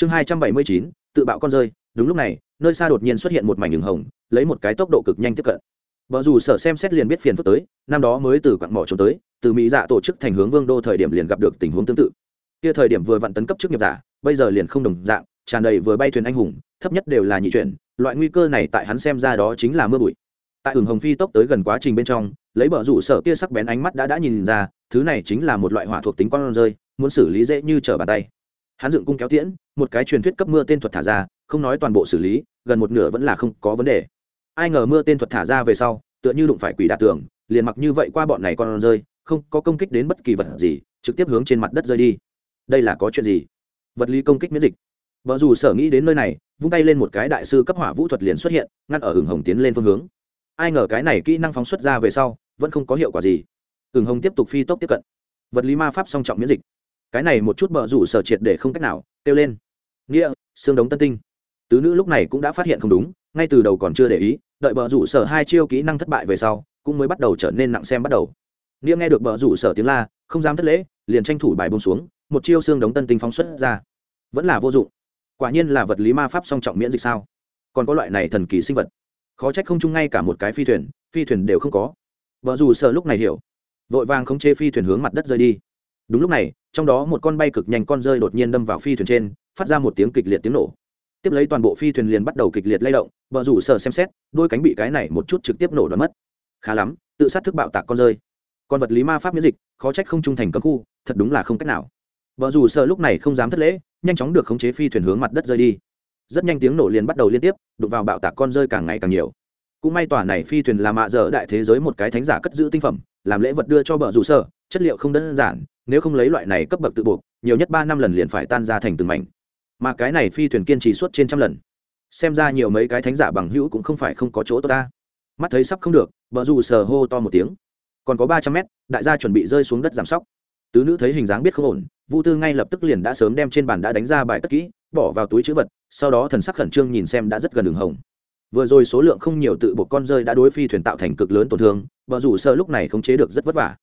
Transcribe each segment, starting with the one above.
chương hai trăm bảy mươi chín, tự bạo con rơi. Đúng lúc này, nơi xa đột nhiên xuất hiện một mảnh đường hồng, lấy một cái tốc độ cực nhanh tiếp cận. Vợ dù sở xem xét liền biết phiền phức tới, năm đó mới từ quặng mỏ trốn tới, từ mỹ dạ tổ chức thành hướng vương đô thời điểm liền gặp được tình huống tương tự. Kia thời điểm vừa vặn tấn cấp chức nghiệp giả, bây giờ liền không đồng dạng, tràn đầy vừa bay thuyền anh hùng, thấp nhất đều là nhị chuyển, loại nguy cơ này tại hắn xem ra đó chính là mưa bụi. Tại ửng hồng phi tốc tới gần quá trình bên trong, lấy bờ rủ sở kia sắc bén ánh mắt đã đã nhìn ra, thứ này chính là một loại hỏa thuộc tính con rơi, muốn xử lý dễ như trở bàn tay hắn dựng cung kéo tiễn, một cái truyền thuyết cấp mưa tên thuật thả ra, không nói toàn bộ xử lý, gần một nửa vẫn là không có vấn đề. Ai ngờ mưa tên thuật thả ra về sau, tựa như đụng phải quỷ đạ tường, liền mặc như vậy qua bọn này con rơi, không có công kích đến bất kỳ vật gì, trực tiếp hướng trên mặt đất rơi đi. Đây là có chuyện gì? Vật lý công kích miễn dịch. Vợ dù sở nghĩ đến nơi này, vung tay lên một cái đại sư cấp hỏa vũ thuật liền xuất hiện, ngăn ở hừng hồng tiến lên phương hướng. Ai ngờ cái này kỹ năng phóng xuất ra về sau, vẫn không có hiệu quả gì. Hừng hồng tiếp tục phi tốc tiếp cận. Vật lý ma pháp song trọng miễn dịch cái này một chút bờ rủ sở triệt để không cách nào, kêu lên. Nghĩa, xương đống tân tinh. Tứ nữ lúc này cũng đã phát hiện không đúng, ngay từ đầu còn chưa để ý, đợi bờ rủ sở hai chiêu kỹ năng thất bại về sau, cũng mới bắt đầu trở nên nặng xem bắt đầu. Nghĩa nghe được bờ rủ sở tiếng la, không dám thất lễ, liền tranh thủ bài bông xuống, một chiêu xương đống tân tinh phóng xuất ra. Vẫn là vô dụng. Quả nhiên là vật lý ma pháp song trọng miễn dịch sao? Còn có loại này thần kỳ sinh vật. Khó trách không chung ngay cả một cái phi thuyền phi thuyền đều không có. Vợ dù sợ lúc này hiểu. Vội vàng không chế phi thuyền hướng mặt đất rơi đi đúng lúc này, trong đó một con bay cực nhanh con rơi đột nhiên đâm vào phi thuyền trên, phát ra một tiếng kịch liệt tiếng nổ. Tiếp lấy toàn bộ phi thuyền liền bắt đầu kịch liệt lay động vợ rủ sợ xem xét, đôi cánh bị cái này một chút trực tiếp nổ đoán mất. Khá lắm, tự sát thức bạo tạc con rơi. Con vật lý ma pháp miễn dịch, khó trách không trung thành cấm khu, thật đúng là không cách nào. Vợ rủ sợ lúc này không dám thất lễ, nhanh chóng được khống chế phi thuyền hướng mặt đất rơi đi. Rất nhanh tiếng nổ liền bắt đầu liên tiếp, đụng vào bạo tạc con rơi càng ngày càng nhiều. Cũng may tòa này phi thuyền là mạ dở đại thế giới một cái thánh giả cất giữ tinh phẩm, làm lễ vật đưa cho bờ rủ sở chất liệu không đơn giản nếu không lấy loại này cấp bậc tự buộc, nhiều nhất ba năm lần liền phải tan ra thành từng mảnh. Mà cái này phi thuyền kiên trì suốt trên trăm lần. Xem ra nhiều mấy cái thánh giả bằng hữu cũng không phải không có chỗ tốt ta. Mắt thấy sắp không được, bờ rủ sờ hô to một tiếng. Còn có ba trăm mét, đại gia chuẩn bị rơi xuống đất giảm sóc. Tứ nữ thấy hình dáng biết không ổn, vu tư ngay lập tức liền đã sớm đem trên bàn đã đánh ra bài cất kỹ, bỏ vào túi chữ vật, sau đó thần sắc khẩn trương nhìn xem đã rất gần đường hồng. Vừa rồi số lượng không nhiều tự buộc con rơi đã đối phi thuyền tạo thành cực lớn tổn thương vợ rủ sợ lúc này không chế được rất vất vả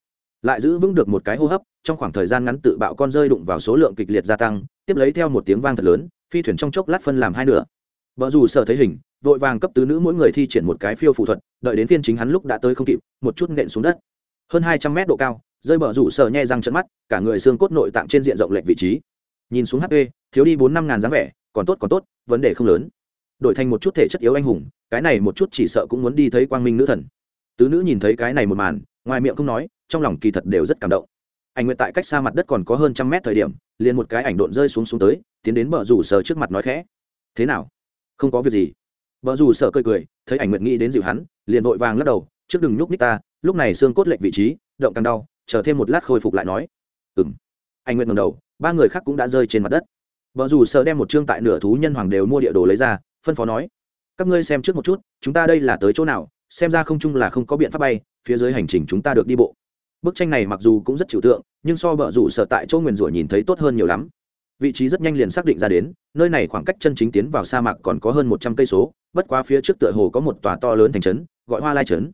lại giữ vững được một cái hô hấp, trong khoảng thời gian ngắn tự bạo con rơi đụng vào số lượng kịch liệt gia tăng, tiếp lấy theo một tiếng vang thật lớn, phi thuyền trong chốc lát phân làm hai nửa. Vợ rủ sở thấy hình, vội vàng cấp tứ nữ mỗi người thi triển một cái phiêu phụ thuật, đợi đến phiên chính hắn lúc đã tới không kịp, một chút nện xuống đất. Hơn hai trăm mét độ cao, rơi bờ rủ sở nhẹ răng trận mắt, cả người xương cốt nội tạng trên diện rộng lệch vị trí. Nhìn xuống hp thiếu đi bốn năm ngàn dáng vẻ, còn tốt còn tốt, vấn đề không lớn. Đổi thành một chút thể chất yếu anh hùng, cái này một chút chỉ sợ cũng muốn đi thấy quang minh nữ thần. Tứ nữ nhìn thấy cái này một màn, ngoài miệng không nói trong lòng kỳ thật đều rất cảm động. Anh nguyện tại cách xa mặt đất còn có hơn trăm mét thời điểm, liền một cái ảnh độn rơi xuống xuống tới, tiến đến bờ rủ sở trước mặt nói khẽ. Thế nào? Không có việc gì. Bờ rủ sở cười cười, thấy ảnh nguyện nghĩ đến dịu hắn, liền vội vàng lắc đầu, trước đừng nhúc ních ta, lúc này xương cốt lệch vị trí, động càng đau, chờ thêm một lát khôi phục lại nói. Ừm. anh nguyện ngầm đầu, ba người khác cũng đã rơi trên mặt đất. Vợ dù sợ đem một chương tại nửa thú nhân hoàng đều mua địa đồ lấy ra, phân phó nói, các ngươi xem trước một chút, chúng ta đây là tới chỗ nào, xem ra không chung là không có biện pháp bay, phía dưới hành trình chúng ta được đi bộ bức tranh này mặc dù cũng rất trừu tượng, nhưng so bờ rủ sở tại chỗ nguyền rủa nhìn thấy tốt hơn nhiều lắm. Vị trí rất nhanh liền xác định ra đến, nơi này khoảng cách chân chính tiến vào sa mạc còn có hơn một trăm cây số, bất quá phía trước tựa hồ có một tòa to lớn thành trấn, gọi hoa lai trấn.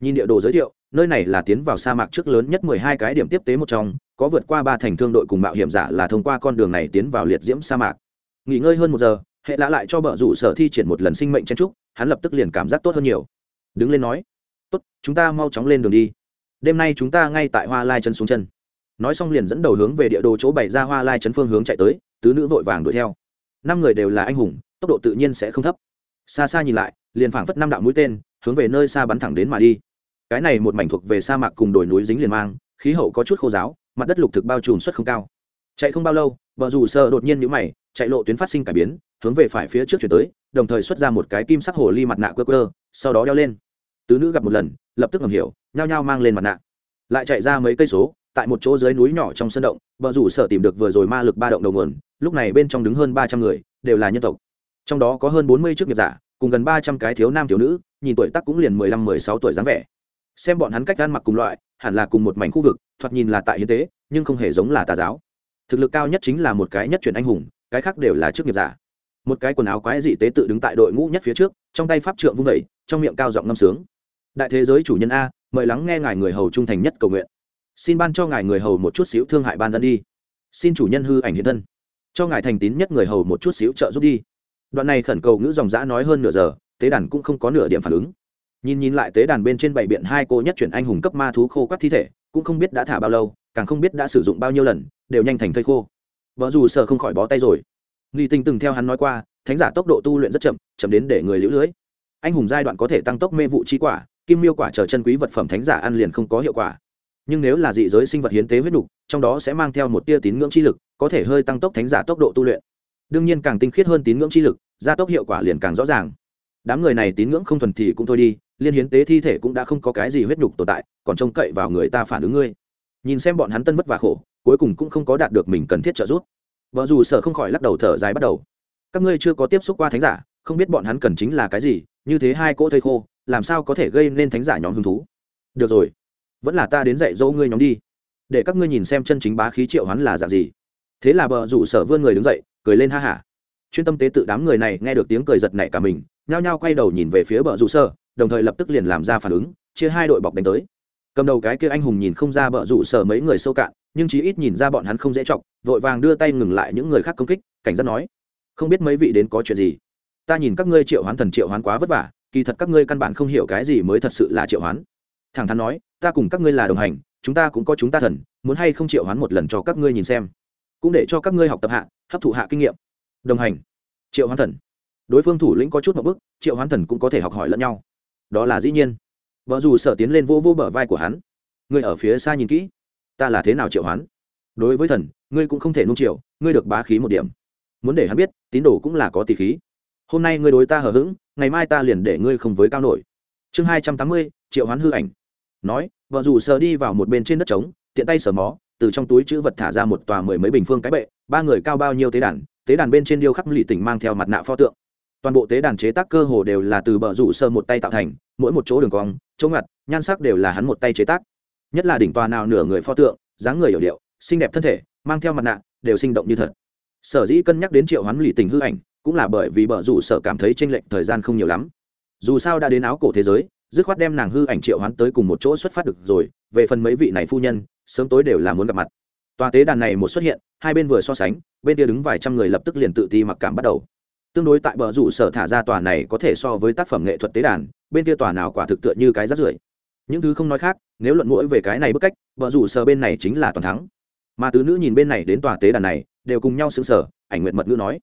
Nhìn địa đồ giới thiệu, nơi này là tiến vào sa mạc trước lớn nhất mười hai cái điểm tiếp tế một trong, có vượt qua ba thành thương đội cùng mạo hiểm giả là thông qua con đường này tiến vào liệt diễm sa mạc. Nghỉ ngơi hơn một giờ, hệ lã lại cho bờ rủ sở thi triển một lần sinh mệnh chen trúc, hắn lập tức liền cảm giác tốt hơn nhiều. Đứng lên nói, tốt, chúng ta mau chóng lên đường đi đêm nay chúng ta ngay tại hoa lai chân xuống chân. Nói xong liền dẫn đầu hướng về địa đồ chỗ bày ra hoa lai chân phương hướng chạy tới, tứ nữ vội vàng đuổi theo. Năm người đều là anh hùng, tốc độ tự nhiên sẽ không thấp. Xa xa nhìn lại, liền phảng phất năm đạo mũi tên, hướng về nơi xa bắn thẳng đến mà đi. Cái này một mảnh thuộc về sa mạc cùng đồi núi dính liền mang, khí hậu có chút khô giáo mặt đất lục thực bao trùm suất không cao. Chạy không bao lâu vợ dù sợ đột nhiên nhũ mày, chạy lộ tuyến phát sinh cải biến, hướng về phải phía trước chuyển tới, đồng thời xuất ra một cái kim sắc hồ ly mặt nạ quơ quơ, sau đó đeo lên. Tứ nữ gặp một lần, lập tức ngầm hiểu nhao nhao mang lên mặt nạ. Lại chạy ra mấy cây số, tại một chỗ dưới núi nhỏ trong sân động vợ rủ sở tìm được vừa rồi ma lực ba động đầu nguồn, lúc này bên trong đứng hơn ba trăm người, đều là nhân tộc. Trong đó có hơn bốn mươi chức nghiệp giả, cùng gần ba trăm cái thiếu nam thiếu nữ, nhìn tuổi tác cũng liền mười lăm, mười sáu tuổi dáng vẻ. Xem bọn hắn cách ăn mặc cùng loại, hẳn là cùng một mảnh khu vực, thoạt nhìn là tại hiến tế, nhưng không hề giống là tà giáo. Thực lực cao nhất chính là một cái nhất truyền anh hùng, cái khác đều là chức nghiệp giả. Một cái quần áo quái dị tế tự đứng tại đội ngũ nhất phía trước, trong tay pháp trượng vung vẩy trong miệng cao giọng ngâm sướng đại thế giới chủ nhân a, mời lắng nghe ngài người hầu trung thành nhất cầu nguyện. Xin ban cho ngài người hầu một chút xíu thương hại ban ân đi. Xin chủ nhân hư ảnh hiện thân. Cho ngài thành tín nhất người hầu một chút xíu trợ giúp đi. Đoạn này khẩn cầu ngữ dòng dã nói hơn nửa giờ, tế đàn cũng không có nửa điểm phản ứng. Nhìn nhìn lại tế đàn bên trên bảy biện hai cô nhất chuyển anh hùng cấp ma thú khô quắt thi thể, cũng không biết đã thả bao lâu, càng không biết đã sử dụng bao nhiêu lần, đều nhanh thành thây khô. Vợ dù sợ không khỏi bó tay rồi. Nghi tình từng theo hắn nói qua, thánh giả tốc độ tu luyện rất chậm chậm đến để người lũ lưới. Anh hùng giai đoạn có thể tăng tốc mê vụ chi quả kim miêu quả chờ chân quý vật phẩm thánh giả ăn liền không có hiệu quả. Nhưng nếu là dị giới sinh vật hiến tế huyết đục trong đó sẽ mang theo một tia tín ngưỡng chi lực, có thể hơi tăng tốc thánh giả tốc độ tu luyện. Đương nhiên càng tinh khiết hơn tín ngưỡng chi lực, gia tốc hiệu quả liền càng rõ ràng. Đám người này tín ngưỡng không thuần thì cũng thôi đi, liên hiến tế thi thể cũng đã không có cái gì huyết nhục tồn tại, còn trông cậy vào người ta phản ứng ngươi. Nhìn xem bọn hắn tân vất và khổ, cuối cùng cũng không có đạt được mình cần thiết trợ giúp. Vợ dù sợ không khỏi lắc đầu thở dài bắt đầu. Các ngươi chưa có tiếp xúc qua thánh giả, không biết bọn hắn cần chính là cái gì, như thế hai cỗ thây khô làm sao có thể gây nên thánh giả nhóm hứng thú? Được rồi, vẫn là ta đến dạy dỗ ngươi nhóm đi. Để các ngươi nhìn xem chân chính bá khí triệu hắn là dạng gì. Thế là bờ rủ sở vươn người đứng dậy, cười lên ha hả chuyên tâm tế tự đám người này nghe được tiếng cười giật nảy cả mình, nhao nhao quay đầu nhìn về phía bờ rủ sở, đồng thời lập tức liền làm ra phản ứng, chia hai đội bọc đánh tới. Cầm đầu cái kia anh hùng nhìn không ra bờ rủ sở mấy người sâu cạn, nhưng chí ít nhìn ra bọn hắn không dễ chọc, vội vàng đưa tay ngừng lại những người khác công kích, cảnh giác nói, không biết mấy vị đến có chuyện gì? Ta nhìn các ngươi triệu hoán thần triệu hoán quá vất vả kỳ thật các ngươi căn bản không hiểu cái gì mới thật sự là triệu hoán. Thẳng thắn nói, ta cùng các ngươi là đồng hành, chúng ta cũng có chúng ta thần, muốn hay không triệu hoán một lần cho các ngươi nhìn xem. Cũng để cho các ngươi học tập hạ, hấp thụ hạ kinh nghiệm. Đồng hành, triệu hoán thần. Đối phương thủ lĩnh có chút một bức triệu hoán thần cũng có thể học hỏi lẫn nhau. Đó là dĩ nhiên. Vợ dù sở tiến lên vô vô bờ vai của hắn. Ngươi ở phía xa nhìn kỹ. Ta là thế nào triệu hoán? Đối với thần, ngươi cũng không thể nung triệu ngươi được bá khí một điểm. Muốn để hắn biết, tín đồ cũng là có tỷ khí. Hôm nay ngươi đối ta hờ hững ngày mai ta liền để ngươi không với cao nổi. Chương hai trăm tám mươi, triệu hoán hư ảnh. Nói, vợ rủ sờ đi vào một bên trên đất trống, tiện tay sờ mó, từ trong túi chữ vật thả ra một tòa mười mấy bình phương cái bệ, ba người cao bao nhiêu tế đàn tế đàn bên trên điêu khắc lì tỉnh mang theo mặt nạ pho tượng. Toàn bộ tế đàn chế tác cơ hồ đều là từ bờ rủ sơ một tay tạo thành, mỗi một chỗ đường cong, chỗ ngặt, nhan sắc đều là hắn một tay chế tác. Nhất là đỉnh tòa nào nửa người pho tượng, dáng người hiểu điệu, xinh đẹp thân thể, mang theo mặt nạ, đều sinh động như thật. Sở dĩ cân nhắc đến triệu hoán lì tình hư ảnh cũng là bởi vì bờ rủ sở cảm thấy tranh lệch thời gian không nhiều lắm. Dù sao đã đến áo cổ thế giới, dứt khoát đem nàng hư ảnh triệu hoán tới cùng một chỗ xuất phát được rồi, về phần mấy vị này phu nhân, sớm tối đều là muốn gặp mặt. Tòa tế đàn này một xuất hiện, hai bên vừa so sánh, bên kia đứng vài trăm người lập tức liền tự ti mặc cảm bắt đầu. Tương đối tại bờ rủ sở thả ra tòa này có thể so với tác phẩm nghệ thuật tế đàn, bên kia tòa nào quả thực tựa như cái rắt rưởi. Những thứ không nói khác, nếu luận mũi về cái này bức cách, bờ rủ sở bên này chính là toàn thắng. Mà tứ nữ nhìn bên này đến tòa tế đàn này, đều cùng nhau xứng sở ảnh nguyện mật ngữ nói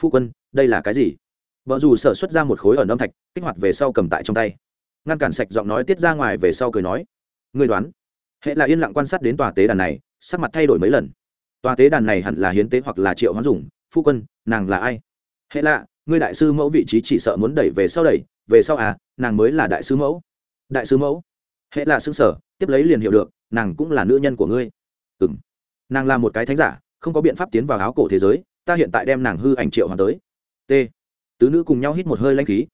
phu quân, đây là cái gì? Vợ dù sở xuất ra một khối ở âm thạch, kích hoạt về sau cầm tại trong tay. Ngăn cản sạch giọng nói tiết ra ngoài về sau cười nói người đoán? Hệ là yên lặng quan sát đến tòa tế đàn này, sắc mặt thay đổi mấy lần. Tòa tế đàn này hẳn là hiến tế hoặc là triệu hoán dùng, phu quân, nàng là ai? Hệ lạ, ngươi đại sư mẫu vị trí chỉ sợ muốn đẩy về sau đẩy, về sau à nàng mới là đại sư mẫu. Đại sư mẫu? Hệ là xương sở tiếp lấy liền hiểu được, nàng cũng là nữ nhân của ngươi. Ừ m nàng là một cái thánh giả, không có biện pháp tiến vào áo cổ thế giới ta hiện tại đem nàng hư ảnh triệu hoàn tới. T. Tứ nữ cùng nhau hít một hơi lanh khí.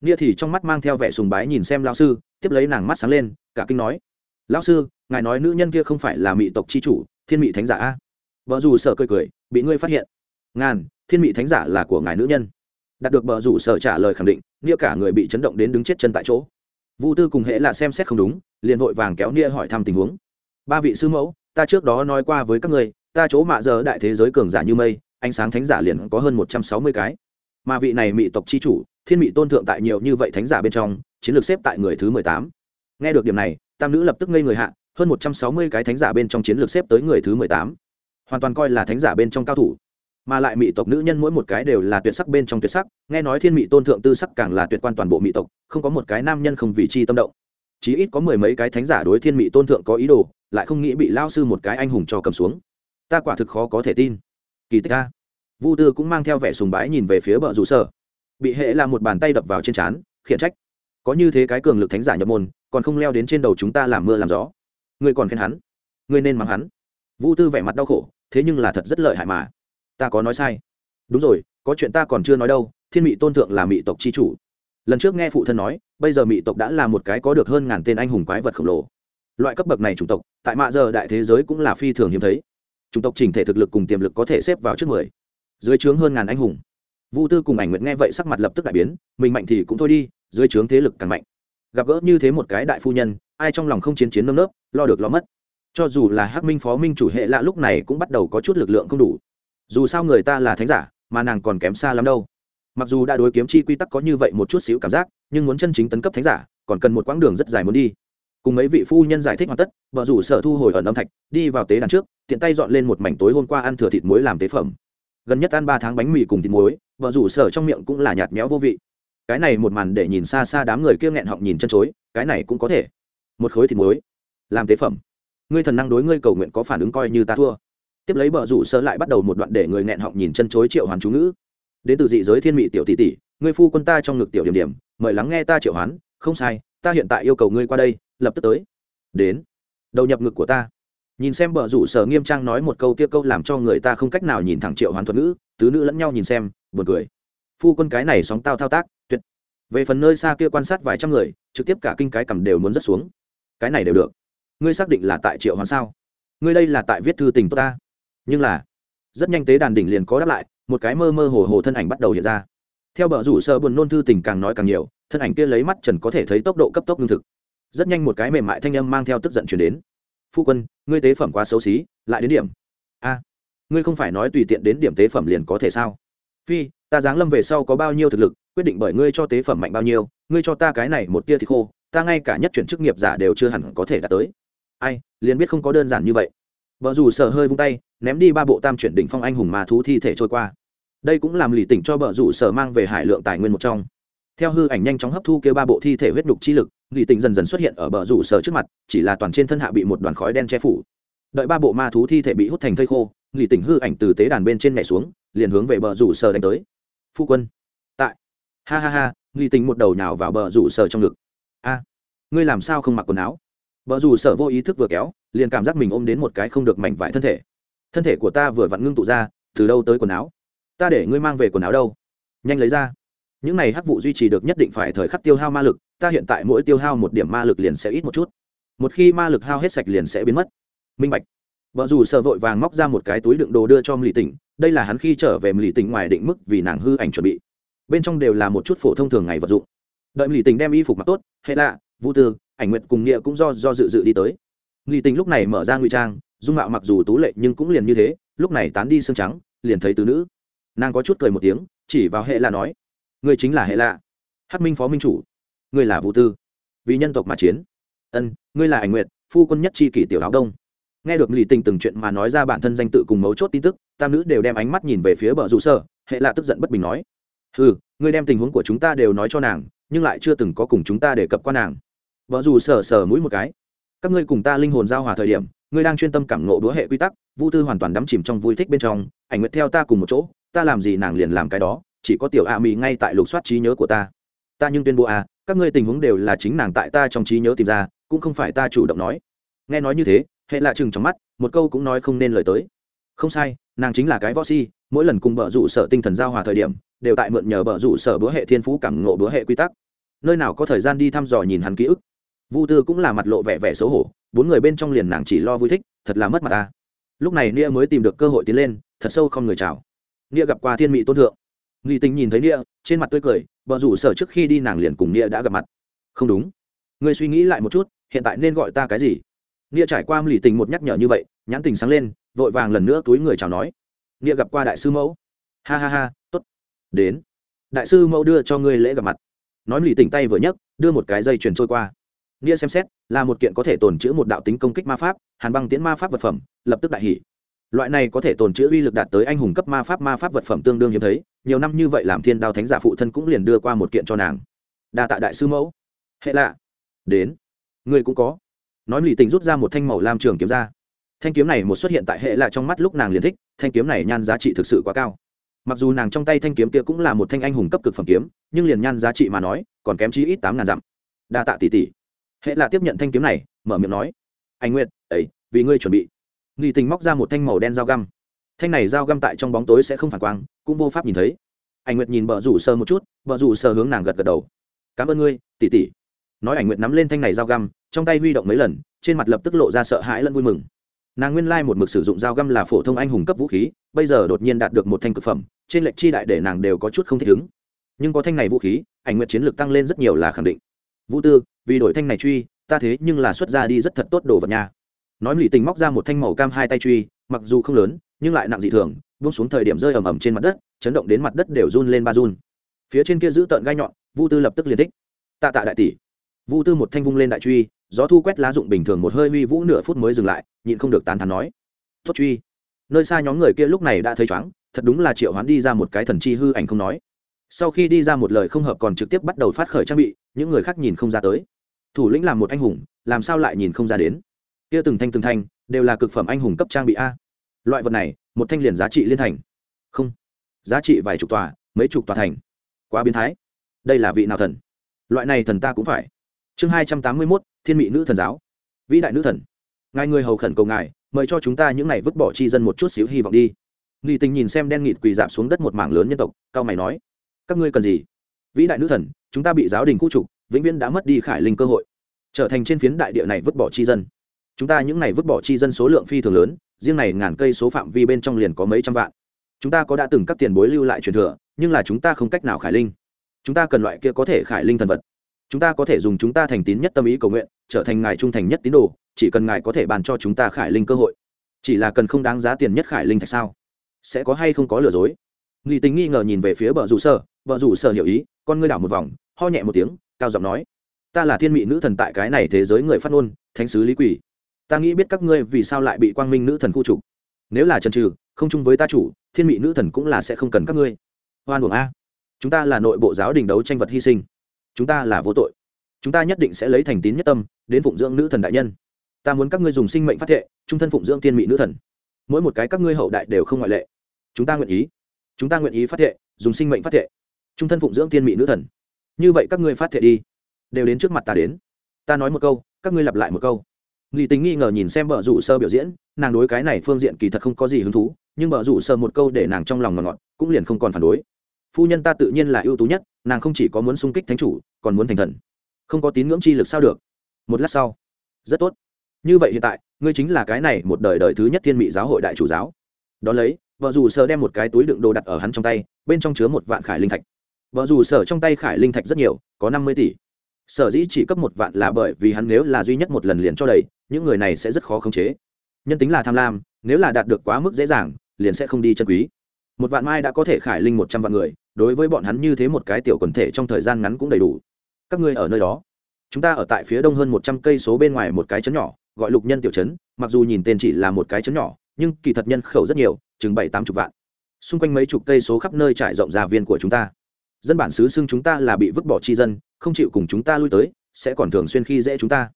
Nia thì trong mắt mang theo vẻ sùng bái nhìn xem lao sư, tiếp lấy nàng mắt sáng lên, cả kinh nói. Lao sư, ngài nói nữ nhân kia không phải là mỹ tộc c h i chủ, thiên mỹ thánh giả a. Vợ dù sợ cười cười, bị ngươi phát hiện. Ngàn, thiên mỹ thánh giả là của ngài nữ nhân. Đạt được bờ rủ sở trả lời khẳng định, nia cả người bị chấn động đến đứng chết chân tại chỗ. Vu tư cùng hễ là xem xét không đúng, liền vội vàng kéo nia hỏi thăm tình huống. Ba vị sư mẫu, ta trước đó nói qua với các người ta chỗ mạ giờ đại thế giới cường giả như mây ánh sáng thánh giả liền có hơn một trăm sáu mươi cái. Mà vị này mỹ tộc c h i chủ, thiên mỹ tôn thượng tại nhiều như vậy thánh giả bên trong, chiến lược xếp tại người thứ mười tám. Nghe được điểm này, tam nữ lập tức ngây người hạ, hơn một trăm sáu mươi cái thánh giả bên trong chiến lược xếp tới người thứ mười tám. Hoàn toàn coi là thánh giả bên trong cao thủ. Mà lại mỹ tộc nữ nhân mỗi một cái đều là tuyệt sắc bên trong tuyệt sắc, nghe nói thiên mỹ tôn thượng tư sắc càng là tuyệt quan toàn bộ mỹ tộc, không có một cái nam nhân không vì chi tâm động. Chí ít có mười mấy cái thánh giả đối thiên mỹ tôn thượng có ý đồ, lại không nghĩ bị lao sư một cái anh hùng cho cầm xuống. Ta quả thực khó có thể tin kỳ tích a. Vu tư cũng mang theo vẻ sùng bái nhìn về phía bờ rủ sở. Bị hệ là một bàn tay đập vào trên trán, khiển trách. Có như thế cái cường lực thánh giả nhập môn, còn không leo đến trên đầu chúng ta làm mưa làm gió. Ngươi còn khen hắn. Ngươi nên mắng hắn. Vu tư vẻ mặt đau khổ, thế nhưng là thật rất lợi hại mà. Ta có nói sai. Đúng rồi, có chuyện ta còn chưa nói đâu, thiên mị tôn thượng là mị tộc c h i chủ. Lần trước nghe phụ thân nói, bây giờ mị tộc đã là một cái có được hơn ngàn tên anh hùng quái vật khổng lồ. Loại cấp bậc này chủng tộc, tại mạ giờ đại thế giới cũng là phi thường hiếm thấy chủng tộc chỉnh thể thực lực cùng tiềm lực có thể xếp vào trước mười. Dưới trướng hơn ngàn anh hùng. Vu tư cùng ảnh nguyện nghe vậy sắc mặt lập tức đại biến, mình mạnh thì cũng thôi đi, dưới trướng thế lực càng mạnh. Gặp gỡ như thế một cái đại phu nhân, ai trong lòng không chiến chiến nơm nớp, lo được lo mất. Cho dù là hắc minh phó minh chủ hệ lạ lúc này cũng bắt đầu có chút lực lượng không đủ. Dù sao người ta là thánh giả, mà nàng còn kém xa lắm đâu. Mặc dù đã đối kiếm chi quy tắc có như vậy một chút xíu cảm giác, nhưng muốn chân chính tấn cấp thánh giả, còn cần một quãng đường rất dài muốn đi cùng mấy vị phu nhân giải thích hoàn tất, vợ rủ sở thu hồi ẩn âm thạch, đi vào tế đàn trước, tiện tay dọn lên một mảnh tối hôm qua ăn thừa thịt muối làm tế phẩm. Gần nhất ăn ba tháng bánh mì cùng thịt muối, vợ rủ sở trong miệng cũng là nhạt méo vô vị. Cái này một màn để nhìn xa xa đám người kia nghẹn họng nhìn chân chối, cái này cũng có thể. Một khối thịt muối, làm tế phẩm. Ngươi thần năng đối ngươi cầu nguyện có phản ứng coi như ta thua. Tiếp lấy bờ rủ sơ lại bắt đầu một đoạn để người nghẹn họng nhìn chân chối triệu hoàn chú ngữ. Đến từ dị giới thiên mị tiểu tỷ tỷ, ngươi phu quân ta trong ngực tiểu điểm điểm, mời lắng nghe ta triệu hoán, không sai ta hiện tại yêu cầu ngươi qua đây, lập tức tới. Đến. Đầu nhập ngực của ta. Nhìn xem bờ rủ sở nghiêm trang nói một câu kia câu làm cho người ta không cách nào nhìn thẳng triệu hoán thuật ngữ, tứ nữ lẫn nhau nhìn xem, buồn cười. Phu quân cái này sóng tao thao tác, tuyệt. Về phần nơi xa kia quan sát vài trăm người, trực tiếp cả kinh cái cầm đều muốn rớt xuống. Cái này đều được. Ngươi xác định là tại triệu hoán sao? Ngươi đây là tại viết thư tình tốt ta. Nhưng là, rất nhanh tế đàn đỉnh liền có đáp lại, một cái mơ mơ hồ hồ thân ảnh bắt đầu hiện ra theo bờ rủ sơ buồn nôn thư tình càng nói càng nhiều, thân ảnh kia lấy mắt trần có thể thấy tốc độ cấp tốc lương thực. Rất nhanh một cái mềm mại thanh âm mang theo tức giận chuyển đến. Phu quân, ngươi tế phẩm quá xấu xí, lại đến điểm. A, ngươi không phải nói tùy tiện đến điểm tế phẩm liền có thể sao? Phi, ta giáng lâm về sau có bao nhiêu thực lực, quyết định bởi ngươi cho tế phẩm mạnh bao nhiêu, ngươi cho ta cái này một tia thì khô, ta ngay cả nhất chuyển chức nghiệp giả đều chưa hẳn có thể đạt tới. Ai, liền biết không có đơn giản như vậy. Vợ dù sợ hơi vung tay, ném đi ba bộ tam chuyển đỉnh phong anh hùng mà thú thi thể trôi qua đây cũng làm lì tỉnh cho bờ rủ sở mang về hải lượng tài nguyên một trong. Theo hư ảnh nhanh chóng hấp thu kêu ba bộ thi thể huyết nhục chi lực, lì tỉnh dần dần xuất hiện ở bờ rủ sở trước mặt, chỉ là toàn trên thân hạ bị một đoàn khói đen che phủ. Đợi ba bộ ma thú thi thể bị hút thành thây khô, lì tỉnh hư ảnh từ tế đàn bên trên nhảy xuống, liền hướng về bờ rủ sở đánh tới. Phu quân, tại. Ha ha ha, lì tỉnh một đầu nhào vào bờ rủ sở trong ngực. A, ngươi làm sao không mặc quần áo? Bờ rủ sở vô ý thức vừa kéo, liền cảm giác mình ôm đến một cái không được mảnh vải thân thể. Thân thể của ta vừa vặn ngưng tụ ra, từ đâu tới quần áo? Ta để ngươi mang về quần áo đâu? Nhanh lấy ra. Những này hắc vụ duy trì được nhất định phải thời khắc tiêu hao ma lực, ta hiện tại mỗi tiêu hao một điểm ma lực liền sẽ ít một chút. Một khi ma lực hao hết sạch liền sẽ biến mất. Minh bạch. Vợ dù sợ vội vàng móc ra một cái túi đựng đồ đưa cho mlì tỉnh, đây là hắn khi trở về mlì tỉnh ngoài định mức vì nàng hư ảnh chuẩn bị. Bên trong đều là một chút phổ thông thường ngày vật dụng. Đợi mlì tỉnh đem y phục mặc tốt, hệ lạ, vũ tư, ảnh nguyện cùng nghĩa cũng do do dự dự đi tới. Mlì tỉnh lúc này mở ra ngụy trang, dung mạo mặc dù tú lệ nhưng cũng liền như thế, lúc này tán đi xương trắng, liền thấy tứ nữ nàng có chút cười một tiếng chỉ vào hệ lạ nói ngươi chính là hệ lạ. Hắc minh phó minh chủ. Ngươi là vũ tư. Vì nhân tộc mà chiến. Ân ngươi là ảnh nguyệt phu quân nhất c h i kỷ tiểu áo đông. Nghe được lì tình từng chuyện mà nói ra bản thân danh tự cùng mấu chốt tin tức tam nữ đều đem ánh mắt nhìn về phía bờ rủ sở, hệ lạ tức giận bất bình nói ừ ngươi đem tình huống của chúng ta đều nói cho nàng nhưng lại chưa từng có cùng chúng ta để cập qua nàng. Vợ dù sờ sờ mũi một cái các ngươi cùng ta linh hồn giao hòa thời điểm ngươi đang chuyên tâm cảm ngộ đũa hệ quy tắc vũ tư hoàn toàn đắm chìm trong vui thích bên trong ảnh nguyệt theo ta cùng một chỗ ta làm gì nàng liền làm cái đó, chỉ có tiểu a mỹ ngay tại lục soát trí nhớ của ta. Ta nhưng tuyên bố a các ngươi tình huống đều là chính nàng tại ta trong trí nhớ tìm ra, cũng không phải ta chủ động nói. Nghe nói như thế, hệ lạ chừng trong mắt, một câu cũng nói không nên lời tới. Không sai, nàng chính là cái võ si, mỗi lần cùng bờ rủ sở tinh thần giao hòa thời điểm, đều tại mượn nhờ bờ rủ sở bữa hệ thiên phú cảm ngộ bữa hệ quy tắc. Nơi nào có thời gian đi thăm dò nhìn hắn ký ức. Vu tư cũng là mặt lộ vẻ vẻ xấu hổ, bốn người bên trong liền nàng chỉ lo vui thích, thật là mất mặt ta. Lúc này nia mới tìm được cơ hội tiến lên, thật sâu không người chào nghĩa gặp qua thiên mỹ tôn thượng. Nghi tình nhìn thấy nghĩa trên mặt tươi cười, bờ rủ sở trước khi đi nàng liền cùng nghĩa đã gặp mặt. Không đúng. Ngươi suy nghĩ lại một chút, hiện tại nên gọi ta cái gì? Nghĩa trải qua lì tình một nhắc nhở như vậy, nhãn tình sáng lên, vội vàng lần nữa túi người chào nói. Nghĩa gặp qua đại sư mẫu. Ha ha ha t ố t đến. Đại sư mẫu đưa cho ngươi lễ gặp mặt. Nói lì tình tay vừa nhấc, đưa một cái dây chuyền trôi qua. Nghĩa xem xét, là một kiện có thể tồn chữ một đạo tính công kích ma pháp, hàn băng tiễn ma pháp vật phẩm, lập tức đại hỷ loại này có thể tồn chữ uy lực đạt tới anh hùng cấp ma pháp ma pháp vật phẩm tương đương hiếm thấy, nhiều năm như vậy làm thiên đao thánh giả phụ thân cũng liền đưa qua một kiện cho nàng. Đa tạ đại sư mẫu. Hệ lạ. Đến. Người cũng có. Nói lì tình rút ra một thanh màu lam trường kiếm ra. Thanh kiếm này một xuất hiện tại hệ lạ trong mắt lúc nàng liền thích, thanh kiếm này nhan giá trị thực sự quá cao. Mặc dù nàng trong tay thanh kiếm kia cũng là một thanh anh hùng cấp cực phẩm kiếm, nhưng liền nhan giá trị mà nói, còn kém chí ít tám ngàn dặm. Đa tạ tỷ tỷ. Hệ lạ tiếp nhận thanh kiếm này, mở miệng nói. Anh nguyệt, ấy, vì ngươi chuẩn bị nghi tình móc ra một thanh màu đen dao găm. Thanh này dao găm tại trong bóng tối sẽ không phản quang, cũng vô pháp nhìn thấy. Ảnh nguyệt nhìn bờ rủ sơ một chút bờ rủ sơ hướng nàng gật gật đầu. Cảm ơn ngươi tỉ tỉ nói ảnh nguyệt nắm lên thanh này dao găm, trong tay huy động mấy lần, trên mặt lập tức lộ ra sợ hãi lẫn vui mừng. Nàng nguyên lai một mực sử dụng dao găm là phổ thông anh hùng cấp vũ khí, bây giờ đột nhiên đạt được một thanh cực phẩm, trên lệnh chi đại để nàng đều có chút không thích ứng. Nhưng có thanh này vũ khí, ảnh nguyệt chiến lược tăng lên rất nhiều là khẳng định. Vũ tư, vì đổi thanh này truy, ta thế nhưng là xuất ra đi rất thật tốt đồ vật nha nói lì tình móc ra một thanh màu cam hai tay truy, mặc dù không lớn, nhưng lại nặng dị thường, buông xuống thời điểm rơi ầm ầm trên mặt đất, chấn động đến mặt đất đều run lên ba run. Phía trên kia giữ tợn gai nhọn, vu tư lập tức liền thích. Tạ tạ đại tỷ. Vu tư một thanh vung lên đại truy, gió thu quét lá dụng bình thường một hơi huy vũ nửa phút mới dừng lại, nhịn không được tán thán nói. Tốt truy. Nơi xa nhóm người kia lúc này đã thấy chóng, thật đúng là triệu hoán đi ra một cái thần chi hư ảnh không nói. Sau khi đi ra một lời không hợp còn trực tiếp bắt đầu phát khởi trang bị, những người khác nhìn không ra tới. Thủ lĩnh làm một anh hùng, làm sao lại nhìn không ra đến? Kia từng thanh từng thanh, đều là cực phẩm anh hùng cấp trang bị a. Loại vật này, một thanh liền giá trị liên thành. Không. Giá trị vài chục tòa, mấy chục tòa thành. Quá biến thái. Đây là vị nào thần? Loại này thần ta cũng phải. Chương hai trăm tám mươi mốt, thiên mỹ nữ thần giáo. Vĩ đại nữ thần. Ngài người hầu khẩn cầu ngài, mời cho chúng ta những này vứt bỏ chi dân một chút xíu hy vọng đi. Nghị tình nhìn xem đen nghịt quỳ dạp xuống đất một mảng lớn nhân tộc, cao mày nói, các ngươi cần gì? Vĩ đại nữ thần, chúng ta bị giáo đình khu trục, vĩnh viễn đã mất đi khải linh cơ hội, trở thành trên phiến đại địa này vứt bỏ chi dân chúng ta những ngày vứt bỏ chi dân số lượng phi thường lớn, riêng này ngàn cây số phạm vi bên trong liền có mấy trăm vạn. Chúng ta có đã từng các tiền bối lưu lại truyền thừa, nhưng là chúng ta không cách nào khải linh. Chúng ta cần loại kia có thể khải linh thần vật. Chúng ta có thể dùng chúng ta thành tín nhất tâm ý cầu nguyện, trở thành ngài trung thành nhất tín đồ, chỉ cần ngài có thể bàn cho chúng ta khải linh cơ hội. Chỉ là cần không đáng giá tiền nhất khải linh thạch sao? Sẽ có hay không có lừa dối? Nghi tính nghi ngờ nhìn về phía bờ rủ sở, bờ rủ sở hiểu ý, con ngươi đảo một vòng, ho nhẹ một tiếng, cao giọng nói, ta là thiên mị nữ thần tại cái này thế giới người phát ngôn, thánh sứ lý quỷ ta nghĩ biết các ngươi vì sao lại bị quang minh nữ thần khu trục. Nếu là trần trừ, không chung với ta chủ, thiên mị nữ thần cũng là sẽ không cần các ngươi. Hoan hưởng a. Chúng ta là nội bộ giáo đình đấu tranh vật hy sinh. Chúng ta là vô tội. Chúng ta nhất định sẽ lấy thành tín nhất tâm, đến phụng dưỡng nữ thần đại nhân. Ta muốn các ngươi dùng sinh mệnh phát thệ, trung thân phụng dưỡng tiên mỹ nữ thần. Mỗi một cái các ngươi hậu đại đều không ngoại lệ. Chúng ta nguyện ý. Chúng ta nguyện ý phát thệ, dùng sinh mệnh phát thệ. Trung thân phụng dưỡng tiên mỹ nữ thần. Như vậy các ngươi phát thệ đi. Đều đến trước mặt ta đến. Ta nói một câu, các ngươi lặp lại một câu nghi tính nghi ngờ nhìn xem bờ rủ sơ biểu diễn, nàng đối cái này phương diện kỳ thật không có gì hứng thú, nhưng bờ rủ sơ một câu để nàng trong lòng ngọt ngọt, cũng liền không còn phản đối. Phu nhân ta tự nhiên là ưu tú nhất, nàng không chỉ có muốn sung kích thánh chủ, còn muốn thành thần. Không có tín ngưỡng chi lực sao được? Một lát sau. Rất tốt. Như vậy hiện tại, ngươi chính là cái này một đời đời thứ nhất thiên mỹ giáo hội đại chủ giáo. Đ ó lấy vợ dù sợ đem một cái túi đựng đồ đặt ở hắn trong tay, bên trong chứa một vạn khải linh thạch. Vợ dù sở trong tay khải linh thạch rất nhiều, có năm mươi tỷ. Sở dĩ chỉ cấp một vạn là bởi vì hắn nếu là duy nhất một lần liền cho đầy những người này sẽ rất khó khống chế. Nhân tính là tham lam, nếu là đạt được quá mức dễ dàng, liền sẽ không đi chân quý. Một vạn mai đã có thể khải linh một trăm vạn người, đối với bọn hắn như thế một cái tiểu quần thể trong thời gian ngắn cũng đầy đủ. Các ngươi ở nơi đó. Chúng ta ở tại phía đông hơn một trăm cây số bên ngoài một cái chấn nhỏ, gọi lục nhân tiểu chấn mặc dù nhìn tên chỉ là một cái chấn nhỏ, nhưng kỳ thật nhân khẩu rất nhiều, chừng bảy tám chục vạn. Xung quanh mấy chục cây số khắp nơi trải rộng gia viên của chúng ta. Dân bản xứ xưng chúng ta là bị vứt bỏ chi dân, không chịu cùng chúng ta lui tới, sẽ còn thường xuyên khi dễ chúng ta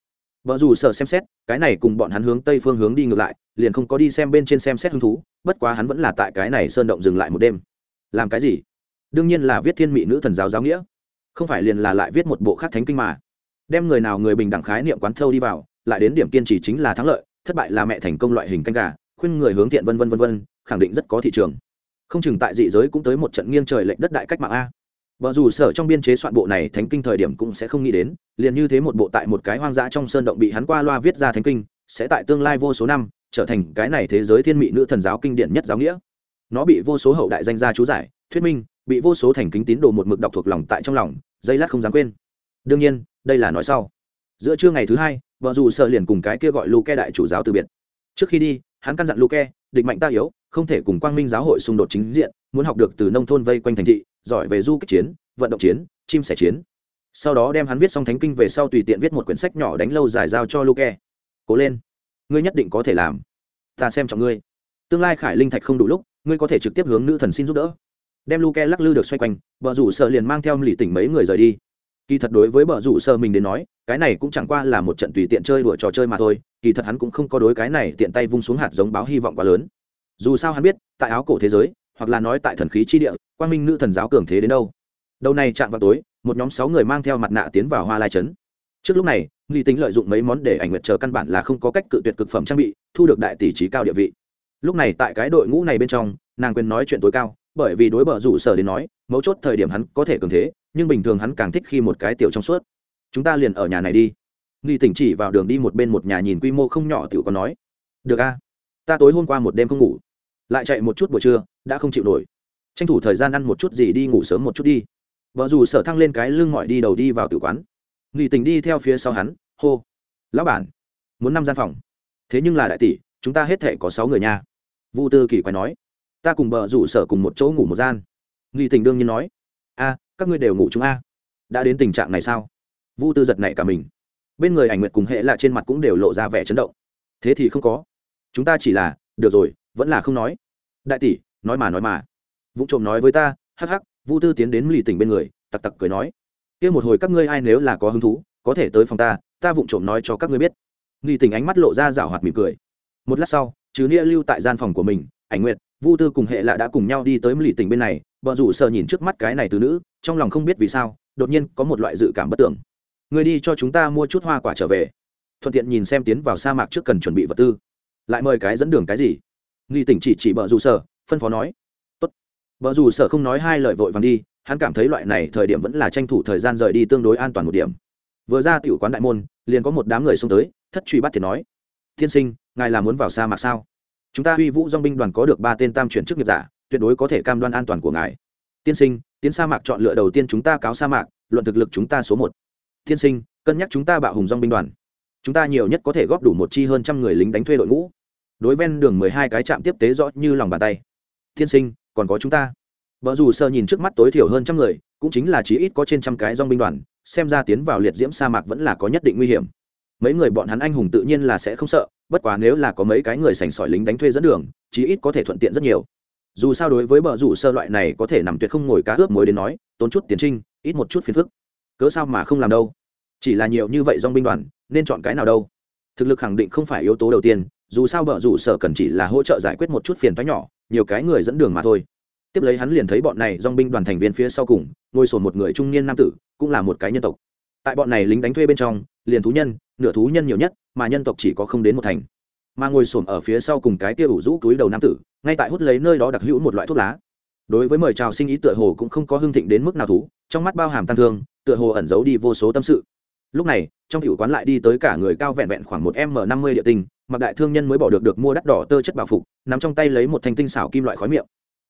vợ dù sợ xem xét, cái này cùng bọn hắn hướng tây phương hướng đi ngược lại, liền không có đi xem bên trên xem xét hứng thú, bất quá hắn vẫn là tại cái này sơn động dừng lại một đêm. Làm cái gì? Đương nhiên là viết thiên mị nữ thần giáo giáo nghĩa. Không phải liền là lại viết một bộ khác thánh kinh mà. Đem người nào người bình đẳng khái niệm quán thâu đi vào, lại đến điểm kiên trì chính là thắng lợi, thất bại là mẹ thành công loại hình canh gà, khuyên người hướng thiện vân vân vân vân, khẳng định rất có thị trường. Không chừng tại dị giới cũng tới một trận nghiêng trời lệnh đất đại cách mạng a vợ dù sở trong biên chế soạn bộ này thánh kinh thời điểm cũng sẽ không nghĩ đến, liền như thế một bộ tại một cái hoang dã trong sơn động bị hắn qua loa viết ra thánh kinh, sẽ tại tương lai vô số năm trở thành cái này thế giới thiên mị nữ thần giáo kinh điển nhất giáo nghĩa. Nó bị vô số hậu đại danh gia chú giải, thuyết minh, bị vô số thành kính tín đồ một mực đọc thuộc lòng tại trong lòng, dây lát không dám quên. Đương nhiên, đây là nói sau. Giữa trưa ngày thứ hai vợ dù sợ liền cùng cái kia gọi luke đại chủ giáo từ biệt. Trước khi đi, hắn căn dặn luke, địch mạnh ta yếu, không thể cùng quang minh giáo hội xung đột chính diện, muốn học được từ nông thôn vây quanh thành thị giỏi về du kích chiến, vận động chiến, chim sẻ chiến. Sau đó đem hắn viết xong thánh kinh về sau tùy tiện viết một quyển sách nhỏ đánh lâu dài giao cho luke. Cố lên, ngươi nhất định có thể làm. Ta xem trọng ngươi. Tương lai khải linh thạch không đủ lúc, ngươi có thể trực tiếp hướng nữ thần xin giúp đỡ. Đem luke lắc lư được xoay quanh vợ rủ sợ liền mang theo lì tỉnh mấy người rời đi. Kỳ thật đối với vợ rủ sợ mình đến nói, cái này cũng chẳng qua là một trận tùy tiện chơi đùa trò chơi mà thôi, kỳ thật hắn cũng không có đối cái này tiện tay vung xuống hạt giống báo hy vọng quá lớn. Dù sao hắn biết, tại áo cổ thế giới hoặc là nói tại thần khí chi địa, quang minh nữ thần giáo cường thế đến đâu. Đầu này chạm vào tối, một nhóm sáu người mang theo mặt nạ tiến vào hoa lai trấn. Trước lúc này nghi tính lợi dụng mấy món để ảnh nguyệt chờ căn bản là không có cách cự tuyệt cực phẩm trang bị, thu được đại tỷ trí cao địa vị. Lúc này tại cái đội ngũ này bên trong, nàng quyền nói chuyện tối cao, bởi vì đối bờ rủ sở đến nói, mấu chốt thời điểm hắn có thể cường thế, nhưng bình thường hắn càng thích khi một cái tiểu trong suốt. Chúng ta liền ở nhà này đi. Nghi tỉnh chỉ vào đường đi một bên một nhà nhìn quy mô không nhỏ tiểu có nói, được a, ta tối hôm qua một đêm không ngủ, lại chạy một chút buổi trưa đã không chịu nổi. Tranh thủ thời gian ăn một chút gì đi ngủ sớm một chút đi. Vợ dù sở thăng lên cái lưng mọi đi đầu đi vào tử quán. Nghỉ tình đi theo phía sau hắn, hô, lão bản, muốn năm gian phòng. Thế nhưng là đại tỷ, chúng ta hết thể có sáu người nha. Vu tư kỳ quái nói, ta cùng bờ rủ sở cùng một chỗ ngủ một gian. Nghỉ tình đương nhiên nói, a, các ngươi đều ngủ chúng a. Đã đến tình trạng này sao? Vu tư giật nảy cả mình. Bên người ảnh nguyệt cùng hệ là trên mặt cũng đều lộ ra vẻ chấn động. Thế thì không có. Chúng ta chỉ là, được rồi, vẫn là không nói. Đại tỷ nói mà nói mà. Vũ trộm nói với ta, hắc hắc, vu tư tiến đến lì tỉnh bên người, tặc tặc cười nói. Kia một hồi các ngươi ai nếu là có hứng thú, có thể tới phòng ta ta vụng trộm nói cho các ngươi biết. Nghi tình ánh mắt lộ ra rảo hoạt mỉm cười. Một lát sau chứ nghĩa lưu tại gian phòng của mình, ảnh nguyệt, vu tư cùng hệ lạ đã cùng nhau đi tới lì tỉnh bên này, bọn rủ sợ nhìn trước mắt cái này từ nữ, trong lòng không biết vì sao, đột nhiên có một loại dự cảm bất tưởng. Người đi cho chúng ta mua chút hoa quả trở về. Thuận tiện nhìn xem tiến vào sa mạc trước cần chuẩn bị vật tư. Lại mời cái dẫn đường cái gì? Nghi tỉnh chỉ chỉ bờ rủ sở phân phó nói, tốt. Bờ dù sở không nói hai lời vội vàng đi, hắn cảm thấy loại này thời điểm vẫn là tranh thủ thời gian rời đi tương đối an toàn một điểm. Vừa ra tiểu quán đại môn, liền có một đám người xông tới, thất truy bắt thiệt nói tiên sinh, ngài là muốn vào sa mạc sao? Chúng ta uy vũ dong binh đoàn có được ba tên tam chuyển chức nghiệp giả, tuyệt đối có thể cam đoan an toàn của ngài. Tiên sinh, tiến sa mạc chọn lựa đầu tiên chúng ta cáo sa mạc, luận thực lực chúng ta số một. Tiên sinh, cân nhắc chúng ta bạo hùng dong binh đoàn. Chúng ta nhiều nhất có thể góp đủ một chi hơn trăm người lính đánh thuê đội ngũ. Đối ven đường mười hai cái trạm tiếp tế rõ như lòng bàn tay tiên sinh, còn có chúng ta. Vợ dù sơ nhìn trước mắt tối thiểu hơn trăm người, cũng chính là chí ít có trên trăm cái dong binh đoàn, xem ra tiến vào liệt diễm sa mạc vẫn là có nhất định nguy hiểm. Mấy người bọn hắn anh hùng tự nhiên là sẽ không sợ, bất quá nếu là có mấy cái người sành sỏi lính đánh thuê dẫn đường, chí ít có thể thuận tiện rất nhiều. Dù sao đối với bờ rủ sơ loại này có thể nằm tuyệt không ngồi cá ướp mối đến nói, tốn chút tiến trinh, ít một chút phiền phức. Cớ sao mà không làm đâu? Chỉ là nhiều như vậy dong binh đoàn, nên chọn cái nào đâu? Thực lực khẳng định không phải yếu tố đầu tiên, dù sao bờ rủ sở cần chỉ là hỗ trợ giải quyết một chút phiền toái nhỏ nhiều cái người dẫn đường mà thôi. Tiếp lấy hắn liền thấy bọn này dong binh đoàn thành viên phía sau cùng, ngồi sổn một người trung niên nam tử, cũng là một cái nhân tộc. Tại bọn này lính đánh thuê bên trong, liền thú nhân, nửa thú nhân nhiều nhất, mà nhân tộc chỉ có không đến một thành. Mà ngồi xổm ở phía sau cùng cái kia ủ rũ túi đầu nam tử, ngay tại hút lấy nơi đó đặc hữu một loại thuốc lá. Đối với mời chào sinh ý tựa hồ cũng không có hưng thịnh đến mức nào thú, trong mắt bao hàm tăng thương, tựa hồ ẩn giấu đi vô số tâm sự lúc này, trong tiểu quán lại đi tới cả người cao vẹn vẹn khoảng một m năm mươi địa tinh, mặc đại thương nhân mới bỏ được được mua đắt đỏ tơ chất bảo phục nằm trong tay lấy một thanh tinh xảo kim loại khói miệng.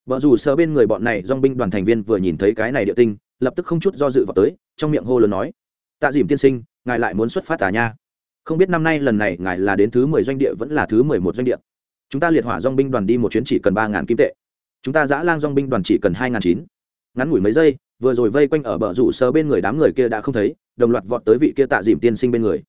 Vợ dù sờ bên người bọn này dong binh đoàn thành viên vừa nhìn thấy cái này địa tinh, lập tức không chút do dự vào tới, trong miệng hô lớn nói, tạ dìm tiên sinh, ngài lại muốn xuất phát tà nha? Không biết năm nay lần này ngài là đến thứ mười doanh địa vẫn là thứ mười một doanh địa? Chúng ta liệt hỏa dong binh đoàn đi một chuyến chỉ cần ba ngàn kim tệ. Chúng ta giã lang dong binh đoàn chỉ cần hai ngàn chín. Ngắn ngủi mấy giây vừa rồi vây quanh ở bờ rủ sơ bên người đám người kia đã không thấy, đồng loạt vọt tới vị kia tạ dìm tiên sinh bên người.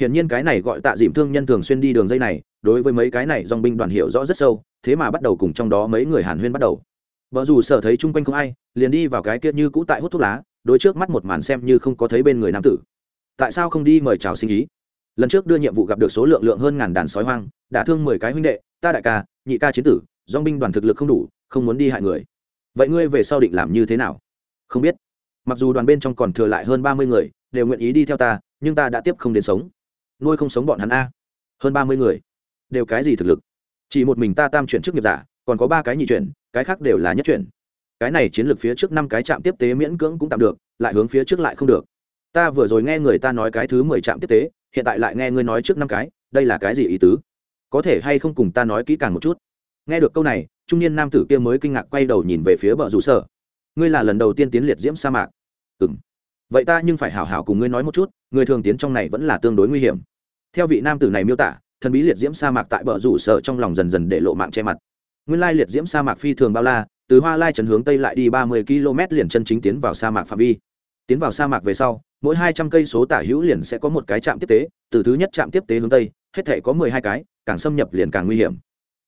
Hiển nhiên cái này gọi tạ dìm thương nhân thường xuyên đi đường dây này, đối với mấy cái này dòng binh đoàn hiểu rõ rất sâu, thế mà bắt đầu cùng trong đó mấy người hàn huyên bắt đầu. Vợ dù sở thấy chung quanh không ai, liền đi vào cái kia như cũ tại hút thuốc lá, đối trước mắt một màn xem như không có thấy bên người nam tử. Tại sao không đi mời chào sinh ý? Lần trước đưa nhiệm vụ gặp được số lượng lượng hơn ngàn đàn sói hoang, đã thương mười cái huynh đệ, ta đại ca, nhị ca chiến tử dong binh đoàn thực lực không đủ, không muốn đi hại người. Vậy ngươi về sau định làm như thế nào? Không biết. Mặc dù đoàn bên trong còn thừa lại hơn ba mươi người, đều nguyện ý đi theo ta, nhưng ta đã tiếp không đến sống. Nuôi không sống bọn hắn a. Hơn ba mươi người. Đều cái gì thực lực? Chỉ một mình ta tam chuyển chức nghiệp giả, còn có ba cái nhị chuyển, cái khác đều là nhất chuyển. Cái này chiến lược phía trước năm cái trạm tiếp tế miễn cưỡng cũng tạm được, lại hướng phía trước lại không được. Ta vừa rồi nghe người ta nói cái thứ mười trạm tiếp tế, hiện tại lại nghe ngươi nói trước năm cái, đây là cái gì ý tứ? Có thể hay không cùng ta nói kỹ càng một chút? Nghe được câu này, trung niên nam tử kia mới kinh ngạc quay đầu nhìn về phía bờ rủ sở ngươi là lần đầu tiên tiến liệt diễm sa mạc. Ừ m vậy ta nhưng phải hảo hảo cùng ngươi nói một chút, người thường tiến trong này vẫn là tương đối nguy hiểm. Theo vị nam tử này miêu tả, thần bí liệt diễm sa mạc tại bờ rủ sở trong lòng dần dần để lộ mạng che mặt. Nguyên lai liệt diễm sa mạc phi thường bao la, từ hoa lai trần hướng tây lại đi ba mươi km liền chân chính tiến vào sa mạc phạm vi. Tiến vào sa mạc về sau, mỗi hai trăm cây số tả hữu liền sẽ có một cái trạm tiếp tế, từ thứ nhất trạm tiếp tế hướng tây, hết thể có mười hai cái, càng xâm nhập liền càng nguy hiểm.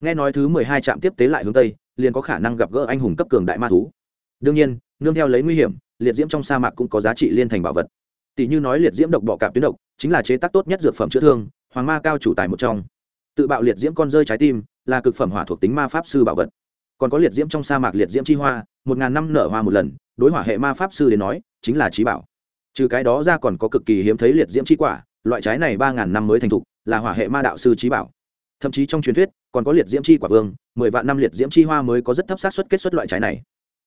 Nghe nói thứ mười hai trạm tiếp tế lại hướng tây, liền có khả năng gặp gỡ anh hùng cấp cường đại ma thú đương nhiên, nương theo lấy nguy hiểm, liệt diễm trong sa mạc cũng có giá trị liên thành bảo vật. Tỷ như nói liệt diễm độc bọ cạp tuyến độc, chính là chế tác tốt nhất dược phẩm chữa thương, hoàng ma cao chủ tài một trong. Tự bạo liệt diễm con rơi trái tim, là cực phẩm hỏa thuộc tính ma pháp sư bảo vật. Còn có liệt diễm trong sa mạc liệt diễm chi hoa, một ngàn năm nở hoa một lần, đối hỏa hệ ma pháp sư đến nói, chính là trí bảo. Trừ cái đó ra còn có cực kỳ hiếm thấy liệt diễm chi quả, loại trái này ba ngàn năm mới thành thục, là hỏa hệ ma đạo sư trí bảo. Thậm chí trong truyền thuyết, còn có liệt diễm chi quả vương, mười vạn năm liệt diễm chi hoa mới có rất thấp xác suất kết xuất loại trái này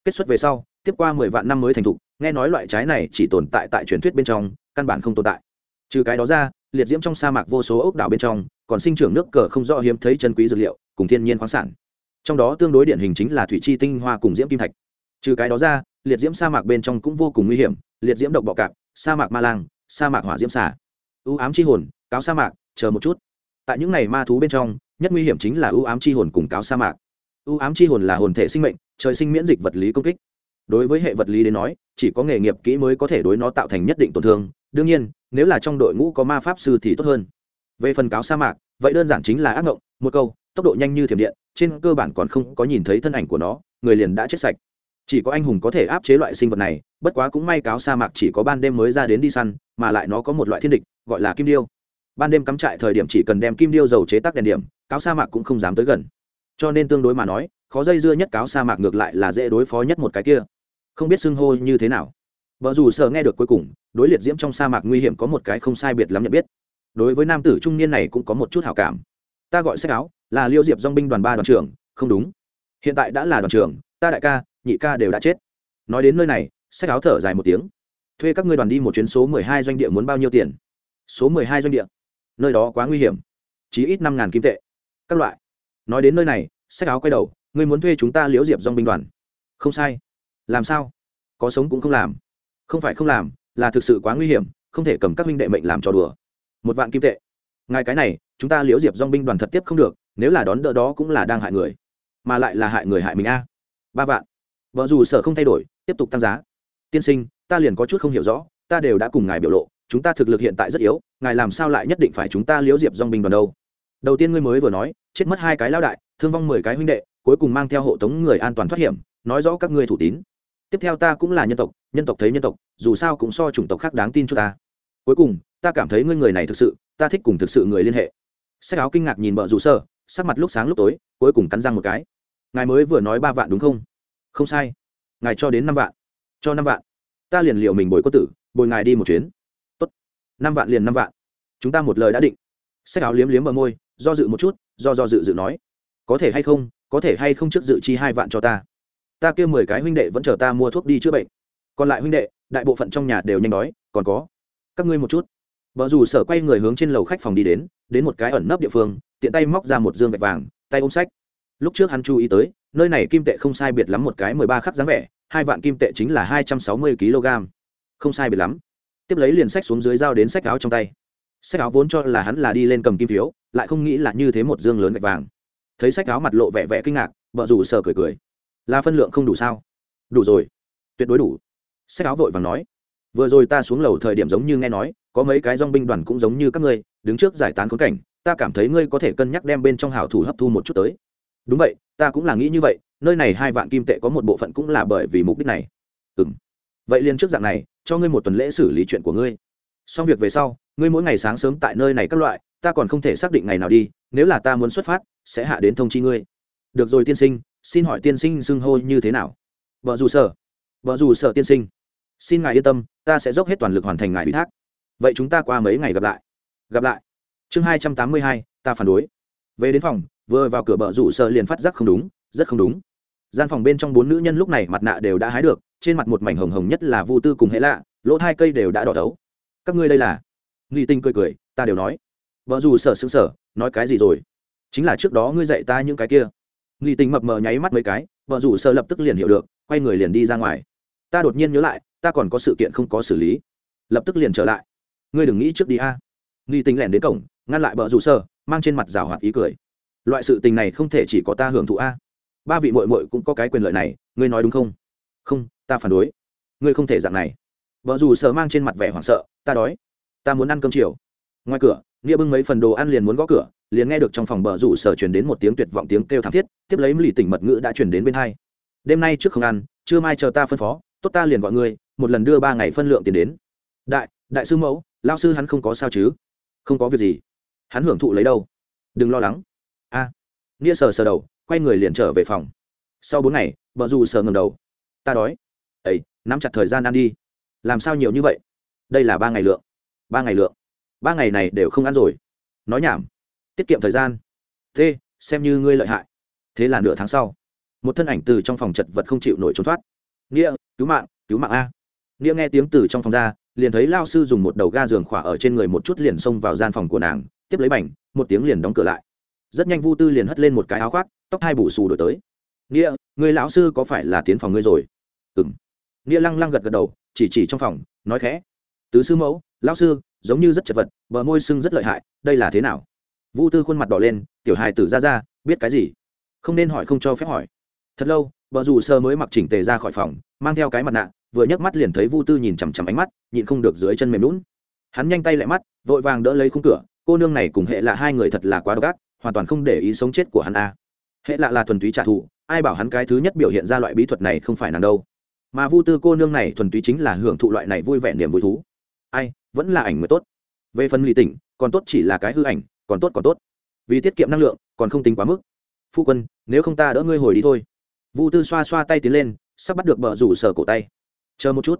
kết xuất về sau, tiếp qua mười vạn năm mới thành thục, nghe nói loại trái này chỉ tồn tại tại truyền thuyết bên trong, căn bản không tồn tại. Trừ cái đó ra, liệt diễm trong sa mạc vô số ốc đảo bên trong, còn sinh trưởng nước cờ không rõ hiếm thấy chân quý dược liệu, cùng thiên nhiên khoáng sản. Trong đó tương đối điển hình chính là thủy chi tinh hoa cùng diễm kim thạch. Trừ cái đó ra, liệt diễm sa mạc bên trong cũng vô cùng nguy hiểm, liệt diễm độc bọ cạp, sa mạc ma lang, sa mạc hỏa diễm xả ưu ám c h i hồn, cáo sa mạc, chờ một chút. Tại những n à y ma thú bên trong, nhất nguy hiểm chính là ưu ám c h i hồn cùng cáo sa mạc. U ám chi hồn là hồn thể sinh mệnh trời sinh miễn dịch vật lý công kích. Đối với hệ vật lý đến nói, chỉ có nghề nghiệp kỹ mới có thể đối nó tạo thành nhất định tổn thương. Đương nhiên, nếu là trong đội ngũ có ma pháp sư thì tốt hơn. Về phần cáo sa mạc, vậy đơn giản chính là ác ngộng, một câu, tốc độ nhanh như thiểm điện, trên cơ bản còn không có nhìn thấy thân ảnh của nó, người liền đã chết sạch. Chỉ có anh hùng có thể áp chế loại sinh vật này, bất quá cũng may cáo sa mạc chỉ có ban đêm mới ra đến đi săn, mà lại nó có một loại thiên địch, gọi là kim điêu. Ban đêm cắm trại thời điểm chỉ cần đem kim điêu dầu chế tác đèn điểm, cáo sa mạc cũng không dám tới gần cho nên tương đối mà nói, khó dây dưa nhất cáo sa mạc ngược lại là dễ đối phó nhất một cái kia. Không biết xưng hô như thế nào. Vợ dù sợ nghe được cuối cùng, đối liệt diễm trong sa mạc nguy hiểm có một cái không sai biệt lắm nhận biết. Đối với nam tử trung niên này cũng có một chút hảo cảm. Ta gọi sách áo, là liêu diệp dong binh đoàn ba đoàn trưởng, không đúng. Hiện tại đã là đoàn trưởng, ta đại ca, nhị ca đều đã chết. Nói đến nơi này, sách áo thở dài một tiếng. Thuê các ngươi đoàn đi một chuyến số mười hai doanh địa muốn bao nhiêu tiền? Số mười hai doanh địa. Nơi đó quá nguy hiểm. Chỉ ít năm ngàn kim tệ. Các loại nói đến nơi này, sách áo quay đầu, ngươi muốn thuê chúng ta liễu diệp dong binh đoàn. Không sai. Làm sao? Có sống cũng không làm. Không phải không làm, là thực sự quá nguy hiểm, không thể cầm các huynh đệ mệnh làm trò đùa. Một vạn kim tệ. Ngài cái này, chúng ta liễu diệp dong binh đoàn thật tiếp không được, nếu là đón đỡ đó cũng là đang hại người. Mà lại là hại người hại mình a. Ba vạn. Vợ dù sở không thay đổi, tiếp tục tăng giá. Tiên sinh, ta liền có chút không hiểu rõ, ta đều đã cùng ngài biểu lộ, chúng ta thực lực hiện tại rất yếu, ngài làm sao lại nhất định phải chúng ta liễu diệp dong binh đoàn đâu? Đầu tiên ngươi mới vừa nói, chết mất hai cái lao đại, thương vong mười cái huynh đệ, cuối cùng mang theo hộ tống người an toàn thoát hiểm, nói rõ các ngươi thủ tín. Tiếp theo ta cũng là nhân tộc nhân tộc thấy nhân tộc, dù sao cũng so chủng tộc khác đáng tin cho ta. Cuối cùng, ta cảm thấy ngươi người này thực sự, ta thích cùng thực sự người liên hệ. Sách áo kinh ngạc nhìn bợ rủ sơ, sắc mặt lúc sáng lúc tối, cuối cùng cắn răng một cái. Ngài mới vừa nói ba vạn đúng không? Không sai. Ngài cho đến năm vạn. Cho năm vạn. Ta liền liệu mình bồi có tử, bồi ngài đi một chuyến. Tốt. Năm vạn liền năm vạn. Chúng ta một lời đã định. Sách áo liếm liếm bờ môi do dự một chút, do do dự dự nói, có thể hay không, có thể hay không trước dự chi hai vạn cho ta? Ta kêu mười cái huynh đệ vẫn chờ ta mua thuốc đi chữa bệnh. Còn lại huynh đệ, đại bộ phận trong nhà đều nhanh đói, còn có các ngươi một chút. Vợ dù sở quay người hướng trên lầu khách phòng đi đến đến một cái ẩn nấp địa phương, tiện tay móc ra một dương gạch vàng, tay ôm sách. Lúc trước hắn chú ý tới, nơi này kim tệ không sai biệt lắm một cái mười ba khắc dáng vẻ, hai vạn kim tệ chính là hai trăm sáu mươi kg không sai biệt lắm. Tiếp lấy liền sách xuống dưới dao đến sách áo trong tay. Sách áo vốn cho là hắn là đi lên cầm kim phiếu lại không nghĩ là như thế một dương lớn gạch vàng. Thấy sách áo mặt lộ vẻ vẻ kinh ngạc, vợ rủ sở cười cười. Là phân lượng không đủ sao? Đủ rồi. Tuyệt đối đủ. Sách áo vội vàng nói. Vừa rồi ta xuống lầu thời điểm giống như nghe nói, có mấy cái dong binh đoàn cũng giống như các ngươi, đứng trước giải tán khốn cảnh, ta cảm thấy ngươi có thể cân nhắc đem bên trong hảo thủ hấp thu một chút tới. Đúng vậy, ta cũng là nghĩ như vậy, nơi này hai vạn kim tệ có một bộ phận cũng là bởi vì mục đích này. Ừ m vậy liền trước dạng này, cho ngươi một tuần lễ xử lý chuyện của ngươi. Xong việc về sau, ngươi mỗi ngày sáng sớm tại nơi này các loại ta còn không thể xác định ngày nào đi, nếu là ta muốn xuất phát, sẽ hạ đến thông chi ngươi. Được rồi tiên sinh, xin hỏi tiên sinh xưng hô như thế nào? Vợ dù sở. Vợ dù sở tiên sinh. Xin ngài yên tâm, ta sẽ dốc hết toàn lực hoàn thành ngài ủy thác. Vậy chúng ta qua mấy ngày gặp lại? Gặp lại. Chương hai trăm tám mươi hai, ta phản đối. Về đến phòng, vừa vào cửa bờ rủ sợ liền phát giác không đúng, rất không đúng. Gian phòng bên trong bốn nữ nhân lúc này mặt nạ đều đã hái được, trên mặt một mảnh hồng hồng nhất là vu tư cùng hệ lạ, lỗ hai cây đều đã đỏ thấu. Các ngươi đây là? Nghi tinh cười cười, ta đều nói vợ dù sợ xứng sở, nói cái gì rồi? Chính là trước đó ngươi dạy ta những cái kia. Nghi tình mập mờ nháy mắt mấy cái, vợ dù sợ lập tức liền hiểu được, quay người liền đi ra ngoài. Ta đột nhiên nhớ lại, ta còn có sự kiện không có xử lý. Lập tức liền trở lại. Ngươi đừng nghĩ trước đi a. Nghi tình lẻn đến cổng, ngăn lại vợ dù sợ mang trên mặt rào hoạt ý cười. Loại sự tình này không thể chỉ có ta hưởng thụ a. Ba vị mội mội cũng có cái quyền lợi này, ngươi nói đúng không? Không, ta phản đối. Ngươi không thể dạng này. Vợ dù sợ mang trên mặt vẻ hoảng sợ, ta đói. Ta muốn ăn cơm chiều ngoài cửa, nghĩa bưng mấy phần đồ ăn liền muốn gõ cửa, liền nghe được trong phòng bờ rủ sở chuyển đến một tiếng tuyệt vọng tiếng kêu thảm thiết, tiếp lấy lì tỉnh mật ngữ đã chuyển đến bên hai. Đêm nay trước không ăn chưa mai chờ ta phân phó, tốt ta liền gọi ngươi, một lần đưa ba ngày phân lượng tiền đến. Đại đại sư mẫu lao sư hắn không có sao chứ? Không có việc gì. Hắn hưởng thụ lấy đâu? Đừng lo lắng. A. Nghĩa sờ sờ đầu, quay người liền trở về phòng. Sau bốn ngày vợ dù sờ ngầm đầu. Ta đói. Ấy nắm chặt thời gian ăn đi. Làm sao nhiều như vậy? Đây là ba ngày lượng. Ba ngày lượng ba ngày này đều không ăn rồi. Nói nhảm. Tiết kiệm thời gian. Thế, xem như ngươi lợi hại. Thế là nửa tháng sau, một thân ảnh từ trong phòng chật vật không chịu nổi trốn thoát. Nghĩa, cứu mạng cứu mạng a. Nghĩa nghe tiếng từ trong phòng ra, liền thấy lao sư dùng một đầu ga giường khỏa ở trên người một chút liền xông vào gian phòng của nàng, tiếp lấy bành một tiếng liền đóng cửa lại. Rất nhanh vu tư liền hất lên một cái áo khoác, tóc hai bù xù đổi tới. Nghĩa, người lão sư có phải là tiến phòng ngươi rồi? Ừng nghĩa lăng lăng gật gật đầu, chỉ chỉ trong phòng, nói khẽ. Tứ sư mẫu, lão sư giống như rất chật vật, bờ môi sưng rất lợi hại, đây là thế nào? Vu tư khuôn mặt đỏ lên, tiểu hài tử ra ra, biết cái gì? Không nên hỏi, không cho phép hỏi. Thật lâu vợ dù sơ mới mặc chỉnh tề ra khỏi phòng, mang theo cái mặt nạ, vừa nhấc mắt liền thấy vu tư nhìn chằm chằm ánh mắt, nhịn không được dưới chân mềm lún hắn nhanh tay lại mắt, vội vàng đỡ lấy khung cửa, cô nương này cùng hệ là hai người thật là quá độc ác, hoàn toàn không để ý sống chết của hắn a hệ lạ là thuần túy trả thù, ai bảo hắn cái thứ nhất biểu hiện ra loại bí thuật này không phải nàng đâu. Mà vu tư cô nương này thuần túy chính là hưởng thụ loại này vui vẻ niềm vui thú. Ai vẫn là ảnh mới tốt. Về phần lì tỉnh, còn tốt chỉ là cái hư ảnh, còn tốt còn tốt. Vì tiết kiệm năng lượng, còn không tính quá mức. Phu quân, nếu không ta đỡ ngươi hồi đi thôi. Vu tư xoa xoa tay tiến lên, sắp bắt được bờ rủ sở cổ tay. Chờ một chút.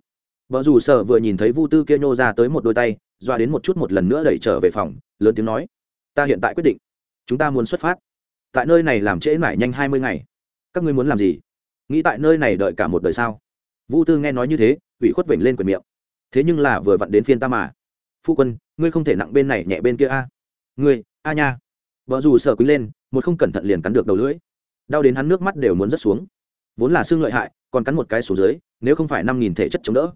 Bờ rủ sở vừa nhìn thấy vu tư kia nhô ra tới một đôi tay, doa đến một chút một lần nữa đẩy trở về phòng, lớn tiếng nói, ta hiện tại quyết định, chúng ta muốn xuất phát. Tại nơi này làm trễ mãi nhanh hai mươi ngày. Các ngươi muốn làm gì? Nghĩ tại nơi này đợi cả một đời sao? Vu tư nghe nói như thế, ủy khuất vểnh lên quyền miệng thế nhưng là vừa vặn đến phiên ta mà. Phu quân, ngươi không thể nặng bên này nhẹ bên kia a. Ngươi, a nha. Vợ dù sợ quý lên, một không cẩn thận liền cắn được đầu lưỡi. Đau đến hắn nước mắt đều muốn rớt xuống. Vốn là xương lợi hại, còn cắn một cái xuống dưới, nếu không phải năm nghìn thể chất chống đỡ.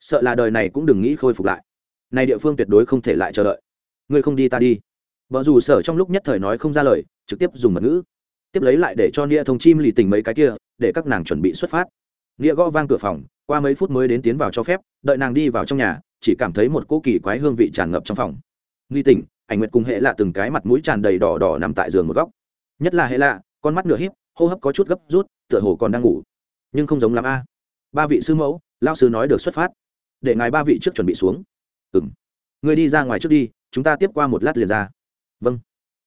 Sợ là đời này cũng đừng nghĩ khôi phục lại. Này địa phương tuyệt đối không thể lại chờ đợi. Ngươi không đi ta đi. Vợ dù sở trong lúc nhất thời nói không ra lời, trực tiếp dùng mật ngữ. Tiếp lấy lại để cho nia thông chim lì tình mấy cái kia, để các nàng chuẩn bị xuất phát nghĩa gõ vang cửa phòng, qua mấy phút mới đến tiến vào cho phép, đợi nàng đi vào trong nhà, chỉ cảm thấy một cỗ kỳ quái hương vị tràn ngập trong phòng. Nghi tỉnh, ảnh nguyệt cùng hệ lạ từng cái mặt mũi tràn đầy đỏ đỏ nằm tại giường một góc. Nhất là hệ lạ, con mắt nửa híp, hô hấp có chút gấp rút, tựa hồ còn đang ngủ. Nhưng không giống lắm a. Ba vị sư mẫu lao sư nói được xuất phát. Để ngài ba vị trước chuẩn bị xuống. Ừng người đi ra ngoài trước đi, chúng ta tiếp qua một lát liền ra. Vâng.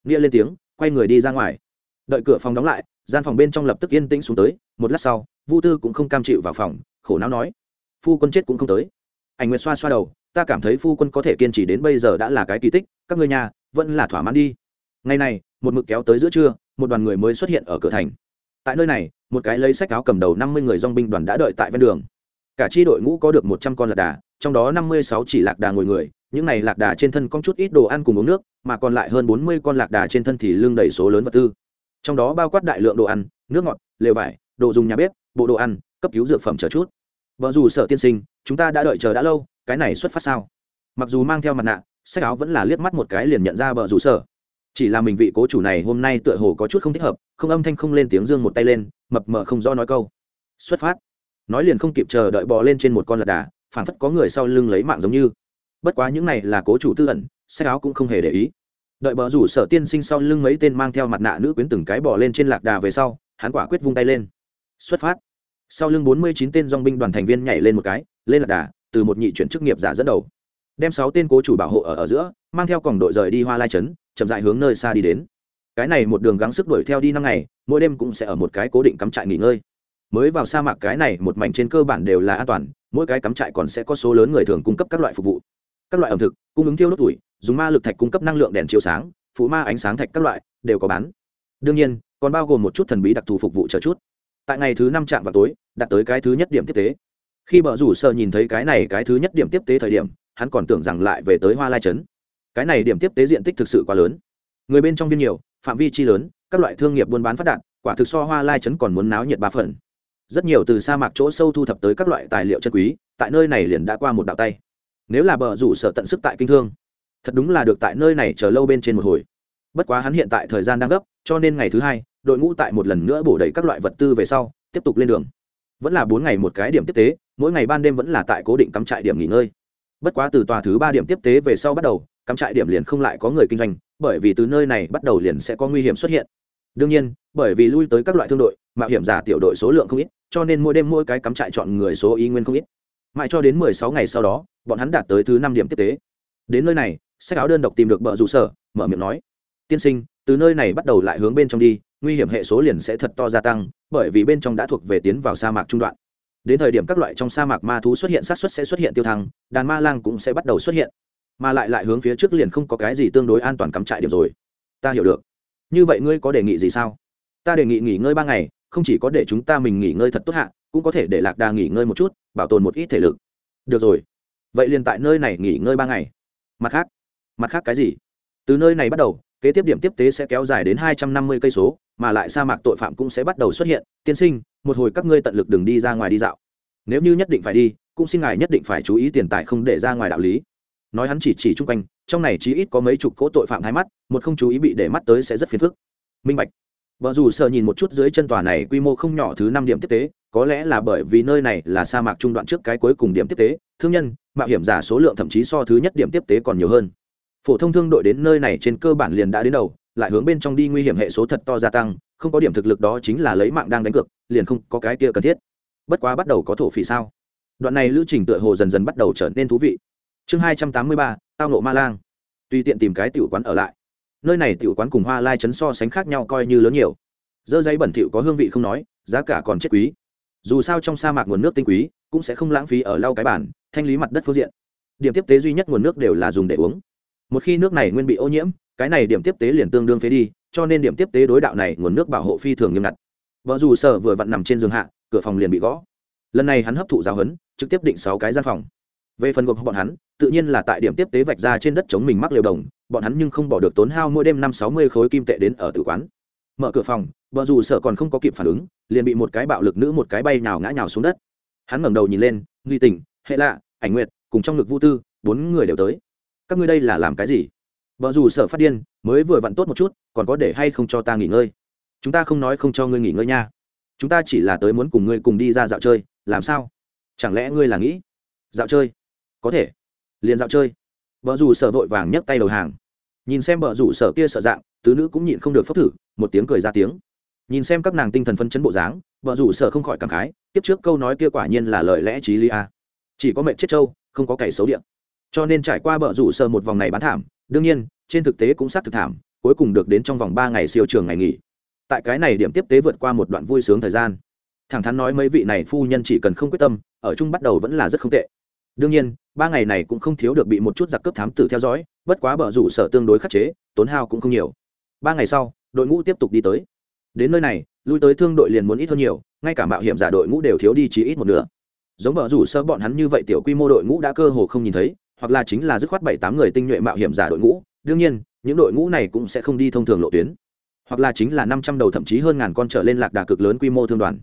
Nghĩa lên tiếng, quay người đi ra ngoài. Đợi cửa phòng đóng lại, gian phòng bên trong lập tức yên tĩnh xuống tới, một lát sau vu tư cũng không cam chịu vào phòng, khổ não nói, phu quân chết cũng không tới. Anh nguyệt xoa xoa đầu, ta cảm thấy phu quân có thể kiên trì đến bây giờ đã là cái kỳ tích, các người nhà vẫn là thỏa mãn đi. Ngày này, một mực kéo tới giữa trưa, một đoàn người mới xuất hiện ở cửa thành. Tại nơi này, một cái lấy sách áo cầm đầu năm mươi người dong binh đoàn đã đợi tại ven đường. Cả chi đội ngũ có được một trăm con lạc đà, trong đó năm mươi sáu chỉ lạc đà ngồi người, những này lạc đà trên thân có chút ít đồ ăn cùng uống nước, mà còn lại hơn bốn mươi con lạc đà trên thân thì lưng đầy số lớn vật tư. Trong đó bao quát đại lượng đồ ăn, nước ngọt, lều vải, đồ dùng nhà bếp bộ đồ ăn, cấp cứu dược phẩm chờ chút. Vợ dù sợ tiên sinh, chúng ta đã đợi chờ đã lâu, cái này xuất phát sao? Mặc dù mang theo mặt nạ, sách áo vẫn là liếc mắt một cái liền nhận ra vợ dù sở chỉ là mình vị cố chủ này hôm nay tựa hồ có chút không thích hợp, không âm thanh không lên tiếng dương một tay lên, mập mờ không do nói câu. Xuất phát. Nói liền không kịp chờ đợi bò lên trên một con lạc đà phản phất có người sau lưng lấy mạng giống như. Bất quá những này là cố chủ tư ẩn, sách áo cũng không hề để ý. Đợi bờ rủ sở tiên sinh sau lưng mấy tên mang theo mặt nạ nữ quyến từng cái bò lên trên lạc đà về sau, hắn quả quyết vung tay lên xuất phát. Sau lưng bốn mươi chín tên dong binh đoàn thành viên nhảy lên một cái, lên lạc đà, từ một nhị chuyển chức nghiệp giả dẫn đầu. Đem sáu tên cố chủ bảo hộ ở ở giữa, mang theo còng đội rời đi hoa lai trấn, chậm dại hướng nơi xa đi đến. Cái này một đường gắng sức đuổi theo đi năm ngày, mỗi đêm cũng sẽ ở một cái cố định cắm trại nghỉ ngơi. Mới vào sa mạc cái này, một mảnh trên cơ bản đều là an toàn, mỗi cái cắm trại còn sẽ có số lớn người thường cung cấp các loại phục vụ. Các loại ẩm thực, cung ứng thiêu đốt tuổi, dùng ma lực thạch cung cấp năng lượng đèn chiếu sáng, phụ ma ánh sáng thạch các loại, đều có bán. Đương nhiên, còn bao gồm một chút thần bí đặc thù phục vụ chờ chút tại ngày thứ năm chạm vào tối, đạt tới cái thứ nhất điểm tiếp tế. Khi bờ rủ sợ nhìn thấy cái này cái thứ nhất điểm tiếp tế thời điểm, hắn còn tưởng rằng lại về tới hoa lai trấn. Cái này điểm tiếp tế diện tích thực sự quá lớn. Người bên trong viên nhiều, phạm vi chi lớn, các loại thương nghiệp buôn bán phát đạt, quả thực so hoa lai trấn còn muốn náo nhiệt ba phần. Rất nhiều từ sa mạc chỗ sâu thu thập tới các loại tài liệu chân quý, tại nơi này liền đã qua một đạo tay. Nếu là bờ rủ sợ tận sức tại kinh thương, thật đúng là được tại nơi này chờ lâu bên trên một hồi bất quá hắn hiện tại thời gian đang gấp, cho nên ngày thứ hai, đội ngũ tại một lần nữa bổ đầy các loại vật tư về sau, tiếp tục lên đường. Vẫn là bốn ngày một cái điểm tiếp tế, mỗi ngày ban đêm vẫn là tại cố định cắm trại điểm nghỉ ngơi. Bất quá từ tòa thứ ba điểm tiếp tế về sau bắt đầu, cắm trại điểm liền không lại có người kinh doanh, bởi vì từ nơi này bắt đầu liền sẽ có nguy hiểm xuất hiện. Đương nhiên, bởi vì lui tới các loại thương đội, mạo hiểm giả tiểu đội số lượng không ít, cho nên mỗi đêm mỗi cái cắm trại chọn người số ý nguyên không ít. Mãi cho đến mười sáu ngày sau đó, bọn hắn đạt tới thứ năm điểm tiếp tế. Đến nơi này, sách áo đơn độc tìm được bờ rủ sở, mở miệng nói tiên sinh, từ nơi này bắt đầu lại hướng bên trong đi, nguy hiểm hệ số liền sẽ thật to gia tăng, bởi vì bên trong đã thuộc về tiến vào sa mạc trung đoạn. Đến thời điểm các loại trong sa mạc ma thú xuất hiện sát xuất sẽ xuất hiện tiêu thăng, đàn ma lang cũng sẽ bắt đầu xuất hiện. Mà lại lại hướng phía trước liền không có cái gì tương đối an toàn cắm trại điểm rồi. Ta hiểu được. Như vậy ngươi có đề nghị gì sao? Ta đề nghị nghỉ ngơi ba ngày, không chỉ có để chúng ta mình nghỉ ngơi thật tốt hạ, cũng có thể để lạc đà nghỉ ngơi một chút, bảo tồn một ít thể lực. Được rồi. Vậy liền tại nơi này nghỉ ngơi ba ngày. Mặt khác. Mặt khác cái gì? Từ nơi này bắt đầu kế tiếp điểm tiếp tế sẽ kéo dài đến hai trăm năm mươi cây số, mà lại sa mạc tội phạm cũng sẽ bắt đầu xuất hiện. Tiên sinh, một hồi các ngươi tận lực đừng đi ra ngoài đi dạo. Nếu như nhất định phải đi, cũng xin ngài nhất định phải chú ý tiền tài không để ra ngoài đạo lý. Nói hắn chỉ chỉ chung quanh, trong này chí ít có mấy chục cỗ tội phạm hai mắt, một không chú ý bị để mắt tới sẽ rất phiền phức. Minh bạch. Vợ dù sợ nhìn một chút dưới chân tòa này quy mô không nhỏ thứ năm điểm tiếp tế, có lẽ là bởi vì nơi này là sa mạc trung đoạn trước cái cuối cùng điểm tiếp tế. Thương nhân, mạo hiểm giả số lượng thậm chí so thứ nhất điểm tiếp tế còn nhiều hơn phổ thông thương đội đến nơi này trên cơ bản liền đã đến đầu, lại hướng bên trong đi nguy hiểm hệ số thật to gia tăng, không có điểm thực lực đó chính là lấy mạng đang đánh cược, liền không có cái kia cần thiết. Bất quá bắt đầu có thổ phỉ sao? Đoạn này lữ trình tựa hồ dần dần bắt đầu trở nên thú vị. Chương hai trăm tám mươi ba, tao nộ ma lang. Tùy tiện tìm cái tiểu quán ở lại, nơi này tiểu quán cùng hoa lai chấn so sánh khác nhau coi như lớn nhiều. Dơ giấy bẩn thỉu có hương vị không nói, giá cả còn chết quý. Dù sao trong sa mạc nguồn nước tinh quý, cũng sẽ không lãng phí ở lau cái bản thanh lý mặt đất phương diện. Điểm tiếp tế duy nhất nguồn nước đều là dùng để uống một khi nước này nguyên bị ô nhiễm, cái này điểm tiếp tế liền tương đương phế đi, cho nên điểm tiếp tế đối đạo này nguồn nước bảo hộ phi thường nghiêm ngặt. Vợ dù sở vừa vặn nằm trên giường hạ, cửa phòng liền bị gõ. Lần này hắn hấp thụ giáo huấn, trực tiếp định sáu cái gian phòng. Về phần gộp bọn hắn, tự nhiên là tại điểm tiếp tế vạch ra trên đất chống mình mắc liều đồng, bọn hắn nhưng không bỏ được tốn hao mỗi đêm năm sáu mươi khối kim tệ đến ở tử quán. Mở cửa phòng, vợ dù sợ còn không có kịp phản ứng, liền bị một cái bạo lực nữ một cái bay nào ngã nhào xuống đất. Hắn ngẩng đầu nhìn lên, nghi tình, hệ lạ, ảnh nguyệt, cùng trong ngực vu tư, bốn người đều tới các ngươi đây là làm cái gì? Vợ dù sợ phát điên, mới vừa vặn tốt một chút, còn có để hay không cho ta nghỉ ngơi? Chúng ta không nói không cho ngươi nghỉ ngơi nha. Chúng ta chỉ là tới muốn cùng ngươi cùng đi ra dạo chơi, làm sao? Chẳng lẽ ngươi là nghĩ? Dạo chơi? Có thể. Liền dạo chơi. Vợ dù sợ vội vàng nhấc tay đầu hàng. Nhìn xem vợ rủ sở kia sợ dạng, tứ nữ cũng nhịn không được phốc thử, một tiếng cười ra tiếng. Nhìn xem các nàng tinh thần phân chấn bộ dáng vợ rủ sở không khỏi cảm khái, tiếp trước câu nói kia quả nhiên là lời lẽ trí r ly a. Chỉ có mệnh chết trâu, không có cày xấu điện cho nên trải qua bờ rủ sơ một vòng này bán thảm, đương nhiên, trên thực tế cũng sát thực thảm, cuối cùng được đến trong vòng ba ngày siêu trường ngày nghỉ. Tại cái này điểm tiếp tế vượt qua một đoạn vui sướng thời gian. Thẳng thắn nói mấy vị này phu nhân chỉ cần không quyết tâm, ở chung bắt đầu vẫn là rất không tệ. Đương nhiên, ba ngày này cũng không thiếu được bị một chút giặc cướp thám tử theo dõi, bất quá bờ rủ sở tương đối khắc chế, tốn hao cũng không nhiều. Ba ngày sau, đội ngũ tiếp tục đi tới. Đến nơi này, lui tới thương đội liền muốn ít hơn nhiều, ngay cả mạo hiểm giả đội ngũ đều thiếu đi chỉ ít một nửa. Giống bờ rủ sơ bọn hắn như vậy tiểu quy mô đội ngũ đã cơ hồ không nhìn thấy hoặc là chính là dứt khoát bảy tám người tinh nhuệ mạo hiểm giả đội ngũ, đương nhiên, những đội ngũ này cũng sẽ không đi thông thường lộ tuyến. Hoặc là chính là năm trăm đầu thậm chí hơn ngàn con trở lên lạc đà cực lớn quy mô thương đoàn.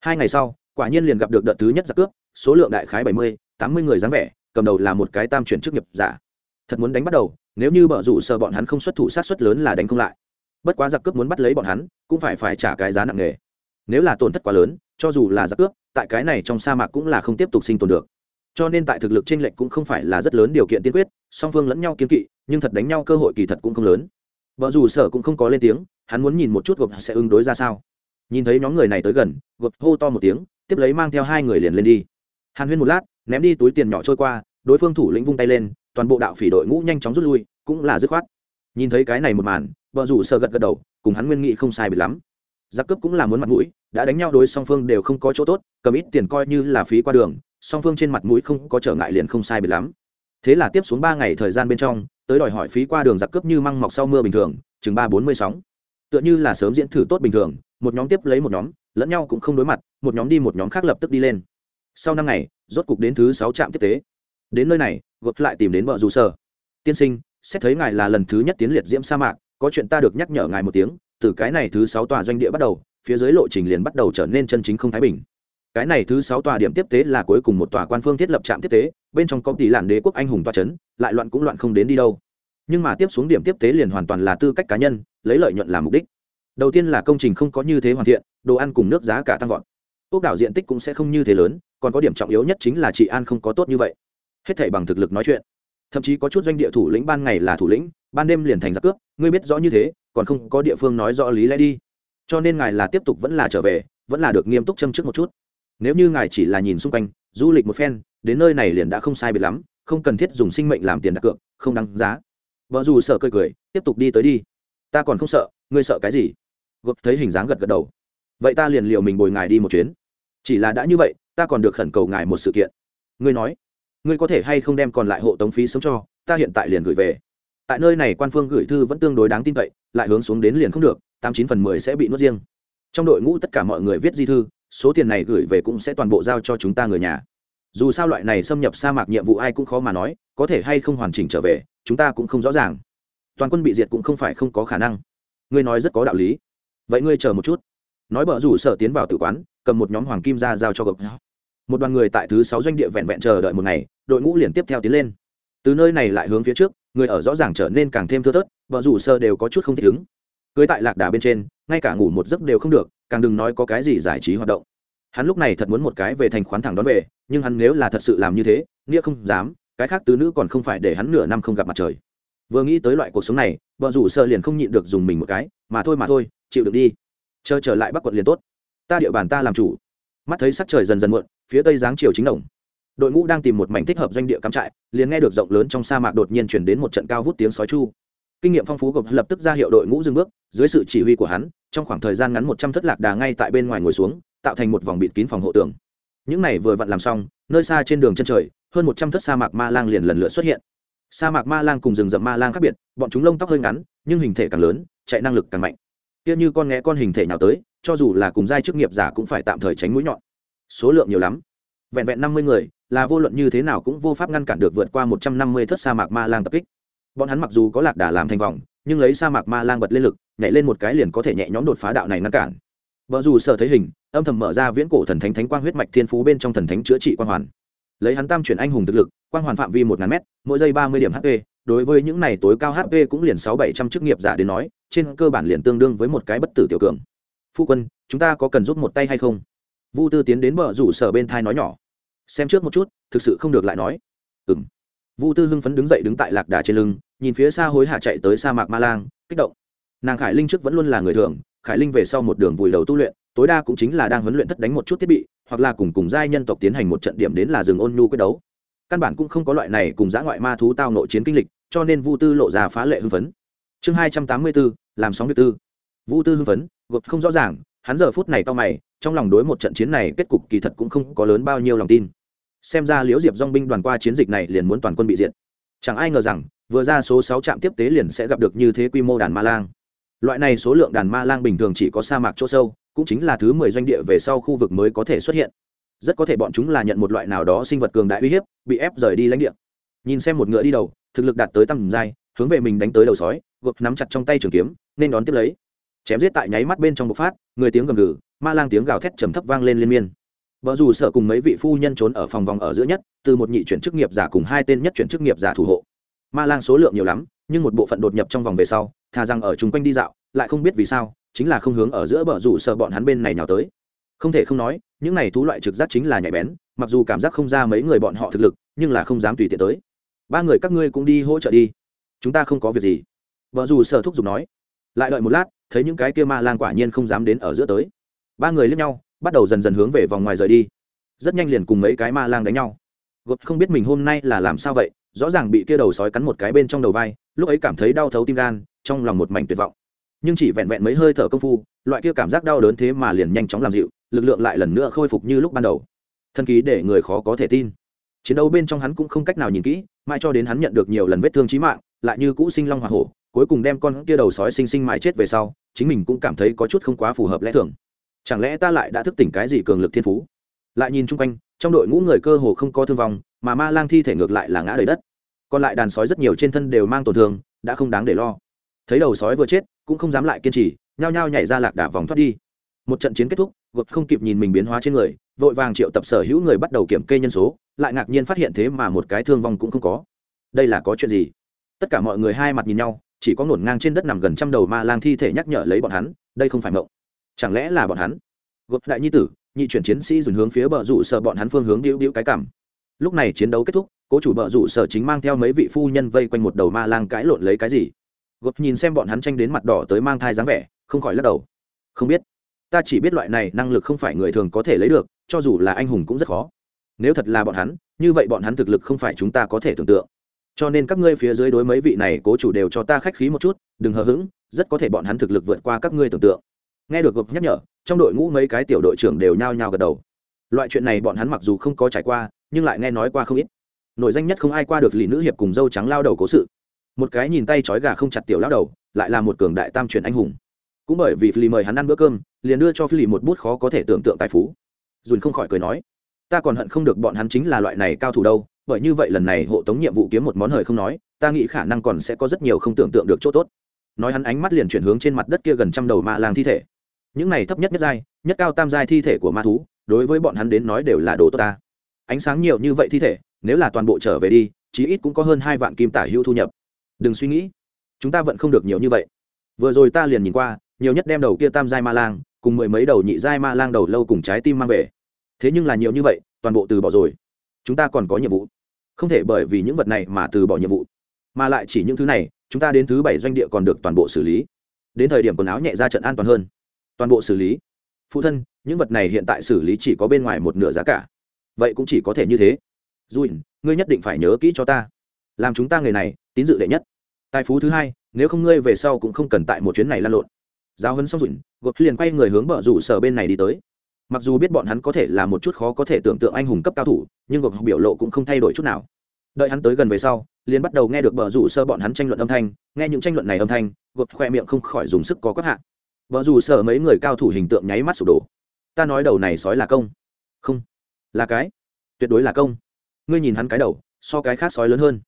Hai ngày sau, quả nhiên liền gặp được đợt thứ nhất giặc cướp, số lượng đại khái bảy mươi, tám mươi người dáng vẻ, cầm đầu là một cái tam chuyển chức nghiệp giả. Thật muốn đánh bắt đầu, nếu như bợ rủ sợ bọn hắn không xuất thủ sát xuất lớn là đánh không lại. Bất quá giặc cướp muốn bắt lấy bọn hắn, cũng phải phải trả cái giá nặng nề. Nếu là tổn thất quá lớn, cho dù là giặc cướp, tại cái này trong sa mạc cũng là không tiếp tục sinh tồn được cho nên tại thực lực trên lệch cũng không phải là rất lớn điều kiện tiên quyết, song phương lẫn nhau kiên kỵ, nhưng thật đánh nhau cơ hội kỳ thật cũng không lớn. Vợ dù sở cũng không có lên tiếng, hắn muốn nhìn một chút gộp sẽ ứng đối ra sao. Nhìn thấy nhóm người này tới gần, gộp hô to một tiếng, tiếp lấy mang theo hai người liền lên đi. Hàn huyên một lát, ném đi túi tiền nhỏ trôi qua, đối phương thủ lĩnh vung tay lên, toàn bộ đạo phỉ đội ngũ nhanh chóng rút lui, cũng là dứt khoát. Nhìn thấy cái này một màn, vợ rủ sợ gật gật đầu, cùng hắn nguyên nghị không sai biệt lắm. Giặc cướp cũng là muốn mặt mũi, đã đánh nhau đối song phương đều không có chỗ tốt, cầm ít tiền coi như là phí qua đường song phương trên mặt mũi không có trở ngại liền không sai biệt lắm. Thế là tiếp xuống ba ngày thời gian bên trong, tới đòi hỏi phí qua đường giặc cướp như măng mọc sau mưa bình thường, chừng ba bốn mươi sóng. Tựa như là sớm diễn thử tốt bình thường, một nhóm tiếp lấy một nhóm, lẫn nhau cũng không đối mặt, một nhóm đi một nhóm khác lập tức đi lên. Sau năm ngày, rốt cục đến thứ sáu trạm tiếp tế. Đến nơi này, gột lại tìm đến vợ dù sở tiên sinh, xét thấy ngài là lần thứ nhất tiến liệt diễm sa mạc, có chuyện ta được nhắc nhở ngài một tiếng, từ cái này thứ sáu tòa doanh địa bắt đầu, phía dưới lộ trình liền bắt đầu trở nên chân chính không thái bình cái này thứ sáu tòa điểm tiếp tế là cuối cùng một tòa quan phương thiết lập trạm tiếp tế, bên trong có tỷ làn đế quốc anh hùng toa c h ấ n lại loạn cũng loạn không đến đi đâu. Nhưng mà tiếp xuống điểm tiếp tế liền hoàn toàn là tư cách cá nhân, lấy lợi nhuận làm mục đích. Đầu tiên là công trình không có như thế hoàn thiện, đồ ăn cùng nước giá cả tăng vọt. Quốc đảo diện tích cũng sẽ không như thế lớn, còn có điểm trọng yếu nhất chính là trị an không có tốt như vậy. Hết thảy bằng thực lực nói chuyện. Thậm chí có chút doanh địa thủ lĩnh ban ngày là thủ lĩnh, ban đêm liền thành giặc cướp, ngươi biết rõ như thế, còn không có địa phương nói rõ lý lẽ đi. Cho nên ngài là tiếp tục vẫn là trở về, vẫn là được nghiêm túc châm trước một chút nếu như ngài chỉ là nhìn xung quanh, du lịch một phen, đến nơi này liền đã không sai biệt lắm, không cần thiết dùng sinh mệnh làm tiền đặt cược, không đáng giá. Vợ dù sợ cười cười, tiếp tục đi tới đi. Ta còn không sợ, ngươi sợ cái gì? Gộp thấy hình dáng gật gật đầu. Vậy ta liền liệu mình bồi ngài đi một chuyến. Chỉ là đã như vậy, ta còn được khẩn cầu ngài một sự kiện. Ngươi nói, ngươi có thể hay không đem còn lại hộ tống phí sống cho, ta hiện tại liền gửi về. Tại nơi này quan phương gửi thư vẫn tương đối đáng tin cậy, lại hướng xuống đến liền không được, tám chín phần mười sẽ bị nuốt riêng. Trong đội ngũ tất cả mọi người viết di thư số tiền này gửi về cũng sẽ toàn bộ giao cho chúng ta người nhà. Dù sao loại này xâm nhập sa mạc nhiệm vụ ai cũng khó mà nói, có thể hay không hoàn chỉnh trở về, chúng ta cũng không rõ ràng. Toàn quân bị diệt cũng không phải không có khả năng. Ngươi nói rất có đạo lý. Vậy ngươi chờ một chút. Nói bờ rủ sợ tiến vào tử quán, cầm một nhóm hoàng kim ra giao cho gập một đoàn người tại thứ sáu doanh địa vẹn vẹn chờ đợi một ngày, đội ngũ liền tiếp theo tiến lên. Từ nơi này lại hướng phía trước, người ở rõ ràng trở nên càng thêm thưa thớt vợ rủ sơ đều có chút không thích ứng. Cưới tại lạc đà bên trên, ngay cả ngủ một giấc đều không được càng đừng nói có cái gì giải trí hoạt động. Hắn lúc này thật muốn một cái về thành khoán thẳng đón về, nhưng hắn nếu là thật sự làm như thế, nghĩa không dám, cái khác tứ nữ còn không phải để hắn nửa năm không gặp mặt trời. Vừa nghĩ tới loại cuộc sống này vợ rủ sợ liền không nhịn được dùng mình một cái, mà thôi mà thôi, chịu được đi. Chờ trở lại bắc quận liền tốt. Ta địa bàn ta làm chủ. Mắt thấy sắc trời dần dần muộn, phía tây giáng chiều chính đồng. Đội ngũ đang tìm một mảnh thích hợp doanh địa cắm trại, liền nghe được rộng lớn trong sa mạc đột nhiên chuyển đến một trận cao vút tiếng sói chu kinh nghiệm phong phú gộp lập tức ra hiệu đội ngũ dừng bước, dưới sự chỉ huy của hắn, trong khoảng thời gian ngắn một trăm thất lạc đà ngay tại bên ngoài ngồi xuống, tạo thành một vòng bịt kín phòng hộ tường. Những này vừa vặn làm xong, nơi xa trên đường chân trời, hơn một trăm thất sa mạc ma lang liền lần lượt xuất hiện. Sa mạc ma lang cùng rừng rậm ma lang khác biệt, bọn chúng lông tóc hơi ngắn, nhưng hình thể càng lớn, chạy năng lực càng mạnh. Kia như con nghe con hình thể nào tới, cho dù là cùng giai chức nghiệp giả cũng phải tạm thời tránh mũi nhọn. Số lượng nhiều lắm. Vẹn vẹn năm mươi người, là vô luận như thế nào cũng vô pháp ngăn cản được vượt qua một trăm năm mươi thất sa mạc ma lang tập kích bọn hắn mặc dù có lạc đà làm thành vòng, nhưng lấy sa mạc ma lang bật lên lực, nhảy lên một cái liền có thể nhẹ nhõm đột phá đạo này ngăn cản. Vợ dù sợ thấy hình, âm thầm mở ra viễn cổ thần thánh thánh quang huyết mạch thiên phú bên trong thần thánh chữa trị quang hoàn. Lấy hắn tam chuyển anh hùng thực lực, quang hoàn phạm vi một ngàn m mỗi giây ba mươi điểm hp đối với những này tối cao hp cũng liền sáu bảy trăm chức nghiệp giả đến nói, trên cơ bản liền tương đương với một cái bất tử tiểu cường. Phu quân, chúng ta có cần giúp một tay hay không? Vu tư tiến đến bờ rủ sở bên thai nói nhỏ. Xem trước một chút, thực sự không được lại nói. Ừ m vu tư hưng phấn đứng dậy đứng tại lạc đà trên lưng nhìn phía xa hối hạ chạy tới sa mạc ma lang, kích động. Nàng khải linh trước vẫn luôn là người thường, khải linh về sau một đường vùi đầu tu luyện, tối đa cũng chính là đang huấn luyện thất đánh một chút thiết bị, hoặc là cùng cùng giai nhân tộc tiến hành một trận điểm đến là rừng ôn nhu quyết đấu. Căn bản cũng không có loại này cùng giã ngoại ma thú tao nội chiến kinh lịch, cho nên vu tư lộ ra phá lệ hưng phấn. Chương hai trăm tám mươi bốn, làm sóng việc tư. Vu tư hưng phấn, gột không rõ ràng, hắn giờ phút này to mày, trong lòng đối một trận chiến này kết cục kỳ thật cũng không có lớn bao nhiêu lòng tin. Xem ra liễu diệp dong binh đoàn qua chiến dịch này liền muốn toàn quân bị diệt. Chẳng ai ngờ rằng vừa ra số sáu trạm tiếp tế liền sẽ gặp được như thế quy mô đàn ma lang. Loại này số lượng đàn ma lang bình thường chỉ có sa mạc chỗ sâu, cũng chính là thứ mười doanh địa về sau khu vực mới có thể xuất hiện. Rất có thể bọn chúng là nhận một loại nào đó sinh vật cường đại uy hiếp, bị ép rời đi lãnh địa. Nhìn xem một ngựa đi đầu, thực lực đạt tới tầm giai, hướng về mình đánh tới đầu sói gộp nắm chặt trong tay trường kiếm, nên đón tiếp lấy. Chém giết tại nháy mắt bên trong bộc phát, người tiếng gầm gừ, ma lang tiếng gào thét trầm thấp vang lên liên miên. Vợ dù sợ cùng mấy vị phu nhân trốn ở phòng vòng ở giữa nhất, từ một nhị chuyển chức nghiệp giả cùng hai tên nhất chuyển chức nghiệp giả thủ hộ ma lang số lượng nhiều lắm, nhưng một bộ phận đột nhập trong vòng về sau, thà rằng ở chung quanh đi dạo, lại không biết vì sao, chính là không hướng ở giữa bờ rủ sợ bọn hắn bên này nào tới. Không thể không nói, những này thú loại trực giác chính là nhạy bén, mặc dù cảm giác không ra mấy người bọn họ thực lực, nhưng là không dám tùy tiện tới. Ba người các ngươi cũng đi hỗ trợ đi. Chúng ta không có việc gì. Vợ dù sợ thúc giục nói. Lại đợi một lát, thấy những cái kia ma lang quả nhiên không dám đến ở giữa tới. Ba người lướt nhau, bắt đầu dần dần hướng về vòng ngoài rời đi. Rất nhanh liền cùng mấy cái ma lang đánh nhau. Gột không biết mình hôm nay là làm sao vậy rõ ràng bị kia đầu sói cắn một cái bên trong đầu vai, lúc ấy cảm thấy đau thấu tim gan, trong lòng một mảnh tuyệt vọng. Nhưng chỉ vẹn vẹn mấy hơi thở công phu, loại kia cảm giác đau đớn thế mà liền nhanh chóng làm dịu, lực lượng lại lần nữa khôi phục như lúc ban đầu. Thần ký để người khó có thể tin. Chiến đấu bên trong hắn cũng không cách nào nhìn kỹ, mãi cho đến hắn nhận được nhiều lần vết thương trí mạng, lại như cũ sinh long hoa hổ, cuối cùng đem con kia đầu sói sinh sinh mãi chết về sau, chính mình cũng cảm thấy có chút không quá phù hợp lẽ thường. Chẳng lẽ ta lại đã thức tỉnh cái gì cường lực thiên phú? Lại nhìn chung quanh, trong đội ngũ người cơ hồ không có thương vong mà ma lang thi thể ngược lại là ngã đầy đất. Còn lại đàn sói rất nhiều trên thân đều mang tổn thương, đã không đáng để lo. Thấy đầu sói vừa chết, cũng không dám lại kiên trì, nhao nhao nhảy ra lạc đả vòng thoát đi. Một trận chiến kết thúc, gột không kịp nhìn mình biến hóa trên người, vội vàng triệu tập sở hữu người bắt đầu kiểm kê nhân số, lại ngạc nhiên phát hiện thế mà một cái thương vong cũng không có. Đây là có chuyện gì? Tất cả mọi người hai mặt nhìn nhau, chỉ có ngổn ngang trên đất nằm gần trăm đầu ma lang thi thể nhắc nhở lấy bọn hắn, đây không phải mộng. Chẳng lẽ là bọn hắn? Gột đại nhi tử, nhị chuyển chiến sĩ dùn hướng phía bờ rủ sợ bọn hắn phương hướng đĩu đĩu cái cảm lúc này chiến đấu kết thúc, cố chủ bợ rủ sở chính mang theo mấy vị phu nhân vây quanh một đầu ma lang cãi lộn lấy cái gì? Gột nhìn xem bọn hắn tranh đến mặt đỏ tới mang thai dáng vẻ, không khỏi lắc đầu. Không biết. Ta chỉ biết loại này năng lực không phải người thường có thể lấy được, cho dù là anh hùng cũng rất khó. Nếu thật là bọn hắn, như vậy bọn hắn thực lực không phải chúng ta có thể tưởng tượng. Cho nên các ngươi phía dưới đối mấy vị này cố chủ đều cho ta khách khí một chút, đừng hờ hững, rất có thể bọn hắn thực lực vượt qua các ngươi tưởng tượng. Nghe được gộp nhắc nhở, trong đội ngũ mấy cái tiểu đội trưởng đều nhao nhao gật đầu loại chuyện này bọn hắn mặc dù không có trải qua, nhưng lại nghe nói qua không ít. Nổi danh nhất không ai qua được lì nữ hiệp cùng dâu trắng lao đầu cố sự. Một cái nhìn tay trói gà không chặt tiểu lao đầu, lại là một cường đại tam truyền anh hùng. Cũng bởi vì philly mời hắn ăn bữa cơm, liền đưa cho philly một bút khó có thể tưởng tượng tài phú. Dùn không khỏi cười nói, ta còn hận không được bọn hắn chính là loại này cao thủ đâu, bởi như vậy lần này hộ tống nhiệm vụ kiếm một món hời không nói, ta nghĩ khả năng còn sẽ có rất nhiều không tưởng tượng được chỗ tốt. Nói hắn ánh mắt liền chuyển hướng trên mặt đất kia gần trăm đầu ma lang thi thể. Những này thấp nhất nhất giai, nhất cao tam giai thi thể của ma thú đối với bọn hắn đến nói đều là đồ tốt ta. Ánh sáng nhiều như vậy thi thể, nếu là toàn bộ trở về đi, chí ít cũng có hơn hai vạn kim tả hữu thu nhập. Đừng suy nghĩ, chúng ta vẫn không được nhiều như vậy. Vừa rồi ta liền nhìn qua, nhiều nhất đem đầu kia tam giai ma lang, cùng mười mấy đầu nhị giai ma lang đầu lâu cùng trái tim mang về. Thế nhưng là nhiều như vậy, toàn bộ từ bỏ rồi. Chúng ta còn có nhiệm vụ. Không thể bởi vì những vật này mà từ bỏ nhiệm vụ. Mà lại chỉ những thứ này, chúng ta đến thứ bảy doanh địa còn được toàn bộ xử lý. Đến thời điểm quần áo nhẹ ra trận an toàn hơn. Toàn bộ xử lý. Phụ thân những vật này hiện tại xử lý chỉ có bên ngoài một nửa giá cả. Vậy cũng chỉ có thể như thế. Dùi ngươi nhất định phải nhớ kỹ cho ta. Làm chúng ta người này, tín dự đệ nhất. Tài phú thứ hai, nếu không ngươi về sau cũng không cần tại một chuyến này lan lộn. Giáo hấn xong rủi gột liền quay người hướng bờ rủ sở bên này đi tới. Mặc dù biết bọn hắn có thể là một chút khó có thể tưởng tượng anh hùng cấp cao thủ, nhưng gột biểu lộ cũng không thay đổi chút nào. Đợi hắn tới gần về sau, liền bắt đầu nghe được bờ rủ sơ bọn hắn tranh luận âm thanh. Nghe những tranh luận này âm thanh, gột khoe miệng không khỏi dùng sức có các hạ. Vợ dù sở mấy người cao thủ hình tượng nháy mắt sụp đổ ta nói đầu này sói là công. Không. Là cái. Tuyệt đối là công. Ngươi nhìn hắn cái đầu so cái khác sói lớn hơn.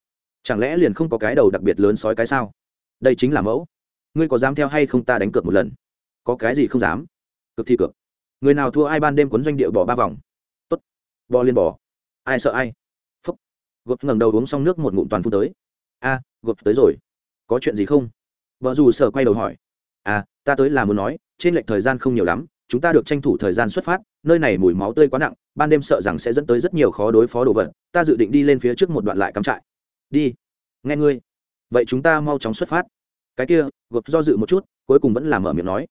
Chẳng lẽ liền không có cái đầu đặc biệt lớn sói cái sao? Đây chính là mẫu. Ngươi có dám theo hay không ta đánh cược một lần? Có cái gì không dám? Cực thi cược, người nào thua ai ban đêm quấn doanh địa bỏ ba vòng. Tốt. Bò liên bỏ. Ai sợ ai? Phúc. Gộp ngẩng đầu uống xong nước một ngụm toàn phun tới. A à, gộp tới rồi. Có chuyện gì không? Vợ dù sợ quay đầu hỏi. À ta tới là muốn nói trên lệch thời gian không nhiều lắm chúng ta được tranh thủ thời gian xuất phát, nơi này mùi máu tươi quá nặng, ban đêm sợ rằng sẽ dẫn tới rất nhiều khó đối phó đồ vật, ta dự định đi lên phía trước một đoạn lại cắm trại. Đi. Nghe ngươi. Vậy chúng ta mau chóng xuất phát. Cái kia, gộp do dự một chút, cuối cùng vẫn là mở miệng nói.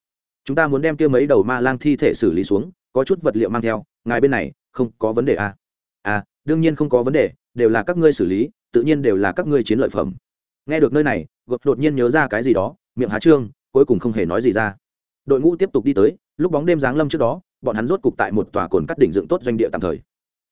Chúng ta muốn đem kia mấy đầu ma lang thi thể xử lý xuống, có chút vật liệu mang theo, ngài bên này, không có vấn đề à? à đương nhiên không có vấn đề, đều là các ngươi xử lý, tự nhiên đều là các ngươi chiến lợi phẩm. Nghe được nơi này, gộp đột nhiên nhớ ra cái gì đó, miệng há trương, cuối cùng không hề nói gì ra đội ngũ tiếp tục đi tới, lúc bóng đêm giáng lâm trước đó, bọn hắn rốt cục tại một tòa cồn cắt đỉnh dựng tốt doanh địa tạm thời.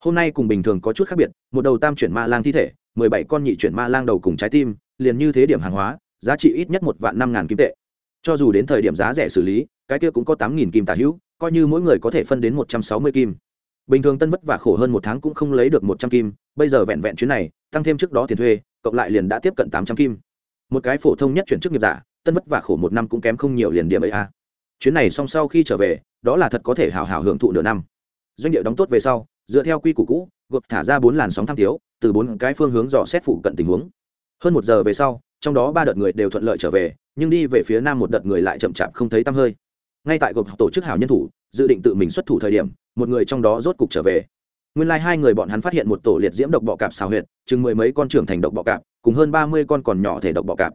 Hôm nay cùng bình thường có chút khác biệt, một đầu tam chuyển ma lang thi thể, mười bảy con nhị chuyển ma lang đầu cùng trái tim, liền như thế điểm hàng hóa, giá trị ít nhất một vạn năm ngàn kim tệ. Cho dù đến thời điểm giá rẻ xử lý, cái kia cũng có tám nghìn kim tả hữu, coi như mỗi người có thể phân đến một trăm sáu mươi kim. Bình thường tân vất vả khổ hơn một tháng cũng không lấy được một trăm kim, bây giờ vẹn vẹn chuyến này, tăng thêm trước đó tiền thuê, cộng lại liền đã tiếp cận tám trăm kim. Một cái phổ thông nhất chuyển chức nghiệp giả, tân vất vả khổ một năm cũng kém không nhiều liền điểm ấy a chuyến này xong sau khi trở về, đó là thật có thể hào hào hưởng thụ nửa năm. Doanh điệu đóng tốt về sau, dựa theo quy củ cũ, gộp thả ra bốn làn sóng tham tiếu, từ bốn cái phương hướng dò xét phụ cận tình huống. Hơn một giờ về sau, trong đó ba đợt người đều thuận lợi trở về, nhưng đi về phía nam một đợt người lại chậm chạp không thấy tăm hơi. Ngay tại gộp tổ chức hảo nhân thủ, dự định tự mình xuất thủ thời điểm, một người trong đó rốt cục trở về. Nguyên lai、like、hai người bọn hắn phát hiện một tổ liệt diễm độc bọ cạp xào huyệt, chừng mười mấy con trưởng thành độc bọ cạp, cùng hơn ba mươi con còn nhỏ thể độc bọ cạp.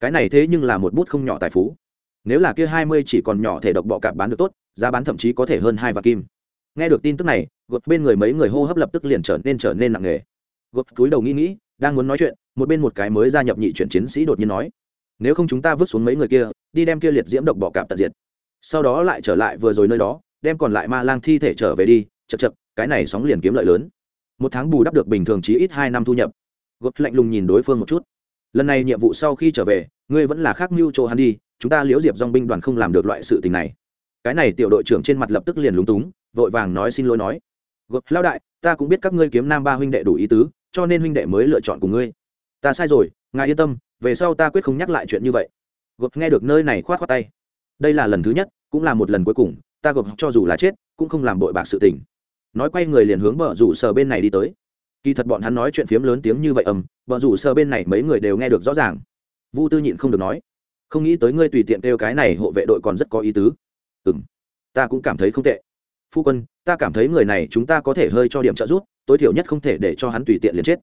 Cái này thế nhưng là một bút không nhỏ tài phú nếu là kia hai mươi chỉ còn nhỏ thể độc bọ cạp bán được tốt, giá bán thậm chí có thể hơn hai vạn kim. Nghe được tin tức này, gột bên người mấy người hô hấp lập tức liền trở nên trở nên nặng nề. Gột cúi đầu nghĩ nghĩ, đang muốn nói chuyện, một bên một cái mới gia nhập nhị chuyển chiến sĩ đột nhiên nói, nếu không chúng ta vứt xuống mấy người kia, đi đem kia liệt diễm độc bọ cạp tận diệt. Sau đó lại trở lại vừa rồi nơi đó, đem còn lại ma lang thi thể trở về đi, chật chật, cái này sóng liền kiếm lợi lớn. Một tháng bù đắp được bình thường chí ít hai năm thu nhập. Gột lạnh lùng nhìn đối phương một chút. Lần này nhiệm vụ sau khi trở về, ngươi vẫn là khác mưu chỗ hắn đi chúng ta liễu diệp dong binh đoàn không làm được loại sự tình này. Cái này tiểu đội trưởng trên mặt lập tức liền lúng túng, vội vàng nói xin lỗi nói. Gộp lao đại, ta cũng biết các ngươi kiếm nam ba huynh đệ đủ ý tứ, cho nên huynh đệ mới lựa chọn cùng ngươi. Ta sai rồi, ngài yên tâm, về sau ta quyết không nhắc lại chuyện như vậy. Gộp nghe được nơi này khoát khoát tay. Đây là lần thứ nhất, cũng là một lần cuối cùng, ta gộp cho dù là chết, cũng không làm bội bạc sự tình. Nói quay người liền hướng bờ rủ sờ bên này đi tới. Kỳ thật bọn hắn nói chuyện phiếm lớn tiếng như vậy ầm, bờ rủ sờ bên này mấy người đều nghe được rõ ràng. Vu tư nhịn không được nói không nghĩ tới ngươi tùy tiện kêu cái này hộ vệ đội còn rất có ý tứ. Ừ m ta cũng cảm thấy không tệ. Phu quân, ta cảm thấy người này chúng ta có thể hơi cho điểm trợ giúp, tối thiểu nhất không thể để cho hắn tùy tiện liền chết.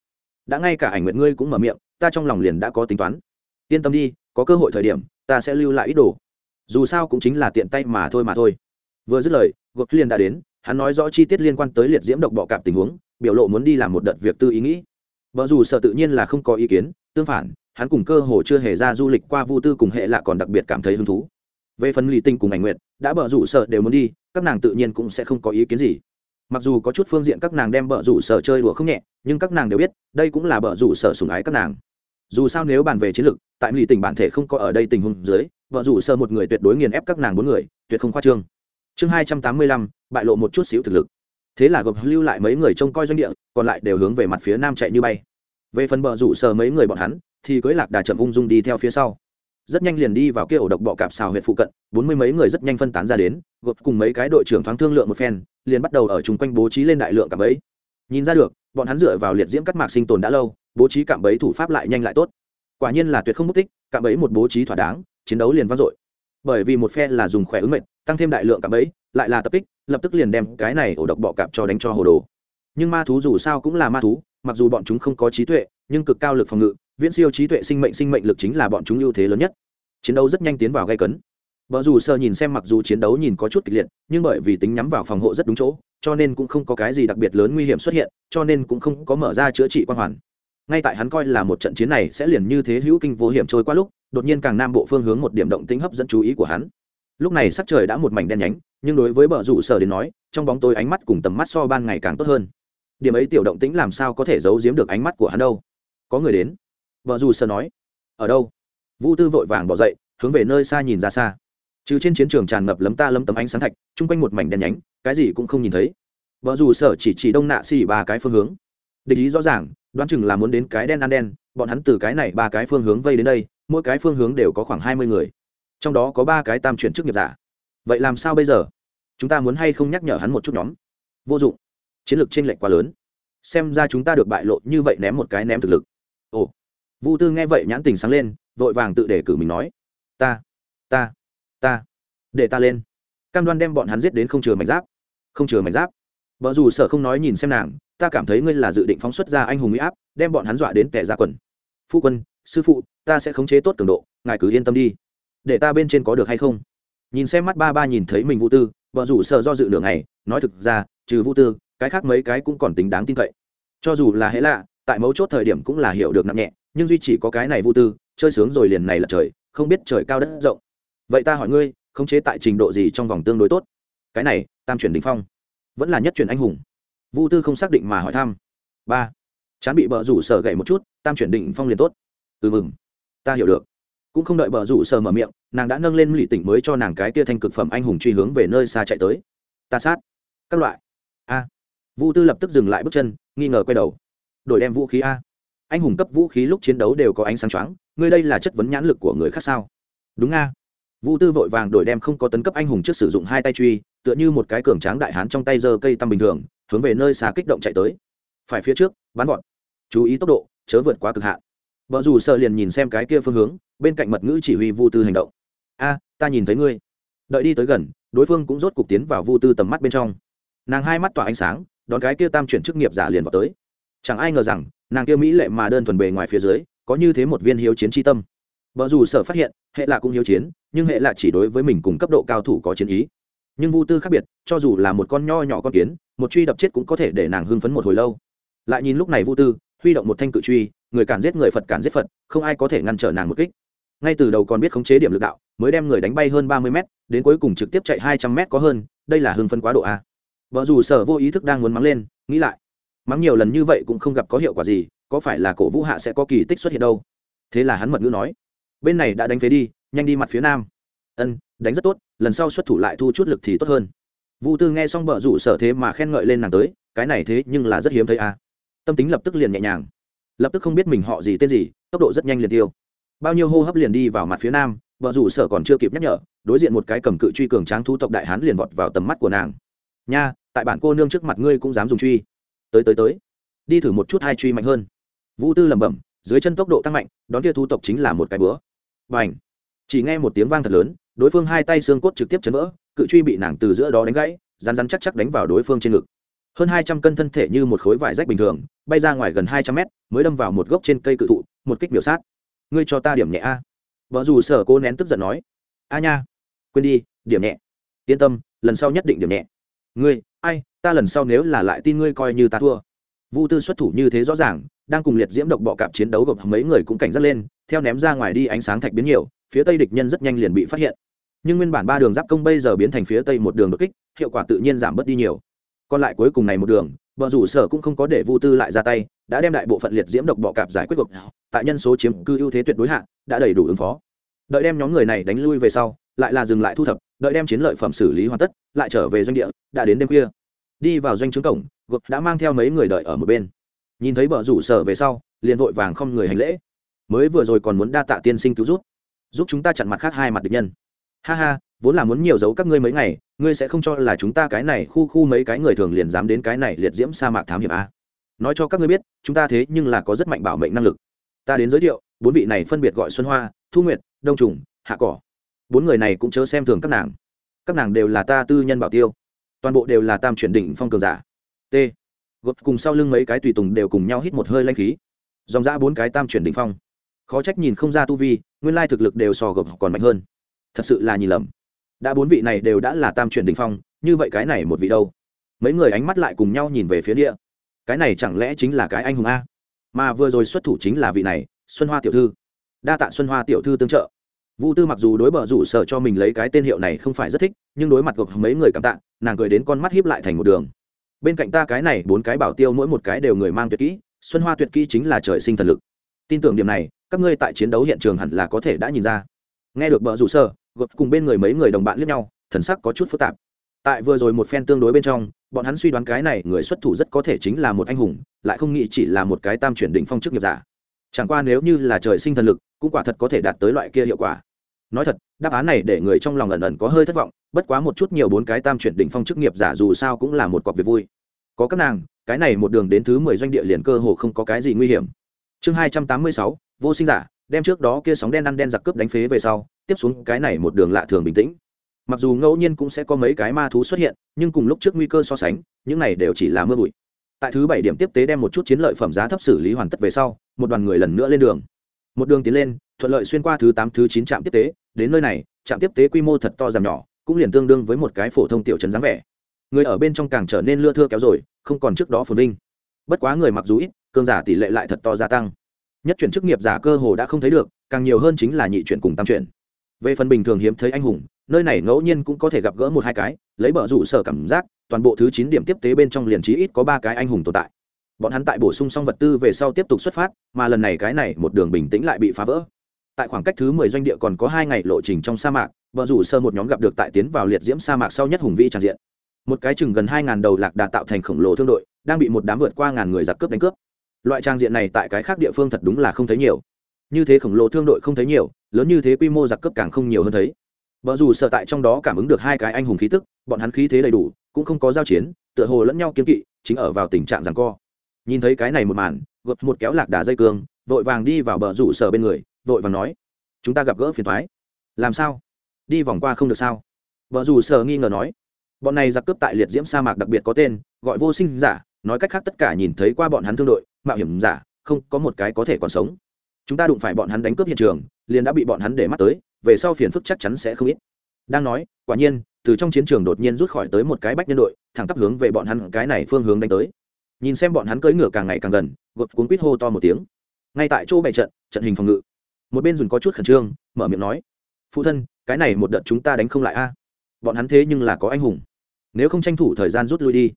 Đã ngay cả ảnh nguyện ngươi cũng mở miệng, ta trong lòng liền đã có tính toán. Yên tâm đi, có cơ hội thời điểm, ta sẽ lưu lại ít đồ. Dù sao cũng chính là tiện tay mà thôi mà thôi. Vừa dứt lời gột liền đã đến, hắn nói rõ chi tiết liên quan tới liệt diễm độc bọ cạp tình huống, biểu lộ muốn đi làm một đợt việc tư ý nghĩ. Vợ dù sợ tự nhiên là không có ý kiến, tương phản hắn cùng cơ hồ chưa hề ra du lịch qua vu tư cùng hệ lạ còn đặc biệt cảm thấy hứng thú. Về phần lì tinh cùng ảnh nguyện đã bợ rủ sợ đều muốn đi, các nàng tự nhiên cũng sẽ không có ý kiến gì. Mặc dù có chút phương diện các nàng đem bợ rủ sợ chơi đùa không nhẹ, nhưng các nàng đều biết, đây cũng là bợ rủ sợ sùng ái các nàng. Dù sao nếu bàn về chiến lược, tại lì tình bản thể không có ở đây tình huống dưới vợ rủ sợ một người tuyệt đối nghiền ép các nàng bốn người, tuyệt không khoa trương. Chương hai trăm tám mươi lăm, bại lộ một chút xíu thực lực. Thế là gộp lưu lại mấy người trông coi doanh địa, còn lại đều hướng về mặt phía nam chạy như bay. Về phần bờ rủ sờ mấy người bọn hắn thì cưới lạc đà chậm ung dung đi theo phía sau. Rất nhanh liền đi vào kia ổ độc bọ cạp xào huyện phụ cận, bốn mươi mấy người rất nhanh phân tán ra đến, gộp cùng mấy cái đội trưởng thoáng thương lượng một phen, liền bắt đầu ở chung quanh bố trí lên đại lượng cạm bẫy. Nhìn ra được, bọn hắn dựa vào liệt diễm cắt mạc sinh tồn đã lâu, bố trí cạm bẫy thủ pháp lại nhanh lại tốt. Quả nhiên là tuyệt không mất tích, cạm bẫy một bố trí thỏa đáng, chiến đấu liền vang dội. Bởi vì một phe là dùng khỏe ứng mệnh, tăng thêm đại lượng cạm bẫy, lại là tập kích, lập tức liền đem cái này ổ độc bọ cạp cho đánh cho hồ đồ. Nhưng ma thú dù sao cũng là ma thú, mặc dù bọn chúng không có trí tuệ, nhưng cực cao lực phòng ngự viễn siêu trí tuệ sinh mệnh sinh mệnh lực chính là bọn chúng ưu thế lớn nhất. Chiến đấu rất nhanh tiến vào gây cấn. Vợ dù sơ nhìn xem mặc dù chiến đấu nhìn có chút kịch liệt, nhưng bởi vì tính nhắm vào phòng hộ rất đúng chỗ, cho nên cũng không có cái gì đặc biệt lớn nguy hiểm xuất hiện, cho nên cũng không có mở ra chữa trị quan hoàn. Ngay tại hắn coi là một trận chiến này sẽ liền như thế hữu kinh vô hiểm trôi qua lúc, đột nhiên càng nam bộ phương hướng một điểm động tính hấp dẫn chú ý của hắn. Lúc này sắc trời đã một mảnh đen nhánh, nhưng đối với bờ rủ sở đến nói, trong bóng tối ánh mắt cùng tầm mắt so ban ngày càng tốt hơn. Điểm ấy tiểu động tĩnh làm sao có thể giấu giếm được ánh mắt của hắn đâu? Có người đến vợ dù sơ nói, ở đâu? Vũ tư vội vàng bỏ dậy, hướng về nơi xa nhìn ra xa. Chứ trên chiến trường tràn ngập lấm ta lấm tấm ánh sáng thạch, chung quanh một mảnh đen nhánh, cái gì cũng không nhìn thấy. Vợ dù sở chỉ chỉ đông nạ xỉ ba cái phương hướng. Địch ý rõ ràng, đoán chừng là muốn đến cái đen ăn đen, bọn hắn từ cái này ba cái phương hướng vây đến đây, mỗi cái phương hướng đều có khoảng hai mươi người. Trong đó có ba cái tam chuyển chức nghiệp giả. Vậy làm sao bây giờ? Chúng ta muốn hay không nhắc nhở hắn một chút nhóm? Vô dụng. Chiến lược t r ê n lệch quá lớn. Xem ra chúng ta được bại lộ như vậy ném một cái ném thực lực. Ồ vu tư nghe vậy nhãn tình sáng lên, vội vàng tự để cử mình nói, ta ta ta, để ta lên. Cam đoan đem bọn hắn giết đến không chừa mảnh giáp, không chừa mảnh giáp. Vợ dù sợ không nói nhìn xem nàng, ta cảm thấy ngươi là dự định phóng xuất ra anh hùng huy áp, đem bọn hắn dọa đến kẻ ra quần. Phu quân, sư phụ, ta sẽ khống chế tốt cường độ, ngài cứ yên tâm đi. Để ta bên trên có được hay không? Nhìn xem mắt ba ba nhìn thấy mình vũ tư vợ rủ sợ do dự nửa này nói thực ra, trừ vũ tư, cái khác mấy cái cũng còn tính đáng tin cậy. Cho dù là hễ lạ, tại mấu chốt thời điểm cũng là hiểu được nặng nhẹ nhưng duy chỉ có cái này vô tư, chơi sướng rồi liền này là trời, không biết trời cao đất rộng. Vậy ta hỏi ngươi, khống chế tại trình độ gì trong vòng tương đối tốt? Cái này, tam chuyển đ phong. Vẫn là nhất chuyển anh hùng. Vu tư không xác định mà hỏi thăm. Ba. Chán bị bờ rủ sở gậy một chút, tam chuyển định phong liền tốt. Ừ mừng. Ta hiểu được. Cũng không đợi bờ rủ sở mở miệng, nàng đã nâng lên lì tỉnh mới cho nàng cái kia thanh cực phẩm anh hùng truy hướng về nơi xa chạy tới. Ta sát. Các loại. A. Vũ tư lập tức dừng lại bước chân, nghi ngờ quay đầu. Đổi đem vũ khí a anh hùng cấp vũ khí lúc chiến đấu đều có ánh sáng choáng, ngươi đây là chất vấn nhãn lực của người khác sao? Đúng nga. vũ tư vội vàng đổi đem không có tấn cấp anh hùng trước sử dụng hai tay truy, tựa như một cái cường tráng đại hán trong tay giơ cây tăm bình thường, hướng về nơi xa kích động chạy tới. Phải phía trước, bắn gọn chú ý tốc độ, chớ vượt quá cực hạn. Vợ dù sợ liền nhìn xem cái kia phương hướng, bên cạnh mật ngữ chỉ huy vu tư hành động. A, ta nhìn thấy ngươi. Đợi đi tới gần, đối phương cũng rốt cục tiến vào vu tư tầm mắt bên trong. Nàng hai mắt tỏa ánh sáng, đón cái kia tam chuyển chức nghiệp giả liền vào tới chẳng ai ngờ rằng, nàng kia mỹ lệ mà đơn thuần bề ngoài phía dưới, có như thế một viên hiếu chiến tri tâm. Vợ dù sở phát hiện, hệ lạ cũng hiếu chiến, nhưng hệ lạ chỉ đối với mình cùng cấp độ cao thủ có chiến ý. Nhưng vu tư khác biệt, cho dù là một con nho nhỏ con kiến, một truy đập chết cũng có thể để nàng hưng phấn một hồi lâu. Lại nhìn lúc này vu tư, huy động một thanh cự truy, người cản giết người phật cản giết phật, không ai có thể ngăn trở nàng một kích. Ngay từ đầu còn biết khống chế điểm lực đạo, mới đem người đánh bay hơn ba mươi m đến cuối cùng trực tiếp chạy hai trăm m có hơn, đây là hưng phấn quá độ a. Vợ dù sở vô ý thức đang muốn mắng lên, nghĩ lại mắng nhiều lần như vậy cũng không gặp có hiệu quả gì, có phải là cổ vũ hạ sẽ có kỳ tích xuất hiện đâu? Thế là hắn mật ngữ nói, bên này đã đánh phế đi, nhanh đi mặt phía nam. Ân, đánh rất tốt, lần sau xuất thủ lại thu chút lực thì tốt hơn. Vu tư nghe xong bờ rủ sở thế mà khen ngợi lên nàng tới, cái này thế nhưng là rất hiếm thấy à? tâm tính lập tức liền nhẹ nhàng, lập tức không biết mình họ gì tên gì, tốc độ rất nhanh liền tiêu. Bao nhiêu hô hấp liền đi vào mặt phía nam vợ rủ sở còn chưa kịp nhắc nhở, đối diện một cái cầm cự truy cường tráng thu tộc đại hán liền vọt vào tầm mắt của nàng. Nha, tại bản cô nương trước mặt ngươi cũng dám dùng truy tới tới tới. Đi thử một chút hai truy mạnh hơn. Vũ tư lẩm bẩm, dưới chân tốc độ tăng mạnh, đón kia thu tộc chính là một cái bữa. B à n h chỉ nghe một tiếng vang thật lớn, đối phương hai tay xương cốt trực tiếp chấn vỡ, cự truy bị nàng từ giữa đó đánh gãy rán rán chắc chắc đánh vào đối phương trên ngực. Hơn hai trăm cân thân thể như một khối vải rách bình thường, bay ra ngoài gần hai trăm mét, mới đâm vào một gốc trên cây cự thụ, một kích biểu sát. Ngươi cho ta điểm nhẹ a. Vợ dù sở cô nén tức giận nói. A nha! Quên đi, điểm nhẹ. Yên tâm, lần sau nhất định điểm nhẹ. Ngươi, ai ta lần sau nếu là lại tin ngươi coi như ta thua. Vu tư xuất thủ như thế rõ ràng, đang cùng liệt diễm độc bọ cạp chiến đấu gộp mấy người cũng cảnh giác lên, theo ném ra ngoài đi ánh sáng thạch biến nhiều, phía tây địch nhân rất nhanh liền bị phát hiện. Nhưng nguyên bản ba đường giáp công bây giờ biến thành phía tây một đường đột kích, hiệu quả tự nhiên giảm bớt đi nhiều. Còn lại cuối cùng này một đường vợ rủ sở cũng không có để vu tư lại ra tay, đã đem đại bộ phận liệt diễm độc bọ cạp giải quyết gộp. Tại nhân số chiếm cư ưu thế tuyệt đối hạn đã đầy đủ ứng phó. Đợi đem nhóm người này đánh lui về sau, lại là dừng lại thu thập, đợi đem chiến lợi phẩm xử lý hoàn tất, lại trở về doanh địa, đã đến đêm khuya đi vào doanh trướng cổng gộp đã mang theo mấy người đợi ở một bên. Nhìn thấy vợ rủ sở về sau, liền vội vàng không người hành lễ. Mới vừa rồi còn muốn đa tạ tiên sinh cứu giúp giúp chúng ta chặn mặt khác hai mặt địch nhân. Ha ha, vốn là muốn nhiều giấu các ngươi mấy ngày, ngươi sẽ không cho là chúng ta cái này khu khu mấy cái người thường liền dám đến cái này liệt diễm sa mạc thám hiểm a. Nói cho các ngươi biết, chúng ta thế nhưng là có rất mạnh bảo mệnh năng lực. Ta đến giới thiệu, bốn vị này phân biệt gọi xuân hoa, thu nguyệt, đông trùng, hạ cỏ. Bốn người này cũng chớ xem thường các nàng. Các nàng đều là ta tư nhân bảo tiêu toàn bộ đều là tam chuyển đỉnh phong cường giả. T. Gột cùng sau lưng mấy cái tùy tùng đều cùng nhau hít một hơi lanh khí. Dòng ra bốn cái tam chuyển đỉnh phong. Khó trách nhìn không ra tu vi, nguyên lai thực lực đều sò gộp còn mạnh hơn. Thật sự là nhìn lầm. Đã bốn vị này đều đã là tam chuyển đỉnh phong, như vậy cái này một vị đâu? Mấy người ánh mắt lại cùng nhau nhìn về phía địa. Cái này chẳng lẽ chính là cái anh hùng a? Mà vừa rồi xuất thủ chính là vị này, xuân hoa tiểu thư. Đa tạ xuân hoa tiểu thư tương trợ vu tư mặc dù đối bờ rủ sở cho mình lấy cái tên hiệu này không phải rất thích, nhưng đối mặt gộp mấy người cảm tạ, nàng cười đến con mắt híp lại thành một đường. Bên cạnh ta cái này, bốn cái bảo tiêu mỗi một cái đều người mang tuyệt kỹ, xuân hoa tuyệt kỹ chính là trời sinh thần lực. Tin tưởng điểm này, các ngươi tại chiến đấu hiện trường hẳn là có thể đã nhìn ra. Nghe được bờ rủ sở, gộp cùng bên người mấy người đồng bạn liếc nhau, thần sắc có chút phức tạp. Tại vừa rồi một phen tương đối bên trong, bọn hắn suy đoán cái này người xuất thủ rất có thể chính là một anh hùng, lại không nghĩ chỉ là một cái tam chuyển đỉnh phong chức nghiệp giả. Chẳng qua nếu như là trời sinh thần lực, cũng quả thật có thể đạt tới loại kia hiệu quả nói thật, đáp án này để người trong lòng ẩn ẩn có hơi thất vọng, bất quá một chút nhiều bốn cái tam chuyển đỉnh phong chức nghiệp giả dù sao cũng là một cọc việc vui. Có các nàng, cái này một đường đến thứ mười doanh địa liền cơ hồ không có cái gì nguy hiểm. Chương hai trăm tám mươi sáu, vô sinh giả, đem trước đó kia sóng đen ăn đen giặc cướp đánh phế về sau, tiếp xuống cái này một đường lạ thường bình tĩnh. Mặc dù ngẫu nhiên cũng sẽ có mấy cái ma thú xuất hiện, nhưng cùng lúc trước nguy cơ so sánh, những này đều chỉ là mưa bụi. Tại thứ bảy điểm tiếp tế đem một chút chiến lợi phẩm giá thấp xử lý hoàn tất về sau, một đoàn người lần nữa lên đường. Một đường tiến lên thuận lợi xuyên qua thứ tám, thứ chín trạm tiếp tế. Đến nơi này, trạm tiếp tế quy mô thật to giảm nhỏ, cũng liền tương đương với một cái phổ thông tiểu trấn dáng vẻ. Người ở bên trong càng trở nên lưa thưa kéo rồi, không còn trước đó phồn vinh. Bất quá người mặc dù ít cương giả tỷ lệ lại thật to gia tăng. Nhất chuyển chức nghiệp giả cơ hồ đã không thấy được, càng nhiều hơn chính là nhị chuyển cùng tam chuyển. Về phần bình thường hiếm thấy anh hùng, nơi này ngẫu nhiên cũng có thể gặp gỡ một hai cái, lấy bờ rủ sở cảm giác, toàn bộ thứ chín điểm tiếp tế bên trong liền chí ít có ba cái anh hùng tồn tại. Bọn hắn tại bổ sung xong vật tư về sau tiếp tục xuất phát, mà lần này cái này một đường bình tĩnh lại bị phá vỡ tại khoảng cách thứ mười doanh địa còn có hai ngày lộ trình trong sa mạc vợ rủ sơ một nhóm gặp được tại tiến vào liệt diễm sa mạc sau nhất hùng vĩ tràn diện. Một cái chừng gần hai ngàn đầu lạc đà tạo thành khổng lồ thương đội, đang bị một đám vượt qua ngàn người giặc cướp đánh cướp. Loại trang diện này tại cái khác địa phương thật đúng là không thấy nhiều. Như thế khổng lồ thương đội không thấy nhiều, lớn như thế quy mô giặc cướp càng không nhiều hơn thấy. Vợ dù sợ tại trong đó cảm ứng được hai cái anh hùng khí tức, bọn hắn khí thế đầy đủ, cũng không có giao chiến, tựa hồ lẫn nhau kiếm kỵ, chính ở vào tình trạng rằng co. Nhìn thấy cái này một màn, gột một kéo lạc đà dây cương, vội vàng đi vào bờ rủ sở bên người vội vàng nói, chúng ta gặp gỡ phiền thoái làm sao? Đi vòng qua không được sao? Vợ dù sờ nghi ngờ nói, bọn này giặc cướp tại liệt diễm sa mạc đặc biệt có tên, gọi vô sinh giả, nói cách khác tất cả nhìn thấy qua bọn hắn thương đội, mạo hiểm giả, không có một cái có thể còn sống. Chúng ta đụng phải bọn hắn đánh cướp hiện trường, liền đã bị bọn hắn để mắt tới, về sau phiền phức chắc chắn sẽ không ít. Đang nói, quả nhiên, từ trong chiến trường đột nhiên rút khỏi tới một cái bách nhân đội, thẳng tắp hướng về bọn hắn cái này phương hướng đánh tới. Nhìn xem bọn hắn cưỡi ngựa càng ngày càng gần, gột cuốn quýt hô to một tiếng. Ngay tại chỗ bày trận trận hình phòng ngự một bên dùng có chút khẩn trương, mở miệng nói, phụ thân, cái này một đợt chúng ta đánh không lại a. Bọn hắn thế nhưng là có anh hùng. Nếu không tranh thủ thời gian rút lui đi.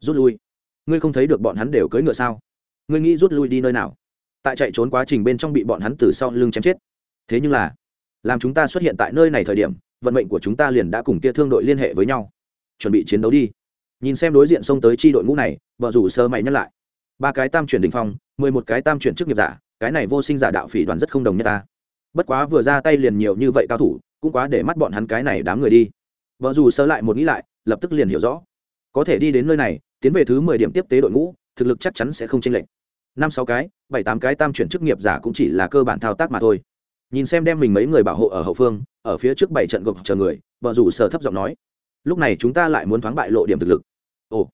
Rút lui? Ngươi không thấy được bọn hắn đều cưỡi ngựa sao? Ngươi nghĩ rút lui đi nơi nào? Tại chạy trốn quá trình bên trong bị bọn hắn từ sau lưng chém chết. Thế nhưng là, làm chúng ta xuất hiện tại nơi này thời điểm, vận mệnh của chúng ta liền đã cùng kia thương đội liên hệ với nhau. Chuẩn bị chiến đấu đi. Nhìn xem đối diện xông tới chi đội ngũ này, vợ rủ sơ mày nhắc lại. Ba cái tam chuyển đình phong, mười một cái tam chuyển chức nghiệp giả cái này vô sinh giả đạo phỉ đoàn rất không đồng nhất ta. Bất quá vừa ra tay liền nhiều như vậy cao thủ, cũng quá để mắt bọn hắn cái này đám người đi. Vợ dù sơ lại một nghĩ lại, lập tức liền hiểu rõ. Có thể đi đến nơi này, tiến về thứ mười điểm tiếp tế đội ngũ, thực lực chắc chắn sẽ không chênh lệch. Năm sáu cái, bảy tám cái tam chuyển chức nghiệp giả cũng chỉ là cơ bản thao tác mà thôi. Nhìn xem đem mình mấy người bảo hộ ở hậu phương, ở phía trước bảy trận gộp chờ người, vợ rủ sở thấp giọng nói, lúc này chúng ta lại muốn thoáng bại lộ điểm thực lực. Ồ,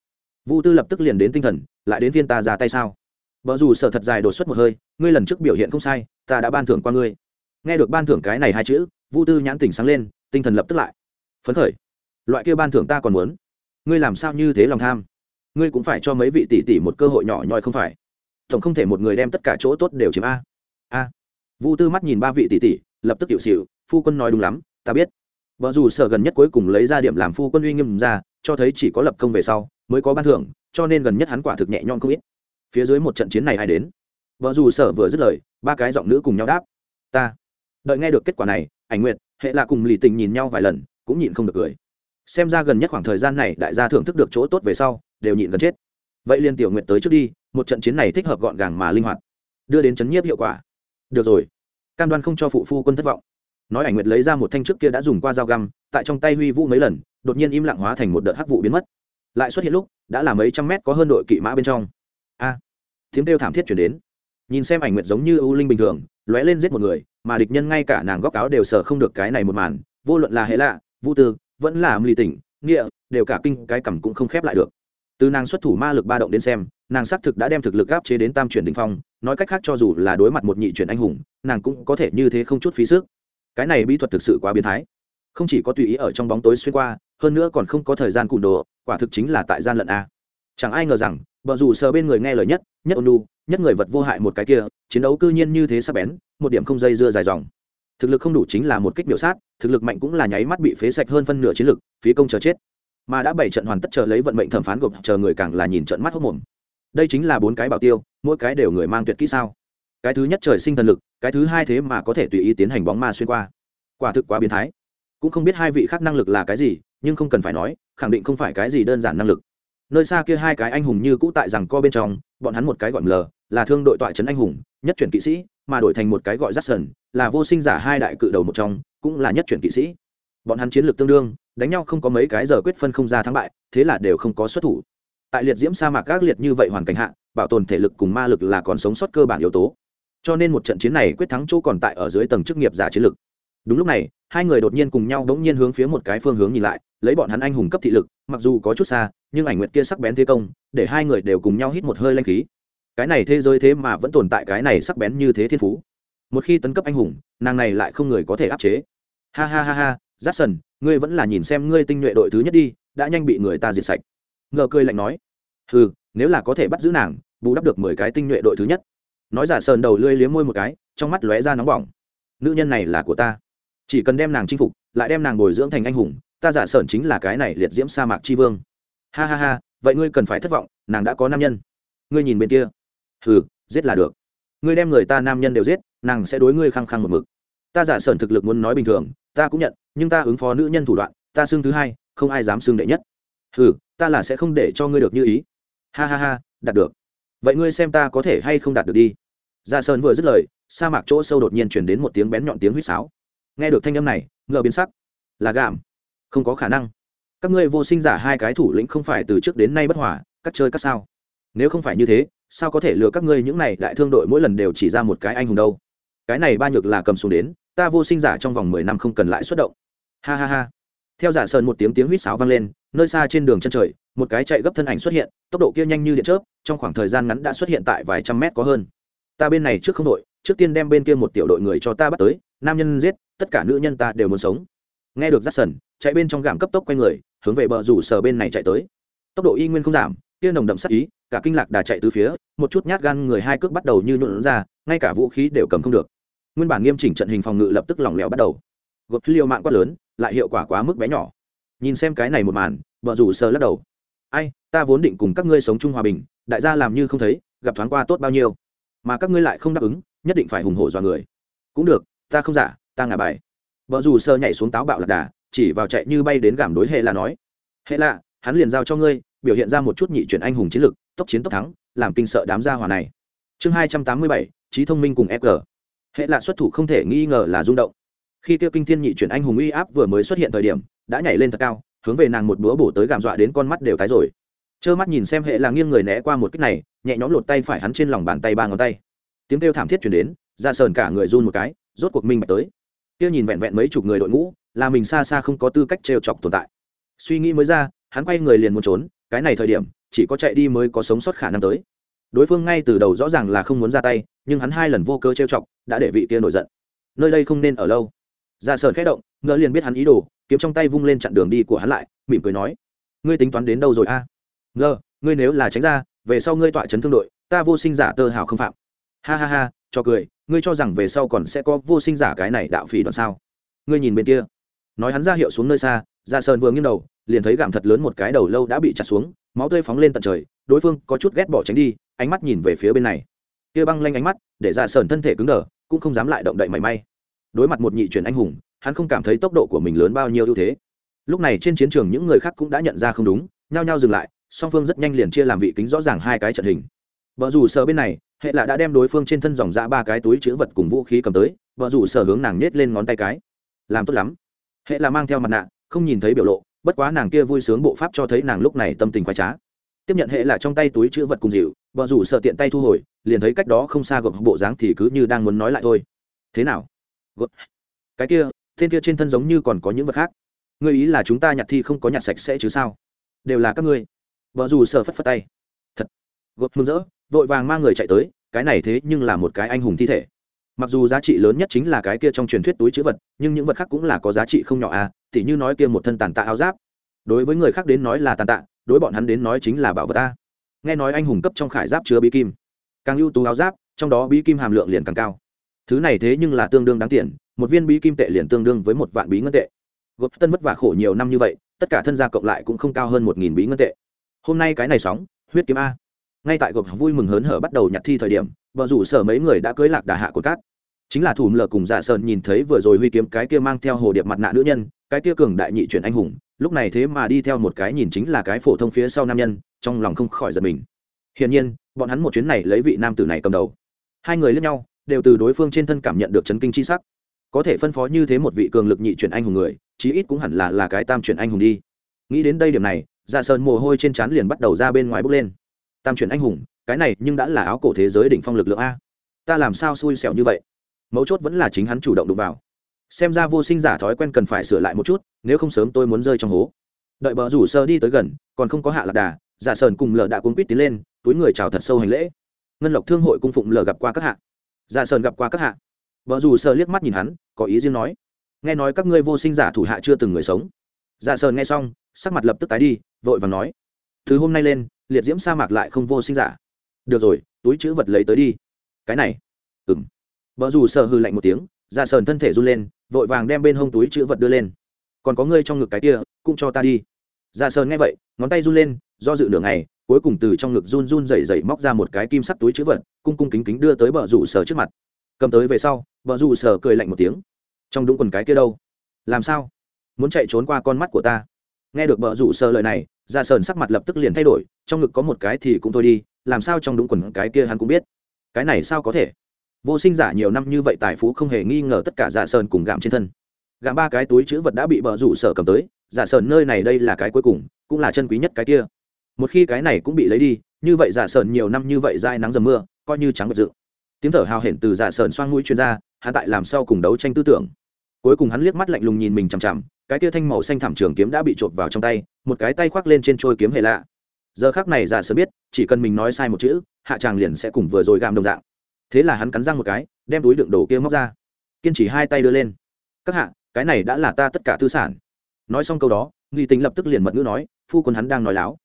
vu tư lập tức liền đến tinh thần, lại đến viên ta ra tay sao? Vợ dù sở thật dài đột xuất một hơi, ngươi lần trước biểu hiện không sai, ta đã ban thưởng qua ngươi. Nghe được ban thưởng cái này hai chữ, vu tư nhãn tỉnh sáng lên, tinh thần lập tức lại. Phấn khởi. Loại kia ban thưởng ta còn muốn. Ngươi làm sao như thế lòng tham? Ngươi cũng phải cho mấy vị tỷ tỷ một cơ hội nhỏ nhoi không phải? Tổng không thể một người đem tất cả chỗ tốt đều chiếm a. A. Vu tư mắt nhìn ba vị tỷ tỷ, lập tức tiểu xỉu, phu quân nói đúng lắm, ta biết. Vợ dù sở gần nhất cuối cùng lấy ra điểm làm phu quân uy nghiêm ra, cho thấy chỉ có lập công về sau, mới có ban thưởng, cho nên gần nhất hắn quả thực nhẹ nhõm không ít phía dưới một trận chiến này ai đến? Vợ dù sở vừa dứt lời, ba cái giọng nữ cùng nhau đáp. Ta. Đợi nghe được kết quả này, ảnh nguyệt, hệ là cùng lì tình nhìn nhau vài lần, cũng nhịn không được cười. Xem ra gần nhất khoảng thời gian này đại gia thưởng thức được chỗ tốt về sau, đều nhịn gần chết. Vậy liên tiểu nguyệt tới trước đi, một trận chiến này thích hợp gọn gàng mà linh hoạt, đưa đến chấn nhiếp hiệu quả. Được rồi. Cam đoan không cho phụ phu quân thất vọng. Nói ảnh nguyệt lấy ra một thanh trước kia đã dùng qua dao găm, tại trong tay huy vũ mấy lần, đột nhiên im lặng hóa thành một đợt hắc vụ biến mất. Lại xuất hiện lúc, đã là mấy trăm mét có hơn đội kỵ mã bên trong a. Tiếng kêu thảm thiết chuyển đến. Nhìn xem ảnh nguyệt giống như ưu linh bình thường, lóe lên giết một người, mà địch nhân ngay cả nàng góc áo đều sờ không được cái này một màn, vô luận là hệ lạ, vũ tư, vẫn là mì tỉnh, nghĩa, đều cả kinh, cái cằm cũng không khép lại được. Từ nàng xuất thủ ma lực ba động đến xem, nàng xác thực đã đem thực lực áp chế đến tam chuyển đình phong, nói cách khác cho dù là đối mặt một nhị chuyển anh hùng, nàng cũng có thể như thế không chút phí sức. Cái này bí thuật thực sự quá biến thái. Không chỉ có tùy ý ở trong bóng tối xuyên qua, hơn nữa còn không có thời gian cùn đồ, quả thực chính là tại gian lận a chẳng ai ngờ rằng vợ dù sờ bên người nghe lời nhất nhất ônu nhất người vật vô hại một cái kia, chiến đấu cư nhiên như thế sắp bén, một điểm không dây dưa dài dòng. Thực lực không đủ chính là một kích biểu sát, thực lực mạnh cũng là nháy mắt bị phế sạch hơn phân nửa chiến lực, phí công chờ chết. Mà đã bảy trận hoàn tất chờ lấy vận mệnh thẩm phán gộp, chờ người càng là nhìn trận mắt hốc mồm. Đây chính là bốn cái bảo tiêu, mỗi cái đều người mang tuyệt kỹ sao? Cái thứ nhất trời sinh thần lực, cái thứ hai thế mà có thể tùy ý tiến hành bóng ma xuyên qua. Quả thực quá biến thái. Cũng không biết hai vị khác năng lực là cái gì, nhưng không cần phải nói, khẳng định không phải cái gì đơn giản năng lực nơi xa kia hai cái anh hùng như cũ tại rằng co bên trong, bọn hắn một cái gọi mờ là thương đội tọa trấn anh hùng, nhất chuyển kỵ sĩ, mà đổi thành một cái gọi rắt là vô sinh giả hai đại cự đầu một trong, cũng là nhất chuyển kỵ sĩ. Bọn hắn chiến lược tương đương, đánh nhau không có mấy cái giờ quyết phân không ra thắng bại, thế là đều không có xuất thủ. Tại liệt diễm sa mạc các liệt như vậy hoàn cảnh hạ, bảo tồn thể lực cùng ma lực là còn sống sót cơ bản yếu tố. Cho nên một trận chiến này quyết thắng chỗ còn tại ở dưới tầng chức nghiệp giả chiến lực đúng lúc này, hai người đột nhiên cùng nhau đống nhiên hướng phía một cái phương hướng nhìn lại, lấy bọn hắn anh hùng cấp thị lực, mặc dù có chút xa nhưng ảnh nguyện kia sắc bén thế công, để hai người đều cùng nhau hít một hơi lanh khí. Cái này thế giới thế mà vẫn tồn tại cái này sắc bén như thế thiên phú. Một khi tấn cấp anh hùng, nàng này lại không người có thể áp chế. Ha ha ha ha giắt sần ngươi vẫn là nhìn xem ngươi tinh nhuệ đội thứ nhất đi, đã nhanh bị người ta diệt sạch. Ngờ cười lạnh nói ừ nếu là có thể bắt giữ nàng, bù đắp được mười cái tinh nhuệ đội thứ nhất. Nói giả sờn đầu lưỡi liếm môi một cái, trong mắt lóe ra nóng bỏng. Nữ nhân này là của ta. Chỉ cần đem nàng chinh phục, lại đem nàng bồi dưỡng thành anh hùng, ta giả sờn chính là cái này liệt diễm sa mạc tri vương ha ha ha, vậy ngươi cần phải thất vọng, nàng đã có nam nhân. Ngươi nhìn bên kia. Hừ, giết là được. Ngươi đem người ta nam nhân đều giết, nàng sẽ đối ngươi khăng khăng một mực. Ta giả sởn thực lực muốn nói bình thường, ta cũng nhận, nhưng ta ứng phó nữ nhân thủ đoạn, ta xưng thứ hai, không ai dám xưng đệ nhất. Hừ, ta là sẽ không để cho ngươi được như ý. Ha ha ha, đạt được. Vậy ngươi xem ta có thể hay không đạt được đi. Dạ sơn vừa dứt lời, sa mạc chỗ sâu đột nhiên chuyển đến một tiếng bén nhọn tiếng huýt sáo. Nghe được thanh âm này, ngờ biến sắc. Là gàm không có khả năng các ngươi vô sinh giả hai cái thủ lĩnh không phải từ trước đến nay bất hòa cắt chơi cắt sao? Nếu không phải như thế, sao có thể lừa các ngươi những này đại thương đội mỗi lần đều chỉ ra một cái anh hùng đâu? Cái này ba nhược là cầm xuống đến, ta vô sinh giả trong vòng mười năm không cần lại xuất động. Ha ha ha. Theo giả sơn một tiếng tiếng huýt sáo vang lên, nơi xa trên đường chân trời, một cái chạy gấp thân ảnh xuất hiện, tốc độ kia nhanh như điện chớp, trong khoảng thời gian ngắn đã xuất hiện tại vài trăm mét có hơn. Ta bên này trước không đội, trước tiên đem bên kia một tiểu đội người cho ta bắt tới, nam nhân giết, tất cả nữ nhân ta đều muốn sống. Nghe được rắt sần, chạy bên trong gạm cấp tốc quay người hướng về bờ rủ sờ bên này chạy tới. Tốc độ y nguyên không giảm, kia nồng đậm sắc ý, cả kinh lạc đà chạy từ phía, một chút nhát gan người hai cước bắt đầu như nhuộn ra, ngay cả vũ khí đều cầm không được. Nguyên bản nghiêm chỉnh trận hình phòng ngự lập tức lỏng lẻo bắt đầu. Gộp liều mạng quát lớn, lại hiệu quả quá mức bé nhỏ. Nhìn xem cái này một màn vợ rủ sờ lắc đầu. Ai, ta vốn định cùng các ngươi sống chung hòa bình, đại gia làm như không thấy, gặp thoáng qua tốt bao nhiêu. Mà các ngươi lại không đáp ứng, nhất định phải hùng hổ dọa người. Cũng được, ta không giả, ta ngả bài. Vợ rủ sơ nhảy xuống táo bạo lạc đà chỉ vào chạy như bay đến gảm đối hệ là nói, hệ lạ, hắn liền giao cho ngươi, biểu hiện ra một chút nhị chuyển anh hùng chiến lực, tốc chiến tốc thắng, làm kinh sợ đám gia hòa này. Chương hai trăm tám mươi bảy, trí thông minh cùng fg hệ lạ xuất thủ không thể nghi ngờ là rung động. Khi tiêu kinh thiên nhị chuyển anh hùng uy áp vừa mới xuất hiện thời điểm, đã nhảy lên thật cao, hướng về nàng một búa bổ tới gàm dọa đến con mắt đều tái rồi. Trơ mắt nhìn xem hệ là nghiêng người né qua một cách này, nhẹ nhõm lột tay phải hắn trên lòng bàn tay ba ngón tay. Tiếng kêu thảm thiết chuyển đến, ra sờn cả người run một cái, rốt cuộc minh bạch tới kia nhìn vẹn vẹn mấy chục người đội ngũ, là mình xa xa không có tư cách trêu chọc tồn tại. Suy nghĩ mới ra, hắn quay người liền muốn trốn, cái này thời điểm, chỉ có chạy đi mới có sống sót khả năng tới. Đối phương ngay từ đầu rõ ràng là không muốn ra tay, nhưng hắn hai lần vô cơ trêu chọc, đã để vị kia nổi giận. Nơi đây không nên ở lâu. Ra sờn khẽ động, ngỡ liền biết hắn ý đồ, kiếm trong tay vung lên chặn đường đi của hắn lại, mỉm cười nói, ngươi tính toán đến đâu rồi a? Ngơ ngươi nếu là tránh ra, về sau ngươi tọa chấn thương đội, ta vô sinh giả tơ hào không phạm. Ha ha ha, cho cười ngươi cho rằng về sau còn sẽ có vô sinh giả cái này đạo phỉ đoạn sao? Ngươi nhìn bên kia. Nói hắn ra hiệu xuống nơi xa ra sơn vừa nghiêng đầu, liền thấy gạm thật lớn một cái đầu lâu đã bị chặt xuống, máu tươi phóng lên tận trời, đối phương có chút ghét bỏ tránh đi, ánh mắt nhìn về phía bên này. Kia băng lanh ánh mắt, để ra sơn thân thể cứng đờ, cũng không dám lại động đậy mảy may. Đối mặt một nhị truyền anh hùng, hắn không cảm thấy tốc độ của mình lớn bao nhiêu ưu thế. Lúc này trên chiến trường những người khác cũng đã nhận ra không đúng, nhao nhao dừng lại, song phương rất nhanh liền chia làm vị kính rõ ràng hai cái trận hình vợ rủ sở bên này, hệ là đã đem đối phương trên thân dòng ra ba cái túi chữ vật cùng vũ khí cầm tới vợ rủ sở hướng nàng nhét lên ngón tay cái. Làm tốt lắm. Hệ là mang theo mặt nạ, không nhìn thấy biểu lộ, bất quá nàng kia vui sướng bộ pháp cho thấy nàng lúc này tâm tình khoái trá. Tiếp nhận hệ là trong tay túi chữ vật cùng dịu vợ rủ sợ tiện tay thu hồi, liền thấy cách đó không xa gộp bộ dáng thì cứ như đang muốn nói lại thôi. Thế nào? Gột. cái kia, tên kia trên thân giống như còn có những vật khác. Ngươi ý là chúng ta nhặt thi không có nhặt sạch sẽ chứ sao? Đều là các ngươi. Vợ rủ sợ phất phất tay. Thật. Gộp mừng rỡ vội vàng mang người chạy tới, cái này thế nhưng là một cái anh hùng thi thể. Mặc dù giá trị lớn nhất chính là cái kia trong truyền thuyết túi chữ vật, nhưng những vật khác cũng là có giá trị không nhỏ à tỉ như nói kia một thân tàn tạ áo giáp. Đối với người khác đến nói là tàn tạ, đối bọn hắn đến nói chính là bảo vật ta. Nghe nói anh hùng cấp trong khải giáp chứa bí kim. Càng ưu tú áo giáp, trong đó bí kim hàm lượng liền càng cao. Thứ này thế nhưng là tương đương đáng tiền, một viên bí kim tệ liền tương đương với một vạn bí ngân tệ. Gộp tân vất vả khổ nhiều năm như vậy, tất cả thân gia cộng lại cũng không cao hơn một nghìn bí ngân tệ. Hôm nay cái này sóng, huyết kiếm a ngay tại gộp vui mừng hớn hở bắt đầu nhặt thi thời điểm, vợ rủ sở mấy người đã cưới lạc đà hạ của cát. Chính là thủ lờ cùng dạ sơn nhìn thấy vừa rồi huy kiếm cái kia mang theo hồ điệp mặt nạ nữ nhân, cái kia cường đại nhị chuyển anh hùng, lúc này thế mà đi theo một cái nhìn chính là cái phổ thông phía sau nam nhân, trong lòng không khỏi giật mình. Hiển nhiên, bọn hắn một chuyến này lấy vị nam tử này cầm đầu. Hai người lẫn nhau, đều từ đối phương trên thân cảm nhận được chấn kinh chi sắc. Có thể phân phó như thế một vị cường lực nhị chuyển anh hùng người, chí ít cũng hẳn là là cái tam chuyển anh hùng đi. Nghĩ đến đây điểm này dạ sơn mồ hôi trên trán liền bắt đầu ra bên ngoài bước lên tam chuyển anh hùng, cái này nhưng đã là áo cổ thế giới đỉnh phong lực lượng a. Ta làm sao xui xẻo như vậy? Mấu chốt vẫn là chính hắn chủ động đụng vào. Xem ra vô sinh giả thói quen cần phải sửa lại một chút, nếu không sớm tôi muốn rơi trong hố. Đợi bờ rủ sơ đi tới gần, còn không có hạ lạc đà, giả sơn cùng lờ đã cuốn quýt tiến lên, túi người chào thật sâu hành lễ. Ngân lộc thương hội cung phụng lờ gặp qua các hạ. Giả sơn gặp qua các hạ. Vợ dù sơ liếc mắt nhìn hắn, có ý riêng nói. Nghe nói các ngươi vô sinh giả thủ hạ chưa từng người sống. Dạ sơn nghe xong, sắc mặt lập tức tái đi, vội và nói. Từ hôm nay lên liệt diễm sa mạc lại không vô sinh giả. Được rồi, túi chữ vật lấy tới đi. Cái này. Ừng vợ dù sợ hư lạnh một tiếng dạ sờn thân thể run lên, vội vàng đem bên hông túi chữ vật đưa lên. Còn có ngươi trong ngực cái kia, cũng cho ta đi. Dạ sờn nghe vậy, ngón tay run lên, do dự nửa ngày, cuối cùng từ trong ngực run run rẩy rẩy móc ra một cái kim sắt túi chữ vật, cung cung kính kính đưa tới vợ rủ sở trước mặt. Cầm tới về sau vợ dù sở cười lạnh một tiếng. Trong đúng quần cái kia đâu? Làm sao? Muốn chạy trốn qua con mắt của ta. Nghe được vợ rủ sở lời này ra sờn sắc mặt lập tức liền thay đổi, trong ngực có một cái thì cũng thôi đi, làm sao trong đúng quần cái kia hắn cũng biết. Cái này sao có thể? Vô sinh giả nhiều năm như vậy tài phú không hề nghi ngờ tất cả dạ sơn cùng gạm trên thân. Gạm ba cái túi chữ vật đã bị bờ rủ sở cầm tới dạ sơn nơi này đây là cái cuối cùng, cũng là chân quý nhất cái kia. Một khi cái này cũng bị lấy đi, như vậy dạ sơn nhiều năm như vậy dai nắng dầm mưa, coi như trắng bật dự. Tiếng thở hào hển từ dạ sơn xoang mũi chuyên gia hắn tại làm sao cùng đấu tranh tư tưởng? Cuối cùng hắn liếc mắt lạnh lùng nhìn mình chằm chằm, cái tia thanh màu xanh thảm trường kiếm đã bị trộm vào trong tay, một cái tay khoác lên trên trôi kiếm hệ lạ. Giờ khác này giả sớm biết, chỉ cần mình nói sai một chữ, hạ tràng liền sẽ cùng vừa rồi gàm đồng dạng. Thế là hắn cắn răng một cái, đem túi đựng đồ kia móc ra. Kiên chỉ hai tay đưa lên. Các hạ, cái này đã là ta tất cả tư sản. Nói xong câu đó, nghi tính lập tức liền mật ngữ nói, phu quân hắn đang nói láo.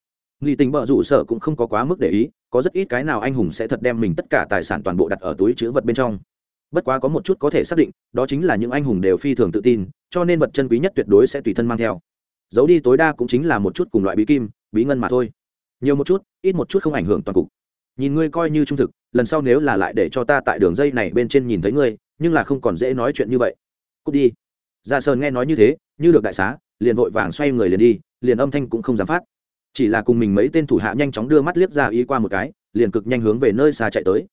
Nghi tính bợ rủ sở cũng không có quá mức để ý, có rất ít cái nào anh hùng sẽ thật đem mình tất cả tài sản toàn bộ đặt ở túi chữ vật bên trong bất quá có một chút có thể xác định, đó chính là những anh hùng đều phi thường tự tin, cho nên vật chân quý nhất tuyệt đối sẽ tùy thân mang theo. Giấu đi tối đa cũng chính là một chút cùng loại bí kim, bí ngân mà thôi. Nhiều một chút, ít một chút không ảnh hưởng toàn cục. Nhìn ngươi coi như trung thực, lần sau nếu là lại để cho ta tại đường dây này bên trên nhìn thấy ngươi, nhưng là không còn dễ nói chuyện như vậy. Cút đi. Dạ sơn nghe nói như thế, như được đại xá, liền vội vàng xoay người liền đi, liền âm thanh cũng không dám phát. Chỉ là cùng mình mấy tên thủ hạ nhanh chóng đưa mắt liếc ra ý qua một cái, liền cực nhanh hướng về nơi xa chạy tới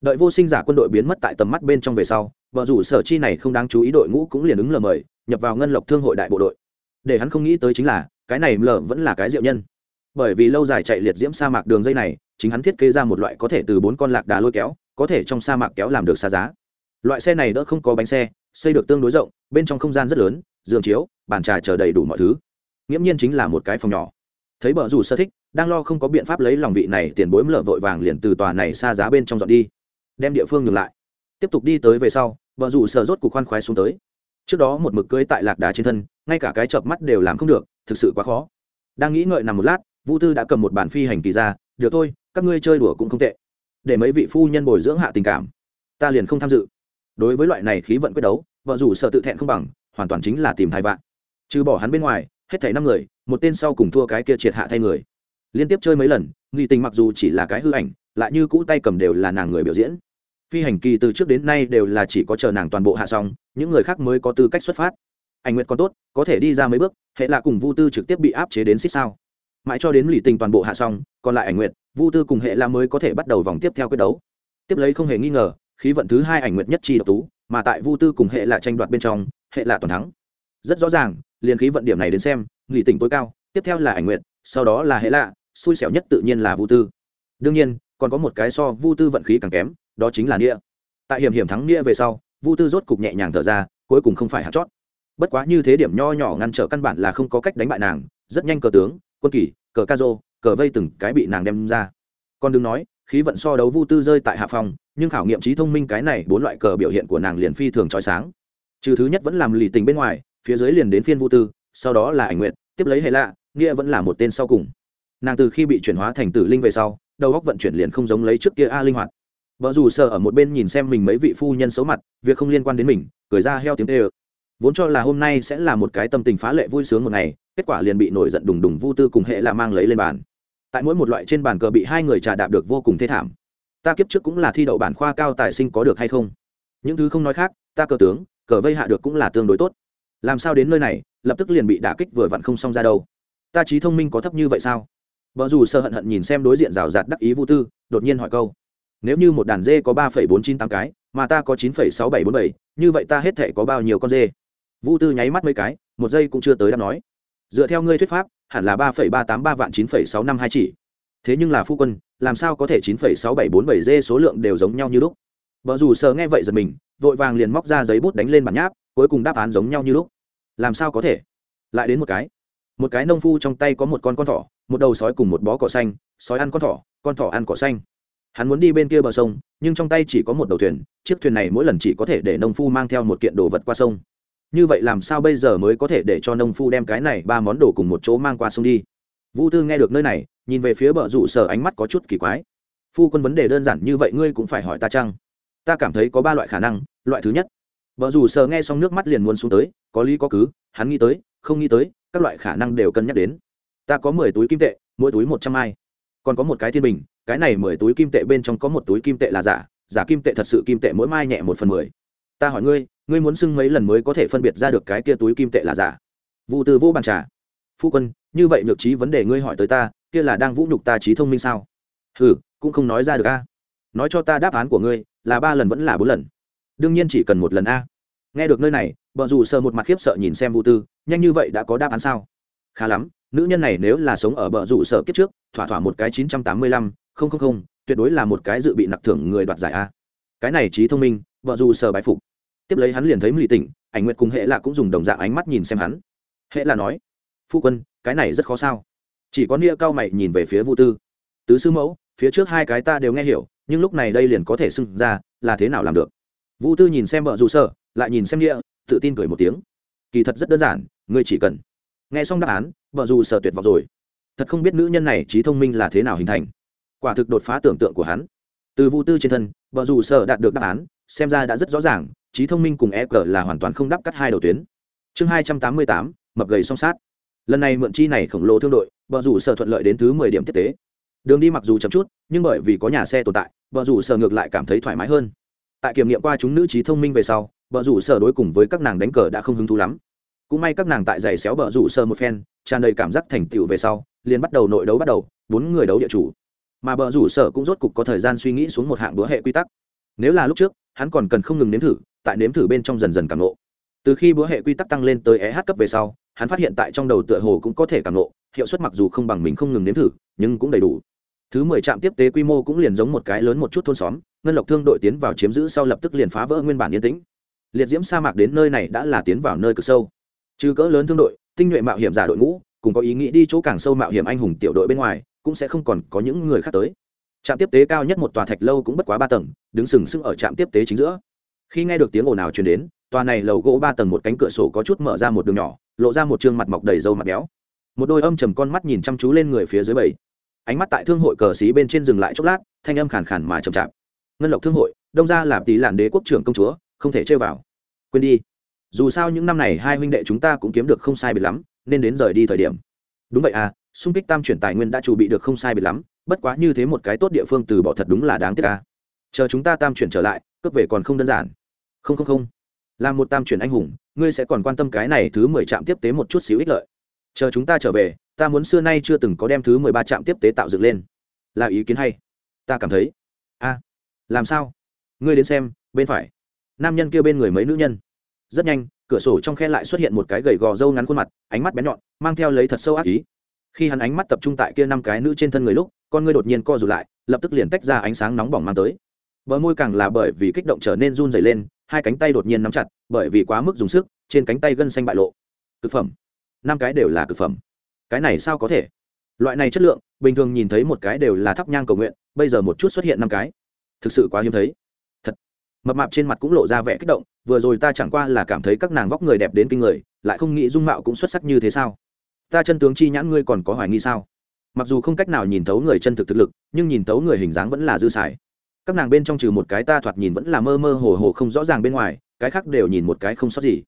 đợi vô sinh giả quân đội biến mất tại tầm mắt bên trong về sau, vợ rủ sở chi này không đáng chú ý đội ngũ cũng liền ứng lờ mời, nhập vào ngân lộc thương hội đại bộ đội. Để hắn không nghĩ tới chính là, cái này lờ vẫn là cái diệu nhân. Bởi vì lâu dài chạy liệt diễm sa mạc đường dây này, chính hắn thiết kế ra một loại có thể từ bốn con lạc đà lôi kéo, có thể trong sa mạc kéo làm được xa giá. Loại xe này đỡ không có bánh xe, xây được tương đối rộng, bên trong không gian rất lớn, giường chiếu, bàn trà chờ đầy đủ mọi thứ. Nghiễm nhiên chính là một cái phòng nhỏ. Thấy bờ rủ sơ thích, đang lo không có biện pháp lấy lòng vị này, tiền bối lợ vội vàng liền từ tòa này xa giá bên trong dọn đi đem địa phương ngừng lại. Tiếp tục đi tới về sau, vợ rủ sợ rốt cục khoan khoái xuống tới. Trước đó một mực cưới tại lạc đá trên thân, ngay cả cái chợp mắt đều làm không được, thực sự quá khó. Đang nghĩ ngợi nằm một lát vũ tư đã cầm một bản phi hành kỳ ra, được thôi, các ngươi chơi đùa cũng không tệ. Để mấy vị phu nhân bồi dưỡng hạ tình cảm. Ta liền không tham dự. Đối với loại này khí vận quyết đấu, vợ rủ sợ tự thẹn không bằng, hoàn toàn chính là tìm thai vạn. Trừ bỏ hắn bên ngoài, hết thảy năm người, một tên sau cùng thua cái kia triệt hạ thay người. Liên tiếp chơi mấy lần, nghi tình mặc dù chỉ là cái hư ảnh, lại như cũ tay cầm đều là nàng người biểu diễn phi hành kỳ từ trước đến nay đều là chỉ có chờ nàng toàn bộ hạ xong, những người khác mới có tư cách xuất phát. Ảnh nguyệt còn tốt, có thể đi ra mấy bước, hệ là cùng vu tư trực tiếp bị áp chế đến xích sao. Mãi cho đến lì tình toàn bộ hạ xong, còn lại ảnh nguyệt, vu tư cùng hệ là mới có thể bắt đầu vòng tiếp theo quyết đấu. Tiếp lấy không hề nghi ngờ, khí vận thứ hai ảnh nguyệt nhất chi độc tú, mà tại vu tư cùng hệ là tranh đoạt bên trong, hệ là toàn thắng. Rất rõ ràng, liền khí vận điểm này đến xem lì tình tối cao, tiếp theo là ảnh nguyệt, sau đó là hệ lạ xui xẻo nhất tự nhiên là vu tư. Đương nhiên, còn có một cái so vu tư vận khí càng kém đó chính là nghĩa. tại hiểm hiểm thắng nghĩa về sau, vu tư rốt cục nhẹ nhàng thở ra, cuối cùng không phải hạt chót. Bất quá như thế điểm nho nhỏ ngăn trở căn bản là không có cách đánh bại nàng, rất nhanh cờ tướng, quân kỷ, cờ ca rô, cờ vây từng cái bị nàng đem ra. Còn đừng nói, khí vận so đấu vu tư rơi tại hạ phòng nhưng khảo nghiệm trí thông minh cái này bốn loại cờ biểu hiện của nàng liền phi thường trói sáng. Trừ thứ nhất vẫn làm lì tình bên ngoài, phía dưới liền đến phiên vu tư, sau đó là ảnh nguyện tiếp lấy hệ lạ, nghĩa vẫn là một tên sau cùng. Nàng từ khi bị chuyển hóa thành tử linh về sau, đầu góc vận chuyển liền không giống lấy trước kia a linh hoạt vợ dù sợ ở một bên nhìn xem mình mấy vị phu nhân xấu mặt, việc không liên quan đến mình, cười ra heo tiếng tê ơ. Vốn cho là hôm nay sẽ là một cái tâm tình phá lệ vui sướng một ngày, kết quả liền bị nổi giận đùng đùng vu tư cùng hệ là mang lấy lên bàn. Tại mỗi một loại trên bàn cờ bị hai người trà đạp được vô cùng thê thảm. Ta kiếp trước cũng là thi đậu bản khoa cao tài sinh có được hay không? Những thứ không nói khác, ta cờ tướng, cờ vây hạ được cũng là tương đối tốt. Làm sao đến nơi này, lập tức liền bị đả kích vừa vặn không xong ra đâu. Ta trí thông minh có thấp như vậy sao? Vợ dù sợ hận hận nhìn xem đối diện rào rạt đắc ý vô tư, đột nhiên hỏi câu nếu như một đàn dê có ba phẩy bốn chín tám cái, mà ta có chín phẩy sáu bảy bốn bảy, như vậy ta hết thể có bao nhiêu con dê? Vũ tư nháy mắt mấy cái, một giây cũng chưa tới đáp nói. Dựa theo ngươi thuyết pháp, hẳn là ba phẩy ba tám ba vạn chín phẩy sáu năm hai chỉ. Thế nhưng là phu quân, làm sao có thể chín phẩy sáu bảy bốn bảy dê số lượng đều giống nhau như lúc? Vợ dù sờ nghe vậy giật mình, vội vàng liền móc ra giấy bút đánh lên bản nháp, cuối cùng đáp án giống nhau như lúc. Làm sao có thể? Lại đến một cái. Một cái nông phu trong tay có một con con thỏ, một đầu sói cùng một bó cỏ xanh, sói ăn con thỏ con thỏ ăn cỏ xanh hắn muốn đi bên kia bờ sông, nhưng trong tay chỉ có một đầu thuyền, chiếc thuyền này mỗi lần chỉ có thể để nông phu mang theo một kiện đồ vật qua sông. Như vậy làm sao bây giờ mới có thể để cho nông phu đem cái này ba món đồ cùng một chỗ mang qua sông đi? Vũ tư nghe được nơi này, nhìn về phía bờ rủ sở ánh mắt có chút kỳ quái. Phu quân vấn đề đơn giản như vậy ngươi cũng phải hỏi ta chăng? Ta cảm thấy có ba loại khả năng, loại thứ nhất. Vợ rủ sở nghe xong nước mắt liền muốn xuống tới, có lý có cứ, hắn nghĩ tới, không nghĩ tới, các loại khả năng đều cân nhắc đến. Ta có mười túi kim tệ, mỗi túi một trăm ai. Còn có một cái thiên bình cái này mười túi kim tệ bên trong có một túi kim tệ là giả giả kim tệ thật sự kim tệ mỗi mai nhẹ một phần mười. Ta hỏi ngươi ngươi muốn xưng mấy lần mới có thể phân biệt ra được cái kia túi kim tệ là giả? Vụ từ vô bàn trà. Phu quân, như vậy nhược trí vấn đề ngươi hỏi tới ta, kia là đang vũ nhục ta trí thông minh sao? Ừ cũng không nói ra được a. Nói cho ta đáp án của ngươi, là ba lần vẫn là bốn lần? Đương nhiên chỉ cần một lần a. Nghe được nơi này, bọn dù sợ một mặt khiếp sợ nhìn xem vũ tư, nhanh như vậy đã có đáp án sao? Khá lắm, nữ nhân này nếu là sống ở bờ rủ sở kiếp trước, thỏa thỏa một cái chín trăm tám mươi lăm không không không tuyệt đối là một cái dự bị nặc thưởng người đoạt giải a. Cái này trí thông minh vợ dù sờ bái phục. Tiếp lấy hắn liền thấy mỹ tỉnh ảnh nguyệt cùng hệ là cũng dùng đồng dạng ánh mắt nhìn xem hắn. Hệ là nói phu quân cái này rất khó sao? Chỉ có nia cao mày nhìn về phía vũ tư. Tứ sư mẫu phía trước hai cái ta đều nghe hiểu nhưng lúc này đây liền có thể xưng ra là thế nào làm được? Vũ tư nhìn xem vợ dù sở lại nhìn xem nghĩa, tự tin cười một tiếng. Kỳ thật rất đơn giản ngươi chỉ cần. Nghe xong đáp án vợ dù sở tuyệt vọng rồi. Thật không biết nữ nhân này trí thông minh là thế nào hình thành quả thực đột phá tưởng tượng của hắn. Từ vũ tư trên thân vợ dù sở đạt được đáp án, xem ra đã rất rõ ràng, trí thông minh cùng e Cờ là hoàn toàn không đắp cắt hai đầu tuyến. Chương hai trăm tám mươi tám, mập gầy song sát. Lần này mượn chi này khổng lồ thương đội vợ dù sở thuận lợi đến thứ mười điểm tiếp tế. Đường đi mặc dù chậm chút, nhưng bởi vì có nhà xe tồn tại vợ dù sở ngược lại cảm thấy thoải mái hơn. Tại kiểm nghiệm qua chúng nữ trí thông minh về sau vợ rủ sở đối cùng với các nàng đánh cờ đã không hứng thú lắm. Cũng may các nàng tại giày xéo vợ rủ sở một phen, tràn đầy cảm giác thành tựu về sau, liền bắt đầu nội đấu bắt đầu, bốn người đấu địa chủ mà bờ rủ sở cũng rốt cục có thời gian suy nghĩ xuống một hạng đũa hệ quy tắc. Nếu là lúc trước, hắn còn cần không ngừng nếm thử, tại nếm thử bên trong dần dần càng nộ từ khi búa hệ quy tắc tăng lên tới eh cấp về sau, hắn phát hiện tại trong đầu tựa hồ cũng có thể càng nộ hiệu suất mặc dù không bằng mình không ngừng nếm thử, nhưng cũng đầy đủ. Thứ mười trạm tiếp tế quy mô cũng liền giống một cái lớn một chút thôn xóm, ngân lộc thương đội tiến vào chiếm giữ sau lập tức liền phá vỡ nguyên bản yên tĩnh. Liệt diễm sa mạc đến nơi này đã là tiến vào nơi cực sâu. Trừ cỡ lớn thương đội, tinh nhuệ mạo hiểm giả đội ngũ, cùng có ý nghĩ đi chỗ càng sâu mạo hiểm anh hùng tiểu đội bên ngoài cũng sẽ không còn có những người khác tới. Trạm tiếp tế cao nhất một tòa thạch lâu cũng bất quá ba tầng, đứng sừng sững ở trạm tiếp tế chính giữa. Khi nghe được tiếng ồn ào truyền đến, tòa này lầu gỗ ba tầng một cánh cửa sổ có chút mở ra một đường nhỏ, lộ ra một trương mặt mọc đầy râu mặt béo. Một đôi âm trầm con mắt nhìn chăm chú lên người phía dưới bảy ánh mắt tại thương hội cờ xí bên trên dừng lại chốc lát, thanh âm khàn khàn mà chậm chạp. Ngân lộc thương hội, đông ra là tỷ làn đế quốc trưởng công chúa, không thể chơi vào. Quên đi. Dù sao những năm này hai huynh đệ chúng ta cũng kiếm được không sai biệt lắm, nên đến rời đi thời điểm. Đúng vậy à xung kích tam chuyển tài nguyên đã chuẩn bị được không sai biệt lắm, bất quá như thế một cái tốt địa phương từ bỏ thật đúng là đáng tiếc a. chờ chúng ta tam chuyển trở lại, cướp về còn không đơn giản. Không không không. Là một tam chuyển anh hùng, ngươi sẽ còn quan tâm cái này thứ mười trạm tiếp tế một chút xíu ích lợi. Chờ chúng ta trở về, ta muốn xưa nay chưa từng có đem thứ mười ba trạm tiếp tế tạo dựng lên. Là ý kiến hay? Ta cảm thấy. A. Làm sao? Ngươi đến xem, bên phải. Nam nhân kia bên người mấy nữ nhân. Rất nhanh, cửa sổ trong khe lại xuất hiện một cái gầy gò râu ngắn khuôn mặt, ánh mắt bén nhọn, mang theo lấy thật sâu ác ý khi hắn ánh mắt tập trung tại kia năm cái nữ trên thân người lúc, con ngươi đột nhiên co rụt lại, lập tức liền tách ra ánh sáng nóng bỏng mang tới. Bờ môi càng là bởi vì kích động trở nên run dày lên, hai cánh tay đột nhiên nắm chặt, bởi vì quá mức dùng sức, trên cánh tay gân xanh bại lộ. Cực phẩm. Năm cái đều là cực phẩm. Cái này sao có thể? Loại này chất lượng, bình thường nhìn thấy một cái đều là thắp nhang cầu nguyện, bây giờ một chút xuất hiện năm cái. Thực sự quá hiếm thấy. Thật. Mập mạp trên mặt cũng lộ ra vẻ kích động, vừa rồi ta chẳng qua là cảm thấy các nàng vóc người đẹp đến kinh người, lại không nghĩ dung mạo cũng xuất sắc như thế sao? Ta chân tướng chi nhãn ngươi còn có hoài nghi sao? Mặc dù không cách nào nhìn thấu người chân thực thực lực, nhưng nhìn thấu người hình dáng vẫn là dư sải. các nàng bên trong trừ một cái ta thoạt nhìn vẫn là mơ mơ hồ hồ không rõ ràng bên ngoài, cái khác đều nhìn một cái không sót gì.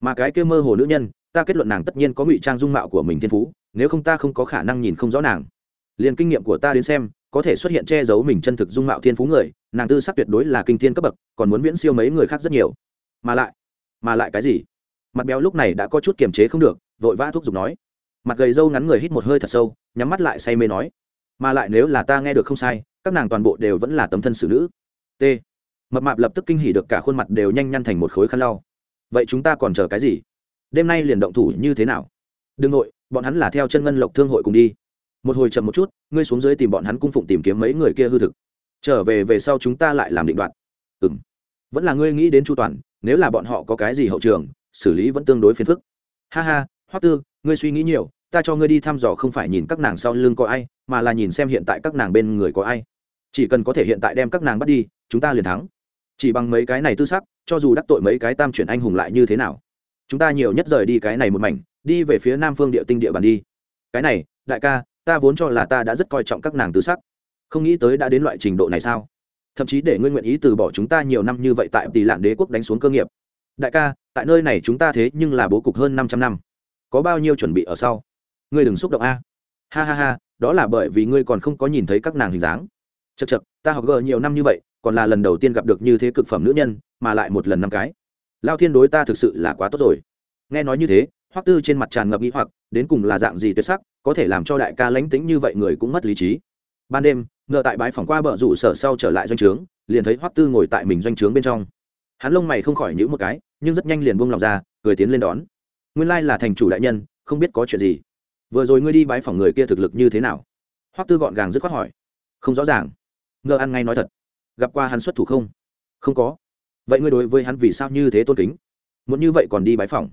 Mà cái kia mơ hồ nữ nhân, ta kết luận nàng tất nhiên có ngụy trang dung mạo của mình thiên phú, nếu không ta không có khả năng nhìn không rõ nàng. Liền kinh nghiệm của ta đến xem, có thể xuất hiện che giấu mình chân thực dung mạo thiên phú người, nàng tư sắc tuyệt đối là kinh thiên cấp bậc, còn muốn viễn siêu mấy người khác rất nhiều. Mà lại mà lại cái gì? Mặt béo lúc này đã có chút kiềm chế không được, vội vã thúc giục nói mặt gầy râu ngắn người hít một hơi thật sâu, nhắm mắt lại say mê nói, mà lại nếu là ta nghe được không sai, các nàng toàn bộ đều vẫn là tấm thân xử nữ. T. Mập mạp lập tức kinh hỉ được cả khuôn mặt đều nhanh nhăn thành một khối khăn lau. Vậy chúng ta còn chờ cái gì? Đêm nay liền động thủ như thế nào? Đương nội, bọn hắn là theo chân ngân lộc thương hội cùng đi. Một hồi chậm một chút, ngươi xuống dưới tìm bọn hắn cung phụng tìm kiếm mấy người kia hư thực. Trở về về sau chúng ta lại làm định đoạn. Ừ m vẫn là ngươi nghĩ đến chu toàn, nếu là bọn họ có cái gì hậu trường, xử lý vẫn tương đối phiền phức. Ha ha, hoắc tư, ngươi suy nghĩ nhiều ta cho ngươi đi thăm dò không phải nhìn các nàng sau lưng có ai, mà là nhìn xem hiện tại các nàng bên người có ai. Chỉ cần có thể hiện tại đem các nàng bắt đi, chúng ta liền thắng. Chỉ bằng mấy cái này tư sắc, cho dù đắc tội mấy cái tam chuyển anh hùng lại như thế nào? Chúng ta nhiều nhất rời đi cái này một mảnh, đi về phía nam phương địa tinh địa bàn đi. Cái này, đại ca, ta vốn cho là ta đã rất coi trọng các nàng tư sắc. Không nghĩ tới đã đến loại trình độ này sao? Thậm chí để ngươi nguyện ý từ bỏ chúng ta nhiều năm như vậy tại tỷ lạn đế quốc đánh xuống cơ nghiệp. Đại ca, tại nơi này chúng ta thế nhưng là bố cục hơn 500 năm. Có bao nhiêu chuẩn bị ở sau? Ngươi đừng xúc động a. Ha ha ha, đó là bởi vì ngươi còn không có nhìn thấy các nàng hình dáng. Chật chật ta học gờ nhiều năm như vậy, còn là lần đầu tiên gặp được như thế cực phẩm nữ nhân, mà lại một lần năm cái. Lao thiên đối ta thực sự là quá tốt rồi. Nghe nói như thế, hoắc tư trên mặt tràn ngập nghĩ hoặc, đến cùng là dạng gì tuyệt sắc, có thể làm cho đại ca lánh tính như vậy người cũng mất lý trí. Ban đêm, ngựa tại bãi phòng qua bờ rủ sở sau trở lại doanh trướng, liền thấy hoắc tư ngồi tại mình doanh trướng bên trong. Hắn lông mày không khỏi nhữ một cái, nhưng rất nhanh liền buông lòng ra, cười tiến lên đón. Nguyên lai là thành chủ đại nhân, không biết có chuyện gì vừa rồi ngươi đi bái phòng người kia thực lực như thế nào? Hoắc tư gọn gàng dứt khoát hỏi. Không rõ ràng. Ngơ ăn ngay nói thật. Gặp qua hắn xuất thủ không? Không có. Vậy ngươi đối với hắn vì sao như thế tôn kính? Muốn như vậy còn đi bái phòng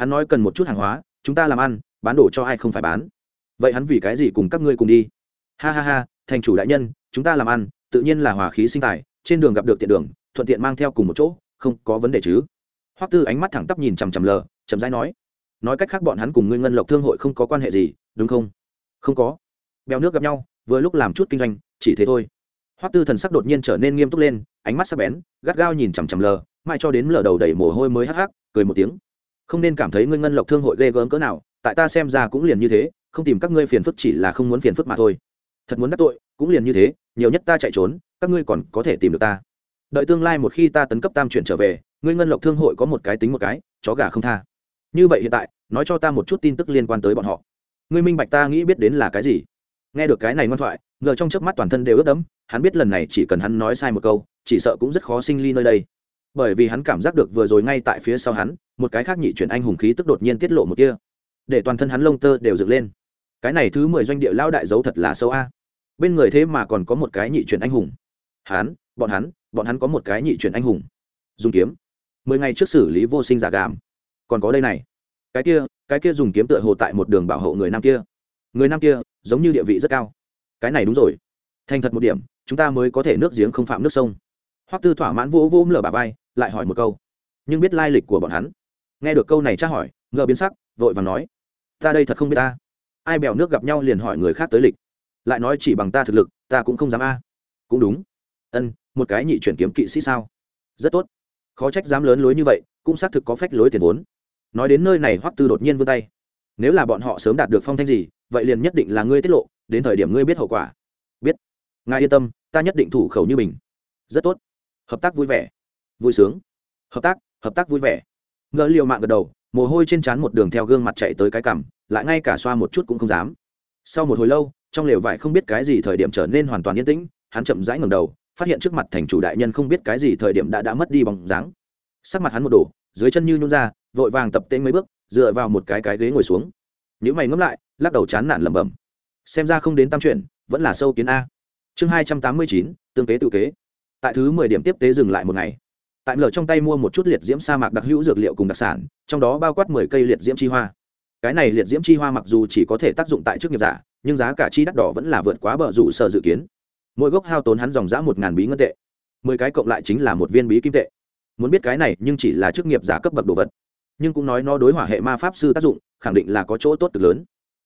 hắn nói cần một chút hàng hóa, chúng ta làm ăn, bán đồ cho ai không phải bán. Vậy hắn vì cái gì cùng các ngươi cùng đi? Ha ha ha, thành chủ đại nhân, chúng ta làm ăn, tự nhiên là hòa khí sinh tài, trên đường gặp được tiện đường, thuận tiện mang theo cùng một chỗ, không có vấn đề chứ? Hoắc tư ánh mắt thẳng tắp nhìn chằm chằm lờ chậm rãi nói nói cách khác bọn hắn cùng ngươi ngân lộc thương hội không có quan hệ gì, đúng không? Không có. Bèo nước gặp nhau, vừa lúc làm chút kinh doanh, chỉ thế thôi. Hoắc tư thần sắc đột nhiên trở nên nghiêm túc lên, ánh mắt sắc bén, gắt gao nhìn chằm chằm lờ mai cho đến lờ đầu đầy mồ hôi mới hắc hắc, cười một tiếng. Không nên cảm thấy ngươi ngân lộc thương hội ghê gớm cỡ nào, tại ta xem ra cũng liền như thế, không tìm các ngươi phiền phức chỉ là không muốn phiền phức mà thôi. Thật muốn đắc tội, cũng liền như thế, nhiều nhất ta chạy trốn, các ngươi còn có thể tìm được ta. Đợi tương lai một khi ta tấn cấp tam chuyển trở về, ngươi ngân lộc thương hội có một cái tính một cái, chó gà không tha như vậy hiện tại, nói cho ta một chút tin tức liên quan tới bọn họ. Ngươi minh bạch ta nghĩ biết đến là cái gì? Nghe được cái này ngoan thoại ngờ trong chớp mắt toàn thân đều ướt đẫm, hắn biết lần này chỉ cần hắn nói sai một câu, chỉ sợ cũng rất khó sinh ly nơi đây. Bởi vì hắn cảm giác được vừa rồi ngay tại phía sau hắn, một cái khác nhị chuyển anh hùng khí tức đột nhiên tiết lộ một kia để toàn thân hắn lông tơ đều dựng lên. Cái này thứ mười doanh địa lao đại dấu thật là sâu a. Bên người thế mà còn có một cái nhị chuyển anh hùng. Hắn, bọn hắn bọn hắn có một cái nhị chuyển anh hùng. Dùng kiếm. Mười ngày trước xử lý vô sinh giả gàm còn có đây này. Cái kia cái kia dùng kiếm tựa hồ tại một đường bảo hộ người nam kia. Người nam kia, giống như địa vị rất cao. Cái này đúng rồi. Thành thật một điểm, chúng ta mới có thể nước giếng không phạm nước sông. Hoắc tư thỏa mãn vỗ vỗ lở bà vai, lại hỏi một câu. Nhưng biết lai lịch của bọn hắn. Nghe được câu này tra hỏi, ngờ biến sắc, vội vàng nói. Ta đây thật không biết ta. Ai bèo nước gặp nhau liền hỏi người khác tới lịch. Lại nói chỉ bằng ta thực lực, ta cũng không dám a. Cũng đúng. Ân, một cái nhị chuyển kiếm kỵ sĩ sao? Rất tốt. Khó trách dám lớn lối như vậy, cũng xác thực có phách lối tiền vốn nói đến nơi này hoắc tư đột nhiên vươn tay. Nếu là bọn họ sớm đạt được phong thanh gì, vậy liền nhất định là ngươi tiết lộ, đến thời điểm ngươi biết hậu quả. Biết. Ngài yên tâm, ta nhất định thủ khẩu như mình rất tốt. Hợp tác vui vẻ. Vui sướng. Hợp tác hợp tác vui vẻ. Ngỡ liều mạng gật đầu, mồ hôi trên trán một đường theo gương mặt chạy tới cái cằm, lại ngay cả xoa một chút cũng không dám. Sau một hồi lâu, trong lều vải không biết cái gì thời điểm trở nên hoàn toàn yên tĩnh, hắn chậm rãi ngầm đầu, phát hiện trước mặt thành chủ đại nhân không biết cái gì thời điểm đã đã mất đi bóng dáng. Sắc mặt hắn một đổ dưới chân như nhún ra, vội vàng tập tễnh mấy bước, dựa vào một cái cái ghế ngồi xuống. Những mày ngẫm lại, lắc đầu chán nản lẩm bẩm. Xem ra không đến tam chuyện, vẫn là sâu kiến a. Chương hai trăm tám mươi chín, tương kế tự kế. Tại thứ mười điểm tiếp tế dừng lại một ngày. Tại lở trong tay mua một chút liệt diễm sa mạc đặc hữu dược liệu cùng đặc sản, trong đó bao quát mười cây liệt diễm chi hoa. Cái này liệt diễm chi hoa mặc dù chỉ có thể tác dụng tại chức nghiệp giả, nhưng giá cả chi đắt đỏ vẫn là vượt quá bờ rủ sở dự kiến. Mỗi gốc hao tốn hắn dòng giã một ngàn bí ngân tệ. Mười cái cộng lại chính là một viên bí kim tệ muốn biết cái này nhưng chỉ là chức nghiệp giả cấp bậc đồ vật. Nhưng cũng nói nó đối hỏa hệ ma pháp sư tác dụng, khẳng định là có chỗ tốt cực lớn.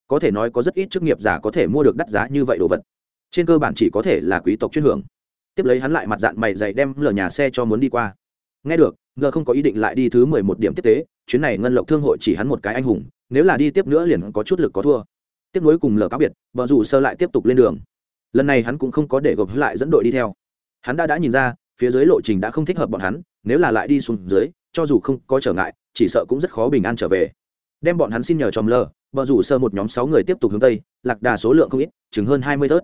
Có thể nói có rất ít chức nghiệp giả có thể mua được đắt giá như vậy đồ vật. Trên cơ bản chỉ có thể là quý tộc chuyên hưởng. Tiếp lấy hắn lại mặt dạng mày dày đem lờ nhà xe cho muốn đi qua. Nghe được ngờ không có ý định lại đi thứ mười một điểm tiếp tế, chuyến này ngân lộc thương hội chỉ hắn một cái anh hùng, nếu là đi tiếp nữa liền có chút lực có thua. Tiếp nối cùng lờ cáo biệt, vợ dù sơ lại tiếp tục lên đường. Lần này hắn cũng không có để gộp lại dẫn đội đi theo. Hắn đã đã nhìn ra, phía dưới lộ trình đã không thích hợp bọn hắn nếu là lại đi xuống dưới, cho dù không có trở ngại, chỉ sợ cũng rất khó bình an trở về. Đem bọn hắn xin nhờ chòm lờ, bờ rủ sơ một nhóm sáu người tiếp tục hướng tây, lạc đà số lượng không ít chứng hơn hai mươi tớt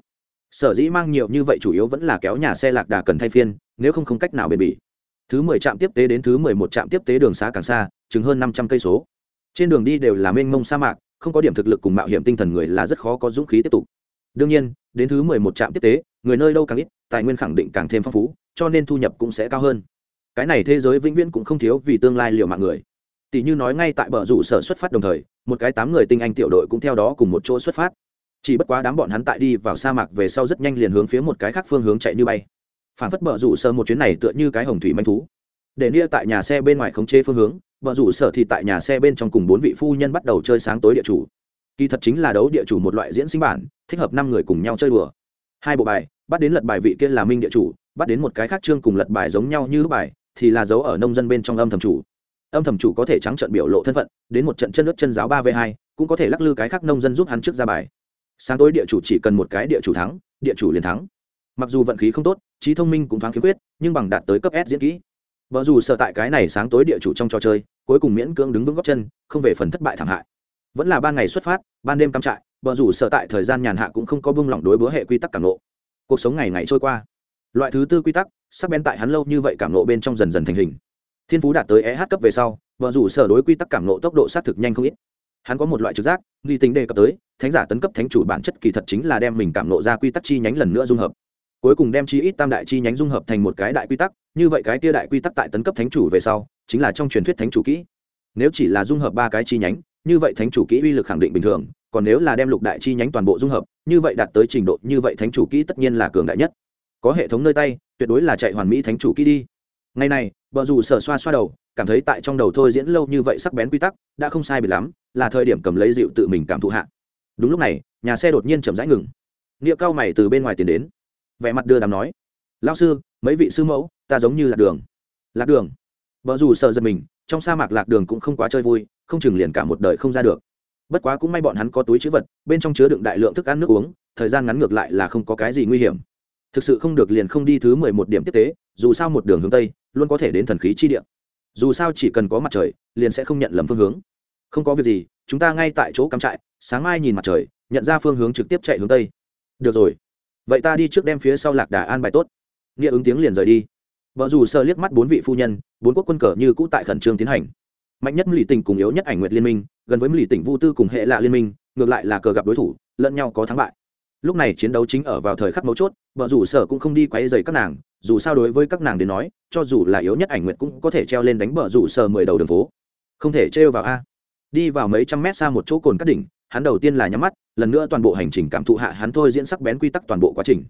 sở dĩ mang nhiều như vậy chủ yếu vẫn là kéo nhà xe lạc đà cần thay phiên, nếu không không cách nào bền bỉ. Thứ mười trạm tiếp tế đến thứ mười một trạm tiếp tế đường xá càng xa chứng hơn năm trăm cây số. Trên đường đi đều là mênh mông sa mạc, không có điểm thực lực cùng mạo hiểm tinh thần người là rất khó có dũng khí tiếp tục. Đương nhiên, đến thứ mười một trạm tiếp tế, người nơi đâu càng ít, tài nguyên khẳng định càng thêm phong phú, cho nên thu nhập cũng sẽ cao hơn cái này thế giới vĩnh viễn cũng không thiếu vì tương lai liệu mạng người. Tỷ như nói ngay tại bờ rủ sở xuất phát đồng thời, một cái tám người tinh anh tiểu đội cũng theo đó cùng một chỗ xuất phát. Chỉ bất quá đám bọn hắn tại đi vào sa mạc về sau rất nhanh liền hướng phía một cái khác phương hướng chạy như bay. Phản phất bờ rủ sở một chuyến này tựa như cái hồng thủy manh thú. Để nia tại nhà xe bên ngoài khống chế phương hướng, bờ rủ sở thì tại nhà xe bên trong cùng bốn vị phu nhân bắt đầu chơi sáng tối địa chủ. Kỳ thật chính là đấu địa chủ một loại diễn sinh bản, thích hợp năm người cùng nhau chơi đùa. Hai bộ bài, bắt đến lật bài vị kia là minh địa chủ, bắt đến một cái khác chương cùng lật bài giống nhau như lúc bài thì là dấu ở nông dân bên trong âm thầm chủ. Âm thầm chủ có thể trắng trận biểu lộ thân phận, đến một trận chân nước chân giáo ba v hai, cũng có thể lắc lư cái khác nông dân giúp hắn trước ra bài. Sáng tối địa chủ chỉ cần một cái địa chủ thắng, địa chủ liền thắng. Mặc dù vận khí không tốt, trí thông minh cũng thoáng khiếm khuyết, nhưng bằng đạt tới cấp s diễn kỹ. Vợ dù sợ tại cái này sáng tối địa chủ trong trò chơi, cuối cùng miễn cưỡng đứng vững góc chân, không về phần thất bại thảm hại. Vẫn là ban ngày xuất phát, ban đêm cắm trại, vợ dù sợ tại thời gian nhàn hạ cũng không có bưng lỏng đối bữa hệ quy tắc cảm nộ cuộc sống ngày ngày trôi qua loại thứ tư quy tắc, sắc bén tại hắn lâu như vậy cảm nộ bên trong dần dần thành hình. Thiên phú đạt tới eh cấp về sau, vợ rủ sở đối quy tắc cảm nộ tốc độ xác thực nhanh không ít. Hắn có một loại trực giác, nghi tính đề cập tới, thánh giả tấn cấp thánh chủ bản chất kỳ thật chính là đem mình cảm nộ ra quy tắc chi nhánh lần nữa dung hợp. Cuối cùng đem chi ít tam đại chi nhánh dung hợp thành một cái đại quy tắc, như vậy cái kia đại quy tắc tại tấn cấp thánh chủ về sau, chính là trong truyền thuyết thánh chủ kỹ. Nếu chỉ là dung hợp ba cái chi nhánh, như vậy thánh chủ kỹ uy lực khẳng định bình thường, còn nếu là đem lục đại chi nhánh toàn bộ dung hợp, như vậy đạt tới trình độ như vậy thánh chủ kỹ tất nhiên là cường đại nhất có hệ thống nơi tay, tuyệt đối là chạy hoàn mỹ thánh chủ kỹ đi. Ngày này vợ dù sở xoa xoa đầu, cảm thấy tại trong đầu thôi diễn lâu như vậy sắc bén quy tắc, đã không sai bị lắm, là thời điểm cầm lấy dịu tự mình cảm thụ hạ. Đúng lúc này, nhà xe đột nhiên chậm rãi ngừng. Nghĩa cao mày từ bên ngoài tiến đến. Vẻ mặt đưa đàm nói lao sư, mấy vị sư mẫu, ta giống như lạc đường. Lạc đường? Vợ dù sợ giật mình, trong sa mạc lạc đường cũng không quá chơi vui, không chừng liền cả một đời không ra được. Bất quá cũng may bọn hắn có túi chữ vật, bên trong chứa đựng đại lượng thức ăn nước uống, thời gian ngắn ngược lại là không có cái gì nguy hiểm thực sự không được liền không đi thứ mười một điểm tiếp tế, dù sao một đường hướng tây, luôn có thể đến thần khí chi địa. Dù sao chỉ cần có mặt trời, liền sẽ không nhận lầm phương hướng. Không có việc gì, chúng ta ngay tại chỗ cắm trại, sáng mai nhìn mặt trời, nhận ra phương hướng trực tiếp chạy hướng tây. Được rồi. Vậy ta đi trước đem phía sau lạc đà an bài tốt. Nghĩa ứng tiếng liền rời đi. Vợ dù sơ liếc mắt bốn vị phu nhân, bốn quốc quân cờ như cũ tại khẩn trương tiến hành. Mạnh nhất mỹ tỉnh cùng yếu nhất ảnh nguyệt liên minh, gần với mỹ tỉnh vu tư cùng hệ lạ liên minh, ngược lại là cờ gặp đối thủ, lẫn nhau có thắng bại lúc này chiến đấu chính ở vào thời khắc mấu chốt vợ rủ sở cũng không đi quay dày các nàng, dù sao đối với các nàng đến nói, cho dù là yếu nhất ảnh nguyệt cũng có thể treo lên đánh bờ rủ sở mười đầu đường phố. Không thể trêu vào a. Đi vào mấy trăm mét xa một chỗ cồn cắt đỉnh, hắn đầu tiên là nhắm mắt, lần nữa toàn bộ hành trình cảm thụ hạ hắn thôi diễn sắc bén quy tắc toàn bộ quá trình.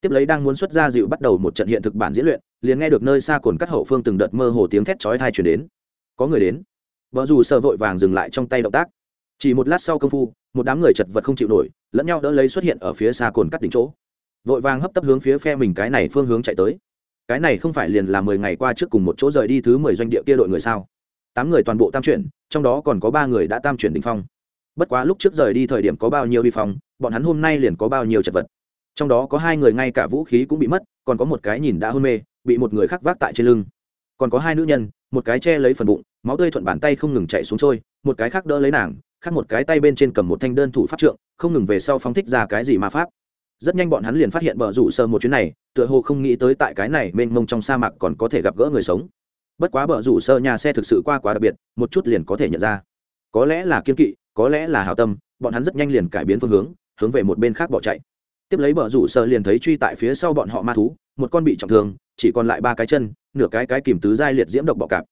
Tiếp lấy đang muốn xuất ra dịu bắt đầu một trận hiện thực bản diễn luyện, liền nghe được nơi xa cồn cắt hậu phương từng đợt mơ hồ tiếng thét chói thai chuyển đến. Có người đến. Vợ dù sợ vội vàng dừng lại trong tay động tác. Chỉ một lát sau công phu một đám người chật vật không chịu nổi, lẫn nhau đỡ lấy xuất hiện ở phía xa cồn cắt đỉnh chỗ. Vội vàng hấp tấp hướng phía phe mình cái này phương hướng chạy tới. Cái này không phải liền là mười ngày qua trước cùng một chỗ rời đi thứ mười doanh địa kia đội người sao? Tám người toàn bộ tam chuyển, trong đó còn có ba người đã tam chuyển đ ỉ n h phong. Bất quá lúc trước rời đi thời điểm có bao nhiêu vi phong, bọn hắn hôm nay liền có bao nhiêu chật vật. Trong đó có hai người ngay cả vũ khí cũng bị mất, còn có một cái nhìn đã hôn mê, bị một người khác vác tại trên lưng. Còn có hai nữ nhân, một cái che lấy phần bụng, máu tươi thuận bàn tay không ngừng chạy xuống trôi, một cái khác đỡ lấy nàng khác một cái tay bên trên cầm một thanh đơn thủ pháp trượng, không ngừng về sau phóng thích ra cái gì ma pháp. Rất nhanh bọn hắn liền phát hiện bờ rủ sơ một chuyến này, tựa hồ không nghĩ tới tại cái này mênh mông trong sa mạc còn có thể gặp gỡ người sống. Bất quá bờ rủ sơ nhà xe thực sự qua quá đặc biệt, một chút liền có thể nhận ra. Có lẽ là kiên kỵ, có lẽ là hào tâm, bọn hắn rất nhanh liền cải biến phương hướng hướng về một bên khác bỏ chạy. Tiếp lấy bờ rủ sơ liền thấy truy tại phía sau bọn họ ma thú, một con bị trọng thương, chỉ còn lại ba cái chân, nửa cái cái kìm tứ giai liệt diễm độc bọ cạp.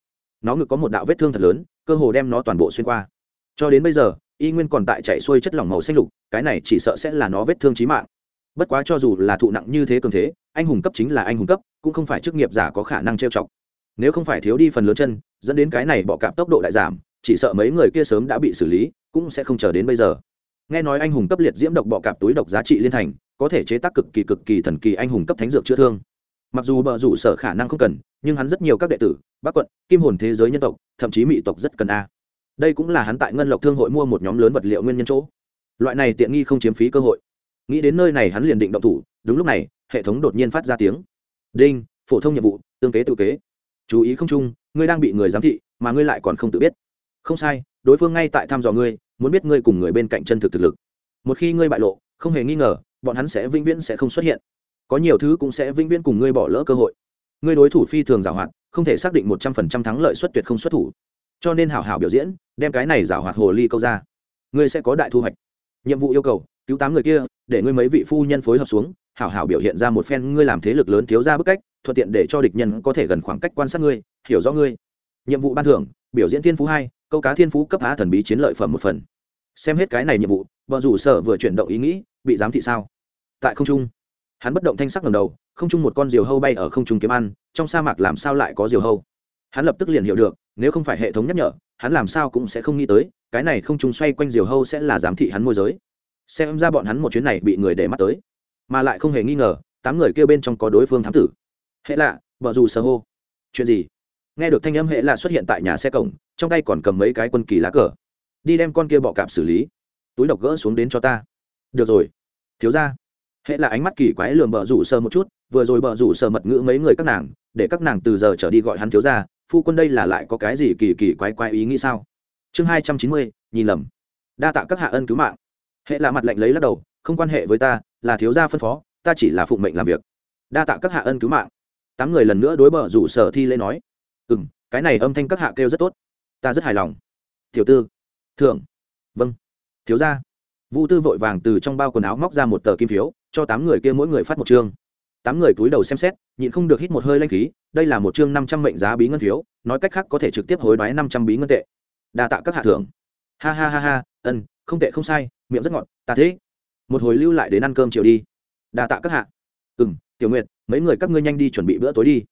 Nó ngực có một đạo vết thương thật lớn, cơ hồ đem nó toàn bộ xuyên qua cho đến bây giờ, y nguyên còn tại chạy xuôi chất lỏng màu xanh lục, cái này chỉ sợ sẽ là nó vết thương trí mạng. Bất quá cho dù là thụ nặng như thế cường thế, anh hùng cấp chính là anh hùng cấp, cũng không phải chức nghiệp giả có khả năng trêu chọc. Nếu không phải thiếu đi phần lớn chân, dẫn đến cái này bọ cạp tốc độ đại giảm, chỉ sợ mấy người kia sớm đã bị xử lý, cũng sẽ không chờ đến bây giờ. Nghe nói anh hùng cấp liệt diễm độc bọ cạp túi độc giá trị liên thành, có thể chế tác cực kỳ cực kỳ thần kỳ anh hùng cấp thánh dược chữa thương. Mặc dù bờ rủ sở khả năng không cần, nhưng hắn rất nhiều các đệ tử bắc quận, kim hồn thế giới nhân tộc, thậm chí mỹ tộc rất cần a đây cũng là hắn tại ngân lộc thương hội mua một nhóm lớn vật liệu nguyên nhân chỗ. Loại này tiện nghi không chiếm phí cơ hội. Nghĩ đến nơi này hắn liền định động thủ, đúng lúc này, hệ thống đột nhiên phát ra tiếng. Đinh, phổ thông nhiệm vụ, tương kế tự kế. Chú ý không chung, ngươi đang bị người giám thị, mà ngươi lại còn không tự biết. Không sai, đối phương ngay tại thăm dò ngươi, muốn biết ngươi cùng người bên cạnh chân thực thực lực. Một khi ngươi bại lộ, không hề nghi ngờ, bọn hắn sẽ vĩnh viễn sẽ không xuất hiện. Có nhiều thứ cũng sẽ vĩnh viễn cùng ngươi bỏ lỡ cơ hội. Ngươi đối thủ phi thường giảo hoạt không thể xác định một trăm phần trăm thắng lợi xuất tuyệt không xuất thủ cho nên hảo hảo biểu diễn, đem cái này giả hoạt hồ ly câu ra. Ngươi sẽ có đại thu hoạch. Nhiệm vụ yêu cầu, cứu tám người kia, để ngươi mấy vị phu nhân phối hợp xuống, hảo hảo biểu hiện ra một phen ngươi làm thế lực lớn thiếu ra bức cách, thuận tiện để cho địch nhân có thể gần khoảng cách quan sát ngươi, hiểu rõ ngươi. Nhiệm vụ ban thưởng, biểu diễn thiên phú hai, câu cá thiên phú cấp á thần bí chiến lợi phẩm một phần. Xem hết cái này nhiệm vụ vợ rủ sở vừa chuyển động ý nghĩ, bị giám thị sao? Tại không trung, hắn bất động thanh sắc ngầm đầu, không trung một con diều hâu bay ở không trung kiếm ăn, trong sa mạc làm sao lại có diều hâu? Hắn lập tức liền hiểu được nếu không phải hệ thống nhắc nhở, hắn làm sao cũng sẽ không nghĩ tới, cái này không trung xoay quanh diều hâu sẽ là giám thị hắn môi giới. Xem ra bọn hắn một chuyến này bị người để mắt tới. Mà lại không hề nghi ngờ, tám người kêu bên trong có đối phương thám tử. Hệ lạ, vợ dù sơ hô. Chuyện gì? Nghe được thanh âm hệ lạ xuất hiện tại nhà xe cổng, trong tay còn cầm mấy cái quân kỳ lá cờ. Đi đem con kia bọ cạp xử lý. Túi độc gỡ xuống đến cho ta. Được rồi. Thiếu ra hệ là ánh mắt kỳ quái lường bờ rủ sơ một chút, vừa rồi bờ rủ sơ mật ngữ mấy người các nàng, để các nàng từ giờ trở đi gọi hắn thiếu ra phu quân đây là lại có cái gì kỳ kỳ quái quái ý nghĩ sao? Chương hai trăm chín mươi, nhìn lầm. Đa tạ các hạ ân cứu mạng. Hệ là mặt lạnh lấy lắc đầu, không quan hệ với ta, là thiếu gia phân phó, ta chỉ là phụng mệnh làm việc. Đa tạ các hạ ân cứu mạng. Tám người lần nữa đối bờ rủ sở thi lễ nói. Ừ m cái này âm thanh các hạ kêu rất tốt. Ta rất hài lòng. Tiểu tư. Thượng. Vâng. Thiếu gia. Vũ tư vội vàng từ trong bao quần áo móc ra một tờ kim phiếu, cho tám người kia mỗi người phát một chương tám người túi đầu xem xét, nhịn không được hít một hơi lanh khí, đây là một chương năm trăm mệnh giá bí ngân phiếu, nói cách khác có thể trực tiếp hối đoái năm trăm bí ngân tệ. Đa tạ các hạ thưởng. Ha ha ha ha, ân, không tệ không sai, miệng rất ngọt, ta thế. Một hồi lưu lại đến ăn cơm chiều đi. Đa tạ các hạ. Ừ m tiểu nguyệt, mấy người các ngươi nhanh đi chuẩn bị bữa tối đi.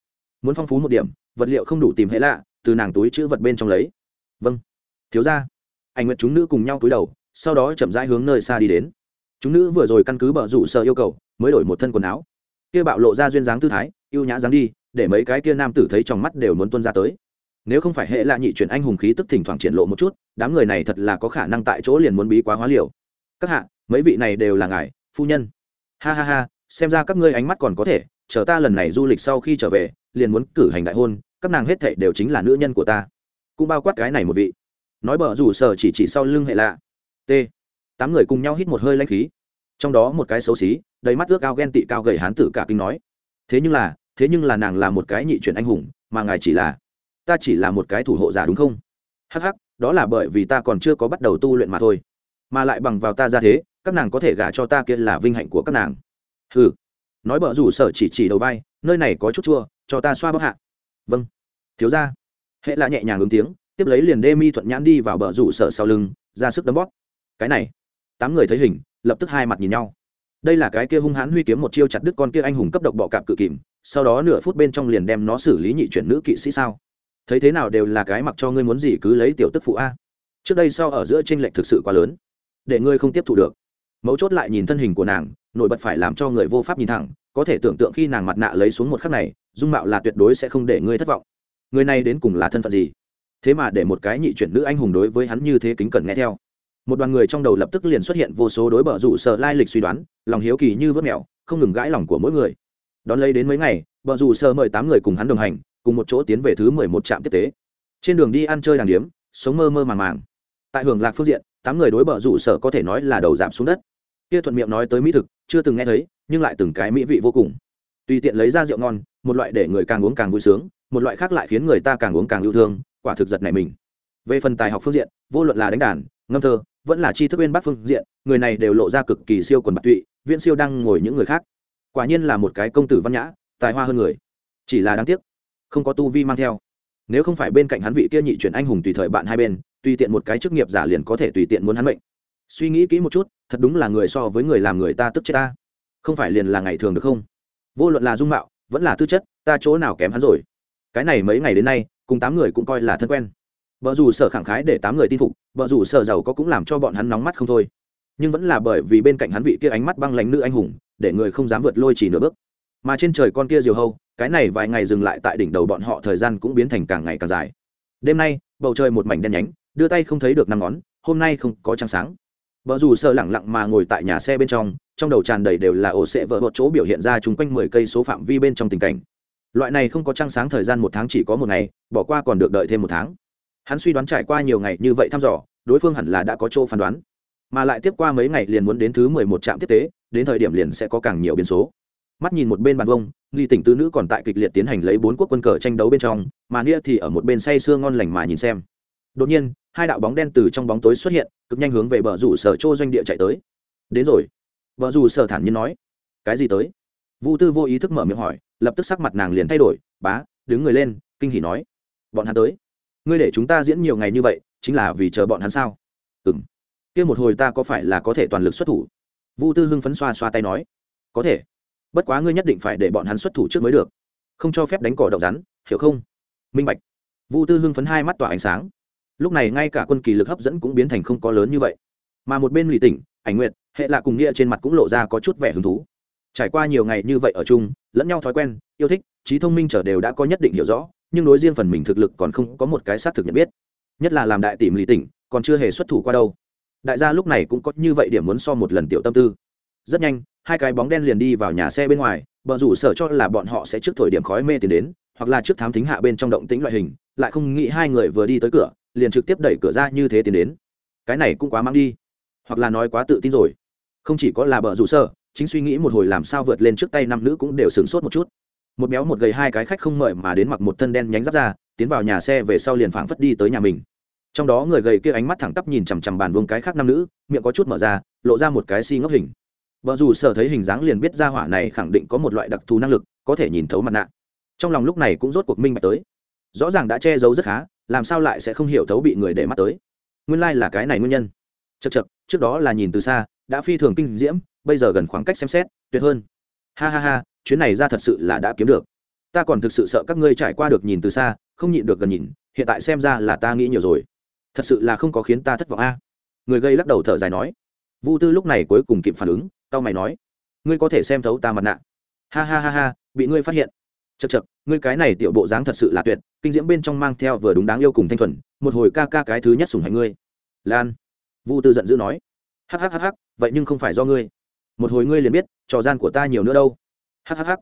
Muốn phong phú một điểm, vật liệu không đủ tìm hệ lạ, từ nàng túi chữ vật bên trong lấy. Vâng. Thiếu ra anh nguyệt chúng nữ cùng nhau túi đầu, sau đó chậm rãi hướng nơi xa đi đến. Chúng nữ vừa rồi căn cứ bờ rủ sợ yêu cầu, mới đổi một thân quần áo kia bạo lộ ra duyên dáng tư thái ưu nhã dáng đi, để mấy cái kia nam tử thấy trong mắt đều muốn tuân ra tới. Nếu không phải hệ lạ nhị chuyển anh hùng khí tức thỉnh thoảng triển lộ một chút, đám người này thật là có khả năng tại chỗ liền muốn bí quá hóa liều. Các hạ, mấy vị này đều là ngài, phu nhân. Ha ha ha, xem ra các ngươi ánh mắt còn có thể, chờ ta lần này du lịch sau khi trở về, liền muốn cử hành đại hôn, các nàng hết thệ đều chính là nữ nhân của ta. Cũng bao quát cái này một vị. Nói bờ rủ sở chỉ chỉ sau lưng hệ lạ. T. Tám người cùng nhau hít một hơi lanh khí trong đó một cái xấu xí, đầy mắt ước ao ghen tị cao gầy hán tử cả kinh nói, thế nhưng là, thế nhưng là nàng là một cái nhị chuyển anh hùng, mà ngài chỉ là, ta chỉ là một cái thủ hộ giả đúng không? Hh đó là bởi vì ta còn chưa có bắt đầu tu luyện mà thôi. Mà lại bằng vào ta ra thế, các nàng có thể gả cho ta kia là vinh hạnh của các nàng. Ừ nói bợ rủ sở chỉ chỉ đầu vai, nơi này có chút chua, cho ta xoa bóp hạ. Vâng. Thiếu ra hệ là nhẹ nhàng ứng tiếng, tiếp lấy liền đê mi thuận nhãn đi vào bờ rủ sở sau lưng, ra sức đấm bóp. Cái này. Tám người thấy hình lập tức hai mặt nhìn nhau. Đây là cái kia hung hãn huy kiếm một chiêu chặt đứt con kia anh hùng cấp độc bọ cạp cự kìm, sau đó nửa phút bên trong liền đem nó xử lý nhị chuyển nữ kỵ sĩ sao? Thấy thế nào đều là cái mặc cho ngươi muốn gì cứ lấy tiểu tức phụ a. Trước đây sau ở giữa tranh lệch thực sự quá lớn, để ngươi không tiếp thu được. Mấu chốt lại nhìn thân hình của nàng, nổi bật phải làm cho người vô pháp nhìn thẳng, có thể tưởng tượng khi nàng mặt nạ lấy xuống một khắc này, dung mạo là tuyệt đối sẽ không để ngươi thất vọng. Người này đến cùng là thân phận gì? Thế mà để một cái nhị chuyển nữ anh hùng đối với hắn như thế kính cẩn nghe theo một đoàn người trong đầu lập tức liền xuất hiện vô số đối bờ rủ sợ lai lịch suy đoán, lòng hiếu kỳ như vớt mẹo không ngừng gãi lòng của mỗi người. Đón lấy đến mấy ngày bờ rủ sợ mời tám người cùng hắn đồng hành, cùng một chỗ tiến về thứ mười một trạm tiếp tế. Trên đường đi ăn chơi đàng điếm, sống mơ mơ màng màng. Tại hưởng lạc phương diện, tám người đối bờ rủ sợ có thể nói là đầu giảm xuống đất. Kia thuận miệng nói tới mỹ thực, chưa từng nghe thấy, nhưng lại từng cái mỹ vị vô cùng. Tùy tiện lấy ra rượu ngon, một loại để người càng uống càng vui sướng, một loại khác lại khiến người ta càng uống càng yêu thương, quả thực giật này mình. Về phần tài học phương diện, vô luận là đánh đàn, ngâm thơ vẫn là tri thức bên bắc phương diện, người này đều lộ ra cực kỳ siêu quần bạc tụy, viễn siêu đang ngồi những người khác. Quả nhiên là một cái công tử văn nhã, tài hoa hơn người. Chỉ là đáng tiếc, không có tu vi mang theo. Nếu không phải bên cạnh hắn vị kia nhị chuyển anh hùng tùy thời bạn hai bên, tùy tiện một cái chức nghiệp giả liền có thể tùy tiện muốn hắn mệnh. Suy nghĩ kỹ một chút, thật đúng là người so với người làm người ta tức chết ta. Không phải liền là ngày thường được không? Vô luận là dung mạo, vẫn là tư chất, ta chỗ nào kém hắn rồi. Cái này mấy ngày đến nay, cùng tám người cũng coi là thân quen vợ dù sở khẳng khái để tám người tin phục vợ dù sở giàu có cũng làm cho bọn hắn nóng mắt không thôi. Nhưng vẫn là bởi vì bên cạnh hắn vị kia ánh mắt băng lánh nữ anh hùng, để người không dám vượt lôi chỉ nửa bước. Mà trên trời con kia diều hâu, cái này vài ngày dừng lại tại đỉnh đầu bọn họ thời gian cũng biến thành càng ngày càng dài. Đêm nay, bầu trời một mảnh đen nhánh, đưa tay không thấy được năm ngón, hôm nay không có trăng sáng. Vợ dù sợ lẳng lặng mà ngồi tại nhà xe bên trong trong đầu tràn đầy đều là ổ sệ vợ một chỗ biểu hiện ra chung quanh mười cây số phạm vi bên trong tình cảnh. Loại này không có trăng sáng thời gian một tháng chỉ có một ngày, bỏ qua còn được đợi thêm một tháng hắn suy đoán trải qua nhiều ngày như vậy thăm dò, đối phương hẳn là đã có chỗ phán đoán. Mà lại tiếp qua mấy ngày liền muốn đến thứ mười một trạm tiếp tế, đến thời điểm liền sẽ có càng nhiều biến số. Mắt nhìn một bên bàn vông ly tỉnh Tư nữ còn tại kịch liệt tiến hành lấy bốn quốc quân cờ tranh đấu bên trong, mà nia thì ở một bên say sưa ngon lành mà nhìn xem. Đột nhiên, hai đạo bóng đen từ trong bóng tối xuất hiện, cực nhanh hướng về bờ rủ sở chô doanh địa chạy tới. Đến rồi. Bờ rủ sở thản nhiên nói. Cái gì tới? Vu tư vô ý thức mở miệng hỏi, lập tức sắc mặt nàng liền thay đổi, bá, đứng người lên, kinh hỉ nói. Bọn hắn tới ngươi để chúng ta diễn nhiều ngày như vậy, chính là vì chờ bọn hắn sao? Ừ m kia một hồi ta có phải là có thể toàn lực xuất thủ? Vu tư hưng phấn xoa xoa tay nói. Có thể. Bất quá ngươi nhất định phải để bọn hắn xuất thủ trước mới được. Không cho phép đánh cỏ động rắn, hiểu không? Minh bạch. Vu tư hưng phấn hai mắt tỏa ánh sáng. Lúc này ngay cả quân kỳ lực hấp dẫn cũng biến thành không có lớn như vậy. Mà một bên lì tỉnh, ảnh nguyện hệ lạ cùng nghĩa trên mặt cũng lộ ra có chút vẻ hứng thú. Trải qua nhiều ngày như vậy ở chung, lẫn nhau thói quen, yêu thích, trí thông minh trở đều đã có nhất định hiểu rõ nhưng đối riêng phần mình thực lực còn không có một cái xác thực nhận biết. Nhất là làm đại tỷ lì tỉnh, còn chưa hề xuất thủ qua đâu. Đại gia lúc này cũng có như vậy điểm muốn so một lần tiểu tâm tư. Rất nhanh, hai cái bóng đen liền đi vào nhà xe bên ngoài bờ rủ sở cho là bọn họ sẽ trước thổi điểm khói mê tiền đến, hoặc là trước thám thính hạ bên trong động tĩnh loại hình, lại không nghĩ hai người vừa đi tới cửa, liền trực tiếp đẩy cửa ra như thế tiền đến. Cái này cũng quá mang đi. Hoặc là nói quá tự tin rồi. Không chỉ có là bờ rủ sở, chính suy nghĩ một hồi làm sao vượt lên trước tay nam nữ cũng đều sửng sốt một chút một béo một gầy hai cái khách không mời mà đến mặc một thân đen nhánh giáp ra tiến vào nhà xe về sau liền phảng phất đi tới nhà mình. Trong đó người gầy kia ánh mắt thẳng tắp nhìn chằm chằm bàn vương cái khác nam nữ, miệng có chút mở ra, lộ ra một cái si ngốc hình. Vợ dù sở thấy hình dáng liền biết ra hỏa này khẳng định có một loại đặc thù năng lực, có thể nhìn thấu mặt nạ. Trong lòng lúc này cũng rốt cuộc minh bạch tới. Rõ ràng đã che giấu rất khá, làm sao lại sẽ không hiểu thấu bị người để mắt tới. Nguyên lai、like、là cái này nguyên nhân. Chật chật trước đó là nhìn từ xa, đã phi thường kinh diễm, bây giờ gần khoảng cách xem xét, tuyệt hơn. Ha ha ha chuyến này ra thật sự là đã kiếm được. Ta còn thực sự sợ các ngươi trải qua được nhìn từ xa, không nhịn được gần nhìn, hiện tại xem ra là ta nghĩ nhiều rồi. Thật sự là không có khiến ta thất vọng a. Người gây lắc đầu thở dài nói. Vu tư lúc này cuối cùng kịp phản ứng tao mày nói. Ngươi có thể xem thấu ta mặt nạ. Ha ha ha ha, bị ngươi phát hiện. Chật chật ngươi cái này tiểu bộ dáng thật sự là tuyệt, kinh diễm bên trong mang theo vừa đúng đáng yêu cùng thanh thuần, một hồi ca ca cái thứ nhất sùng hạnh ngươi. Lan. Vu tư giận dữ nói. Hhhh vậy nhưng không phải do ngươi. Một hồi ngươi liền biết, trò gian của ta nhiều nữa đâu hhh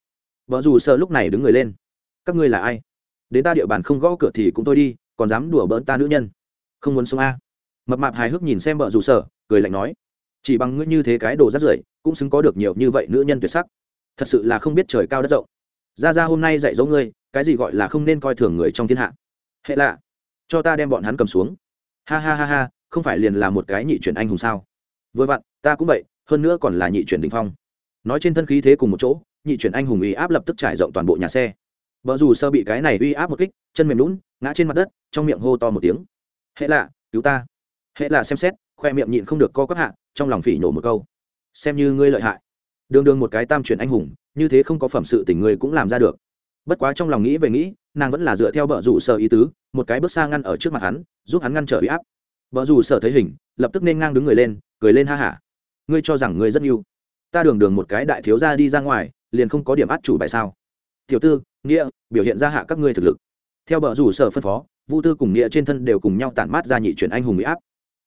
vợ dù sợ lúc này đứng người lên. Các ngươi là ai? Đến ta địa bàn không gõ cửa thì cũng thôi đi, còn dám đùa bỡn ta nữ nhân. Không muốn sống a. Mập mạp hài hước nhìn xem vợ dù sợ cười lạnh nói. Chỉ bằng ngươi như thế cái đồ rắt rưởi, cũng xứng có được nhiều như vậy nữ nhân tuyệt sắc. Thật sự là không biết trời cao đất rộng. Ra ra hôm nay dạy dỗ ngươi, cái gì gọi là không nên coi thường người trong thiên hạ. Hệ lạ. Cho ta đem bọn hắn cầm xuống. Ha ha ha ha, không phải liền là một cái nhị chuyển anh hùng sao? Vừa vặn, ta cũng vậy, hơn nữa còn là nhị chuyển đình phong. Nói trên thân khí thế cùng một chỗ nhị chuyển anh hùng uy áp lập tức trải rộng toàn bộ nhà xe. Vợ dù sơ bị cái này uy áp một kích, chân mềm lún ngã trên mặt đất, trong miệng hô to một tiếng. Hệ lạ, cứu ta. Hệ lạ xem xét, khoe miệng nhịn không được co quắp hạ, trong lòng phỉ nhổ một câu. Xem như ngươi lợi hại. Đường đường một cái tam chuyển anh hùng, như thế không có phẩm sự tình ngươi cũng làm ra được. Bất quá trong lòng nghĩ về nghĩ, nàng vẫn là dựa theo bờ rủ sở ý tứ, một cái bước xa ngăn ở trước mặt hắn, giúp hắn ngăn trở uy áp. Vợ dù sở thấy hình, lập tức nên ngang đứng người lên, cười lên ha hả. Ngươi cho rằng ngươi rất yêu. Ta đường đường một cái đại thiếu gia đi ra ngoài liền không có điểm át chủ bài sao? Tiểu tư, nghĩa, biểu hiện ra hạ các ngươi thực lực. Theo bờ rủ sở phân phó, vu tư cùng nghĩa trên thân đều cùng nhau tản mát ra nhị chuyển anh hùng bị áp.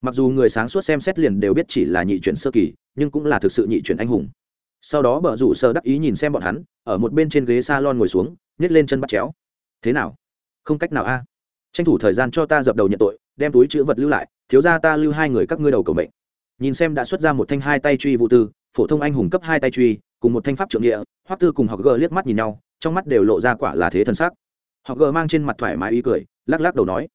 Mặc dù người sáng suốt xem xét liền đều biết chỉ là nhị chuyển sơ kỳ, nhưng cũng là thực sự nhị chuyển anh hùng. Sau đó bờ rủ sở đắc ý nhìn xem bọn hắn, ở một bên trên ghế s a lon ngồi xuống nhét lên chân bắt chéo. Thế nào? Không cách nào a. Tranh thủ thời gian cho ta dập đầu nhận tội, đem túi chữ vật lưu lại, thiếu ra ta lưu hai người các ngươi đầu cầu mệnh. Nhìn xem đã xuất ra một thanh hai tay truy vũ tư, phổ thông anh hùng cấp hai tay truy cùng một thanh pháp trưởng địa, hoắc tư cùng học gờ liếc mắt nhìn nhau, trong mắt đều lộ ra quả là thế thần sắc. họ gờ mang trên mặt thoải mái ý cười, lắc lắc đầu nói,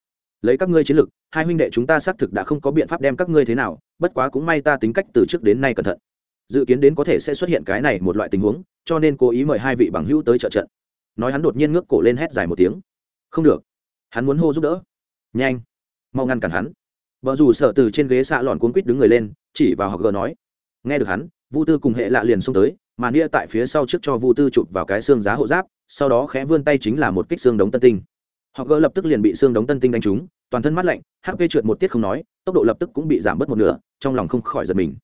lấy các ngươi chiến lực, hai huynh đệ chúng ta xác thực đã không có biện pháp đem các ngươi thế nào, bất quá cũng may ta tính cách từ trước đến nay cẩn thận. Dự kiến đến có thể sẽ xuất hiện cái này một loại tình huống, cho nên cố ý mời hai vị bằng hữu tới trợ trận. Nói hắn đột nhiên ngước cổ lên hét dài một tiếng. Không được, hắn muốn hô giúp đỡ. Nhanh, mau ngăn cản hắn. Vợ dù sợ từ trên ghế xạ lòn cuốn quýt đứng người lên, chỉ vào học gờ nói, nghe được hắn, vu tư cùng hệ lạ liền xông tới mà nia tại phía sau trước cho vu tư chụp vào cái xương giá hộ giáp, sau đó khẽ vươn tay chính là một kích xương đống tân tinh. Họ gỡ lập tức liền bị xương đống tân tinh đánh trúng, toàn thân mát lạnh hp trượt một tiết không nói, tốc độ lập tức cũng bị giảm bớt một nửa, trong lòng không khỏi giật mình.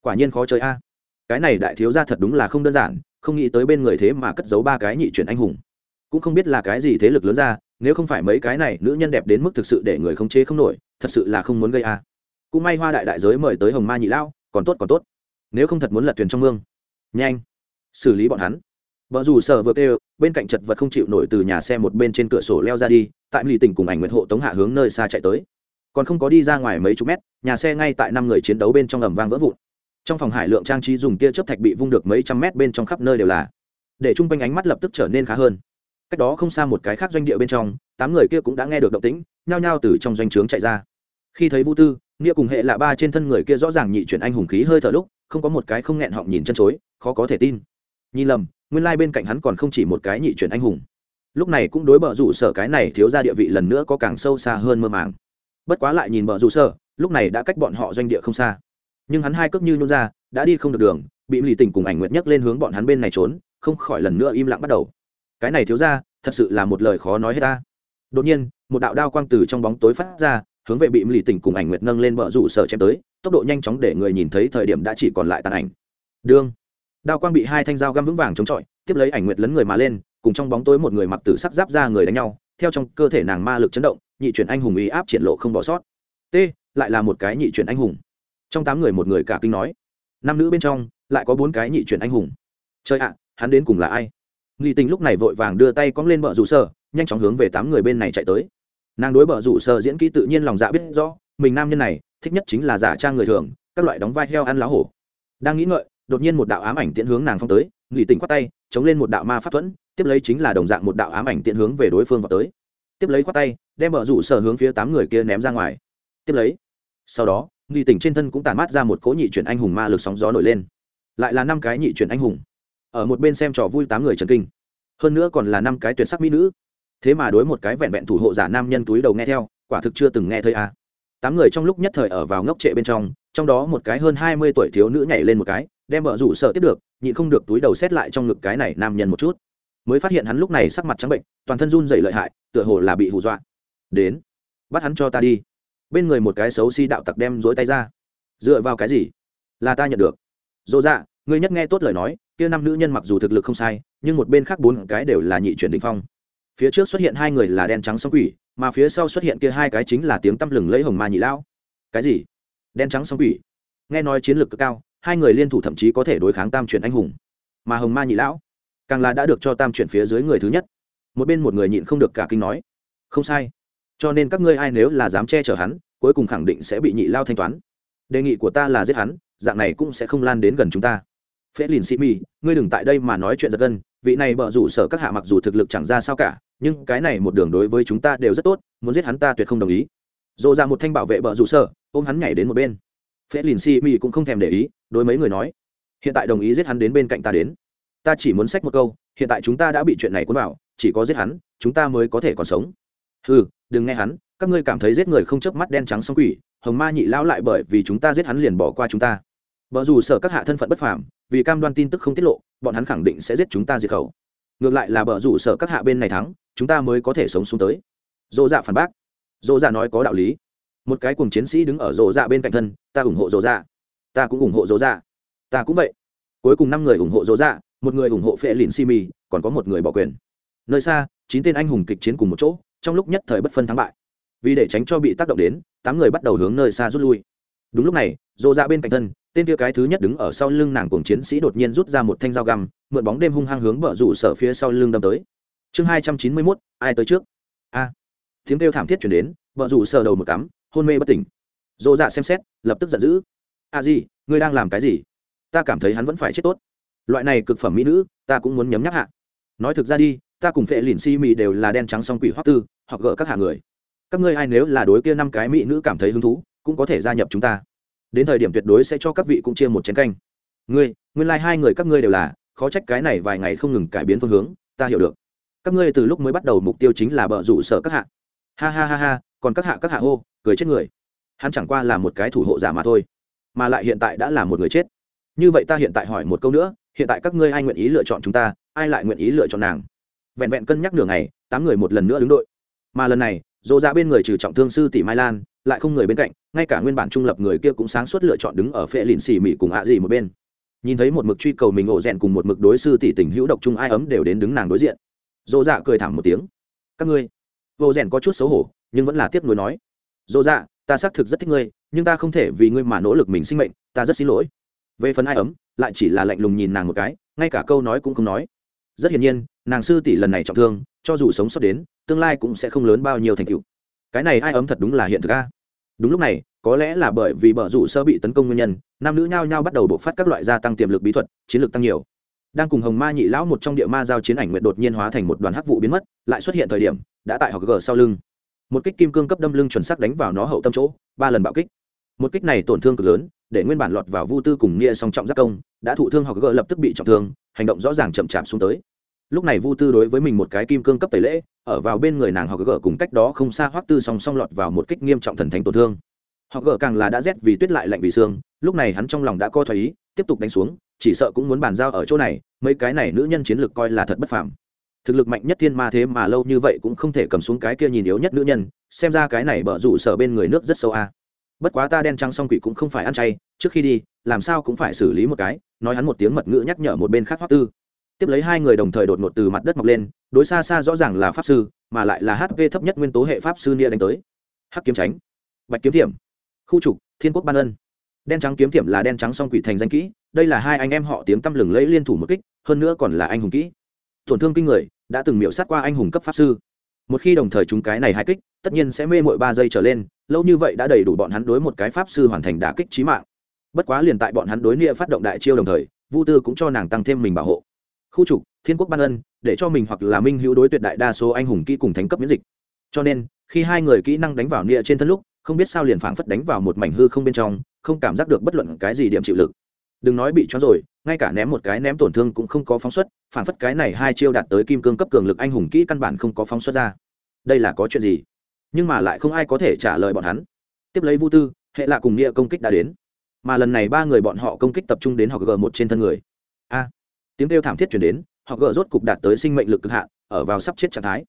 Quả nhiên khó chơi a. Cái này đại thiếu ra thật đúng là không đơn giản, không nghĩ tới bên người thế mà cất giấu ba cái nhị chuyển anh hùng. Cũng không biết là cái gì thế lực lớn ra, nếu không phải mấy cái này nữ nhân đẹp đến mức thực sự để người không chế không nổi, thật sự là không muốn gây a. Cũng may hoa đại đại giới mời tới hồng ma nhị lao còn tốt còn tốt. Nếu không thật muốn lật thuyền trong mương nhanh. Xử lý bọn hắn. Vợ dù sợ vừa kêu, bên cạnh chật vật không chịu nổi từ nhà xe một bên trên cửa sổ leo ra đi, tại lì tỉnh cùng ảnh nguyện hộ tống hạ hướng nơi xa chạy tới. Còn không có đi ra ngoài mấy chục mét, nhà xe ngay tại năm người chiến đấu bên trong ầm vang vỡ vụn. Trong phòng hải lượng trang trí dùng tia chớp thạch bị vung được mấy trăm mét bên trong khắp nơi đều là. Để chung quanh ánh mắt lập tức trở nên khá hơn. Cách đó không xa một cái khác doanh địa bên trong, tám người kia cũng đã nghe được động tĩnh, nhao nhao từ trong doanh trướng chạy ra. Khi thấy vũ tư, nghĩa cùng hệ lạ ba trên thân người kia rõ ràng nhị chuyển anh hùng khí hơi thở lúc không có một cái không nghẹn họng nhìn chân chối, khó có thể tin. Nhìn lầm, nguyên lai bên cạnh hắn còn không chỉ một cái nhị chuyển anh hùng. Lúc này cũng đối bờ rủ sở cái này thiếu ra địa vị lần nữa có càng sâu xa hơn mơ màng. Bất quá lại nhìn bờ rủ sở, lúc này đã cách bọn họ doanh địa không xa. Nhưng hắn hai cước như nhún ra, đã đi không được đường, bị lì tình cùng ảnh nguyệt nhấc lên hướng bọn hắn bên này trốn, không khỏi lần nữa im lặng bắt đầu. Cái này thiếu ra thật sự là một lời khó nói hết ta. Đột nhiên, một đạo đao quang từ trong bóng tối phát ra hướng về bị lì tỉnh cùng ảnh nguyệt nâng lên bờ rủ sở chém tới tốc độ nhanh chóng để người nhìn thấy thời điểm đã chỉ còn lại tàn ảnh. Đương đao quang bị hai thanh dao găm vững vàng chống chọi tiếp lấy ảnh nguyệt lấn người mà lên cùng trong bóng tối một người mặc tử sắc giáp ra người đánh nhau theo trong cơ thể nàng ma lực chấn động nhị chuyển anh hùng ý áp triển lộ không bỏ sót. T lại là một cái nhị chuyển anh hùng. Trong tám người một người cả kinh nói năm nữ bên trong lại có bốn cái nhị chuyển anh hùng. Chơi ạ hắn đến cùng là ai? Nghi tình lúc này vội vàng đưa tay cong lên bờ rủ sở, nhanh chóng hướng về tám người bên này chạy tới nàng đối bờ rủ sợ diễn kỹ tự nhiên lòng dạ biết rõ, mình nam nhân này thích nhất chính là giả trang người thường, các loại đóng vai heo ăn lá hổ. Đang nghĩ ngợi, đột nhiên một đạo ám ảnh tiện hướng nàng phong tới, nghỉ tỉnh khoát tay, chống lên một đạo ma pháp thuẫn, tiếp lấy chính là đồng dạng một đạo ám ảnh tiện hướng về đối phương vào tới. Tiếp lấy khoát tay, đem bờ rủ sở hướng phía tám người kia ném ra ngoài. Tiếp lấy, sau đó, nghỉ tỉnh trên thân cũng tàn mát ra một cỗ nhị chuyển anh hùng ma lực sóng gió nổi lên. Lại là năm cái nhị chuyển anh hùng. Ở một bên xem trò vui tám người trần kinh. Hơn nữa còn là năm cái tuyệt sắc mỹ nữ thế mà đối một cái vẹn vẹn thủ hộ giả nam nhân túi đầu nghe theo, quả thực chưa từng nghe thấy à. tám người trong lúc nhất thời ở vào ngốc trệ bên trong trong đó một cái hơn hai mươi tuổi thiếu nữ nhảy lên một cái, đem vợ rủ sợ tiếp được, nhịn không được túi đầu xét lại trong ngực cái này nam nhân một chút. Mới phát hiện hắn lúc này sắc mặt trắng bệnh, toàn thân run dày lợi hại, tựa hồ là bị hù dọa. Đến, bắt hắn cho ta đi. Bên người một cái xấu xi đạo tặc đem dối tay ra. Dựa vào cái gì? Là ta nhận được. Dỗ dạ ngươi nhất nghe tốt lời nói, kia năm nữ nhân mặc dù thực lực không sai, nhưng một bên khác bốn cái đều là nhị chuyển định phong phía trước xuất hiện hai người là đen trắng song quỷ, mà phía sau xuất hiện kia hai cái chính là tiếng tăm lừng lấy hồng ma nhị lão. Cái gì? Đen trắng song quỷ? Nghe nói chiến lược cực cao, hai người liên thủ thậm chí có thể đối kháng tam chuyển anh hùng. Mà hồng ma nhị lão, càng là đã được cho tam chuyển phía dưới người thứ nhất. Một bên một người nhịn không được cả kinh nói, không sai. Cho nên các ngươi ai nếu là dám che chở hắn, cuối cùng khẳng định sẽ bị nhị lao thanh toán. Đề nghị của ta là giết hắn, dạng này cũng sẽ không lan đến gần chúng ta phễ lìn sĩ mi ngươi đừng tại đây mà nói chuyện giật gân, vị này bợ rủ sở các hạ mặc dù thực lực chẳng ra sao cả, nhưng cái này một đường đối với chúng ta đều rất tốt, muốn giết hắn ta tuyệt không đồng ý. Dồ ra một thanh bảo vệ bợ rủ sở, ôm hắn nhảy đến một bên. Phễ lìn sĩ mi cũng không thèm để ý, đối mấy người nói, hiện tại đồng ý giết hắn đến bên cạnh ta đến. Ta chỉ muốn sách một câu, hiện tại chúng ta đã bị chuyện này cuốn vào, chỉ có giết hắn, chúng ta mới có thể còn sống. Ừ đừng nghe hắn, các ngươi cảm thấy giết người không chớp mắt đen trắng song quỷ, hồng ma nhị lão lại bởi vì chúng ta giết hắn liền bỏ qua chúng ta vợ dù sợ các hạ thân phận bất phàm, vì cam đoan tin tức không tiết lộ, bọn hắn khẳng định sẽ giết chúng ta diệt khẩu. Ngược lại là bờ rủ sợ các hạ bên này thắng, chúng ta mới có thể sống xuống tới. Dỗ dạ phản bác. Dỗ dạ nói có đạo lý. Một cái cùng chiến sĩ đứng ở dỗ dạ bên cạnh thân, ta ủng hộ dỗ dạ. Ta cũng ủng hộ dỗ dạ. Ta cũng vậy. Cuối cùng năm người ủng hộ dỗ dạ một người ủng hộ phệ lìn simi còn có một người bỏ quyền. Nơi xa, chín tên anh hùng kịch chiến cùng một chỗ, trong lúc nhất thời bất phân thắng bại. Vì để tránh cho bị tác động đến, tám người bắt đầu hướng nơi xa rút lui. Đúng lúc này dỗ dạ bên cạnh thân tên kia cái thứ nhất đứng ở sau lưng nàng cùng chiến sĩ đột nhiên rút ra một thanh dao găm, mượn bóng đêm hung hăng hướng bờ rủ sở phía sau lưng đâm tới. Chương hai trăm chín mươi mốt, ai tới trước? A. Tiếng kêu thảm thiết chuyển đến vợ rủ sở đầu một cắm, hôn mê bất tỉnh. Dỗ dạ xem xét, lập tức giận dữ. A gì, ngươi đang làm cái gì? Ta cảm thấy hắn vẫn phải chết tốt. Loại này cực phẩm mỹ nữ, ta cũng muốn nhấm nhắc hạ. Nói thực ra đi, ta cùng phệ lìn si mị đều là đen trắng song quỷ hoắc tư, hoặc gỡ các hạ người. Các ngươi ai nếu là đối kia năm cái mỹ nữ cảm thấy hứng thú, cũng có thể gia nhập chúng ta đến thời điểm tuyệt đối sẽ cho các vị cũng chia một chén canh. Ngươi, nguyên lai、like、hai người các ngươi đều là, khó trách cái này vài ngày không ngừng cải biến phương hướng, ta hiểu được. Các ngươi từ lúc mới bắt đầu mục tiêu chính là bờ rủ sở các hạ. Ha ha ha ha, còn các hạ các hạ hô, cười chết người. Hắn chẳng qua là một cái thủ hộ giả mà thôi, mà lại hiện tại đã là một người chết. Như vậy ta hiện tại hỏi một câu nữa, hiện tại các ngươi ai nguyện ý lựa chọn chúng ta, ai lại nguyện ý lựa chọn nàng? Vẹn vẹn cân nhắc nửa ngày, tám người một lần nữa đứng đội. Mà lần này dỗ ra bên người trừ trọng thương sư tỷ mai lan lại không người bên cạnh, ngay cả nguyên bản trung lập người kia cũng sáng suốt lựa chọn đứng ở phệ lìn xì mị cùng ạ gì một bên. Nhìn thấy một mực truy cầu mình ổ rèn cùng một mực đối sư tỷ tình hữu độc chung ai ấm đều đến đứng nàng đối diện. Dỗ dạ cười thẳng một tiếng. Các ngươi. Ổ rèn có chút xấu hổ, nhưng vẫn là tiếc nuối nói. Dỗ dạ ta xác thực rất thích ngươi, nhưng ta không thể vì ngươi mà nỗ lực mình sinh mệnh, ta rất xin lỗi. Về phần ai ấm, lại chỉ là lạnh lùng nhìn nàng một cái, ngay cả câu nói cũng không nói. Rất hiển nhiên, nàng sư tỷ lần này trọng thương, cho dù sống sót đến, tương lai cũng sẽ không lớn bao nhiêu thành tựu cái này ai ấm thật đúng là hiện thực a. Đúng lúc này, có lẽ là bởi vì bờ rủ sơ bị tấn công nguyên nhân, nam nữ nhao nhao bắt đầu bộc phát các loại gia tăng tiềm lực bí thuật, chiến lược tăng nhiều. Đang cùng hồng ma nhị lão một trong địa ma giao chiến ảnh nguyện đột nhiên hóa thành một đoàn hắc vụ biến mất, lại xuất hiện thời điểm, đã tại học gờ sau lưng. Một kích kim cương cấp đâm lưng chuẩn xác đánh vào nó hậu tâm chỗ, ba lần bạo kích. Một kích này tổn thương cực lớn, để nguyên bản lọt vào vu tư cùng nghĩa song trọng giác công, đã thụ thương học gờ lập tức bị trọng thương, hành động rõ ràng chậm chạp xuống tới lúc này vu tư đối với mình một cái kim cương cấp tẩy lễ, ở vào bên người nàng họ gỡ cùng cách đó không xa hoắc tư song song lọt vào một kích nghiêm trọng thần thánh tổn thương. Họ gỡ càng là đã rét vì tuyết lại lạnh vì xương lúc này hắn trong lòng đã co thấy ý, tiếp tục đánh xuống, chỉ sợ cũng muốn bàn giao ở chỗ này, mấy cái này nữ nhân chiến lược coi là thật bất phàm. Thực lực mạnh nhất thiên ma thế mà lâu như vậy cũng không thể cầm xuống cái kia nhìn yếu nhất nữ nhân, xem ra cái này bở rủ sở bên người nước rất sâu a. Bất quá ta đen trắng song quỷ cũng không phải ăn chay, trước khi đi, làm sao cũng phải xử lý một cái, nói hắn một tiếng mật ngữ nhắc nhở một bên khác hoắc tư tiếp lấy hai người đồng thời đột ngột từ mặt đất mọc lên, đối xa xa rõ ràng là pháp sư, mà lại là hp thấp nhất nguyên tố hệ pháp sư nia đánh tới. Hắc kiếm tránh, bạch kiếm thiểm, khu trục, thiên quốc ban ân. Đen trắng kiếm thiểm là đen trắng song quỷ thành danh kỹ, đây là hai anh em họ tiếng tăm lừng lẫy liên thủ một kích, hơn nữa còn là anh hùng kỹ. Tổn thương kinh người, đã từng miễu sát qua anh hùng cấp pháp sư. Một khi đồng thời chúng cái này hai kích, tất nhiên sẽ mê mội ba giây trở lên, lâu như vậy đã đầy đủ bọn hắn đối một cái pháp sư hoàn thành đả kích trí mạng. Bất quá liền tại bọn hắn đối nia phát động đại chiêu đồng thời, vu tư cũng cho nàng tăng thêm mình bảo hộ khu trục, thiên quốc ban ân, để cho mình hoặc là minh hữu đối tuyệt đại đa số anh hùng kỹ cùng thánh cấp miễn dịch. Cho nên, khi hai người kỹ năng đánh vào nia trên thân lúc, không biết sao liền phảng phất đánh vào một mảnh hư không bên trong, không cảm giác được bất luận cái gì điểm chịu lực. Đừng nói bị cho rồi, ngay cả ném một cái ném tổn thương cũng không có phóng xuất, phảng phất cái này hai chiêu đạt tới kim cương cấp cường lực anh hùng kỹ căn bản không có phóng xuất ra. Đây là có chuyện gì? Nhưng mà lại không ai có thể trả lời bọn hắn. Tiếp lấy vu tư, hệ lạ cùng nghĩa công kích đã đến. Mà lần này ba người bọn họ công kích tập trung đến họ g một trên thân người. A tiếng kêu thảm thiết chuyển đến, họ gỡ rốt cục đạt tới sinh mệnh lực cực hạn, ở vào sắp chết trạng thái.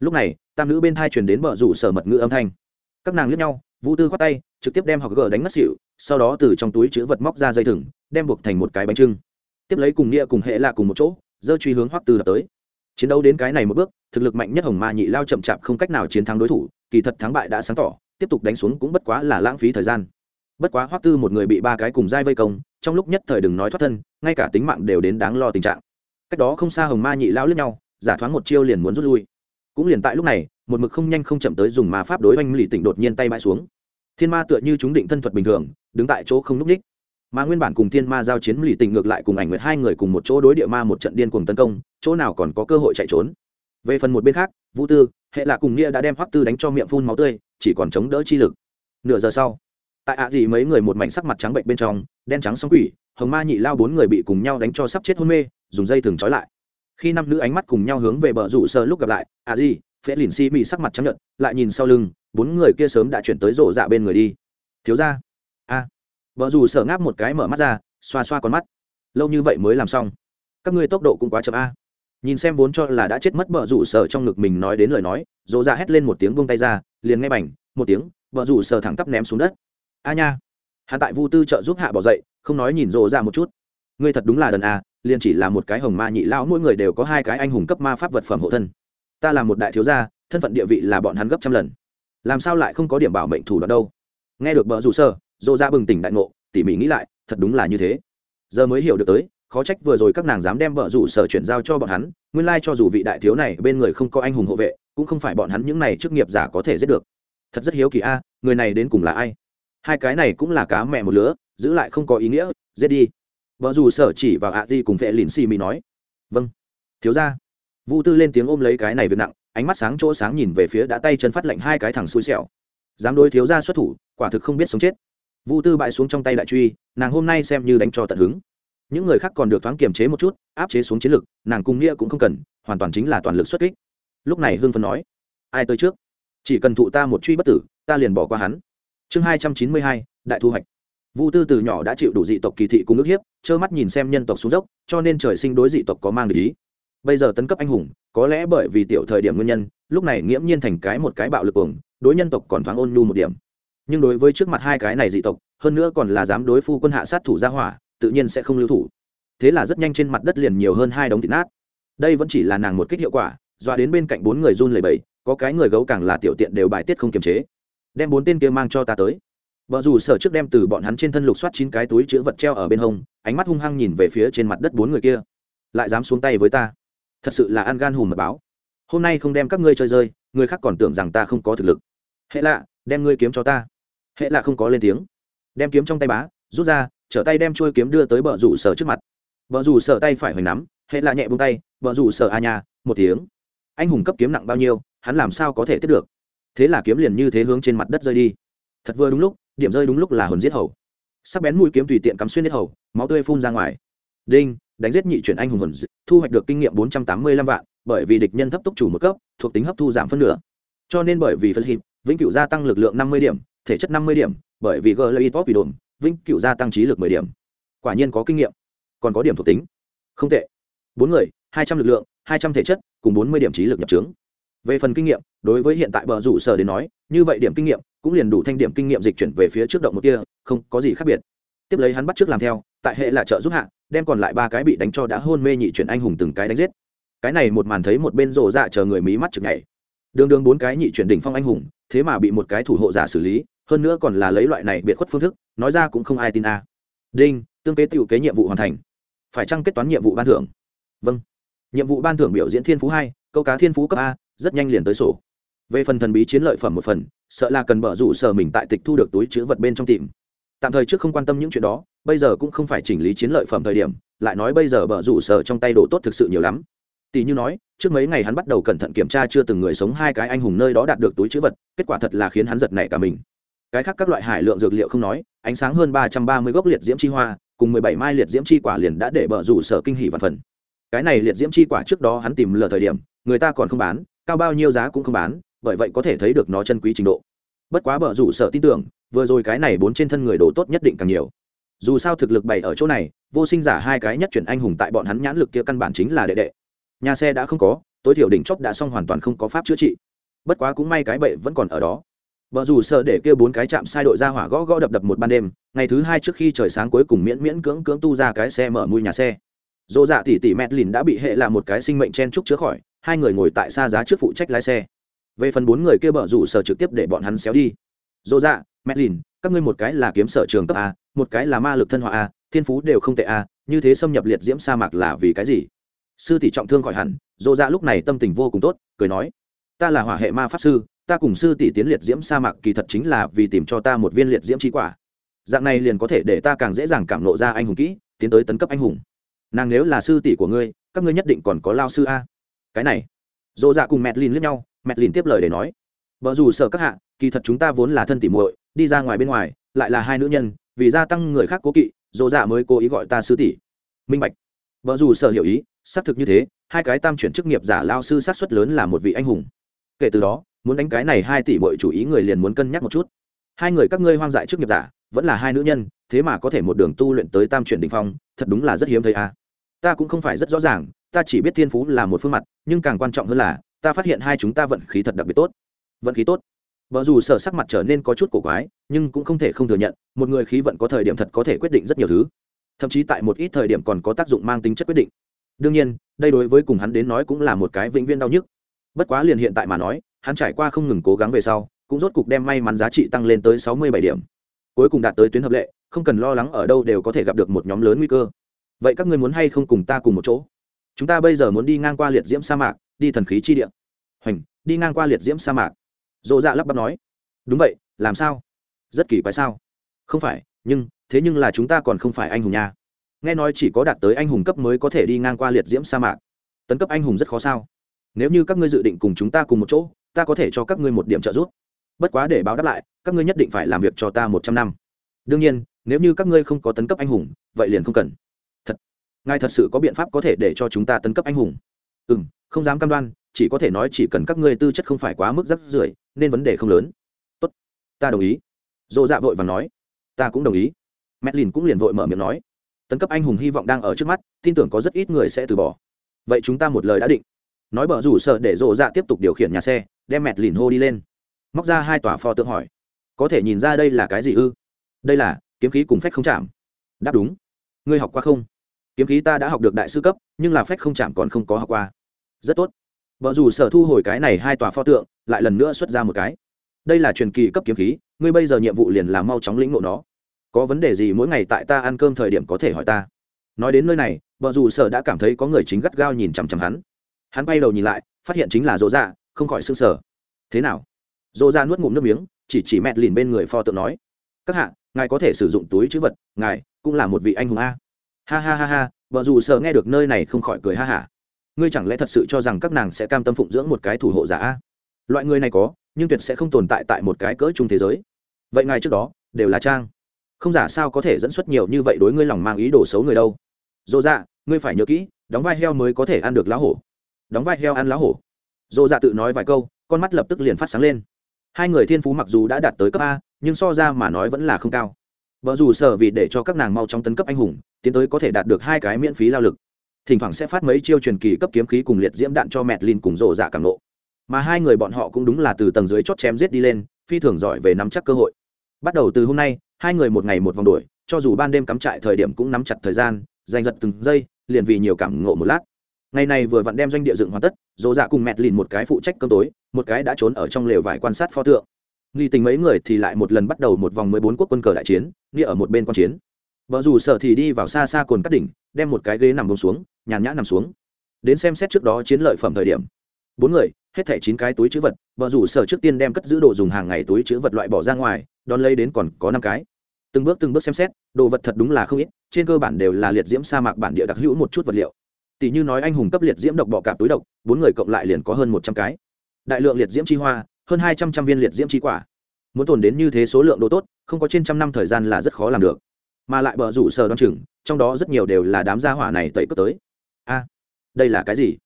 Lúc này, tam nữ bên thai chuyển đến bờ rủ sở mật ngữ âm thanh. Các nàng liếc nhau, vũ tư khoát tay, trực tiếp đem họ gỡ đánh mất xịu sau đó từ trong túi chữ vật móc ra dây thừng, đem buộc thành một cái bánh trưng. Tiếp lấy cùng nghĩa cùng hệ là cùng một chỗ dơ truy hướng hoắc tư đập tới. Chiến đấu đến cái này một bước, thực lực mạnh nhất hồng ma nhị lao chậm chạp không cách nào chiến thắng đối thủ, kỳ thật thắng bại đã sáng tỏ, tiếp tục đánh xuống cũng bất quá là lãng phí thời gian. Bất quá hoắc tư một người bị ba cái cùng dai vây công trong lúc nhất thời đừng nói thoát thân, ngay cả tính mạng đều đến đáng lo tình trạng. Cách đó không xa hồng ma nhị lao lướt nhau, giả thoáng một chiêu liền muốn rút lui. Cũng liền tại lúc này, một mực không nhanh không chậm tới dùng ma pháp đối oanh lì tỉnh đột nhiên tay bãi xuống. Thiên ma tựa như chúng định thân thuật bình thường, đứng tại chỗ không núp ních. Mà nguyên bản cùng thiên ma giao chiến lì tỉnh ngược lại cùng ảnh nguyệt hai người cùng một chỗ đối địa ma một trận điên cuồng tấn công, chỗ nào còn có cơ hội chạy trốn. Về phần một bên khác, vũ tư, hệ lạ cùng nghĩa đã đem hoắc tư đánh cho miệng phun máu tươi, chỉ còn chống đỡ chi lực. Nửa giờ sau, tại ạ à gì mấy người một mảnh sắc mặt trắng bệnh bên trong đen trắng sóng quỷ, hồng ma nhị lao bốn người bị cùng nhau đánh cho sắp chết hôn mê, dùng dây thừng trói lại. Khi năm nữ ánh mắt cùng nhau hướng về bờ rủ sơ lúc gặp lại à gì phễ lìn si bị sắc mặt trắng nhận lại nhìn sau lưng, bốn người kia sớm đã chuyển tới rộ dạ bên người đi. Thiếu ra a à. vợ dù sợ ngáp một cái mở mắt ra, xoa xoa con mắt. Lâu như vậy mới làm xong. Các ngươi tốc độ cũng quá chậm a. Nhìn xem vốn cho là đã chết mất vợ rủ sợ trong ngực mình nói đến lời nói rộ dạ hét lên một tiếng buông tay ra, liền nghe bành, một tiếng vợ rủ sợ thẳng tắp ném xuống đất. A nha hạ tại vu tư trợ giúp hạ bỏ dậy, không nói nhìn rộ ra một chút. Ngươi thật đúng là đần a, liền chỉ là một cái hồng ma nhị lão, mỗi người đều có hai cái anh hùng cấp ma pháp vật phẩm hộ thân. Ta là một đại thiếu gia, thân phận địa vị là bọn hắn gấp trăm lần. Làm sao lại không có điểm bảo mệnh thủ đoạn đâu? Nghe được bờ rủ sơ rộ ra bừng tỉnh đại ngộ, tỉ mỉ nghĩ lại, thật đúng là như thế. Giờ mới hiểu được tới, khó trách vừa rồi các nàng dám đem bờ rủ sở chuyển giao cho bọn hắn, nguyên lai cho dù vị đại thiếu này bên người không có anh hùng hộ vệ, cũng không phải bọn hắn những này chức nghiệp giả có thể giết được. Thật rất hiếu kỳ a, người này đến cùng là ai? Hai cái này cũng là cá mẹ một lứa, giữ lại không có ý nghĩa, giết đi. Vợ dù sở chỉ vào ạ di cùng vệ lìn xì mỹ nói. Vâng. Thiếu ra vu tư lên tiếng ôm lấy cái này việc nặng, ánh mắt sáng chỗ sáng nhìn về phía đã tay chân phát lệnh hai cái thằng xui xẻo. Dám đối thiếu ra xuất thủ, quả thực không biết sống chết. Vu tư bại xuống trong tay đại truy, nàng hôm nay xem như đánh cho tận hứng. Những người khác còn được thoáng kiềm chế một chút, áp chế xuống chiến lực nàng cung nghĩa cũng không cần, hoàn toàn chính là toàn lực xuất kích. Lúc này hương phân nói, ai tới trước? Chỉ cần thụ ta một truy bất tử, ta liền bỏ qua hắn chương hai trăm chín mươi hai, đại thu hoạch. Vu tư từ nhỏ đã chịu đủ dị tộc kỳ thị cùng ước hiếp, trơ mắt nhìn xem nhân tộc xuống dốc, cho nên trời sinh đối dị tộc có mang ý. Bây giờ tấn cấp anh hùng, có lẽ bởi vì tiểu thời điểm nguyên nhân, lúc này nghiễm nhiên thành cái một cái bạo lực cuồng, đối nhân tộc còn thoáng ôn nhu một điểm. Nhưng đối với trước mặt hai cái này dị tộc, hơn nữa còn là dám đối phu quân hạ sát thủ ra hỏa, tự nhiên sẽ không lưu thủ. Thế là rất nhanh trên mặt đất liền nhiều hơn hai đống thịt nát. Đây vẫn chỉ là nàng một kích hiệu quả, dọa đến bên cạnh bốn người run lầy bầy có cái người gấu càng là tiểu tiện đều bài tiết không kiềm chế đem bốn tên kia mang cho ta tới. Vợ dù sở trước đem từ bọn hắn trên thân lục soát chín cái túi chữ vật treo ở bên hông, ánh mắt hung hăng nhìn về phía trên mặt đất bốn người kia. Lại dám xuống tay với ta. Thật sự là ăn gan hùm mật báo. Hôm nay không đem các ngươi chơi rơi, người khác còn tưởng rằng ta không có thực lực. Hệ lạ, đem ngươi kiếm cho ta. Hệ lạ không có lên tiếng. Đem kiếm trong tay bá, rút ra, trở tay đem trôi kiếm đưa tới bờ rủ sở trước mặt. Bờ rủ sở tay phải hoành nắm, hệ lạ nhẹ bông tay bờ rủ sở à a nhà một tiếng. Anh hùng cấp kiếm nặng bao nhiêu, hắn làm sao có thể tiếp được? Thế là kiếm liền như thế hướng trên mặt đất rơi đi. Thật vừa đúng lúc, điểm rơi đúng lúc là hồn giết hầu. Sắc bén mũi kiếm tùy tiện cắm xuyên giết hầu, máu tươi phun ra ngoài. Đinh, đánh giết nhị chuyển anh hùng hồn thu hoạch được kinh nghiệm bốn trăm tám mươi lăm vạn, bởi vì địch nhân thấp túc chủ một cấp, thuộc tính hấp thu giảm phân nửa. Cho nên bởi vì phân hiệp vĩnh cửu gia tăng lực lượng năm mươi điểm, thể chất năm mươi điểm, bởi vì g lợi top đồn, vĩnh cửu gia tăng trí lực mười điểm. Quả nhiên có kinh nghiệm, còn có điểm thuộc tính. Không tệ. Bốn người, hai trăm lực lượng, hai trăm thể chất, cùng bốn mươi điểm trí lực nhập trướng về phần kinh nghiệm, đối với hiện tại bờ rủ sở đến nói, như vậy điểm kinh nghiệm cũng liền đủ thanh điểm kinh nghiệm dịch chuyển về phía trước động một kia, không có gì khác biệt. Tiếp lấy hắn bắt trước làm theo, tại hệ là trợ giúp hạ, đem còn lại ba cái bị đánh cho đã hôn mê nhị chuyển anh hùng từng cái đánh giết. Cái này một màn thấy một bên rồ dạ chờ người mí mắt chực nhảy. Đường đường bốn cái nhị chuyển đỉnh phong anh hùng, thế mà bị một cái thủ hộ giả xử lý, hơn nữa còn là lấy loại này biệt khuất phương thức, nói ra cũng không ai tin a. Đinh, tương kế tiểu kế nhiệm vụ hoàn thành. Phải chăng kết toán nhiệm vụ ban thưởng? Vâng. Nhiệm vụ ban thưởng biểu diễn thiên phú hai, câu cá thiên phú cấp a rất nhanh liền tới sổ. Về phần thần bí chiến lợi phẩm một phần, sợ là cần bở rủ sở mình tại tịch thu được túi chữ vật bên trong tìm. Tạm thời trước không quan tâm những chuyện đó, bây giờ cũng không phải chỉnh lý chiến lợi phẩm thời điểm, lại nói bây giờ bở rủ sở trong tay đồ tốt thực sự nhiều lắm. Tỷ như nói, trước mấy ngày hắn bắt đầu cẩn thận kiểm tra chưa từng người sống hai cái anh hùng nơi đó đạt được túi chữ vật, kết quả thật là khiến hắn giật nảy cả mình. Cái khác các loại hải lượng dược liệu không nói, ánh sáng hơn ba trăm ba mươi gốc liệt diễm chi hoa, cùng mười bảy mai liệt diễm chi quả liền đã để bở rủ sở kinh hỉ và phần. Cái này liệt diễm chi quả trước đó hắn tìm lờ thời điểm, người ta còn không bán cao bao nhiêu giá cũng không bán, bởi vậy có thể thấy được nó chân quý trình độ. Bất quá bở rủ sở tin tưởng, vừa rồi cái này bốn trên thân người đồ tốt nhất định càng nhiều. Dù sao thực lực bày ở chỗ này, vô sinh giả hai cái nhất chuyển anh hùng tại bọn hắn nhãn lực kia căn bản chính là đệ đệ. Nhà xe đã không có, tối thiểu đỉnh chóp đã xong hoàn toàn không có pháp chữa trị. Bất quá cũng may cái bậy vẫn còn ở đó. Vợ dù sợ để kia bốn cái chạm sai đội ra hỏa gõ gõ đập đập một ban đêm, ngày thứ hai trước khi trời sáng cuối cùng miễn miễn cưỡng cưỡng tu ra cái xe mở mui nhà xe. Dỗ dạ tỉ tỉ mẹt lìn đã bị hệ là một cái sinh mệnh chen trúc chữa khỏi hai người ngồi tại xa giá trước phụ trách lái xe. Về phần bốn người kia bở rủ sở trực tiếp để bọn hắn xéo đi. Dô dạ mẹ lìn, các ngươi một cái là kiếm sở trường cấp a, một cái là ma lực thân họa a, thiên phú đều không tệ a, như thế xâm nhập liệt diễm sa mạc là vì cái gì? Sư tỷ trọng thương khỏi hẳn, dô dạ lúc này tâm tình vô cùng tốt, cười nói, ta là hỏa hệ ma pháp sư, ta cùng sư tỷ tiến liệt diễm sa mạc kỳ thật chính là vì tìm cho ta một viên liệt diễm chi quả. Dạng này liền có thể để ta càng dễ dàng cảm nộ ra anh hùng kỹ, tiến tới tấn cấp anh hùng. Nàng nếu là sư tỷ của ngươi, các ngươi nhất định còn có lao sư a cái này. Dỗ dạ cùng mẹt lìn lướt nhau, mẹt lìn tiếp lời để nói vợ dù sợ các hạ, kỳ thật chúng ta vốn là thân tỉ muội, đi ra ngoài bên ngoài, lại là hai nữ nhân, vì gia tăng người khác cố kỵ, dỗ dạ mới cố ý gọi ta sư tỷ. Minh bạch. Vợ dù sợ hiểu ý, xác thực như thế, hai cái tam chuyển chức nghiệp giả lao sư sát xuất lớn là một vị anh hùng. Kể từ đó, muốn đánh cái này hai tỷ bội chủ ý người liền muốn cân nhắc một chút. Hai người các ngươi hoang dại chức nghiệp giả, vẫn là hai nữ nhân, thế mà có thể một đường tu luyện tới tam chuyển đình phong, thật đúng là rất hiếm thấy a. À. ta cũng không phải rất rõ ràng ta chỉ biết thiên phú là một phương mặt, nhưng càng quan trọng hơn là, ta phát hiện hai chúng ta vận khí thật đặc biệt tốt. Vận khí tốt? Vợ dù sở sắc mặt trở nên có chút cổ quái, nhưng cũng không thể không thừa nhận, một người khí vận có thời điểm thật có thể quyết định rất nhiều thứ. Thậm chí tại một ít thời điểm còn có tác dụng mang tính chất quyết định. Đương nhiên, đây đối với cùng hắn đến nói cũng là một cái vĩnh viên đau nhức. Bất quá liền hiện tại mà nói, hắn trải qua không ngừng cố gắng về sau, cũng rốt cục đem may mắn giá trị tăng lên tới sáu mươi bảy điểm. Cuối cùng đạt tới tuyến hợp lệ, không cần lo lắng ở đâu đều có thể gặp được một nhóm lớn nguy cơ. Vậy các ngươi muốn hay không cùng ta cùng một chỗ? Chúng ta bây giờ muốn đi ngang qua liệt diễm sa mạc, đi thần khí chi địa. Hoành, đi ngang qua liệt diễm sa mạc. Dỗ dạ lắp bắp nói. Đúng vậy, làm sao? Rất kỳ quái sao? Không phải, nhưng, thế nhưng là chúng ta còn không phải anh hùng nha. Nghe nói chỉ có đạt tới anh hùng cấp mới có thể đi ngang qua liệt diễm sa mạc. Tấn cấp anh hùng rất khó sao? Nếu như các ngươi dự định cùng chúng ta cùng một chỗ, ta có thể cho các ngươi một điểm trợ giúp. Bất quá để báo đáp lại, các ngươi nhất định phải làm việc cho ta một trăm năm. Đương nhiên, nếu như các ngươi không có tấn cấp anh hùng, vậy liền không cần ngài thật sự có biện pháp có thể để cho chúng ta tấn cấp anh hùng? Ừ m không dám cam đoan, chỉ có thể nói chỉ cần các ngươi tư chất không phải quá mức rắc rưởi, nên vấn đề không lớn. Tốt, ta đồng ý. Dỗ dạ vội và nói. Ta cũng đồng ý. Medlin cũng liền vội mở miệng nói. Tấn cấp anh hùng hy vọng đang ở trước mắt, tin tưởng có rất ít người sẽ từ bỏ. Vậy chúng ta một lời đã định. Nói bở rủ sợ để rộ dạ tiếp tục điều khiển nhà xe, đem mẹ lìn hô đi lên. Móc ra hai tòa pho tượng hỏi. Có thể nhìn ra đây là cái gì ư? Đây là, kiếm khí cùng phách không chạm. Đáp đúng. Ngươi học qua không? Kiếm khí ta đã học được đại sư cấp, nhưng là phách không chạm còn không có học qua. Rất tốt. Vợ dù sở thu hồi cái này hai tòa pho tượng, lại lần nữa xuất ra một cái. Đây là truyền kỳ cấp kiếm khí, ngươi bây giờ nhiệm vụ liền là mau chóng lĩnh ngộ nó. Có vấn đề gì mỗi ngày tại ta ăn cơm thời điểm có thể hỏi ta. Nói đến nơi này, vợ dù sở đã cảm thấy có người chính gắt gao nhìn chằm chằm hắn. Hắn bay đầu nhìn lại, phát hiện chính là dỗ dạ không khỏi s ư n g sở thế nào? Dỗ dạ nuốt ngụm nước miếng, chỉ chỉ mẹt lìn bên người pho tượng nói. Các hạ, ngài có thể sử dụng túi chữ vật, ngài cũng là một vị anh hùng a ha ha ha ha vợ dù sợ nghe được nơi này không khỏi cười ha hả ngươi chẳng lẽ thật sự cho rằng các nàng sẽ cam tâm phụng dưỡng một cái thủ hộ giả loại người này có, nhưng tuyệt sẽ không tồn tại tại một cái cỡ chung thế giới. Vậy ngài trước đó, đều là trang. Không giả sao có thể dẫn xuất nhiều như vậy đối ngươi lòng mang ý đồ xấu người đâu. Dỗ dạ ngươi phải nhớ kỹ, đóng vai heo mới có thể ăn được lá hổ. Đóng vai heo ăn lá hổ. Dỗ dạ tự nói vài câu, con mắt lập tức liền phát sáng lên. Hai người thiên phú mặc dù đã đạt tới cấp a, nhưng so ra mà nói vẫn là không cao vợ dù sở vì để cho các nàng mau chóng tấn cấp anh hùng, tiến tới có thể đạt được hai cái miễn phí lao lực. Thỉnh thoảng sẽ phát mấy chiêu truyền kỳ cấp kiếm khí cùng liệt diễm đạn cho mẹt lin cùng rộ dạ cảm nộ. Mà hai người bọn họ cũng đúng là từ tầng dưới chót chém giết đi lên, phi thường giỏi về nắm chắc cơ hội. Bắt đầu từ hôm nay, hai người một ngày một vòng đuổi, cho dù ban đêm cắm trại thời điểm cũng nắm chặt thời gian, giành giật từng giây, liền vì nhiều cảm ngộ một lát. Ngày này vừa vặn đem doanh địa dựng hoàn tất dỗ dạ cùng mẹt lìn một cái phụ trách cơm tối, một cái đã trốn ở trong lều vải quan sát pho tượng nghi tình mấy người thì lại một lần bắt đầu một vòng mười bốn quốc quân cờ đại chiến, nghĩa ở một bên quan chiến. Vợ dù sợ thì đi vào xa xa cồn cắt đỉnh, đem một cái ghế nằm bông xuống, nhàn nhã nằm xuống. Đến xem xét trước đó chiến lợi phẩm thời điểm. Bốn người, hết thẻ chín cái túi chữ vật, vợ rủ sở trước tiên đem cất giữ đồ dùng hàng ngày túi chữ vật loại bỏ ra ngoài, đón lấy đến còn có năm cái. Từng bước từng bước xem xét, đồ vật thật đúng là không ít, trên cơ bản đều là liệt diễm sa mạc bản địa đặc hữu một chút vật liệu. Tỷ như nói anh hùng cấp liệt diễm độc bọ cạp túi độc, bốn người cộng lại liền có hơn một trăm cái. Đại lượng liệt diễm chi hoa hơn hai trăm trăm viên liệt diễm chi quả muốn tồn đến như thế số lượng đồ tốt không có trên trăm năm thời gian là rất khó làm được mà lại bờ rủ sở đoan chừng trong đó rất nhiều đều là đám gia hỏa này tẩy cất tới a đây là cái gì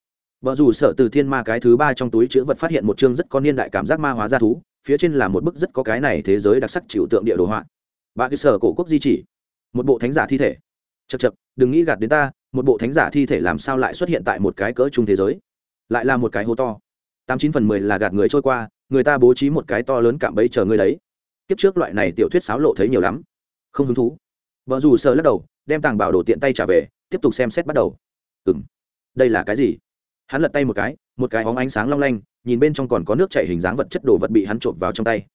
Bờ rủ sở từ thiên ma cái thứ ba trong túi chữ vật phát hiện một chương rất có niên đại cảm giác ma hóa ra thú, phía trên là một bức rất có cái này thế giới đặc sắc chịu tượng địa đồ họa. Ba cái sở cổ quốc di chỉ, một bộ thánh giả thi thể. Chậc chậc, đừng nghĩ gạt đến ta, một bộ thánh giả thi thể làm sao lại xuất hiện tại một cái cỡ trung thế giới? Lại là một cái hố to. Tám chín phần mười là gạt người trôi qua, người ta bố trí một cái to lớn cạm bẫy chờ ngươi đấy. Kiếp trước loại này tiểu thuyết sáo lộ thấy nhiều lắm. Không hứng thú. vợ dù sờ lắc đầu, đem tàng bảo đồ tiện tay trả về, tiếp tục xem xét bắt đầu. Ừm, đây là cái gì? hắn lật tay một cái một cái hóng ánh sáng long lanh nhìn bên trong còn có nước chảy hình dáng vật chất đồ vật bị hắn trộm vào trong tay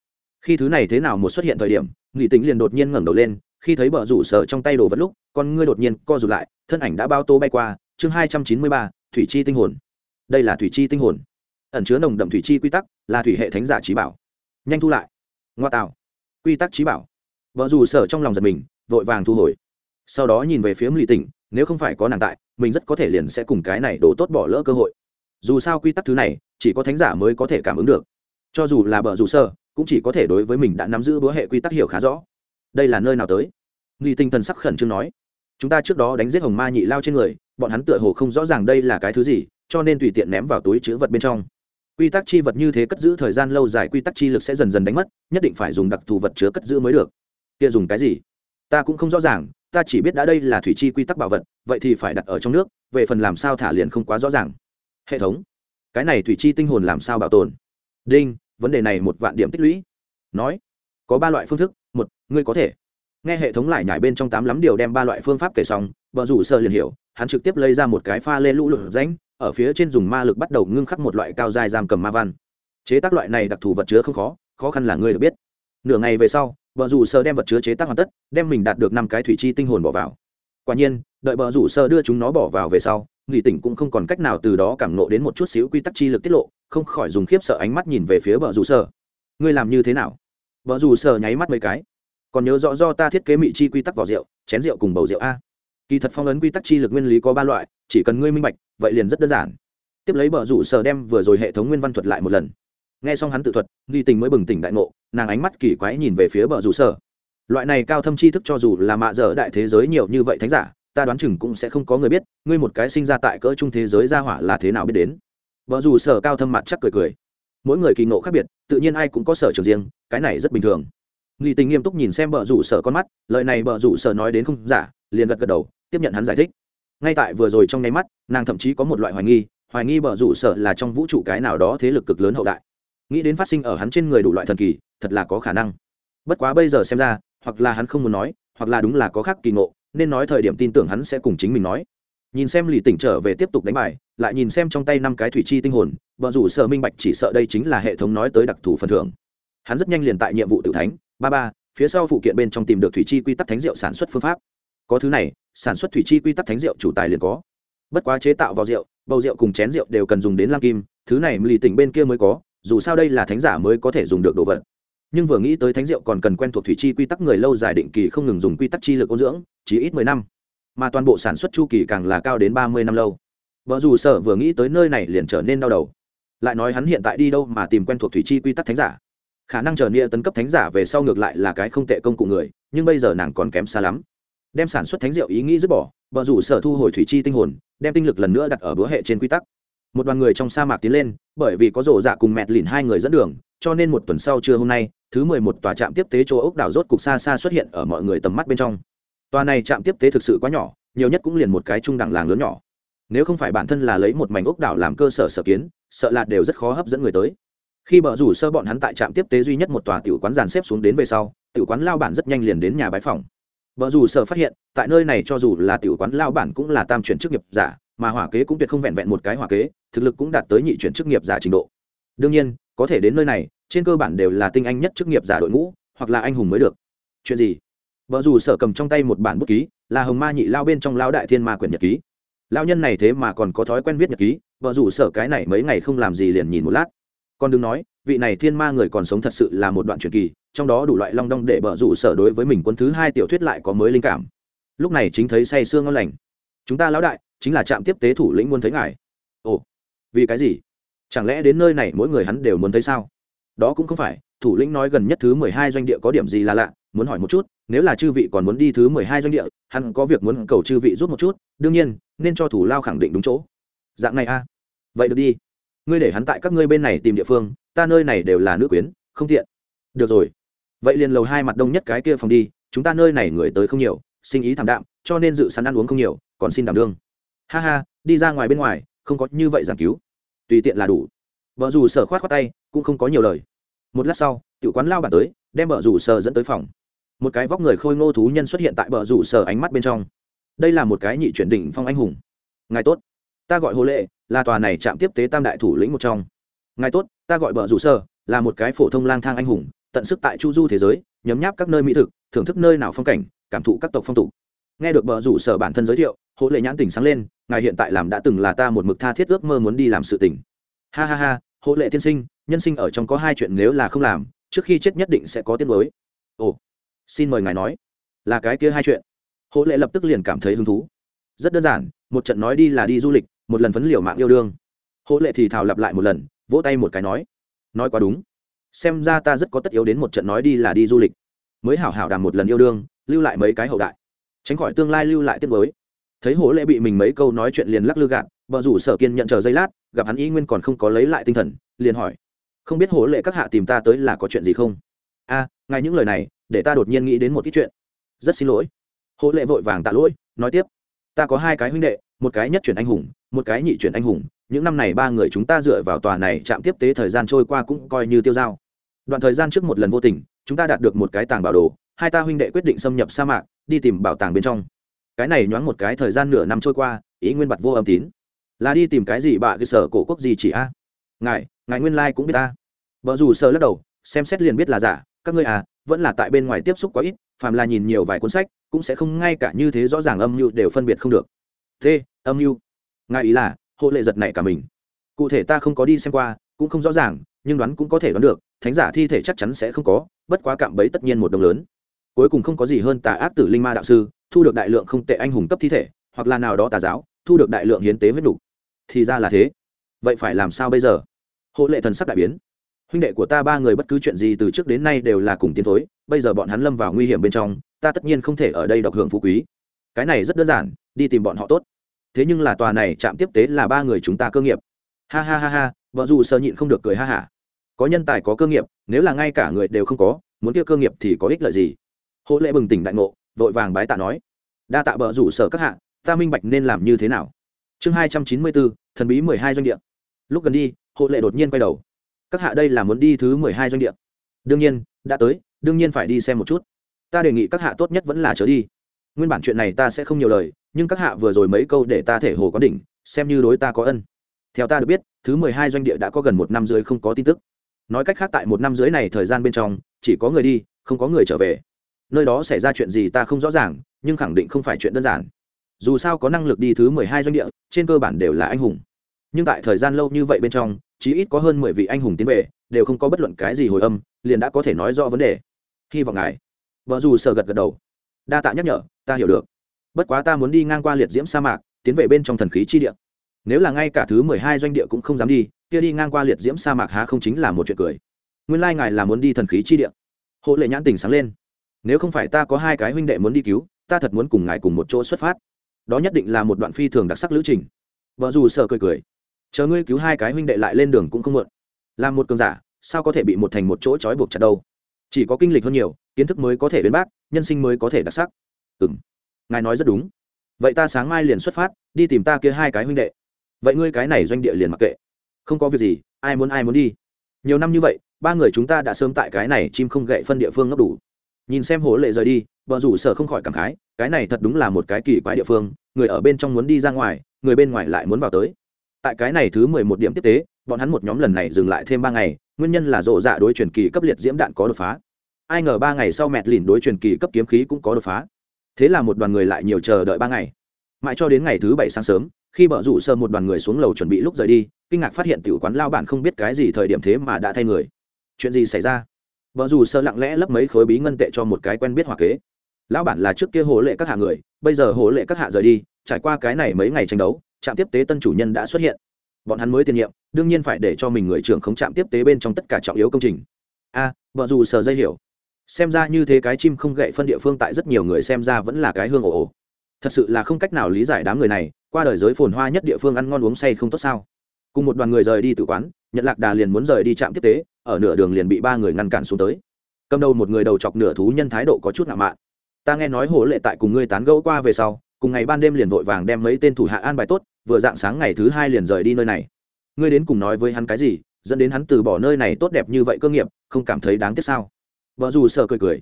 khi thứ này thế nào một xuất hiện thời điểm nghị tính liền đột nhiên ngẩng đầu lên khi thấy bờ rủ sở trong tay đồ vật lúc con ngươi đột nhiên co rụt lại thân ảnh đã bao tô bay qua chương hai trăm chín mươi ba thủy chi tinh hồn đây là thủy chi tinh hồn ẩn chứa nồng đậm thủy chi quy tắc là thủy hệ thánh giả trí bảo. Nhanh thu lại. Ngoa tạo. Quy tắc trí bảo. Vợ dù sở trong lòng giật mình, vội vàng thu hồi. Sau đó nhìn về phía mỹ tỉnh, nếu không phải có nàng tại, mình rất có thể liền sẽ cùng cái này đổ tốt bỏ lỡ cơ hội. Dù sao quy tắc thứ này, chỉ có thánh giả mới có thể cảm ứng được. Cho dù là bờ rủ sơ cũng chỉ có thể đối với mình đã nắm giữ bữa hệ quy tắc hiểu khá rõ. Đây là nơi nào tới? Nghi tinh thần sắc khẩn trương nói. Chúng ta trước đó đánh giết hồng ma nhị lao trên người, bọn hắn tựa hồ không rõ ràng đây là cái thứ gì, cho nên tùy tiện ném vào túi chữ vật bên trong quy tắc chi vật như thế cất giữ thời gian lâu dài quy tắc chi lực sẽ dần dần đánh mất, nhất định phải dùng đặc thù vật chứa cất giữ mới được. Kia dùng cái gì? Ta cũng không rõ ràng, ta chỉ biết đã đây là thủy chi quy tắc bảo vật, vậy thì phải đặt ở trong nước, về phần làm sao thả liền không quá rõ ràng. Hệ thống. Cái này thủy chi tinh hồn làm sao bảo tồn? Đinh, vấn đề này một vạn điểm tích lũy. Nói. Có ba loại phương thức, một, ngươi có thể. Nghe hệ thống lại nhảy bên trong tám lắm điều đem ba loại phương pháp kể xong, vợ rủ sơ liền hiểu, hắn trực tiếp lấy ra một cái pha lê lũ lụt ránh ở phía trên dùng ma lực bắt đầu ngưng khắc một loại cao dài giam cầm ma văn. Chế tác loại này đặc thù vật chứa không khó khó khăn là ngươi được biết. Nửa ngày về sau bờ rủ sơ đem vật chứa chế tác hoàn tất, đem mình đạt được năm cái thủy chi tinh hồn bỏ vào. Quả nhiên, đợi bờ rủ sơ đưa chúng nó bỏ vào về sau, nghỉ tỉnh cũng không còn cách nào từ đó cảm nộ đến một chút xíu quy tắc chi lực tiết lộ, không khỏi dùng khiếp sợ ánh mắt nhìn về phía bờ rủ sơ. Ngươi làm như thế nào? Bờ rủ sơ nháy mắt mấy cái. Còn nhớ rõ do ta thiết kế mị chi quy tắc vỏ rượu, chén rượu cùng bầu rượu a kỳ thật phong ấn quy tắc chi lực nguyên lý có ba loại, chỉ cần ngươi minh bạch, vậy liền rất đơn giản. Tiếp lấy bờ rủ sở đem vừa rồi hệ thống nguyên văn thuật lại một lần. Nghe xong hắn tự thuật, nghi tình mới bừng tỉnh đại ngộ, nàng ánh mắt kỳ quái nhìn về phía bờ rủ sở. Loại này cao thâm tri thức cho dù là mạ dở đại thế giới nhiều như vậy thánh giả, ta đoán chừng cũng sẽ không có người biết, ngươi một cái sinh ra tại cỡ trung thế giới gia hỏa là thế nào biết đến. Vợ dù sở cao thâm mặt chắc cười cười. Mỗi người kỳ ngộ khác biệt, tự nhiên ai cũng có sở trường riêng, cái này rất bình thường. Nghi tình nghiêm túc nhìn xem bờ rủ sở con mắt, lời này bờ rủ sở nói đến không giả liền gật gật đầu, tiếp nhận hắn giải thích. Ngay tại vừa rồi trong nháy mắt, nàng thậm chí có một loại hoài nghi hoài nghi bờ rủ sở là trong vũ trụ cái nào đó thế lực cực lớn hậu đại. Nghĩ đến phát sinh ở hắn trên người đủ loại thần kỳ, thật là có khả năng. Bất quá bây giờ xem ra, hoặc là hắn không muốn nói, hoặc là đúng là có khác kỳ ngộ, nên nói thời điểm tin tưởng hắn sẽ cùng chính mình nói. Nhìn xem lì tỉnh trở về tiếp tục đánh bài, lại nhìn xem trong tay năm cái thủy chi tinh hồn, bờ rủ sợ minh bạch chỉ sợ đây chính là hệ thống nói tới đặc thù phần thưởng. Hắn rất nhanh liền tại nhiệm vụ tự thánh, ba ba, phía sau phụ kiện bên trong tìm được thủy chi quy tắc thánh rượu sản xuất phương pháp có thứ này, sản xuất thủy chi quy tắc thánh rượu chủ tài liền có. Bất quá chế tạo vào rượu, bầu rượu cùng chén rượu đều cần dùng đến lam kim, thứ này lì tỉnh bên kia mới có, dù sao đây là thánh giả mới có thể dùng được đồ vật. Nhưng vừa nghĩ tới thánh rượu còn cần quen thuộc thủy chi quy tắc người lâu dài định kỳ không ngừng dùng quy tắc chi lực ôn dưỡng, chỉ ít mười năm. Mà toàn bộ sản xuất chu kỳ càng là cao đến ba mươi năm lâu. Vợ dù sở vừa nghĩ tới nơi này liền trở nên đau đầu. Lại nói hắn hiện tại đi đâu mà tìm quen thuộc thủy chi quy tắc thánh giả. Khả năng trở nia tấn cấp thánh giả về sau ngược lại là cái không tệ công cụ người, nhưng bây giờ nàng còn kém xa lắm đem sản xuất thánh rượu ý nghĩ dứt bỏ vợ rủ sở thu hồi thủy chi tinh hồn, đem tinh lực lần nữa đặt ở bữa hệ trên quy tắc. Một đoàn người trong sa mạc tiến lên, bởi vì có rổ dạ cùng mẹt lìn hai người dẫn đường, cho nên một tuần sau trưa hôm nay, thứ mười một tòa trạm tiếp tế chỗ ốc đảo rốt cục xa xa xuất hiện ở mọi người tầm mắt bên trong. Tòa này trạm tiếp tế thực sự quá nhỏ, nhiều nhất cũng liền một cái trung đẳng làng lớn nhỏ. Nếu không phải bản thân là lấy một mảnh ốc đảo làm cơ sở sở kiến, sợ là đều rất khó hấp dẫn người tới. Khi bờ rủ sơ bọn hắn tại trạm tiếp tế duy nhất một tòa tiểu quán dàn xếp xuống đến về sau, tiểu quán lao bản rất nhanh liền đến nhà bái phòng vợ dù sở phát hiện, tại nơi này cho dù là tiểu quán lao bản cũng là tam chuyển chức nghiệp giả, mà hỏa kế cũng tuyệt không vẹn vẹn một cái hỏa kế, thực lực cũng đạt tới nhị chuyển chức nghiệp giả trình độ. Đương nhiên, có thể đến nơi này, trên cơ bản đều là tinh anh nhất chức nghiệp giả đội ngũ, hoặc là anh hùng mới được. Chuyện gì? Vợ dù sở cầm trong tay một bản bút ký, là hồng ma nhị lao bên trong lao đại thiên ma quyển nhật ký. Lao nhân này thế mà còn có thói quen viết nhật ký vợ dù sở cái này mấy ngày không làm gì liền nhìn một lát. Còn đừng nói, vị này thiên ma người còn sống thật sự là một đoạn truyền kỳ trong đó đủ loại long đong để bờ rủ sở đối với mình quân thứ hai tiểu thuyết lại có mới linh cảm. Lúc này chính thấy say sương ngon lành. Chúng ta lão đại, chính là trạm tiếp tế thủ lĩnh muốn thấy ngài. Ồ, vì cái gì? Chẳng lẽ đến nơi này mỗi người hắn đều muốn thấy sao? Đó cũng không phải, thủ lĩnh nói gần nhất thứ mười hai doanh địa có điểm gì là lạ, muốn hỏi một chút, nếu là chư vị còn muốn đi thứ mười hai doanh địa, hắn có việc muốn cầu chư vị rút một chút, đương nhiên, nên cho thủ lao khẳng định đúng chỗ. Dạng này a. À? vậy được đi. Ngươi để hắn tại các ngươi bên này tìm địa phương, ta nơi này đều là nữ quyến, không tiện. Được rồi vậy liền lầu hai mặt đông nhất cái kia phòng đi, chúng ta nơi này người tới không nhiều, sinh ý thảm đạm, cho nên dự sẵn ăn uống không nhiều, còn xin đảm đương. Ha ha, đi ra ngoài bên ngoài, không có như vậy giảng cứu. Tùy tiện là đủ. Vợ dù sở khoát khoát tay, cũng không có nhiều lời. Một lát sau, tiểu quán lao bản tới, đem vợ rủ sở dẫn tới phòng. Một cái vóc người khôi ngô thú nhân xuất hiện tại vợ rủ sở ánh mắt bên trong. Đây là một cái nhị chuyển đỉnh phong anh hùng. Ngài tốt. Ta gọi hồ lệ, là tòa này chạm tiếp tế tam đại thủ lĩnh một trong. Ngài tốt, ta gọi vợ rủ sở, là một cái phổ thông lang thang anh hùng tận sức tại chu du thế giới, nhấm nháp các nơi mỹ thực, thưởng thức nơi nào phong cảnh, cảm thụ các tộc phong tục. Nghe được bờ rủ sở bản thân giới thiệu hộ lệ nhãn tỉnh sáng lên, ngài hiện tại làm đã từng là ta một mực tha thiết ước mơ muốn đi làm sự tỉnh ha ha ha hộ lệ tiên sinh, nhân sinh ở trong có hai chuyện nếu là không làm, trước khi chết nhất định sẽ có tiết mới ồ, xin mời ngài nói. Là cái kia hai chuyện. Hộ lệ lập tức liền cảm thấy hứng thú. Rất đơn giản, một trận nói đi là đi du lịch, một lần phấn liều mạng yêu đương. Hộ lệ thì thào lặp lại một lần, vỗ tay một cái nói. Nói quá đúng xem ra ta rất có tất yếu đến một trận nói đi là đi du lịch. Mới hảo hảo đàm một lần yêu đương lưu lại mấy cái hậu đại. Tránh khỏi tương lai lưu lại tiết mới thấy hố lệ bị mình mấy câu nói chuyện liền lắc lư gạt vợ rủ sở kiên nhận chờ giây lát gặp hắn y nguyên còn không có lấy lại tinh thần liền hỏi không biết hố lệ các hạ tìm ta tới là có chuyện gì không? A à, ngay những lời này để ta đột nhiên nghĩ đến một ít chuyện. Rất xin lỗi. Hố lệ vội vàng tạ lỗi nói tiếp ta có hai cái huynh đệ một cái nhất chuyển anh hùng một cái nhị chuyển anh hùng những năm này ba người chúng ta dựa vào tòa này chạm tiếp tế thời gian trôi qua cũng coi như tiêu dao đoạn thời gian trước một lần vô tình chúng ta đạt được một cái tàng bảo đồ hai ta huynh đệ quyết định xâm nhập sa mạc đi tìm bảo tàng bên trong. Cái này nhoáng một cái thời gian nửa năm trôi qua ý nguyên bặt vô âm tín. Là đi tìm cái gì bạ cơ sở cổ quốc gì chỉ a? Ngài ngài nguyên lai、like、cũng biết ta. Vợ dù sợ lắc đầu xem xét liền biết là giả. Các ngươi à vẫn là tại bên ngoài tiếp xúc quá ít phàm là nhìn nhiều vài cuốn sách cũng sẽ không ngay cả như thế rõ ràng âm mưu đều phân biệt không được. Thế, âm mưu? Ngài ý là hộ lệ giật này cả mình. Cụ thể ta không có đi xem qua cũng không rõ ràng nhưng đoán cũng có thể đoán được thánh giả thi thể chắc chắn sẽ không có, bất quá cạm bẫy tất nhiên một đồng lớn. Cuối cùng không có gì hơn tà ác tử linh ma đạo sư, thu được đại lượng không tệ anh hùng cấp thi thể, hoặc là nào đó tà giáo, thu được đại lượng hiến tế huyết đủ. thì ra là thế. Vậy phải làm sao bây giờ? Hộ lệ thần sắc đại biến. Huynh đệ của ta ba người bất cứ chuyện gì từ trước đến nay đều là cùng tiến thối, bây giờ bọn hắn lâm vào nguy hiểm bên trong, ta tất nhiên không thể ở đây độc hưởng phú quý. Cái này rất đơn giản, đi tìm bọn họ tốt. Thế nhưng là tòa này chạm tiếp tế là ba người chúng ta cơ nghiệp. Ha ha ha ha, vợ dù sợ nhịn không được cười ha hả có nhân tài có cơ nghiệp, nếu là ngay cả người đều không có, muốn kia cơ nghiệp thì có ích lợi gì? Hộ lệ bừng tỉnh đại ngộ, vội vàng bái tạ nói, đa tạ bờ rủ sở các hạ, ta minh bạch nên làm như thế nào. Chương hai trăm chín mươi bốn, thần bí mười hai doanh địa. Lúc gần đi hộ lệ đột nhiên quay đầu. Các hạ đây là muốn đi thứ mười hai doanh địa? Đương nhiên, đã tới, đương nhiên phải đi xem một chút. Ta đề nghị các hạ tốt nhất vẫn là trở đi. Nguyên bản chuyện này ta sẽ không nhiều lời, nhưng các hạ vừa rồi mấy câu để ta thể hồ có đỉnh, xem như đối ta có ân. Theo ta được biết, thứ mười hai doanh địa đã có gần một năm dưới không có tin tức nói cách khác tại một năm dưới này thời gian bên trong, chỉ có người đi, không có người trở về. Nơi đó xảy ra chuyện gì ta không rõ ràng, nhưng khẳng định không phải chuyện đơn giản. Dù sao có năng lực đi thứ mười hai doanh địa, trên cơ bản đều là anh hùng. Nhưng tại thời gian lâu như vậy bên trong, chí ít có hơn mười vị anh hùng tiến về, đều không có bất luận cái gì hồi âm, liền đã có thể nói rõ vấn đề. Hy vọng ngài. Vợ dù sợ gật gật đầu. Đa tạ nhắc nhở, ta hiểu được. Bất quá ta muốn đi ngang qua liệt diễm sa mạc, tiến về bên trong thần khí chi địa. Nếu là ngay cả thứ mười hai doanh địa cũng không dám đi kia đi ngang qua liệt diễm sa mạc há không chính là một chuyện cười. Nguyên lai ngài là muốn đi thần khí chi địa. Hộ lệ nhãn tình sáng lên. Nếu không phải ta có hai cái huynh đệ muốn đi cứu, ta thật muốn cùng ngài cùng một chỗ xuất phát. Đó nhất định là một đoạn phi thường đặc sắc lữ trình. Vợ dù sợ cười cười. Chờ ngươi cứu hai cái huynh đệ lại lên đường cũng không muộn. Làm một cường giả, sao có thể bị một thành một chỗ trói buộc chặt đâu? Chỉ có kinh lịch hơn nhiều, kiến thức mới có thể biến bác, nhân sinh mới có thể đặc sắc. Ừ m ngài nói rất đúng. Vậy ta sáng mai liền xuất phát, đi tìm ta kia hai cái huynh đệ. Vậy ngươi cái này doanh địa liền mặc kệ không có việc gì, ai muốn ai muốn đi. Nhiều năm như vậy, ba người chúng ta đã sớm tại cái này chim không gậy phân địa phương ngấp đủ. Nhìn xem hồ lệ rời đi vợ rủ sở không khỏi cảm khái, cái này thật đúng là một cái kỳ quái địa phương, người ở bên trong muốn đi ra ngoài, người bên ngoài lại muốn vào tới. Tại cái này thứ mười một điểm tiếp tế, bọn hắn một nhóm lần này dừng lại thêm ba ngày, nguyên nhân là rộ dạ đối truyền kỳ cấp liệt diễm đạn có đột phá. Ai ngờ ba ngày sau mẹt lìn đối truyền kỳ cấp kiếm khí cũng có đột phá. Thế là một đoàn người lại nhiều chờ đợi ba ngày. Mãi cho đến ngày thứ bảy sáng sớm, khi bọn rủ sơ một đoàn người xuống lầu chuẩn bị lúc rời đi kinh ngạc phát hiện tiểu quán lao bản không biết cái gì thời điểm thế mà đã thay người. Chuyện gì xảy ra? Vợ dù sơ lặng lẽ lấp mấy khối bí ngân tệ cho một cái quen biết hòa kế. Lão bản là trước kia hồ lệ các hạ người bây giờ hồ lệ các hạ rời đi trải qua cái này mấy ngày tranh đấu trạm tiếp tế tân chủ nhân đã xuất hiện. Bọn hắn mới tiền nhiệm đương nhiên phải để cho mình người trưởng không chạm tiếp tế bên trong tất cả trọng yếu công trình. A à, vợ dù sờ dây hiểu. Xem ra như thế cái chim không gậy phân địa phương tại rất nhiều người xem ra vẫn là cái hương ồ ồ. Thật sự là không cách nào lý giải đám người này qua đời giới phồn hoa nhất địa phương ăn ngon uống say không tốt sao? Cùng một đoàn người rời đi từ quán nhận lạc đà liền muốn rời đi trạm tiếp tế, ở nửa đường liền bị ba người ngăn cản xuống tới. Cầm đầu một người đầu chọc nửa thú nhân thái độ có chút ngạo mạn. Ta nghe nói hồ lệ tại cùng ngươi tán gẫu qua về sau, cùng ngày ban đêm liền vội vàng đem mấy tên thủ hạ an bài tốt, vừa dạng sáng ngày thứ hai liền rời đi nơi này. Ngươi đến cùng nói với hắn cái gì, dẫn đến hắn từ bỏ nơi này tốt đẹp như vậy cơ nghiệp, không cảm thấy đáng tiếc sao? Vợ dù sợ cười cười.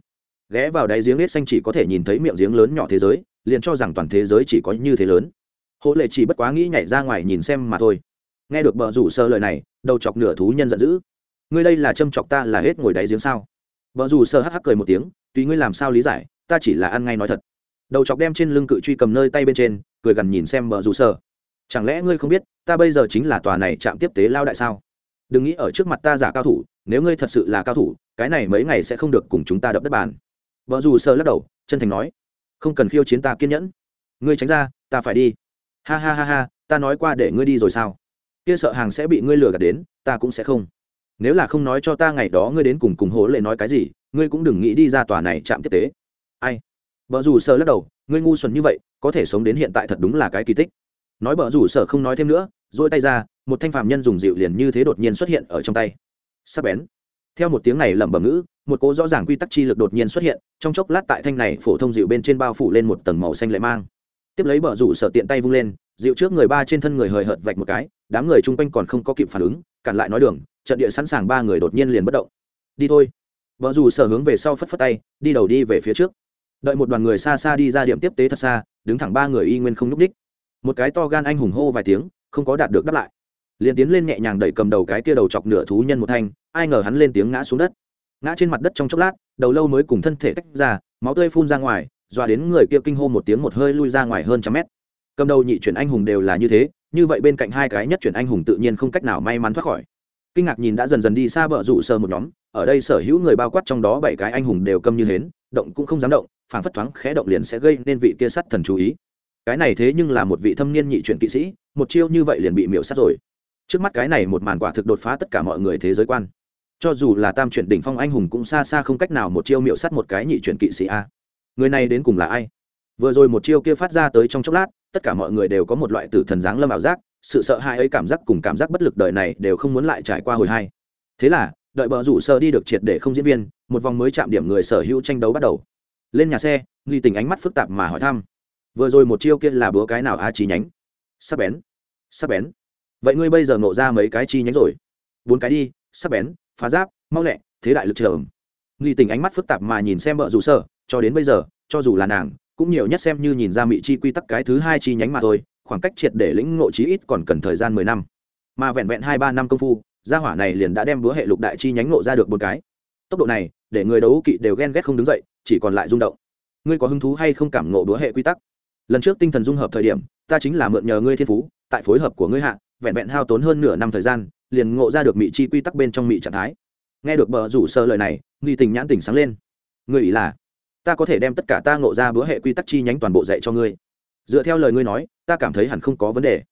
Ghé vào đáy giếng nết xanh chỉ có thể nhìn thấy miệng giếng lớn nhỏ thế giới, liền cho rằng toàn thế giới chỉ có như thế lớn. Hồ lệ chỉ bất quá nghĩ nhảy ra ngoài nhìn xem mà thôi nghe được bờ rủ sơ lời này, đầu chọc nửa thú nhân giận dữ. Ngươi đây là châm chọc ta là hết ngồi đáy giếng sao? Vợ dù sơ hắc hắc cười một tiếng, tùy ngươi làm sao lý giải, ta chỉ là ăn ngay nói thật. Đầu chọc đem trên lưng cự truy cầm nơi tay bên trên, cười gần nhìn xem vợ dù sơ. Chẳng lẽ ngươi không biết, ta bây giờ chính là tòa này chạm tiếp tế lao đại sao? Đừng nghĩ ở trước mặt ta giả cao thủ, nếu ngươi thật sự là cao thủ, cái này mấy ngày sẽ không được cùng chúng ta đập đất bàn. Vợ dù sơ lắc đầu, chân thành nói. Không cần khiêu chiến ta kiên nhẫn. Ngươi tránh ra, ta phải đi. Ha ha ha ha, ta nói qua để ngươi đi rồi sao? Kia sợ hàng sẽ bị ngươi lừa gạt đến, ta cũng sẽ không. Nếu là không nói cho ta ngày đó ngươi đến cùng cùng hố lệ nói cái gì, ngươi cũng đừng nghĩ đi ra tòa này chạm tiếp tế. Ai? Vợ rủ sợ lắc đầu, ngươi ngu xuẩn như vậy, có thể sống đến hiện tại thật đúng là cái kỳ tích. Nói vợ rủ sợ không nói thêm nữa dỗi tay ra, một thanh phàm nhân dùng dịu liền như thế đột nhiên xuất hiện ở trong tay. Sắp bén. Theo một tiếng này lẩm bẩm ngữ, một cố rõ ràng quy tắc chi lực đột nhiên xuất hiện, trong chốc lát tại thanh này phổ thông dịu bên trên bao phủ lên một tầng màu xanh lệ mang. Tiếp lấy bờ rủ sở tiện tay vung lên dịu trước người ba trên thân người hời hợt vạch một cái, đám người chung quanh còn không có kịp phản ứng, cản lại nói đường, trận địa sẵn sàng ba người đột nhiên liền bất động. Đi thôi. Vợ dù sở hướng về sau phất phất tay, đi đầu đi về phía trước. Đợi một đoàn người xa xa đi ra điểm tiếp tế thật xa, đứng thẳng ba người y nguyên không n ú c đích một cái to gan anh hùng hô vài tiếng, không có đạt được đáp lại. Liền tiến lên nhẹ nhàng đẩy cầm đầu cái kia đầu chọc nửa thú nhân một thanh, ai ngờ hắn lên tiếng ngã xuống đất. Ngã trên mặt đất trong chốc lát, đầu lâu mới cùng thân thể tách ra, máu tươi phun ra ngoài, dọa đến người kia kinh hô một tiếng một hơi lui ra ngoài hơn trăm mét cầm đầu nhị chuyển anh hùng đều là như thế, như vậy bên cạnh hai cái nhất chuyển anh hùng tự nhiên không cách nào may mắn thoát khỏi. Kinh ngạc nhìn đã dần dần đi xa bờ rủ sơ một nhóm, ở đây sở hữu người bao quát trong đó bảy cái anh hùng đều câm như hến, động cũng không dám động phản phất thoáng khẽ động liền sẽ gây nên vị kia sắt thần chú ý. Cái này thế nhưng là một vị thâm niên nhị chuyển kỵ sĩ, một chiêu như vậy liền bị miễu sát rồi. Trước mắt cái này một màn quả thực đột phá tất cả mọi người thế giới quan. Cho dù là tam chuyển đỉnh phong anh hùng cũng xa xa không cách nào một chiêu miễu sát một cái nhị chuyển kỵ sĩ a. Người này đến cùng là ai? Vừa rồi một chiêu kia phát ra tới trong chốc lát, tất cả mọi người đều có một loại tử thần dáng lâm ảo giác, sự sợ hãi ấy cảm giác cùng cảm giác bất lực đời này đều không muốn lại trải qua hồi hai. Thế là, đợi bờ rủ sơ đi được triệt để không diễn viên, một vòng mới chạm điểm người sở hữu tranh đấu bắt đầu. Lên nhà xe, nghi tình ánh mắt phức tạp mà hỏi thăm. Vừa rồi một chiêu kia là búa cái nào á chi nhánh? Sắp bén sắp bén. Vậy ngươi bây giờ nộ ra mấy cái chi nhánh rồi? Bốn cái đi, sắp bén, phá giáp, mau lẹ, thế đại lực trường. Nghi tình ánh mắt phức tạp mà nhìn xem bờ rủ sơ, cho đến bây giờ, cho dù là nàng cũng nhiều nhất xem như nhìn ra mỹ chi quy tắc cái thứ hai chi nhánh mà thôi, khoảng cách triệt để lĩnh ngộ chí ít còn cần thời gian mười năm. Mà vẹn vẹn hai ba năm công phu, gia hỏa này liền đã đem búa hệ lục đại chi nhánh ngộ ra được một cái. Tốc độ này, để người đấu kỵ đều ghen ghét không đứng dậy, chỉ còn lại rung động. Ngươi có hứng thú hay không cảm ngộ búa hệ quy tắc? Lần trước tinh thần dung hợp thời điểm, ta chính là mượn nhờ ngươi thiên phú, tại phối hợp của ngươi hạ, vẹn vẹn hao tốn hơn nửa năm thời gian, liền ngộ ra được mỹ chi quy tắc bên trong mỹ trạng thái. Nghe được bờ rủ sơ lời này, nghi tình nhãn tỉnh sáng lên. Ngươi ý là? Ta có thể đem tất cả ta ngộ ra bữa hệ quy tắc chi nhánh toàn bộ dạy cho ngươi. Dựa theo lời ngươi nói, ta cảm thấy hẳn không có vấn đề.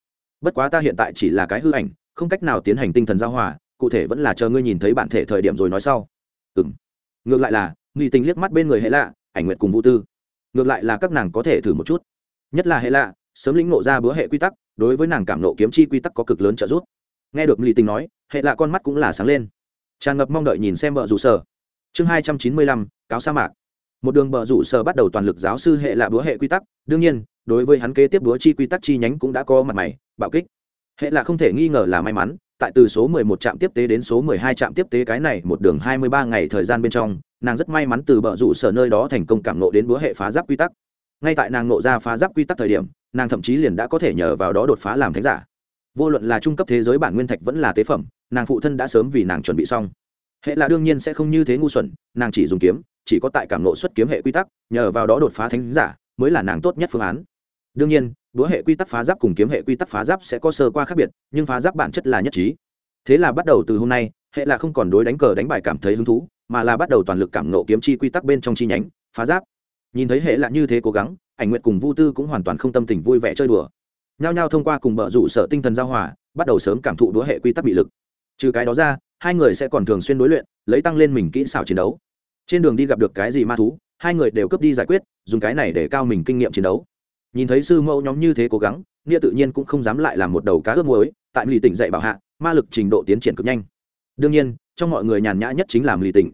Bất quá ta hiện tại chỉ là cái hư ảnh, không cách nào tiến hành tinh thần giao hòa, cụ thể vẫn là chờ ngươi nhìn thấy bản thể thời điểm rồi nói sau. Ừ m ngược lại là nghi tình liếc mắt bên người hệ lạ, ảnh nguyện cùng vũ tư. Ngược lại là các nàng có thể thử một chút. Nhất là hệ lạ, sớm lĩnh ngộ ra bữa hệ quy tắc, đối với nàng cảm nộ kiếm chi quy tắc có cực lớn trợ giúp. Nghe được nghi tình nói, hệ lạ con mắt cũng là sáng lên. Tràn ngập mong đợi nhìn xem vợ rủ sở. Chương hai trăm chín mươi lăm, cáo sa mạc một đường bờ rủ sở bắt đầu toàn lực giáo sư hệ là búa hệ quy tắc, đương nhiên, đối với hắn kế tiếp búa chi quy tắc chi nhánh cũng đã có mặt mày, bạo kích. Hệ là không thể nghi ngờ là may mắn, tại từ số 11 trạm tiếp tế đến số 12 trạm tiếp tế cái này một đường 23 ngày thời gian bên trong, nàng rất may mắn từ bờ rủ sở nơi đó thành công cảm nộ đến búa hệ phá giáp quy tắc. Ngay tại nàng nộ ra phá giáp quy tắc thời điểm, nàng thậm chí liền đã có thể nhờ vào đó đột phá làm thánh giả. Vô luận là trung cấp thế giới bản nguyên thạch vẫn là tế phẩm, nàng phụ thân đã sớm vì nàng chuẩn bị xong. Hệ là đương nhiên sẽ không như thế ngu xuẩn, nàng chỉ dùng kiếm chỉ có tại cảm nộ xuất kiếm hệ quy tắc, nhờ vào đó đột phá thánh giả, mới là nàng tốt nhất phương án. Đương nhiên đũa hệ quy tắc phá giáp cùng kiếm hệ quy tắc phá giáp sẽ có sơ qua khác biệt, nhưng phá giáp bản chất là nhất trí. Thế là bắt đầu từ hôm nay, hệ là không còn đối đánh cờ đánh bài cảm thấy hứng thú, mà là bắt đầu toàn lực cảm nộ kiếm chi quy tắc bên trong chi nhánh, phá giáp. Nhìn thấy hệ là như thế cố gắng, ảnh nguyện cùng vu tư cũng hoàn toàn không tâm tình vui vẻ chơi đùa. Nhao nhao thông qua cùng bờ rủ sở tinh thần giao hòa, bắt đầu sớm cảm thụ đũa hệ quy tắc bị lực. Trừ cái đó ra, hai người sẽ còn thường xuyên đối luyện, lấy tăng lên mình kỹ xảo chiến đấu trên đường đi gặp được cái gì ma thú, hai người đều cướp đi giải quyết, dùng cái này để cao mình kinh nghiệm chiến đấu. Nhìn thấy sư mẫu nhóm như thế cố gắng nghĩa tự nhiên cũng không dám lại làm một đầu cá ướp muối, tại lì tỉnh dạy bảo hạ, ma lực trình độ tiến triển cực nhanh. Đương nhiên, trong mọi người nhàn nhã nhất chính là lì tỉnh.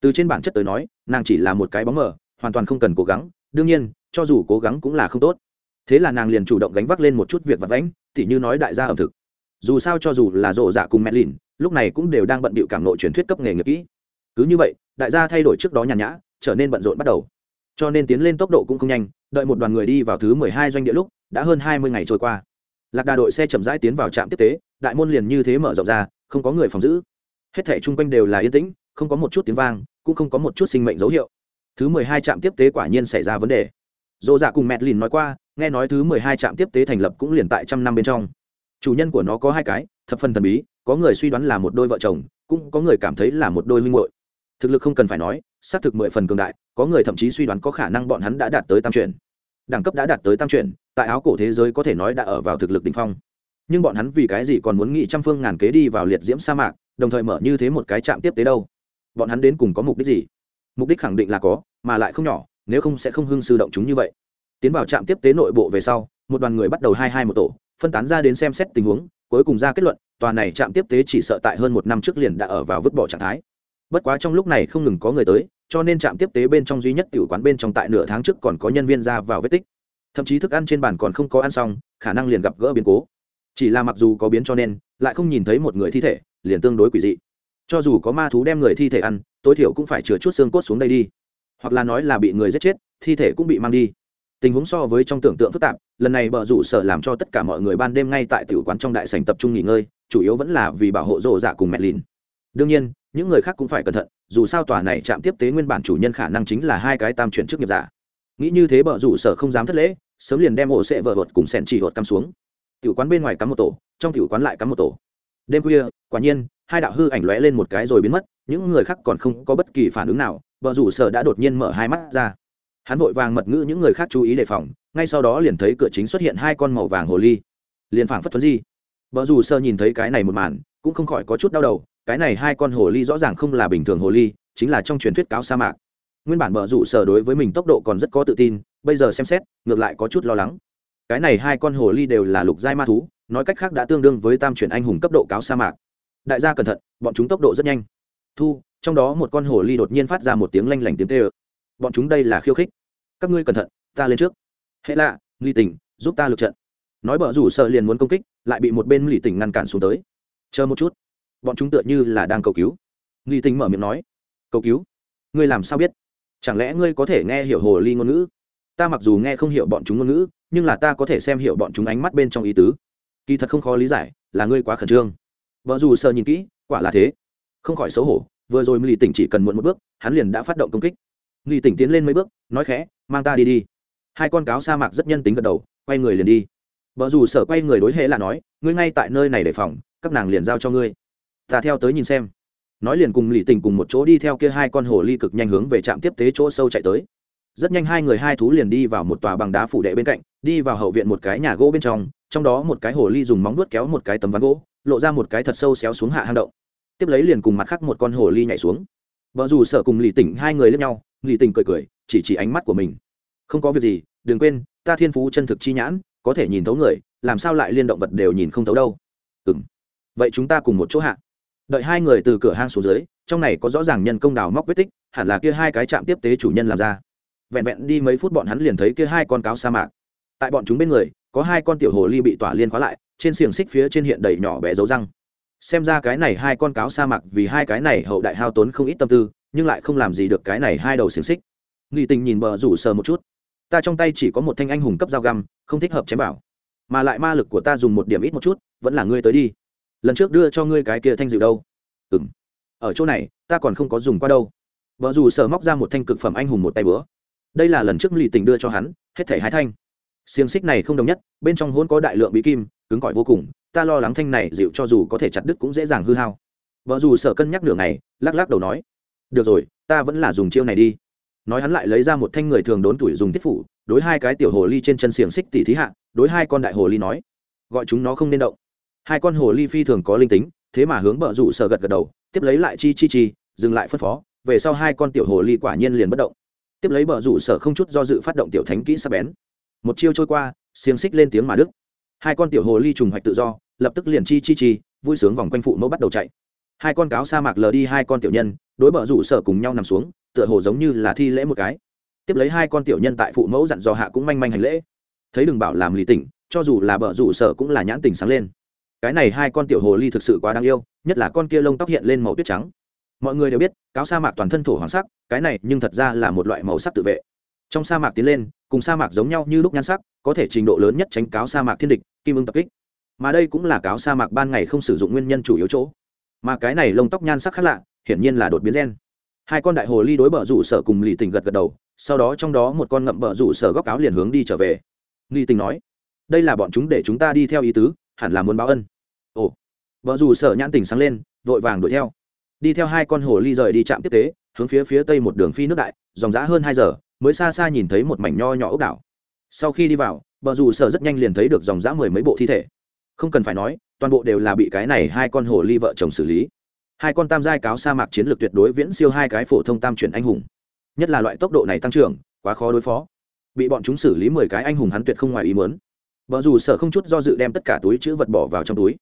Từ trên bản chất tới nói, nàng chỉ là một cái bóng mờ, hoàn toàn không cần cố gắng, đương nhiên, cho dù cố gắng cũng là không tốt. Thế là nàng liền chủ động gánh vác lên một chút việc vặt vãnh, tỉ như nói đại gia ẩm thực. Dù sao cho dù là rộ dạ cùng mẹ lìn lúc này cũng đều đang bận bịu cảm nội truyền thuyết cấp nghề nghiệp kỹ. Cứ như vậy đại gia thay đổi trước đó nhàn nhã, trở nên bận rộn bắt đầu. Cho nên tiến lên tốc độ cũng không nhanh, đợi một đoàn người đi vào thứ mười hai doanh địa lúc, đã hơn hai mươi ngày trôi qua. Lạc đà đội xe chậm rãi tiến vào trạm tiếp tế, đại môn liền như thế mở rộng ra, không có người phòng giữ. Hết thảy chung quanh đều là yên tĩnh, không có một chút tiếng vang, cũng không có một chút sinh mệnh dấu hiệu. Thứ mười hai trạm tiếp tế quả nhiên xảy ra vấn đề. Dỗ dạ cùng mẹ lìn nói qua, nghe nói thứ mười hai trạm tiếp tế thành lập cũng liền tại trăm năm bên trong. Chủ nhân của nó có hai cái, thập phần thần bí, có người suy đoán là một đôi vợ chồng, cũng có người cảm thấy là một đôi linh hội thực lực không cần phải nói, xác thực mười phần cường đại, có người thậm chí suy đoán có khả năng bọn hắn đã đạt tới tam chuyển. Đẳng cấp đã đạt tới tam chuyển, tại áo cổ thế giới có thể nói đã ở vào thực lực đ ỉ n h phong. Nhưng bọn hắn vì cái gì còn muốn nghĩ trăm phương ngàn kế đi vào liệt diễm sa mạc, đồng thời mở như thế một cái trạm tiếp tế đâu? Bọn hắn đến cùng có mục đích gì? Mục đích khẳng định là có, mà lại không nhỏ, nếu không sẽ không hưng sư động chúng như vậy. Tiến vào trạm tiếp tế nội bộ về sau, một đoàn người bắt đầu hai hai một tổ, phân tán ra đến xem xét tình huống, cuối cùng ra kết luận, tòa này trạm tiếp tế chỉ sợ tại hơn một năm trước liền đã ở vào vứt bỏ trạng thái bất quá trong lúc này không ngừng có người tới, cho nên trạm tiếp tế bên trong duy nhất tiểu quán bên trong tại nửa tháng trước còn có nhân viên ra vào vết tích. Thậm chí thức ăn trên bàn còn không có ăn xong, khả năng liền gặp gỡ biến cố. Chỉ là mặc dù có biến cho nên, lại không nhìn thấy một người thi thể, liền tương đối quỷ dị. Cho dù có ma thú đem người thi thể ăn, tối thiểu cũng phải chừa chút xương cốt xuống đây đi. Hoặc là nói là bị người giết chết, thi thể cũng bị mang đi. Tình huống so với trong tưởng tượng phức tạp, lần này bờ rủ sở làm cho tất cả mọi người ban đêm ngay tại tiểu quán trong đại sảnh tập trung nghỉ ngơi, chủ yếu vẫn là vì bảo hộ rộ dạ cùng mẹ lìn. Đương nhiên những người khác cũng phải cẩn thận, dù sao tòa này chạm tiếp tế nguyên bản chủ nhân khả năng chính là hai cái tam chuyển chức nghiệp giả. Nghĩ như thế bờ rủ sở không dám thất lễ, sớm liền đem ổ sệ vợ vợt cùng sẻn chỉ hột cắm xuống. Tiểu quán bên ngoài cắm một tổ, trong tiểu quán lại cắm một tổ. Đêm khuya, quả nhiên, hai đạo hư ảnh lóe lên một cái rồi biến mất, những người khác còn không có bất kỳ phản ứng nào bờ rủ sở đã đột nhiên mở hai mắt ra. Hắn vội vàng mật ngữ những người khác chú ý đề phòng, ngay sau đó liền thấy cửa chính xuất hiện hai con màu vàng hồ ly. Liền phảng phất thuấn di. Vợ rủ sơ nhìn thấy cái này một màn, cũng không khỏi có chút đau đầu cái này hai con hồ ly rõ ràng không là bình thường hồ ly, chính là trong truyền thuyết cáo sa mạc. Nguyên bản bờ rủ sở đối với mình tốc độ còn rất có tự tin, bây giờ xem xét, ngược lại có chút lo lắng. Cái này hai con hồ ly đều là lục giai ma thú, nói cách khác đã tương đương với tam chuyển anh hùng cấp độ cáo sa mạc. Đại gia cẩn thận, bọn chúng tốc độ rất nhanh. Thu, trong đó một con hồ ly đột nhiên phát ra một tiếng lanh lảnh tiếng tê ơ bọn chúng đây là khiêu khích. Các ngươi cẩn thận, ta lên trước. Hệ lạ ly tình giúp ta lượt trận. Nói bờ rủ sợ liền muốn công kích, lại bị một bên lì tình ngăn cản xuống tới. Chờ một chút bọn chúng tựa như là đang cầu cứu. Nghi tinh mở miệng nói, cầu cứu? Ngươi làm sao biết? Chẳng lẽ ngươi có thể nghe hiểu hồ ly ngôn ngữ? Ta mặc dù nghe không hiểu bọn chúng ngôn ngữ, nhưng là ta có thể xem hiểu bọn chúng ánh mắt bên trong ý tứ. Kỳ thật không khó lý giải, là ngươi quá khẩn trương. Vợ dù sợ nhìn kỹ, quả là thế. Không khỏi xấu hổ, vừa rồi lì tỉnh chỉ cần muộn một bước, hắn liền đã phát động công kích. Nghi tỉnh tiến lên mấy bước, nói khẽ, mang ta đi đi. Hai con cáo sa mạc rất nhân tính gật đầu, quay người liền đi. Vợ dù sợ quay người đối hệ là nói, ngươi ngay tại nơi này để phòng, các nàng liền giao cho ngươi ta theo tới nhìn xem. Nói liền cùng lì tình cùng một chỗ đi theo kia hai con hồ ly cực nhanh hướng về trạm tiếp tế chỗ sâu chạy tới. Rất nhanh hai người hai thú liền đi vào một tòa bằng đá phủ đệ bên cạnh, đi vào hậu viện một cái nhà gỗ bên trong trong đó một cái hồ ly dùng móng vuốt kéo một cái tấm ván gỗ, lộ ra một cái thật sâu xéo xuống hạ hang động. Tiếp lấy liền cùng mặt khác một con hồ ly nhảy xuống. Vợ dù sợ cùng lì tỉnh hai người lẫn nhau lì tỉnh cười cười, chỉ chỉ ánh mắt của mình. Không có việc gì, đừng quên, ta thiên phú chân thực chi nhãn, có thể nhìn thấu người, làm sao lại liên động vật đều nhìn không thấu đâu. Ừ vậy chúng ta cùng một chỗ hạ đợi hai người từ cửa hang xuống dưới, trong này có rõ ràng nhân công đào móc vết tích, hẳn là kia hai cái trạm tiếp tế chủ nhân làm ra. Vẹn vẹn đi mấy phút bọn hắn liền thấy kia hai con cáo sa mạc. Tại bọn chúng bên người, có hai con tiểu hồ ly bị tỏa liên khóa lại, trên xiềng xích phía trên hiện đầy nhỏ bé dấu răng. Xem ra cái này hai con cáo sa mạc vì hai cái này hậu đại hao tốn không ít tâm tư, nhưng lại không làm gì được cái này hai đầu xiềng xích. Nghi tình nhìn bờ rủ sờ một chút. Ta trong tay chỉ có một thanh anh hùng cấp dao găm, không thích hợp chém bảo mà lại ma lực của ta dùng một điểm ít một chút, vẫn là ngươi tới đi lần trước đưa cho ngươi cái kia thanh dịu đâu? Ừ m ở chỗ này, ta còn không có dùng qua đâu. Vợ dù sợ móc ra một thanh cực phẩm anh hùng một tay bữa. Đây là lần trước lì tình đưa cho hắn, hết thể hai thanh. Xiềng xích này không đồng nhất, bên trong hôn có đại lượng bí kim, cứng cỏi vô cùng, ta lo lắng thanh này dịu cho dù có thể chặt đứt cũng dễ dàng hư hao. Vợ dù sợ cân nhắc nửa ngày, lắc lắc đầu nói, được rồi, ta vẫn là dùng chiêu này đi. Nói hắn lại lấy ra một thanh người thường đốn tuổi dùng tiết phủ, đối hai cái tiểu hồ ly trên chân xiềng xích tỉ thí hạ, đối hai con đại hồ ly nói, gọi chúng nó không nên động hai con hồ ly phi thường có linh tính, thế mà hướng bờ rủ sợ gật gật đầu, tiếp lấy lại chi chi chi, dừng lại phân phó, về sau hai con tiểu hồ ly quả nhiên liền bất động. Tiếp lấy bờ rủ sở không chút do dự phát động tiểu thánh kỹ sắp bén. Một chiêu trôi qua, xiềng xích lên tiếng mà đức hai con tiểu hồ ly trùng hoạch tự do, lập tức liền chi chi chi, vui sướng vòng quanh phụ mẫu bắt đầu chạy. Hai con cáo sa mạc lờ đi hai con tiểu nhân, đối bờ rủ sở cùng nhau nằm xuống, tựa hồ giống như là thi lễ một cái. Tiếp lấy hai con tiểu nhân tại phụ mẫu dặn dò hạ cũng manh manh hành lễ. Thấy đừng bảo làm lì tỉnh, cho dù là bờ rủ sở cũng là nhãn tình sáng lên cái này hai con tiểu hồ ly thực sự quá đáng yêu, nhất là con kia lông tóc hiện lên màu tuyết trắng. Mọi người đều biết, cáo sa mạc toàn thân thổ hoàng sắc, cái này nhưng thật ra là một loại màu sắc tự vệ. Trong sa mạc tiến lên, cùng sa mạc giống nhau như lúc nhan sắc, có thể trình độ lớn nhất tránh cáo sa mạc thiên địch, kim ưng tập kích. Mà đây cũng là cáo sa mạc ban ngày không sử dụng nguyên nhân chủ yếu chỗ. Mà cái này lông tóc nhan sắc khác lạ, hiển nhiên là đột biến gen. Hai con đại hồ ly đối bờ rủ sở cùng lì tình gật gật đầu, sau đó trong đó một con ngậm bờ rủ sở góc áo liền hướng đi trở về. Lì tình nói, đây là bọn chúng để chúng ta đi theo ý tứ hẳn là muốn báo ân. Ồ. Vợ Dù sở nhãn tình sáng lên, vội vàng đuổi theo. Đi theo hai con hồ ly rời đi trạm tiếp tế, hướng phía phía tây một đường phi nước đại, dòng dã hơn hai giờ, mới xa xa nhìn thấy một mảnh nho nhỏ ốc đảo. Sau khi đi vào bờ Dù sở rất nhanh liền thấy được dòng dã mười mấy bộ thi thể. Không cần phải nói, toàn bộ đều là bị cái này hai con hồ ly vợ chồng xử lý. Hai con tam giai cáo sa mạc chiến lược tuyệt đối viễn siêu hai cái phổ thông tam chuyển anh hùng. Nhất là loại tốc độ này tăng trưởng, quá khó đối phó. Bị bọn chúng xử lý mười cái anh hùng hắn tuyệt không ngoài ý muốn vợ dù sở không chút do dự đem tất cả túi chữ vật bỏ vào trong túi.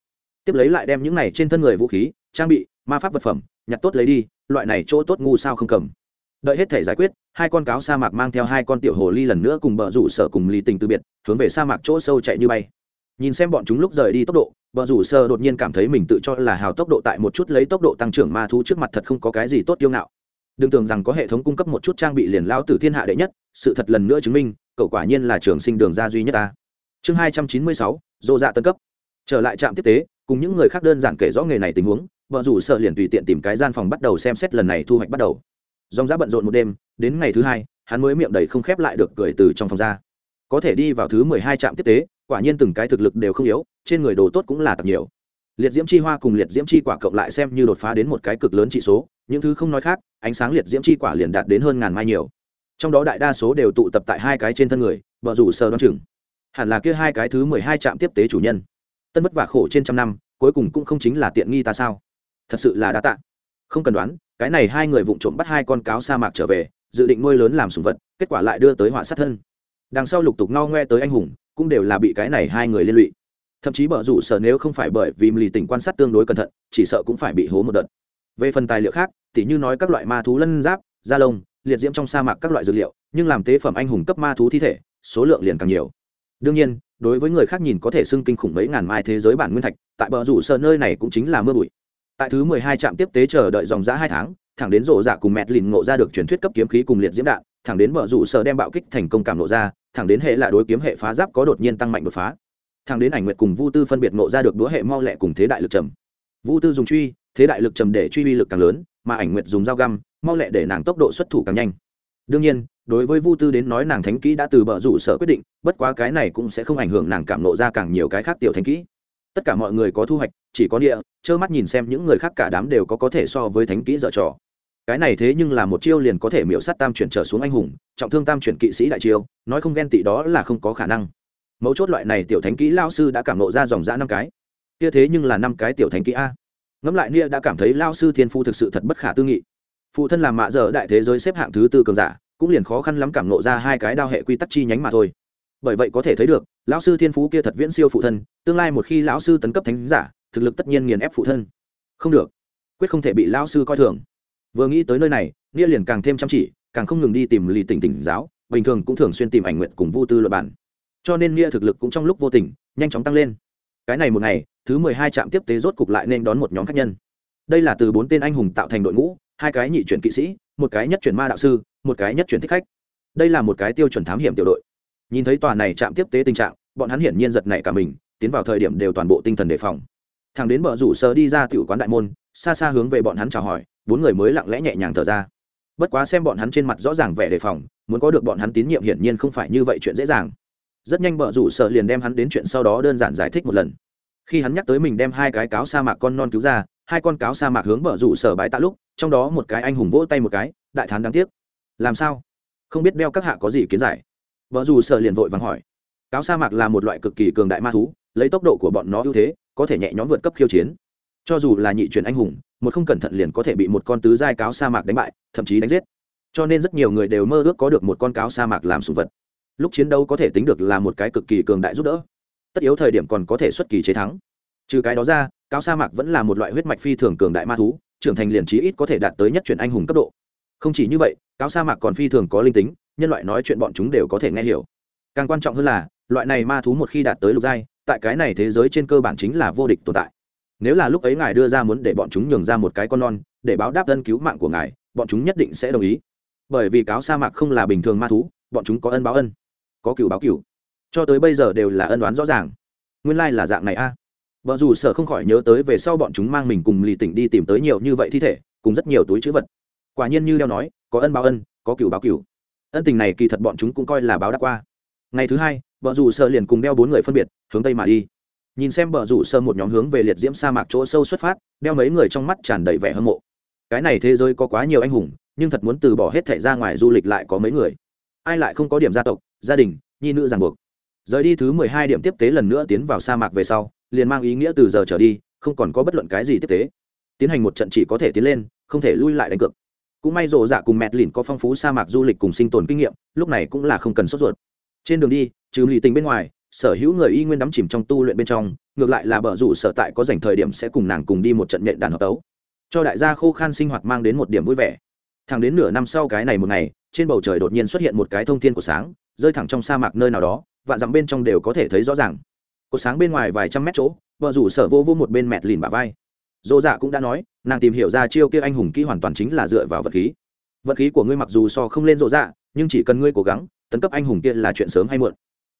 Tiếp lấy lại đem những này trên thân người vũ khí, trang bị, ma pháp vật phẩm, nhặt tốt lấy đi, loại này chỗ tốt ngu sao không cầm. Đợi hết thể giải quyết, hai con cáo sa mạc mang theo hai con tiểu hồ ly lần nữa cùng bờ rủ sở cùng lì tình từ biệt, hướng về sa mạc chỗ sâu chạy như bay. Nhìn xem bọn chúng lúc rời đi tốc độ bờ rủ sơ đột nhiên cảm thấy mình tự cho là hào tốc độ tại một chút lấy tốc độ tăng trưởng ma thú trước mặt thật không có cái gì tốt kiêu ngạo. Đừng tưởng rằng có hệ thống cung cấp một chút trang bị liền lao từ thiên hạ đệ nhất, sự thật lần nữa chứng minh, cậu quả nhiên là trường sinh đường ra duy nhất ta chương hai trăm chín mươi sáu, dô dạ tân cấp. Trở lại trạm tiếp tế, cùng những người khác đơn giản kể rõ nghề này tình huống vợ rủ sợ liền tùy tiện tìm cái gian phòng bắt đầu xem xét lần này thu hoạch bắt đầu. Dòng giá bận rộn một đêm, đến ngày thứ hai, hắn mới miệng đầy không khép lại được cười từ trong phòng ra. Có thể đi vào thứ mười hai trạm tiếp tế, quả nhiên từng cái thực lực đều không yếu, trên người đồ tốt cũng là tập nhiều. Liệt diễm chi hoa cùng liệt diễm chi quả cộng lại xem như đột phá đến một cái cực lớn trị số, những thứ không nói khác, ánh sáng liệt diễm chi quả liền đạt đến hơn ngàn mai nhiều. Trong đó đại đa số đều tụ tập tại hai cái trên thân người vợ rủ sờ đoán chừng hẳn là kia hai cái thứ mười hai trạm tiếp tế chủ nhân. Tân vất vả khổ trên trăm năm, cuối cùng cũng không chính là tiện nghi ta sao? Thật sự là đã tạ. Không cần đoán, cái này hai người vụng trộm bắt hai con cáo sa mạc trở về, dự định nuôi lớn làm sùng vật, kết quả lại đưa tới họa sát thân. Đằng sau lục tục no ngoe tới anh hùng, cũng đều là bị cái này hai người liên lụy. Thậm chí bờ rủ sở nếu không phải bởi vì lì tỉnh quan sát tương đối cẩn thận, chỉ sợ cũng phải bị hố một đợt. Về phần tài liệu khác, tỉ như nói các loại ma thú lân giáp, da lông, liệt diễm trong sa mạc các loại dược liệu, nhưng làm tế phẩm anh hùng cấp ma thú thi thể, số lượng liền càng nhiều đương nhiên, đối với người khác nhìn có thể xưng kinh khủng mấy ngàn mai thế giới bản nguyên thạch, tại bờ rủ sợ nơi này cũng chính là mưa bụi. Tại thứ mười hai trạm tiếp tế chờ đợi dòng giã hai tháng, thẳng đến rộ dạ cùng mẹt lìn ngộ ra được truyền thuyết cấp kiếm khí cùng liệt diễm đạn, thẳng đến bờ rủ sợ đem bạo kích thành công cảm nộ ra, thẳng đến hệ là đối kiếm hệ phá giáp có đột nhiên tăng mạnh đột phá. Thẳng đến ảnh nguyệt cùng vu tư phân biệt ngộ ra được đũa hệ mau lẹ cùng thế đại lực trầm. Vu tư dùng truy, thế đại lực trầm để truy uy lực càng lớn, mà ảnh nguyệt dùng dao găm, mau lẹ để nàng tốc độ xuất thủ càng nhanh. Đương nhiên đối với vu tư đến nói nàng thánh kỹ đã từ bờ rủ sở quyết định, bất quá cái này cũng sẽ không ảnh hưởng nàng cảm nộ ra càng nhiều cái khác tiểu thánh kỹ. Tất cả mọi người có thu hoạch, chỉ có địa, trơ mắt nhìn xem những người khác cả đám đều có có thể so với thánh kỹ dở trò. Cái này thế nhưng là một chiêu liền có thể miễu sát tam chuyển trở xuống anh hùng, trọng thương tam chuyển kỵ sĩ đại chiêu, nói không ghen tị đó là không có khả năng. Mấu chốt loại này tiểu thánh kỹ Lão sư đã cảm nộ ra dòng dã năm cái. Kia thế nhưng là năm cái tiểu thánh kỹ a. Ngẫm lại nia đã cảm thấy Lão sư thiên phu thực sự thật bất khả tư nghị. Phụ thân làm mạ giờ đại thế giới xếp hạng thứ tư cường giả cũng liền khó khăn lắm cảm nộ ra hai cái đao hệ quy tắc chi nhánh mà thôi. Bởi vậy có thể thấy được, lão sư thiên phú kia thật viễn siêu phụ thân, tương lai một khi lão sư tấn cấp thánh giả, thực lực tất nhiên nghiền ép phụ thân. Không được. Quyết không thể bị lão sư coi thường. Vừa nghĩ tới nơi này nghĩa liền càng thêm chăm chỉ, càng không ngừng đi tìm lì tỉnh tỉnh giáo, bình thường cũng thường xuyên tìm ảnh nguyện cùng vô tư luật bản. Cho nên nghĩa thực lực cũng trong lúc vô tình, nhanh chóng tăng lên. Cái này một ngày, thứ mười hai trạm tiếp tế rốt cục lại nên đón một nhóm khách nhân. Đây là từ bốn tên anh hùng tạo thành đội ngũ, hai cái nhị chuyển kỵ sĩ một cái nhất chuyển ma đạo sư, một cái nhất chuyển thích khách. Đây là một cái tiêu chuẩn thám hiểm tiểu đội. Nhìn thấy tòa này chạm tiếp tế tình trạng, bọn hắn hiển nhiên giật nảy cả mình, tiến vào thời điểm đều toàn bộ tinh thần đề phòng. Thằng đến bờ rủ sơ đi ra tiểu quán đại môn, xa xa hướng về bọn hắn chào hỏi, bốn người mới lặng lẽ nhẹ nhàng thở ra. Bất quá xem bọn hắn trên mặt rõ ràng vẻ đề phòng, muốn có được bọn hắn tín nhiệm hiển nhiên không phải như vậy chuyện dễ dàng. Rất nhanh bờ rủ sợ liền đem hắn đến chuyện sau đó đơn giản giải thích một lần. Khi hắn nhắc tới mình đem hai cái cáo sa mạc con non cứu ra hai con cáo sa mạc hướng bờ rủ sở bái tạ lúc, trong đó một cái anh hùng vỗ tay một cái, đại thán đáng tiếc. Làm sao? Không biết đeo các hạ có gì kiến giải. Vợ dù sợ liền vội vàng hỏi. Cáo sa mạc là một loại cực kỳ cường đại ma thú, lấy tốc độ của bọn nó ưu thế, có thể nhẹ nhõm vượt cấp khiêu chiến. Cho dù là nhị truyền anh hùng, một không cẩn thận liền có thể bị một con tứ giai cáo sa mạc đánh bại, thậm chí đánh giết. Cho nên rất nhiều người đều mơ ước có được một con cáo sa mạc làm sùng vật. Lúc chiến đấu có thể tính được là một cái cực kỳ cường đại giúp đỡ. Tất yếu thời điểm còn có thể xuất kỳ chế thắng trừ cái đó ra, cáo sa mạc vẫn là một loại huyết mạch phi thường cường đại ma thú, trưởng thành liền trí ít có thể đạt tới nhất truyền anh hùng cấp độ. Không chỉ như vậy, cáo sa mạc còn phi thường có linh tính, nhân loại nói chuyện bọn chúng đều có thể nghe hiểu. Càng quan trọng hơn là, loại này ma thú một khi đạt tới lục giai, tại cái này thế giới trên cơ bản chính là vô địch tồn tại. Nếu là lúc ấy ngài đưa ra muốn để bọn chúng nhường ra một cái con non, để báo đáp ân cứu mạng của ngài, bọn chúng nhất định sẽ đồng ý. Bởi vì cáo sa mạc không là bình thường ma thú, bọn chúng có ân báo ân, có cựu báo cựu cho tới bây giờ đều là ân đoán rõ ràng. Nguyên lai、like、là dạng này a. à vợ dù sợ không khỏi nhớ tới về sau bọn chúng mang mình cùng lì tỉnh đi tìm tới nhiều như vậy thi thể, cùng rất nhiều túi chữ vật. Quả nhiên như đeo nói, có ân báo ân, có cựu báo cựu ân tình này kỳ thật bọn chúng cũng coi là báo đã qua. Ngày thứ hai vợ rủ sợ liền cùng đeo bốn người phân biệt, hướng tây mà đi. Nhìn xem vợ rủ sơ một nhóm hướng về liệt diễm sa mạc chỗ sâu xuất phát, đeo mấy người trong mắt tràn đầy vẻ hâm mộ. Cái này thế giới có quá nhiều anh hùng, nhưng thật muốn từ bỏ hết thảy ra ngoài du lịch lại có mấy người. Ai lại không có điểm gia tộc, gia đình, nhi nữ ràng buộc. Rời đi thứ mười hai điểm tiếp tế lần nữa tiến vào sa mạc về sau liền mang ý nghĩa từ giờ trở đi, không còn có bất luận cái gì tiếp tế. Tiến hành một trận chỉ có thể tiến lên, không thể lui lại đánh cược. Cũng may rộ dạ cùng mẹt lìn có phong phú sa mạc du lịch cùng sinh tồn kinh nghiệm, lúc này cũng là không cần sốt ruột. Trên đường đi, trừ lì tình bên ngoài, sở hữu người y nguyên đắm chìm trong tu luyện bên trong, ngược lại là bờ rủ sở tại có dành thời điểm sẽ cùng nàng cùng đi một trận nhện đàn hợp tấu. Cho đại gia khô khan sinh hoạt mang đến một điểm vui vẻ. Thẳng đến nửa năm sau cái này một ngày, trên bầu trời đột nhiên xuất hiện một cái thông thiên của sáng, rơi thẳng trong sa mạc nơi nào đó, vạn dặm bên trong đều có thể thấy rõ ràng cột sáng bên ngoài vài trăm mét chỗ, vợ rủ sở vô vô một bên mẹt lìn bả vai. Dô dạ cũng đã nói, nàng tìm hiểu ra chiêu kia anh hùng kỹ hoàn toàn chính là dựa vào vật khí. Vật khí của ngươi mặc dù so không lên dô dạ nhưng chỉ cần ngươi cố gắng, tấn cấp anh hùng kia là chuyện sớm hay muộn.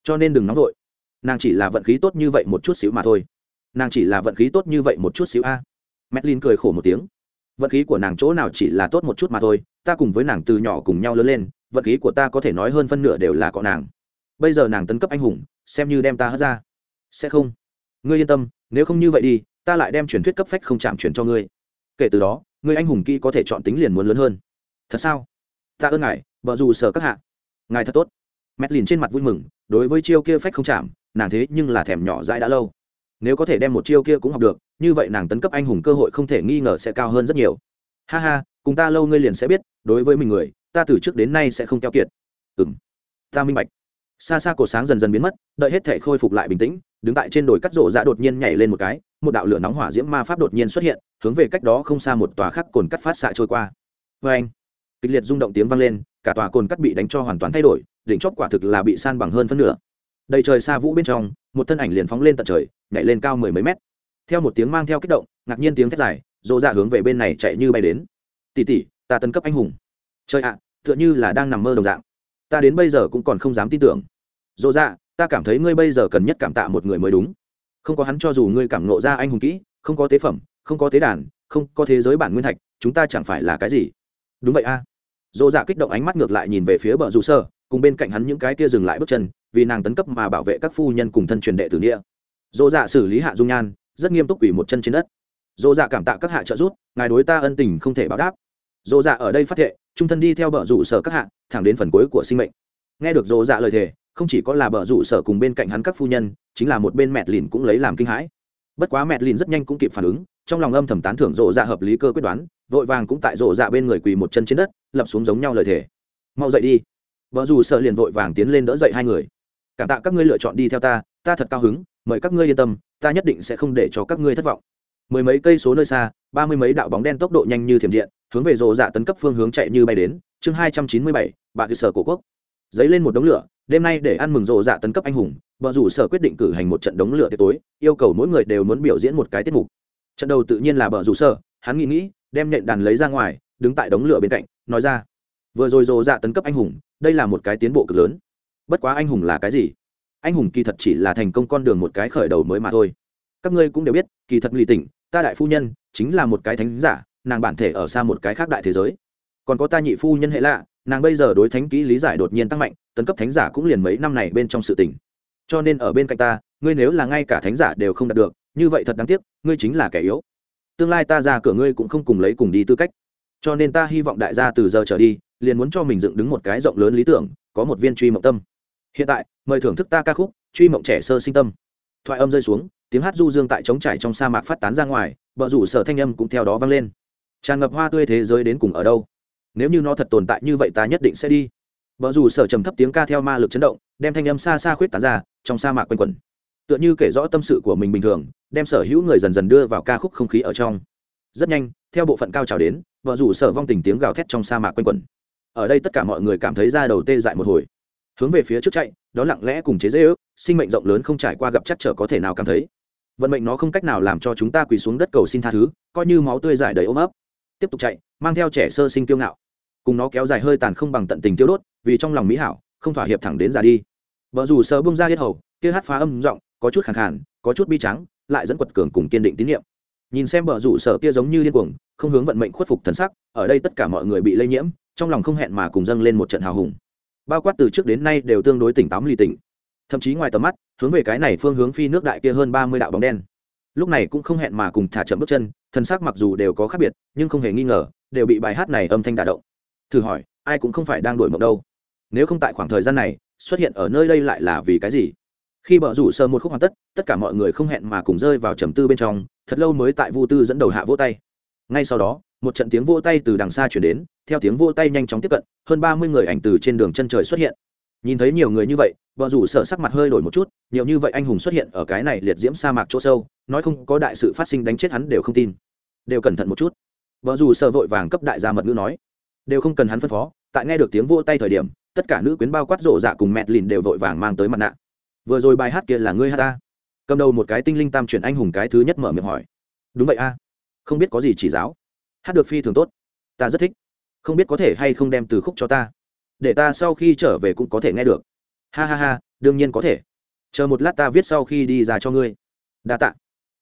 Cho nên đừng nóng vội. Nàng chỉ là vận khí tốt như vậy một chút xíu mà thôi. Nàng chỉ là vận khí tốt như vậy một chút xíu a. À. medlin cười khổ một tiếng. Vận khí của nàng chỗ nào chỉ là tốt một chút mà thôi, ta cùng với nàng từ nhỏ cùng nhau lớn lên, vận khí của ta có thể nói hơn phân nửa đều là có nàng. Bây giờ nàng tấn cấp anh hùng, xem như đem ta hất ra sẽ không. Ngươi yên tâm, nếu không như vậy đi, ta lại đem truyền thuyết cấp phách không chạm chuyển cho ngươi. Kể từ đó, ngươi anh hùng kỹ có thể chọn tính liền muốn lớn hơn. Thật sao? Ta ơn ngài vợ dù sở các hạ. Ngài thật tốt. Mét lìn trên mặt vui mừng, đối với chiêu kia phách không chạm, nàng thế nhưng là thèm nhỏ dãi đã lâu. Nếu có thể đem một chiêu kia cũng học được, như vậy nàng tấn cấp anh hùng cơ hội không thể nghi ngờ sẽ cao hơn rất nhiều. Ha ha, cùng ta lâu ngươi liền sẽ biết, đối với mình người, ta từ trước đến nay sẽ không keo kiệt. Ừ m ta minh bạch. Xa xa cổ sáng dần dần biến mất, đợi hết thể khôi phục lại bình tĩnh đứng tại trên đồi cắt rổ dạ đột nhiên nhảy lên một cái, một đạo lửa nóng hỏa diễm ma pháp đột nhiên xuất hiện, hướng về cách đó không xa một tòa khắc cồn cắt phát xạ trôi qua. Vê anh, kịch liệt rung động tiếng vang lên, cả tòa cồn cắt bị đánh cho hoàn toàn thay đổi, đỉnh chóp quả thực là bị san bằng hơn phân nửa. Đầy trời xa vũ bên trong, một thân ảnh liền phóng lên tận trời, nhảy lên cao mười mấy mét. Theo một tiếng mang theo kích động, ngạc nhiên tiếng thét dài rộ dạ hướng về bên này chạy như bay đến. Tỉ tỉ ta tấn cấp anh hùng. Trời ạ, tựa như là đang nằm mơ đồng dạng. Ta đến bây giờ cũng còn không dám tin tưởng. Rộ dạ ta cảm thấy ngươi bây giờ cần nhất cảm tạ một người mới đúng. Không có hắn cho dù ngươi cảm nộ ra anh hùng kỹ, không có tế phẩm, không có tế đàn, không có thế giới bản nguyên thạch, chúng ta chẳng phải là cái gì? Đúng vậy a. À. dỗ dạ kích động ánh mắt ngược lại nhìn về phía bờ rủ sơ, cùng bên cạnh hắn những cái kia dừng lại bước chân, vì nàng tấn cấp mà bảo vệ các phu nhân cùng thân truyền đệ tử nghĩa. Dỗ dạ xử lý hạ dung nhan, rất nghiêm túc quỷ một chân trên đất. Dỗ dạ cảm tạ các hạ trợ giúp, ngài đối ta ân tình không thể báo đáp. Dỗ dạ ở đây phát thệ, trung thân đi theo bờ rủ sở các hạ, thẳng đến phần cuối của sinh mệnh. Nghe được dỗ dạ lời thề không chỉ có là bờ rủ sở cùng bên cạnh hắn các phu nhân, chính là một bên mẹt lìn cũng lấy làm kinh hãi. Bất quá mẹt lìn rất nhanh cũng kịp phản ứng, trong lòng âm thầm tán thưởng rộ dạ hợp lý cơ quyết đoán, vội vàng cũng tại rộ dạ bên người quỳ một chân trên đất, lập xuống giống nhau lời thề. Mau dậy đi. Vợ dù sợ liền vội vàng tiến lên đỡ dậy hai người. Cảm tạ các ngươi lựa chọn đi theo ta ta thật cao hứng, mời các ngươi yên tâm, ta nhất định sẽ không để cho các ngươi thất vọng. Mười mấy cây số nơi xa, ba mươi mấy đạo bóng đen tốc độ nhanh như thiểm điện, hướng về rộ dạ tấn cấp phương hướng chạy như bay đến. Chương hai trăm chín mươi bảy bà cơ sở cổ quốc. Dấy lên một đống lửa đêm nay để ăn mừng rộ dạ tấn cấp anh hùng vợ rủ sở quyết định cử hành một trận đống lửa tiệc tối, yêu cầu mỗi người đều muốn biểu diễn một cái tiết mục. Trận đầu tự nhiên là bờ rủ sở, hắn nghĩ nghĩ, đem nện đàn lấy ra ngoài, đứng tại đống lửa bên cạnh, nói ra, vừa rồi rộ dạ tấn cấp anh hùng, đây là một cái tiến bộ cực lớn. Bất quá anh hùng là cái gì? Anh hùng kỳ thật chỉ là thành công con đường một cái khởi đầu mới mà thôi. Các ngươi cũng đều biết, kỳ thật lì tỉnh, ta đại phu nhân, chính là một cái thánh giả, nàng bản thể ở xa một cái khác đại thế giới. Còn có ta nhị phu nhân hệ lạ, nàng bây giờ đối thánh kỹ lý giải đột nhiên tăng mạnh tấn cấp thánh giả cũng liền mấy năm này bên trong sự tình. Cho nên ở bên cạnh ta, ngươi nếu là ngay cả thánh giả đều không đạt được, như vậy thật đáng tiếc, ngươi chính là kẻ yếu. Tương lai ta ra cửa ngươi cũng không cùng lấy cùng đi tư cách. Cho nên ta hy vọng đại gia từ giờ trở đi, liền muốn cho mình dựng đứng một cái rộng lớn lý tưởng, có một viên truy mộng tâm. Hiện tại, mời thưởng thức ta ca khúc, truy mộng trẻ sơ sinh tâm. Thoại âm rơi xuống, tiếng hát du dương tại trống trải trong sa mạc phát tán ra ngoài bờ rủ sở thanh âm cũng theo đó vang lên. Tràn ngập hoa tươi thế giới đến cùng ở đâu? Nếu như nó thật tồn tại như vậy ta nhất định sẽ đi vợ dù sở trầm thấp tiếng ca theo ma lực chấn động, đem thanh âm xa xa khuyết tán ra, trong sa mạc quanh quẩn. Tựa như kể rõ tâm sự của mình bình thường, đem sở hữu người dần dần đưa vào ca khúc không khí ở trong. Rất nhanh, theo bộ phận cao trào đến vợ rủ sở vong tình tiếng gào thét trong sa mạc quanh quẩn. Ở đây tất cả mọi người cảm thấy ra đầu tê dại một hồi. Hướng về phía trước chạy, đó lặng lẽ cùng chế dễ ước, sinh mệnh rộng lớn không trải qua gặp chắc trở có thể nào cảm thấy. Vận mệnh nó không cách nào làm cho chúng ta quỳ xuống đất cầu xin tha thứ, coi như máu tươi giải đầy ôm ấp. Tiếp tục chạy, mang theo trẻ sơ sinh kiêu ngạo cùng nó kéo dài hơi tàn không bằng tận tình tiêu đốt, vì trong lòng mỹ hảo, không thỏa hiệp thẳng đến già đi. Vợ dù sờ bung ra hết hầu, kia hát phá âm giọng, có chút khẳng khản có chút bi trắng lại dẫn quật cường cùng kiên định tín nhiệm. Nhìn xem bờ rủ sở kia giống như điên cuồng, không hướng vận mệnh khuất phục thần sắc, ở đây tất cả mọi người bị lây nhiễm, trong lòng không hẹn mà cùng dâng lên một trận hào hùng. Bao quát từ trước đến nay đều tương đối tỉnh táo lì tỉnh thậm chí ngoài tầm mắt, hướng về cái này phương hướng phi nước đại kia hơn ba mươi đạo bóng đen. Lúc này cũng không hẹn mà cùng thả chậm bước chân thân xác mặc dù đều có khác biệt, nhưng không hề nghi ngờ, đều bị bài hát này âm thanh đả động thử hỏi, ai cũng không phải đang đổi mộng đâu. Nếu không tại khoảng thời gian này, xuất hiện ở nơi đây lại là vì cái gì? Khi bờ rủ sơ một khúc hoàn tất tất cả mọi người không hẹn mà cùng rơi vào trầm tư bên trong, thật lâu mới tại vu tư dẫn đầu hạ vỗ tay. Ngay sau đó, một trận tiếng vỗ tay từ đằng xa chuyển đến, theo tiếng vỗ tay nhanh chóng tiếp cận, hơn ba mươi người ảnh từ trên đường chân trời xuất hiện. Nhìn thấy nhiều người như vậy vợ rủ sợ sắc mặt hơi đổi một chút, nhiều như vậy anh hùng xuất hiện ở cái này liệt diễm sa mạc chỗ sâu, nói không có đại sự phát sinh đánh chết hắn đều không tin. Đều cẩn thận một chút. Vợ rủ sợ vội vàng cấp đại gia mật ngữ nói đều không cần hắn phân phó, tại nghe được tiếng vỗ tay thời điểm, tất cả nữ quyến bao quát rộ dạ cùng mẹ lìn đều vội vàng mang tới mặt nạ. Vừa rồi bài hát kia là ngươi hát ta. Cầm đầu một cái tinh linh tam chuyển anh hùng cái thứ nhất mở miệng hỏi. Đúng vậy a. Không biết có gì chỉ giáo. Hát được phi thường tốt. Ta rất thích. Không biết có thể hay không đem từ khúc cho ta. Để ta sau khi trở về cũng có thể nghe được. Ha ha ha, đương nhiên có thể. Chờ một lát ta viết sau khi đi ra cho ngươi. Đa tạ.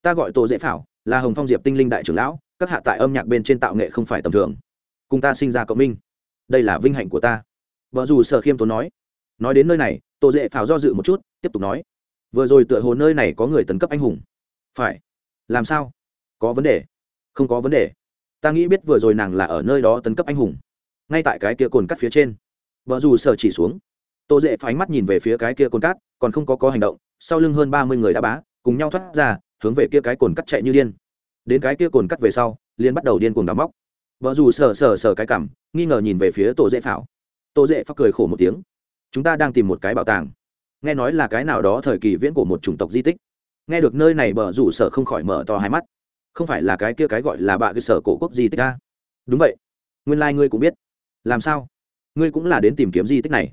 Ta gọi tổ dễ phảo, là hồng phong diệp tinh linh đại trưởng lão, các hạ tại âm nhạc bên trên tạo nghệ không phải tầm thường cùng ta sinh ra cộng minh. Đây là vinh hạnh của ta. Vợ dù sở khiêm tốn nói. Nói đến nơi này tổ dễ phảo do dự một chút, tiếp tục nói. Vừa rồi tựa hồ nơi này có người tấn cấp anh hùng. Phải. Làm sao? Có vấn đề. Không có vấn đề. Ta nghĩ biết vừa rồi nàng là ở nơi đó tấn cấp anh hùng. Ngay tại cái kia cồn cắt phía trên. Vợ dù sở chỉ xuống. Tổ dễ phái mắt nhìn về phía cái kia cồn cát, còn không có có hành động, sau lưng hơn ba mươi người đã bá, cùng nhau thoát ra, hướng về kia cái cồn cắt chạy như điên. Đến cái kia cồn cắt về sau liên bắt đầu điên cuồng đắm móc vợ dù sờ sờ sờ cái cảm, nghi ngờ nhìn về phía tổ dễ phảo. Tổ dễ phao cười khổ một tiếng. Chúng ta đang tìm một cái bảo tàng. Nghe nói là cái nào đó thời kỳ viễn của một chủng tộc di tích. Nghe được nơi này bờ rủ sở không khỏi mở to hai mắt. Không phải là cái kia cái gọi là bạ cơ sở cổ quốc di tích ta đúng vậy. Nguyên lai、like、ngươi cũng biết. Làm sao? Ngươi cũng là đến tìm kiếm di tích này.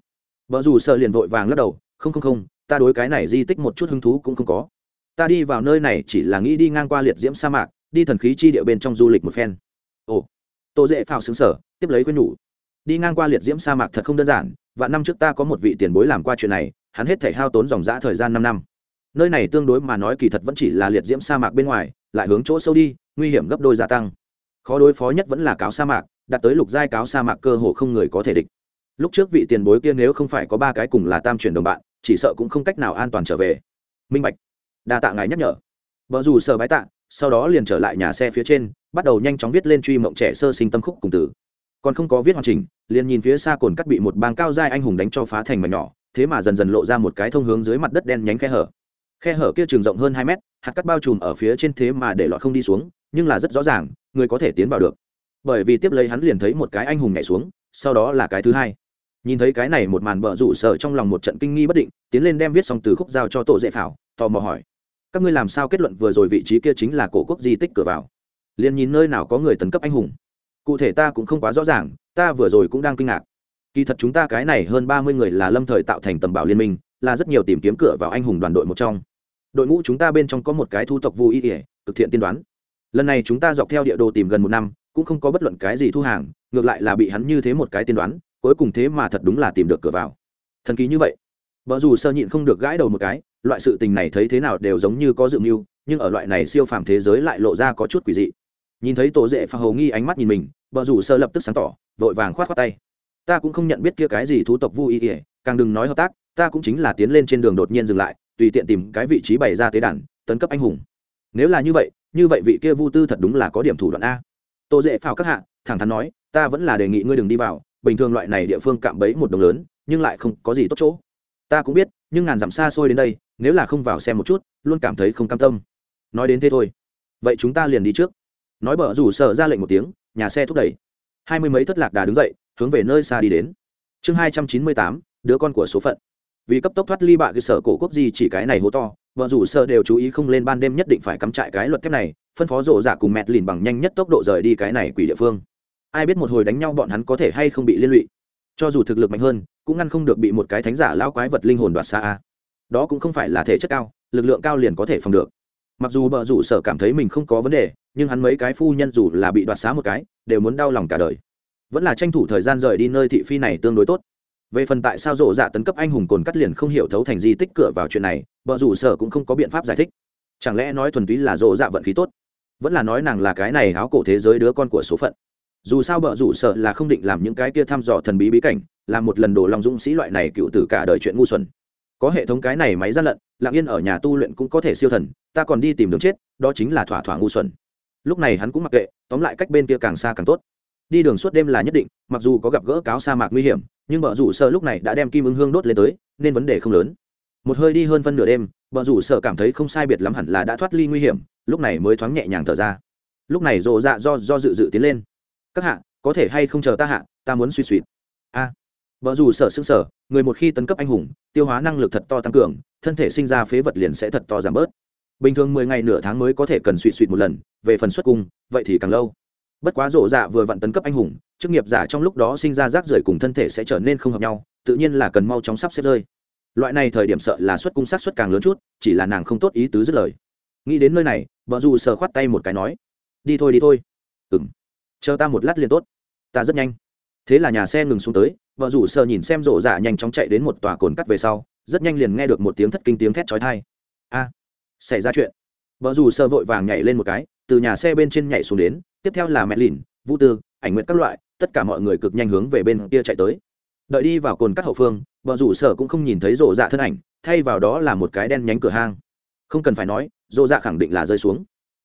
Bờ dù sở liền vội vàng lắc đầu, không không không, ta đối cái này di tích một chút hứng thú cũng không có. Ta đi vào nơi này chỉ là nghĩ đi ngang qua liệt diễm sa mạc, đi thần khí chi địa bên trong du lịch một phen. Ồ tô dễ phào xứng sở tiếp lấy quên nhủ. Đi ngang qua liệt diễm sa mạc thật không đơn giản và năm trước ta có một vị tiền bối làm qua chuyện này, hắn hết thể hao tốn dòng dã thời gian năm năm. Nơi này tương đối mà nói kỳ thật vẫn chỉ là liệt diễm sa mạc bên ngoài, lại hướng chỗ sâu đi, nguy hiểm gấp đôi gia tăng. Khó đối phó nhất vẫn là cáo sa mạc, đạt tới lục giai cáo sa mạc cơ hồ không người có thể địch. Lúc trước vị tiền bối kia nếu không phải có ba cái cùng là tam chuyển đồng bạn, chỉ sợ cũng không cách nào an toàn trở về. Minh bạch, đa tạ ngài nhắc nhở. Vợ dù sợ bái tạ, sau đó liền trở lại nhà xe phía trên bắt đầu nhanh chóng viết lên truy mộng trẻ sơ sinh tâm khúc cùng tử còn không có viết hoàn chỉnh, liền nhìn phía xa cồn cắt bị một bang cao giai anh hùng đánh cho phá thành mảnh nhỏ, thế mà dần dần lộ ra một cái thông hướng dưới mặt đất đen nhánh khe hở. Khe hở kia trường rộng hơn hai mét, hạt cắt bao trùm ở phía trên thế mà để lọt không đi xuống, nhưng là rất rõ ràng, người có thể tiến vào được. Bởi vì tiếp lấy hắn liền thấy một cái anh hùng nhảy xuống, sau đó là cái thứ hai. Nhìn thấy cái này một màn bợ rủ sở trong lòng một trận kinh nghi bất định, tiến lên đem viết xong từ khúc giao cho tổ dễ phảo, tò mò hỏi, các ngươi làm sao kết luận vừa rồi vị trí kia chính là cổ quốc di tích cửa vào? Liền nhìn nơi nào có người tấn cấp anh hùng. Cụ thể ta cũng không quá rõ ràng, ta vừa rồi cũng đang kinh ngạc. Kỳ thật chúng ta cái này hơn ba mươi người là lâm thời tạo thành tầm bảo liên minh, là rất nhiều tìm kiếm cửa vào anh hùng đoàn đội một trong. Đội ngũ chúng ta bên trong có một cái thu tộc vô ý ỉa thực thiện tiên đoán. Lần này chúng ta dọc theo địa đồ tìm gần một năm, cũng không có bất luận cái gì thu hàng, ngược lại là bị hắn như thế một cái tiên đoán, cuối cùng thế mà thật đúng là tìm được cửa vào. Thần kỳ như vậy. Vợ dù sơ nhịn không được gãi đầu một cái, loại sự tình này thấy thế nào đều giống như có dự mưu, nhưng ở loại này siêu phàm thế giới lại lộ ra có chút quỷ dị nhìn thấy tổ dễ pha hầu nghi ánh mắt nhìn mình vợ rủ sơ lập tức sáng tỏ, vội vàng khoát khoát tay. Ta cũng không nhận biết kia cái gì thú tộc vui ỉa càng đừng nói hợp tác, ta cũng chính là tiến lên trên đường đột nhiên dừng lại, tùy tiện tìm cái vị trí bày ra tế đàn, tấn cấp anh hùng. Nếu là như vậy như vậy vị kia vu tư thật đúng là có điểm thủ đoạn a. Tô dễ phào các hạ, thẳng thắn nói, ta vẫn là đề nghị ngươi đừng đi vào, bình thường loại này địa phương cạm bẫy một đồng lớn, nhưng lại không có gì tốt chỗ. Ta cũng biết, nhưng ngàn dặm xa xôi đến đây, nếu là không vào xem một chút, luôn cảm thấy không cam tâm. Nói đến thế thôi. Vậy chúng ta liền đi trước nói bờ rủ sợ ra lệnh một tiếng, nhà xe thúc đẩy. Hai mươi mấy thất lạc đà đứng dậy, hướng về nơi xa đi đến. Chương hai trăm chín mươi tám, đứa con của số phận. Vì cấp tốc thoát ly bạ cơ sở cổ quốc gì chỉ cái này hố to, vợ rủ sợ đều chú ý không lên ban đêm nhất định phải cắm trại cái luật thép này, phân phó rộ giả cùng mẹt lìn bằng nhanh nhất tốc độ rời đi cái này quỷ địa phương. Ai biết một hồi đánh nhau bọn hắn có thể hay không bị liên lụy. Cho dù thực lực mạnh hơn, cũng ngăn không được bị một cái thánh giả lão quái vật linh hồn đoạt xa a. Đó cũng không phải là thể chất cao, lực lượng cao liền có thể phòng được mặc dù bờ rủ sở cảm thấy mình không có vấn đề, nhưng hắn mấy cái phu nhân dù là bị đoạt xá một cái, đều muốn đau lòng cả đời. Vẫn là tranh thủ thời gian rời đi nơi thị phi này tương đối tốt. Về phần tại sao rộ dạ tấn cấp anh hùng cồn cắt liền không hiểu thấu thành di tích cửa vào chuyện này, bờ rủ sở cũng không có biện pháp giải thích. Chẳng lẽ nói thuần túy là rộ dạ vận khí tốt? Vẫn là nói nàng là cái này áo cổ thế giới đứa con của số phận. Dù sao bờ rủ sở là không định làm những cái kia thăm dò thần bí bí cảnh làm một lần đổ lòng dũng sĩ loại này cựu tử cả đời chuyện ngu xuẩn có hệ thống cái này máy gian lận lặng yên ở nhà tu luyện cũng có thể siêu thần ta còn đi tìm đường chết đó chính là thỏa thỏa ngu xuẩn. Lúc này hắn cũng mặc kệ tóm lại cách bên kia càng xa càng tốt. Đi đường suốt đêm là nhất định mặc dù có gặp gỡ cáo sa mạc nguy hiểm nhưng bờ rủ sợ lúc này đã đem kim ứng hương đốt lên tới nên vấn đề không lớn. Một hơi đi hơn phân nửa đêm bờ rủ sợ cảm thấy không sai biệt lắm hẳn là đã thoát ly nguy hiểm lúc này mới thoáng nhẹ nhàng thở ra. Lúc này rộ dạ do do dự dự tiến lên. Các hạ có thể hay không chờ ta hạ? Ta muốn suy suy a à, vợ dù sợ xương sở người một khi tấn cấp anh hùng, tiêu hóa năng lực thật to tăng cường, thân thể sinh ra phế vật liền sẽ thật to giảm bớt. Bình thường mười ngày nửa tháng mới có thể cần suy suy một lần, về phần xuất cung, vậy thì càng lâu. Bất quá rộ dạ vừa vặn tấn cấp anh hùng, chức nghiệp giả trong lúc đó sinh ra rác rưởi cùng thân thể sẽ trở nên không hợp nhau, tự nhiên là cần mau chóng sắp xếp rơi. Loại này thời điểm sợ là xuất cung sát xuất càng lớn chút, chỉ là nàng không tốt ý tứ dứt lời. Nghĩ đến nơi này vợ dù sờ khoát tay một cái nói, đi thôi đi thôi. Ừng chờ ta một lát liền tốt. Ta rất nhanh. Thế là nhà xe ngừng xuống tới vợ rủ sờ nhìn xem rộ dạ nhanh chóng chạy đến một tòa cồn cắt về sau, rất nhanh liền nghe được một tiếng thất kinh tiếng thét trói thai a, xảy ra chuyện. Vợ rủ sờ vội vàng nhảy lên một cái, từ nhà xe bên trên nhảy xuống đến, tiếp theo là mẹ lìn, vũ tư, ảnh nguyện các loại, tất cả mọi người cực nhanh hướng về bên kia chạy tới. Đợi đi vào cồn cắt hậu phương, vợ rủ sở cũng không nhìn thấy rộ dạ thân ảnh, thay vào đó là một cái đen nhánh cửa hang. Không cần phải nói rộ dạ khẳng định là rơi xuống.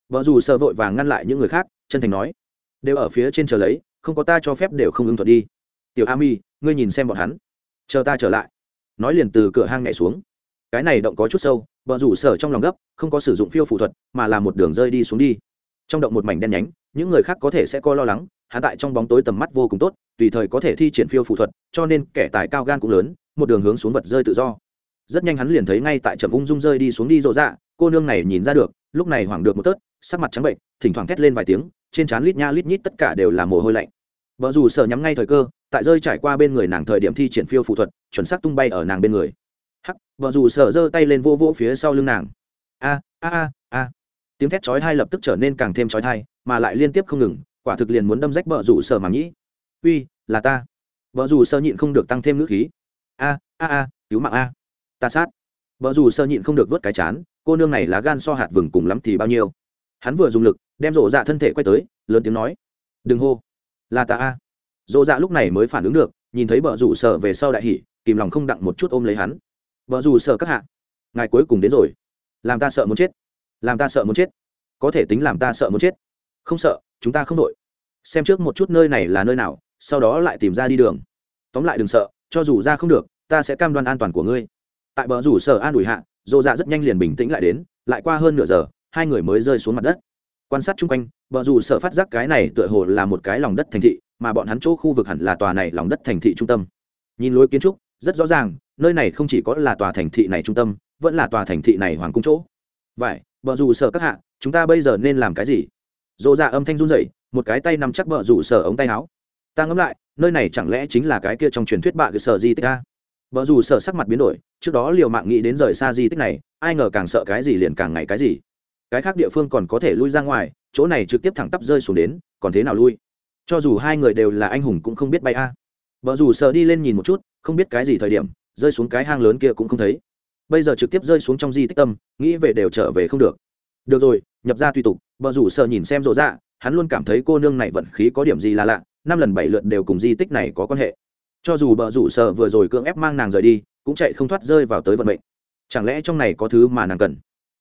Vợ rủ sở vội vàng ngăn lại những người khác, chân thành nói, đều ở phía trên chờ lấy, không có ta cho phép đều không ứng thuận đi. Tiểu a mi ngươi nhìn xem bọn hắn. Chờ ta trở lại. Nói liền từ cửa hang nhảy xuống. Cái này động có chút sâu vợ rủ sở trong lòng gấp, không có sử dụng phiêu phụ thuật, mà là một đường rơi đi xuống đi. Trong động một mảnh đen nhánh, những người khác có thể sẽ có lo lắng hạ tại trong bóng tối tầm mắt vô cùng tốt, tùy thời có thể thi triển phiêu phụ thuật, cho nên kẻ tài cao gan cũng lớn, một đường hướng xuống vật rơi tự do. Rất nhanh hắn liền thấy ngay tại trầm ung dung rơi đi xuống đi rộ dạ cô nương này nhìn ra được, lúc này hoảng được một tớt, sắc mặt trắng bệnh, thỉnh thoảng thét lên vài tiếng, trên trán lít nha lít nhít tất cả đều là mồ hôi lạnh vợ dù sợ nhắm ngay thời cơ, tại rơi trải qua bên người nàng thời điểm thi triển phiêu phụ thuật, chuẩn xác tung bay ở nàng bên người. Hắc vợ dù sợ giơ tay lên vô vỗ phía sau lưng nàng. A a a a. Tiếng thét chói thai lập tức trở nên càng thêm chói thai mà lại liên tiếp không ngừng, quả thực liền muốn đâm rách vợ rủ sở mà nhĩ uy, là ta. Vợ rủ sơ nhịn không được tăng thêm ngữ khí. A a a, cứu mạng a. Ta sát. Vợ rủ sơ nhịn không được vớt cái chán, cô nương này là gan so hạt vừng cùng lắm thì bao nhiêu. Hắn vừa dùng lực, đem rộ dạ thân thể quay tới, lớn tiếng nói. Đừng hô là ta a. Dỗ dạ lúc này mới phản ứng được, nhìn thấy vợ rủ sở về sau đại hỉ, kìm lòng không đặng một chút ôm lấy hắn. Vợ rủ sở các hạ, ngài cuối cùng đến rồi. Làm ta sợ muốn chết. Làm ta sợ muốn chết. Có thể tính làm ta sợ muốn chết. Không sợ, chúng ta không đội. Xem trước một chút nơi này là nơi nào, sau đó lại tìm ra đi đường. Tóm lại đừng sợ, cho dù ra không được, ta sẽ cam đoan an toàn của ngươi. Tại bờ rủ sở an ủi hạ dồ dạ rất nhanh liền bình tĩnh lại đến, lại qua hơn nửa giờ, hai người mới rơi xuống mặt đất quan sát chung quanh vợ dù sở phát giác cái này tựa hồ là một cái lòng đất thành thị, mà bọn hắn chỗ khu vực hẳn là tòa này lòng đất thành thị trung tâm. Nhìn lối kiến trúc, rất rõ ràng, nơi này không chỉ có là tòa thành thị này trung tâm, vẫn là tòa thành thị này hoàng cung chỗ. Vậy vợ dù sở các hạ, chúng ta bây giờ nên làm cái gì? Dỗ dạ âm thanh run rẩy, một cái tay nằm chắc vợ rủ sở ống tay áo. Ta ngẫm lại, nơi này chẳng lẽ chính là cái kia trong truyền thuyết bạ cơ sở di tích a? Vợ dù sợ sắc mặt biến đổi, trước đó liều mạng nghĩ đến rời xa di tích này, ai ngờ càng sợ cái gì liền càng ngày cái gì cái khác địa phương còn có thể lui ra ngoài, chỗ này trực tiếp thẳng tắp rơi xuống đến, còn thế nào lui? Cho dù hai người đều là anh hùng cũng không biết bay a. Vợ dù sợ đi lên nhìn một chút, không biết cái gì thời điểm, rơi xuống cái hang lớn kia cũng không thấy. Bây giờ trực tiếp rơi xuống trong di tích tâm, nghĩ về đều trở về không được. Được rồi, nhập ra tùy tục, vợ rủ sợ nhìn xem rộ dạ hắn luôn cảm thấy cô nương này vận khí có điểm gì là lạ, năm lần bảy lượt đều cùng di tích này có quan hệ. Cho dù bờ rủ sợ vừa rồi cưỡng ép mang nàng rời đi, cũng chạy không thoát rơi vào tới vận mệnh. Chẳng lẽ trong này có thứ mà nàng cần?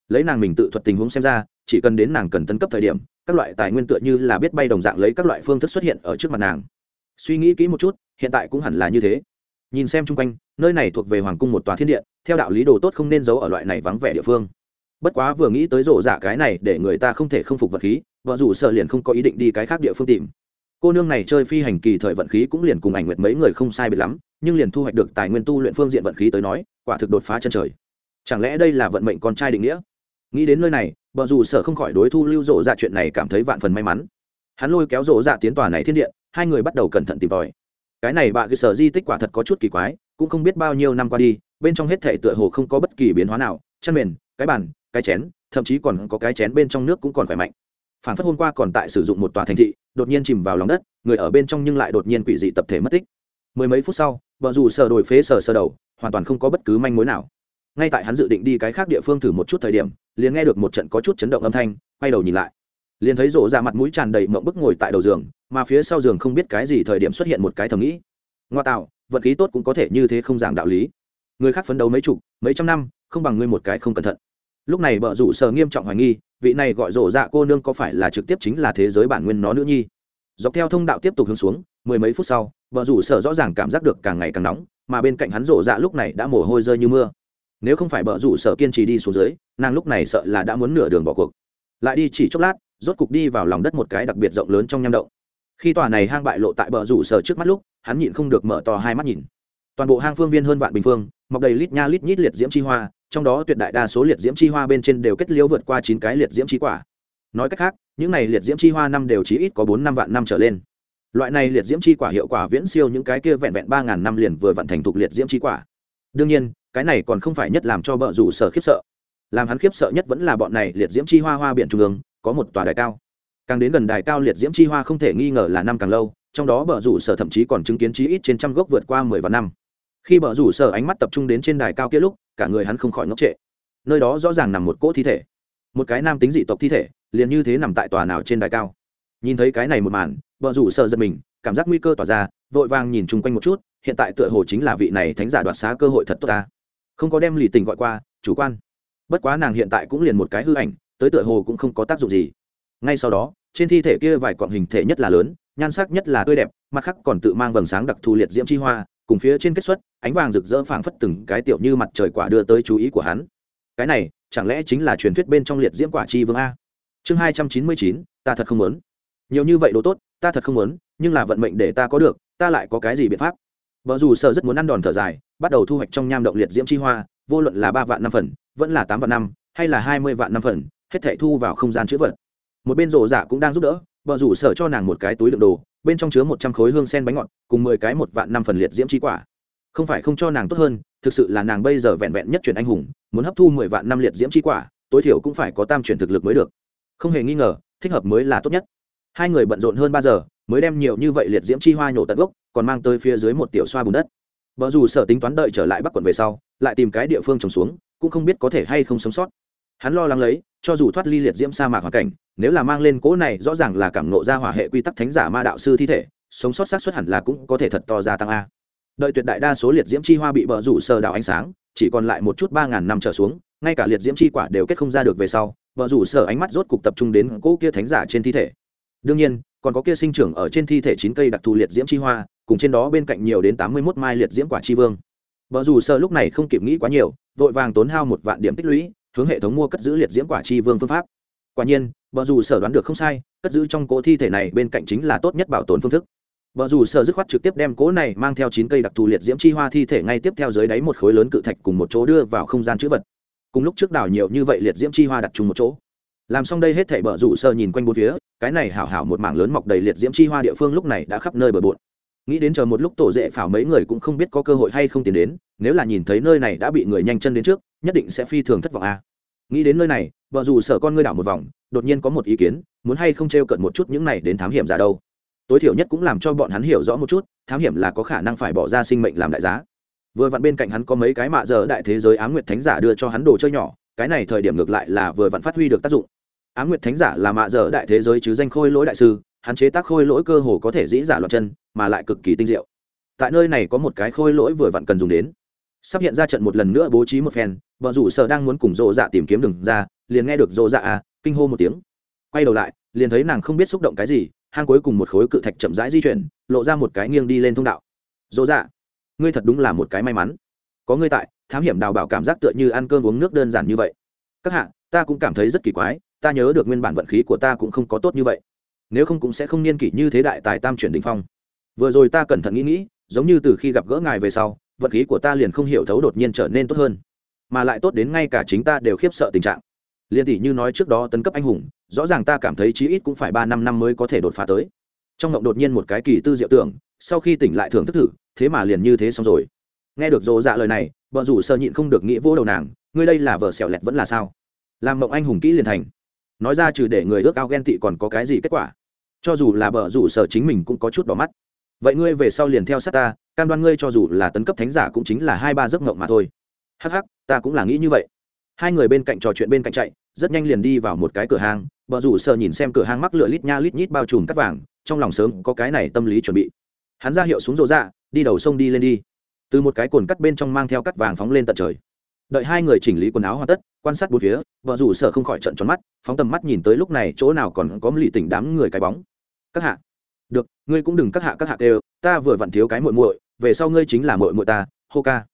Lấy nàng mình tự thuật tình huống xem ra, chỉ cần đến nàng cần tấn cấp thời điểm, các loại tài nguyên tựa như là biết bay đồng dạng lấy các loại phương thức xuất hiện ở trước mặt nàng. Suy nghĩ kỹ một chút, hiện tại cũng hẳn là như thế. Nhìn xem chung quanh, nơi này thuộc về hoàng cung một tòa thiên điện theo đạo lý đồ tốt không nên giấu ở loại này vắng vẻ địa phương. Bất quá vừa nghĩ tới rổ dạ cái này để người ta không thể không phục vật khí, vợ rủ sợ liền không có ý định đi cái khác địa phương tìm. Cô nương này chơi phi hành kỳ thời vận khí cũng liền cùng ảnh nguyệt mấy người không sai biệt lắm, nhưng liền thu hoạch được tài nguyên tu luyện phương diện vận khí tới nói, quả thực đột phá chân trời. Chẳng lẽ đây là vận mệnh con trai định nghĩa? Nghĩ đến nơi này vợ dù sở không khỏi đối thu lưu rộ dạ chuyện này cảm thấy vạn phần may mắn. Hắn lôi kéo rộ dạ tiến tòa này thiên điện, hai người bắt đầu cẩn thận tìm tòi. Cái này bạ cơ sở di tích quả thật có chút kỳ quái, cũng không biết bao nhiêu năm qua đi, bên trong hết thể tựa hồ không có bất kỳ biến hóa nào, chăn mền, cái bàn, cái chén, thậm chí còn có cái chén bên trong nước cũng còn khỏe mạnh. Phản phất hôm qua còn tại sử dụng một tòa thành thị, đột nhiên chìm vào lòng đất, người ở bên trong nhưng lại đột nhiên quỷ dị tập thể mất tích. Mười mấy phút sau vợ dù sờ đổi phế sờ sờ đầu, hoàn toàn không có bất cứ manh mối nào ngay tại hắn dự định đi cái khác địa phương thử một chút thời điểm, liền nghe được một trận có chút chấn động âm thanh, quay đầu nhìn lại. Liền thấy rộ ra dạ mặt mũi tràn đầy mộng bức ngồi tại đầu giường, mà phía sau giường không biết cái gì thời điểm xuất hiện một cái thầm nghĩ. Ngoa tạo vận khí tốt cũng có thể như thế không giảng đạo lý. Người khác phấn đấu mấy chục, mấy trăm năm, không bằng ngươi một cái không cẩn thận. Lúc này bợ rủ sờ nghiêm trọng hoài nghi, vị này gọi rổ dạ cô nương có phải là trực tiếp chính là thế giới bản nguyên nó nữ nhi? Dọc theo thông đạo tiếp tục hướng xuống, mười mấy phút sau, bợ rủ sở rõ ràng cảm giác được càng ngày càng nóng, mà bên cạnh hắn rổ dạ lúc này đã mồ hôi rơi như mưa nếu không phải bợ rủ sở kiên trì đi xuống dưới, nàng lúc này sợ là đã muốn nửa đường bỏ cuộc. Lại đi chỉ chốc lát, rốt cục đi vào lòng đất một cái đặc biệt rộng lớn trong nham động. Khi tòa này hang bại lộ tại bờ rủ sở trước mắt lúc, hắn nhịn không được mở to hai mắt nhìn. Toàn bộ hang phương viên hơn vạn bình phương, mọc đầy lít nha lít nhít liệt diễm chi hoa, trong đó tuyệt đại đa số liệt diễm chi hoa bên trên đều kết liễu vượt qua chín cái liệt diễm chi quả. Nói cách khác, những này liệt diễm chi hoa năm đều chỉ ít có bốn năm vạn năm trở lên. Loại này liệt diễm chi quả hiệu quả viễn siêu những cái kia vẹn vẹn ba ngàn năm liền vừa vận thành thục liệt diễm chi quả. Đương nhiên cái này còn không phải nhất làm cho bợ rủ sở khiếp sợ. Làm hắn khiếp sợ nhất vẫn là bọn này liệt diễm chi hoa hoa biển trung ương, có một tòa đài cao. Càng đến gần đài cao liệt diễm chi hoa không thể nghi ngờ là năm càng lâu, trong đó bờ rủ sở thậm chí còn chứng kiến chí ít trên trăm gốc vượt qua mười vạn năm. Khi bờ rủ sở ánh mắt tập trung đến trên đài cao kia lúc, cả người hắn không khỏi ngốc trệ. Nơi đó rõ ràng nằm một cỗ thi thể. Một cái nam tính dị tộc thi thể, liền như thế nằm tại tòa nào trên đài cao. Nhìn thấy cái này một màn bờ rủ sợ giật mình, cảm giác nguy cơ tỏa ra, vội vàng nhìn chung quanh một chút, hiện tại tựa hồ chính là vị này thánh giả đoạt xá cơ hội thật tốt ta không có đem lì tình gọi qua, chủ quan. Bất quá nàng hiện tại cũng liền một cái hư ảnh, tới tựa hồ cũng không có tác dụng gì. Ngay sau đó, trên thi thể kia vài cọng hình thể nhất là lớn, nhan sắc nhất là tươi đẹp, mặt khác còn tự mang vầng sáng đặc thù liệt diễm chi hoa, cùng phía trên kết xuất, ánh vàng rực rỡ phảng phất từng cái tiểu như mặt trời quả đưa tới chú ý của hắn. Cái này, chẳng lẽ chính là truyền thuyết bên trong liệt diễm quả chi vương a? Chương hai trăm chín mươi chín, ta thật không muốn. Nhiều như vậy đồ tốt, ta thật không muốn, nhưng là vận mệnh để ta có được, ta lại có cái gì biện pháp? Vợ dù sợ rất muốn ăn đòn thở dài, bắt đầu thu hoạch trong nham động liệt diễm chi hoa, vô luận là ba vạn năm phần, vẫn là tám vạn năm, hay là hai mươi vạn năm phần, hết thảy thu vào không gian chữ vật. Một bên Rồ dạ cũng đang giúp đỡ vợ rủ sở cho nàng một cái túi đựng đồ, bên trong chứa một trăm khối hương sen bánh ngọt, cùng mười cái một vạn năm phần liệt diễm chi quả. Không phải không cho nàng tốt hơn, thực sự là nàng bây giờ vẹn vẹn nhất chuyển anh hùng, muốn hấp thu mười vạn năm liệt diễm chi quả, tối thiểu cũng phải có tam chuyển thực lực mới được. Không hề nghi ngờ, thích hợp mới là tốt nhất. Hai người bận rộn hơn ba giờ, mới đem nhiều như vậy liệt diễm chi hoa nhổ tận gốc còn mang tới phía dưới một tiểu xoa bùn đất. Vợ dù sở tính toán đợi trở lại bắc quận về sau, lại tìm cái địa phương trồng xuống, cũng không biết có thể hay không sống sót. Hắn lo lắng lấy, cho dù thoát ly liệt diễm sa mạc hoàn cảnh, nếu là mang lên cỗ này, rõ ràng là cảm nộ ra hỏa hệ quy tắc thánh giả ma đạo sư thi thể, sống sót xác suất hẳn là cũng có thể thật to gia tăng a. Đợi tuyệt đại đa số liệt diễm chi hoa bị bờ rủ sơ đảo ánh sáng, chỉ còn lại một chút ba ngàn năm trở xuống, ngay cả liệt diễm chi quả đều kết không ra được về sau, bờ rủ sờ ánh mắt rốt cục tập trung đến cỗ kia thánh giả trên thi thể. Đương nhiên, còn có kia sinh trưởng ở trên thi thể chín cây đặc thù liệt diễm chi hoa cùng trên đó bên cạnh nhiều đến tám mươi mốt mai liệt diễm quả chi vương. Vợ dù sợ lúc này không kịp nghĩ quá nhiều, vội vàng tốn hao một vạn điểm tích lũy, hướng hệ thống mua cất giữ liệt diễm quả chi vương phương pháp. Quả nhiên vợ dù sở đoán được không sai, cất giữ trong cỗ thi thể này bên cạnh chính là tốt nhất bảo tồn phương thức. Vợ dù sở dứt khoát trực tiếp đem cỗ này mang theo chín cây đặc thù liệt diễm chi hoa thi thể ngay tiếp theo dưới đáy một khối lớn cự thạch cùng một chỗ đưa vào không gian chữ vật. Cùng lúc trước đào nhiều như vậy liệt diễm chi hoa đặt chung một chỗ. Làm xong đây hết thảy bờ rủ sơ nhìn quanh bốn phía, cái này hảo hảo một mảng lớn mọc đầy liệt diễm chi hoa địa phương lúc này đã khắp nơi bờ bộn nghĩ đến chờ một lúc tổ dễ phảo mấy người cũng không biết có cơ hội hay không tiến đến, nếu là nhìn thấy nơi này đã bị người nhanh chân đến trước, nhất định sẽ phi thường thất vọng a. À. nghĩ đến nơi này, vợ dù sở con ngươi đảo một vòng, đột nhiên có một ý kiến, muốn hay không t r e o cận một chút những này đến thám hiểm giả đâu. Tối thiểu nhất cũng làm cho bọn hắn hiểu rõ một chút, thám hiểm là có khả năng phải bỏ ra sinh mệnh làm đại giá. Vừa vặn bên cạnh hắn có mấy cái mạ giờ đại thế giới á m nguyệt thánh giả đưa cho hắn đồ chơi nhỏ, cái này thời điểm ngược lại là vừa vặn phát huy được tác dụng. Á m nguyệt thánh giả là mạ giờ đại thế giới chứ danh khôi lỗi đại sư hắn chế tác khôi lỗi cơ hồ có thể dĩ giả loạn chân, mà lại cực kỳ tinh diệu. Tại nơi này có một cái khôi lỗi vừa vặn cần dùng đến. Sắp hiện ra trận một lần nữa bố trí một phen vợ rủ sợ đang muốn cùng dỗ dạ tìm kiếm đường ra, liền nghe được dỗ dạ à kinh hô một tiếng. Quay đầu lại, liền thấy nàng không biết xúc động cái gì, hang cuối cùng một khối cự thạch chậm rãi di chuyển, lộ ra một cái nghiêng đi lên thông đạo. Dỗ dạ ngươi thật đúng là một cái may mắn. Có ngươi tại, thám hiểm đào bảo cảm giác tựa như ăn cơm uống nước đơn giản như vậy. Các hạ, ta cũng cảm thấy rất kỳ quái, ta nhớ được nguyên bản vận khí của ta cũng không có tốt như vậy nếu không cũng sẽ không niên kỷ như thế đại tài tam chuyển đình phong. Vừa rồi ta cẩn thận nghĩ nghĩ, giống như từ khi gặp gỡ ngài về sau vận khí của ta liền không hiểu thấu đột nhiên trở nên tốt hơn. Mà lại tốt đến ngay cả chính ta đều khiếp sợ tình trạng. Liên tỷ như nói trước đó tấn cấp anh hùng, rõ ràng ta cảm thấy chí ít cũng phải ba năm năm mới có thể đột phá tới. Trong ngộng đột nhiên một cái kỳ tư diệu tưởng, sau khi tỉnh lại thưởng thức thử, thế mà liền như thế xong rồi. Nghe được dỗ dạ lời này vợ rủ sơ nhịn không được nghĩ vỗ đầu nàng, ngươi đây là vợ xẻo lẹt vẫn là sao? Làm mộng anh hùng kỹ liền thành nói ra trừ để người ước ao ghen tị còn có cái gì kết quả. Cho dù là bờ rủ sở chính mình cũng có chút bỏ mắt. Vậy ngươi về sau liền theo sát ta, cam đoan ngươi cho dù là tấn cấp thánh giả cũng chính là hai ba giấc ngộng mà thôi. Hắc hắc, ta cũng là nghĩ như vậy. Hai người bên cạnh trò chuyện bên cạnh chạy, rất nhanh liền đi vào một cái cửa hàng bờ rủ sở nhìn xem cửa hàng mắc lửa lít nha lít nhít bao trùm cắt vàng, trong lòng sớm có cái này tâm lý chuẩn bị. Hắn ra hiệu xuống rộ ra dạ, đi đầu sông đi lên đi. Từ một cái cồn cắt bên trong mang theo cắt vàng phóng lên tận trời đợi hai người chỉnh lý quần áo hoàn tất, quan sát bốn phía, vợ rủ sợ không khỏi trận tròn mắt, phóng tầm mắt nhìn tới lúc này chỗ nào còn có lì tỉnh đám người cái bóng. Các hạ. Được, ngươi cũng đừng các hạ các hạ đều, ta vừa vặn thiếu cái muội muội, về sau ngươi chính là muội muội ta, hô ca.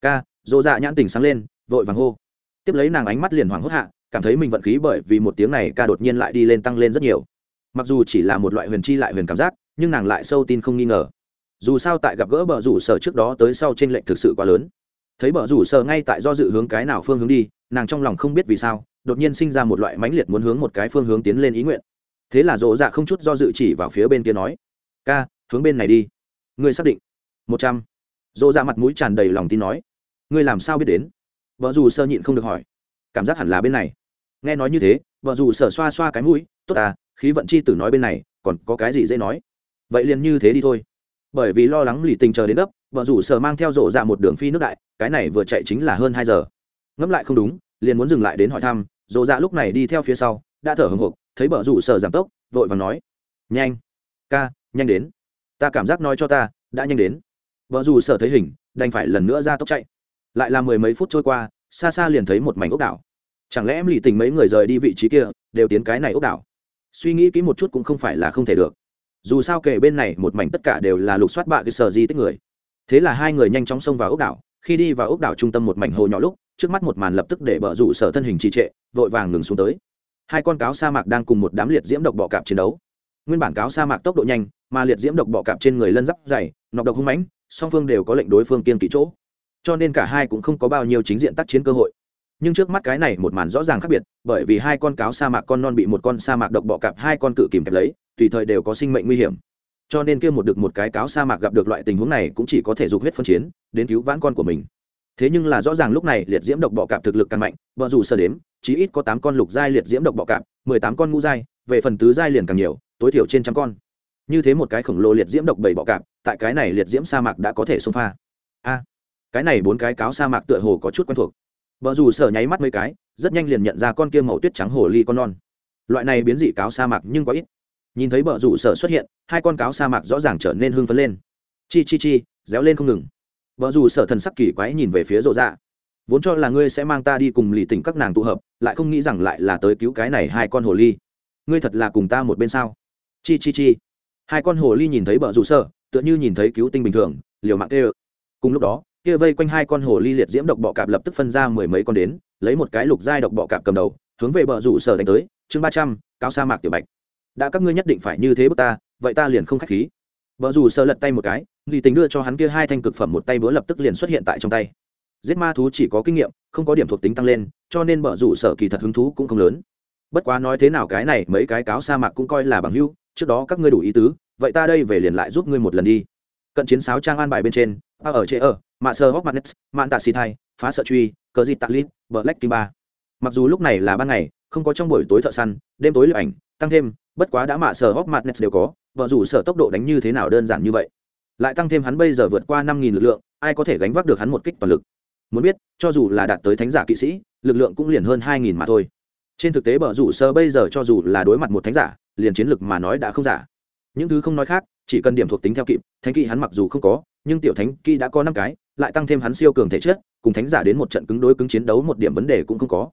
Ca. Dỗ dạ nhãn tỉnh sáng lên, vội vàng hô. Tiếp lấy nàng ánh mắt liền hoảng hốt hạ, cảm thấy mình vận khí bởi vì một tiếng này ca đột nhiên lại đi lên tăng lên rất nhiều. Mặc dù chỉ là một loại huyền chi lại huyền cảm giác, nhưng nàng lại sâu tin không nghi ngờ. Dù sao tại gặp gỡ bờ rủ sở trước đó tới sau trên lệnh thực sự quá lớn thấy bờ rủ sở ngay tại do dự hướng cái nào phương hướng đi, nàng trong lòng không biết vì sao, đột nhiên sinh ra một loại mãnh liệt muốn hướng một cái phương hướng tiến lên ý nguyện. Thế là rộ dạ không chút do dự chỉ vào phía bên kia nói, ca, hướng bên này đi. Ngươi xác định? Một trăm. Rộ dạ mặt mũi tràn đầy lòng tin nói, ngươi làm sao biết đến? Vợ dù sơ nhịn không được hỏi, cảm giác hẳn là bên này. Nghe nói như thế vợ dù sở xoa xoa cái mũi, tốt à khí vận chi tử nói bên này, còn có cái gì dễ nói? Vậy liền như thế đi thôi. Bởi vì lo lắng lì tình chờ đến gấp vợ rủ sở mang theo rộ ra dạ một đường phi nước đại, cái này vừa chạy chính là hơn hai giờ. Ngẫm lại không đúng, liền muốn dừng lại đến hỏi thăm dồ dạ ra lúc này đi theo phía sau, đã thở hồng hộc, thấy vợ rủ sở giảm tốc, vội và nói, nhanh, ca, nhanh đến. Ta cảm giác nói cho ta, đã nhanh đến. Vợ rủ sở thấy hình, đành phải lần nữa ra tốc chạy. Lại là mười mấy phút trôi qua, xa xa liền thấy một mảnh ốc đảo. Chẳng lẽ em lì tình mấy người rời đi vị trí kia, đều tiến cái này ốc đảo? Suy nghĩ kỹ một chút cũng không phải là không thể được. Dù sao kể bên này một mảnh tất cả đều là lục soát bạ cái sở di tích người thế là hai người nhanh chóng xông vào ốc đảo, khi đi vào ốc đảo trung tâm một mảnh hồ nhỏ lúc, trước mắt một màn lập tức để bờ rủ sở thân hình trì trệ, vội vàng ngừng xuống tới. Hai con cáo sa mạc đang cùng một đám liệt diễm độc bọ cạp chiến đấu. Nguyên bản cáo sa mạc tốc độ nhanh, mà liệt diễm độc bọ cạp trên người lân giáp dày, nọc độc hung mãnh, song phương đều có lệnh đối phương kiên kỹ chỗ. Cho nên cả hai cũng không có bao nhiêu chính diện tác chiến cơ hội. Nhưng trước mắt cái này một màn rõ ràng khác biệt, bởi vì hai con cáo sa mạc con non bị một con sa mạc độc bọ cạp hai con cự kìm kẹp lấy, tùy thời đều có sinh mệnh nguy hiểm cho nên kia một được một cái cáo sa mạc gặp được loại tình huống này cũng chỉ có thể dục huyết phân chiến, đến cứu vãn con của mình. Thế nhưng là rõ ràng lúc này liệt diễm độc bọ cạp thực lực càng mạnh vợ dù sơ đếm, chí ít có tám con lục giai liệt diễm độc bọ cạp, mười tám con ngũ giai, về phần tứ giai liền càng nhiều, tối thiểu trên trăm con. Như thế một cái khổng lồ liệt diễm độc bảy bọ cạp, tại cái này liệt diễm sa mạc đã có thể xông pha. A, cái này bốn cái cáo sa mạc tựa hồ có chút quen thuộc. Vợ dù sở nháy mắt mấy cái, rất nhanh liền nhận ra con kia màu tuyết trắng hồ ly con non. Loại này biến dị cáo sa mạc nhưng quá ít nhìn thấy bờ rủ sở xuất hiện, hai con cáo sa mạc rõ ràng trở nên hưng phấn lên. Chi chi chi, réo lên không ngừng. Vợ dù sở thần sắc kỳ quái nhìn về phía rộ dạ. Vốn cho là ngươi sẽ mang ta đi cùng lì tỉnh các nàng tụ hợp, lại không nghĩ rằng lại là tới cứu cái này hai con hồ ly. Ngươi thật là cùng ta một bên sao? Chi chi chi. Hai con hồ ly nhìn thấy bờ rủ sở, tựa như nhìn thấy cứu tinh bình thường, liều mạng kêu. Cùng lúc đó, kia vây quanh hai con hồ ly liệt diễm độc bọ cạp lập tức phân ra mười mấy con đến, lấy một cái lục giai độc bọ cạp cầm đầu, hướng về bờ rủ sở đánh tới. Chương ba trăm cao sa mạc tiểu bạch đã các ngươi nhất định phải như thế bức ta, vậy ta liền không khách khí. Vợ dù sợ lật tay một cái lì tính đưa cho hắn kia hai thanh cực phẩm một tay búa lập tức liền xuất hiện tại trong tay. Giết ma thú chỉ có kinh nghiệm, không có điểm thuộc tính tăng lên, cho nên vợ dù sợ kỳ thật hứng thú cũng không lớn. Bất quá nói thế nào cái này, mấy cái cáo sa mạc cũng coi là bằng hưu trước đó các ngươi đủ ý tứ, vậy ta đây về liền lại giúp ngươi một lần đi. Cận chiến sáo trang an bài bên trên a ở chế ở mạ sơ hóc mặt nets mạn tạ xì thai, phá sợ truy, cờ dịt tạc lít, bờ lách kim ba. Mặc dù lúc này là ban ngày, không có trong buổi tối thợ săn, đêm tối lựa ảnh, tăng thêm bất quá đã mạ sở hóc mặt nets đều có vợ rủ sở tốc độ đánh như thế nào đơn giản như vậy. Lại tăng thêm hắn bây giờ vượt qua năm nghìn lực lượng, ai có thể gánh vác được hắn một kích toàn lực? Muốn biết, cho dù là đạt tới thánh giả kỵ sĩ, lực lượng cũng liền hơn hai nghìn mà thôi. Trên thực tế bờ rủ sơ bây giờ cho dù là đối mặt một thánh giả, liền chiến lực mà nói đã không giả. Những thứ không nói khác, chỉ cần điểm thuộc tính theo kịp thánh kỵ hắn mặc dù không có, nhưng tiểu thánh kỵ đã có năm cái, lại tăng thêm hắn siêu cường thể chất, cùng thánh giả đến một trận cứng đối cứng chiến đấu một điểm vấn đề cũng không có.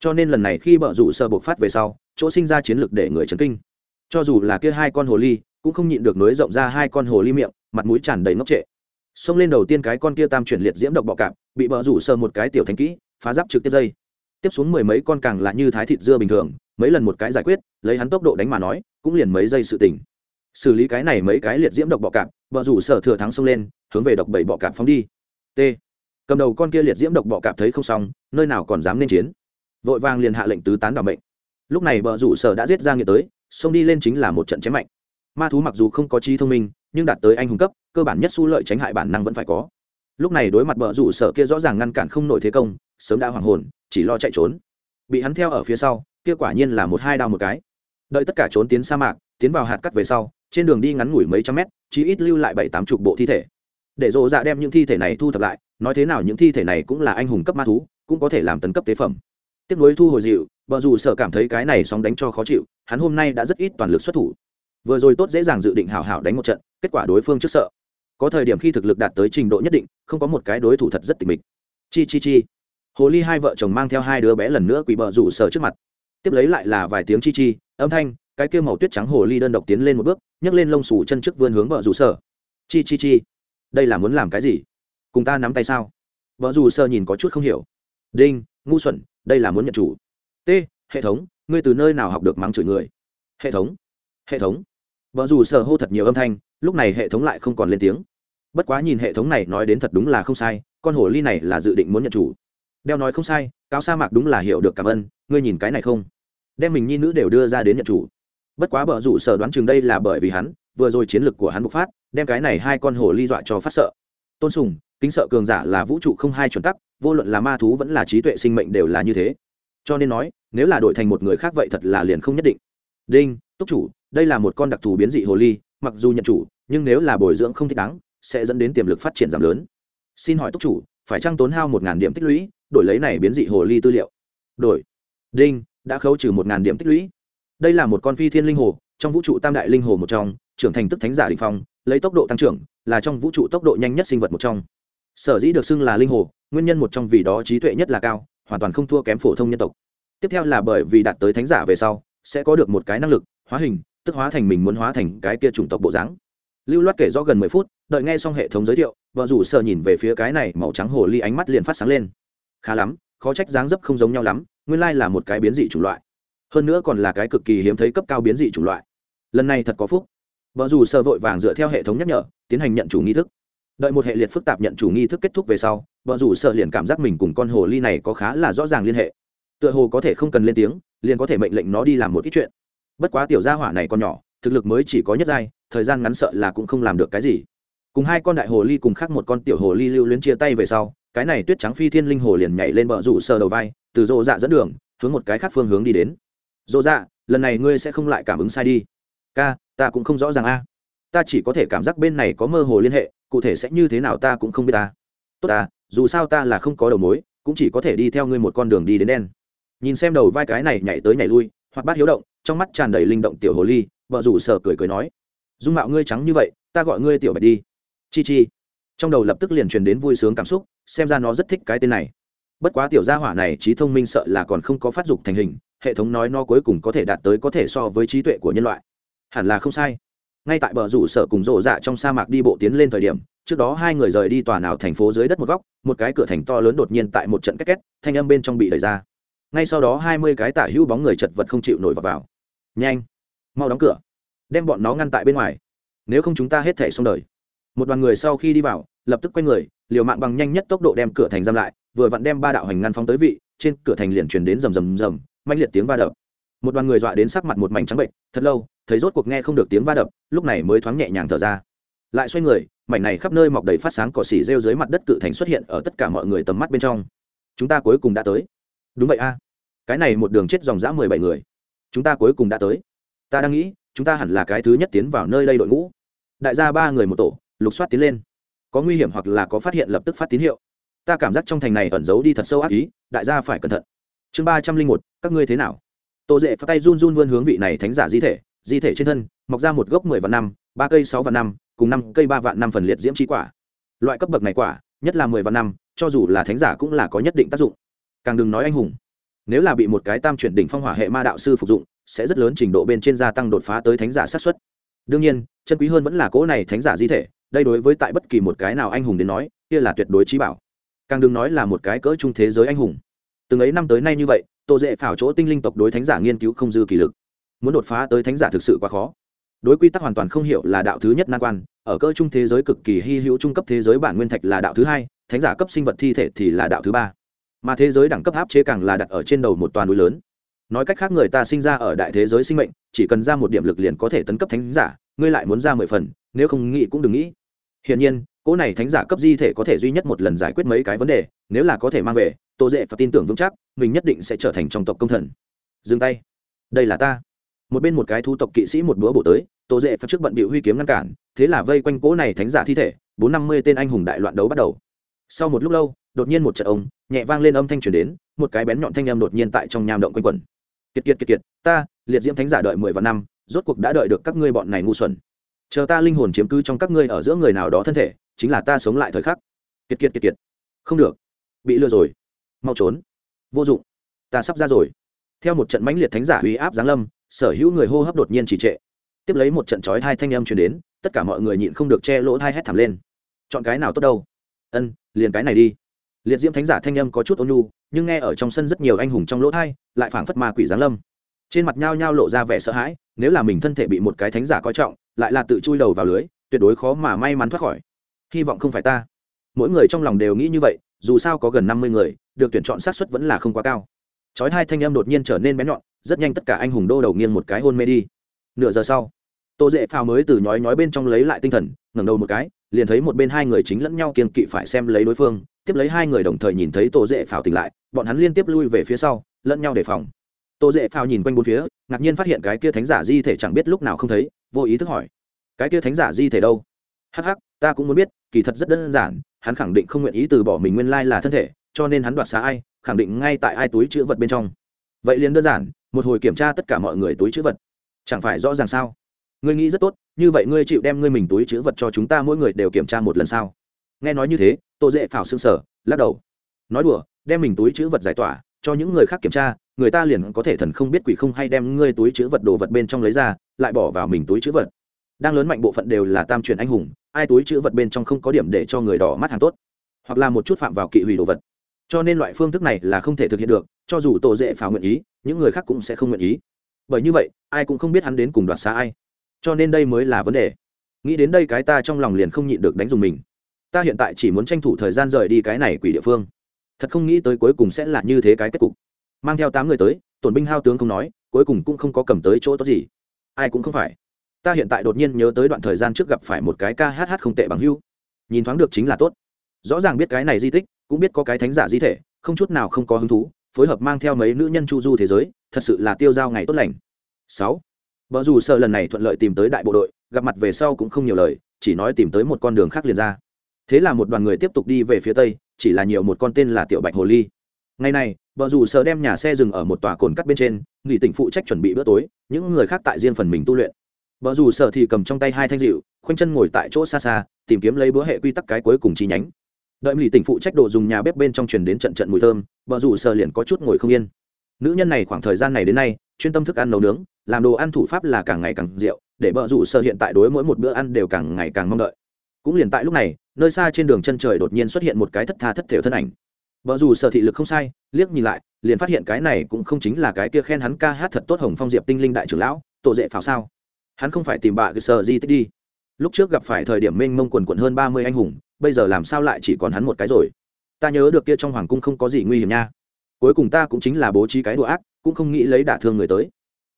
Cho nên lần này khi bờ rủ sơ bộc phát về sau chỗ sinh ra chiến lược để người chấn kinh. Cho dù là kia hai con hồ ly, cũng không nhịn được nối rộng ra hai con hồ ly miệng, mặt mũi tràn đầy ngốc trệ. Xông lên đầu tiên cái con kia tam chuyển liệt diễm độc bọ cạp, bị bờ rủ sơ một cái tiểu thánh kỹ, phá giáp trực tiếp dây. Tiếp xuống mười mấy con càng là như thái thịt dưa bình thường, mấy lần một cái giải quyết, lấy hắn tốc độ đánh mà nói, cũng liền mấy giây sự tỉnh. Xử lý cái này mấy cái liệt diễm độc bọ cạp bờ rủ sở thừa thắng xông lên, hướng về độc bảy bọ cạp phóng đi. T. Cầm đầu con kia liệt diễm độc bọ cạp thấy không xong, nơi nào còn dám nên chiến. Vội vàng liền hạ lệnh tứ tán đảm mệnh lúc này bờ rủ sở đã giết ra nghĩa tới, xông đi lên chính là một trận chém mạnh. Ma thú mặc dù không có trí thông minh, nhưng đạt tới anh hùng cấp, cơ bản nhất su lợi tránh hại bản năng vẫn phải có. Lúc này đối mặt bờ rủ sở kia rõ ràng ngăn cản không nổi thế công, sớm đã hoàng hồn, chỉ lo chạy trốn. Bị hắn theo ở phía sau, kia quả nhiên là một hai đao một cái. Đợi tất cả trốn tiến sa mạc, tiến vào hạt cắt về sau, trên đường đi ngắn ngủi mấy trăm mét chỉ ít lưu lại bảy tám chục bộ thi thể. Để rộ dạ đem những thi thể này thu thập lại, nói thế nào những thi thể này cũng là anh hùng cấp ma thú, cũng có thể làm tấn cấp tế phẩm tiếp nối thu hồi dịu vợ dù sợ cảm thấy cái này sóng đánh cho khó chịu, hắn hôm nay đã rất ít toàn lực xuất thủ. Vừa rồi tốt dễ dàng dự định hào hào đánh một trận, kết quả đối phương trước sợ. Có thời điểm khi thực lực đạt tới trình độ nhất định, không có một cái đối thủ thật rất tình mịch. Chi chi chi. Hồ ly hai vợ chồng mang theo hai đứa bé lần nữa quỳ bờ rủ sở trước mặt. Tiếp lấy lại là vài tiếng chi chi, âm thanh, cái kêu màu tuyết trắng hồ ly đơn độc tiến lên một bước, nhấc lên lông xù chân trước vươn hướng bờ rủ sở. Chi chi chi. Đây là muốn làm cái gì? Cùng ta nắm tay sao? Vợ rủ sở nhìn có chút không hiểu. Đinh ngu xuẩn, đây là muốn nhận chủ. T, hệ thống, ngươi từ nơi nào học được mắng chửi người? Hệ thống hệ thống. Vợ dù sở hô thật nhiều âm thanh, lúc này hệ thống lại không còn lên tiếng. Bất quá nhìn hệ thống này nói đến thật đúng là không sai, con hổ ly này là dự định muốn nhận chủ. Đeo nói không sai, cáo sa mạc đúng là hiểu được cảm ơn, ngươi nhìn cái này không? Đem mình nhi nữ đều đưa ra đến nhận chủ. Bất quá bờ rủ sở đoán chừng đây là bởi vì hắn, vừa rồi chiến lực của hắn bộc phát, đem cái này hai con hổ ly dọa cho phát sợ. Tôn sùng kính sợ cường giả là vũ trụ không hai chuẩn tắc, vô luận là ma thú vẫn là trí tuệ sinh mệnh đều là như thế. Cho nên nói, nếu là đổi thành một người khác vậy thật là liền không nhất định. Đinh, túc chủ, đây là một con đặc thù biến dị hồ ly, mặc dù nhận chủ, nhưng nếu là bồi dưỡng không thích đáng, sẽ dẫn đến tiềm lực phát triển giảm lớn. Xin hỏi túc chủ, phải trăng tốn hao một điểm tích lũy, đổi lấy này biến dị hồ ly tư liệu. Đổi. Đinh, đã khấu trừ một điểm tích lũy. Đây là một con phi thiên linh hồ, trong vũ trụ tam đại linh hồ một trong, trưởng thành tức thánh giả định phong, lấy tốc độ tăng trưởng, là trong vũ trụ tốc độ nhanh nhất sinh vật một trong sở dĩ được xưng là linh hồ, nguyên nhân một trong vì đó trí tuệ nhất là cao, hoàn toàn không thua kém phổ thông nhân tộc. Tiếp theo là bởi vì đạt tới thánh giả về sau, sẽ có được một cái năng lực, hóa hình, tức hóa thành mình muốn hóa thành cái kia chủng tộc bộ dáng. Lưu loát kể rõ gần mười phút, đợi nghe xong hệ thống giới thiệu, vợ rủ sợ nhìn về phía cái này màu trắng hồ ly ánh mắt liền phát sáng lên. Khá lắm, khó trách dáng dấp không giống nhau lắm, nguyên lai là một cái biến dị chủng loại. Hơn nữa còn là cái cực kỳ hiếm thấy cấp cao biến dị chủng loại. Lần này thật có phúc. Vợ rủ sợ vội vàng dựa theo hệ thống nhắc nhở, tiến hành nhận chủ nghi thức đợi một hệ liệt phức tạp nhận chủ nghi thức kết thúc về sau vợ rủ sợ liền cảm giác mình cùng con hồ ly này có khá là rõ ràng liên hệ. Tựa hồ có thể không cần lên tiếng, liền có thể mệnh lệnh nó đi làm một ít chuyện. Bất quá tiểu gia hỏa này còn nhỏ, thực lực mới chỉ có nhất giai, thời gian ngắn sợ là cũng không làm được cái gì. Cùng hai con đại hồ ly cùng khác một con tiểu hồ ly lưu luyến chia tay về sau, cái này tuyết trắng phi thiên linh hồ liền nhảy lên bờ rủ sờ đầu vai, từ rộ dạ dẫn đường, hướng một cái khác phương hướng đi đến. Rộ dạ lần này ngươi sẽ không lại cảm ứng sai đi. Ca, ta cũng không rõ ràng a. Ta chỉ có thể cảm giác bên này có mơ hồ liên hệ cụ thể sẽ như thế nào ta cũng không biết ta. Tốt ta, dù sao ta là không có đầu mối, cũng chỉ có thể đi theo ngươi một con đường đi đến đen. Nhìn xem đầu vai cái này nhảy tới nhảy lui hoặc bát hiếu động, trong mắt tràn đầy linh động tiểu hồ ly, vợ rủ sở cười cười nói, dung mạo ngươi trắng như vậy, ta gọi ngươi tiểu bạch đi. Chi chi. Trong đầu lập tức liền truyền đến vui sướng cảm xúc, xem ra nó rất thích cái tên này. Bất quá tiểu gia hỏa này trí thông minh sợ là còn không có phát dục thành hình, hệ thống nói nó cuối cùng có thể đạt tới có thể so với trí tuệ của nhân loại. Hẳn là không sai ngay tại bờ rủ sở cùng rộ dạ trong sa mạc đi bộ tiến lên thời điểm trước đó hai người rời đi tòa nào thành phố dưới đất một góc một cái cửa thành to lớn đột nhiên tại một trận két két thanh âm bên trong bị đẩy ra. Ngay sau đó hai mươi cái tả hữu bóng người chật vật không chịu nổi vào, vào. nhanh mau đóng cửa đem bọn nó ngăn tại bên ngoài. Nếu không chúng ta hết thể xong đời. Một đoàn người sau khi đi vào lập tức quay người liều mạng bằng nhanh nhất tốc độ đem cửa thành giam lại vừa vặn đem ba đạo hành ngăn phóng tới vị trên cửa thành liền truyền đến rầm rầm rầm mạnh liệt tiếng va đập. Một đoàn người dọa đến sắc mặt một mảnh trắng bệnh thật lâu thấy rốt cuộc nghe không được tiếng va đập, lúc này mới thoáng nhẹ nhàng thở ra. Lại xoay người, mảnh này khắp nơi mọc đầy phát sáng cỏ xỉ rêu dưới mặt đất cự thành xuất hiện ở tất cả mọi người tầm mắt bên trong. Chúng ta cuối cùng đã tới. Đúng vậy a. Cái này một đường chết dòng dã mười bảy người. Chúng ta cuối cùng đã tới. Ta đang nghĩ, chúng ta hẳn là cái thứ nhất tiến vào nơi đây đội ngũ. Đại gia ba người một tổ, lục soát tiến lên. Có nguy hiểm hoặc là có phát hiện lập tức phát tín hiệu. Ta cảm giác trong thành này ẩn giấu đi thật sâu ác ý, đại gia phải cẩn thận. Chương ba trăm linh một, các ngươi thế nào? Tô dệ phát tay run run vươn hướng vị này thánh giả di thể di thể trên thân, mọc ra một gốc mười vạn năm, ba cây sáu vạn năm, cùng năm cây ba vạn năm phần liệt diễm chi quả. Loại cấp bậc này quả, nhất là mười vạn năm, cho dù là thánh giả cũng là có nhất định tác dụng. Càng đừng nói anh hùng. Nếu là bị một cái tam chuyển đỉnh phong hỏa hệ ma đạo sư phục dụng, sẽ rất lớn trình độ bên trên gia tăng đột phá tới thánh giả sát xuất đương nhiên, chân quý hơn vẫn là cỗ này thánh giả di thể, đây đối với tại bất kỳ một cái nào anh hùng đến nói, kia là tuyệt đối trí bảo. Càng đừng nói là một cái cỡ trung thế giới anh hùng. Từng ấy năm tới nay như vậy, tô dễ phảo chỗ tinh linh tộc đối thánh giả nghiên cứu không dư kỳ lực muốn đột phá tới thánh giả thực sự quá khó. Đối quy tắc hoàn toàn không hiểu là đạo thứ nhất nan quan, ở cỡ trung thế giới cực kỳ hy hữu trung cấp thế giới bản nguyên thạch là đạo thứ hai, thánh giả cấp sinh vật thi thể thì là đạo thứ ba. Mà thế giới đẳng cấp áp chế càng là đặt ở trên đầu một toàn núi lớn. Nói cách khác người ta sinh ra ở đại thế giới sinh mệnh, chỉ cần ra một điểm lực liền có thể tấn cấp thánh giả, ngươi lại muốn ra mười phần, nếu không nghĩ cũng đừng nghĩ. Hiển nhiên, cỗ này thánh giả cấp di thể có thể duy nhất một lần giải quyết mấy cái vấn đề, nếu là có thể mang về, tô dễ và tin tưởng vững chắc, mình nhất định sẽ trở thành trong tộc công thần. Dừng tay. Đây là ta một bên một cái thu tộc kỵ sĩ một búa bổ tới, tô dễ phật trước bận bị huy kiếm ngăn cản, thế là vây quanh cỗ này thánh giả thi thể, bốn năm mươi tên anh hùng đại loạn đấu bắt đầu. Sau một lúc lâu, đột nhiên một trận ông nhẹ vang lên âm thanh truyền đến, một cái bén nhọn thanh âm đột nhiên tại trong nham động quanh quẩn. Kiệt kiệt kiệt kiệt, ta, liệt diễm thánh giả đợi mười vạn năm, rốt cuộc đã đợi được các ngươi bọn này ngu xuẩn. Chờ ta linh hồn chiếm cứ trong các ngươi ở giữa người nào đó thân thể, chính là ta sống lại thời khắc. Kiệt kiệt kiệt kiệt, không được, bị lừa rồi, mau trốn, vô dụng, ta sắp ra rồi. Theo một trận mãnh liệt thánh giả uy áp giáng lâm sở hữu người hô hấp đột nhiên trì trệ. Tiếp lấy một trận chói hai thanh âm truyền đến, tất cả mọi người nhịn không được che lỗ thai hét thảm lên. Chọn cái nào tốt đâu? Ân, liền cái này đi. Liệt diễm thánh giả thanh âm có chút ôn nhu, nhưng nghe ở trong sân rất nhiều anh hùng trong lỗ thai lại phảng phất ma quỷ giáng lâm. Trên mặt nhao nhao lộ ra vẻ sợ hãi, nếu là mình thân thể bị một cái thánh giả coi trọng, lại là tự chui đầu vào lưới, tuyệt đối khó mà may mắn thoát khỏi. Hy vọng không phải ta. Mỗi người trong lòng đều nghĩ như vậy, dù sao có gần năm mươi người, được tuyển chọn sát xuất vẫn là không quá cao. Chói hai thanh âm đột nhiên trở nên bé nhọn rất nhanh tất cả anh hùng đô đầu nghiêng một cái hôn mê đi. Nửa giờ sau, tô dễ phao mới từ nhói nhói bên trong lấy lại tinh thần, ngẩng đầu một cái, liền thấy một bên hai người chính lẫn nhau kiên kỵ phải xem lấy đối phương, tiếp lấy hai người đồng thời nhìn thấy tô dễ phao tỉnh lại, bọn hắn liên tiếp lui về phía sau, lẫn nhau đề phòng. Tô dễ phao nhìn quanh bốn phía, ngạc nhiên phát hiện cái kia thánh giả di thể chẳng biết lúc nào không thấy, vô ý thức hỏi, cái kia thánh giả di thể đâu? Hắc hắc, ta cũng muốn biết, kỳ thật rất đơn giản, hắn khẳng định không nguyện ý từ bỏ mình nguyên lai là thân thể, cho nên hắn đoạt xá ai, khẳng định ngay tại ai túi chữ vật bên trong. Vậy liền đơn giản một hồi kiểm tra tất cả mọi người túi chữ vật. Chẳng phải rõ ràng sao? Ngươi nghĩ rất tốt, như vậy ngươi chịu đem ngươi mình túi chữ vật cho chúng ta mỗi người đều kiểm tra một lần sao? Nghe nói như thế, tô dễ phào xương sở lắc đầu. Nói đùa, đem mình túi chữ vật giải tỏa, cho những người khác kiểm tra, người ta liền có thể thần không biết quỷ không hay đem ngươi túi chữ vật đồ vật bên trong lấy ra, lại bỏ vào mình túi chữ vật. Đang lớn mạnh bộ phận đều là tam truyền anh hùng, ai túi chữ vật bên trong không có điểm để cho người đỏ mắt hàng tốt, hoặc là một chút phạm vào kỵ hủy đồ vật. Cho nên loại phương thức này là không thể thực hiện được, cho dù tổ dễ phá nguyện ý những người khác cũng sẽ không nguyện ý. Bởi như vậy, ai cũng không biết hắn đến cùng đoạt xa ai. Cho nên đây mới là vấn đề. Nghĩ đến đây cái ta trong lòng liền không nhịn được đánh dùng mình. Ta hiện tại chỉ muốn tranh thủ thời gian rời đi cái này quỷ địa phương. Thật không nghĩ tới cuối cùng sẽ là như thế cái kết cục. Mang theo tám người tới, tổn binh hao tướng không nói, cuối cùng cũng không có cầm tới chỗ tốt gì. Ai cũng không phải. Ta hiện tại đột nhiên nhớ tới đoạn thời gian trước gặp phải một cái ca hát hát không tệ bằng hưu. Nhìn thoáng được chính là tốt. Rõ ràng biết cái này di tích, cũng biết có cái thánh giả di thể, không chút nào không có hứng thú phối hợp mang theo mấy nữ nhân chu du thế giới, thật sự là tiêu dao ngày tốt lành. Sáu vợ dù sợ lần này thuận lợi tìm tới đại bộ đội, gặp mặt về sau cũng không nhiều lời, chỉ nói tìm tới một con đường khác liền ra. Thế là một đoàn người tiếp tục đi về phía tây, chỉ là nhiều một con tên là tiểu bạch hồ ly. Ngày này vợ dù sợ đem nhà xe dừng ở một tòa cồn cắt bên trên, nghỉ tỉnh phụ trách chuẩn bị bữa tối, những người khác tại riêng phần mình tu luyện. Vợ dù sợ thì cầm trong tay hai thanh dịu khoanh chân ngồi tại chỗ xa xa, tìm kiếm lấy bữa hệ quy tắc cái cuối cùng chi nhánh đợi mỹ tỉnh phụ trách đồ dùng nhà bếp bên trong truyền đến trận trận mùi thơm vợ rủ sờ liền có chút ngồi không yên. Nữ nhân này khoảng thời gian này đến nay, chuyên tâm thức ăn nấu nướng, làm đồ ăn thủ pháp là càng ngày càng rượu để vợ rủ sơ hiện tại đối mỗi một bữa ăn đều càng ngày càng mong đợi. Cũng liền tại lúc này, nơi xa trên đường chân trời đột nhiên xuất hiện một cái thất tha thất thểu thân ảnh. Vợ dù sở thị lực không sai, liếc nhìn lại, liền phát hiện cái này cũng không chính là cái kia khen hắn ca hát thật tốt hồng phong diệp tinh linh đại trưởng lão, tổ dễ pháo sao. Hắn không phải tìm bạ cái sở di tích đi. Lúc trước gặp phải thời điểm mênh mông quần quận hơn ba mươi anh hùng bây giờ làm sao lại chỉ còn hắn một cái rồi? Ta nhớ được kia trong hoàng cung không có gì nguy hiểm nha. Cuối cùng ta cũng chính là bố trí cái đùa ác, cũng không nghĩ lấy đả thương người tới.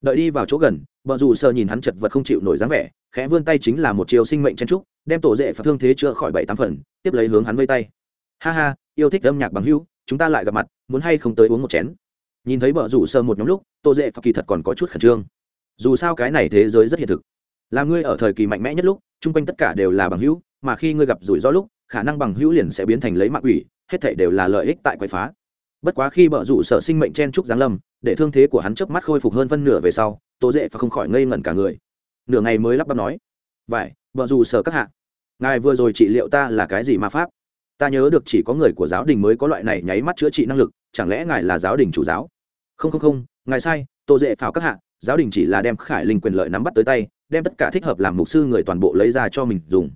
Đợi đi vào chỗ gần bờ rủ sợ nhìn hắn chật vật không chịu nổi dáng vẻ, khẽ vươn tay chính là một chiều sinh mệnh chen trúc, đem tổ dễ và thương thế chữa khỏi bảy tám phần, tiếp lấy hướng hắn vây tay. Ha ha, yêu thích âm nhạc bằng hữu, chúng ta lại gặp mặt, muốn hay không tới uống một chén? Nhìn thấy bờ rủ sơ một nhóm lúc tô dễ và kỳ thật còn có chút khẩn trương. Dù sao cái này thế giới rất hiện thực. Là ngươi ở thời kỳ mạnh mẽ nhất lúc, chung quanh tất cả đều là bằng hữu, mà khi ngươi gặp rủi ro lúc khả năng bằng hữu liền sẽ biến thành lấy mạng ủy hết thảy đều là lợi ích tại quậy phá. Bất quá khi bợ rủ sở sinh mệnh chen trúc giáng lâm, để thương thế của hắn chớp mắt khôi phục hơn phân nửa về sau, tô dễ và không khỏi ngây ngẩn cả người. Nửa ngày mới lắp bắp nói vậy bợ rủ sở các hạ, ngài vừa rồi trị liệu ta là cái gì ma pháp? Ta nhớ được chỉ có người của giáo đình mới có loại này nháy mắt chữa trị năng lực, chẳng lẽ ngài là giáo đình chủ giáo? Không không không, ngài sai, tô dễ phào các hạ, giáo đình chỉ là đem khải linh quyền lợi nắm bắt tới tay, đem tất cả thích hợp làm mục sư người toàn bộ lấy ra cho mình dùng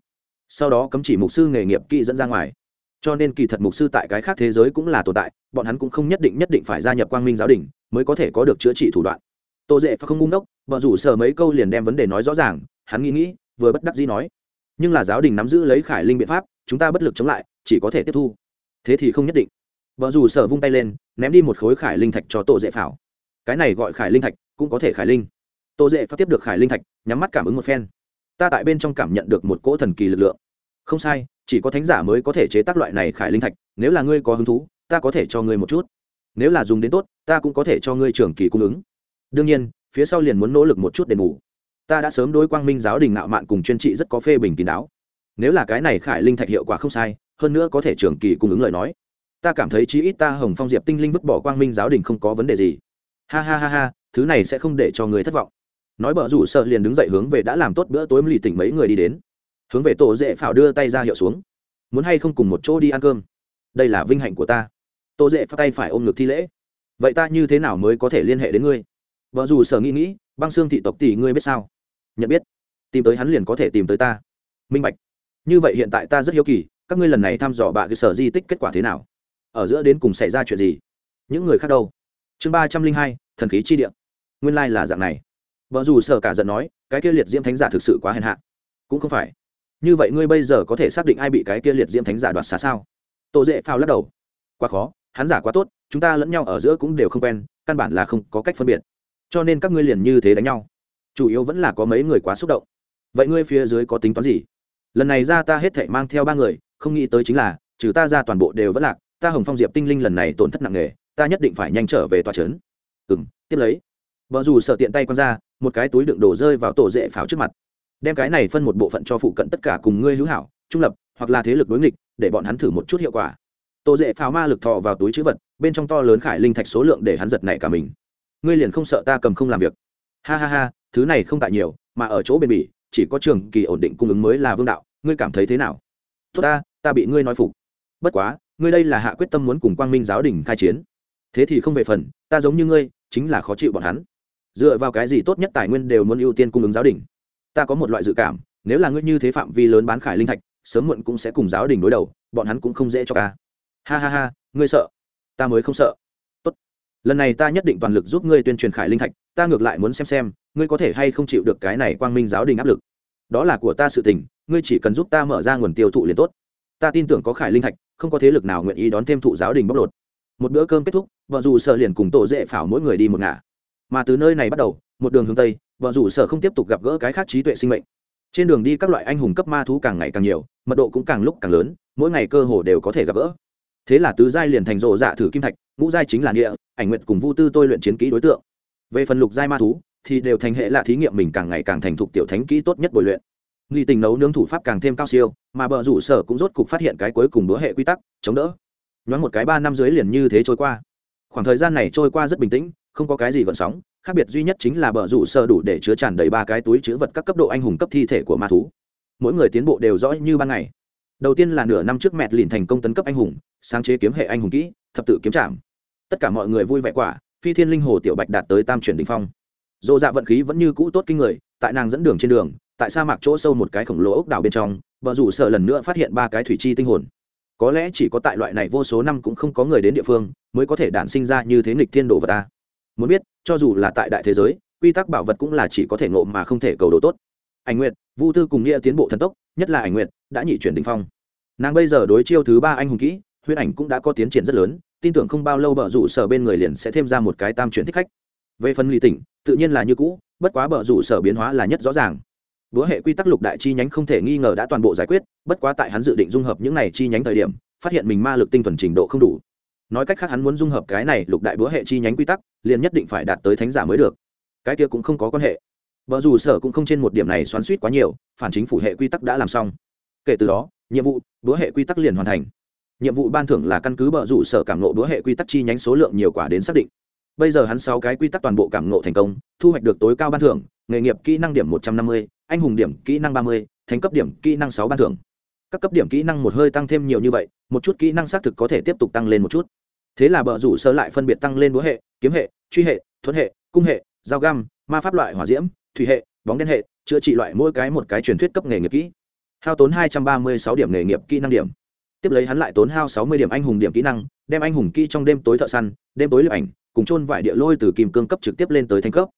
sau đó cấm chỉ mục sư nghề nghiệp kỹ dẫn ra ngoài. Cho nên kỳ thật mục sư tại cái khác thế giới cũng là tồn tại, bọn hắn cũng không nhất định nhất định phải gia nhập quang minh giáo đình mới có thể có được chữa trị thủ đoạn. Tô dễ phải không ngu ngốc, vợ rủ sở mấy câu liền đem vấn đề nói rõ ràng, hắn nghĩ nghĩ, vừa bất đắc dĩ nói, nhưng là giáo đình nắm giữ lấy khải linh biện pháp, chúng ta bất lực chống lại, chỉ có thể tiếp thu. Thế thì không nhất định. Vợ rủ sở vung tay lên, ném đi một khối khải linh thạch cho tô dễ phảo. Cái này gọi khải linh thạch, cũng có thể khải linh. Tô dễ phát tiếp được khải linh thạch, nhắm mắt cảm ứng một phen ta tại bên trong cảm nhận được một cỗ thần kỳ lực lượng. Không sai, chỉ có thánh giả mới có thể chế tác loại này khải linh thạch, nếu là ngươi có hứng thú, ta có thể cho ngươi một chút. Nếu là dùng đến tốt, ta cũng có thể cho ngươi trường kỳ cung ứng. Đương nhiên, phía sau liền muốn nỗ lực một chút đền bù. Ta đã sớm đối quang minh giáo đình nạo mạn cùng chuyên trị rất có phê bình kín đáo. Nếu là cái này khải linh thạch hiệu quả không sai, hơn nữa có thể trường kỳ cung ứng lời nói. Ta cảm thấy chí ít ta hồng phong diệp tinh linh vứt bỏ quang minh giáo đình không có vấn đề gì. Ha ha ha ha, thứ này sẽ không để cho người thất vọng nói bờ rủ sợ liền đứng dậy hướng về đã làm tốt bữa tối lì tỉnh mấy người đi đến. Hướng về tổ dễ phảo đưa tay ra hiệu xuống. Muốn hay không cùng một chỗ đi ăn cơm? Đây là vinh hạnh của ta. Tô dễ phát tay phải ôm ngực thi lễ. Vậy ta như thế nào mới có thể liên hệ đến ngươi? Vợ dù sở nghĩ nghĩ, băng xương thị tộc tỷ ngươi biết sao? Nhận biết. Tìm tới hắn liền có thể tìm tới ta. Minh bạch. Như vậy hiện tại ta rất hiếu kỳ, các ngươi lần này thăm dò bạ cái sở di tích kết quả thế nào? Ở giữa đến cùng xảy ra chuyện gì? Những người khác đâu? Chương ba trăm linh hai, thần khí chi địa. Nguyên lai là dạng này vợ dù sở cả giận nói, cái kia liệt diễm thánh giả thực sự quá hèn hạ. Cũng không phải. Như vậy ngươi bây giờ có thể xác định ai bị cái kia liệt diễm thánh giả đoạt xá sao? Tô dễ phao lắc đầu. Quá khó, hắn giả quá tốt, chúng ta lẫn nhau ở giữa cũng đều không quen, căn bản là không có cách phân biệt. Cho nên các ngươi liền như thế đánh nhau. Chủ yếu vẫn là có mấy người quá xúc động. Vậy ngươi phía dưới có tính toán gì? Lần này ra ta hết thảy mang theo ba người, không nghĩ tới chính là, trừ ta ra toàn bộ đều vẫn lạc, ta hồng phong diệp tinh linh lần này tổn thất nặng nề, ta nhất định phải nhanh trở về tòa trấn. Ừ m tiếp lấy vợ dù sợ tiện tay q ra, một cái túi đựng đổ rơi vào tổ dễ pháo trước mặt. Đem cái này phân một bộ phận cho phụ cận tất cả cùng ngươi hữu hảo, trung lập, hoặc là thế lực đối nghịch, để bọn hắn thử một chút hiệu quả. Tổ dễ pháo ma lực thọ vào túi chữ vật, bên trong to lớn khải linh thạch số lượng để hắn giật nảy cả mình. Ngươi liền không sợ ta cầm không làm việc. Ha ha ha, thứ này không tại nhiều, mà ở chỗ bền bỉ, chỉ có trường kỳ ổn định cung ứng mới là vương đạo, ngươi cảm thấy thế nào? Tốt ta ta bị ngươi nói phục. Bất quá, ngươi đây là hạ quyết tâm muốn cùng quang minh giáo đình khai chiến. Thế thì không về phần, ta giống như ngươi, chính là khó chịu bọn hắn dựa vào cái gì tốt nhất tài nguyên đều muốn ưu tiên cung ứng giáo đình? Ta có một loại dự cảm, nếu là ngươi như thế phạm vi lớn bán khải linh thạch, sớm muộn cũng sẽ cùng giáo đình đối đầu, bọn hắn cũng không dễ cho ca ha ha ha, ngươi sợ? Ta mới không sợ. Tốt. Lần này ta nhất định toàn lực giúp ngươi tuyên truyền khải linh thạch, ta ngược lại muốn xem xem, ngươi có thể hay không chịu được cái này quang minh giáo đình áp lực. Đó là của ta sự tình, ngươi chỉ cần giúp ta mở ra nguồn tiêu thụ liền tốt. Ta tin tưởng có khải linh thạch, không có thế lực nào nguyện ý đón thêm thụ giáo đình bóc lột. Một bữa cơm kết thúc, vợ dù sợ liền cùng tổ dễ phảo mỗi người đi một ngả mà từ nơi này bắt đầu, một đường hướng tây, vợ rủ sở không tiếp tục gặp gỡ cái khác trí tuệ sinh mệnh. Trên đường đi các loại anh hùng cấp ma thú càng ngày càng nhiều, mật độ cũng càng lúc càng lớn, mỗi ngày cơ hồ đều có thể gặp gỡ. Thế là tứ giai liền thành rộ dạ thử kim thạch, ngũ giai chính là nghĩa ảnh nguyện cùng vu tư tôi luyện chiến kỹ đối tượng. Về phần lục giai ma thú, thì đều thành hệ là thí nghiệm mình càng ngày càng thành thục tiểu thánh kỹ tốt nhất bồi luyện. Nghi tình nấu nướng thủ pháp càng thêm cao siêu, mà bờ rủ sở cũng rốt cục phát hiện cái cuối cùng bữa hệ quy tắc, chống đỡ. Nhoáng một cái ba năm dưới liền như thế trôi qua. Khoảng thời gian này trôi qua rất bình tĩnh không có cái gì gợn sóng, khác biệt duy nhất chính là bờ rủ sơ đủ để chứa tràn đầy ba cái túi chứa vật các cấp độ anh hùng cấp thi thể của ma thú. Mỗi người tiến bộ đều rõ như ban ngày. Đầu tiên là nửa năm trước mẹt lìn thành công tấn cấp anh hùng, sáng chế kiếm hệ anh hùng kỹ, thập tự kiếm trạm tất cả mọi người vui vẻ quả, phi thiên linh hồ tiểu bạch đạt tới tam chuyển đ ỉ n h phong. Dồ dạ vận khí vẫn như cũ tốt kinh người, tại nàng dẫn đường trên đường, tại sa mạc chỗ sâu một cái khổng lồ ốc đảo bên trong vợ rủ sợ lần nữa phát hiện ba cái thủy chi tinh hồn. Có lẽ chỉ có tại loại này vô số năm cũng không có người đến địa phương, mới có thể đản sinh ra như thế nghịch thiên đồ vật ta muốn biết, cho dù là tại đại thế giới, quy tắc bảo vật cũng là chỉ có thể ngộ mà không thể cầu đồ tốt. Ảnh nguyệt, vu tư cùng nghĩa tiến bộ thần tốc, nhất là ảnh nguyệt, đã nhị chuyển đình phong. Nàng bây giờ đối chiêu thứ ba anh hùng kỹ, huyết ảnh cũng đã có tiến triển rất lớn, tin tưởng không bao lâu bờ rủ sở bên người liền sẽ thêm ra một cái tam chuyển thích khách. Về phần lý tỉnh, tự nhiên là như cũ, bất quá bờ rủ sở biến hóa là nhất rõ ràng. Búa hệ quy tắc lục đại chi nhánh không thể nghi ngờ đã toàn bộ giải quyết, bất quá tại hắn dự định dung hợp những này chi nhánh thời điểm, phát hiện mình ma lực tinh thuần trình độ không đủ nói cách khác hắn muốn dung hợp cái này lục đại búa hệ chi nhánh quy tắc, liền nhất định phải đạt tới thánh giả mới được. Cái kia cũng không có quan hệ. Vợ dù sở cũng không trên một điểm này xoắn suýt quá nhiều, phản chính phủ hệ quy tắc đã làm xong. Kể từ đó, nhiệm vụ, búa hệ quy tắc liền hoàn thành. Nhiệm vụ ban thưởng là căn cứ bờ rủ sở cảm nộ búa hệ quy tắc chi nhánh số lượng nhiều quả đến xác định. Bây giờ hắn sáu cái quy tắc toàn bộ cảm nộ thành công, thu hoạch được tối cao ban thưởng, nghề nghiệp kỹ năng điểm một trăm năm mươi, anh hùng điểm kỹ năng ba mươi thành cấp điểm kỹ năng sáu ban thưởng. Các cấp điểm kỹ năng một hơi tăng thêm nhiều như vậy, một chút kỹ năng xác thực có thể tiếp tục tăng lên một chút thế là bờ rủ sơ lại phân biệt tăng lên búa hệ, kiếm hệ, truy hệ, thuẫn hệ, cung hệ, dao găm, ma pháp loại hỏa diễm, thủy hệ, bóng đen hệ, chữa trị loại mỗi cái một cái truyền thuyết cấp nghề nghiệp kỹ. Hao tốn hai trăm ba mươi sáu điểm nghề nghiệp kỹ năng điểm. Tiếp lấy hắn lại tốn hao sáu mươi điểm anh hùng điểm kỹ năng, đem anh hùng kỹ trong đêm tối thợ săn, đêm tối lựa ảnh, cùng chôn vải địa lôi từ kim cương cấp trực tiếp lên tới thanh cấp.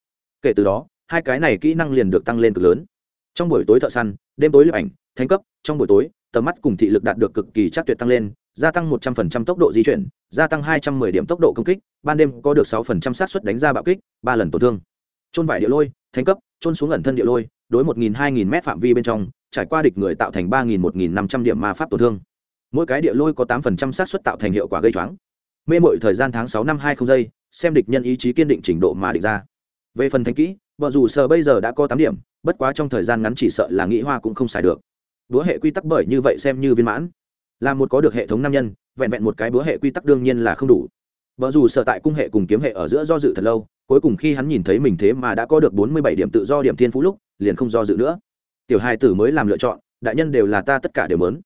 Kể từ đó, hai cái này kỹ năng liền được tăng lên cực lớn. Trong buổi tối thợ săn, đêm tối lựa ảnh thanh cấp, trong buổi tối, tầm mắt cùng thị lực đạt được cực kỳ chắc tuyệt tăng lên, gia tăng một trăm phần trăm tốc độ di chuyển gia tăng hai trăm mười điểm tốc độ công kích, ban đêm có được 6% xác suất đánh ra bạo kích, ba lần tổn thương. Trôn vải địa lôi, thánh cấp trôn xuống ẩn thân địa lôi, đối một nghìn, hai nghìn phạm vi bên trong, trải qua địch người tạo thành ba nghìn, một nghìn năm trăm điểm ma pháp tổn thương. Mỗi cái địa lôi có 8% xác suất tạo thành hiệu quả gây choáng. Mê mội thời gian tháng sáu năm hai không giây, xem địch nhân ý chí kiên định trình độ mà địch ra. Về phần thánh kỹ bọn dù sở bây giờ đã có tám điểm, bất quá trong thời gian ngắn chỉ sợ là nghĩ hoa cũng không xài được. Đúa hệ quy tắc bởi như vậy xem như viên mãn. Là một có được hệ thống nam nhân vẹn vẹn một cái búa hệ quy tắc đương nhiên là không đủ. Vợ dù sợ tại cung hệ cùng kiếm hệ ở giữa do dự thật lâu, cuối cùng khi hắn nhìn thấy mình thế mà đã có được bốn mươi bảy điểm tự do điểm thiên phú lúc, liền không do dự nữa. Tiểu hai tử mới làm lựa chọn, đại nhân đều là ta tất cả đều mớn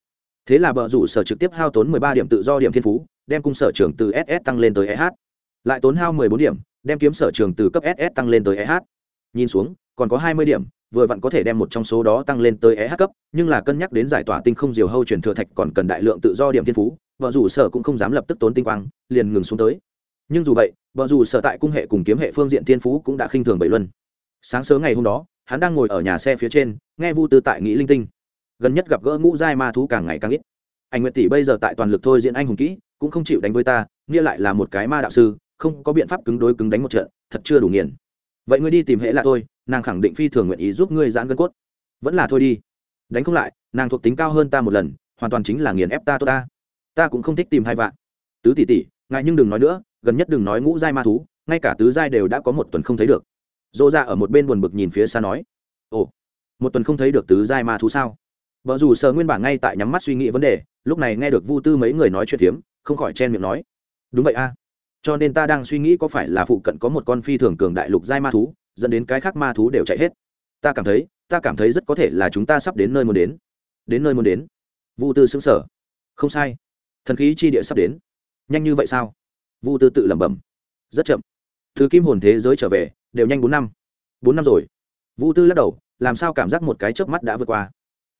thế là vợ rủ sở trực tiếp hao tốn mười ba điểm tự do điểm thiên phú, đem cung sở trường từ ss tăng lên tới eh lại tốn hao mười bốn điểm, đem kiếm sở trường từ cấp ss tăng lên tới eh nhìn xuống, còn có hai mươi điểm, vừa vặn có thể đem một trong số đó tăng lên tới eh cấp, nhưng là cân nhắc đến giải tỏa tinh không diều hâu truyền thừa thạch còn cần đại lượng tự do điểm thiên phú vợ rủ sở cũng không dám lập tức tốn tinh quang, liền ngừng xuống tới. Nhưng dù vậy, vợ rủ sở tại cung hệ cùng kiếm hệ phương diện thiên phú cũng đã khinh thường bảy luân. Sáng sớm ngày hôm đó, hắn đang ngồi ở nhà xe phía trên, nghe vu tư tại nghĩ linh tinh. Gần nhất gặp gỡ ngũ giai ma thú càng ngày càng ít. Anh nguyệt tỷ bây giờ tại toàn lực thôi diễn anh hùng kỹ, cũng không chịu đánh với ta, nghĩa lại là một cái ma đạo sư, không có biện pháp cứng đối cứng đánh một trận, thật chưa đủ nghiền. Vậy ngươi đi tìm hệ là thôi nàng khẳng định phi thường nguyện ý giúp ngươi giãn gân cốt. Vẫn là thôi đi. Đánh không lại, nàng thuộc tính cao hơn ta một lần, hoàn toàn chính là nghiền ép ta tốt ta ta cũng không thích tìm hai vạn. Tứ tỷ tỷ, ngài nhưng đừng nói nữa, gần nhất đừng nói ngũ giai ma thú, ngay cả tứ giai đều đã có một tuần không thấy được. Dỗ ra dạ ở một bên buồn bực nhìn phía xa nói, ồ, một tuần không thấy được tứ giai ma thú sao? Vợ dù sợ nguyên bản ngay tại nhắm mắt suy nghĩ vấn đề, lúc này nghe được vu tư mấy người nói chuyện phiếm, không khỏi chen miệng nói, đúng vậy a. Cho nên ta đang suy nghĩ có phải là phụ cận có một con phi thường cường đại lục giai ma thú, dẫn đến cái khác ma thú đều chạy hết. Ta cảm thấy, ta cảm thấy rất có thể là chúng ta sắp đến nơi muốn đến. Đến nơi muốn đến. Vu tư xứng sở không sai thần khí chi địa sắp đến. Nhanh như vậy sao? Vu tư tự lẩm bẩm. Rất chậm. Thứ kim hồn thế giới trở về, đều nhanh bốn năm. Bốn năm rồi. Vu tư lắc đầu, làm sao cảm giác một cái chớp mắt đã vượt qua?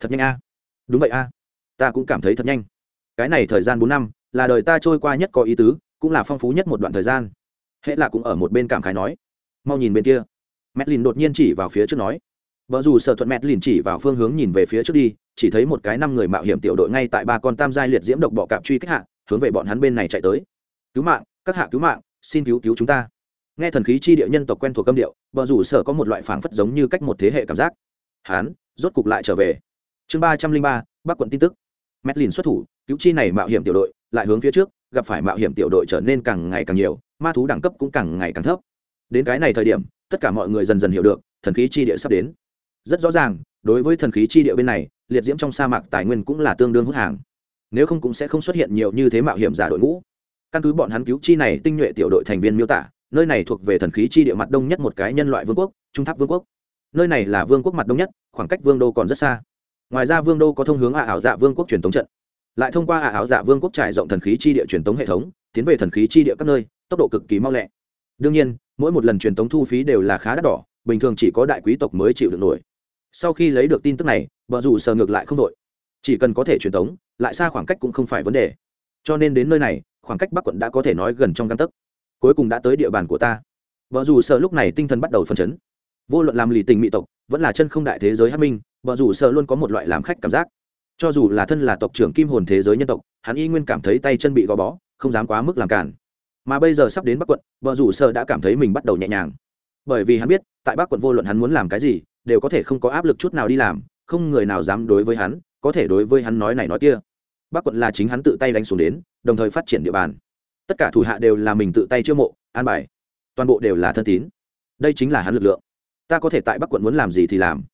Thật nhanh a. Đúng vậy a. Ta cũng cảm thấy thật nhanh. Cái này thời gian bốn năm, là đời ta trôi qua nhất có ý tứ, cũng là phong phú nhất một đoạn thời gian. Hệ là cũng ở một bên cảm khái nói. Mau nhìn bên kia. Mẹt lìn đột nhiên chỉ vào phía trước nói. Vợ dù sợ thuận mẹt lìn chỉ vào phương hướng nhìn về phía trước đi chỉ thấy một cái năm người mạo hiểm tiểu đội ngay tại ba con tam giai liệt diễm độc bọ cạp truy kích hạ, hướng về bọn hắn bên này chạy tới. Cứu mạng, các hạ cứu mạng, xin cứu cứu chúng ta. Nghe thần khí chi địa nhân tộc quen thuộc âm điệu vợ rủ sở có một loại phảng phất giống như cách một thế hệ cảm giác. Hán rốt cục lại trở về. Chương ba trăm linh ba, bắc quận tin tức. Medlin xuất thủ, cứu chi này mạo hiểm tiểu đội, lại hướng phía trước, gặp phải mạo hiểm tiểu đội trở nên càng ngày càng nhiều, ma thú đẳng cấp cũng càng ngày càng thấp. Đến cái này thời điểm, tất cả mọi người dần dần hiểu được, thần khí chi địa sắp đến. Rất rõ ràng, đối với thần khí chi địa bên này liệt diễm trong sa mạc tài nguyên cũng là tương đương hút hàng. Nếu không cũng sẽ không xuất hiện nhiều như thế mạo hiểm giả đội ngũ. Căn cứ bọn hắn cứu chi này tinh nhuệ tiểu đội thành viên miêu tả, nơi này thuộc về thần khí chi địa mặt đông nhất một cái nhân loại vương quốc, trung tháp vương quốc. Nơi này là vương quốc mặt đông nhất, khoảng cách vương đô còn rất xa. Ngoài ra vương đô có thông hướng ả ảo dạ vương quốc truyền thống trận. Lại thông qua ả ảo dạ vương quốc trải rộng thần khí chi địa truyền thống hệ thống, tiến về thần khí chi địa các nơi, tốc độ cực kỳ mau lẹ. Đương nhiên, mỗi một lần truyền thống thu phí đều là khá đắt đỏ, bình thường chỉ có đại quý tộc mới chịu được nổi sau khi lấy được tin tức này vợ dù sờ ngược lại không đội. Chỉ cần có thể truyền tống, lại xa khoảng cách cũng không phải vấn đề. Cho nên đến nơi này khoảng cách bắc quận đã có thể nói gần trong căn tấc. Cuối cùng đã tới địa bàn của ta. Vợ dù sợ lúc này tinh thần bắt đầu phân chấn. Vô luận làm lì tình mỹ tộc vẫn là chân không đại thế giới hát minh vợ dù sợ luôn có một loại làm khách cảm giác. Cho dù là thân là tộc trưởng kim hồn thế giới nhân tộc hắn y nguyên cảm thấy tay chân bị gò bó không dám quá mức làm cản. Mà bây giờ sắp đến bắc quận vợ rủ sợ đã cảm thấy mình bắt đầu nhẹ nhàng. Bởi vì hắn biết tại bắc quận vô luận hắn muốn làm cái gì đều có thể không có áp lực chút nào đi làm, không người nào dám đối với hắn, có thể đối với hắn nói này nói kia. Bắc quận là chính hắn tự tay đánh xuống đến, đồng thời phát triển địa bàn. Tất cả thủ hạ đều là mình tự tay chiêu mộ, an bài. Toàn bộ đều là thân tín. Đây chính là hắn lực lượng. Ta có thể tại bắc quận muốn làm gì thì làm.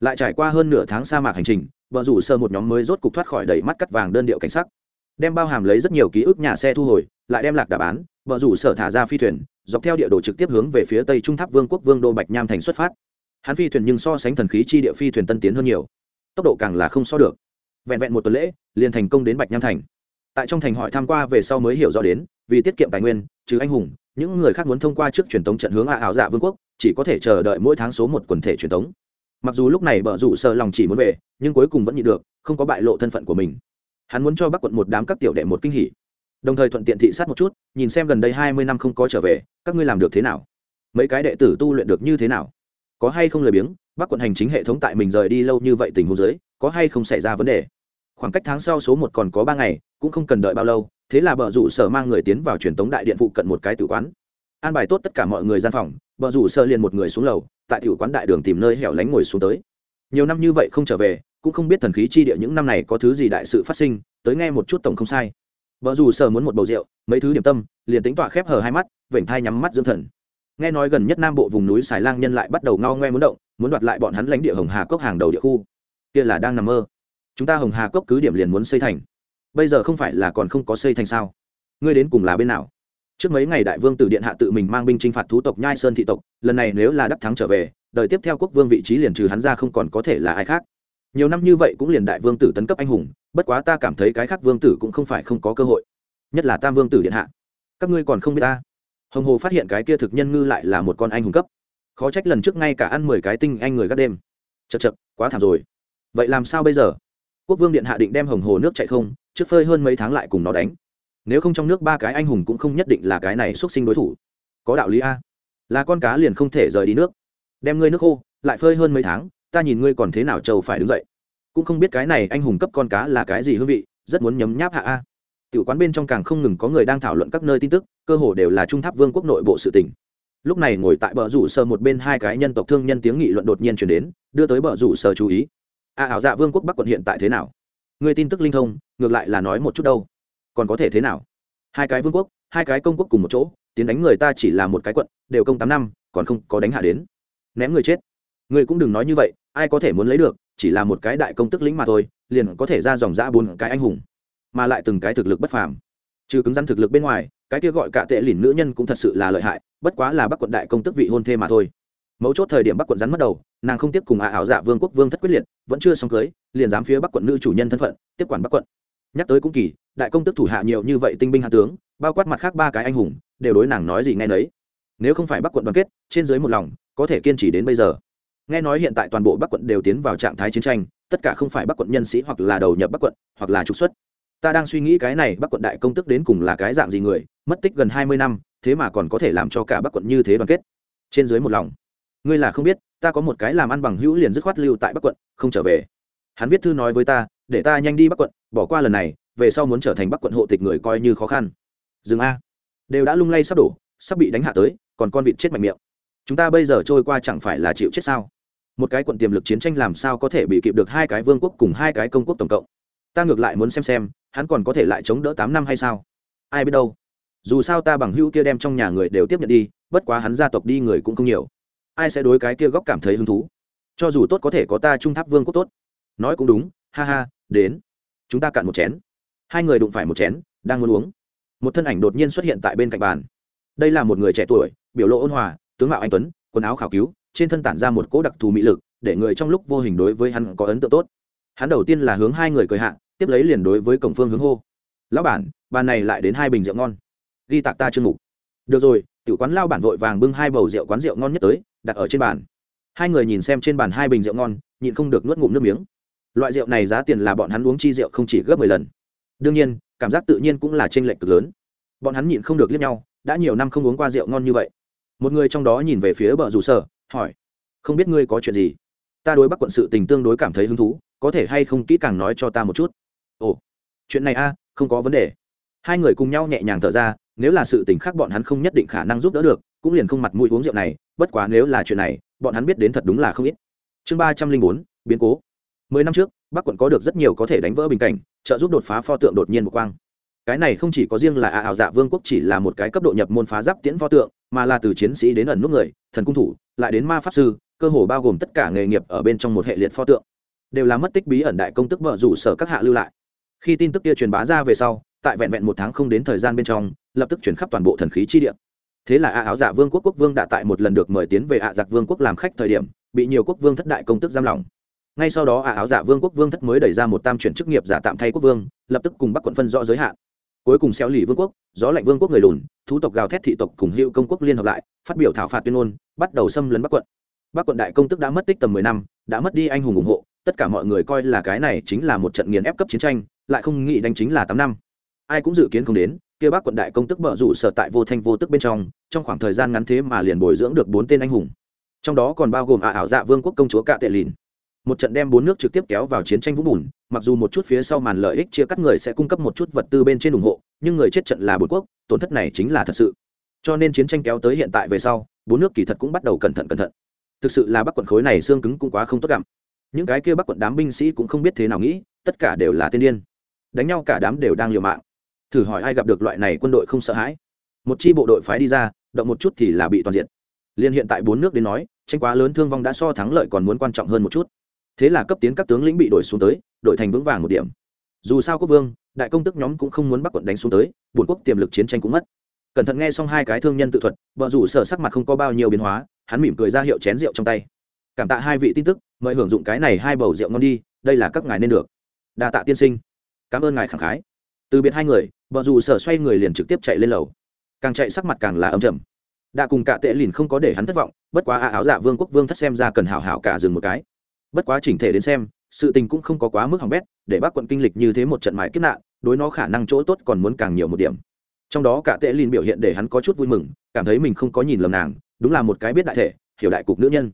Lại trải qua hơn nửa tháng sa mạc hành trình, vợ rủ sơ một nhóm mới rốt cục thoát khỏi đầy mắt cắt vàng đơn điệu cảnh sắc. Đem bao hàm lấy rất nhiều ký ức nhà xe thu hồi, lại đem lạc đà bán, vợ rủ sở thả ra phi thuyền, dọc theo địa đồ trực tiếp hướng về phía tây trung tháp vương quốc vương đô bạch nham thành xuất phát hắn phi thuyền nhưng so sánh thần khí chi địa phi thuyền tân tiến hơn nhiều. Tốc độ càng là không so được. Vẹn vẹn một tuần lễ, liền thành công đến bạch nham thành. Tại trong thành hỏi tham q u a về sau mới hiểu rõ đến, vì tiết kiệm tài nguyên, trừ anh hùng, những người khác muốn thông qua trước truyền thống trận hướng ạ ảo dạ vương quốc, chỉ có thể chờ đợi mỗi tháng số một quần thể truyền thống mặc dù lúc này bờ rủ sợ lòng chỉ muốn về, nhưng cuối cùng vẫn nhịn được, không có bại lộ thân phận của mình. Hắn muốn cho bắc quận một đám các tiểu đệ một kinh hỉ. Đồng thời thuận tiện thị sát một chút, nhìn xem gần đây hai mươi năm không có trở về, các ngươi làm được thế nào? Mấy cái đệ tử tu luyện được như thế nào? Có hay không lười biếng bắc quận hành chính hệ thống tại mình rời đi lâu như vậy tình huống giới có hay không xảy ra vấn đề? Khoảng cách tháng sau số một còn có ba ngày, cũng không cần đợi bao lâu, thế là bờ rủ sở mang người tiến vào truyền tống đại điện phụ cận một cái tử quán. An bài tốt tất cả mọi người gian phòng bờ rủ sở liền một người xuống lầu, tại tử quán đại đường tìm nơi hẻo lánh ngồi xuống tới. Nhiều năm như vậy không trở về, cũng không biết thần khí chi địa những năm này có thứ gì đại sự phát sinh, tới nghe một chút tổng không sai. Bờ rủ sở muốn một bầu rượu, mấy thứ điểm tâm, liền tính tọa khép hờ hai mắt, vểnh thai nhắm mắt dưỡng thần nghe nói gần nhất nam bộ vùng núi xài lang nhân lại bắt đầu ngao ngoe muốn động, muốn đoạt lại bọn hắn lãnh địa hồng hà cốc hàng đầu địa khu. Kia là đang nằm mơ. Chúng ta hồng hà cốc cứ điểm liền muốn xây thành. Bây giờ không phải là còn không có xây thành sao? Ngươi đến cùng là bên nào? Trước mấy ngày đại vương từ điện hạ tự mình mang binh chinh phạt thú tộc nhai sơn thị tộc, lần này nếu là đắc thắng trở về, đời tiếp theo quốc vương vị trí liền trừ hắn ra không còn có thể là ai khác. Nhiều năm như vậy cũng liền đại vương tử tấn cấp anh hùng, bất quá ta cảm thấy cái khác vương tử cũng không phải không có cơ hội. Nhất là tam vương tử điện hạ. Các ngươi còn không biết ta hồng hồ phát hiện cái kia thực nhân ngư lại là một con anh hùng cấp khó trách lần trước ngay cả ăn mười cái tinh anh người gác đêm chật chật quá thảm rồi vậy làm sao bây giờ quốc vương điện hạ định đem hồng hồ nước chạy không trước phơi hơn mấy tháng lại cùng nó đánh nếu không trong nước ba cái anh hùng cũng không nhất định là cái này xuất sinh đối thủ có đạo lý a là con cá liền không thể rời đi nước đem ngươi nước khô lại phơi hơn mấy tháng ta nhìn ngươi còn thế nào trâu phải đứng dậy cũng không biết cái này anh hùng cấp con cá là cái gì hương vị rất muốn nhấm nháp hạ a tiểu quán bên trong càng không ngừng có người đang thảo luận các nơi tin tức, cơ hồ đều là trung tháp vương quốc nội bộ sự tình. Lúc này ngồi tại bờ rủ sơ một bên hai cái nhân tộc thương nhân tiếng nghị luận đột nhiên chuyển đến, đưa tới bờ rủ sơ chú ý. A ảo dạ vương quốc bắc quận hiện tại thế nào? Người tin tức linh thông, ngược lại là nói một chút đâu. Còn có thể thế nào? Hai cái vương quốc, hai cái công quốc cùng một chỗ, tiến đánh người ta chỉ là một cái quận, đều công tám năm, còn không có đánh hạ đến. Ném người chết. Người cũng đừng nói như vậy, ai có thể muốn lấy được, chỉ là một cái đại công tức lĩnh mà thôi, liền có thể ra dòng giã bốn cái anh hùng mà lại từng cái thực lực bất phàm. Trừ cứng rắn thực lực bên ngoài, cái kia gọi cả tệ lìn nữ nhân cũng thật sự là lợi hại, bất quá là bắc quận đại công tức vị hôn thê mà thôi. Mấu chốt thời điểm bắc quận rắn mất đầu, nàng không tiếp cùng ả ảo dạ vương quốc vương thất quyết liệt, vẫn chưa xong cưới, liền dám phía bắc quận nữ chủ nhân thân phận, tiếp quản bắc quận. Nhắc tới cũng kỳ, đại công tức thủ hạ nhiều như vậy tinh binh hạ tướng, bao quát mặt khác ba cái anh hùng, đều đối nàng nói gì ngay nấy. Nếu không phải bắc quận đoàn kết, trên dưới một lòng, có thể kiên trì đến bây giờ. Nghe nói hiện tại toàn bộ bắc quận đều tiến vào trạng thái chiến tranh, tất cả không phải bắc quận nhân sĩ hoặc là đầu nhập bắc quận, hoặc là trục xuất ta đang suy nghĩ cái này bắc quận đại công tức đến cùng là cái dạng gì người, mất tích gần hai mươi năm, thế mà còn có thể làm cho cả bắc quận như thế đoàn kết. Trên dưới một lòng. Ngươi là không biết, ta có một cái làm ăn bằng hữu liền dứt khoát lưu tại bắc quận, không trở về. Hắn viết thư nói với ta, để ta nhanh đi bắc quận, bỏ qua lần này, về sau muốn trở thành bắc quận hộ tịch người coi như khó khăn. Dừng a. Đều đã lung lay sắp đổ, sắp bị đánh hạ tới, còn con vịt chết mạnh miệng. Chúng ta bây giờ trôi qua chẳng phải là chịu chết sao? Một cái quận tiềm lực chiến tranh làm sao có thể bị kịp được hai cái vương quốc cùng hai cái công quốc tổng cộng? Ta ngược lại muốn xem xem hắn còn có thể lại chống đỡ tám năm hay sao? Ai biết đâu. Dù sao ta bằng hữu kia đem trong nhà người đều tiếp nhận đi, bất quá hắn gia tộc đi người cũng không nhiều. Ai sẽ đối cái kia góc cảm thấy hứng thú? Cho dù tốt có thể có ta trung tháp vương quốc tốt. Nói cũng đúng, ha ha, đến. Chúng ta cạn một chén. Hai người đụng phải một chén, đang muốn uống. Một thân ảnh đột nhiên xuất hiện tại bên cạnh bàn. Đây là một người trẻ tuổi, biểu lộ ôn hòa, tướng mạo anh tuấn, quần áo khảo cứu, trên thân tản ra một cỗ đặc thù mỹ lực, để người trong lúc vô hình đối với hắn có ấn tượng tốt. Hắn đầu tiên là hướng hai người cười hạ tiếp lấy liền đối với cổng phương hướng hô. Lão bản, bàn này lại đến hai bình rượu ngon. Ghi tạc ta chương mục. Được rồi, tiểu quán lao bản vội vàng bưng hai bầu rượu quán rượu ngon nhất tới, đặt ở trên bàn. Hai người nhìn xem trên bàn hai bình rượu ngon, nhịn không được nuốt ngụm nước miếng. Loại rượu này giá tiền là bọn hắn uống chi rượu không chỉ gấp mười lần. Đương nhiên, cảm giác tự nhiên cũng là t r ê n lệch cực lớn. Bọn hắn nhịn không được liếc nhau, đã nhiều năm không uống qua rượu ngon như vậy. Một người trong đó nhìn về phía bờ rủ sở, hỏi, không biết ngươi có chuyện gì? Ta đối bắc quận sự tình tương đối cảm thấy hứng thú, có thể hay không kỹ càng nói cho ta một chút? Ồ, chuyện này a, không có vấn đề. Hai người cùng nhau nhẹ nhàng thở ra, nếu là sự tình khác bọn hắn không nhất định khả năng giúp đỡ được, cũng liền không mặt mũi uống rượu này, bất quá nếu là chuyện này, bọn hắn biết đến thật đúng là không ít. Chương ba trăm linh bốn, biến cố. Mười năm trước, bắc quận có được rất nhiều có thể đánh vỡ bình cảnh, trợ giúp đột phá pho tượng đột nhiên một quang. Cái này không chỉ có riêng là ảo dạ vương quốc chỉ là một cái cấp độ nhập môn phá giáp tiễn pho tượng, mà là từ chiến sĩ đến ẩn nút người, thần cung thủ, lại đến ma pháp sư, cơ hồ bao gồm tất cả nghề nghiệp ở bên trong một hệ liệt pho tượng. Đều là mất tích bí ẩn đại công tức vợ rủ sở các hạ lưu lại khi tin tức kia truyền bá ra về sau, tại vẹn vẹn một tháng không đến thời gian bên trong, lập tức chuyển khắp toàn bộ thần khí chi địa. Thế là a áo giả vương quốc quốc vương đã tại một lần được mời tiến về ạ giặc vương quốc làm khách thời điểm, bị nhiều quốc vương thất đại công tức giam lỏng. Ngay sau đó a áo giả vương quốc vương thất mới đẩy ra một tam chuyển chức nghiệp giả tạm thay quốc vương, lập tức cùng bắc quận phân rõ giới hạn. Cuối cùng xéo lì vương quốc, gió lạnh vương quốc người lùn, thú tộc gào thét thị tộc cùng hiệu công quốc liên hợp lại, phát biểu thảo phạt tuyên ngôn, bắt đầu xâm lấn bắc quận. Bắc quận đại công tức đã mất tích tầm mười năm, đã mất đi anh hùng ủng hộ tất cả mọi người coi là cái này chính là một trận nghiền ép cấp chiến tranh, lại không nghĩ đánh chính là tám năm. Ai cũng dự kiến không đến, kia bắc quận đại công tức bợ rủ sở tại vô thanh vô tức bên trong trong khoảng thời gian ngắn thế mà liền bồi dưỡng được bốn tên anh hùng. Trong đó còn bao gồm ả ảo dạ vương quốc công chúa cạ tệ lìn. Một trận đem bốn nước trực tiếp kéo vào chiến tranh vũng bùn, mặc dù một chút phía sau màn lợi ích chia cắt người sẽ cung cấp một chút vật tư bên trên ủng hộ, nhưng người chết trận là bột quốc, tổn thất này chính là thật sự. Cho nên chiến tranh kéo tới hiện tại về sau, bốn nước kỳ thật cũng bắt đầu cẩn thận cẩn thận. Thực sự là bắc quận khối này xương cứng cũng quá không tốt gặm những cái kia bắc quận đám binh sĩ cũng không biết thế nào nghĩ, tất cả đều là tiên điên. Đánh nhau cả đám đều đang liều mạng. Thử hỏi ai gặp được loại này quân đội không sợ hãi? Một chi bộ đội phái đi ra, động một chút thì là bị toàn diện. Liên hiện tại bốn nước đến nói, tranh quá lớn thương vong đã so thắng lợi còn muốn quan trọng hơn một chút. Thế là cấp tiến các tướng lĩnh bị đổi xuống tới, đổi thành vững vàng một điểm. Dù sao quốc vương, đại công tức nhóm cũng không muốn bắc quận đánh xuống tới bùn quốc tiềm lực chiến tranh cũng mất. Cẩn thận nghe xong hai cái thương nhân tự thuật, vợ rủ sở sắc mặt không có bao nhiêu biến hóa, hắn mỉm cười ra hiệu chén rượu trong tay cảm tạ hai vị tin tức, mời hưởng dụng cái này hai bầu rượu ngon đi, đây là các ngài nên được. Đa tạ tiên sinh. Cảm ơn ngài khẳng khái. Từ biệt hai người vợ dù sở xoay người liền trực tiếp chạy lên lầu. Càng chạy sắc mặt càng là âm trầm. Đã cùng cả tệ lìn không có để hắn thất vọng, bất quá áo dạ vương quốc vương thất xem ra cần hảo hảo cả dừng một cái. Bất quá chỉnh thể đến xem, sự tình cũng không có quá mức hỏng bét, để bác quận kinh lịch như thế một trận mãi kiếp nạn, đối nó khả năng chỗ tốt còn muốn càng nhiều một điểm. Trong đó cả tệ lìn biểu hiện để hắn có chút vui mừng, cảm thấy mình không có nhìn lầm nàng, đúng là một cái biết đại thể, hiểu đại cục nữ nhân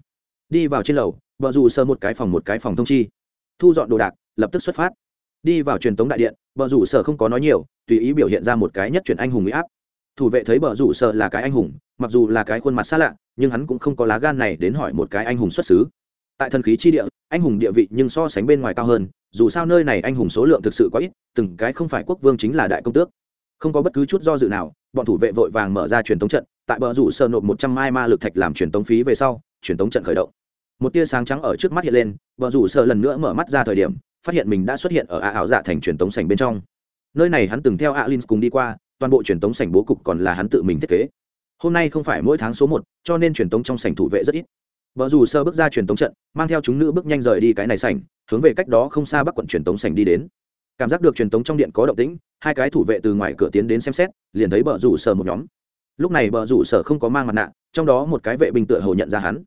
đi vào trên lầu vợ dù sơ một cái phòng một cái phòng thông chi. Thu dọn đồ đạc, lập tức xuất phát. Đi vào truyền tống đại điện vợ rủ sở không có nói nhiều, tùy ý biểu hiện ra một cái nhất chuyển anh hùng mỹ áp. Thủ vệ thấy vợ rủ sở là cái anh hùng, mặc dù là cái khuôn mặt xa lạ, nhưng hắn cũng không có lá gan này đến hỏi một cái anh hùng xuất xứ. Tại thần khí chi địa, anh hùng địa vị nhưng so sánh bên ngoài cao hơn, dù sao nơi này anh hùng số lượng thực sự quá ít, từng cái không phải quốc vương chính là đại công tước. Không có bất cứ chút do dự nào, bọn thủ vệ vội vàng mở ra truyền tống trận, tại bờ rủ sơ nộp một trăm mai ma lực thạch làm truyền tống phí về sau truyền tống trận khởi động. Một tia sáng trắng ở trước mắt hiện lên bờ rủ sơ lần nữa mở mắt ra thời điểm, phát hiện mình đã xuất hiện ở a ảo dạ thành truyền tống sảnh bên trong. Nơi này hắn từng theo alin cùng đi qua, toàn bộ truyền tống sảnh bố cục còn là hắn tự mình thiết kế. Hôm nay không phải mỗi tháng số một, cho nên truyền tống trong sảnh thủ vệ rất ít. Vợ rủ sơ bước ra truyền tống trận, mang theo chúng nữ bước nhanh rời đi cái này sảnh, hướng về cách đó không xa bắc quận truyền tống sảnh đi đến. Cảm giác được truyền tống trong điện có động tĩnh, hai cái thủ vệ từ ngoài cửa tiến đến xem xét, liền thấy bờ rủ sở một nhóm. Lúc này bờ rủ sở không có mang mặt nạ, trong đó một cái vệ binh tựa hồ nhận ra hắn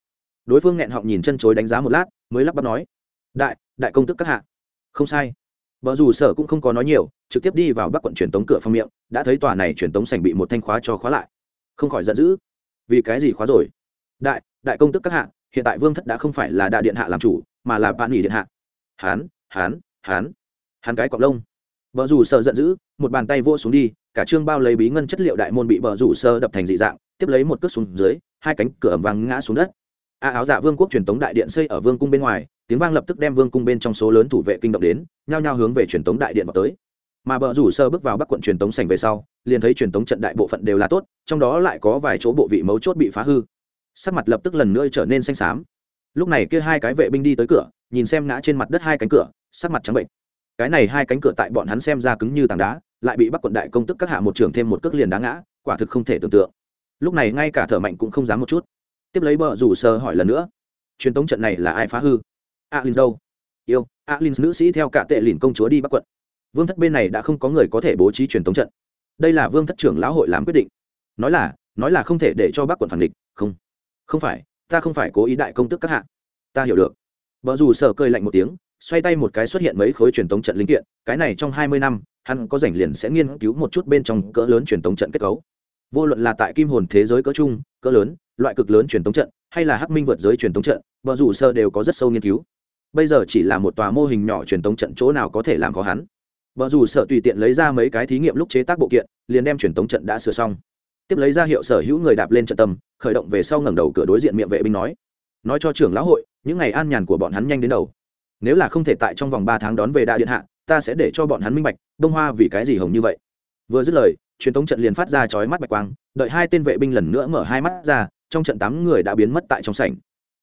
đối phương nghẹn họng nhìn chân chối đánh giá một lát mới lắp bắp nói đại đại công tức các hạ không sai Bờ rủ sở cũng không có nói nhiều, trực tiếp đi vào bắc quận truyền tống cửa phong miệng, đã thấy tòa này truyền tống sảnh bị một thanh khóa cho khóa lại. Không khỏi giận dữ. Vì cái gì khóa rồi? Đại, đại công tức các hạ, hiện tại vương thất đã không phải là đại điện hạ làm chủ mà là bạn nghỉ điện hạ hán hán hán hán cái cọc lông vợ rủ sợ giận dữ một bàn tay vô xuống đi cả trương bao lấy bí ngân chất liệu đại môn bị vợ rủ sơ đập thành dị dạng tiếp lấy một cước xuống dưới hai cánh cửa ẩm vàng ngã xuống đất a áo dạ vương quốc truyền tống đại điện xây ở vương cung bên ngoài, tiếng vang lập tức đem vương cung bên trong số lớn thủ vệ kinh động đến, nhao nhao hướng về truyền tống đại điện vào tới. Mà bờ rủ sơ bước vào bắc quận truyền tống sành về sau, liền thấy truyền tống trận đại bộ phận đều là tốt, trong đó lại có vài chỗ bộ vị mấu chốt bị phá hư. Sắc mặt lập tức lần nữa trở nên xanh xám. Lúc này kia hai cái vệ binh đi tới cửa, nhìn xem ngã trên mặt đất hai cánh cửa, sắc mặt trắng bệnh. Cái này hai cánh cửa tại bọn hắn xem ra cứng như tảng đá, lại bị bắc quận đại công tức các hạ một trường thêm một cước liền đá ngã, quả thực không thể tưởng tượng. Lúc này ngay cả thở mạnh cũng không dám một chút tiếp lấy bờ rủ sơ hỏi lần nữa. Truyền tống trận này là ai phá hư? Alin đâu? Yêu alin nữ sĩ theo cả tệ lìn công chúa đi bắc quận. Vương thất bên này đã không có người có thể bố trí truyền tống trận. Đây là vương thất trưởng lão hội làm quyết định. Nói là nói là không thể để cho bắc quận phản địch. Không không phải, ta không phải cố ý đại công tức các hạ. Ta hiểu được. Vợ dù sợ cơi lạnh một tiếng, xoay tay một cái xuất hiện mấy khối truyền tống trận linh kiện. Cái này trong hai mươi năm, hắn có rảnh liền sẽ nghiên cứu một chút bên trong cỡ lớn truyền tống trận kết cấu. Vô luận là tại kim hồn thế giới cỡ chung cỡ lớn loại cực lớn truyền thống trận, hay là hắc minh vượt giới truyền thống trận vợ rủ sơ đều có rất sâu nghiên cứu. Bây giờ chỉ là một tòa mô hình nhỏ truyền thống trận chỗ nào có thể làm khó hắn. Vợ rủ sợ tùy tiện lấy ra mấy cái thí nghiệm lúc chế tác bộ kiện, liền đem truyền thống trận đã sửa xong. Tiếp lấy ra hiệu sở hữu người đạp lên trận tâm, khởi động về sau ngẩng đầu cửa đối diện miệng vệ binh nói. Nói cho trưởng lão hội, những ngày an nhàn của bọn hắn nhanh đến đầu. Nếu là không thể tại trong vòng ba tháng đón về đa điện hạ, ta sẽ để cho bọn hắn minh bạch, đông hoa vì cái gì hồng như vậy. Vừa dứt lời, truyền thống trận liền phát ra chói mắt bạch quang, đợi hai tên vệ binh lần nữa mở hai mắt ra trong trận tám người đã biến mất tại trong sảnh.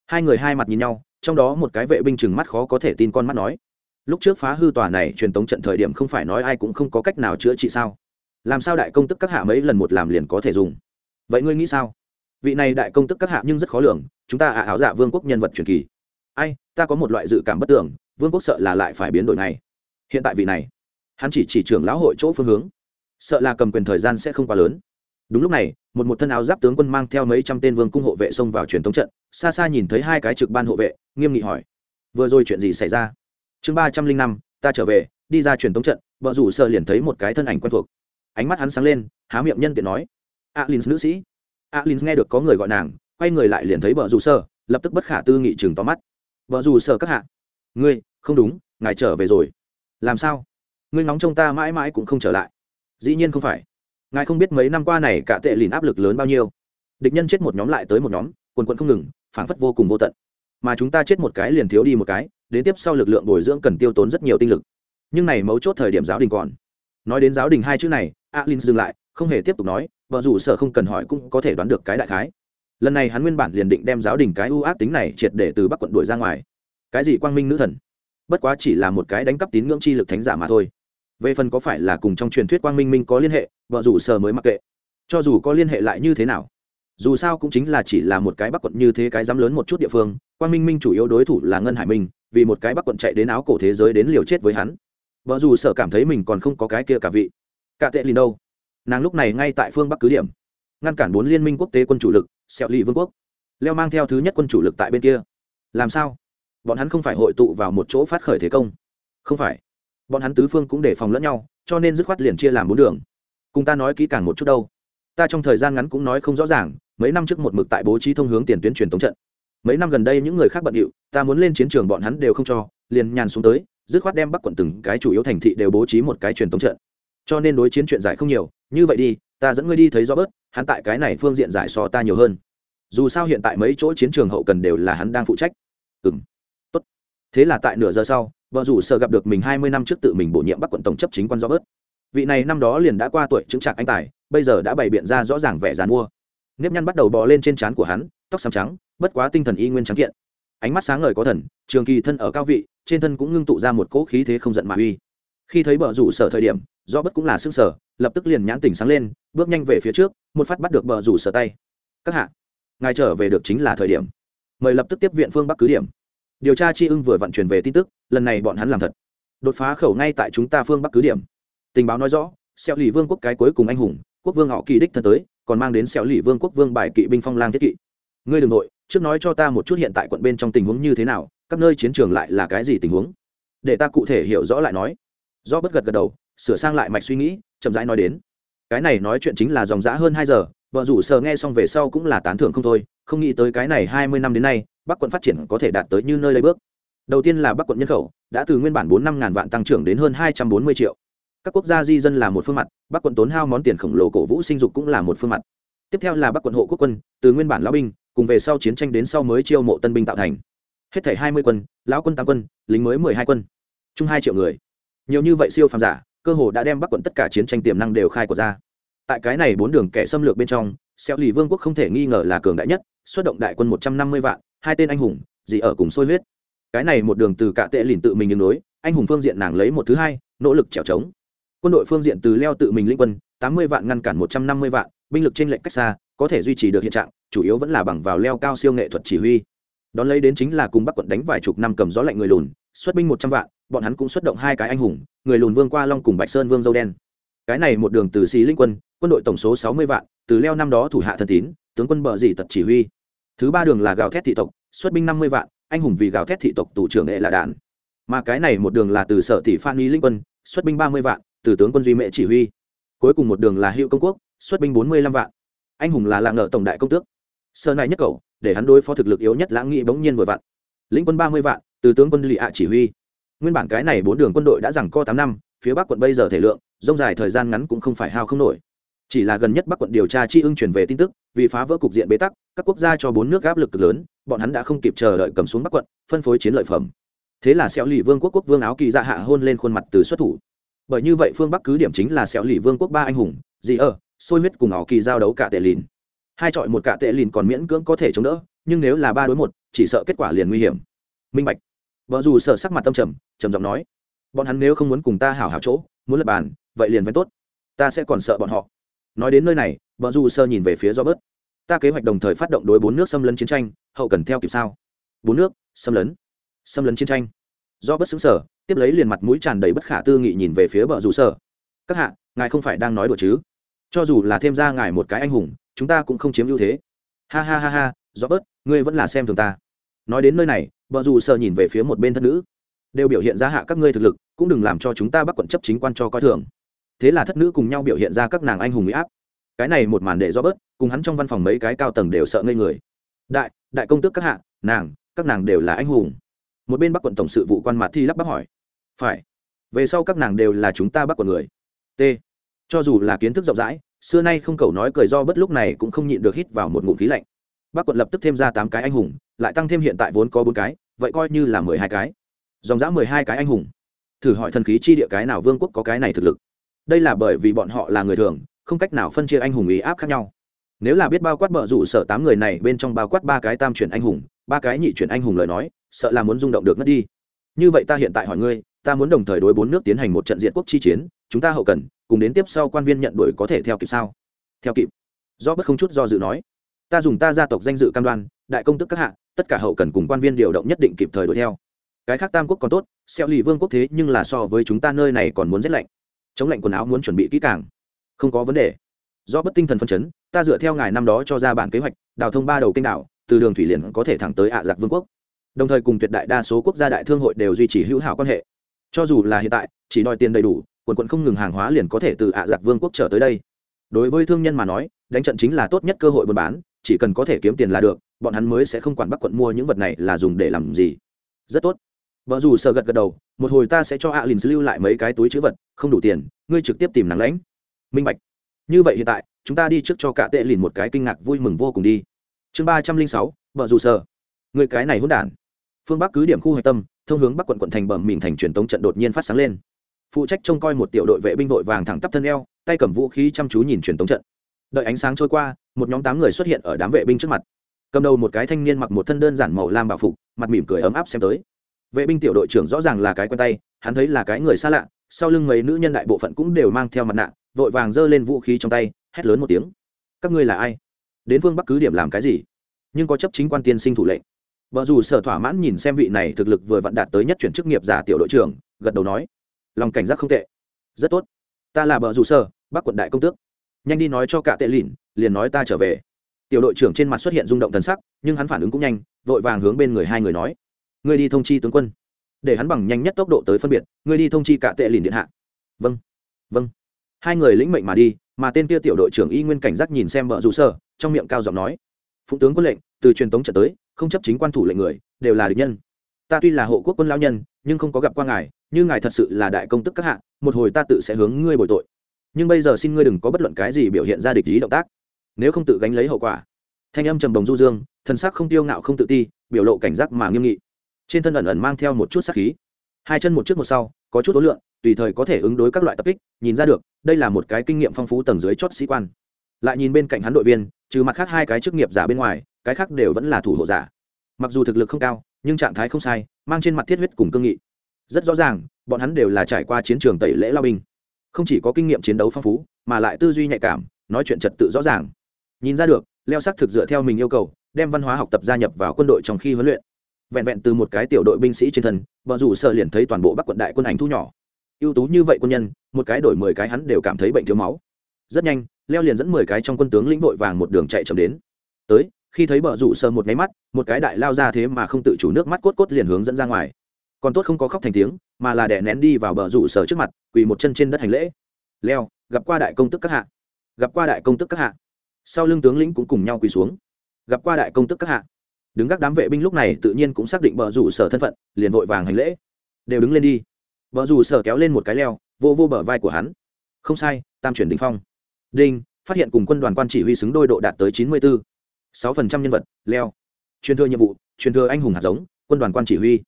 Hai người hai mặt nhìn nhau, trong đó một cái vệ binh chừng mắt khó có thể tin con mắt nói. Lúc trước phá hư tòa này truyền tống trận thời điểm không phải nói ai cũng không có cách nào chữa trị sao? Làm sao đại công tức các hạ mấy lần một làm liền có thể dùng? Vậy ngươi nghĩ sao? Vị này đại công tức các hạ nhưng rất khó lường, chúng ta ả áo dạ vương quốc nhân vật truyền kỳ. Ai, ta có một loại dự cảm bất tưởng, vương quốc sợ là lại phải biến đổi này hiện tại vị này, hắn chỉ chỉ trưởng lão hội chỗ phương hướng. Sợ là cầm quyền thời gian sẽ không quá lớn. Đúng lúc này một một thân áo giáp tướng quân mang theo mấy trăm tên vương cung hộ vệ xông vào truyền thống trận, xa xa nhìn thấy hai cái trực ban hộ vệ, nghiêm nghị hỏi, vừa rồi chuyện gì xảy ra? Chương ba trăm linh năm, ta trở về, đi ra truyền thống trận. Vợ rủ sợ liền thấy một cái thân ảnh quen thuộc. Ánh mắt hắn sáng lên, há miệng nhân tiện nói, alin, nữ sĩ. Alin nghe được có người gọi nàng, quay người lại liền thấy vợ rủ sơ, lập tức bất khả tư nghị chừng to mắt. Vợ rủ sơ các hạ. Ngươi, không đúng, ngài trở về rồi. Làm sao? Ngươi ngóng trông ta mãi mãi cũng không trở lại. Dĩ nhiên không phải ngài không biết mấy năm qua này cả tệ lìn áp lực lớn bao nhiêu. Địch nhân chết một nhóm lại tới một nhóm, quần quận không ngừng, phảng phất vô cùng vô tận. Mà chúng ta chết một cái liền thiếu đi một cái, đến tiếp sau lực lượng bồi dưỡng cần tiêu tốn rất nhiều tinh lực. Nhưng này mấu chốt thời điểm giáo đình còn. Nói đến giáo đình hai chữ này, alin dừng lại, không hề tiếp tục nói vợ dù sợ không cần hỏi cũng có thể đoán được cái đại khái. Lần này hắn nguyên bản liền định đem giáo đình cái ưu ác tính này triệt để từ bắc quận đuổi ra ngoài. Cái gì quang minh nữ thần? Bất quá chỉ là một cái đánh cắp tín ngưỡng chi lực thánh giả mà thôi về phần có phải là cùng trong truyền thuyết quang minh minh có liên hệ vợ rủ sở mới mặc kệ. Cho dù có liên hệ lại như thế nào, dù sao cũng chính là chỉ là một cái bắc quận như thế cái dám lớn một chút địa phương, quang minh minh chủ yếu đối thủ là ngân hải minh, vì một cái bắc quận chạy đến áo cổ thế giới đến liều chết với hắn. Vợ dù sở cảm thấy mình còn không có cái kia cả vị. Cả tệ lìn đâu? Nàng lúc này ngay tại phương bắc cứ điểm. Ngăn cản bốn liên minh quốc tế quân chủ lực xẹo lì vương quốc. Leo mang theo thứ nhất quân chủ lực tại bên kia. Làm sao? Bọn hắn không phải hội tụ vào một chỗ phát khởi thế công. Không phải bọn hắn tứ phương cũng đề phòng lẫn nhau, cho nên dứt khoát liền chia làm bốn đường. Cùng ta nói kỹ càng một chút đâu. Ta trong thời gian ngắn cũng nói không rõ ràng, mấy năm trước một mực tại bố trí thông hướng tiền tuyến truyền tống trận. Mấy năm gần đây những người khác bận điệu, ta muốn lên chiến trường bọn hắn đều không cho, liền nhàn xuống tới, dứt khoát đem bắc quận từng cái chủ yếu thành thị đều bố trí một cái truyền tống trận. Cho nên đối chiến chuyện giải không nhiều, như vậy đi, ta dẫn ngươi đi thấy rõ bớt hắn tại cái này phương diện giải so ta nhiều hơn. Dù sao hiện tại mấy chỗ chiến trường hậu cần đều là hắn đang phụ trách. Ừ m tốt. Thế là tại nửa giờ sau vợ rủ sợ gặp được mình hai mươi năm trước tự mình bổ nhiệm bắc quận tổng chấp chính quan do bớt vị này năm đó liền đã qua tuổi chứng trạc anh tài, bây giờ đã bày biện ra rõ ràng vẻ dàn mua. Nếp nhăn bắt đầu bò lên trên trán của hắn, tóc xám trắng, bất quá tinh thần y nguyên trắng kiện. Ánh mắt sáng ngời có thần, trường kỳ thân ở cao vị, trên thân cũng ngưng tụ ra một cỗ khí thế không giận mà uy. Khi thấy bờ rủ sở thời điểm do bất cũng là sức sở lập tức liền nhãn tỉnh sáng lên, bước nhanh về phía trước, một phát bắt được bờ rủ sở tay. Các hạ, ngài trở về được chính là thời điểm. Mời lập tức tiếp viện phương bắc cứ điểm. Điều tra chi ưng vừa vận chuyển về tin tức lần này bọn hắn làm thật. Đột phá khẩu ngay tại chúng ta phương bắc cứ điểm. Tình báo nói rõ xẹo lì vương quốc cái cuối cùng anh hùng, quốc vương họ kỳ đích thân tới, còn mang đến xẹo lì vương quốc vương bài kỵ binh phong lang thiết kỵ. Ngươi đ ừ n g nội, trước nói cho ta một chút hiện tại quận bên trong tình huống như thế nào, các nơi chiến trường lại là cái gì tình huống? Để ta cụ thể hiểu rõ lại nói. Do bất gật gật đầu, sửa sang lại mạch suy nghĩ, chậm rãi nói đến. Cái này nói chuyện chính là dòng g hơn hai giờ vợ rủ sờ nghe xong về sau cũng là tán thưởng không thôi, không nghĩ tới cái này hai mươi năm đến nay, bắc quận phát triển có thể đạt tới như nơi lấy bước đầu tiên là bắc quận nhân khẩu, đã từ nguyên bản bốn năm ngàn vạn tăng trưởng đến hơn hai trăm bốn mươi triệu. Các quốc gia di dân là một phương mặt, bắc quận tốn hao món tiền khổng lồ cổ vũ sinh dục cũng là một phương mặt. Tiếp theo là bắc quận hộ quốc quân, từ nguyên bản lão binh, cùng về sau chiến tranh đến sau mới chiêu mộ tân binh tạo thành. Hết thảy hai mươi quân, lão quân tám quân, lính mới mười hai quân. Chung hai triệu người. Nhiều như vậy siêu phàm giả, cơ hồ đã đem bắc quận tất cả chiến tranh tiềm năng đều khai của ra. Tại cái này bốn đường kẻ xâm lược bên trong, xeo lì vương quốc không thể nghi ngờ là cường đại nhất, xuất động đại quân một trăm năm mươi vạn, hai tên anh hùng gì ở cùng sôi huyết cái này một đường từ cả tệ lìn tự mình đường đối, anh hùng phương diện nàng lấy một thứ hai, nỗ lực trèo trống. Quân đội phương diện từ leo tự mình linh quân, tám mươi vạn ngăn cản một trăm năm mươi vạn, binh lực trên lệnh cách xa, có thể duy trì được hiện trạng, chủ yếu vẫn là bằng vào leo cao siêu nghệ thuật chỉ huy. Đón lấy đến chính là cùng bắc quận đánh vài chục năm cầm gió lạnh người lùn, xuất binh một trăm vạn, bọn hắn cũng xuất động hai cái anh hùng, người lùn vương qua long cùng bạch sơn vương dâu đen. Cái này một đường từ xí linh quân quân đội tổng số sáu mươi vạn, từ leo năm đó thủ hạ thần tín, tướng quân bờ dì tật chỉ huy. Thứ ba đường là gào thét thị tộc, xuất binh năm mươi vạn anh hùng vì gào thét thị tộc tù trưởng nghệ là đạn. Mà cái này một đường là từ sở tỷ phan lý linh quân, xuất binh ba mươi vạn, từ tướng quân duy mệ chỉ huy. Cuối cùng một đường là hiệu công quốc, xuất binh bốn mươi lăm vạn. Anh hùng là lạng nợ tổng đại công tước. Sơ này nhất cầu để hắn đối phó thực lực yếu nhất lãng nghị bỗng nhiên vừa vặn. Lĩnh quân ba mươi vạn, từ tướng quân lì ạ chỉ huy. Nguyên bản cái này bốn đường quân đội đã rằng co tám năm, phía bắc quận bây giờ thể lượng, rông dài thời gian ngắn cũng không phải hao không nổi chỉ là gần nhất bắc quận điều tra chi ưng chuyển về tin tức, vì phá vỡ cục diện bế tắc, các quốc gia cho bốn nước áp lực cực lớn, bọn hắn đã không kịp chờ đợi cầm xuống bắc quận, phân phối chiến lợi phẩm. Thế là xẻo lì vương quốc quốc vương áo kỳ dạ hạ hôn lên khuôn mặt từ xuất thủ. Bởi như vậy phương bắc cứ điểm chính là xẻo lì vương quốc ba anh hùng gì ở sôi huyết cùng áo kỳ giao đấu cả tệ lìn. Hai chọi một cả tệ lìn còn miễn cưỡng có thể chống đỡ, nhưng nếu là ba đối một, chỉ sợ kết quả liền nguy hiểm. Minh bạch. Vợ dù sợ sắc mặt tâm trầm trầm giọng nói, bọn hắn nếu không muốn cùng ta hảo hảo chỗ, muốn lập bàn, vậy liền vẫn tốt. Ta sẽ còn sợ bọn họ nói đến nơi này vợ dù sơ nhìn về phía do bớt ta kế hoạch đồng thời phát động đối bốn nước xâm lấn chiến tranh, hậu cần theo kịp sao? Bốn nước, xâm lấn. Xâm lấn chiến tranh. Do bất xứng sở tiếp lấy liền mặt mũi tràn đầy bất khả tư nghị nhìn về phía bờ rủ sở các hạ, ngài không phải đang nói đùa chứ? Cho dù là thêm ra ngài một cái anh hùng, chúng ta cũng không chiếm ưu thế. Ha ha ha ha do bớt ngươi vẫn là xem thường ta. Nói đến nơi này bờ rủ sở nhìn về phía một bên thân nữ. Đều biểu hiện ra hạ các ngươi thực lực, cũng đừng làm cho chúng ta bắt quận chấp chính quan cho coi thường thế là thất nữ cùng nhau biểu hiện ra các nàng anh hùng huy áp. Cái này một màn để do bớt cùng hắn trong văn phòng mấy cái cao tầng đều sợ ngây người. Đại đại công tước các hạ, nàng, các nàng đều là anh hùng. Một bên bắc quận tổng sự vụ quan mặt thi lắp bắp hỏi. Phải, về sau các nàng đều là chúng ta bắc quận người. T, cho dù là kiến thức rộng rãi, xưa nay không cầu nói cười do bất lúc này cũng không nhịn được hít vào một ngụm khí lạnh. Bắc quận lập tức thêm ra tám cái anh hùng, lại tăng thêm hiện tại vốn có bốn cái, vậy coi như là mười hai cái. Dòng dã mười hai cái anh hùng. Thử hỏi thần khí chi địa cái nào vương quốc có cái này thực lực? Đây là bởi vì bọn họ là người thường, không cách nào phân chia anh hùng ý áp khác nhau. Nếu là biết bao quát bờ rủ sở tám người này bên trong bao quát ba cái tam chuyển anh hùng, ba cái nhị chuyển anh hùng lời nói, sợ là muốn rung động được mất đi. Như vậy ta hiện tại hỏi ngươi, ta muốn đồng thời đối bốn nước tiến hành một trận diện quốc chi chiến, chúng ta hậu cần, cùng đến tiếp sau quan viên nhận đuổi có thể theo kịp sao? Theo kịp. Do bất không chút do dự nói. Ta dùng ta gia tộc danh dự cam đoan, đại công tức các hạ, tất cả hậu cần cùng quan viên điều động nhất định kịp thời đuổi theo. Cái khác tam quốc còn tốt, xeo lì vương quốc thế nhưng là so với chúng ta nơi này còn muốn rét lạnh chống lạnh quần áo muốn chuẩn bị kỹ càng. Không có vấn đề. Do bất tinh thần phân chấn, ta dựa theo ngài năm đó cho ra bản kế hoạch, đào thông ba đầu kênh đảo, từ đường thủy liền có thể thẳng tới ạ giặc vương quốc. Đồng thời cùng tuyệt đại đa số quốc gia đại thương hội đều duy trì hữu hảo quan hệ. Cho dù là hiện tại, chỉ đòi tiền đầy đủ, quần quận không ngừng hàng hóa liền có thể từ ạ giặc vương quốc trở tới đây. Đối với thương nhân mà nói, đánh trận chính là tốt nhất cơ hội buôn bán, chỉ cần có thể kiếm tiền là được, bọn hắn mới sẽ không quản bắc quận mua những vật này là dùng để làm gì. Rất tốt vợ dù sợ gật gật đầu, một hồi ta sẽ cho alin lưu lại mấy cái túi chữ vật, không đủ tiền, ngươi trực tiếp tìm nắng lãnh. Minh bạch. Như vậy hiện tại, chúng ta đi trước cho cả tệ lìn một cái kinh ngạc vui mừng vô cùng đi. Chương ba trăm linh sáu vợ dù sợ. Người cái này hỗn đản. Phương bắc cứ điểm khu hạch tâm, thông hướng bắc quận quận thành bẩm mình thành truyền tống trận đột nhiên phát sáng lên. Phụ trách trông coi một tiểu đội vệ binh vội vàng thẳng tắp thân eo, tay cầm vũ khí chăm chú nhìn truyền tống trận. Đợi ánh sáng trôi qua, một nhóm tám người xuất hiện ở đám vệ binh trước mặt. Cầm đầu một cái thanh niên mặc một thân đơn giản màu lam bảo phục, mặt mỉm cười ấm áp xem tới vệ binh tiểu đội trưởng rõ ràng là cái quen tay, hắn thấy là cái người xa lạ, sau lưng mấy nữ nhân đại bộ phận cũng đều mang theo mặt nạ, vội vàng giơ lên vũ khí trong tay, hét lớn một tiếng. Các ngươi là ai? Đến phương bắc cứ điểm làm cái gì? Nhưng có chấp chính quan tiên sinh thủ lệnh. Vợ dù sở thỏa mãn nhìn xem vị này thực lực vừa vặn đạt tới nhất chuyển chức nghiệp giả tiểu đội trưởng, gật đầu nói. Lòng cảnh giác không tệ. Rất tốt. Ta là bờ dù sở, bắc quận đại công tước. Nhanh đi nói cho cả tệ lìn liền nói ta trở về. Tiểu đội trưởng trên mặt xuất hiện rung động thần sắc, nhưng hắn phản ứng cũng nhanh, vội vàng hướng bên người hai người nói ngươi đi thông chi tướng quân. Để hắn bằng nhanh nhất tốc độ tới phân biệt ngươi đi thông chi cả tệ lìn điện hạ. Vâng vâng. Hai người lĩnh mệnh mà đi mà tên kia tiểu đội trưởng y nguyên cảnh giác nhìn xem vợ dù sở, trong miệng cao giọng nói. Phụng tướng quân lệnh từ truyền tống trận tới không chấp chính quan thủ lệnh người đều là địch nhân. Ta tuy là hộ quốc quân lao nhân nhưng không có gặp qua ngài như ngài thật sự là đại công tức các hạ một hồi ta tự sẽ hướng ngươi bồi tội. Nhưng bây giờ xin ngươi đừng có bất luận cái gì biểu hiện ra địch ý động tác. Nếu không tự gánh lấy hậu quả. Thanh âm trầm đồng du dương thần sắc không tiêu ngạo không tự ti biểu lộ cảnh giác mà nghiêm nghị trên thân ẩn ẩn mang theo một chút sát khí. Hai chân một trước một sau, có chút ối lượng, tùy thời có thể ứng đối các loại tập kích, nhìn ra được, đây là một cái kinh nghiệm phong phú tầng dưới chót sĩ quan. Lại nhìn bên cạnh hắn đội viên, trừ mặt khác hai cái chức nghiệp giả bên ngoài, cái khác đều vẫn là thủ hộ giả. Mặc dù thực lực không cao, nhưng trạng thái không sai, mang trên mặt thiết huyết cùng cương nghị. Rất rõ ràng, bọn hắn đều là trải qua chiến trường tẩy lễ lao binh. Không chỉ có kinh nghiệm chiến đấu phong phú, mà lại tư duy nhạy cảm, nói chuyện trật tự rõ ràng. Nhìn ra được, leo sắc thực dựa theo mình yêu cầu, đem văn hóa học tập gia nhập vào quân đội trong khi huấn luyện vẹn vẹn từ một cái tiểu đội binh sĩ trên thân vợ rủ sợ liền thấy toàn bộ bắc quận đại quân ảnh thu nhỏ. Ưu tú như vậy quân nhân, một cái đổi mười cái hắn đều cảm thấy bệnh thiếu máu. Rất nhanh, leo liền dẫn mười cái trong quân tướng lĩnh vội vàng một đường chạy chậm đến. Tới, khi thấy bờ rủ sờ một máy mắt, một cái đại lao ra thế mà không tự chủ nước mắt cốt cốt liền hướng dẫn ra ngoài. Còn tốt không có khóc thành tiếng, mà là đè nén đi vào bờ rủ sờ trước mặt, quỳ một chân trên đất hành lễ. Leo, gặp qua đại công tức các hạ. Gặp qua đại công tức các hạ. Sau lưng tướng lĩnh cũng cùng nhau quỳ xuống. Gặp qua đại công tức các hạ đứng các đám vệ binh lúc này tự nhiên cũng xác định bờ rủ sở thân phận, liền vội vàng hành lễ. Đều đứng lên đi. Bờ rủ sở kéo lên một cái leo, vô vô bờ vai của hắn. Không sai, tam chuyển đình phong. Đinh, phát hiện cùng quân đoàn quan chỉ huy xứng đôi độ đạt tới chín mươi bốn sáu phần trăm nhân vật, leo. Truyền thừa nhiệm vụ, truyền thừa anh hùng hạt giống, quân đoàn quan chỉ huy.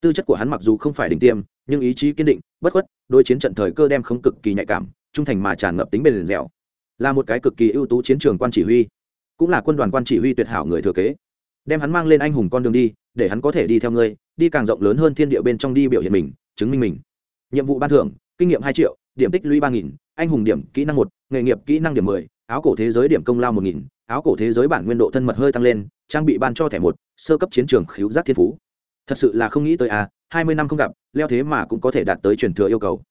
Tư chất của hắn mặc dù không phải đỉnh tiêm, nhưng ý chí kiên định, bất khuất đôi chiến trận thời cơ đem không cực kỳ nhạy cảm, trung thành mà tràn ngập tính bền dẻo. Là một cái cực kỳ ưu tú chiến trường quan chỉ huy. Cũng là quân đoàn quan chỉ huy tuyệt hảo người thừa kế đem hắn mang lên anh hùng con đường đi, để hắn có thể đi theo ngươi, đi càng rộng lớn hơn thiên địa bên trong đi biểu hiện mình, chứng minh mình. Nhiệm vụ ban thưởng, kinh nghiệm hai triệu, điểm tích lũy ba nghìn, anh hùng điểm kỹ năng một, nghề nghiệp kỹ năng điểm mười, áo cổ thế giới điểm công lao một nghìn, áo cổ thế giới bản nguyên độ thân mật hơi tăng lên, trang bị ban cho thẻ một, sơ cấp chiến trường khíu giác thiên phú. Thật sự là không nghĩ tới à hai mươi năm không gặp, leo thế mà cũng có thể đạt tới truyền thừa yêu cầu.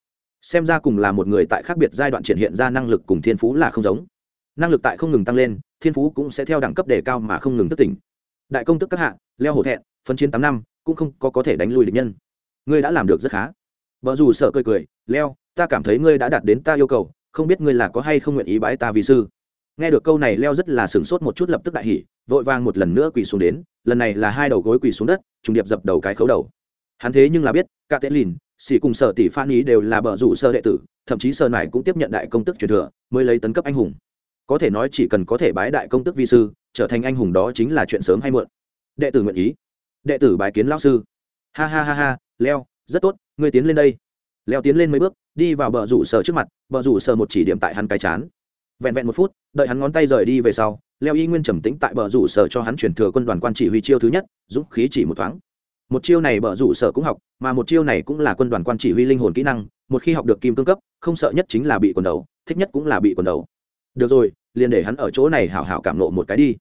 Xem ra cùng là một người tại khác biệt giai đoạn triển hiện ra năng lực cùng thiên phú là không giống. Năng lực tại không ngừng tăng lên, thiên phú cũng sẽ theo đẳng cấp đề cao mà không ngừng thức tỉnh đại công tức các hạ, leo hổ thẹn phân chiến tám năm, cũng không có có thể đánh lùi địch nhân. Ngươi đã làm được rất khá. Vợ dù sợ cười cười, leo, ta cảm thấy ngươi đã đạt đến ta yêu cầu, không biết ngươi là có hay không nguyện ý bái ta vì sư. Nghe được câu này, leo rất là sửng sốt một chút lập tức đại hỉ, vội vàng một lần nữa quỳ xuống đến, lần này là hai đầu gối quỳ xuống đất, trùng điệp dập đầu cái khấu đầu. Hắn thế nhưng là biết cả tế lìn xỉ cùng sở tỷ phan ý đều là bờ rủ sơ đệ tử, thậm chí sơ này cũng tiếp nhận đại công tức truyền thừa, mới lấy tấn cấp anh hùng. Có thể nói chỉ cần có thể bái đại công tức vi sư trở thành anh hùng đó chính là chuyện sớm hay muộn. Đệ tử nguyện ý. Đệ tử bái kiến lao sư. Ha ha ha ha, leo, rất tốt, ngươi tiến lên đây. Leo tiến lên mấy bước, đi vào bờ rủ sở trước mặt, bờ rủ sở một chỉ điểm tại hắn cái chán. Vẹn vẹn một phút, đợi hắn ngón tay rời đi về sau, leo y nguyên trầm tĩnh tại bờ rủ sở cho hắn chuyển thừa quân đoàn quan chỉ huy chiêu thứ nhất, dũng khí chỉ một thoáng. Một chiêu này bờ rủ sở cũng học, mà một chiêu này cũng là quân đoàn quan chỉ huy linh hồn kỹ năng, một khi học được kim cương cấp, không sợ nhất chính là bị quần đầu, thích nhất cũng là bị quần đầu. Được rồi, liền để hắn ở chỗ này hảo hảo cảm nộ một cái đi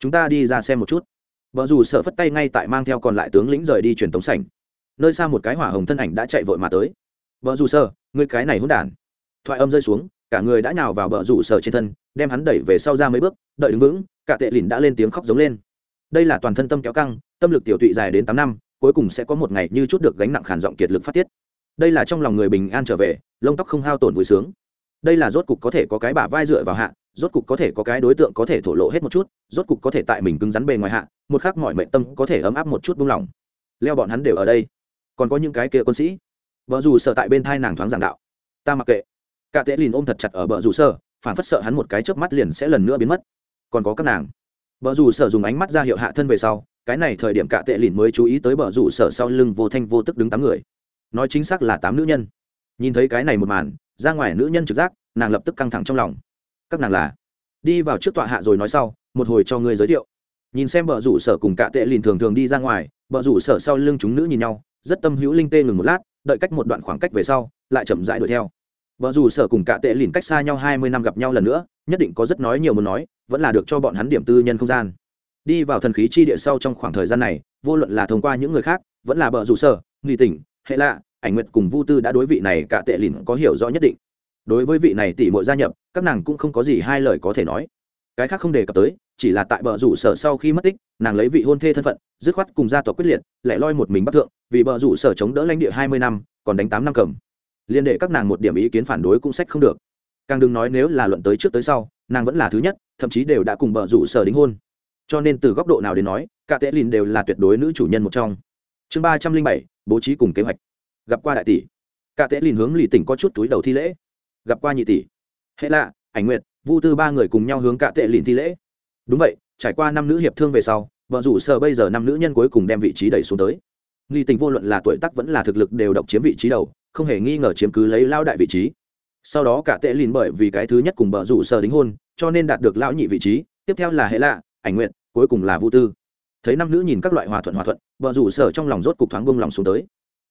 chúng ta đi ra xem một chút. Vợ dù sợ phất tay ngay tại mang theo còn lại tướng lĩnh rời đi truyền tống sảnh. Nơi xa một cái hỏa hồng thân ảnh đã chạy vội mà tới. Vợ dù sợ người cái này hôn đản. Thoại âm rơi xuống, cả người đã nhào vào vợ rủ sở trên thân, đem hắn đẩy về sau ra mấy bước, đợi đứng vững, cả tệ lìn đã lên tiếng khóc giống lên. Đây là toàn thân tâm kéo căng, tâm lực tiểu tụy dài đến tám năm, cuối cùng sẽ có một ngày như chút được gánh nặng khản giọng kiệt lực phát tiết. Đây là trong lòng người bình an trở về, lông tóc không hao tổn vui sướng. Đây là rốt cục có thể có cái bả vai dựa vào hạ rốt cục có thể có cái đối tượng có thể thổ lộ hết một chút rốt cục có thể tại mình cứng rắn bề ngoài hạ một khắc mọi mệnh tâm có thể ấm áp một chút buông lỏng. Leo bọn hắn đều ở đây. Còn có những cái kia quân sĩ. Vợ dù sợ tại bên thai nàng thoáng giảng đạo. Ta mặc kệ. Cả tệ lìn ôm thật chặt ở bờ rủ sở, phản phất sợ hắn một cái chớp mắt liền sẽ lần nữa biến mất. Còn có các nàng. Bờ rủ sở dùng ánh mắt ra hiệu hạ thân về sau cái này thời điểm cả tệ lìn mới chú ý tới bờ rủ sở sau lưng vô thanh vô tức đứng tám người. Nói chính xác là tám nữ nhân. Nhìn thấy cái này một màn ra ngoài nữ nhân trực giác nàng lập tức căng thẳng trong lòng các nàng là, đi vào trước tọa hạ rồi nói sau, một hồi cho ngươi giới thiệu. Nhìn xem bờ rủ sở cùng cạ tệ lìn thường thường đi ra ngoài bờ rủ sở sau lưng chúng nữ nhìn nhau, rất tâm hữu linh tê ngừng một lát, đợi cách một đoạn khoảng cách về sau, lại chậm rãi đuổi theo. Vợ rủ sở cùng cạ tệ lìn cách xa nhau hai mươi năm gặp nhau lần nữa, nhất định có rất nói nhiều muốn nói, vẫn là được cho bọn hắn điểm tư nhân không gian. Đi vào thần khí chi địa sau trong khoảng thời gian này, vô luận là thông qua những người khác, vẫn là bờ rủ sở, nghi tỉnh, hệ lạ, ảnh nguyệt cùng vu tư đã đối vị này cả tệ lìn có hiểu rõ nhất định. Đối với vị này tỷ muội gia nhập các nàng cũng không có gì hai lời có thể nói. Cái khác không đề cập tới, chỉ là tại bờ rủ sở sau khi mất tích, nàng lấy vị hôn thê thân phận, dứt khoát cùng gia tộc quyết liệt lại loi một mình bắc thượng, vì bờ rủ sở chống đỡ lãnh địa hai mươi năm, còn đánh tám năm cầm. Liên đệ các nàng một điểm ý kiến phản đối cũng sách không được. Càng đừng nói nếu là luận tới trước tới sau, nàng vẫn là thứ nhất, thậm chí đều đã cùng bờ rủ sở đính hôn. Cho nên từ góc độ nào đến nói, cả tệ lìn đều là tuyệt đối nữ chủ nhân một trong. Chương ba trăm linh bảy, bố trí cùng kế hoạch. Gặp qua đại tỷ. Cả tệ lìn hướng lì tỉnh có chút túi đầu thi lễ. Gặp qua nhị tỷ hệ lạ, ảnh nguyệt, vu tư ba người cùng nhau hướng cả tệ lìn thi lễ. Đúng vậy, trải qua năm nữ hiệp thương về sau, vợ rủ sở bây giờ năm nữ nhân cuối cùng đem vị trí đẩy xuống tới. Nghi tình vô luận là tuổi tác vẫn là thực lực đều độc chiếm vị trí đầu, không hề nghi ngờ chiếm cứ lấy lao đại vị trí. Sau đó cả tệ lìn bởi vì cái thứ nhất cùng vợ rủ sở đính hôn, cho nên đạt được lão nhị vị trí, tiếp theo là hệ lạ, ảnh nguyện cuối cùng là vu tư. Thấy năm nữ nhìn các loại hòa thuận hòa thuận, vợ rủ sở trong lòng rốt cục thoáng bông lòng xuống tới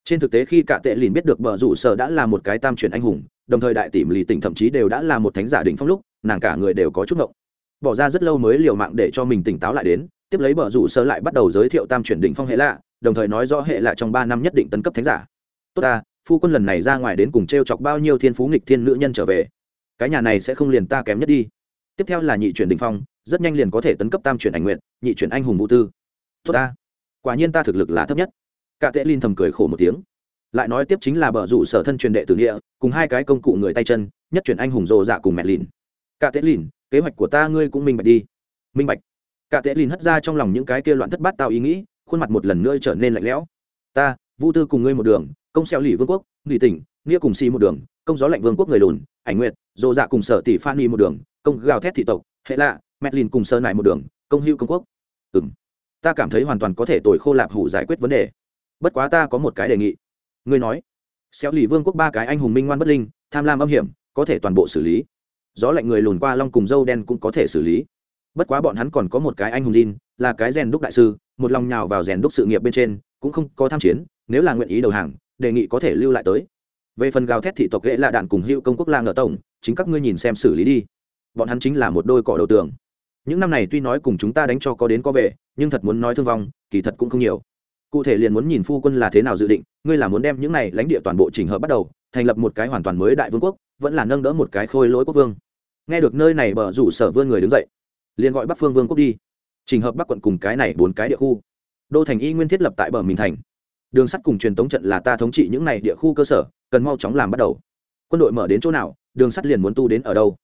trên thực tế khi cả tệ lìn biết được bờ rủ sở đã là một cái tam truyền anh hùng, đồng thời đại tỷ lì tỉnh thậm chí đều đã là một thánh giả đỉnh phong lúc, nàng cả người đều có chút ngộng. Bỏ ra rất lâu mới liều mạng để cho mình tỉnh táo lại đến, tiếp lấy bờ rủ sở lại bắt đầu giới thiệu tam chuyển đỉnh phong hệ lạ, đồng thời nói rõ hệ lạ trong ba năm nhất định tấn cấp thánh giả. Tốt ta, phu quân lần này ra ngoài đến cùng t r e o chọc bao nhiêu thiên phú nghịch thiên nữ nhân trở về. Cái nhà này sẽ không liền ta kém nhất đi. Tiếp theo là nhị chuyển đỉnh phong, rất nhanh liền có thể tấn cấp tam chuyển ảnh nguyện, nhị chuyển anh hùng vũ tư. Tốt ta, quả nhiên ta thực lực là thấp nhất cả tệ linh thầm cười khổ một tiếng. Lại nói tiếp chính là bờ rủ sở thân truyền đệ tử nghĩa, cùng hai cái công cụ người tay chân nhất chuyển anh hùng rộ dạ cùng mẹ lìn. Cả tệ lìn kế hoạch của ta ngươi cũng minh bạch đi. Minh bạch. Cả tệ lìn hất ra trong lòng những cái kia loạn thất bát tạo ý nghĩ khuôn mặt một lần nữa trở nên lạnh lẽo. Ta vu tư cùng ngươi một đường công xeo lì vương quốc nghị tỉnh nghĩa cùng si một đường công gió lạnh vương quốc người lùn ảnh nguyệt dồ dạ cùng sở tỷ phan y một đường công gào thét thị tộc hệ lạ mẹ lìn cùng sơ nại một đường công hữu công quốc. Ừ m ta cảm thấy hoàn toàn có thể tồi khô lạp hủ giải quyết vấn đề bất quá ta có một cái đề nghị. Ngươi nói. Xéo lì vương quốc ba cái anh hùng minh ngoan bất linh tham lam âm hiểm có thể toàn bộ xử lý. Gió lạnh người lùn qua long cùng dâu đen cũng có thể xử lý. Bất quá bọn hắn còn có một cái anh hùng Jin, là cái rèn đúc đại sư một lòng nhào vào rèn đúc sự nghiệp bên trên cũng không có tham chiến nếu là nguyện ý đầu hàng đề nghị có thể lưu lại tới. Về phần gào thét thị tộc ghệ lạ đạn cùng hữu công quốc lang ở tổng chính các ngươi nhìn xem xử lý đi. Bọn hắn chính là một đôi cỏ đầu tường. Những năm này tuy nói cùng chúng ta đánh cho có đến có về nhưng thật muốn nói thương vong kỳ thật cũng không nhiều cụ thể liền muốn nhìn phu quân là thế nào dự định, ngươi là muốn đem những này lãnh địa toàn bộ chỉnh hợp bắt đầu, thành lập một cái hoàn toàn mới đại vương quốc, vẫn là nâng đỡ một cái khôi lỗi quốc vương. Nghe được nơi này bờ rủ sở vươn người đứng dậy, liền gọi bắc phương vương quốc đi. Trình hợp bắc quận cùng cái này bốn cái địa khu. Đô thành y nguyên thiết lập tại bờ mình thành. Đường sắt cùng truyền tống trận là ta thống trị những này địa khu cơ sở, cần mau chóng làm bắt đầu. Quân đội mở đến chỗ nào, đường sắt liền muốn tu đến ở đâu.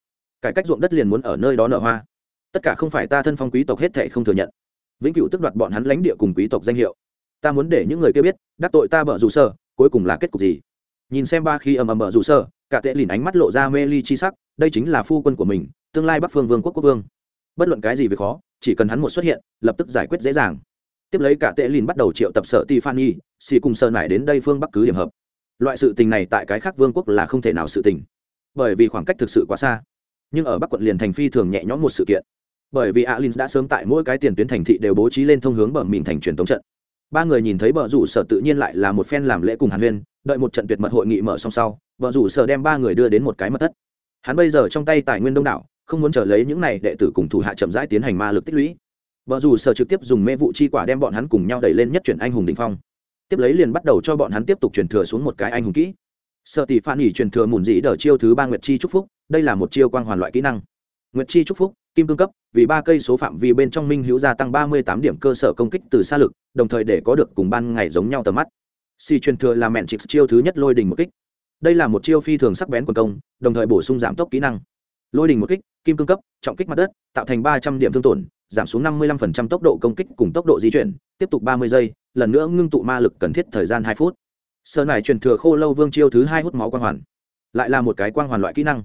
Cải cách ruộng đất liền muốn ở nơi đó nở hoa. Tất cả không phải ta thân phong quý tộc hết thệ không thừa nhận. Vĩnh cửu tức đoạt bọn hắn lãnh địa cùng quý tộc danh hiệu ta muốn để những người kia biết, đắc tội ta bợ rủ sở, cuối cùng là kết cục gì? Nhìn xem ba khi ầm ầm bợ rủ sở, cả tệ lìn ánh mắt lộ ra mê ly chi sắc, đây chính là phu quân của mình, tương lai bắc phương vương quốc quốc vương. Bất luận cái gì về khó, chỉ cần hắn một xuất hiện, lập tức giải quyết dễ dàng. Tiếp lấy cả tệ lìn bắt đầu triệu tập sở tiffany, xì cùng sơn nải đến đây phương bắc cứ điểm hợp. Loại sự tình này tại cái khác vương quốc là không thể nào sự tình. Bởi vì khoảng cách thực sự quá xa. Nhưng ở bắc quận liền thành phi thường nhẹ nhõm một sự kiện. Bởi vì alin đã sớm tại mỗi cái tiền tuyến thành thị đều bố trí lên thông hướng bờ mìn thành truyền tống trận ba người nhìn thấy vợ rủ sở tự nhiên lại là một phen làm lễ cùng hàn huyên, đợi một trận tuyệt mật hội nghị mở xong sau vợ rủ sở đem ba người đưa đến một cái mật thất. Hắn bây giờ trong tay tài nguyên đông đảo, không muốn trở lấy những này đệ tử cùng thủ hạ chậm rãi tiến hành ma lực tích lũy. Vợ rủ sở trực tiếp dùng mê vụ chi quả đem bọn hắn cùng nhau đẩy lên nhất chuyển anh hùng đình phong. Tiếp lấy liền bắt đầu cho bọn hắn tiếp tục truyền thừa xuống một cái anh hùng kỹ. Sợ tỷ phan nghỉ truyền thừa mùn dĩ đờ chiêu thứ ba nguyệt chi trúc phúc, đây là một chiêu quang hoàn loại kỹ năng. Nguyệt chi trúc phúc kim cương cấp, vì ba cây số phạm vi bên trong minh hữu gia tăng ba mươi tám điểm cơ sở công kích từ xa lực, đồng thời để có được cùng ban ngày giống nhau tầm mắt. Si truyền thừa là mẹn trịch chiêu thứ nhất lôi đình một kích. Đây là một chiêu phi thường sắc bén quần công, đồng thời bổ sung giảm tốc kỹ năng. Lôi đình một kích, kim cương cấp, trọng kích mặt đất, tạo thành ba trăm điểm thương tổn, giảm xuống năm mươi lăm phần trăm tốc độ công kích cùng tốc độ di chuyển, tiếp tục ba mươi giây, lần nữa ngưng tụ ma lực cần thiết thời gian hai phút. Sơ này truyền thừa khô lâu vương chiêu thứ hai hút máu quang hoàn. Lại là một cái quang hoàn loại kỹ năng.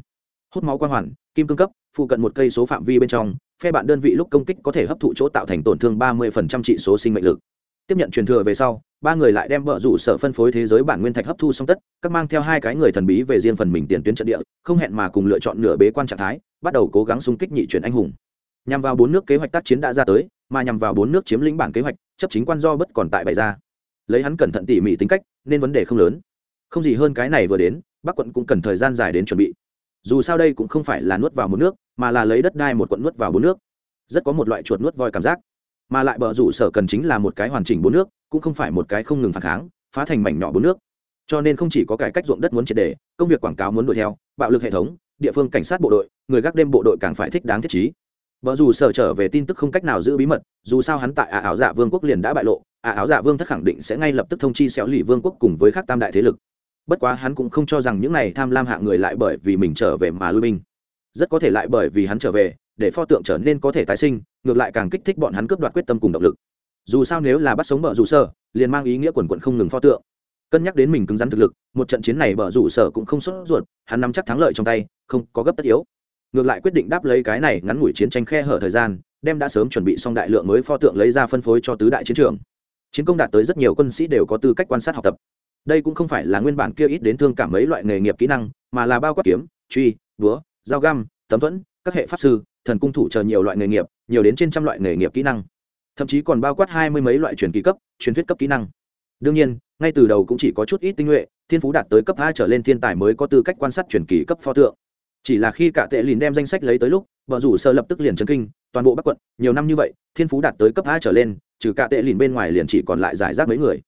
Hút máu quang hoàn, kim cương cấp phụ cận một cây số phạm vi bên trong, phe bạn đơn vị lúc công kích có thể hấp thụ chỗ tạo thành tổn thương ba mươi phần trăm trị số sinh mệnh lực. Tiếp nhận truyền thừa về sau, ba người lại đem vợ rủ sở phân phối thế giới bản nguyên thạch hấp thu xong tất, các mang theo hai cái người thần bí về riêng phần mình tiền tuyến trận địa, không hẹn mà cùng lựa chọn nửa bế quan trạng thái, bắt đầu cố gắng xung kích nhị chuyển anh hùng. Nhằm vào bốn nước kế hoạch tác chiến đã ra tới, mà nhằm vào bốn nước chiếm lĩnh bản kế hoạch, chấp chính quan do bất còn tại bày ra. Lấy hắn cẩn thận tỉ mỉ tính cách, nên vấn đề không lớn. Không gì hơn cái này vừa đến, bắc quận cũng cần thời gian dài đến chuẩn bị dù sao đây cũng không phải là nuốt vào một nước, mà là lấy đất đai một quận nuốt vào bốn nước. Rất có một loại chuột nuốt voi cảm giác. Mà lại bờ rủ sở cần chính là một cái hoàn chỉnh bốn nước, cũng không phải một cái không ngừng phản kháng, phá thành mảnh nhỏ bốn nước. Cho nên không chỉ có cải cách ruộng đất muốn triệt đề, công việc quảng cáo muốn đuổi theo, bạo lực hệ thống, địa phương cảnh sát bộ đội, người gác đêm bộ đội càng phải thích đáng thiết trí. Vợ dù sở trở về tin tức không cách nào giữ bí mật, dù sao hắn tại ả áo dạ vương quốc liền đã bại lộ, ả áo dạ vương thất khẳng định sẽ ngay lập tức thông chi xéo lì vương quốc cùng với các tam đại thế lực bất quá hắn cũng không cho rằng những này tham lam hạ người lại bởi vì mình trở về mà lui binh. Rất có thể lại bởi vì hắn trở về, để pho tượng trở nên có thể tái sinh, ngược lại càng kích thích bọn hắn cướp đoạt quyết tâm cùng động lực. Dù sao nếu là bắt sống bờ rủ sở, liền mang ý nghĩa quần quận không ngừng pho tượng. Cân nhắc đến mình cứng rắn thực lực, một trận chiến này bờ rủ sở cũng không sốt ruột, hắn nắm chắc thắng lợi trong tay, không có gấp tất yếu. Ngược lại quyết định đáp lấy cái này ngắn ngủi chiến tranh khe hở thời gian, đem đã sớm chuẩn bị xong đại lượng mới pho tượng lấy ra phân phối cho tứ đại chiến trường. Chiến công đạt tới rất nhiều quân sĩ đều có tư cách quan sát học tập đây cũng không phải là nguyên bản kia ít đến thương cảm mấy loại nghề nghiệp kỹ năng, mà là bao quát kiếm, truy, búa, dao găm, tấm thuẫn, các hệ pháp sư, thần cung thủ chờ nhiều loại nghề nghiệp, nhiều đến trên trăm loại nghề nghiệp kỹ năng. Thậm chí còn bao quát hai mươi mấy loại truyền kỳ cấp, truyền thuyết cấp kỹ năng. Đương nhiên, ngay từ đầu cũng chỉ có chút ít tinh nhuệ, thiên phú đạt tới cấp hai trở lên thiên tài mới có tư cách quan sát truyền kỳ cấp pho tượng. Chỉ là khi cả tệ lìn đem danh sách lấy tới lúc, vợ rủ sơ lập tức liền chấn kinh, toàn bộ bắc quận, nhiều năm như vậy, thiên phú đạt tới cấp hai trở lên, trừ cả tệ lìn bên ngoài liền chỉ còn lại giải rác mấy người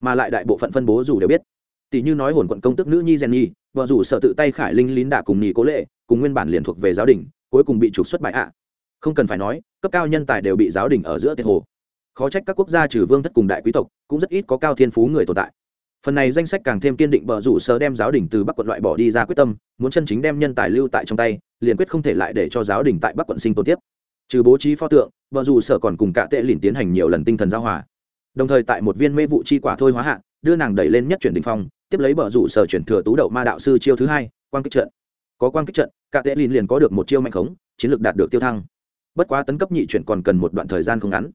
mà lại đại bộ phận phân bố dù đều biết. Tỷ như nói hồn quận công tức nữ nhi gen nhi vợ rủ sợ tự tay khải linh lín đạ cùng nhì cố lệ, cùng nguyên bản liền thuộc về giáo đình, cuối cùng bị trục xuất bại ạ. Không cần phải nói, cấp cao nhân tài đều bị giáo đình ở giữa tiệt hồ. Khó trách các quốc gia trừ vương thất cùng đại quý tộc, cũng rất ít có cao thiên phú người tồn tại. Phần này danh sách càng thêm kiên định bờ rủ sơ đem giáo đình từ bắc quận loại bỏ đi ra quyết tâm, muốn chân chính đem nhân tài lưu tại trong tay, liền quyết không thể lại để cho giáo đình tại bắc quận sinh tồn tiếp. Trừ bố trí pho tượng bờ rủ sở còn cùng cả tệ lìn tiến hành nhiều lần tinh thần giao hòa đồng thời tại một viên mê vụ chi quả thôi hóa hạ, đưa nàng đẩy lên nhất chuyển đình phong, tiếp lấy bờ rủ sở chuyển thừa tú đậu ma đạo sư chiêu thứ hai quan kích trận. Có quan kích trận, cả tệ lìn liền có được một chiêu mạnh khống, chiến lược đạt được tiêu thăng. Bất quá tấn cấp nhị chuyển còn cần một đoạn thời gian không ngắn.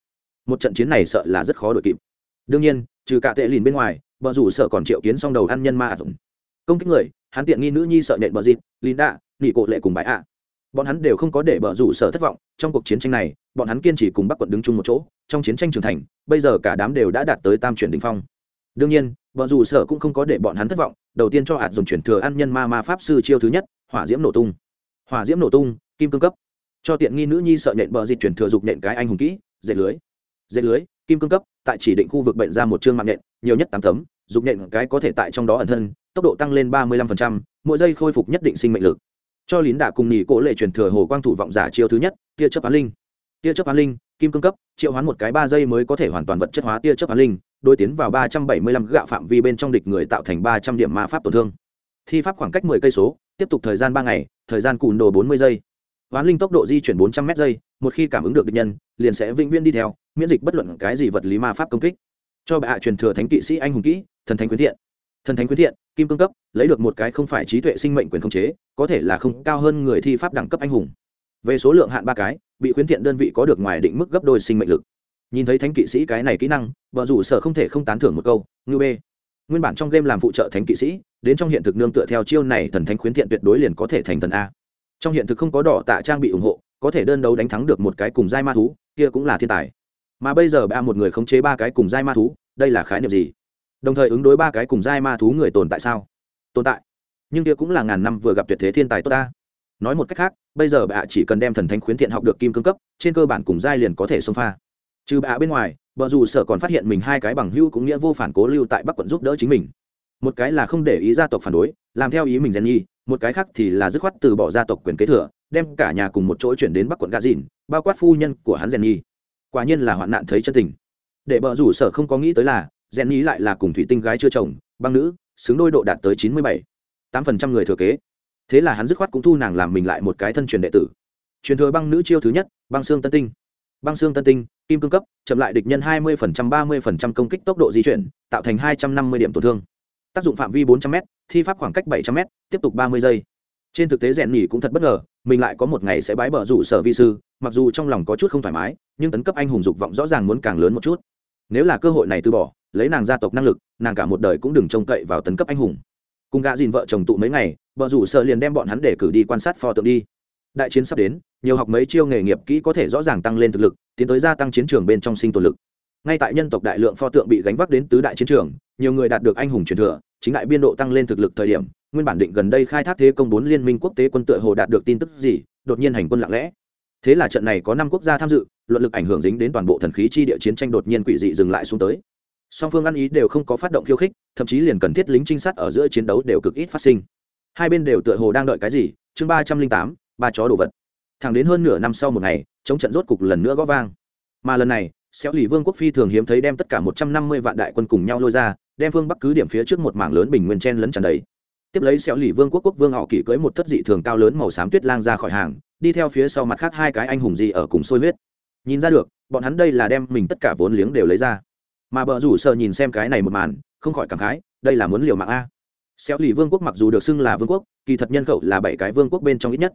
Một trận chiến này sợ là rất khó đội kịp. Đương nhiên, trừ cả tệ lìn bên ngoài, bờ rủ sở còn triệu kiến xong đầu ăn nhân ma ả dùng công kích người, hắn tiện nghi nữ nhi sợ nện bờ dịt lìn đạ nghị cộ lệ cùng bãi ạ. Bọn hắn đều không có để bờ rủ sở thất vọng trong cuộc chiến tranh này bọn hắn kiên trì cùng bắc quận đứng chung một chỗ, trong chiến tranh trưởng thành, bây giờ cả đám đều đã đạt tới tam chuyển đ ỉ n h phong. Đương nhiên, bọn dù sở cũng không có để bọn hắn thất vọng, đầu tiên cho hạt dùng chuyển thừa ăn nhân ma ma pháp sư chiêu thứ nhất, hỏa diễm nổ tung. Hỏa diễm nổ tung, kim cương cấp. Cho tiện nghi nữ nhi sợ nện bờ dịch chuyển thừa dục nện cái anh hùng kỹ, dệt lưới. Dệt lưới, kim cương cấp, tại chỉ định khu vực bệnh ra một chương mạng nện nhiều nhất tám tấm, dục nện cái có thể tại trong đó ẩn thân, tốc độ tăng lên ba mươi lăm phần trăm, mỗi giây khôi phục nhất định sinh mệnh lực. Cho lín đạ cùng nhị cỗ lệ truyền thừa hồ quang thủ vọng giả chiêu thứ nhất, tia chấp á linh tia chấp hoán linh, kim cương cấp, triệu hoán một cái ba giây mới có thể hoàn toàn vật chất hóa tia chấp hoán linh đôi tiến vào ba trăm bảy mươi lăm gạo phạm vi bên trong địch người tạo thành ba trăm điểm ma pháp tổn thương. Thi pháp khoảng cách mười cây số, tiếp tục thời gian ba ngày, thời gian cùn đồ bốn mươi giây. Hoán linh tốc độ di chuyển bốn trăm m giây, một khi cảm ứng được địch nhân, liền sẽ vĩnh viễn đi theo, miễn dịch bất luận cái gì vật lý ma pháp công kích. Cho bệ hạ truyền thừa thánh kỵ sĩ anh hùng kỹ, thần thánh quyến thiện. Thần thánh quyến thiện, kim cương cấp, lấy được một cái không phải trí tuệ sinh mệnh quyền khống chế, có thể là không cao hơn người thi pháp đẳng cấp anh hùng về số lượng hạn ba cái, bị khuyến thiện đơn vị có được ngoài định mức gấp đôi sinh mệnh lực. Nhìn thấy thánh kỵ sĩ cái này kỹ năng, vợ rủ sở không thể không tán thưởng một câu ngư bê. Nguyên bản trong game làm phụ trợ thánh kỵ sĩ, đến trong hiện thực nương tựa theo chiêu này thần thánh khuyến thiện tuyệt đối liền có thể thành thần a. Trong hiện thực không có đỏ tạ trang bị ủng hộ, có thể đơn đấu đánh thắng được một cái cùng giai ma thú, kia cũng là thiên tài. Mà bây giờ ba một người khống chế ba cái cùng giai ma thú, đây là khái niệm gì? Đồng thời ứng đối ba cái cùng giai ma thú người tồn tại sao? Tồn tại. Nhưng kia cũng là ngàn năm vừa gặp tuyệt thế thiên tài tốt ta. Nói một cách khác bây giờ bà chỉ cần đem thần thánh khuyến thiện học được kim cương cấp, trên cơ bản cùng giai liền có thể xông pha. Trừ bà bên ngoài vợ dù sở còn phát hiện mình hai cái bằng hưu cũng nghĩa vô phản cố lưu tại bắc quận giúp đỡ chính mình. Một cái là không để ý gia tộc phản đối, làm theo ý mình gen nhi, một cái khác thì là dứt khoát từ bỏ gia tộc quyền kế thừa, đem cả nhà cùng một chỗ chuyển đến bắc quận gà dìn, bao quát phu nhân của hắn gen nhi. Quả nhiên là hoạn nạn thấy chân tình. Để bờ rủ sở không có nghĩ tới là, gen nhi lại là cùng thủy tinh gái chưa chồng, băng nữ, xứng đôi độ đạt tới chín mươi bảy tám phần trăm người thừa kế thế là hắn dứt khoát cũng thu nàng làm mình lại một cái thân truyền đệ tử. Truyền thừa băng nữ chiêu thứ nhất, băng xương tân tinh. Băng xương tân tinh, kim cương cấp, chậm lại địch nhân hai mươi ba mươi công kích tốc độ di chuyển, tạo thành hai trăm năm mươi điểm tổn thương. Tác dụng phạm vi bốn trăm m thi pháp khoảng cách bảy trăm m tiếp tục ba mươi giây. Trên thực tế rèn nhỉ cũng thật bất ngờ, mình lại có một ngày sẽ bái bờ rủ sở vi sư, mặc dù trong lòng có chút không thoải mái, nhưng tấn cấp anh hùng dục vọng rõ ràng muốn càng lớn một chút. Nếu là cơ hội này từ bỏ, lấy nàng gia tộc năng lực, nàng cả một đời cũng đừng trông cậy vào tấn cấp anh hùng cùng gạ dìn vợ chồng tụ mấy ngày bờ rủ sợ liền đem bọn hắn để cử đi quan sát pho tượng đi. Đại chiến sắp đến, nhiều học mấy chiêu nghề nghiệp kỹ có thể rõ ràng tăng lên thực lực, tiến tới gia tăng chiến trường bên trong sinh tồn lực. Ngay tại nhân tộc đại lượng pho tượng bị gánh vác đến tứ đại chiến trường, nhiều người đạt được anh hùng truyền thừa, chính đại biên độ tăng lên thực lực thời điểm, nguyên bản định gần đây khai thác thế công bốn liên minh quốc tế quân đội hồ đạt được tin tức gì, đột nhiên hành quân lặng lẽ. Thế là trận này có năm quốc gia tham dự, luận lực ảnh hưởng dính đến toàn bộ thần khí chi địa chiến tranh đột nhiên quỷ dị dừng lại xuống tới song phương ăn ý đều không có phát động khiêu khích, thậm chí liền cần thiết lính trinh sát ở giữa chiến đấu đều cực ít phát sinh. Hai bên đều tựa hồ đang đợi cái gì? Chương ba trăm linh tám, ba chó đồ vật. Thẳng đến hơn nửa năm sau một ngày, chống trận rốt cục lần nữa gó vang. Mà lần này, xéo lì vương quốc phi thường hiếm thấy đem tất cả một trăm năm mươi vạn đại quân cùng nhau lôi ra, đem phương bắc cứ điểm phía trước một mảng lớn bình nguyên chen lấn tràn đầy. Tiếp lấy xéo lì vương quốc quốc vương họ kỷ cưới một thất dị thường cao lớn màu xám tuyết lang ra khỏi hàng, đi theo phía sau mặt khác hai cái anh hùng gì ở cùng sôi huyết. Nhìn ra được, bọn hắn đây là đem mình tất cả vốn liếng đều lấy ra mà bờ rủ sợ nhìn xem cái này một màn, không khỏi cảm khái, đây là muốn liều mạng a. Xéo lì vương quốc mặc dù được xưng là vương quốc, kỳ thật nhân khẩu là bảy cái vương quốc bên trong ít nhất.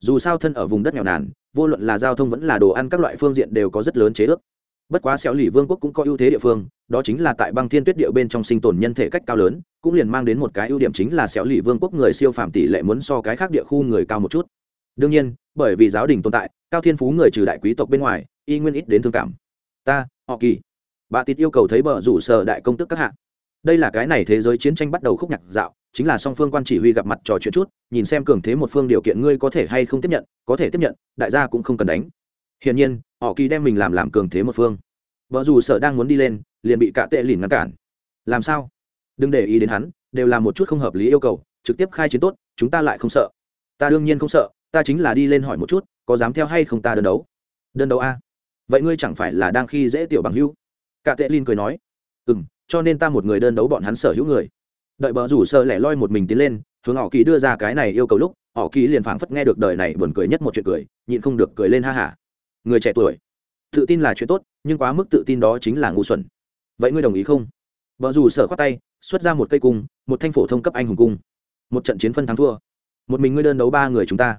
Dù sao thân ở vùng đất nghèo nàn, vô luận là giao thông vẫn là đồ ăn các loại phương diện đều có rất lớn chế ước. Bất quá xéo lì vương quốc cũng có ưu thế địa phương, đó chính là tại băng thiên tuyết địa bên trong sinh tồn nhân thể cách cao lớn, cũng liền mang đến một cái ưu điểm chính là xéo lì vương quốc người siêu phàm tỷ lệ muốn so cái khác địa khu người cao một chút. Đương nhiên, bởi vì giáo đình tồn tại, cao thiên phú người trừ đại quý tộc bên ngoài, y nguyên ít đến thương cảm. Ta, họ kỳ bà tịt yêu cầu thấy bờ rủ sở đại công tức các hạng đây là cái này thế giới chiến tranh bắt đầu khúc nhạc dạo, chính là song phương quan chỉ huy gặp mặt trò chuyện chút, nhìn xem cường thế một phương điều kiện ngươi có thể hay không tiếp nhận, có thể tiếp nhận, đại gia cũng không cần đánh. Hiển nhiên, họ kỳ đem mình làm làm cường thế một phương. Vợ dù sợ đang muốn đi lên, liền bị cả tệ lìn ngăn cản. Làm sao? Đừng để ý đến hắn, đều là một chút không hợp lý yêu cầu, trực tiếp khai chiến tốt, chúng ta lại không sợ. Ta đương nhiên không sợ, ta chính là đi lên hỏi một chút, có dám theo hay không ta đơn đấu? Đơn đấu a? Vậy ngươi chẳng phải là đang khi dễ tiểu bằng hưu? Cả tệ lin cười nói ừ m cho nên ta một người đơn đấu bọn hắn sở hữu người. Đợi bờ rủ sơ lẻ loi một mình tiến lên, hướng họ kỳ đưa ra cái này yêu cầu lúc, họ kỳ liền phảng phất nghe được đời này buồn cười nhất một chuyện cười, nhịn không được cười lên ha hả người trẻ tuổi, tự tin là chuyện tốt, nhưng quá mức tự tin đó chính là ngu xuẩn. Vậy ngươi đồng ý không? Vợ dù sở khoát tay, xuất ra một cây cung, một thanh phổ thông cấp anh hùng cung. Một trận chiến phân thắng thua. Một mình ngươi đơn đấu ba người chúng ta.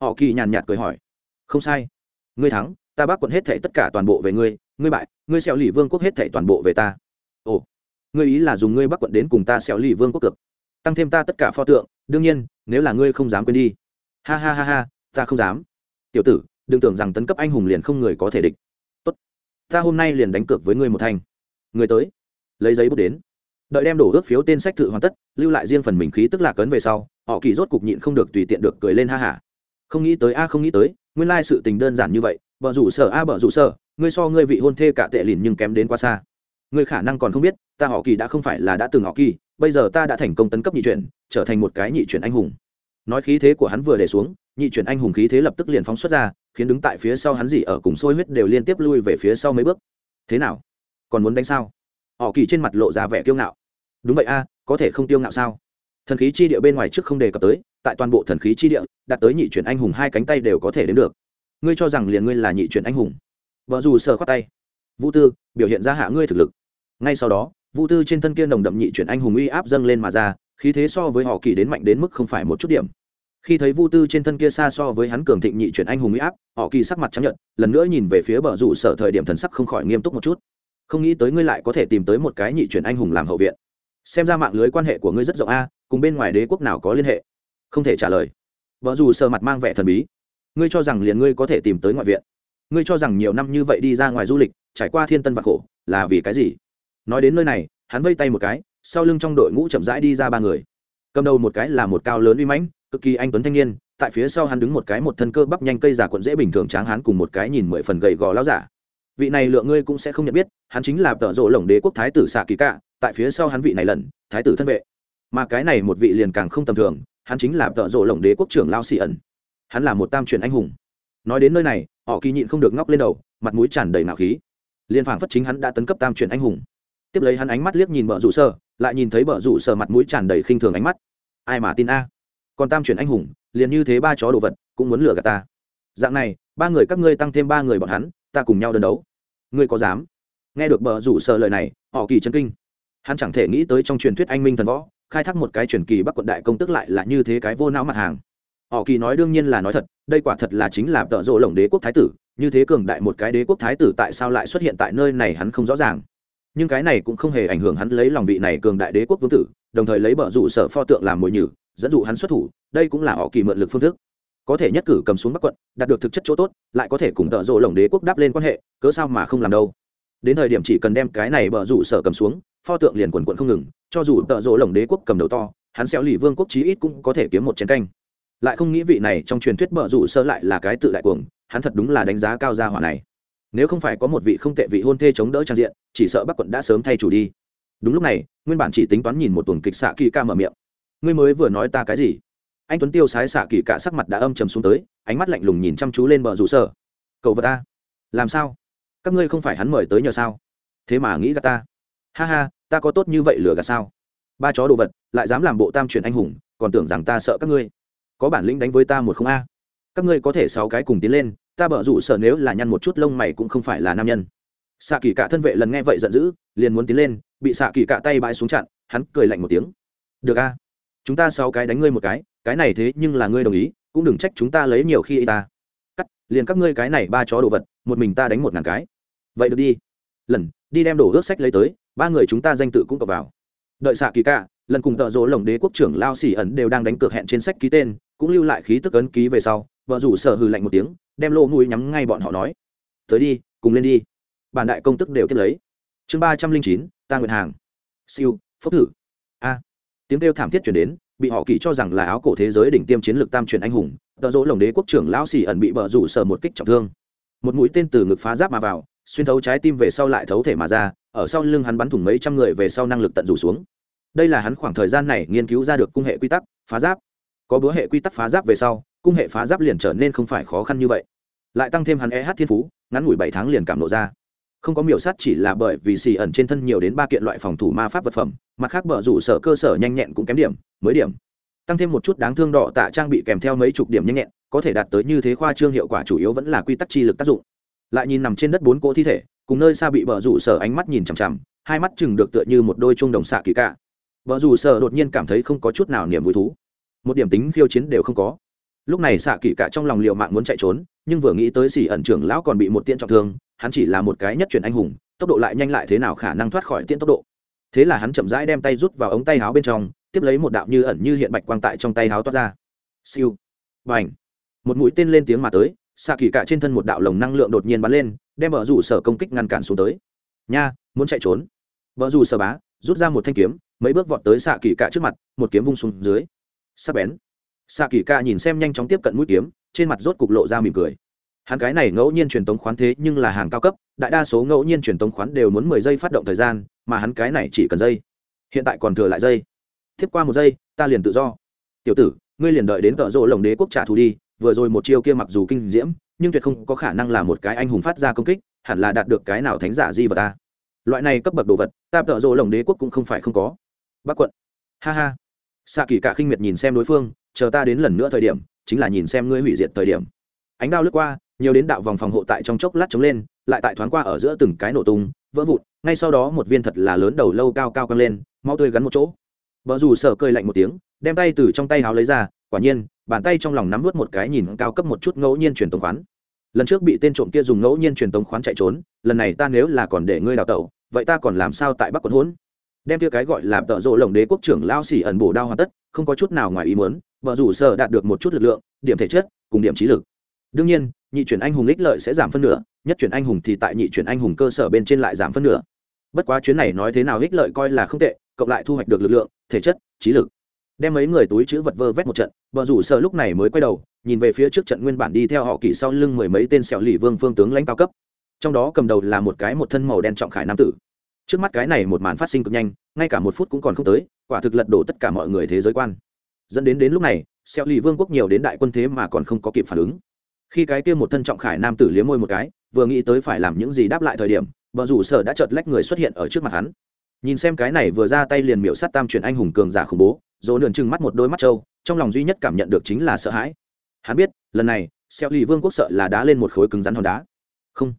Họ kỳ nhàn nhạt cười hỏi, không sai. Ngươi thắng, ta bác quận hết thệ tất cả toàn bộ về ngươi ngươi bại, ngươi xẻo lì vương quốc hết thảy toàn bộ về ta. Ồ, ngươi ý là dùng ngươi bắc quận đến cùng ta xẻo lì vương quốc cực tăng thêm ta tất cả pho tượng, đương nhiên, nếu là ngươi không dám quên đi. Ha ha ha ha, ta không dám. Tiểu tử, đừng tưởng rằng tấn cấp anh hùng liền không người có thể địch. Tốt, ta hôm nay liền đánh cược với ngươi một thành. Người tới, lấy giấy bút đến. Đợi đem đổ ước phiếu tên sách thự hoàn tất, lưu lại riêng phần mình khí tức lạc cấn về sau, họ kỳ rốt cục nhịn không được tùy tiện được cười lên ha hả không nghĩ tới, a không nghĩ tới, nguyên lai sự tình đơn giản như vậy bờ rủ sở a à, bờ rủ sở ngươi so ngươi vị hôn thê cả tệ lìn nhưng kém đến quá xa. Ngươi khả năng còn không biết ta họ kỳ đã không phải là đã từng họ kỳ bây giờ ta đã thành công tấn cấp nhị chuyển trở thành một cái nhị chuyển anh hùng. Nói khí thế của hắn vừa để xuống nhị chuyển anh hùng khí thế lập tức liền phóng xuất ra khiến đứng tại phía sau hắn gì ở cùng sôi huyết đều liên tiếp lui về phía sau mấy bước. Thế nào? Còn muốn đánh sao? Họ kỳ trên mặt lộ ra vẻ kiêu ngạo. Đúng vậy a có thể không kiêu ngạo sao? Thần khí chi địa bên ngoài trước không đề cập tới tại toàn bộ thần khí chi địa đạt tới nhị chuyển anh hùng hai cánh tay đều có thể đến được ngươi cho rằng liền ngươi là nhị chuyển anh hùng. Vợ dù sờ khoát tay. Vũ tư, biểu hiện ra hạ ngươi thực lực. Ngay sau đó, vũ tư trên thân kia nồng đậm nhị chuyển anh hùng uy áp dâng lên mà ra, khí thế so với họ kỳ đến mạnh đến mức không phải một chút điểm. Khi thấy vu tư trên thân kia xa so với hắn cường thịnh nhị chuyển anh hùng uy áp, họ kỳ sắc mặt chấp nhận lần nữa nhìn về phía bờ rủ sở thời điểm thần sắc không khỏi nghiêm túc một chút. Không nghĩ tới ngươi lại có thể tìm tới một cái nhị chuyển anh hùng làm hậu viện. Xem ra mạng lưới quan hệ của ngươi rất rộng a, cùng bên ngoài đế quốc nào có liên hệ? Không thể trả lời. Vợ dù sợ mặt mang vẻ thần bí ngươi cho rằng liền ngươi có thể tìm tới ngoại viện. Ngươi cho rằng nhiều năm như vậy đi ra ngoài du lịch, trải qua thiên tân vạc khổ, là vì cái gì? Nói đến nơi này, hắn vây tay một cái, sau lưng trong đội ngũ chậm rãi đi ra ba người. Cầm đầu một cái là một cao lớn uy mãnh, cực kỳ anh tuấn thanh niên, tại phía sau hắn đứng một cái một thân cơ bắp nhanh cây giả quận dễ bình thường tráng hắn cùng một cái nhìn mười phần gầy gò lao giả. Vị này lượng ngươi cũng sẽ không nhận biết, hắn chính là tợ rộ lồng đế quốc thái tử xạ kỳ cạ, tại phía sau hắn vị này lần, thái tử thân vệ. Mà cái này một vị liền càng không tầm thường, hắn chính là tợ rộ lồng đế quốc trưởng lao xì ẩn hắn là một tam truyền anh hùng. Nói đến nơi này, họ kỳ nhịn không được ngóc lên đầu, mặt mũi tràn đầy nạo khí. Liên phảng phất chính hắn đã tấn cấp tam truyền anh hùng. Tiếp lấy hắn ánh mắt liếc nhìn bờ rủ sơ lại nhìn thấy bờ rủ sơ mặt mũi tràn đầy khinh thường ánh mắt. Ai mà tin a? Còn tam truyền anh hùng, liền như thế ba chó đồ vật, cũng muốn lừa gạt ta. Dạng này, ba người các ngươi tăng thêm ba người bọn hắn, ta cùng nhau đơn đấu. Ngươi có dám? Nghe được bờ rủ sơ lời này, họ kỳ chân kinh. Hắn chẳng thể nghĩ tới trong truyền thuyết anh minh thần võ, khai thác một cái truyền kỳ bắc quận đại công tức lại là như thế cái vô não mặt hàng họ kỳ nói đương nhiên là nói thật, đây quả thật là chính là tợ rộ lồng đế quốc thái tử, như thế cường đại một cái đế quốc thái tử tại sao lại xuất hiện tại nơi này hắn không rõ ràng. Nhưng cái này cũng không hề ảnh hưởng hắn lấy lòng vị này cường đại đế quốc vương tử, đồng thời lấy bờ rủ sở pho tượng làm mồi nhử, dẫn dụ hắn xuất thủ, đây cũng là họ kỳ mượn lực phương thức. Có thể nhất cử cầm xuống bắc quận, đạt được thực chất chỗ tốt, lại có thể cùng tợ rộ lồng đế quốc đáp lên quan hệ, cớ sao mà không làm đâu. Đến thời điểm chỉ cần đem cái này bờ rủ sở cầm xuống, pho tượng liền quần quận không ngừng, cho dù tợ rộ lồng đế quốc cầm đầu to, hắn xéo lì vương quốc chí ít cũng có thể kiếm một chiến canh lại không nghĩ vị này trong truyền thuyết bợ rủ sơ lại là cái tự đại cuồng, hắn thật đúng là đánh giá cao gia hỏa này. Nếu không phải có một vị không tệ vị hôn thê chống đỡ trang diện, chỉ sợ bắc quận đã sớm thay chủ đi. Đúng lúc này, nguyên bản chỉ tính toán nhìn một tuần kịch xạ kỳ ca mở miệng. Ngươi mới vừa nói ta cái gì? Anh tuấn tiêu sái xạ kỳ cả sắc mặt đã âm trầm xuống tới, ánh mắt lạnh lùng nhìn chăm chú lên bờ rủ sơ. Cậu vật ta. Làm sao? Các ngươi không phải hắn mời tới nhờ sao? Thế mà nghĩ gạt ta. Ha ha, ta có tốt như vậy lừa gạt sao? Ba chó đồ vật, lại dám làm bộ tam truyền anh hùng, còn tưởng rằng ta sợ các ngươi có bản lĩnh đánh với ta một không a. Các ngươi có thể sáu cái cùng tiến lên, ta bở rủ sợ nếu là nhăn một chút lông mày cũng không phải là nam nhân. Xạ kỳ cả thân vệ lần nghe vậy giận dữ, liền muốn tiến lên, bị xạ kỳ cả tay bãi xuống chặn, hắn cười lạnh một tiếng. Được a, chúng ta sáu cái đánh ngươi một cái cái này thế nhưng là ngươi đồng ý, cũng đừng trách chúng ta lấy nhiều khi y ta. Cắt, liền các ngươi cái này ba chó đồ vật, một mình ta đánh một ngàn cái. Vậy được đi. Lần, đi đem đồ ước sách lấy tới, ba người chúng ta danh tự cũng cập vào. Đợi xạ kỳ cả lần cùng tợ rỗ lồng đế quốc trưởng lao xỉ ẩn đều đang đánh cược hẹn trên sách ký tên cũng lưu lại khí tức ấn ký về sau, vợ rủ sở hừ lạnh một tiếng, đem lô mũi nhắm ngay bọn họ nói, tới đi, cùng lên đi. Bản đại công tức đều tiếp lấy. Chương ba trăm linh chín, ta nguyện hàng. Siêu phốc thử. A. Tiếng kêu thảm thiết chuyển đến, bị họ kỳ cho rằng là áo cổ thế giới đỉnh tiêm chiến lược tam truyền anh hùng, tợ dỗ lồng đế quốc trưởng lão xì ẩn bị bờ rủ sở một kích trọng thương. Một mũi tên từ ngực phá giáp mà vào, xuyên thấu trái tim về sau lại thấu thể mà ra, ở sau lưng hắn bắn thủng mấy trăm người về sau năng lực tận rủ xuống. Đây là hắn khoảng thời gian này nghiên cứu ra được cung hệ quy tắc, phá giáp có búa hệ quy tắc phá giáp về sau, cung hệ phá giáp liền trở nên không phải khó khăn như vậy. Lại tăng thêm hắn eh thiên phú, ngắn ngủi bảy tháng liền cảm lộ ra. Không có miểu sát chỉ là bởi vì xì ẩn trên thân nhiều đến ba kiện loại phòng thủ ma pháp vật phẩm, mặt khác bở rủ sở cơ sở nhanh nhẹn cũng kém điểm, mới điểm. Tăng thêm một chút đáng thương đỏ tạ trang bị kèm theo mấy chục điểm nhanh nhẹn, có thể đạt tới như thế khoa trương hiệu quả chủ yếu vẫn là quy tắc chi lực tác dụng. Lại nhìn nằm trên đất bốn cỗ thi thể, cùng nơi xa bị bờ rủ sở ánh mắt nhìn chằm chằm, hai mắt chừng được tựa như một đôi chuông đồng xạ kỳ cả vợ dù sở đột nhiên cảm thấy không có chút nào niềm vui thú một điểm tính khiêu chiến đều không có. Lúc này xạ kỳ cả trong lòng liệu mạng muốn chạy trốn, nhưng vừa nghĩ tới xỉ ẩn trưởng lão còn bị một tiện trọng thương, hắn chỉ là một cái nhất chuyển anh hùng, tốc độ lại nhanh lại thế nào khả năng thoát khỏi tiện tốc độ. Thế là hắn chậm rãi đem tay rút vào ống tay áo bên trong, tiếp lấy một đạo như ẩn như hiện bạch quang tại trong tay áo toát ra. Siêu. Và ảnh một mũi tên lên tiếng mà tới xạ kỳ cả trên thân một đạo lồng năng lượng đột nhiên bắn lên, đem vợ rủ sở công kích ngăn cản xuống tới. Nha, muốn chạy trốn. Vợ rủ sở bá, rút ra một thanh kiếm, mấy bước vọt tới xạ kỳ cả trước mặt, một kiếm vung xuống dưới sắc bén. Xạ kỳ ca nhìn xem nhanh chóng tiếp cận mũi kiếm, trên mặt rốt cục lộ ra mỉm cười. Hắn cái này ngẫu nhiên truyền tống khoán thế nhưng là hàng cao cấp, đại đa số ngẫu nhiên truyền tống khoán đều muốn mười giây phát động thời gian, mà hắn cái này chỉ cần giây. Hiện tại còn thừa lại giây. Tiếp qua một giây, ta liền tự do. Tiểu tử, ngươi liền đợi đến cỡ rộ lồng đế quốc trả thù đi, vừa rồi một chiêu kia mặc dù kinh diễm, nhưng tuyệt không có khả năng là một cái anh hùng phát ra công kích, hẳn là đạt được cái nào thánh giả di vật ta. Loại này cấp bậc đồ vật, ta cỡ rộ lồng đế quốc cũng không phải không có. Bác quận. Ha ha xạ kỳ cả khinh miệt nhìn xem đối phương, chờ ta đến lần nữa thời điểm, chính là nhìn xem ngươi hủy diệt thời điểm. Ánh đao lướt qua, nhiều đến đạo vòng phòng hộ tại trong chốc lát chống lên, lại tại thoáng qua ở giữa từng cái nổ tung, vỡ vụn, ngay sau đó một viên thật là lớn đầu lâu cao cao căng lên mau tươi gắn một chỗ. Vợ dù sợ cơi lạnh một tiếng, đem tay từ trong tay háo lấy ra, quả nhiên, bàn tay trong lòng nắm vớt một cái nhìn cao cấp một chút ngẫu nhiên truyền tống khoán. Lần trước bị tên trộm kia dùng ngẫu nhiên truyền tống khoán chạy trốn, lần này ta nếu là còn để ngươi đào tẩu, vậy ta còn làm sao tại bắc quận hỗn? Đem kia cái gọi là tợ rộ lồng đế quốc trưởng lao xỉ ẩn bổ đao hoàn tất, không có chút nào ngoài ý muốn, vợ rủ sở đạt được một chút lực lượng, điểm thể chất, cùng điểm trí lực. Đương nhiên, nhị chuyển anh hùng ích lợi sẽ giảm phân nửa, nhất chuyển anh hùng thì tại nhị chuyển anh hùng cơ sở bên trên lại giảm phân nửa. Bất quá chuyến này nói thế nào ích lợi coi là không tệ, cộng lại thu hoạch được lực lượng, thể chất, trí lực. Đem mấy người túi chữ vật vơ vét một trận, vợ rủ sở lúc này mới quay đầu, nhìn về phía trước trận nguyên bản đi theo họ kỳ sau lưng mười mấy tên sẹo lì vương phương tướng lãnh cao cấp. Trong đó cầm đầu là một cái một thân màu đen trọng khải nam tử trước mắt cái này một màn phát sinh cực nhanh, ngay cả một phút cũng còn không tới, quả thực lật đổ tất cả mọi người thế giới quan. Dẫn đến đến lúc này xeo lì vương quốc nhiều đến đại quân thế mà còn không có kịp phản ứng. Khi cái kia một thân trọng khải nam tử liếm môi một cái, vừa nghĩ tới phải làm những gì đáp lại thời điểm vợ rủ sở đã chợt lách người xuất hiện ở trước mặt hắn. Nhìn xem cái này vừa ra tay liền miệu sát tam chuyển anh hùng cường giả khủng bố, dỗ lượn trừng mắt một đôi mắt trâu, trong lòng duy nhất cảm nhận được chính là sợ hãi. Hắn biết, lần này xeo lì vương quốc sợ là đá lên một khối cứng rắn hòn đá. Không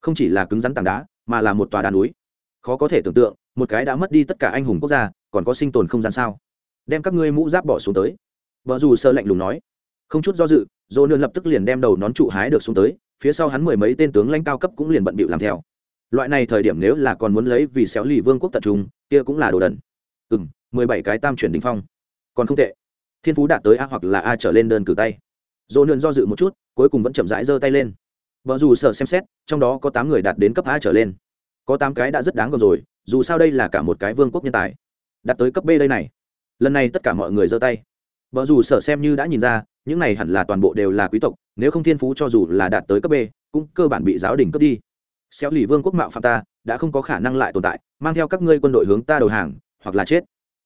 không chỉ là cứng rắn tảng đá, mà là một tòa đá núi khó có thể tưởng tượng, một cái đã mất đi tất cả anh hùng quốc gia, còn có sinh tồn không gian sao? Đem các ngươi mũ giáp bỏ xuống tới. Vợ dù sơ lạnh lùng nói. Không chút do dự, dỗ nương lập tức liền đem đầu nón trụ hái được xuống tới, phía sau hắn mười mấy tên tướng lãnh cao cấp cũng liền bận bịu làm theo. Loại này thời điểm nếu là còn muốn lấy vì xéo lì vương quốc tập trung, kia cũng là đồ đần. Ừ m mười bảy cái tam chuyển đình phong. Còn không tệ. Thiên phú đạt tới a hoặc là a trở lên đơn cử tay. Dỗ nương do dự một chút, cuối cùng vẫn chậm rãi giơ tay lên. Vợ dù sợ xem xét, trong đó có tám người đạt đến cấp a trở lên có tám cái đã rất đáng gồm rồi, dù sao đây là cả một cái vương quốc nhân tài. Đạt tới cấp b đây này. Lần này tất cả mọi người giơ tay. Vợ dù sở xem như đã nhìn ra, những này hẳn là toàn bộ đều là quý tộc, nếu không thiên phú cho dù là đạt tới cấp b, cũng cơ bản bị giáo đình cướp đi. Xéo lì vương quốc mạo phạm ta, đã không có khả năng lại tồn tại, mang theo các ngươi quân đội hướng ta đầu hàng, hoặc là chết.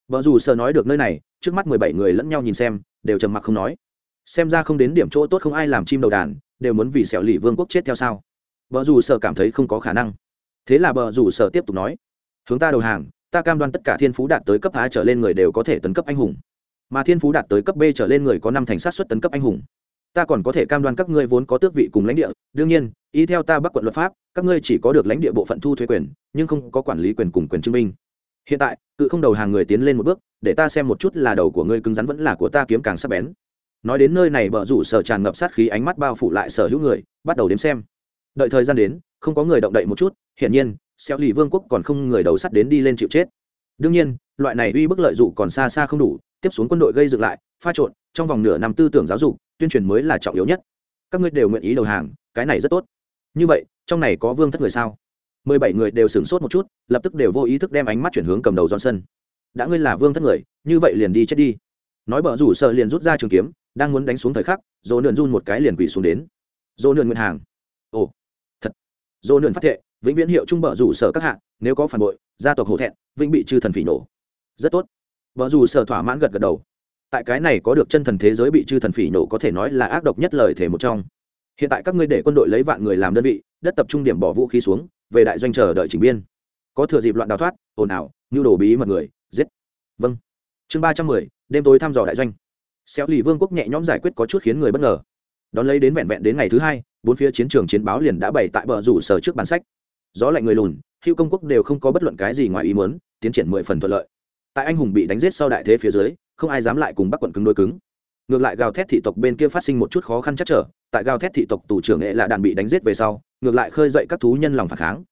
Vợ dù sở nói được nơi này, trước mắt mười bảy người lẫn nhau nhìn xem, đều trầm mặc không nói. Xem ra không đến điểm chỗ tốt không ai làm chim đầu đàn, đều muốn vì xẻo lì vương quốc chết theo sao. Vợ dù sở cảm thấy không có khả năng thế là bờ rủ sở tiếp tục nói, hướng ta đầu hàng, ta cam đoan tất cả thiên phú đạt tới cấp a trở lên người đều có thể tấn cấp anh hùng. Mà thiên phú đạt tới cấp b trở lên người có năm thành sát xuất tấn cấp anh hùng. Ta còn có thể cam đoan các ngươi vốn có tước vị cùng lãnh địa. Đương nhiên, y theo ta bắc quận luật pháp, các ngươi chỉ có được lãnh địa bộ phận thu thuế quyền, nhưng không có quản lý quyền cùng quyền chứng minh. Hiện tại, cự không đầu hàng người tiến lên một bước, để ta xem một chút là đầu của ngươi cứng rắn vẫn là của ta kiếm càng sắc bén. Nói đến nơi này, bờ rủ sở tràn ngập sát khí, ánh mắt bao phủ lại sở hữu người, bắt đầu đếm xem đợi thời gian đến, không có người động đậy một chút, hiển nhiên, xéo lì vương quốc còn không người đầu sắt đến đi lên chịu chết. Đương nhiên, loại này uy bức lợi dụng còn xa xa không đủ, tiếp xuống quân đội gây dựng lại, pha trộn, trong vòng nửa năm tư tưởng giáo dục, tuyên truyền mới là trọng yếu nhất. Các ngươi đều nguyện ý đầu hàng, cái này rất tốt. Như vậy, trong này có vương thất người sao? Mười bảy người đều sửng sốt một chút, lập tức đều vô ý thức đem ánh mắt chuyển hướng cầm đầu johnson. Đã ngươi là vương thất người, như vậy liền đi chết đi. Nói bờ rủ sợ liền rút ra trường kiếm, đang muốn đánh xuống thời khắc dỗ nượn run một cái liền quỳ xuống đến. Dỗ nượn nguyện hàng dỗ nườn phát thệ, vĩnh viễn hiệu trung bờ rủ sở các hạng nếu có phản bội, gia tộc hổ thẹn, vĩnh bị chư thần phỉ nổ. Rất tốt. Vợ dù sở thỏa mãn gật gật đầu. Tại cái này có được chân thần thế giới bị chư thần phỉ nổ có thể nói là ác độc nhất lời thể một trong. Hiện tại các ngươi để quân đội lấy vạn người làm đơn vị, đất tập trung điểm bỏ vũ khí xuống, về đại doanh chờ đợi chỉnh biên. Có thừa dịp loạn đào thoát, ồn ào như đồ bí mật người, giết. Vâng. Chương ba trăm mười, đêm tối thăm dò đại doanh. Xéo lì vương quốc nhẹ nhõm giải quyết có chút khiến người bất ngờ đón lấy đến vẹn vẹn đến ngày thứ hai, bốn phía chiến trường chiến báo liền đã bày tại bờ rủ sở trước bản sách. Gió lạnh người lùn, hữu công quốc đều không có bất luận cái gì ngoài ý muốn, tiến triển mười phần thuận lợi. Tại anh hùng bị đánh giết sau đại thế phía dưới, không ai dám lại cùng bắc quận cứng đôi cứng. Ngược lại gào thét thị tộc bên kia phát sinh một chút khó khăn chắc trở, tại gào thét thị tộc tù trưởng nghệ là đàn bị đánh giết về sau, ngược lại khơi dậy các thú nhân lòng phản kháng.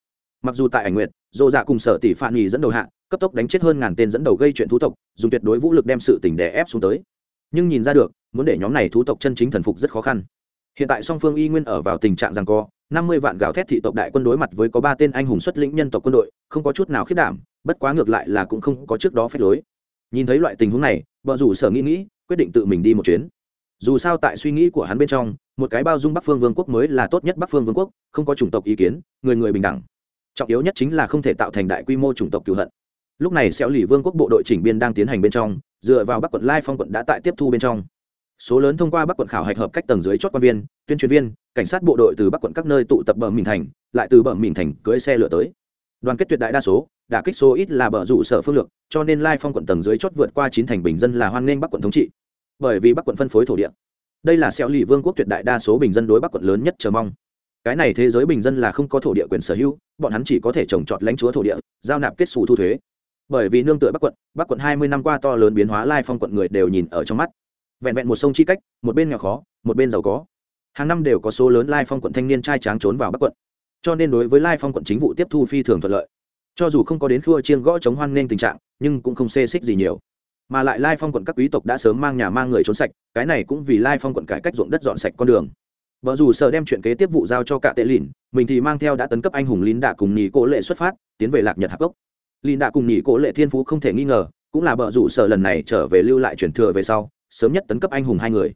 Mặc dù tại ảnh nguyện dô dạ cùng sở tỷ phản nghỉ dẫn đầu hạ, cấp tốc đánh chết hơn ngàn tên dẫn đầu gây chuyện thú tộc, dùng tuyệt đối vũ lực đem sự tỉnh đè ép xuống tới. Nhưng nhìn ra được muốn để nhóm này thú tộc chân chính thần phục rất khó khăn. Hiện tại song phương y nguyên ở vào tình trạng rằng co, năm mươi vạn gào thét thị tộc đại quân đối mặt với có ba tên anh hùng xuất lĩnh nhân tộc quân đội, không có chút nào khiết đảm, bất quá ngược lại là cũng không có trước đó phép lối. Nhìn thấy loại tình huống này vợ rủ sở nghĩ nghĩ, quyết định tự mình đi một chuyến. Dù sao tại suy nghĩ của hắn bên trong, một cái bao dung bắc phương vương quốc mới là tốt nhất bắc phương vương quốc, không có chủng tộc ý kiến, người người bình đẳng. Trọng yếu nhất chính là không thể tạo thành đại quy mô chủng tộc cựu hận. Lúc này xéo lì vương quốc bộ đội chỉnh biên đang tiến hành bên trong, dựa vào bắc quận lai phong quận đã tại tiếp thu bên trong số lớn thông qua bắc quận khảo hạch hợp cách tầng dưới chót quan viên, tuyên truyền viên, cảnh sát bộ đội từ bắc quận các nơi tụ tập bờ mình thành, lại từ bờ mình thành cưới xe lửa tới. Đoàn kết tuyệt đại đa số đã kích số ít là bờ rủ sở phương lược, cho nên lai phong quận tầng dưới chót vượt qua chín thành bình dân là hoan nghênh bắc quận thống trị. Bởi vì bắc quận phân phối thổ địa. Đây là xeo lì vương quốc tuyệt đại đa số bình dân đối bắc quận lớn nhất chờ mong. Cái này thế giới bình dân là không có thổ địa quyền sở hữu, bọn hắn chỉ có thể trồng trọt lãnh chúa thổ địa, giao nạp kết xù thu thuế. Bởi vì nương tựa bắc quận bắc quận hai mươi năm qua to lớn biến hóa lai phong quận người đều nhìn ở trong mắt vẹn vẹn một sông chi cách, một bên nghèo khó, một bên giàu có. Hàng năm đều có số lớn lai phong quận thanh niên trai tráng trốn vào bắc quận. Cho nên đối với lai phong quận chính vụ tiếp thu phi thường thuận lợi. Cho dù không có đến khua chiêng gõ chống hoan nghênh tình trạng, nhưng cũng không xê xích gì nhiều. Mà lại lai phong quận các quý tộc đã sớm mang nhà mang người trốn sạch, cái này cũng vì lai phong quận cải cách ruộng đất dọn sạch con đường. Vợ dù sợ đem chuyện kế tiếp vụ giao cho cả tệ lìn, mình thì mang theo đã tấn cấp anh hùng lín đạ cùng nhì cố lệ xuất phát, tiến về lạc nhật hạc gốc lín đạ cùng nhì cố lệ thiên phú không thể nghi ngờ, cũng là vợ dù sợ lần này trở về lưu lại truyền thừa về sau sớm nhất tấn cấp anh hùng hai người.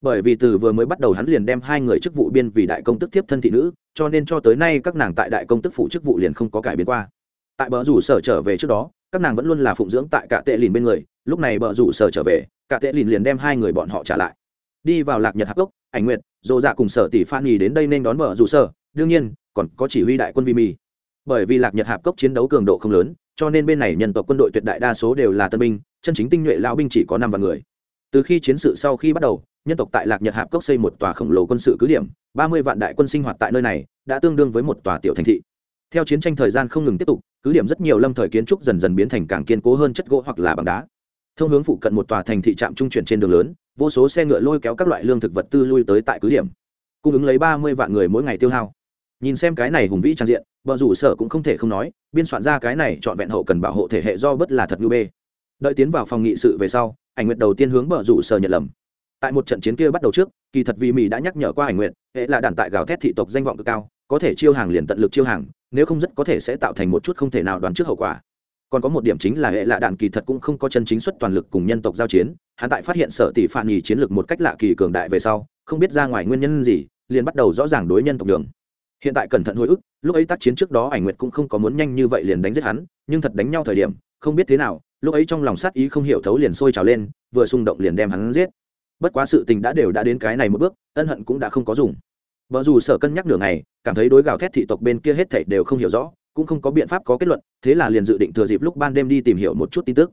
Bởi vì từ vừa mới bắt đầu hắn liền đem hai người chức vụ biên vì đại công tức tiếp thân thị nữ, cho nên cho tới nay các nàng tại đại công tức phụ chức vụ liền không có cải biến qua. Tại bờ rủ sở trở về trước đó, các nàng vẫn luôn là phụng dưỡng tại cả tệ lìn bên người, lúc này bờ rủ sở trở về cả tệ lìn liền đem hai người bọn họ trả lại. Đi vào lạc nhật hạc gốc ảnh nguyệt dồ dạ cùng sở tỷ phan nhì đến đây nên đón bờ rủ sở, đương nhiên, còn có chỉ huy đại quân vi mì bởi vì lạc nhật hạp cốc chiến đấu cường độ không lớn, cho nên bên này nhân tộc quân đội tuyệt đại đa số đều là tân binh, chân chính tinh nhuệ lão binh chỉ có năm vạn người từ khi chiến sự sau khi bắt đầu, nhân tộc tại lạc nhật hạp cốc xây một tòa khổng lồ quân sự cứ điểm, ba mươi vạn đại quân sinh hoạt tại nơi này, đã tương đương với một tòa tiểu thành thị. Theo chiến tranh thời gian không ngừng tiếp tục, cứ điểm rất nhiều lâm thời kiến trúc dần dần biến thành càng kiên cố hơn chất gỗ hoặc là bằng đá. Thông hướng phụ cận một tòa thành thị trạm trung chuyển trên đường lớn, vô số xe ngựa lôi kéo các loại lương thực vật tư lui tới tại cứ điểm, cung ứng lấy ba mươi vạn người mỗi ngày tiêu hao. Nhìn xem cái này hùng vĩ trang diện vợ rủ sở cũng không thể không nói, biên soạn ra cái này trọn vẹn hậu cần bảo hộ thể hệ do bất là thật ngư bê. Đợi tiến vào phòng nghị sự về sau ảnh nguyệt đầu tiên hướng bờ rủ sở nhận lầm. Tại một trận chiến kia bắt đầu trước, kỳ thật vì mỹ đã nhắc nhở qua ảnh nguyệt, hệ là đàn tại gào thét thị tộc danh vọng cực cao, có thể chiêu hàng liền tận lực chiêu hàng, nếu không rất có thể sẽ tạo thành một chút không thể nào đoán trước hậu quả. Còn có một điểm chính là hệ lạ đạn kỳ thật cũng không có chân chính xuất toàn lực cùng nhân tộc giao chiến, hắn tại phát hiện sở tỷ phản nhì chiến lược một cách lạ kỳ cường đại về sau, không biết ra ngoài nguyên nhân gì, liền bắt đầu rõ ràng đối nhân tộc đường hiện tại cẩn thận hồi ức, lúc ấy tác chiến trước đó ảnh nguyệt cũng không có muốn nhanh như vậy liền đánh giết hắn, nhưng thật đánh nhau thời điểm, không biết thế nào lúc ấy trong lòng sát ý không hiểu thấu liền sôi trào lên, vừa xung động liền đem hắn giết. Bất quá sự tình đã đều đã đến cái này một bước, ân hận cũng đã không có dùng. Vợ dù sở cân nhắc nửa ngày, cảm thấy đối gào thét thị tộc bên kia hết thảy đều không hiểu rõ, cũng không có biện pháp có kết luận, thế là liền dự định thừa dịp lúc ban đêm đi tìm hiểu một chút tin tức.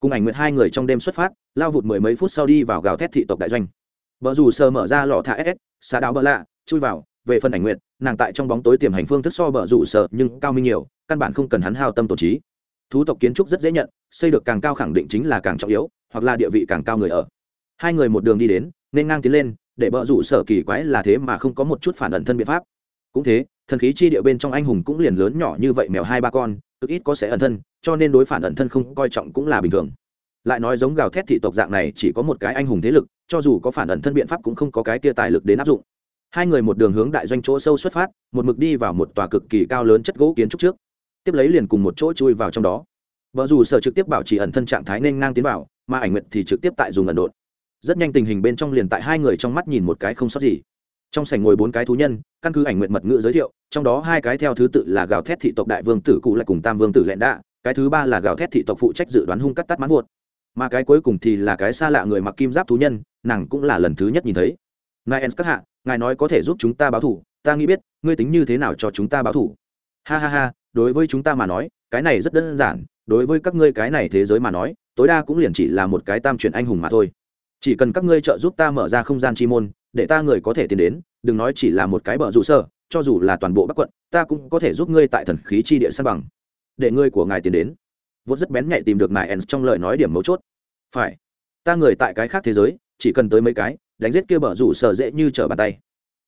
Cùng ảnh nguyệt hai người trong đêm xuất phát, lao vụt mười mấy phút sau đi vào gào thét thị tộc đại doanh. Vợ dù sờ mở ra lọ thả ss xà đào bỡ lạ, chui vào, về phần ảnh nguyện nàng tại trong bóng tối tiềm hành phương thức so vợ dù sợ nhưng cao minh nhiều, căn bản không cần hắn hao tâm tổ trí thú tộc kiến trúc rất dễ nhận, xây được càng cao khẳng định chính là càng trọng yếu, hoặc là địa vị càng cao người ở. Hai người một đường đi đến, nên ngang tiến lên, để bợ rủ sở kỳ quái là thế mà không có một chút phản ẩn thân biện pháp. Cũng thế, thần khí chi địa bên trong anh hùng cũng liền lớn nhỏ như vậy mèo hai ba con, cực ít có sẽ ẩn thân, cho nên đối phản ẩn thân không coi trọng cũng là bình thường. Lại nói giống gào thét thị tộc dạng này chỉ có một cái anh hùng thế lực, cho dù có phản ẩn thân biện pháp cũng không có cái tia tài lực đến áp dụng. Hai người một đường hướng đại doanh chỗ sâu xuất phát, một mực đi vào một tòa cực kỳ cao lớn chất gỗ kiến trúc trước tiếp lấy liền cùng một chỗ chui vào trong đó. Vợ dù sở trực tiếp bảo trì ẩn thân trạng thái nên ngang tiến vào, mà ảnh nguyệt thì trực tiếp tại dùng ẩn đột rất nhanh tình hình bên trong liền tại hai người trong mắt nhìn một cái không sót gì. Trong sảnh ngồi bốn cái thú nhân, căn cứ ảnh nguyện mật ngữ giới thiệu, trong đó hai cái theo thứ tự là gào thét thị tộc đại vương tử cụ lại cùng tam vương tử lẹn đạ, cái thứ ba là gào thét thị tộc phụ trách dự đoán hung cắt tắt mãn vuột mà cái cuối cùng thì là cái xa lạ người mặc kim giáp thú nhân, nàng cũng là lần thứ nhất nhìn thấy. Ngài ens các hạ, ngài nói có thể giúp chúng ta báo thủ, ta nghĩ biết, ngươi tính như thế nào cho chúng ta báo thủ. Ha ha ha đối với chúng ta mà nói, cái này rất đơn giản, đối với các ngươi cái này thế giới mà nói, tối đa cũng liền chỉ là một cái tam truyền anh hùng mà thôi. Chỉ cần các ngươi trợ giúp ta mở ra không gian chi môn, để ta người có thể tiến đến, đừng nói chỉ là một cái bờ rủ sơ cho dù là toàn bộ bắc quận, ta cũng có thể giúp ngươi tại thần khí chi địa san bằng, để ngươi của ngài tiến đến. Vốn rất bén nhạy tìm được nài ens trong lời nói điểm mấu chốt. Phải, ta người tại cái khác thế giới, chỉ cần tới mấy cái, đánh giết kia bờ rủ sở dễ như trở bàn tay.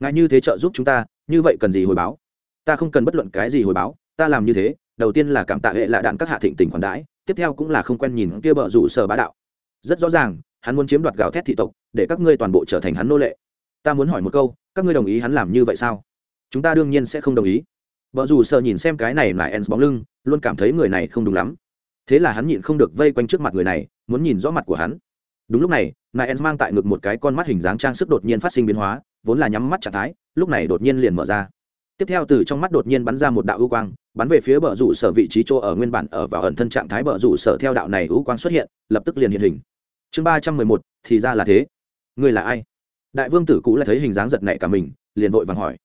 Ngài như thế trợ giúp chúng ta, như vậy cần gì hồi báo? Ta không cần bất luận cái gì hồi báo ta làm như thế, đầu tiên là cảm tạ hệ lạ đạn các hạ thịnh tình khoản đãi, tiếp theo cũng là không quen nhìn kia bợ rủ sở bá đạo. Rất rõ ràng, hắn muốn chiếm đoạt gạo thét thị tộc, để các ngươi toàn bộ trở thành hắn nô lệ. Ta muốn hỏi một câu, các ngươi đồng ý hắn làm như vậy sao? Chúng ta đương nhiên sẽ không đồng ý. Vợ dù sợ nhìn xem cái này là ens bóng lưng, luôn cảm thấy người này không đúng lắm. Thế là hắn nhịn không được vây quanh trước mặt người này, muốn nhìn rõ mặt của hắn. Đúng lúc này nại ens mang tại ngực một cái con mắt hình dáng trang sức đột nhiên phát sinh biến hóa, vốn là nhắm mắt trạng thái, lúc này đột nhiên liền mở ra. Tiếp theo từ trong mắt đột nhiên bắn ra một đạo ưu quang bắn về phía bờ rủ sở vị trí chỗ ở nguyên bản ở vào ẩn thân trạng thái bờ rủ sở theo đạo này hữu quang xuất hiện, lập tức liền hiện hình. Chương ba trăm mười một, thì ra là thế. Người là ai? Đại vương tử cũ lại thấy hình dáng giật nảy cả mình, liền vội vàng hỏi.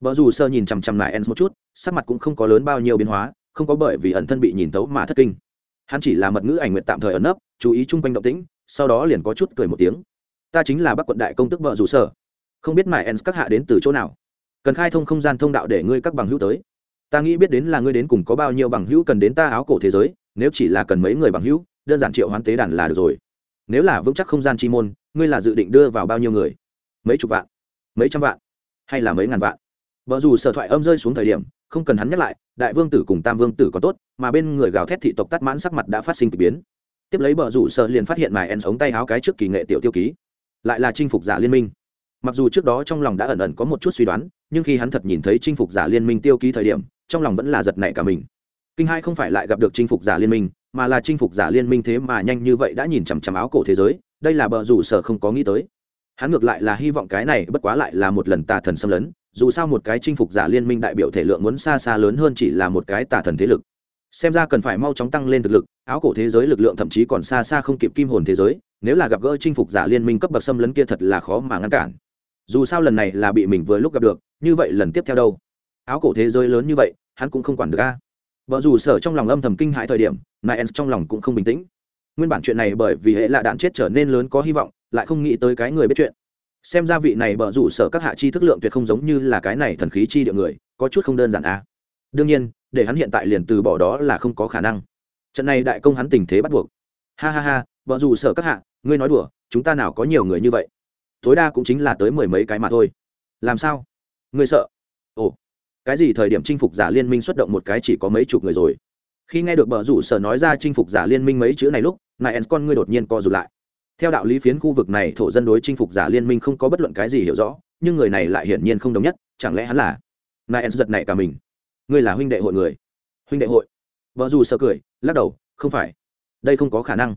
Bờ rủ sơ nhìn chằm chằm lại ens một chút, sắc mặt cũng không có lớn bao nhiêu biến hóa, không có bởi vì ẩn thân bị nhìn tấu mà thất kinh. Hắn chỉ là mật ngữ ảnh nguyện tạm thời ẩn nấp, chú ý chung quanh động tĩnh, sau đó liền có chút cười một tiếng. Ta chính là bắc quận đại công tức vợ rủ sở. Không biết mải ens các hạ đến từ chỗ nào. Cần khai thông không gian thông đạo để ngươi các bằng hữu tới ta nghĩ biết đến là ngươi đến cùng có bao nhiêu bằng hữu cần đến ta áo cổ thế giới, nếu chỉ là cần mấy người bằng hữu, đơn giản triệu hoán tế đàn là được rồi. Nếu là vững chắc không gian chi môn, ngươi là dự định đưa vào bao nhiêu người? Mấy chục vạn? Mấy trăm vạn? Hay là mấy ngàn vạn? Vợ dù sở thoại âm rơi xuống thời điểm, không cần hắn nhắc lại, đại vương tử cùng tam vương tử có tốt, mà bên người gào thét thị tộc tắt mãn sắc mặt đã phát sinh k ỳ biến. Tiếp lấy bờ rủ sợ liền phát hiện mài en ống tay áo cái trước kỳ nghệ tiểu tiêu ký, lại là chinh phục giả liên minh. Mặc dù trước đó trong lòng đã ẩn ẩn có một chút suy đoán, nhưng khi hắn thật nhìn thấy chinh phục giả liên minh tiêu ký thời điểm trong lòng vẫn là giật nảy cả mình. Kinh hai không phải lại gặp được chinh phục giả liên minh, mà là chinh phục giả liên minh thế mà nhanh như vậy đã nhìn chằm chằm áo cổ thế giới, đây là bờ rủ sở không có nghĩ tới. Hắn ngược lại là hy vọng cái này bất quá lại là một lần tà thần xâm lấn, dù sao một cái chinh phục giả liên minh đại biểu thể lượng muốn xa xa lớn hơn chỉ là một cái tà thần thế lực. Xem ra cần phải mau chóng tăng lên thực lực, áo cổ thế giới lực lượng thậm chí còn xa xa không kịp kim hồn thế giới, nếu là gặp gỡ chinh phục giả liên minh cấp bậc xâm lấn kia thật là khó mà ngăn cản. Dù sao lần này là bị mình vừa lúc gặp được, như vậy lần tiếp theo đâu? Áo cổ thế giới lớn như vậy, hắn cũng không quản được a. Vợ dù sở trong lòng âm thầm kinh hãi thời điểm niens trong lòng cũng không bình tĩnh. Nguyên bản chuyện này bởi vì hệ lạ đạn chết trở nên lớn có hy vọng, lại không nghĩ tới cái người biết chuyện. Xem ra vị này bờ rủ sở các hạ chi thức lượng tuyệt không giống như là cái này thần khí chi địa người, có chút không đơn giản à. đương nhiên, để hắn hiện tại liền từ bỏ đó là không có khả năng. Trận này đại công hắn tình thế bắt buộc. Ha ha ha bờ rủ sở các hạ, ngươi nói đùa, chúng ta nào có nhiều người như vậy? Tối đa cũng chính là tới mười mấy cái mà thôi. Làm sao? Ngươi sợ? Ồ cái gì thời điểm chinh phục giả liên minh xuất động một cái chỉ có mấy chục người rồi? Khi nghe được bờ rủ sở nói ra chinh phục giả liên minh mấy chữ này lúc nại ens con ngươi đột nhiên co rụt lại. Theo đạo lý phiến khu vực này, thổ dân đối chinh phục giả liên minh không có bất luận cái gì hiểu rõ, nhưng người này lại hiển nhiên không đồng nhất, chẳng lẽ hắn là? Nại ens giật này cả mình. Ngươi là huynh đệ hội người. Huynh đệ hội. Vợ dù sợ cười, lắc đầu, không phải. Đây không có khả năng.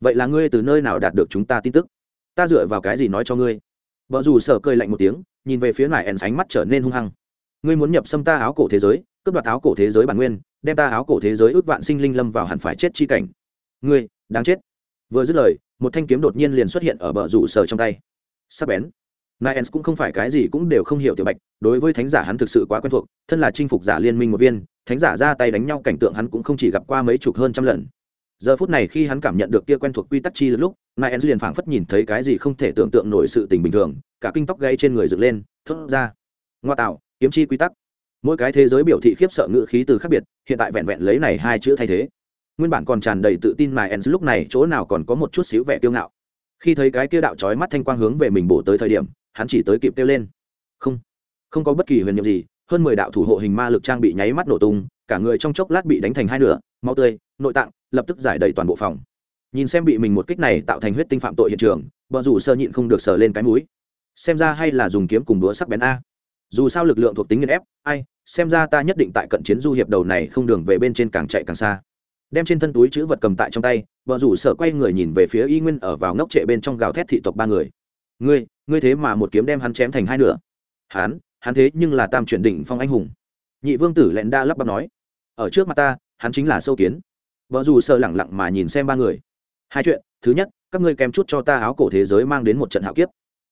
Vậy là ngươi từ nơi nào đạt được chúng ta tin tức? Ta dựa vào cái gì nói cho ngươi? Vợ dù sợ cười lạnh một tiếng, nhìn về phía nại ens ánh mắt trở nên hung hăng ngươi muốn nhập xâm ta áo cổ thế giới cướp đoạt áo cổ thế giới bản nguyên đem ta áo cổ thế giới ước vạn sinh linh lâm vào hẳn phải chết chi cảnh. Ngươi đáng chết. Vừa dứt lời một thanh kiếm đột nhiên liền xuất hiện ở bờ rủ sở trong tay. Sắp bén. Niens cũng không phải cái gì cũng đều không hiểu tiểu bạch, đối với thánh giả hắn thực sự quá quen thuộc, thân là chinh phục giả liên minh một viên, thánh giả ra tay đánh nhau cảnh tượng hắn cũng không chỉ gặp qua mấy chục hơn trăm lần. giờ phút này khi hắn cảm nhận được kia quen thuộc quy tắc chi lúc nại liền phảng phất nhìn thấy cái gì không thể tưởng tượng nổi sự tình bình thường cả kinh tóc gây trên người dựng lên thốt ra. Ngoa tạo kiếm chi quy tắc. Mỗi cái thế giới biểu thị khiếp sợ ngữ khí từ khác biệt, hiện tại vẹn vẹn lấy này hai chữ thay thế. Nguyên bản còn tràn đầy tự tin mà ens lúc này chỗ nào còn có một chút xíu vẻ kiêu ngạo. Khi thấy cái kia đạo trói mắt thanh quang hướng về mình bổ tới thời điểm, hắn chỉ tới kịp kêu lên. Không không có bất kỳ huyền nhiệm gì, hơn mười đạo thủ hộ hình ma lực trang bị nháy mắt nổ tung, cả người trong chốc lát bị đánh thành hai nửa, máu tươi, nội tạng, lập tức giải đầy toàn bộ phòng. Nhìn xem bị mình một kích này tạo thành huyết tinh phạm tội hiện trường bờ rủ sơ nhịn không được sờ lên cái mũi. Xem ra hay là dùng kiếm cùng đũa sắc bén a dù sao lực lượng thuộc tính nghiên ép, ai, xem ra ta nhất định tại cận chiến du hiệp đầu này không đường về bên trên càng chạy càng xa. Đem trên thân túi chữ vật cầm tại trong tay, vợ rủ sợ quay người nhìn về phía y nguyên ở vào ngốc trệ bên trong gào thét thị tộc ba người. Ngươi ngươi thế mà một kiếm đem hắn chém thành hai nửa. Hắn hắn thế nhưng là tam chuyển đỉnh phong anh hùng. Nhị vương tử lẹn đa lắp bắp nói. Ở trước mặt ta, hắn chính là sâu kiến. Vợ dù sợ lẳng lặng mà nhìn xem ba người. Hai chuyện, thứ nhất, các ngươi kèm chút cho ta áo cổ thế giới mang đến một trận hạo kiếp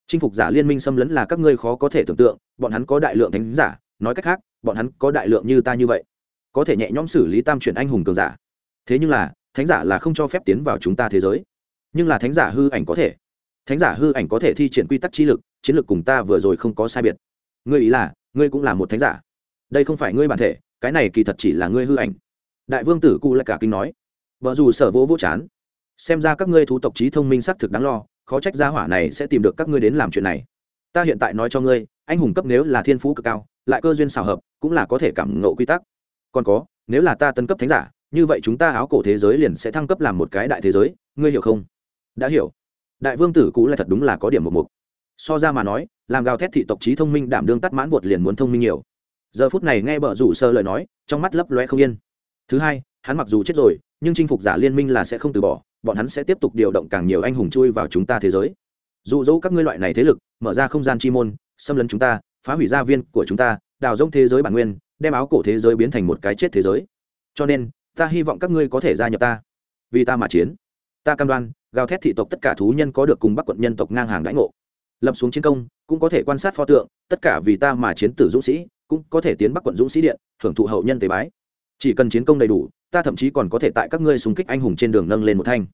chinh phục giả liên minh xâm lấn là các ngươi khó có thể tưởng tượng, bọn hắn có đại lượng thánh giả, nói cách khác, bọn hắn có đại lượng như ta như vậy. Có thể nhẹ nhõm xử lý tam chuyển anh hùng cường giả. Thế nhưng là, thánh giả là không cho phép tiến vào chúng ta thế giới. Nhưng là thánh giả hư ảnh có thể. Thánh giả hư ảnh có thể thi triển quy tắc chi lực, chiến lược cùng ta vừa rồi không có sai biệt. Ngươi ý là, ngươi cũng là một thánh giả. Đây không phải ngươi bản thể, cái này kỳ thật chỉ là ngươi hư ảnh. Đại vương tử cụ lại cả kinh nói. Vợ dù sở vỗ vỗ chán. Xem ra các ngươi thú tộc trí thông minh xác thực đáng lo khó trách gia hỏa này sẽ tìm được các ngươi đến làm chuyện này. Ta hiện tại nói cho ngươi, anh hùng cấp nếu là thiên phú cực cao, lại cơ duyên xào hợp, cũng là có thể cảm ngộ quy tắc. Còn có, nếu là ta tân cấp thánh giả, như vậy chúng ta áo cổ thế giới liền sẽ thăng cấp làm một cái đại thế giới, ngươi hiểu không? Đã hiểu. Đại vương tử cũ lại thật đúng là có điểm một mục. So ra mà nói, làm gào thét thị tộc trí thông minh đảm đương tắt mãn buột liền muốn thông minh nhiều. Giờ phút này nghe bờ rủ sơ lời nói, trong mắt lấp loe không yên. Thứ hai, hắn mặc dù chết rồi, nhưng chinh phục giả liên minh là sẽ không từ bỏ bọn hắn sẽ tiếp tục điều động càng nhiều anh hùng chui vào chúng ta thế giới. Dụ dỗ các ngươi loại này thế lực, mở ra không gian chi môn, xâm lấn chúng ta, phá hủy gia viên của chúng ta, đào rông thế giới bản nguyên, đem áo cổ thế giới biến thành một cái chết thế giới. Cho nên, ta hy vọng các ngươi có thể gia nhập ta. Vì ta mà chiến. Ta cam đoan, gào thét thị tộc tất cả thú nhân có được cùng bắc quận nhân tộc ngang hàng đãi ngộ. Lập xuống chiến công, cũng có thể quan sát pho tượng, tất cả vì ta mà chiến tử dũng sĩ, cũng có thể tiến bắc quận dũng sĩ điện, hưởng thụ hậu nhân tế bái. Chỉ cần chiến công đầy đủ ta thậm chí còn có thể tại các ngươi súng kích anh hùng trên đường nâng lên một thanh.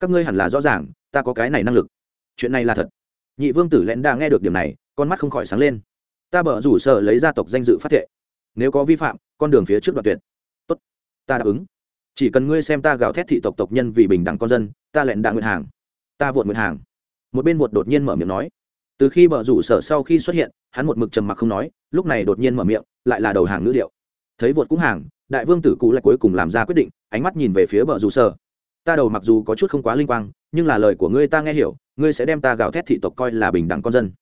Các ngươi hẳn là rõ ràng, ta có cái này năng lực. Chuyện này là thật. Nhị vương tử lẽn đa nghe được điểm này, con mắt không khỏi sáng lên. Ta bở rủ sợ lấy gia tộc danh dự phát thệ. Nếu có vi phạm, con đường phía trước đoạn tuyệt. Tốt. Ta đáp ứng. Chỉ cần ngươi xem ta gào thét thị tộc tộc nhân vì bình đẳng con dân, ta lẹn đạ nguyện hàng. Ta vượt nguyện hàng. Một bên vượt đột nhiên mở miệng nói. Từ khi bờ rủ sở sau khi xuất hiện, hắn một mực trầm mặc không nói, lúc này đột nhiên mở miệng, lại là đầu hàng ngữ điệu. Thấy vượt cũng hàng đại vương tử cụ lại cuối cùng làm ra quyết định, ánh mắt nhìn về phía bờ rủ sở. Ta đầu mặc dù có chút không quá linh quang, nhưng là lời của ngươi ta nghe hiểu, ngươi sẽ đem ta gào thét thị tộc coi là bình đẳng con dân.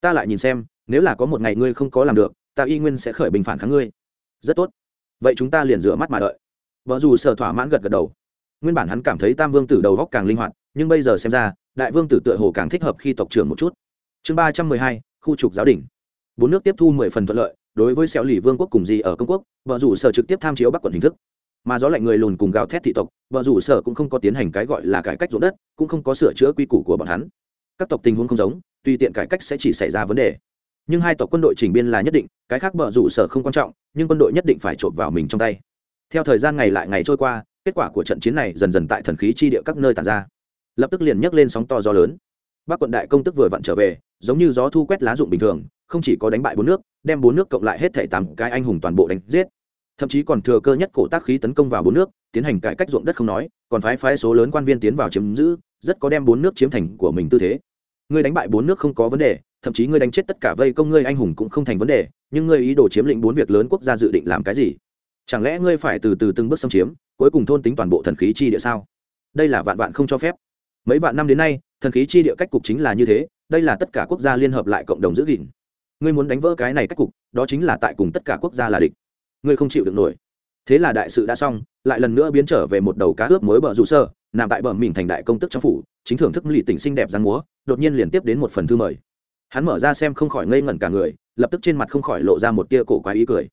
Ta lại nhìn xem, nếu là có một ngày ngươi không có làm được, ta y nguyên sẽ khởi bình phản kháng ngươi. Rất tốt. Vậy chúng ta liền rửa mắt mà đợi. Vợ dù sở thỏa mãn gật gật đầu. Nguyên bản hắn cảm thấy tam vương tử đầu góc càng linh hoạt, nhưng bây giờ xem ra, đại vương tử tựa hồ càng thích hợp khi tộc trưởng một chút. Chương ba trăm mười hai, khu trục giáo đình bốn nước tiếp thu mười phần thuận lợi đối với xẻo lì vương quốc cùng gì ở công quốc, vợ rủ sở trực tiếp tham chiếu bắc quận hình thức. Mà gió lạnh người lùn cùng gào thét thị tộc, vợ rủ sở cũng không có tiến hành cái gọi là cải cách ruộng đất, cũng không có sửa chữa quy củ của bọn hắn. Các tộc tình huống không giống, tùy tiện cải cách sẽ chỉ xảy ra vấn đề. Nhưng hai tộc quân đội chỉnh biên là nhất định, cái khác vợ rủ sở không quan trọng, nhưng quân đội nhất định phải trộm vào mình trong tay. Theo thời gian ngày lại ngày trôi qua, kết quả của trận chiến này dần dần tại thần khí chi địa các nơi tàn ra. Lập tức liền nhấc lên sóng to gió lớn. Bác quận đại công tức vừa vặn trở về, giống như gió thu quét lá dụng bình thường, không chỉ có đánh bại bốn nước, đem bốn nước cộng lại hết thảy tám cái anh hùng toàn bộ đánh giết. Thậm chí còn thừa cơ nhất cổ tác khí tấn công vào bốn nước, tiến hành cải cách ruộng đất không nói, còn phái phái số lớn quan viên tiến vào chiếm giữ, rất có đem bốn nước chiếm thành của mình tư thế. Ngươi đánh bại bốn nước không có vấn đề, thậm chí ngươi đánh chết tất cả vây công ngươi anh hùng cũng không thành vấn đề, nhưng ngươi ý đồ chiếm lĩnh bốn việc lớn quốc gia dự định làm cái gì? Chẳng lẽ ngươi phải từ từ từng bước xâm chiếm, cuối cùng thôn tính toàn bộ thần khí chi địa sao? Đây là vạn vạn không cho phép. Mấy vạn năm đến nay thần khí chi địa cách cục chính là như thế, đây là tất cả quốc gia liên hợp lại cộng đồng giữ gìn. Ngươi muốn đánh vỡ cái này cách cục, đó chính là tại cùng tất cả quốc gia là địch. Ngươi không chịu được nổi. Thế là đại sự đã xong, lại lần nữa biến trở về một đầu cá ướp mới bờ rủ sơ, nằm tại bờ mình thành đại công tức trong phủ, chính thưởng thức lì tỉnh xinh đẹp giang múa, đột nhiên liền tiếp đến một phần thư mời. Hắn mở ra xem không khỏi ngây ngẩn cả người, lập tức trên mặt không khỏi lộ ra một tia cổ quái ý cười.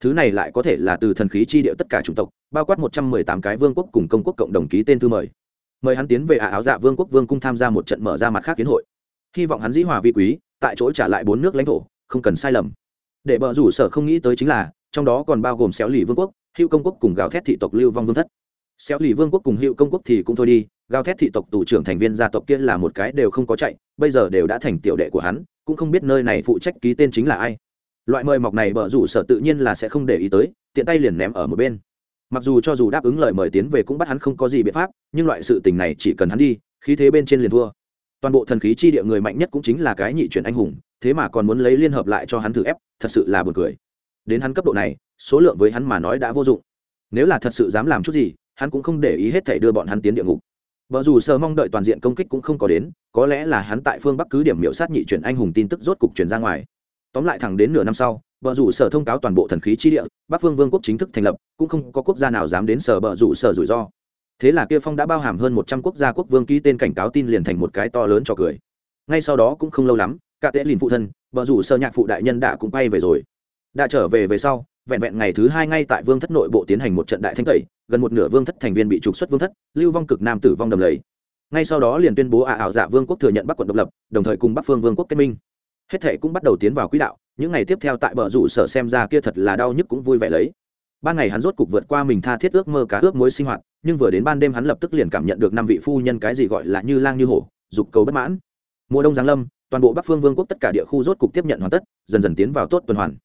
Thứ này lại có thể là từ thần khí chi địa tất cả chủng tộc, bao quát một trăm mười tám cái vương quốc cùng công quốc cộng đồng ký tên thư mời mời hắn tiến về ả áo dạ vương quốc vương cung tham gia một trận mở ra mặt khác kiến hội. Hy vọng hắn dĩ hòa vi quý, tại chỗ trả lại bốn nước lãnh thổ, không cần sai lầm. Để bờ rủ sở không nghĩ tới chính là, trong đó còn bao gồm xéo lì vương quốc, hữu công quốc cùng gào thét thị tộc lưu vong vương thất. Xéo lì vương quốc cùng hiệu công quốc thì cũng thôi đi, gào thét thị tộc tù trưởng thành viên gia tộc kia là một cái đều không có chạy, bây giờ đều đã thành tiểu đệ của hắn, cũng không biết nơi này phụ trách ký tên chính là ai. Loại mời mọc này bờ rủ sở tự nhiên là sẽ không để ý tới, tiện tay liền ném ở một bên mặc dù cho dù đáp ứng lời mời tiến về cũng bắt hắn không có gì biện pháp, nhưng loại sự tình này chỉ cần hắn đi, khí thế bên trên liền thua. Toàn bộ thần khí chi địa người mạnh nhất cũng chính là cái nhị chuyển anh hùng, thế mà còn muốn lấy liên hợp lại cho hắn thử ép, thật sự là buồn cười. Đến hắn cấp độ này, số lượng với hắn mà nói đã vô dụng. Nếu là thật sự dám làm chút gì, hắn cũng không để ý hết thể đưa bọn hắn tiến địa ngục. Vợ dù sờ mong đợi toàn diện công kích cũng không có đến, có lẽ là hắn tại phương bắc cứ điểm miễu sát nhị chuyển anh hùng tin tức rốt cục chuyển ra ngoài tóm lại thẳng đến nửa năm sau vợ rủ sở thông cáo toàn bộ thần khí chi địa, bắc phương vương quốc chính thức thành lập, cũng không có quốc gia nào dám đến sở bờ rủ sở rủi ro. Thế là kia phong đã bao hàm hơn một trăm quốc gia quốc vương ký tên cảnh cáo tin liền thành một cái to lớn cho cười. Ngay sau đó cũng không lâu lắm, cả tệ lìn phụ thân vợ rủ sở nhạc phụ đại nhân đã cũng bay về rồi. Đã trở về về sau, vẹn vẹn ngày thứ hai ngay tại vương thất nội bộ tiến hành một trận đại thanh tẩy, gần một nửa vương thất thành viên bị trục xuất vương thất, lưu vong cực nam tử vong đầm lầy. Ngay sau đó liền tuyên bố ả ảo dạ vương quốc thừa nhận bắc quận độc lập, đồng thời cùng bắc phương vương quốc kết minh hết thể cũng bắt đầu tiến vào quỹ đạo, những ngày tiếp theo tại bờ rủ sở xem ra kia thật là đau nhức cũng vui vẻ lấy. Ban ngày hắn rốt cục vượt qua mình tha thiết ước mơ cá ước mối sinh hoạt, nhưng vừa đến ban đêm hắn lập tức liền cảm nhận được năm vị phu nhân cái gì gọi là như lang như hổ, dục cầu bất mãn. Mùa đông giáng lâm, toàn bộ bắc phương vương quốc tất cả địa khu rốt cục tiếp nhận hoàn tất, dần dần tiến vào tốt tuần hoàn.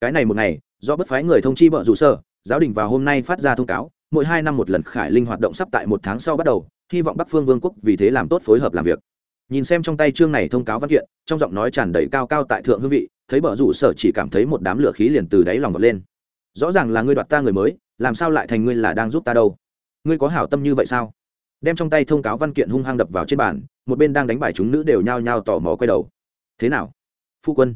Cái này một ngày, do bất phái người thông chi bờ rủ sở, giáo đình vào hôm nay phát ra thông cáo, mỗi hai năm một lần khải linh hoạt động sắp tại một tháng sau bắt đầu, hy vọng bắc phương vương quốc vì thế làm tốt phối hợp làm việc nhìn xem trong tay chương này thông cáo văn kiện, trong giọng nói tràn đầy cao cao tại thượng hương vị, thấy bờ rủ sở chỉ cảm thấy một đám lửa khí liền từ đáy lòng vọt lên. Rõ ràng là ngươi đoạt ta người mới, làm sao lại thành ngươi là đang giúp ta đâu? Ngươi có hảo tâm như vậy sao? Đem trong tay thông cáo văn kiện hung hăng đập vào trên bàn, một bên đang đánh bài chúng nữ đều nhao nhao tò mò quay đầu. Thế nào? Phu quân.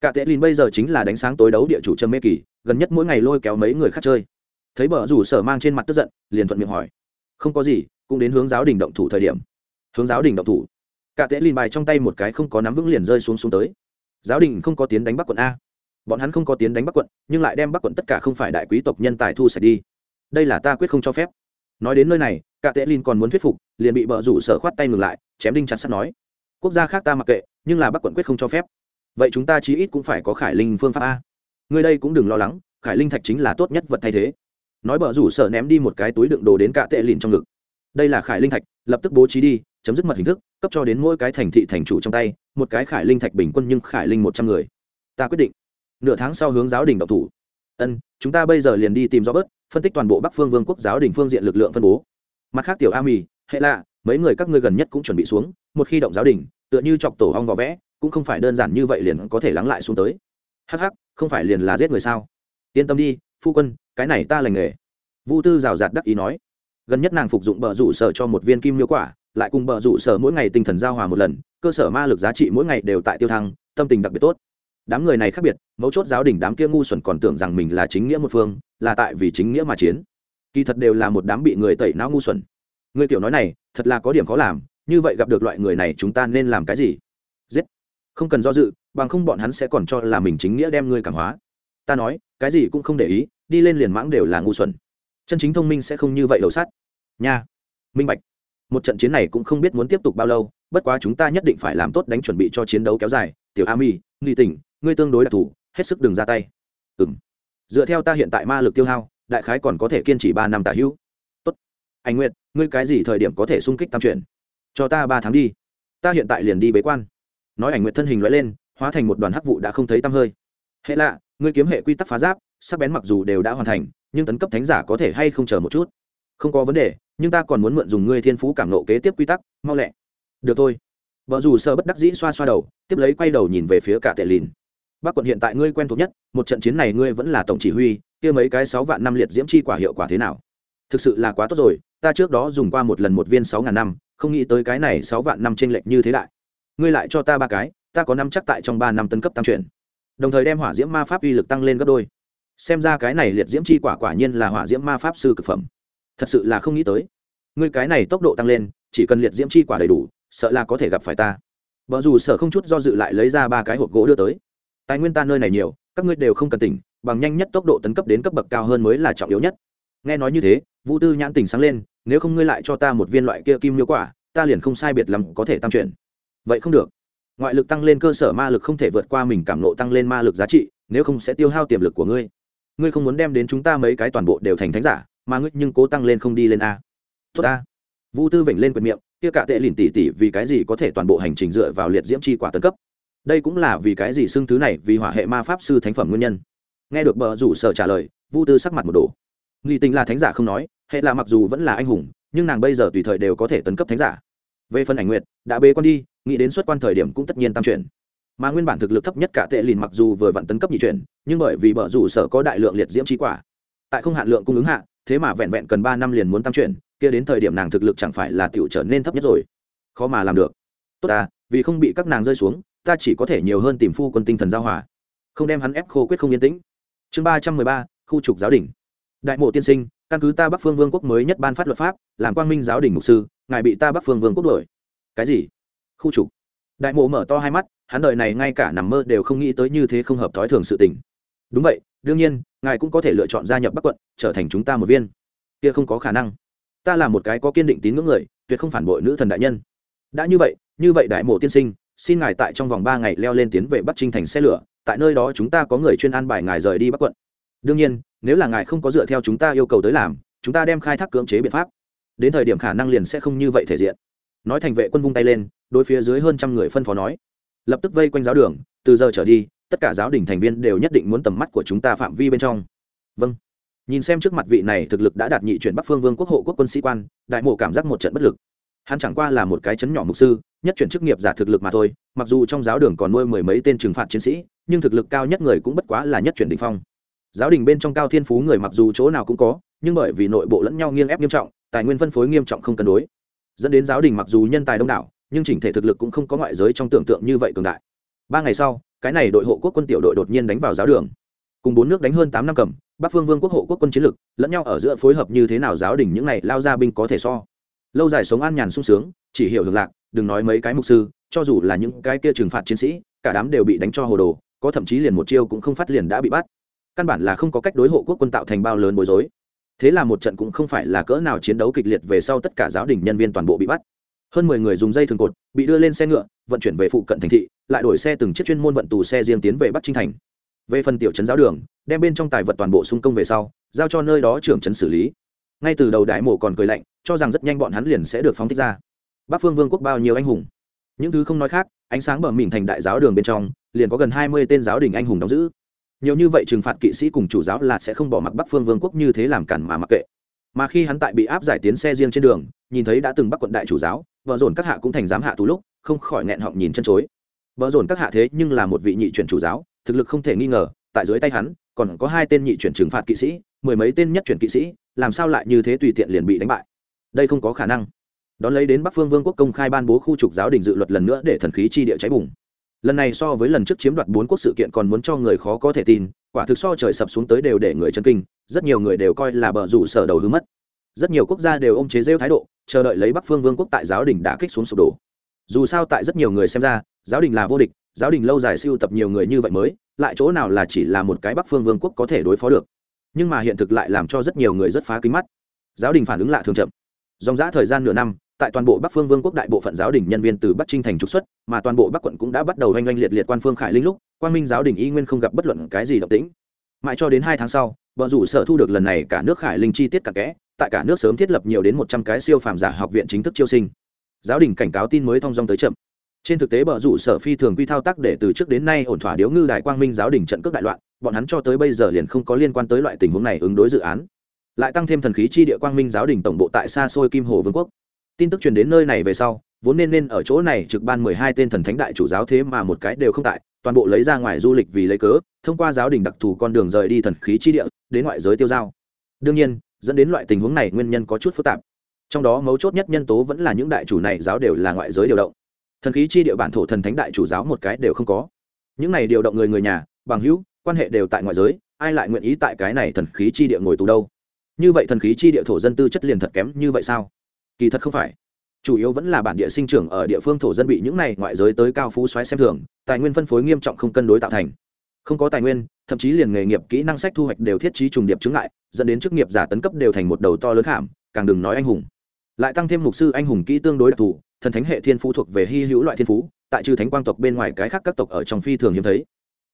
Cả tệ lìn bây giờ chính là đánh sáng tối đấu địa chủ trâm mê kỳ, gần nhất mỗi ngày lôi kéo mấy người khác chơi. Thấy bờ rủ sở mang trên mặt tức giận, liền thuận miệng hỏi. Không có gì, cũng đến hướng giáo đình động thủ thời điểm. Hướng giáo đình động thủ cả tệ lìn bài trong tay một cái không có nắm vững liền rơi xuống xuống tới. Giáo đình không có tiến đánh bắc quận a. Bọn hắn không có tiến đánh bắc quận, nhưng lại đem bắc quận tất cả không phải đại quý tộc nhân tài thu sạch đi. Đây là ta quyết không cho phép. Nói đến nơi này, cả tệ lin còn muốn thuyết phục, liền bị bợ rủ sở khoát tay ngừng lại, chém đinh chặt sắt nói. Quốc gia khác ta mặc kệ, nhưng là bắc quận quyết không cho phép. Vậy chúng ta chí ít cũng phải có khải linh phương pháp a. Người đây cũng đừng lo lắng, khải linh thạch chính là tốt nhất vật thay thế. Nói bờ rủ sở ném đi một cái túi đựng đồ đến cả tệ lìn trong ngực. Đây là khải linh thạch, lập tức bố trí đi chấm dứt mật hình thức, cấp cho đến mỗi cái thành thị thành chủ trong tay, một cái khải linh thạch bình quân nhưng khải linh một trăm người. Ta quyết định. Nửa tháng sau hướng giáo đình độc thủ. Ân, chúng ta bây giờ liền đi tìm rõ bớt phân tích toàn bộ bắc phương vương quốc giáo đình phương diện lực lượng phân bố. Mặt khác tiểu a mì hệ lạ, mấy người các ngươi gần nhất cũng chuẩn bị xuống, một khi động giáo đình, tựa như chọc tổ hong vỏ vẽ, cũng không phải đơn giản như vậy liền có thể lắng lại xuống tới. Hh không phải liền là giết người sao? Yên tâm đi, phu quân, cái này ta lành nghề. Vu tư rào rạt đắc ý nói. Gần nhất nàng phục dụng bờ rủ sở cho một viên kim miêu quả lại cùng bờ rủ sở mỗi ngày tinh thần giao hòa một lần, cơ sở ma lực giá trị mỗi ngày đều tại tiêu thăng, tâm tình đặc biệt tốt. Đám người này khác biệt, mấu chốt giáo đình đám kia ngu xuẩn còn tưởng rằng mình là chính nghĩa một phương, là tại vì chính nghĩa mà chiến. Kỳ thật đều là một đám bị người tẩy não ngu xuẩn. Người tiểu nói này, thật là có điểm khó làm, như vậy gặp được loại người này chúng ta nên làm cái gì? Giết. Không cần do dự, bằng không bọn hắn sẽ còn cho là mình chính nghĩa đem ngươi cảm hóa. Ta nói, cái gì cũng không để ý, đi lên liền mãng đều là ngu xuẩn. Chân chính thông minh sẽ không như vậy đầu sát nha. Minh bạch một trận chiến này cũng không biết muốn tiếp tục bao lâu, bất quá chúng ta nhất định phải làm tốt đánh chuẩn bị cho chiến đấu kéo dài. Tiểu a mi nghi tỉnh, ngươi tương đối đặc thù, hết sức đừng ra tay. Ừ m dựa theo ta hiện tại ma lực tiêu hao, đại khái còn có thể kiên trì ba năm tả hữu. Tốt. Anh nguyệt, ngươi cái gì thời điểm có thể sung kích tam chuyển? Cho ta ba tháng đi. Ta hiện tại liền đi bế quan. Nói ảnh nguyệt thân hình loại lên, hóa thành một đoàn hắc vụ đã không thấy tăm hơi. Hệ lạ, ngươi kiếm hệ quy tắc phá giáp, sắc bén mặc dù đều đã hoàn thành, nhưng tấn cấp thánh giả có thể hay không chờ một chút? Không có vấn đề, nhưng ta còn muốn mượn dùng ngươi thiên phú cảm nộ kế tiếp quy tắc, mau lẹ. Được thôi. Vợ dù sợ bất đắc dĩ xoa xoa đầu, tiếp lấy quay đầu nhìn về phía cả tệ lìn. Bác quận hiện tại ngươi quen thuộc nhất, một trận chiến này ngươi vẫn là tổng chỉ huy, kia mấy cái sáu vạn năm liệt diễm chi quả hiệu quả thế nào? Thực sự là quá tốt rồi, ta trước đó dùng qua một lần một viên sáu ngàn năm, không nghĩ tới cái này sáu vạn năm tranh lệch như thế đại. Ngươi lại cho ta ba cái, ta có năm chắc tại trong ba năm tấn cấp tam chuyển. Đồng thời đem hỏa diễm ma pháp uy lực tăng lên gấp đôi. Xem ra cái này liệt diễm chi quả quả nhiên là hỏa diễm ma pháp sư cực phẩm thật sự là không nghĩ tới. Ngươi cái này tốc độ tăng lên, chỉ cần liệt diễm chi quả đầy đủ, sợ là có thể gặp phải ta. Vợ dù sở không chút do dự lại lấy ra ba cái hộp gỗ đưa tới. Tài nguyên ta nơi này nhiều, các ngươi đều không cần tỉnh, bằng nhanh nhất tốc độ tấn cấp đến cấp bậc cao hơn mới là trọng yếu nhất. Nghe nói như thế, vũ tư nhãn tỉnh sáng lên, nếu không ngươi lại cho ta một viên loại kia kim miêu quả, ta liền không sai biệt lắm có thể tam chuyển. Vậy không được. Ngoại lực tăng lên cơ sở ma lực không thể vượt qua mình cảm nộ tăng lên ma lực giá trị, nếu không sẽ tiêu hao tiềm lực của ngươi. Ngươi không muốn đem đến chúng ta mấy cái toàn bộ đều thành thánh giả mà ngươi nhưng cố tăng lên không đi lên a. Tốt a vu tư vểnh lên quệt miệng, kia cả tệ lìn tỉ tỉ vì cái gì có thể toàn bộ hành trình dựa vào liệt diễm chi quả tân cấp? Đây cũng là vì cái gì xưng thứ này vì hỏa hệ ma pháp sư thánh phẩm nguyên nhân? Nghe được bờ rủ sở trả lời, vu tư sắc mặt một đồ nghi tình là thánh giả không nói, hệ là mặc dù vẫn là anh hùng, nhưng nàng bây giờ tùy thời đều có thể tấn cấp thánh giả. Về phần ảnh nguyệt, đã bế quan đi, nghĩ đến xuất quan thời điểm cũng tất nhiên tam chuyển. Mà nguyên bản thực lực thấp nhất cả tệ lìn mặc dù vừa vặn tấn cấp nhị chuyển, nhưng bởi vì bờ rủ sở có đại lượng liệt diễm chi quả, tại không hạn lượng cung ứng hạ thế mà vẹn vẹn cần ba năm liền muốn tam chuyển, kia đến thời điểm nàng thực lực chẳng phải là tiểu trở nên thấp nhất rồi. Khó mà làm được. Tốt ta, vì không bị các nàng rơi xuống, ta chỉ có thể nhiều hơn tìm phu quân tinh thần giao hòa. Không đem hắn ép khô quyết không yên tĩnh. Chương ba trăm mười ba, khu trục giáo đình. Đại mộ tiên sinh, căn cứ ta bắc phương vương quốc mới nhất ban phát luật pháp, làm quang minh giáo đình mục sư, ngài bị ta bắc phương vương quốc đổi cái gì? Khu trục. Đại mộ mở to hai mắt, hắn đời này ngay cả nằm mơ đều không nghĩ tới như thế không hợp thói thường sự tình. Đúng vậy đương nhiên, ngài cũng có thể lựa chọn gia nhập bắc quận, trở thành chúng ta một viên. Kia không có khả năng. Ta là một cái có kiên định tín ngưỡng người, tuyệt không phản bội nữ thần đại nhân. Đã như vậy như vậy đại mộ tiên sinh, xin ngài tại trong vòng ba ngày leo lên tiến về bắc trinh thành xe lửa, tại nơi đó chúng ta có người chuyên an bài ngài rời đi bắc quận. Đương nhiên, nếu là ngài không có dựa theo chúng ta yêu cầu tới làm, chúng ta đem khai thác cưỡng chế biện pháp. Đến thời điểm khả năng liền sẽ không như vậy thể diện. Nói thành vệ quân vung tay lên, đối phía dưới hơn trăm người phân phó nói. Lập tức vây quanh giáo đường, từ giờ trở đi tất cả giáo đình thành viên đều nhất định muốn tầm mắt của chúng ta phạm vi bên trong. Vâng. Nhìn xem trước mặt vị này thực lực đã đạt nhị chuyển bắc phương vương quốc hộ quốc quân sĩ quan, đại mộ cảm giác một trận bất lực. Hắn chẳng qua là một cái chấn nhỏ mục sư, nhất chuyển chức nghiệp giả thực lực mà thôi, mặc dù trong giáo đường còn nuôi mười mấy tên trừng phạt chiến sĩ, nhưng thực lực cao nhất người cũng bất quá là nhất chuyển đ ỉ n h phong. Giáo đình bên trong cao thiên phú người mặc dù chỗ nào cũng có, nhưng bởi vì nội bộ lẫn nhau nghiêng ép nghiêm trọng, tài nguyên phân phối nghiêm trọng không cân đối. Dẫn đến giáo đình mặc dù nhân tài đông đảo, nhưng chỉnh thể thực lực cũng không có ngoại giới trong tưởng tượng như vậy cường đại ba ngày sau, cái này đội hộ quốc quân tiểu đội đột nhiên đánh vào giáo đường. Cùng bốn nước đánh hơn tám năm cầm, bắc phương vương quốc hộ quốc quân chiến lực, lẫn nhau ở giữa phối hợp như thế nào giáo đình những này lao ra binh có thể so. Lâu dài sống an nhàn sung sướng, chỉ hiểu hưởng lạc, đừng nói mấy cái mục sư, cho dù là những cái kia trừng phạt chiến sĩ, cả đám đều bị đánh cho hồ đồ, có thậm chí liền một chiêu cũng không phát liền đã bị bắt. Căn bản là không có cách đối hộ quốc quân tạo thành bao lớn bối rối. Thế là một trận cũng không phải là cỡ nào chiến đấu kịch liệt về sau tất cả giáo đình nhân viên toàn bộ bị bắt hơn mười người dùng dây thường cột, bị đưa lên xe ngựa, vận chuyển về phụ cận thành thị, lại đổi xe từng chiếc chuyên môn vận tù xe riêng tiến về bắc trinh thành. Về phần tiểu trấn giáo đường, đem bên trong tài vật toàn bộ xung công về sau, giao cho nơi đó trưởng trấn xử lý. Ngay từ đầu đại mộ còn cười lạnh, cho rằng rất nhanh bọn hắn liền sẽ được phóng thích ra. Bắc phương vương quốc bao nhiêu anh hùng. Những thứ không nói khác, ánh sáng bờ mìn thành đại giáo đường bên trong, liền có gần hai mươi tên giáo đình anh hùng đóng giữ. Nhiều như vậy trừng phạt kỵ sĩ cùng chủ giáo là sẽ không bỏ mặc bắc phương vương quốc như thế làm cản mà mặc kệ mà khi hắn tại bị áp giải tiến xe riêng trên đường, nhìn thấy đã từng bắc quận đại chủ giáo, vợ dồn các hạ cũng thành giám hạ tú lúc, không khỏi nghẹn họng nhìn chân chối. Vợ dồn các hạ thế nhưng là một vị nhị chuyển chủ giáo, thực lực không thể nghi ngờ, tại dưới tay hắn, còn có hai tên nhị chuyển trừng phạt kỵ sĩ, mười mấy tên nhất chuyển kỵ sĩ, làm sao lại như thế tùy tiện liền bị đánh bại? Đây không có khả năng. Đón lấy đến bắc phương vương quốc công khai ban bố khu trục giáo đình dự luật lần nữa để thần khí chi địa cháy bùng. Lần này so với lần trước chiếm đoạt bốn quốc sự kiện còn muốn cho người khó có thể tin, quả thực so trời sập xuống tới đều để người chân kinh rất nhiều người đều coi là bờ rủ sở đầu hư mất. Rất nhiều quốc gia đều ôm chế rêu thái độ, chờ đợi lấy bắc phương vương quốc tại giáo đình đã kích xuống sụp đổ. Dù sao tại rất nhiều người xem ra, giáo đình là vô địch, giáo đình lâu dài siêu tập nhiều người như vậy mới, lại chỗ nào là chỉ là một cái bắc phương vương quốc có thể đối phó được. Nhưng mà hiện thực lại làm cho rất nhiều người rất phá kính mắt. Giáo đình phản ứng lạ thường chậm. Dòng giã thời gian nửa năm, tại toàn bộ bắc phương vương quốc đại bộ phận giáo đình nhân viên từ bắc trinh thành trục xuất, mà toàn bộ bắc quận cũng đã bắt đầu oanh oanh liệt liệt quan phương khải linh lúc quan minh giáo đình y nguyên không gặp bất luận cái gì động tĩnh. Mãi cho đến hai tháng sau vợ rủ sở thu được lần này cả nước khải linh chi tiết cặn kẽ, tại cả nước sớm thiết lập nhiều đến một trăm cái siêu phàm giả học viện chính thức chiêu sinh. Giáo đình cảnh cáo tin mới thong dong tới chậm. Trên thực tế bờ rủ sở phi thường quy thao tác để từ trước đến nay ổn thỏa điếu ngư đại quang minh giáo đình trận cước đại loạn, bọn hắn cho tới bây giờ liền không có liên quan tới loại tình huống này ứng đối dự án. Lại tăng thêm thần khí chi địa quang minh giáo đình tổng bộ tại xa xôi kim hồ vương quốc. Tin tức truyền đến nơi này về sau vốn nên nên ở chỗ này trực ban mười hai tên thần thánh đại chủ giáo thế mà một cái đều không tại, toàn bộ lấy ra ngoài du lịch vì lấy cớ, thông qua giáo đình đặc thù con đường rời đi thần khí chi địa, đến ngoại giới tiêu giao. Đương nhiên, dẫn đến loại tình huống này nguyên nhân có chút phức tạp. Trong đó mấu chốt nhất nhân tố vẫn là những đại chủ này giáo đều là ngoại giới điều động. Thần khí chi địa bản thổ thần thánh đại chủ giáo một cái đều không có. Những này điều động người người nhà, bằng hữu, quan hệ đều tại ngoại giới, ai lại nguyện ý tại cái này thần khí chi địa ngồi tù đâu? Như vậy thần khí chi địa thổ dân tư chất liền thật kém như vậy sao? Kỳ thật không phải chủ yếu vẫn là bản địa sinh trưởng ở địa phương thổ dân bị những này ngoại giới tới cao phú xoáy xem thường tài nguyên phân phối nghiêm trọng không cân đối tạo thành. Không có tài nguyên thậm chí liền nghề nghiệp kỹ năng sách thu hoạch đều thiết trí trùng điệp chứng ngại dẫn đến chức nghiệp giả tấn cấp đều thành một đầu to lớn hàm, càng đừng nói anh hùng. Lại tăng thêm mục sư anh hùng kỹ tương đối đặc thù thần thánh hệ thiên phú thuộc về hy hữu loại thiên phú tại trừ thánh quang tộc bên ngoài cái khác các tộc ở trong phi thường hiếm thấy.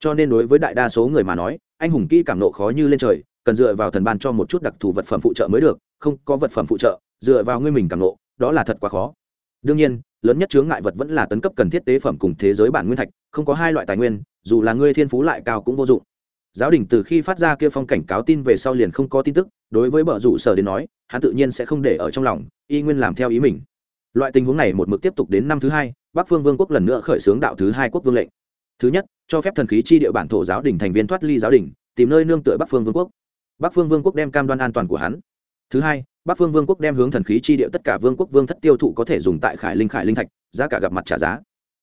Cho nên đối với đại đa số người mà nói anh hùng kỹ cảm nộ khó như lên trời cần dựa vào thần ban cho một chút đặc thù vật phẩm phụ trợ mới được không có vật phẩm phụ trợ dựa vào ngươi mình càng nộ đó là thật quá khó. Đương nhiên, lớn nhất chướng ngại vật vẫn là tấn cấp cần thiết tế phẩm cùng thế giới bản nguyên thạch, không có hai loại tài nguyên, dù là ngươi thiên phú lại cao cũng vô dụng. Giáo đình từ khi phát ra kia phong cảnh cáo tin về sau liền không có tin tức, đối với bờ rủ sở đến nói, hắn tự nhiên sẽ không để ở trong lòng, y nguyên làm theo ý mình. Loại tình huống này một mực tiếp tục đến năm thứ hai, bắc phương vương quốc lần nữa khởi xướng đạo thứ hai quốc vương lệnh. Thứ nhất, cho phép thần khí chi địa bản thổ giáo đình thành viên thoát ly giáo đình, tìm nơi nương tựa bắc phương vương quốc. Bắc phương vương quốc đem cam đoan an toàn của hắn. Thứ hai bắc phương vương quốc đem hướng thần khí chi địa tất cả vương quốc vương thất tiêu thụ có thể dùng tại khải linh khải linh thạch, giá cả gặp mặt trả giá.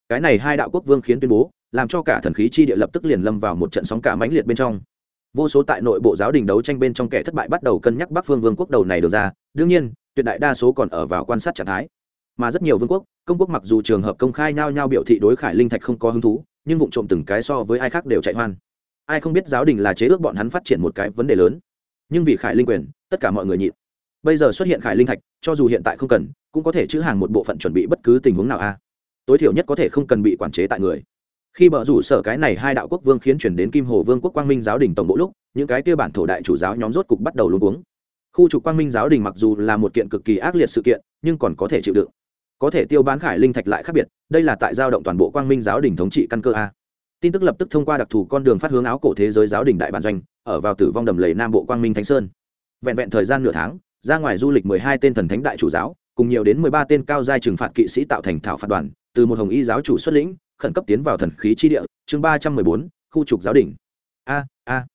Cái này hai đạo quốc vương khiến tuyên bố, làm cho cả thần khí chi địa lập tức liền lâm vào một trận sóng cả mãnh liệt bên trong. Vô số tại nội bộ giáo đình đấu tranh bên trong kẻ thất bại bắt đầu cân nhắc bắc phương vương quốc đầu này được ra, đương nhiên, tuyệt đại đa số còn ở vào quan sát trạng thái. Mà rất nhiều vương quốc, công quốc mặc dù trường hợp công khai nhao nhao biểu thị đối khải linh thạch không có hứng thú, nhưng vụ trộm từng cái so với ai khác đều chạy hoan. Ai không biết giáo đình là chế ước bọn hắn phát triển một cái vấn đề lớn. Nhưng vì khải linh quyền, tất cả mọi người nhịn bây giờ xuất hiện khải linh thạch, cho dù hiện tại không cần, cũng có thể chữ hàng một bộ phận chuẩn bị bất cứ tình huống nào a. Tối thiểu nhất có thể không cần bị quản chế tại người. Khi bờ rủ sở cái này hai đạo quốc vương khiến chuyển đến kim hồ vương quốc quang minh giáo đình tổng bộ lúc, những cái kia bản thổ đại chủ giáo nhóm rốt cục bắt đầu luôn uống khu trục quang minh giáo đình mặc dù là một kiện cực kỳ ác liệt sự kiện, nhưng còn có thể chịu đựng. Có thể tiêu bán khải linh thạch lại khác biệt, đây là tại giao động toàn bộ quang minh giáo đình thống trị căn cơ a. Tin tức lập tức thông qua đặc thù con đường phát hướng áo cổ thế giới giáo đình đại bản doanh, ở vào tử vong đầm lầy nam bộ quang minh thánh sơn. Vẹn vẹn thời gian nửa tháng ra ngoài du lịch mười hai tên thần thánh đại chủ giáo, cùng nhiều đến mười ba tên cao giai trừng phạt kỵ sĩ tạo thành thảo phạt đoàn, từ một hồng y giáo chủ xuất lĩnh, khẩn cấp tiến vào thần khí chi địa, chương ba trăm mười bốn, khu trục giáo đình a a,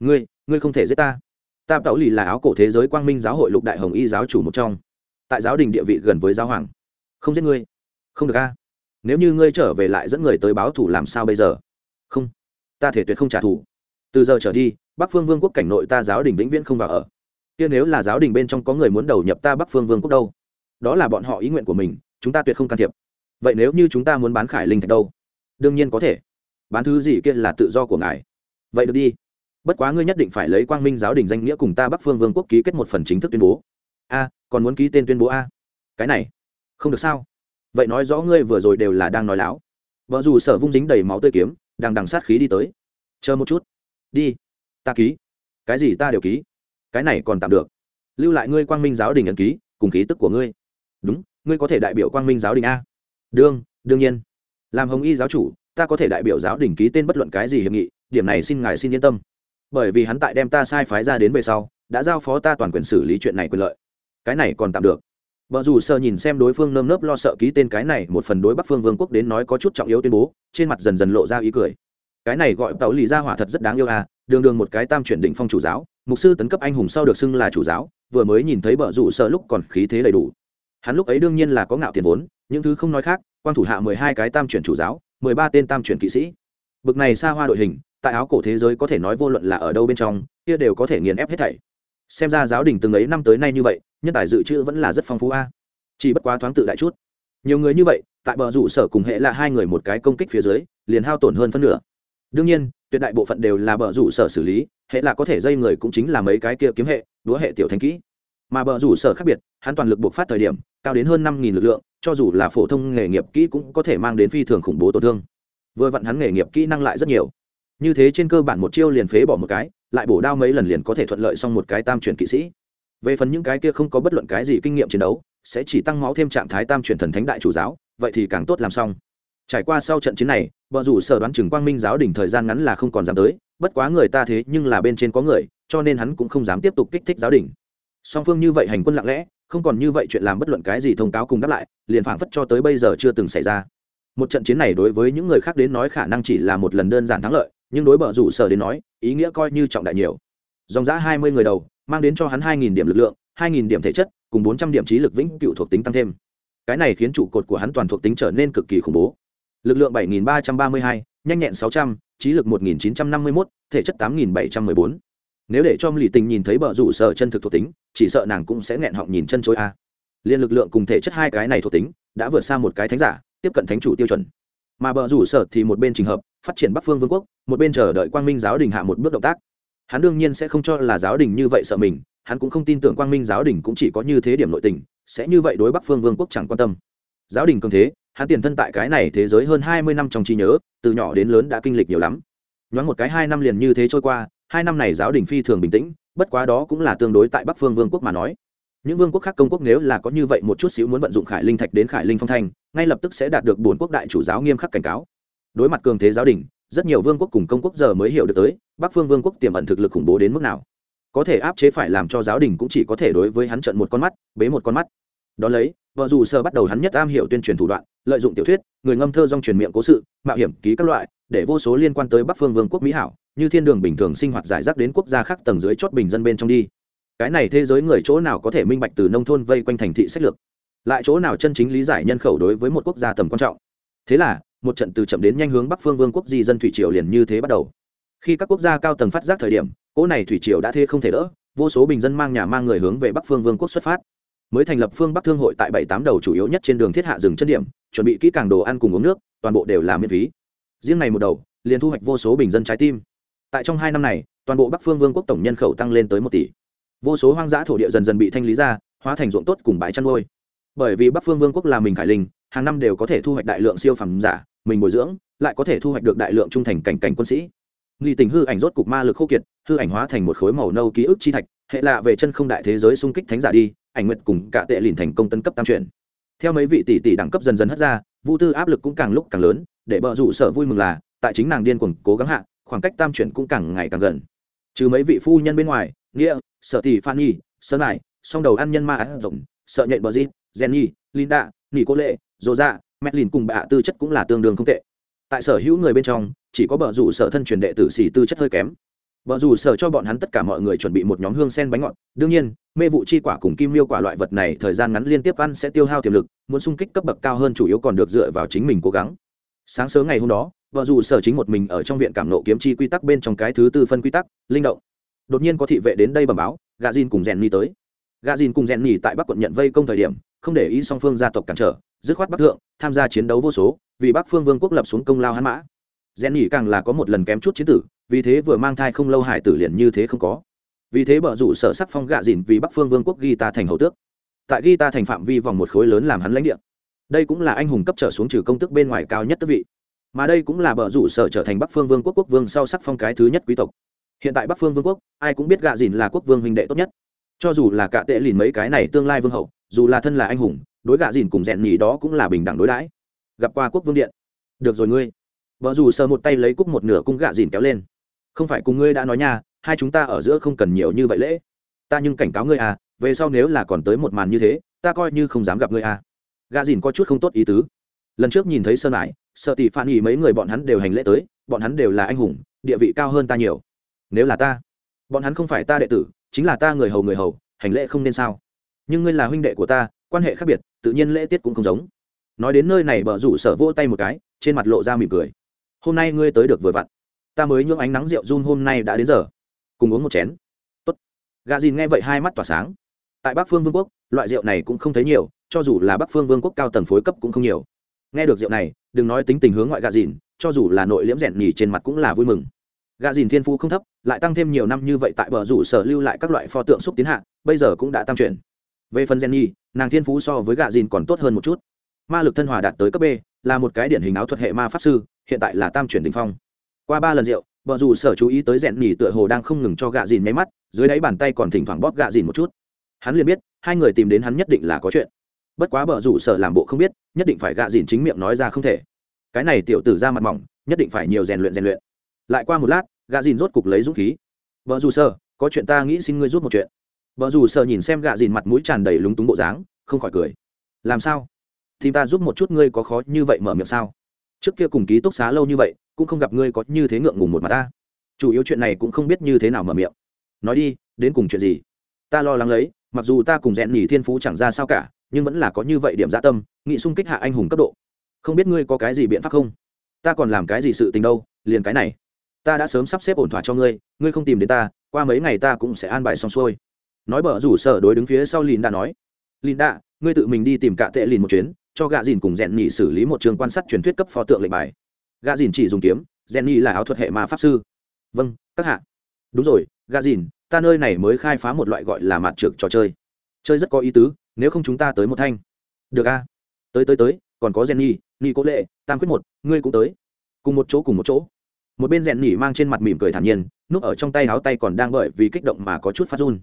ngươi ngươi không thể giết ta. Ta tạo lì là áo cổ thế giới quang minh giáo hội lục đại hồng y giáo chủ một trong. Tại giáo đình địa vị gần với giáo hoàng. Không giết ngươi. Không được a. Nếu như ngươi trở về lại dẫn người tới báo thủ làm sao bây giờ? Không. Ta thể tuyệt không trả thù. Từ giờ trở đi, bắc phương vương quốc cảnh nội ta giáo đình vĩnh viễn không vào ở kia nếu là giáo đình bên trong có người muốn đầu nhập ta bắc phương vương quốc đâu? Đó là bọn họ ý nguyện của mình, chúng ta tuyệt không can thiệp. Vậy nếu như chúng ta muốn bán khải linh thạch đâu? Đương nhiên có thể. Bán thứ gì kia là tự do của ngài. Vậy được đi. Bất quá ngươi nhất định phải lấy quang minh giáo đình danh nghĩa cùng ta bắc phương vương quốc ký kết một phần chính thức tuyên bố. A, còn muốn ký tên tuyên bố a? Cái này, không được sao? Vậy nói rõ ngươi vừa rồi đều là đang nói láo. Vợ dù sở vung dính đầy máu tươi kiếm đang đằng sát khí đi tới. Chờ một chút. Đi, ta ký. Cái gì ta đều ký cái này còn tạm được. Lưu lại ngươi quang minh giáo đình ấn ký, cùng ký tức của ngươi. Đúng, ngươi có thể đại biểu quang minh giáo đình a. Đương đương nhiên. Làm hồng y giáo chủ, ta có thể đại biểu giáo đình ký tên bất luận cái gì hiệp nghị, điểm này xin ngài xin yên tâm. Bởi vì hắn tại đem ta sai phái ra đến về sau, đã giao phó ta toàn quyền xử lý chuyện này quyền lợi. Cái này còn tạm được. Vợ dù sợ nhìn xem đối phương nơm nớp lo sợ ký tên cái này, một phần đối bắc phương vương quốc đến nói có chút trọng yếu tuyên bố, trên mặt dần dần lộ ra ý cười. Cái này gọi tàu lì ra hỏa thật rất đáng yêu à đường đường một cái tam chuyển định phong chủ giáo mục sư tấn cấp anh hùng sau được xưng là chủ giáo, vừa mới nhìn thấy bờ rủ sợ lúc còn khí thế đầy đủ. Hắn lúc ấy đương nhiên là có ngạo tiền vốn, những thứ không nói khác quan thủ hạ mười hai cái tam chuyển chủ giáo, mười ba tên tam chuyển kỵ sĩ. Bực này xa hoa đội hình, tại áo cổ thế giới có thể nói vô luận là ở đâu bên trong, kia đều có thể nghiền ép hết thảy. Xem ra giáo đình từng ấy năm tới nay như vậy, nhân tài dự trữ vẫn là rất phong phú a. Chỉ bất quá thoáng tự đại chút. Nhiều người như vậy, tại bờ rủ sở cùng hệ là hai người một cái công kích phía dưới, liền hao tổn hơn phân nửa. Đương nhiên, tuyệt đại bộ phận đều là bờ rủ sở xử lý hệ là có thể dây người cũng chính là mấy cái kia kiếm hệ, đũa hệ tiểu thanh kỹ. Mà bờ rủ sở khác biệt, hắn toàn lực buộc phát thời điểm, cao đến hơn năm nghìn lực lượng, cho dù là phổ thông nghề nghiệp kỹ cũng có thể mang đến phi thường khủng bố tổn thương. Vừa vặn hắn nghề nghiệp kỹ năng lại rất nhiều. Như thế trên cơ bản một chiêu liền phế bỏ một cái, lại bổ đao mấy lần liền có thể thuận lợi xong một cái tam chuyển kỵ sĩ. Về phần những cái kia không có bất luận cái gì kinh nghiệm chiến đấu, sẽ chỉ tăng máu thêm trạng thái tam chuyển thần thánh đại chủ giáo, vậy thì càng tốt làm xong. Trải qua sau trận chiến này vợ rủ sở đoán chừng quang minh giáo đỉnh thời gian ngắn là không còn dám tới bất quá người ta thế nhưng là bên trên có người, cho nên hắn cũng không dám tiếp tục kích thích giáo đình. song phương như vậy hành quân lặng lẽ, không còn như vậy chuyện làm bất luận cái gì thông cáo cùng đáp lại, liền phảng phất cho tới bây giờ chưa từng xảy ra. Một trận chiến này đối với những người khác đến nói khả năng chỉ là một lần đơn giản thắng lợi, nhưng đối bờ rủ sở đến nói, ý nghĩa coi như trọng đại nhiều. Dòng giã hai mươi người đầu, mang đến cho hắn hai nghìn điểm lực lượng, hai nghìn điểm thể chất, cùng bốn trăm điểm trí lực vĩnh cựu thuộc tính tăng thêm. Cái này khiến trụ cột của hắn toàn thuộc tính trở nên cực kỳ khủng bố. Lực lượng bảy nghìn ba trăm ba mươi hai, nhanh nhẹn sáu trăm trí lực một nghìn chín trăm năm mươi mốt, thể chất tám nghìn bảy trăm mười bốn. Nếu để cho Lý tình nhìn thấy bờ rủ sở chân thực thuộc tính, chỉ sợ nàng cũng sẽ nghẹn họng nhìn chân chối a. Liên lực lượng cùng thể chất hai cái này thuộc tính, đã vượt xa một cái thánh giả, tiếp cận thánh chủ tiêu chuẩn. Mà bờ rủ sở thì một bên trình hợp, phát triển bắc phương vương quốc, một bên chờ đợi quang minh giáo đình hạ một bước động tác. Hắn đương nhiên sẽ không cho là giáo đình như vậy sợ mình, hắn cũng không tin tưởng quang minh giáo đình cũng chỉ có như thế điểm nội tình, sẽ như vậy đối bắc phương vương quốc chẳng quan tâm. Giáo đình cường thế hắn tiền thân tại cái này thế giới hơn hai mươi năm trong trí nhớ, từ nhỏ đến lớn đã kinh lịch nhiều lắm. Nhoáng một cái hai năm liền như thế trôi qua, hai năm này giáo đình phi thường bình tĩnh, bất quá đó cũng là tương đối tại bắc phương vương quốc mà nói. Những vương quốc khác công quốc nếu là có như vậy một chút xíu muốn vận dụng khải linh thạch đến khải linh phong thanh ngay lập tức sẽ đạt được bốn quốc đại chủ giáo nghiêm khắc cảnh cáo. Đối mặt cường thế giáo đình, rất nhiều vương quốc cùng công quốc giờ mới hiểu được tới, bắc phương vương quốc tiềm ẩn thực lực khủng bố đến mức nào. Có thể áp chế phải làm cho giáo đình cũng chỉ có thể đối với hắn trận một con mắt, bế một con mắt. Đó lấy vợ dù sơ bắt đầu hắn nhất am hiểu tuyên truyền thủ đoạn, lợi dụng tiểu thuyết, người ngâm thơ dòng truyền miệng cố sự, mạo hiểm, ký các loại, để vô số liên quan tới bắc phương vương quốc mỹ hảo, như thiên đường bình thường sinh hoạt giải rác đến quốc gia khác tầng dưới chót bình dân bên trong đi. Cái này thế giới người chỗ nào có thể minh bạch từ nông thôn vây quanh thành thị sách lược? Lại chỗ nào chân chính lý giải nhân khẩu đối với một quốc gia tầm quan trọng? Thế là, một trận từ chậm đến nhanh hướng bắc phương vương quốc di dân thủy triều liền như thế bắt đầu. Khi các quốc gia cao tầng phát giác thời điểm, cỗ này thủy triều đã thê không thể đỡ, vô số bình dân mang nhà mang người hướng về bắc phương vương quốc xuất phát mới thành lập phương bắc thương hội tại bảy tám đầu chủ yếu nhất trên đường thiết hạ rừng chân điểm, chuẩn bị kỹ càng đồ ăn cùng uống nước, toàn bộ đều là miễn phí. Riêng này một đầu, liền thu hoạch vô số bình dân trái tim. Tại trong hai năm này, toàn bộ bắc phương vương quốc tổng nhân khẩu tăng lên tới một tỷ. Vô số hoang dã thổ địa dần dần bị thanh lý ra, hóa thành ruộng tốt cùng bãi chăn nuôi. Bởi vì bắc phương vương quốc là mình khải linh, hàng năm đều có thể thu hoạch đại lượng siêu phẩm giả, mình bồi dưỡng, lại có thể thu hoạch được đại lượng trung thành cảnh cảnh quân sĩ. Nghi tình hư ảnh rốt cục ma lực khô kiệt, hư ảnh hóa thành một khối màu nâu ký ức chi thạch, hệ lạ về chân không đại thế giới xung kích thánh giả đi ảnh Nguyệt cùng cả tệ lìn thành công tấn cấp tam chuyển. Theo mấy vị tỷ tỷ đẳng cấp dần dần hất ra, vu tư áp lực cũng càng lúc càng lớn, để bờ rủ sợ vui mừng là, tại chính nàng điên cuồng cố gắng hạ, khoảng cách tam chuyển cũng càng ngày càng gần. Trừ mấy vị phu nhân bên ngoài, nghĩa sợ tỷ, phan nhi sơ nại song đầu ăn nhân ma ăn rộng sợ nhện, bờ zin jenny, linda nghỉ cô lệ dồ dạ medlin cùng bạ tư chất cũng là tương đương không tệ. Tại sở hữu người bên trong, chỉ có bờ rủ sở thân truyền đệ tử xỉ tư chất hơi kém. Bờ rủ sở cho bọn hắn tất cả mọi người chuẩn bị một nhóm hương sen bánh ngọt, đương nhiên, mê vụ chi quả cùng kim miêu quả loại vật này thời gian ngắn liên tiếp ăn sẽ tiêu hao tiềm lực, muốn xung kích cấp bậc cao hơn chủ yếu còn được dựa vào chính mình cố gắng. Sáng sớm ngày hôm đó, vợ dù sở chính một mình ở trong viện cảm nộ kiếm chi quy tắc bên trong cái thứ tư phân quy tắc, linh động. Đột nhiên có thị vệ đến đây bẩm báo, gà Jin cùng rèn ni tới. Gà Jin cùng rèn ni tại Bắc quận nhận vây công thời điểm, không để ý song phương gia tộc cản trở, dứt khoát bắc thượng, tham gia chiến đấu vô số, vì Bắc phương vương quốc lập xuống công lao hắn mã. Rèn ni càng là có một lần kém chút chiến tử, vì thế vừa mang thai không lâu hải tử liền như thế không có. Vì thế bờ rủ sở sắc phong gạ dìn vì bắc phương vương quốc ghi ta thành hậu tước. Tại ghi ta thành phạm vi vòng một khối lớn làm hắn lãnh địa. Đây cũng là anh hùng cấp trở xuống trừ công tức bên ngoài cao nhất tước vị. Mà đây cũng là bờ rủ sở trở thành bắc phương vương quốc quốc vương sau sắc phong cái thứ nhất quý tộc. Hiện tại bắc phương vương quốc, ai cũng biết gạ dìn là quốc vương huynh đệ tốt nhất. Cho dù là cả tệ lìn mấy cái này tương lai vương hậu, dù là thân là anh hùng, đối gạ dìn cùng rèn nhì đó cũng là bình đẳng đối đãi. Gặp qua quốc vương điện. Được rồi ngươi. Vợ dù sờ một tay lấy cúc một nửa cung gạ dìn kéo lên không phải cùng ngươi đã nói nha, hai chúng ta ở giữa không cần nhiều như vậy lễ. Ta nhưng cảnh cáo ngươi à về sau nếu là còn tới một màn như thế, ta coi như không dám gặp ngươi à. Gà dìn có chút không tốt ý tứ. Lần trước nhìn thấy sơn lại sợ tỷ phản nghỉ mấy người bọn hắn đều hành lễ tới, bọn hắn đều là anh hùng, địa vị cao hơn ta nhiều. Nếu là ta, bọn hắn không phải ta đệ tử, chính là ta người hầu người hầu, hành lễ không nên sao. Nhưng ngươi là huynh đệ của ta, quan hệ khác biệt, tự nhiên lễ tiết cũng không giống. Nói đến nơi này bờ rủ sở vỗ tay một cái, trên mặt lộ ra mỉm cười. Hôm nay ngươi tới được vừa vặn ta mới nhưỡng ánh nắng rượu run hôm nay đã đến giờ. Cùng uống một chén. Tốt. Gà dìn nghe vậy hai mắt tỏa sáng. Tại bắc phương vương quốc, loại rượu này cũng không thấy nhiều, cho dù là bắc phương vương quốc cao tầng phối cấp cũng không nhiều. Nghe được rượu này, đừng nói tính tình hướng ngoại gà dìn, cho dù là nội liễm rèn nhì trên mặt cũng là vui mừng. Gà dìn thiên phú không thấp, lại tăng thêm nhiều năm như vậy tại bờ rủ sở lưu lại các loại pho tượng xúc tiến hạ, bây giờ cũng đã tăng chuyển về phần rèn nhì nàng thiên phú so với gà dìn còn tốt hơn một chút. Ma lực thân hòa đạt tới cấp b, là một cái điển hình áo thuật hệ ma pháp sư, hiện tại là tam chuyển đình phong qua ba lần rượu vợ dù sở chú ý tới rèn nhì tựa hồ đang không ngừng cho gạ dìn máy mắt, dưới đáy bàn tay còn thỉnh thoảng bóp gạ dìn một chút. Hắn liền biết, hai người tìm đến hắn nhất định là có chuyện. Bất quá vợ rủ sở làm bộ không biết, nhất định phải gạ dìn chính miệng nói ra không thể. Cái này tiểu tử ra mặt mỏng, nhất định phải nhiều rèn luyện rèn luyện. Lại qua một lát, gạ dìn rốt cục lấy dũng khí. Vợ dù sở, có chuyện ta nghĩ xin ngươi rút một chuyện. Vợ dù sở nhìn xem gạ dìn mặt mũi tràn đầy lúng túng bộ dáng, không khỏi cười. Làm sao? Thì ta giúp một chút ngươi có khó như vậy mở miệng sao? Trước kia cùng ký túc xá lâu như vậy cũng không gặp ngươi có như thế ngượng ngùng một mặt ta. Chủ yếu chuyện này cũng không biết như thế nào mở miệng. Nói đi, đến cùng chuyện gì? Ta lo lắng lấy, mặc dù ta cùng rẽn nhì thiên phú chẳng ra sao cả, nhưng vẫn là có như vậy điểm dạ tâm, nghị xung kích hạ anh hùng cấp độ. Không biết ngươi có cái gì biện pháp không? Ta còn làm cái gì sự tình đâu, liền cái này. Ta đã sớm sắp xếp ổn thỏa cho ngươi ngươi không tìm đến ta, qua mấy ngày ta cũng sẽ an bài xong xuôi. Nói bở rủ sở đối đứng phía sau lìn đã nói, lìn đã ngươi tự mình đi tìm cả tệ lìn một chuyến, cho gạ dìn cùng rèn nhì xử lý một trường quan sát truyền thuyết cấp phò tượng lệnh bài gà dìn chỉ dùng kiếm jenny là áo thuật hệ ma pháp sư. Vâng các hạ. Đúng rồi gà dìn, ta nơi này mới khai phá một loại gọi là mặt trượt trò chơi. Chơi rất có ý tứ, nếu không chúng ta tới một thanh. Được a. Tới tới tới, còn có jenny ni cố lệ, tam quyết một, ngươi cũng tới. Cùng một chỗ, cùng một chỗ. Một bên rèn nỉ mang trên mặt mỉm cười thản nhiên, núp ở trong tay áo tay còn đang bởi vì kích động mà có chút phát run.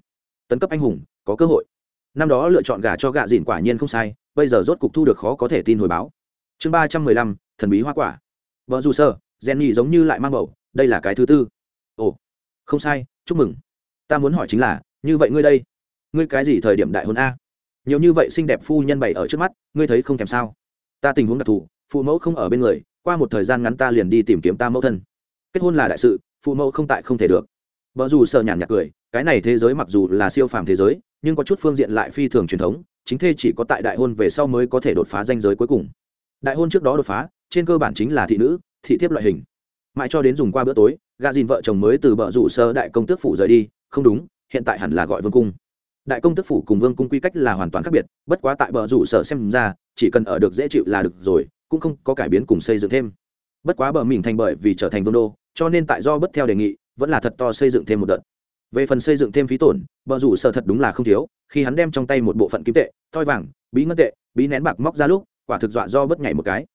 Tấn cấp anh hùng, có cơ hội. Năm đó lựa chọn gà cho Gà dìn quả nhiên không sai, bây giờ rốt cục thu được khó có thể tin hồi báo. Chương ba trăm mười lăm, thần bí hoa quả vợ dù sơ rèn nhị giống như lại mang bầu, đây là cái thứ tư. Ồ, không sai, chúc mừng. Ta muốn hỏi chính là, như vậy ngươi đây, ngươi cái gì thời điểm đại hôn a? Nhiều như vậy xinh đẹp phu nhân bày ở trước mắt, ngươi thấy không thèm sao? Ta tình huống đặc thù, phụ mẫu không ở bên người, qua một thời gian ngắn ta liền đi tìm kiếm ta mẫu thân. Kết hôn là đại sự, phụ mẫu không tại không thể được. Vợ dù sợ nhàn nhạt cười, cái này thế giới mặc dù là siêu phàm thế giới, nhưng có chút phương diện lại phi thường truyền thống, chính thê chỉ có tại đại hôn về sau mới có thể đột phá danh giới cuối cùng. Đại hôn trước đó đột phá trên cơ bản chính là thị nữ, thị thiếp loại hình. Mãi cho đến dùng qua bữa tối gà dìn vợ chồng mới từ bờ rủ sơ đại công tước phủ rời đi, không đúng, hiện tại hẳn là gọi vương cung. Đại công tước phủ cùng vương cung quy cách là hoàn toàn khác biệt, bất quá tại bờ rủ sở xem ra, chỉ cần ở được dễ chịu là được rồi, cũng không có cải biến cùng xây dựng thêm. Bất quá bờ mình thành bởi vì trở thành vương đô, cho nên tại do bất theo đề nghị, vẫn là thật to xây dựng thêm một đợt. Về phần xây dựng thêm phí tổn, bờ rủ sở thật đúng là không thiếu, khi hắn đem trong tay một bộ phận kim tệ, thoi vàng, bí ngân tệ, bí nén bạc móc ra lúc, quả thực dọa do bất nhảy một cái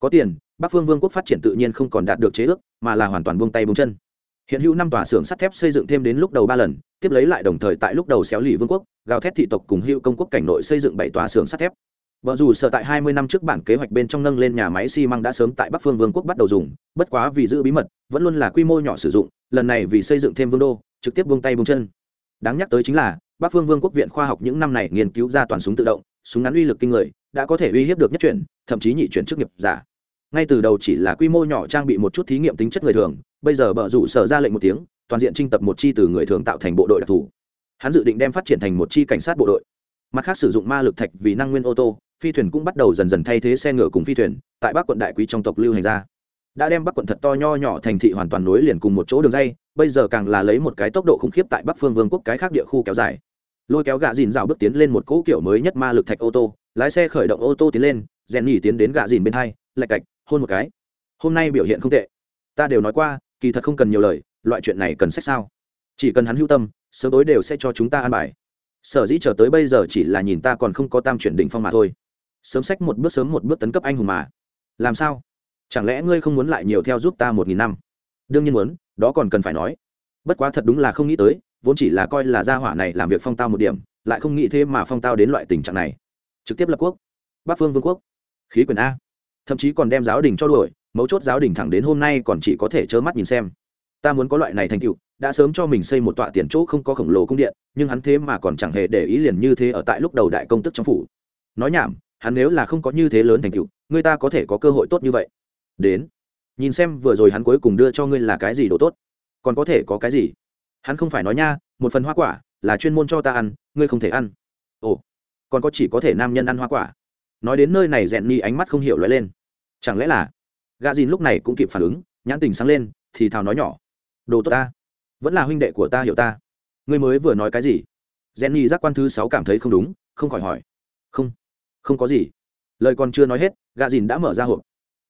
có tiền bắc phương vương quốc phát triển tự nhiên không còn đạt được chế ước mà là hoàn toàn buông tay buông chân hiện hữu năm tòa xưởng sắt thép xây dựng thêm đến lúc đầu ba lần tiếp lấy lại đồng thời tại lúc đầu xéo lì vương quốc gào thép thị tộc cùng hữu công quốc cảnh nội xây dựng bảy tòa xưởng sắt thép Vợ dù sở tại 20 năm trước bản kế hoạch bên trong nâng lên nhà máy xi măng đã sớm tại Bắc Phương Vương quốc bắt đầu dùng, bất quá vì giữ bí mật, vẫn luôn là quy mô nhỏ sử dụng, lần này vì xây dựng thêm vương đô, trực tiếp buông tay buông chân. Đáng nhắc tới chính là, Bắc Phương Vương quốc viện khoa học những năm này nghiên cứu ra toàn súng tự động, súng ngắn uy lực kinh người, đã có thể uy hiếp được nhất chuyển, thậm chí nhị chuyển chức nghiệp giả. Ngay từ đầu chỉ là quy mô nhỏ trang bị một chút thí nghiệm tính chất người thường, bây giờ bờ rủ sở ra lệnh một tiếng, toàn diện trinh tập một chi từ người thường tạo thành bộ đội đặc thù. Hắn dự định đem phát triển thành một chi cảnh sát bộ đội. Mặt khác sử dụng ma lực thạch vì năng nguyên ô tô, phi thuyền cũng bắt đầu dần dần thay thế xe ngựa cùng phi thuyền tại bắc quận đại quý trong tộc lưu hành ra đã đem bắc quận thật to nho nhỏ thành thị hoàn toàn nối liền cùng một chỗ đường dây bây giờ càng là lấy một cái tốc độ khủng khiếp tại bắc phương vương quốc cái khác địa khu kéo dài lôi kéo gạ dìn rào bước tiến lên một cỗ kiểu mới nhất ma lực thạch ô tô lái xe khởi động ô tô tiến lên rèn nhỉ tiến đến gạ dìn bên hai lạch cạch hôn một cái. Hôm nay biểu hiện không tệ. Ta đều nói qua, kỳ thật không cần nhiều lời, loại chuyện này cần sách sao? Chỉ cần hắn hưu tâm, sớm tối đều sẽ cho chúng ta an bài. Sở dĩ chờ tới bây giờ chỉ là nhìn ta còn không có tam chuyển đỉnh phong mà thôi. Sớm sách một bước sớm một bước tấn cấp anh hùng mà. Làm sao? Chẳng lẽ ngươi không muốn lại nhiều theo giúp ta một nghìn năm? Đương nhiên muốn, đó còn cần phải nói. Bất quá thật đúng là không nghĩ tới, vốn chỉ là coi là gia hỏa này làm việc phong tao một điểm, lại không nghĩ thế mà phong tao đến loại tình trạng này. Trực tiếp lập quốc. Bắc phương vương quốc. Khí quyền a thậm chí còn đem giáo đình cho đuổi, mấu chốt giáo đình thẳng đến hôm nay còn chỉ có thể trơ mắt nhìn xem. Ta muốn có loại này thành tựu, đã sớm cho mình xây một tọa tiền chỗ không có khổng lồ cung điện, nhưng hắn thế mà còn chẳng hề để ý liền như thế ở tại lúc đầu đại công tức trong phủ. Nói nhảm, hắn nếu là không có như thế lớn thành tựu, người ta có thể có cơ hội tốt như vậy. Đến, nhìn xem vừa rồi hắn cuối cùng đưa cho ngươi là cái gì đồ tốt. Còn có thể có cái gì? Hắn không phải nói nha, một phần hoa quả là chuyên môn cho ta ăn, ngươi không thể ăn. Ồ, còn có chỉ có thể nam nhân ăn hoa quả. Nói đến nơi này rèn ni ánh mắt không hiểu lóe lên chẳng lẽ là? Gà dìn lúc này cũng kịp phản ứng, nhãn tình sáng lên, thì thào nói nhỏ. Đồ tốt ta, vẫn là huynh đệ của ta hiểu ta. Ngươi mới vừa nói cái gì? Jenny giác quan thứ sáu cảm thấy không đúng, không khỏi hỏi. Không không có gì. Lời còn chưa nói hết gà dìn đã mở ra hộp.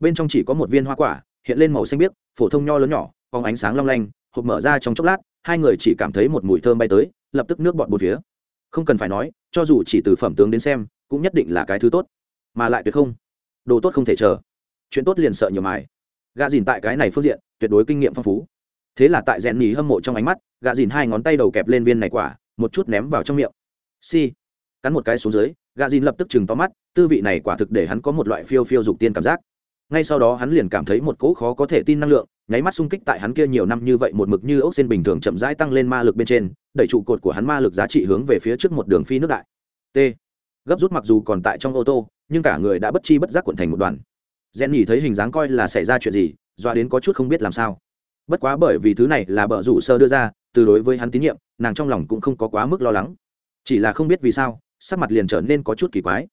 Bên trong chỉ có một viên hoa quả, hiện lên màu xanh biếc, phổ thông nho lớn nhỏ, phóng ánh sáng long lanh, hộp mở ra trong chốc lát, hai người chỉ cảm thấy một mùi thơm bay tới, lập tức nước bọt một phía. Không cần phải nói, cho dù chỉ từ phẩm tướng đến xem, cũng nhất định là cái thứ tốt. Mà lại tuyệt không. Đồ tốt không thể chờ chuyện tốt liền sợ nhiều mài. Gà dìn tại cái này phương diện, tuyệt đối kinh nghiệm phong phú. Thế là tại rèn nhì hâm mộ trong ánh mắt gà dìn hai ngón tay đầu kẹp lên viên này quả, một chút ném vào trong miệng. Si. Cắn một cái xuống dưới gà dìn lập tức chừng to mắt, tư vị này quả thực để hắn có một loại phiêu phiêu dục tiên cảm giác. Ngay sau đó hắn liền cảm thấy một cỗ khó có thể tin năng lượng, nháy mắt xung kích tại hắn kia nhiều năm như vậy một mực như ốc sen bình thường chậm rãi tăng lên ma lực bên trên, đẩy trụ cột của hắn ma lực giá trị hướng về phía trước một đường phi nước đại. T. Gấp rút mặc dù còn tại trong ô tô, nhưng cả người đã bất chi bất giác cuộn thành một đoàn rèn nhỉ thấy hình dáng coi là xảy ra chuyện gì doa đến có chút không biết làm sao. Bất quá bởi vì thứ này là bợ rủ sơ đưa ra, từ đối với hắn tín nhiệm, nàng trong lòng cũng không có quá mức lo lắng. Chỉ là không biết vì sao, sắc mặt liền trở nên có chút kỳ quái.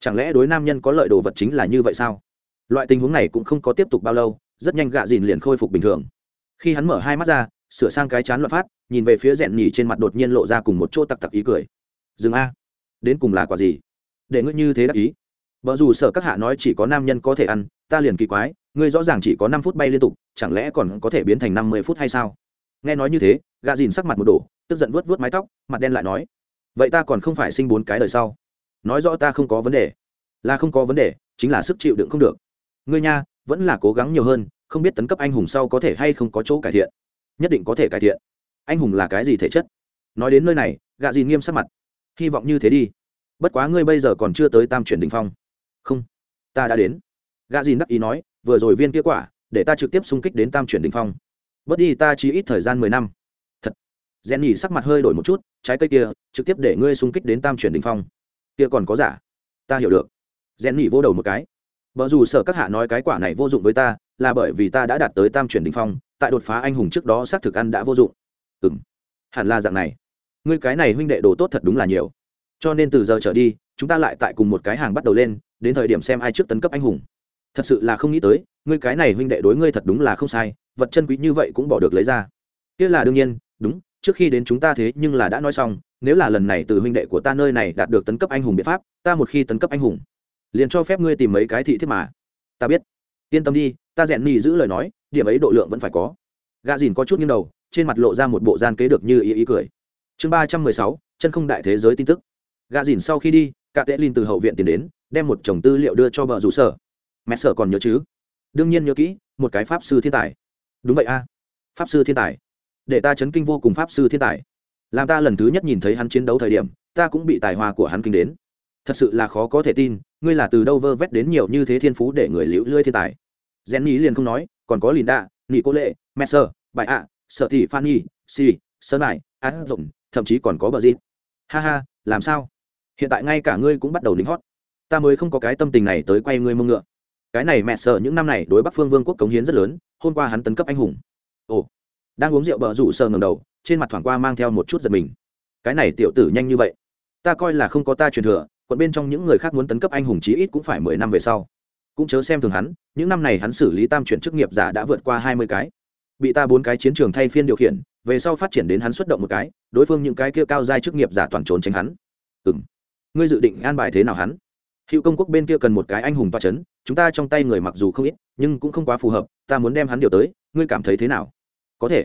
Chẳng lẽ đối nam nhân có lợi đồ vật chính là như vậy sao? Loại tình huống này cũng không có tiếp tục bao lâu, rất nhanh gạ dìn liền khôi phục bình thường. Khi hắn mở hai mắt ra, sửa sang cái chán loạn phát, nhìn về phía rèn nhỉ trên mặt đột nhiên lộ ra cùng một chỗ tặc tặc ý cười. Dừng a, đến cùng là quả gì? Để ngươi như thế đắc ý vợ dù sợ các hạ nói chỉ có nam nhân có thể ăn, ta liền kỳ quái, ngươi rõ ràng chỉ có năm phút bay liên tục, chẳng lẽ còn có thể biến thành năm mươi phút hay sao? Nghe nói như thế gạ dìn sắc mặt một đổ, tức giận vuốt vuốt mái tóc, mặt đen lại nói, vậy ta còn không phải sinh bốn cái đời sau. Nói rõ ta không có vấn đề. Là không có vấn đề, chính là sức chịu đựng không được. Ngươi nha, vẫn là cố gắng nhiều hơn, không biết tấn cấp anh hùng sau có thể hay không có chỗ cải thiện. Nhất định có thể cải thiện. Anh hùng là cái gì thể chất? Nói đến nơi này gạ dìn nghiêm sắc mặt. Hy vọng như thế đi. Bất quá ngươi bây giờ còn chưa tới tam chuyển đỉnh phong không, ta đã đến. Gà dìn đắc ý nói, vừa rồi viên kia quả, để ta trực tiếp xung kích đến tam chuyển đ ỉ n h phong. Bớt đi, ta chỉ ít thời gian mười năm. Thật. Rèn nhỉ sắc mặt hơi đổi một chút, trái cây kia, trực tiếp để ngươi xung kích đến tam chuyển đ ỉ n h phong. Kia còn có giả? Ta hiểu được. Rèn nhỉ vô đầu một cái. Vợ dù sợ các hạ nói cái quả này vô dụng với ta, là bởi vì ta đã đạt tới tam chuyển đ ỉ n h phong, tại đột phá anh hùng trước đó xác thực ăn đã vô dụng. Ừ m hẳn là dạng này. Ngươi cái này huynh đệ đồ tốt thật đúng là nhiều. Cho nên từ giờ trở đi chúng ta lại tại cùng một cái hàng bắt đầu lên, đến thời điểm xem ai trước tấn cấp anh hùng. Thật sự là không nghĩ tới, ngươi cái này huynh đệ đối ngươi thật đúng là không sai, vật chân quý như vậy cũng bỏ được lấy ra. Kia là đương nhiên, đúng, trước khi đến chúng ta thế nhưng là đã nói xong, nếu là lần này từ huynh đệ của ta nơi này đạt được tấn cấp anh hùng biện pháp, ta một khi tấn cấp anh hùng, liền cho phép ngươi tìm mấy cái thị thiết mà. Ta biết. Yên tâm đi, ta rèn nhì giữ lời nói, điểm ấy độ lượng vẫn phải có. Gà dìn có chút nghiêng đầu, trên mặt lộ ra một bộ gian kế được như ý ý cười. Chương ba trăm mười sáu, chân không đại thế giới tin tức. Gà dìn sau khi đi cả tệ linh từ hậu viện tiến đến, đem một chồng tư liệu đưa cho vợ rủ sở. Mẹ sở còn nhớ chứ? Đương nhiên nhớ kỹ, một cái pháp sư thiên tài. Đúng vậy a. Pháp sư thiên tài. Để ta chấn kinh vô cùng pháp sư thiên tài. Làm ta lần thứ nhất nhìn thấy hắn chiến đấu thời điểm, ta cũng bị tài hoa của hắn kinh đến. Thật sự là khó có thể tin, ngươi là từ đâu vơ vét đến nhiều như thế thiên phú để người liễu lươi thiên tài? Rèn nhí liền không nói, còn có lìn đạ nị cô lệ, mẹ sơ bại ạ sợ thị phan nhi, si, sơn lại án rộng thậm chí còn có bờ dịp ha ha, làm sao? Hiện tại ngay cả ngươi cũng bắt đầu lính hót. Ta mới không có cái tâm tình này tới quay ngươi mông ngựa. Cái này mẹ sợ những năm này đối bắc phương vương quốc cống hiến rất lớn, hôm qua hắn tấn cấp anh hùng. Ồ, đang uống rượu bờ rủ sờ ngầm đầu, trên mặt thoảng qua mang theo một chút giật mình. Cái này tiểu tử nhanh như vậy. Ta coi là không có ta truyền thừa, còn bên trong những người khác muốn tấn cấp anh hùng chí ít cũng phải mười năm về sau. Cũng chớ xem thường hắn, những năm này hắn xử lý tam chuyển chức nghiệp giả đã vượt qua hai mươi cái. Bị ta bốn cái chiến trường thay phiên điều khiển, về sau phát triển đến hắn xuất động một cái, đối phương những cái kia cao giai chức nghiệp giả toàn trốn tránh hắn. Ừ m ngươi dự định an bài thế nào hắn? Hữu công quốc bên kia cần một cái anh hùng toa c h ấ n chúng ta trong tay người mặc dù không ít, nhưng cũng không quá phù hợp, ta muốn đem hắn điều tới, ngươi cảm thấy thế nào? Có thể.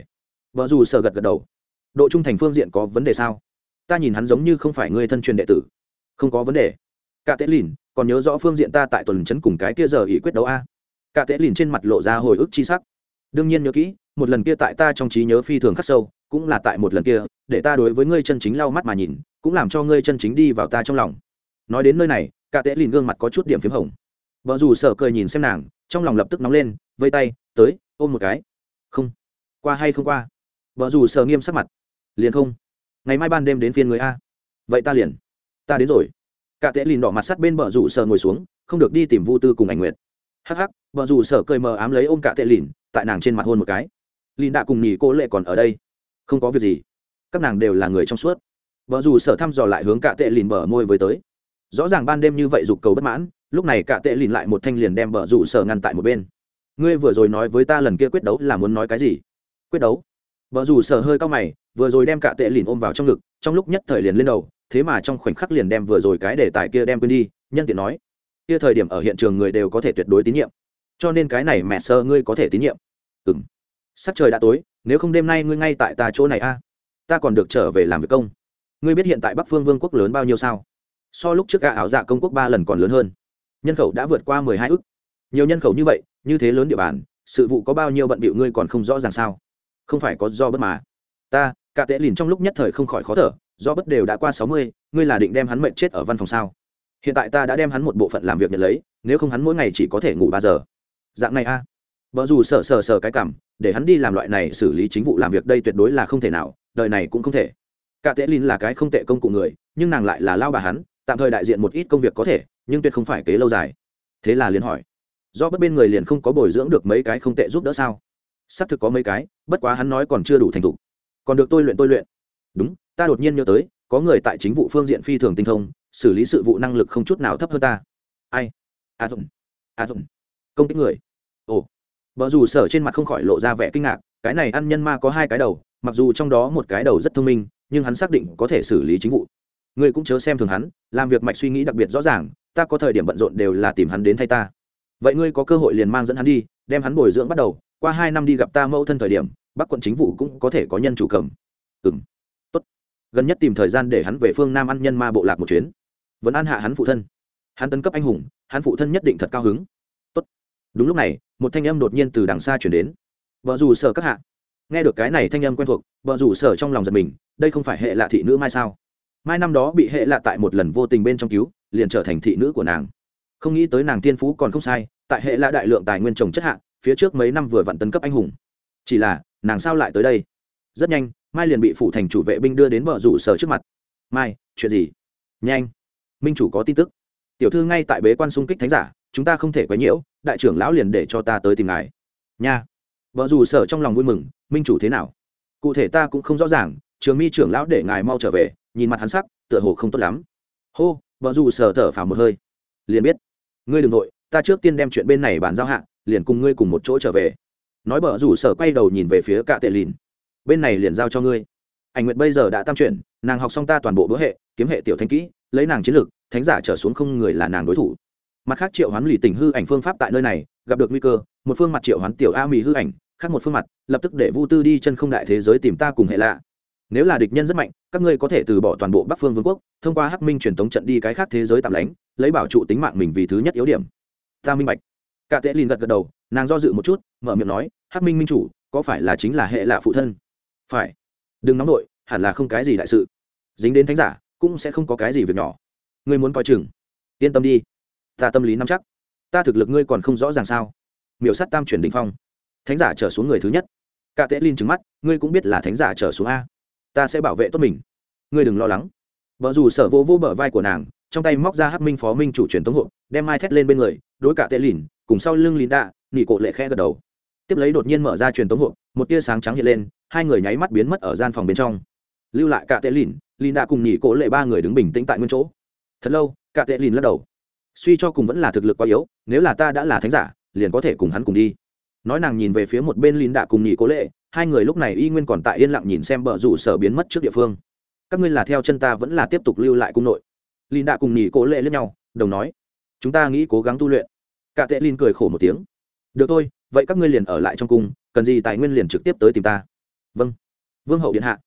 Vợ dù sợ gật gật đầu. Độ trung thành phương diện có vấn đề sao? Ta nhìn hắn giống như không phải ngươi thân truyền đệ tử. Không có vấn đề. Cả tế lìn, còn nhớ rõ phương diện ta tại tuần trấn cùng cái kia giờ ý quyết đấu a. Cả tế lìn trên mặt lộ ra hồi ức chi sắc. Đương nhiên nhớ kỹ, một lần kia tại ta trong trí nhớ phi thường khắc sâu, cũng là tại một lần kia, để ta đối với ngươi chân chính lau mắt mà nhìn cũng làm cho ngươi chân chính đi vào ta trong lòng. Nói đến nơi này, cả tệ lìn gương mặt có chút điểm p h í m hồng. Vợ dù sợ cười nhìn xem nàng, trong lòng lập tức nóng lên, vây tay, tới, ôm một cái. Không. Qua hay không qua? Vợ dù sợ nghiêm sắc mặt. Liền không. Ngày mai ban đêm đến phiên người a. Vậy ta liền. Ta đến rồi. Cả tệ lìn đỏ mặt sắt bên vợ dù sợ ngồi xuống, không được đi tìm vu tư cùng ảnh nguyện hắc hắc, vợ dù sợ cười mờ ám lấy ôm cả tệ lìn, tại nàng trên mặt hôn một cái. Lìn đã cùng nghỉ cô lệ còn ở đây. Không có việc gì. Các nàng đều là người trong suốt vợ dù sở thăm dò lại hướng cạ tệ lìn bờ môi với tới. Rõ ràng ban đêm như vậy dục cầu bất mãn, lúc này cạ tệ lìn lại một thanh liền đem vợ dù sở ngăn tại một bên. Ngươi vừa rồi nói với ta lần kia quyết đấu là muốn nói cái gì? Quyết đấu? Vợ dù sở hơi cao mày, vừa rồi đem cạ tệ lìn ôm vào trong ngực, trong lúc nhất thời liền lên đầu, thế mà trong khoảnh khắc liền đem vừa rồi cái đề tài kia đem quên đi, nhân tiện nói. Kia thời điểm ở hiện trường người đều có thể tuyệt đối tín nhiệm. Cho nên cái này mẹ sơ ngươi có thể tín nhiệm. Ừ m sắc trời đã tối, nếu không đêm nay ngươi ngay tại ta chỗ này a, ta còn được trở về làm việc công ngươi biết hiện tại bắc phương vương quốc lớn bao nhiêu sao? So lúc trước gà ảo dạ công quốc ba lần còn lớn hơn. Nhân khẩu đã vượt qua mười hai ước nhiều nhân khẩu như vậy, như thế lớn địa bàn, sự vụ có bao nhiêu bận bịu ngươi còn không rõ ràng sao? Không phải có do bất mà. Ta cả tệ lìn trong lúc nhất thời không khỏi khó thở, do bất đều đã qua sáu mươi, ngươi là định đem hắn mệnh chết ở văn phòng sao? Hiện tại ta đã đem hắn một bộ phận làm việc nhận lấy, nếu không hắn mỗi ngày chỉ có thể ngủ ba giờ. Dạng này a. Vợ dù sờ sờ sờ cái cảm, để hắn đi làm loại này xử lý chính vụ làm việc đây tuyệt đối là không thể nào, đời này cũng không thể cả tệ linh là cái không tệ công cụ người, nhưng nàng lại là lao bà hắn, tạm thời đại diện một ít công việc có thể, nhưng tuyệt không phải kế lâu dài. Thế là liền hỏi, do bất bên người liền không có bồi dưỡng được mấy cái không tệ giúp đỡ sao? Xác thực có mấy cái, bất quá hắn nói còn chưa đủ thành thục. Còn được tôi luyện tôi luyện. Đúng, ta đột nhiên nhớ tới, có người tại chính vụ phương diện phi thường tinh thông, xử lý sự vụ năng lực không chút nào thấp hơn ta. Ai? A à dụng a à dụng công kích người. Ồ. Vợ dù sở trên mặt không khỏi lộ ra vẻ kinh ngạc, cái này ăn nhân ma có hai cái đầu, mặc dù trong đó một cái đầu rất thông minh nhưng hắn xác định có thể xử lý chính vụ. Ngươi cũng chớ xem thường hắn, làm việc mạch suy nghĩ đặc biệt rõ ràng, ta có thời điểm bận rộn đều là tìm hắn đến thay ta. Vậy ngươi có cơ hội liền mang dẫn hắn đi, đem hắn bồi dưỡng bắt đầu, qua hai năm đi gặp ta mẫu thân thời điểm, bắc quận chính vụ cũng có thể có nhân chủ cầm. Ừ m tốt. Gần nhất tìm thời gian để hắn về phương nam ăn nhân ma bộ lạc một chuyến. Vẫn an hạ hắn phụ thân. Hắn tấn cấp anh hùng, hắn phụ thân nhất định thật cao hứng. Tốt. đúng lúc này, một thanh âm đột nhiên từ đằng xa chuyển đến. Vợ dù sở các hạ nghe được cái này thanh âm quen thuộc vợ rủ sở trong lòng giật mình, đây không phải hệ lạ thị nữ mai sao? Mai năm đó bị hệ lạ tại một lần vô tình bên trong cứu, liền trở thành thị nữ của nàng. Không nghĩ tới nàng tiên phú còn không sai, tại hệ lạ đại lượng tài nguyên trồng chất hạ, phía trước mấy năm vừa vặn tấn cấp anh hùng. Chỉ là, nàng sao lại tới đây? Rất nhanh, mai liền bị phủ thành chủ vệ binh đưa đến bờ rủ sở trước mặt. Mai, chuyện gì? Nhanh. Minh chủ có tin tức. Tiểu thư ngay tại bế quan xung kích thánh giả, chúng ta không thể quấy nhiễu, đại trưởng lão liền để cho ta tới tìm ngài. Nha vợ dù sở trong lòng vui mừng, minh chủ thế nào? Cụ thể ta cũng không rõ ràng, trường mi trưởng lão để ngài mau trở về, nhìn mặt hắn sắc, tựa hồ không tốt lắm. Hô, vợ dù sở thở phào một hơi. Liền biết. Ngươi đừng nội ta trước tiên đem chuyện bên này bàn giao hạ, liền cùng ngươi cùng một chỗ trở về. Nói bờ rủ sở quay đầu nhìn về phía cạ tệ lìn. Bên này liền giao cho ngươi. Ảnh nguyệt bây giờ đã tam chuyển, nàng học xong ta toàn bộ bữa hệ, kiếm hệ tiểu thanh kỹ, lấy nàng chiến lược thánh giả trở xuống không người là nàng đối thủ. Mặt khác triệu hoán lì tình hư ảnh phương pháp tại nơi này gặp được nguy cơ, một phương mặt triệu hoán tiểu a mì hư ảnh, khác một phương mặt, lập tức để vu tư đi chân không đại thế giới tìm ta cùng hệ lạ. Nếu là địch nhân rất mạnh, các ngươi có thể từ bỏ toàn bộ bắc phương vương quốc, thông qua hắc minh truyền thống trận đi cái khác thế giới tạm lánh, lấy bảo trụ tính mạng mình vì thứ nhất yếu điểm. Ta minh bạch. Cả tệ liền gật gật đầu, nàng do dự một chút, mở miệng nói, hắc minh minh chủ, có phải là chính là hệ lạ phụ thân? Phải. Đừng nóng nổi hẳn là không cái gì đại sự. Dính đến thánh giả, cũng sẽ không có cái gì việc nhỏ. Ngươi muốn coi chừng. Yên tâm đi. Ta tâm lý nắm chắc ta thực lực ngươi còn không rõ ràng sao? Miểu sát tam chuyển định phong. Thánh giả trở xuống người thứ nhất. Cả tệ linh trứng mắt, ngươi cũng biết là thánh giả trở xuống a. Ta sẽ bảo vệ tốt mình. Ngươi đừng lo lắng. Vợ dù sở vô vô bờ vai của nàng, trong tay móc ra hắc minh phó minh chủ truyền tống hộ, đem mai thét lên bên người, đối cả tệ lìn cùng sau lưng lìn đạ nỉ cổ lệ khe gật đầu. Tiếp lấy đột nhiên mở ra truyền tống hộ, một tia sáng trắng hiện lên, hai người nháy mắt biến mất ở gian phòng bên trong. Lưu lại cả tệ lìn lìn đạ cùng nỉ cổ lệ ba người đứng bình tĩnh tại nguyên chỗ. Thật lâu, cả tệ lìn lắc đầu suy cho cùng vẫn là thực lực quá yếu, nếu là ta đã là thánh giả, liền có thể cùng hắn cùng đi. Nói nàng nhìn về phía một bên lìn đạ cùng nhị cố lệ, hai người lúc này y nguyên còn tại yên lặng nhìn xem bờ rủ sở biến mất trước địa phương. Các ngươi là theo chân ta vẫn là tiếp tục lưu lại cung nội? Lìn đạ cùng nhị cố lệ lẫn nhau, đồng nói, chúng ta nghĩ cố gắng tu luyện. Cả tệ lìn cười khổ một tiếng, được thôi, vậy các ngươi liền ở lại trong cung, cần gì tài nguyên liền trực tiếp tới tìm ta. Vâng vương hậu điện hạ.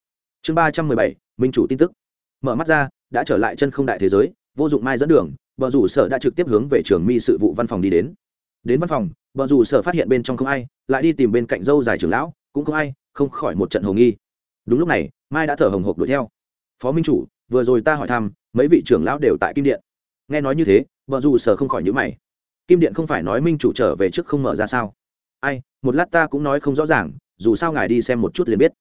Chương ba trăm mười bảy, minh chủ tin tức. Mở mắt ra, đã trở lại chân không đại thế giới vô dụng mai dẫn đường, bờ rủ sở đã trực tiếp hướng về trường mi sự vụ văn phòng đi đến. Đến văn phòng, bờ rủ sở phát hiện bên trong không ai, lại đi tìm bên cạnh dâu dài trưởng lão, cũng không ai, không khỏi một trận hồ nghi. Đúng lúc này, mai đã thở hồng hộc đuổi theo. Phó minh chủ, vừa rồi ta hỏi thăm, mấy vị trưởng lão đều tại kim điện. Nghe nói như thế vợ dù sở không khỏi nhữ mày. Kim điện không phải nói minh chủ trở về trước không mở ra sao? Ai, một lát ta cũng nói không rõ ràng, dù sao ngài đi xem một chút liền biết.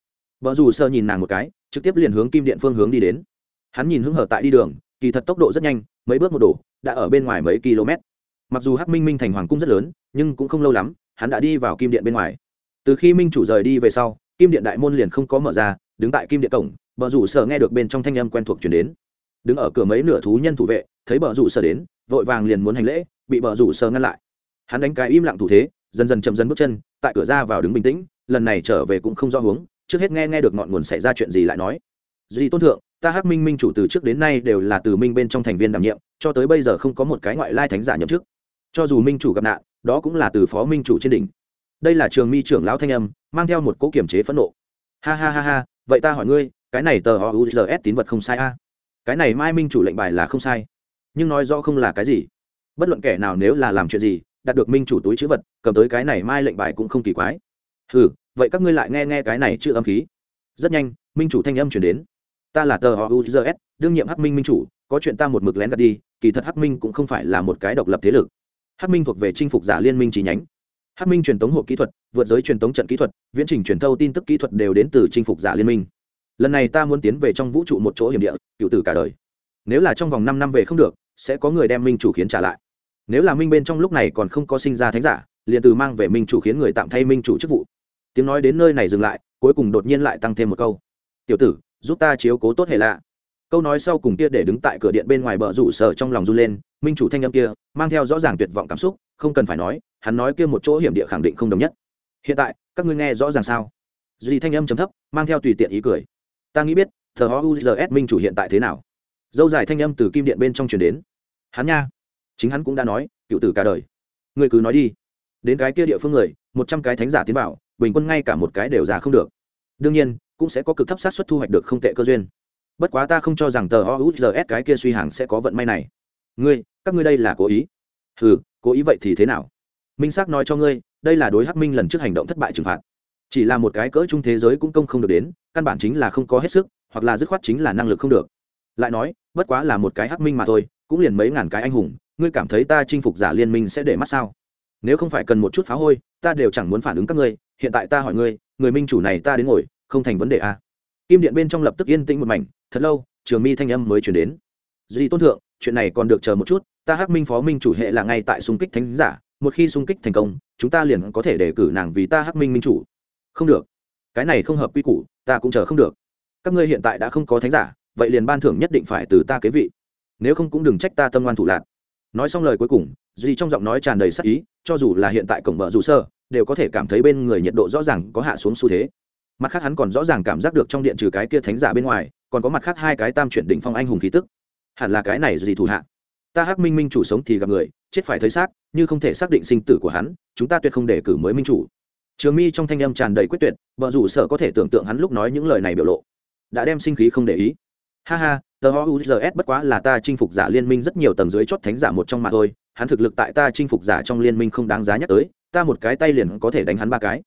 Vợ dù Sở nhìn nàng một cái, trực tiếp liền hướng kim điện phương hướng đi đến. Hắn nhìn hứng hở tại đi đường kỳ thật tốc độ rất nhanh, mấy bước một đổ, đã ở bên ngoài mấy km. Mặc dù hắc minh minh thành hoàng cung rất lớn, nhưng cũng không lâu lắm, hắn đã đi vào kim điện bên ngoài. Từ khi minh chủ rời đi về sau, kim điện đại môn liền không có mở ra, đứng tại kim điện cổng, bờ rủ sở nghe được bên trong thanh âm quen thuộc chuyển đến. Đứng ở cửa mấy nửa thú nhân thủ vệ, thấy bờ rủ sở đến, vội vàng liền muốn hành lễ, bị bờ rủ sở ngăn lại. Hắn đánh cái im lặng thủ thế, dần dần chậm dần bước chân, tại cửa ra vào đứng bình tĩnh, lần này trở về cũng không rõ hướng, trước hết nghe nghe được ngọn nguồn xảy ra chuyện gì lại nói. Duy tôn thượng ta hắc minh minh chủ từ trước đến nay đều là từ minh bên trong thành viên đảm nhiệm, cho tới bây giờ không có một cái ngoại lai thánh giả nhậm chức. Cho dù minh chủ gặp nạn, đó cũng là từ phó minh chủ trên đỉnh. Đây là trường mi trưởng lão thanh âm, mang theo một cỗ kiểm chế phẫn nộ. Ha ha ha ha, vậy ta hỏi ngươi, cái này tờ họ uzs tín vật không sai a? Cái này mai minh chủ lệnh bài là không sai. Nhưng nói rõ không là cái gì. Bất luận kẻ nào nếu là làm chuyện gì, đạt được minh chủ túi chữ vật, cầm tới cái này mai lệnh bài cũng không kỳ quái. Ừ vậy các ngươi lại nghe nghe cái này chữ âm khí. Rất nhanh, minh chủ thanh âm chuyển đến ta là tờ họ uzs đương nhiệm hắc minh minh chủ, có chuyện ta một mực lén gạt đi, kỳ thật hắc minh cũng không phải là một cái độc lập thế lực. Hắc minh thuộc về chinh phục giả liên minh chi nhánh. Hắc minh truyền thống hộp kỹ thuật, vượt giới truyền thống trận kỹ thuật, viễn trình truyền thâu tin tức kỹ thuật đều đến từ chinh phục giả liên minh. Lần này ta muốn tiến về trong vũ trụ một chỗ hiểm địa, cựu tử cả đời. Nếu là trong vòng năm năm về không được, sẽ có người đem minh chủ khiến trả lại. Nếu là minh bên trong lúc này còn không có sinh ra thánh giả, liền từ mang về minh chủ khiến người tạm thay minh chủ chức vụ. Tiếng nói đến nơi này dừng lại, cuối cùng đột nhiên lại tăng thêm một câu. Tiểu tử giúp ta chiếu cố tốt hệ lạ. Câu nói sau cùng kia để đứng tại cửa điện bên ngoài bờ rủ sở trong lòng run lên, minh chủ thanh âm kia mang theo rõ ràng tuyệt vọng cảm xúc, không cần phải nói, hắn nói kia một chỗ hiểm địa khẳng định không đồng nhất. Hiện tại, các ngươi nghe rõ ràng sao? Duy thanh âm chấm thấp, mang theo tùy tiện ý cười. Ta nghĩ biết, thờ ho uzs minh chủ hiện tại thế nào? Dâu dài thanh âm từ kim điện bên trong chuyển đến. Hắn nha. Chính hắn cũng đã nói, cựu tử cả đời. Người cứ nói đi. Đến cái kia địa phương người, một trăm cái thánh giả tiến vào, bình quân ngay cả một cái đều già không được. Đương nhiên cũng sẽ có cực thấp sát xuất thu hoạch được không tệ cơ duyên. Bất quá ta không cho rằng tờ ouzs cái kia suy hàng sẽ có vận may này. Ngươi, các ngươi đây là cố ý. Ừ cố ý vậy thì thế nào? Minh xác nói cho ngươi, đây là đối hắc minh lần trước hành động thất bại trừng phạt. Chỉ là một cái cỡ chung thế giới cũng công không được đến, căn bản chính là không có hết sức, hoặc là dứt khoát chính là năng lực không được. Lại nói, bất quá là một cái hắc minh mà thôi, cũng liền mấy ngàn cái anh hùng, ngươi cảm thấy ta chinh phục giả liên minh sẽ để mắt sao? Nếu không phải cần một chút phá hôi, ta đều chẳng muốn phản ứng các ngươi, hiện tại ta hỏi ngươi, người minh chủ này ta đến ngồi không thành vấn đề à. kim điện bên trong lập tức yên tĩnh một mảnh, thật lâu, trường mi thanh âm mới chuyển đến. Duy tôn thượng, chuyện này còn được chờ một chút, ta hắc minh phó minh chủ hệ là ngay tại xung kích thánh giả, một khi xung kích thành công, chúng ta liền có thể đề cử nàng vì ta hắc minh minh chủ. Không được. Cái này không hợp quy củ, ta cũng chờ không được. Các ngươi hiện tại đã không có thánh giả, vậy liền ban thưởng nhất định phải từ ta kế vị. Nếu không cũng đừng trách ta tâm ngoan thủ lạc nói xong lời cuối cùng, duy trong giọng nói tràn đầy sắc ý, cho dù là hiện tại cổng bờ dù sơ, đều có thể cảm thấy bên người nhiệt độ rõ ràng có hạ xuống xu thế mặt khác hắn còn rõ ràng cảm giác được trong điện trừ cái kia thánh giả bên ngoài, còn có mặt khác hai cái tam chuyển đỉnh phong anh hùng khí tức. Hẳn là cái này gì thủ hạ? Ta hắc minh minh chủ sống thì gặp người, chết phải thấy xác, như không thể xác định sinh tử của hắn, chúng ta tuyệt không để cử mới minh chủ. Trường mi trong thanh âm tràn đầy quyết tuyệt, vợ rủ sợ có thể tưởng tượng hắn lúc nói những lời này biểu lộ, đã đem sinh khí không để ý. Ha ha, tờ ho uzs bất quá là ta chinh phục giả liên minh rất nhiều tầng dưới chót thánh giả một trong mà thôi, hắn thực lực tại ta chinh phục giả trong liên minh không đáng giá nhắc tới, ta một cái tay liền có thể đánh hắn ba cái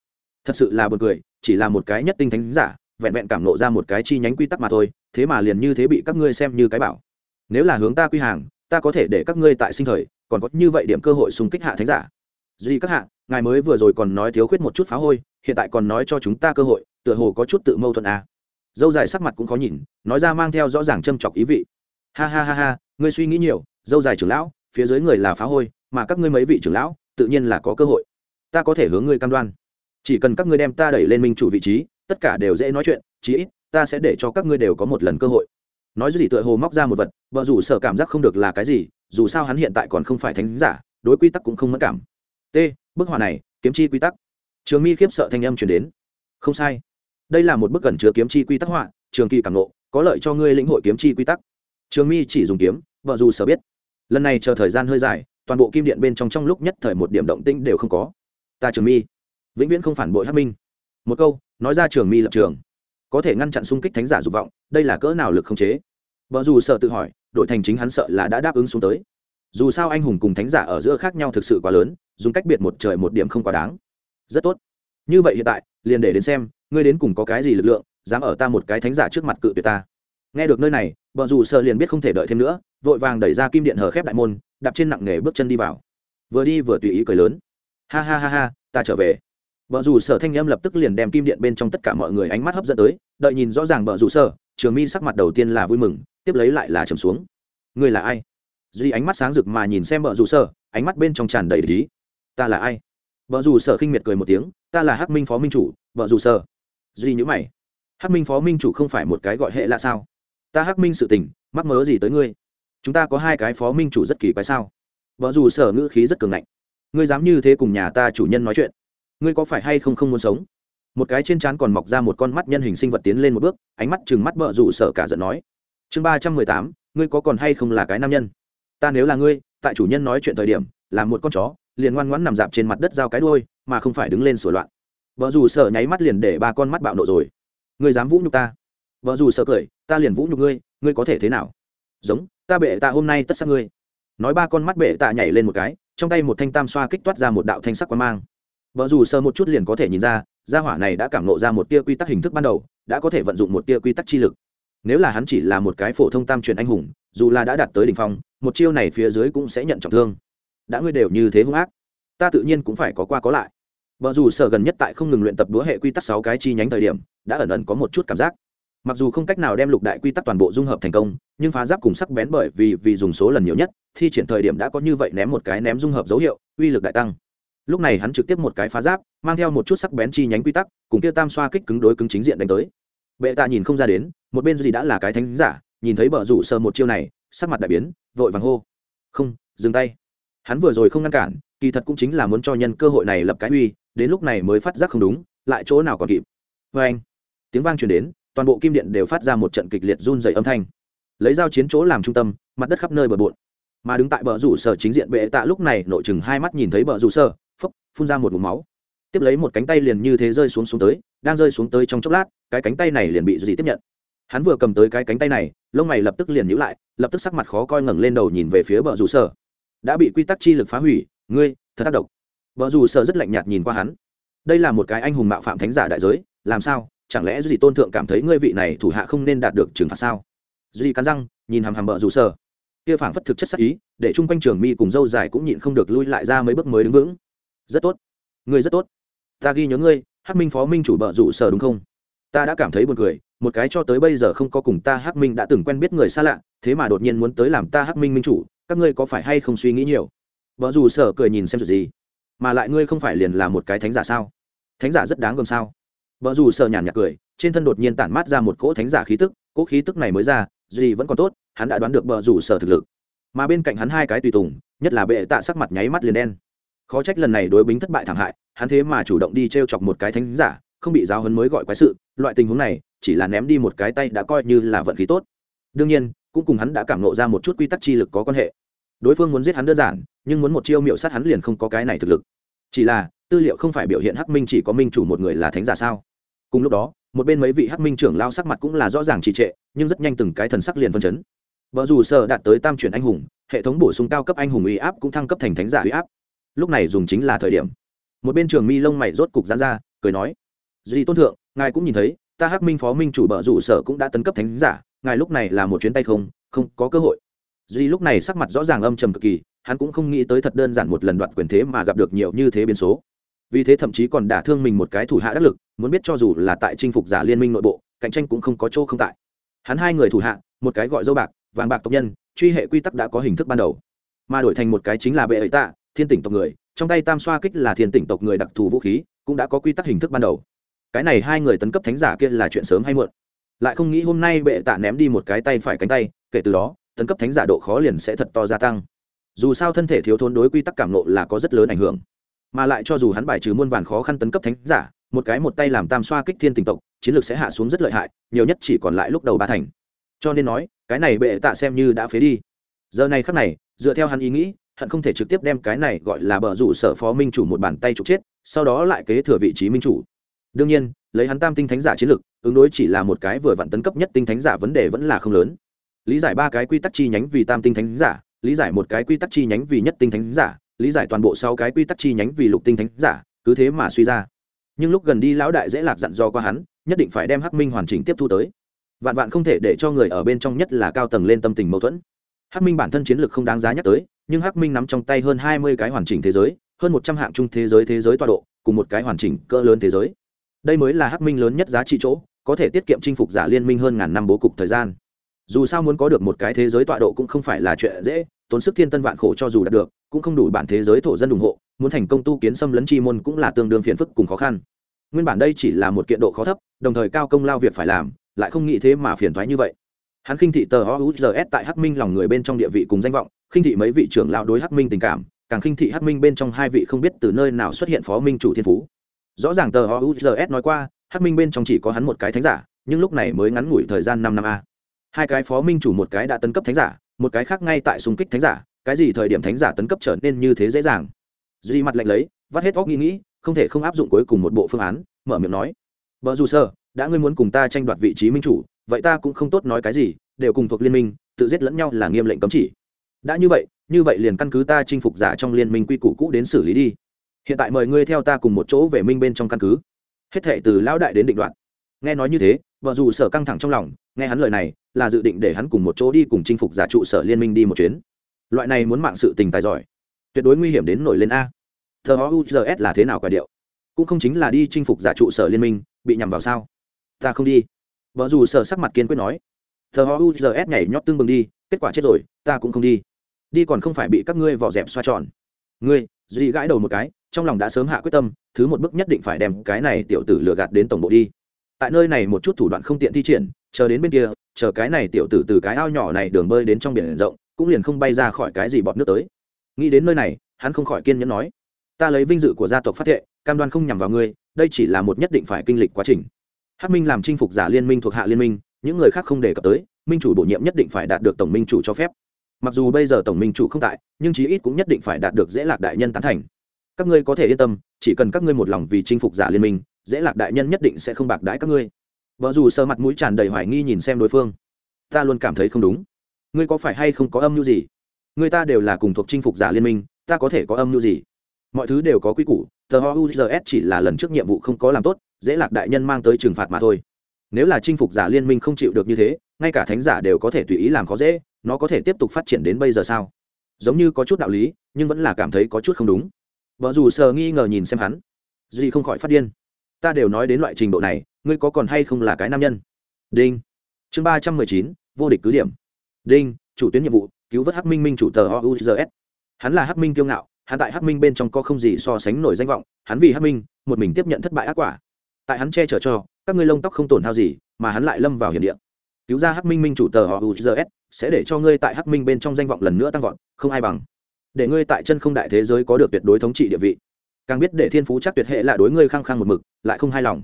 thật sự là buồn cười, chỉ là một cái nhất tinh thánh giả, vẹn vẹn cảm nộ ra một cái chi nhánh quy tắc mà thôi, thế mà liền như thế bị các ngươi xem như cái bảo. Nếu là hướng ta quy hàng, ta có thể để các ngươi tại sinh thời, còn có như vậy điểm cơ hội xung kích hạ thánh giả. Duy các hạ, ngài mới vừa rồi còn nói thiếu khuyết một chút phá hôi, hiện tại còn nói cho chúng ta cơ hội, tựa hồ có chút tự mâu thuẫn à. dâu dài sắc mặt cũng khó nhìn, nói ra mang theo rõ ràng châm chọc ý vị. Ha ha ha ha, ngươi suy nghĩ nhiều, dâu dài trưởng lão, phía dưới người là phá hôi, mà các ngươi mấy vị trưởng lão, tự nhiên là có cơ hội. Ta có thể hướng ngươi cam đoan chỉ cần các ngươi đem ta đẩy lên minh chủ vị trí, tất cả đều dễ nói chuyện, chí ít, ta sẽ để cho các ngươi đều có một lần cơ hội. Nói gì tựa hồ móc ra một vật, vợ rủ sợ cảm giác không được là cái gì, dù sao hắn hiện tại còn không phải thánh giả, đối quy tắc cũng không mất cảm. T, bức họa này, kiếm chi quy tắc. Trường mi khiếp sợ thanh âm chuyển đến. Không sai. Đây là một bức gần chứa kiếm chi quy tắc họa, trường kỳ cảm nộ có lợi cho ngươi lĩnh hội kiếm chi quy tắc. Trường mi chỉ dùng kiếm, vợ dù sở biết. Lần này chờ thời gian hơi dài, toàn bộ kim điện bên trong trong lúc nhất thời một điểm động tĩnh đều không có. Ta trường mi vĩnh viễn không phản bội hắc minh. Một câu, nói ra trường mi lập trường. Có thể ngăn chặn xung kích thánh giả dục vọng, đây là cỡ nào lực không chế? Vợ dù sợ tự hỏi đội thành chính hắn sợ là đã đáp ứng xuống tới. Dù sao anh hùng cùng thánh giả ở giữa khác nhau thực sự quá lớn, dùng cách biệt một trời một điểm không quá đáng. Rất tốt. Như vậy hiện tại, liền để đến xem, ngươi đến cùng có cái gì lực lượng, dám ở ta một cái thánh giả trước mặt cự tuyệt ta. Nghe được nơi này, vợ dù sợ liền biết không thể đợi thêm nữa, vội vàng đẩy ra kim điện hở khép đại môn, đạp trên nặng nghề bước chân đi vào. Vừa đi vừa tùy ý cười lớn. Ha ha ha ha, ta trở về vợ dù sở thanh âm lập tức liền đem kim điện bên trong tất cả mọi người ánh mắt hấp dẫn tới, đợi nhìn rõ ràng vợ dù sở, trường mi sắc mặt đầu tiên là vui mừng, tiếp lấy lại là trầm xuống. Ngươi là ai? Duy ánh mắt sáng rực mà nhìn xem vợ dù sở, ánh mắt bên trong tràn đầy lý ta là ai? Vợ dù sở khinh miệt cười một tiếng, ta là hắc minh phó minh chủ vợ dù sở. Duy nhữ mày. Hắc minh phó minh chủ không phải một cái gọi hệ là sao? Ta hắc minh sự tình, mắc mớ gì tới ngươi? Chúng ta có hai cái phó minh chủ rất kỳ quái sao? Vợ dù sở ngữ khí rất cường ngạnh. Ngươi dám như thế cùng nhà ta chủ nhân nói chuyện ngươi có phải hay không không muốn sống? Một cái trên trán còn mọc ra một con mắt nhân hình sinh vật tiến lên một bước, ánh mắt chừng mắt bợ rủ sở cả giận nói. Chương ba trăm mười tám, ngươi có còn hay không là cái nam nhân? Ta nếu là ngươi, tại chủ nhân nói chuyện thời điểm, là một con chó, liền ngoan ngoãn nằm dạp trên mặt đất giao cái đuôi, mà không phải đứng lên sửa loạn. Vợ dù sợ nháy mắt liền để ba con mắt bạo nộ rồi. Ngươi dám vũ nhục ta? Vợ dù sợ cười, ta liền vũ nhục ngươi ngươi có thể thế nào? Giống, ta bệ tạ hôm nay tất xác ngươi. Nói ba con mắt bệ tạ nhảy lên một cái, trong tay một thanh tam xoa kích toát ra một đạo thanh sắc quang mang vợ dù sơ một chút liền có thể nhìn ra, gia hỏa này đã cảm nộ ra một tia quy tắc hình thức ban đầu, đã có thể vận dụng một tia quy tắc chi lực. Nếu là hắn chỉ là một cái phổ thông tam truyền anh hùng, dù là đã đạt tới đỉnh phong, một chiêu này phía dưới cũng sẽ nhận trọng thương. Đã ngươi đều như thế hung ác, ta tự nhiên cũng phải có qua có lại. Vợ dù sở gần nhất tại không ngừng luyện tập đũa hệ quy tắc sáu cái chi nhánh thời điểm, đã ẩn ẩn có một chút cảm giác. Mặc dù không cách nào đem lục đại quy tắc toàn bộ dung hợp thành công, nhưng phá giáp cùng sắc bén bởi vì vì dùng số lần nhiều nhất, thi triển thời điểm đã có như vậy ném một cái ném dung hợp dấu hiệu, uy lực đại tăng lúc này hắn trực tiếp một cái phá giáp, mang theo một chút sắc bén chi nhánh quy tắc, cùng kia tam xoa kích cứng đối cứng chính diện đánh tới. Bệ tạ nhìn không ra đến, một bên gì đã là cái thánh giả, nhìn thấy bờ rủ sờ một chiêu này, sắc mặt đại biến, vội vàng hô. Không, dừng tay. Hắn vừa rồi không ngăn cản, kỳ thật cũng chính là muốn cho nhân cơ hội này lập cái uy, đến lúc này mới phát giác không đúng, lại chỗ nào còn kịp. Vê anh, tiếng vang truyền đến, toàn bộ kim điện đều phát ra một trận kịch liệt run dày âm thanh. Lấy dao chiến chỗ làm trung tâm, mặt đất khắp nơi bờ bộn. Mà đứng tại bờ rủ sở chính diện bệ tạ lúc này, nội chừng hai mắt nhìn thấy bờ rủ sở phun ra một mụm máu. Tiếp lấy một cánh tay liền như thế rơi xuống xuống tới, đang rơi xuống tới trong chốc lát, cái cánh tay này liền bị dì tiếp nhận. Hắn vừa cầm tới cái cánh tay này, lông mày lập tức liền nhíu lại, lập tức sắc mặt khó coi ngẩng lên đầu nhìn về phía bờ rủ sở. Đã bị quy tắc chi lực phá hủy, ngươi, thật tác động vợ dù sợ rất lạnh nhạt nhìn qua hắn. Đây là một cái anh hùng mạo phạm thánh giả đại giới, làm sao? Chẳng lẽ gì tôn thượng cảm thấy ngươi vị này thủ hạ không nên đạt được trừng phạt sao? Gì cắn răng, nhìn hàm hàm bờ dù sợ kia phảng phất thực chất sắc ý, để chung quanh trường mi cùng dâu dài cũng nhịn không được lui lại ra mấy bước mới đứng vững rất tốt. Ngươi rất tốt. Ta ghi nhớ ngươi, hắc minh phó minh chủ bờ rủ sở đúng không? Ta đã cảm thấy buồn cười, một cái cho tới bây giờ không có cùng ta hắc minh đã từng quen biết người xa lạ, thế mà đột nhiên muốn tới làm ta hắc minh minh chủ, các ngươi có phải hay không suy nghĩ nhiều? Vợ dù sở cười nhìn xem chuyện gì? Mà lại ngươi không phải liền là một cái thánh giả sao? Thánh giả rất đáng gồm sao? Vợ dù sở nhàn nhạt cười, trên thân đột nhiên tản mát ra một cỗ thánh giả khí tức, cỗ khí tức này mới ra, gì vẫn còn tốt, hắn đã đoán được vợ rủ sở thực lực. Mà bên cạnh hắn hai cái tùy tùng, nhất là bệ tạ sắc mặt nháy mắt liền đen khó trách lần này đối bính thất bại thảm hại, hắn thế mà chủ động đi t r e o chọc một cái thánh giả, không bị giáo hấn mới gọi quái sự, loại tình huống này, chỉ là ném đi một cái tay đã coi như là vận khí tốt. Đương nhiên, cũng cùng hắn đã cảm nộ ra một chút quy tắc chi lực có quan hệ. Đối phương muốn giết hắn đơn giản, nhưng muốn một chiêu miệu sát hắn liền không có cái này thực lực. Chỉ là, tư liệu không phải biểu hiện hắc minh chỉ có minh chủ một người là thánh giả sao? Cùng lúc đó, một bên mấy vị hắc minh trưởng lao sắc mặt cũng là rõ ràng trì trệ, nhưng rất nhanh từng cái thần sắc liền phân chấn. Vợ dù sợ đạt tới tam chuyển anh hùng, hệ thống bổ sung cao cấp anh hùng uy áp cũng thăng cấp thành thánh giả uy áp lúc này dùng chính là thời điểm. Một bên trường mi lông mày rốt cục dán ra, cười nói duy tôn thượng, ngài cũng nhìn thấy, ta hắc minh phó minh chủ bợ rủ sở cũng đã tấn cấp thánh giả, ngài lúc này là một chuyến tay không không có cơ hội. Duy lúc này sắc mặt rõ ràng âm trầm cực kỳ, hắn cũng không nghĩ tới thật đơn giản một lần đoạn quyền thế mà gặp được nhiều như thế biến số. Vì thế thậm chí còn đả thương mình một cái thủ hạ đắc lực, muốn biết cho dù là tại chinh phục giả liên minh nội bộ, cạnh tranh cũng không có chỗ không tại. Hắn hai người thủ hạ, một cái gọi dâu bạc, vàng bạc tộc nhân, truy hệ quy tắc đã có hình thức ban đầu. Mà đổi thành một cái chính là bệ ấy tạ thiên tỉnh tộc người, trong tay tam xoa kích là thiên tỉnh tộc người đặc thù vũ khí, cũng đã có quy tắc hình thức ban đầu. Cái này hai người tấn cấp thánh giả kia là chuyện sớm hay muộn. Lại không nghĩ hôm nay bệ tạ ném đi một cái tay phải cánh tay, kể từ đó, tấn cấp thánh giả độ khó liền sẽ thật to gia tăng. Dù sao thân thể thiếu thốn đối quy tắc cảm nộ là có rất lớn ảnh hưởng. Mà lại cho dù hắn bài trừ muôn vàn khó khăn tấn cấp thánh giả, một cái một tay làm tam xoa kích thiên tình tộc, chiến lược sẽ hạ xuống rất lợi hại, nhiều nhất chỉ còn lại lúc đầu ba thành. Cho nên nói, cái này bệ tạ xem như đã phế đi. Giờ này khắc này, dựa theo hắn ý nghĩ hận không thể trực tiếp đem cái này gọi là bờ rủ sở phó minh chủ một bàn tay trục chết, sau đó lại kế thừa vị trí minh chủ. Đương nhiên, lấy hắn tam tinh thánh giả chiến lực, ứng đối chỉ là một cái vừa vặn tấn cấp nhất tinh thánh giả vấn đề vẫn là không lớn. Lý giải ba cái quy tắc chi nhánh vì tam tinh thánh giả, lý giải một cái quy tắc chi nhánh vì nhất tinh thánh giả, lý giải toàn bộ sáu cái quy tắc chi nhánh vì lục tinh thánh giả, cứ thế mà suy ra. Nhưng lúc gần đi lão đại dễ lạc dặn do qua hắn, nhất định phải đem hắc minh hoàn chỉnh tiếp thu tới. Vạn vạn không thể để cho người ở bên trong nhất là cao tầng lên tâm tình mâu thuẫn. Hắc minh bản thân chiến lược không đáng giá nhắc tới nhưng hắc minh nắm trong tay hơn hai mươi cái hoàn chỉnh thế giới, hơn một trăm hạng chung thế giới thế giới tọa độ, cùng một cái hoàn chỉnh cỡ lớn thế giới. Đây mới là hắc minh lớn nhất giá trị chỗ, có thể tiết kiệm chinh phục giả liên minh hơn ngàn năm bố cục thời gian. Dù sao muốn có được một cái thế giới tọa độ cũng không phải là chuyện dễ, tốn sức thiên tân vạn khổ cho dù đạt được, cũng không đủ bản thế giới thổ dân ủng hộ, muốn thành công tu kiến xâm lấn chi môn cũng là tương đương phiền phức cùng khó khăn. Nguyên bản đây chỉ là một kiện độ khó thấp, đồng thời cao công lao việc phải làm, lại không nghĩ thế mà phiền thoái như vậy. Hắn khinh thị tờ ouzs tại hắc minh lòng người bên trong địa vị cùng danh vọng khinh thị mấy vị trưởng lão đối hắc minh tình cảm, càng khinh thị hắc minh bên trong hai vị không biết từ nơi nào xuất hiện phó minh chủ thiên phú. Rõ ràng tờ ouzs nói qua, hắc minh bên trong chỉ có hắn một cái thánh giả, nhưng lúc này mới ngắn ngủi thời gian năm năm a. Hai cái phó minh chủ một cái đã tấn cấp thánh giả, một cái khác ngay tại xung kích thánh giả, cái gì thời điểm thánh giả tấn cấp trở nên như thế dễ dàng? Duy mặt lạnh lấy, vắt hết óc nghĩ nghĩ, không thể không áp dụng cuối cùng một bộ phương án, mở miệng nói. Vợ dù sơ, đã ngươi muốn cùng ta tranh đoạt vị trí minh chủ, vậy ta cũng không tốt nói cái gì, đều cùng thuộc liên minh, tự giết lẫn nhau là nghiêm lệnh cấm chỉ đã như vậy như vậy liền căn cứ ta chinh phục giả trong liên minh quy củ cũ đến xử lý đi. Hiện tại mời ngươi theo ta cùng một chỗ về minh bên trong căn cứ. Hết thệ từ lão đại đến định đoạn nghe nói như thế, vợ dù sở căng thẳng trong lòng, nghe hắn lời này, là dự định để hắn cùng một chỗ đi cùng chinh phục giả trụ sở liên minh đi một chuyến. Loại này muốn mạng sự tình tài giỏi, tuyệt đối nguy hiểm đến nổi lên a. Thờ ho ugs là thế nào quả điệu? Cũng không chính là đi chinh phục giả trụ sở liên minh, bị nhằm vào sao? Ta không đi. Vợ dù sở sắc mặt kiên quyết nói. Thờ ho ugs nhảy nhót tương bừng đi, kết quả chết rồi, ta cũng không đi đi còn không phải bị các ngươi vò dẹp xoa tròn. Ngươi duy gãi đầu một cái, trong lòng đã sớm hạ quyết tâm, thứ một bước nhất định phải đem cái này tiểu tử lừa gạt đến tổng bộ đi. Tại nơi này một chút thủ đoạn không tiện thi triển, chờ đến bên kia, chờ cái này tiểu tử từ cái ao nhỏ này đường bơi đến trong biển rộng, cũng liền không bay ra khỏi cái gì bọt nước tới. Nghĩ đến nơi này, hắn không khỏi kiên nhẫn nói, ta lấy vinh dự của gia tộc phát thệ, cam đoan không nhằm vào ngươi, đây chỉ là một nhất định phải kinh lịch quá trình. Hát minh làm chinh phục giả liên minh thuộc hạ liên minh, những người khác không đề cập tới, minh chủ bổ nhiệm nhất định phải đạt được tổng minh chủ cho phép mặc dù bây giờ tổng minh chủ không tại, nhưng chí ít cũng nhất định phải đạt được dễ lạc đại nhân tán thành. Các ngươi có thể yên tâm, chỉ cần các ngươi một lòng vì chinh phục giả liên minh, dễ lạc đại nhân nhất định sẽ không bạc đãi các ngươi. Vợ dù sơ mặt mũi tràn đầy hoài nghi nhìn xem đối phương. Ta luôn cảm thấy không đúng. Ngươi có phải hay không có âm mưu gì? Người ta đều là cùng thuộc chinh phục giả liên minh, ta có thể có âm mưu gì? Mọi thứ đều có quy củ, tờ houzs chỉ là lần trước nhiệm vụ không có làm tốt, dễ lạc đại nhân mang tới trừng phạt mà thôi. Nếu là chinh phục giả liên minh không chịu được như thế, ngay cả thánh giả đều có thể tùy ý làm khó dễ nó có thể tiếp tục phát triển đến bây giờ sao? Giống như có chút đạo lý, nhưng vẫn là cảm thấy có chút không đúng. Vợ dù sờ nghi ngờ nhìn xem hắn. Duy không khỏi phát điên. Ta đều nói đến loại trình độ này, ngươi có còn hay không là cái nam nhân? Đinh. Chương ba trăm mười chín, vô địch cứ điểm. Đinh, chủ tuyến nhiệm vụ, cứu vớt hắc minh minh chủ tờ ouzs hắn là hắc minh kiêu ngạo, hắn tại hắc minh bên trong có không gì so sánh nổi danh vọng, hắn vì hắc minh, một mình tiếp nhận thất bại ác quả. Tại hắn che chở cho, các ngươi lông tóc không tổn hao gì, mà hắn lại lâm vào hiểm địa. Cứu ra hắc minh minh chủ tờ ouzs sẽ để cho ngươi tại hắc minh bên trong danh vọng lần nữa tăng vọt không ai bằng. Để ngươi tại chân không đại thế giới có được tuyệt đối thống trị địa vị. Càng biết để thiên phú chắc tuyệt hệ là đối ngươi khăng khăng một mực lại không hài lòng.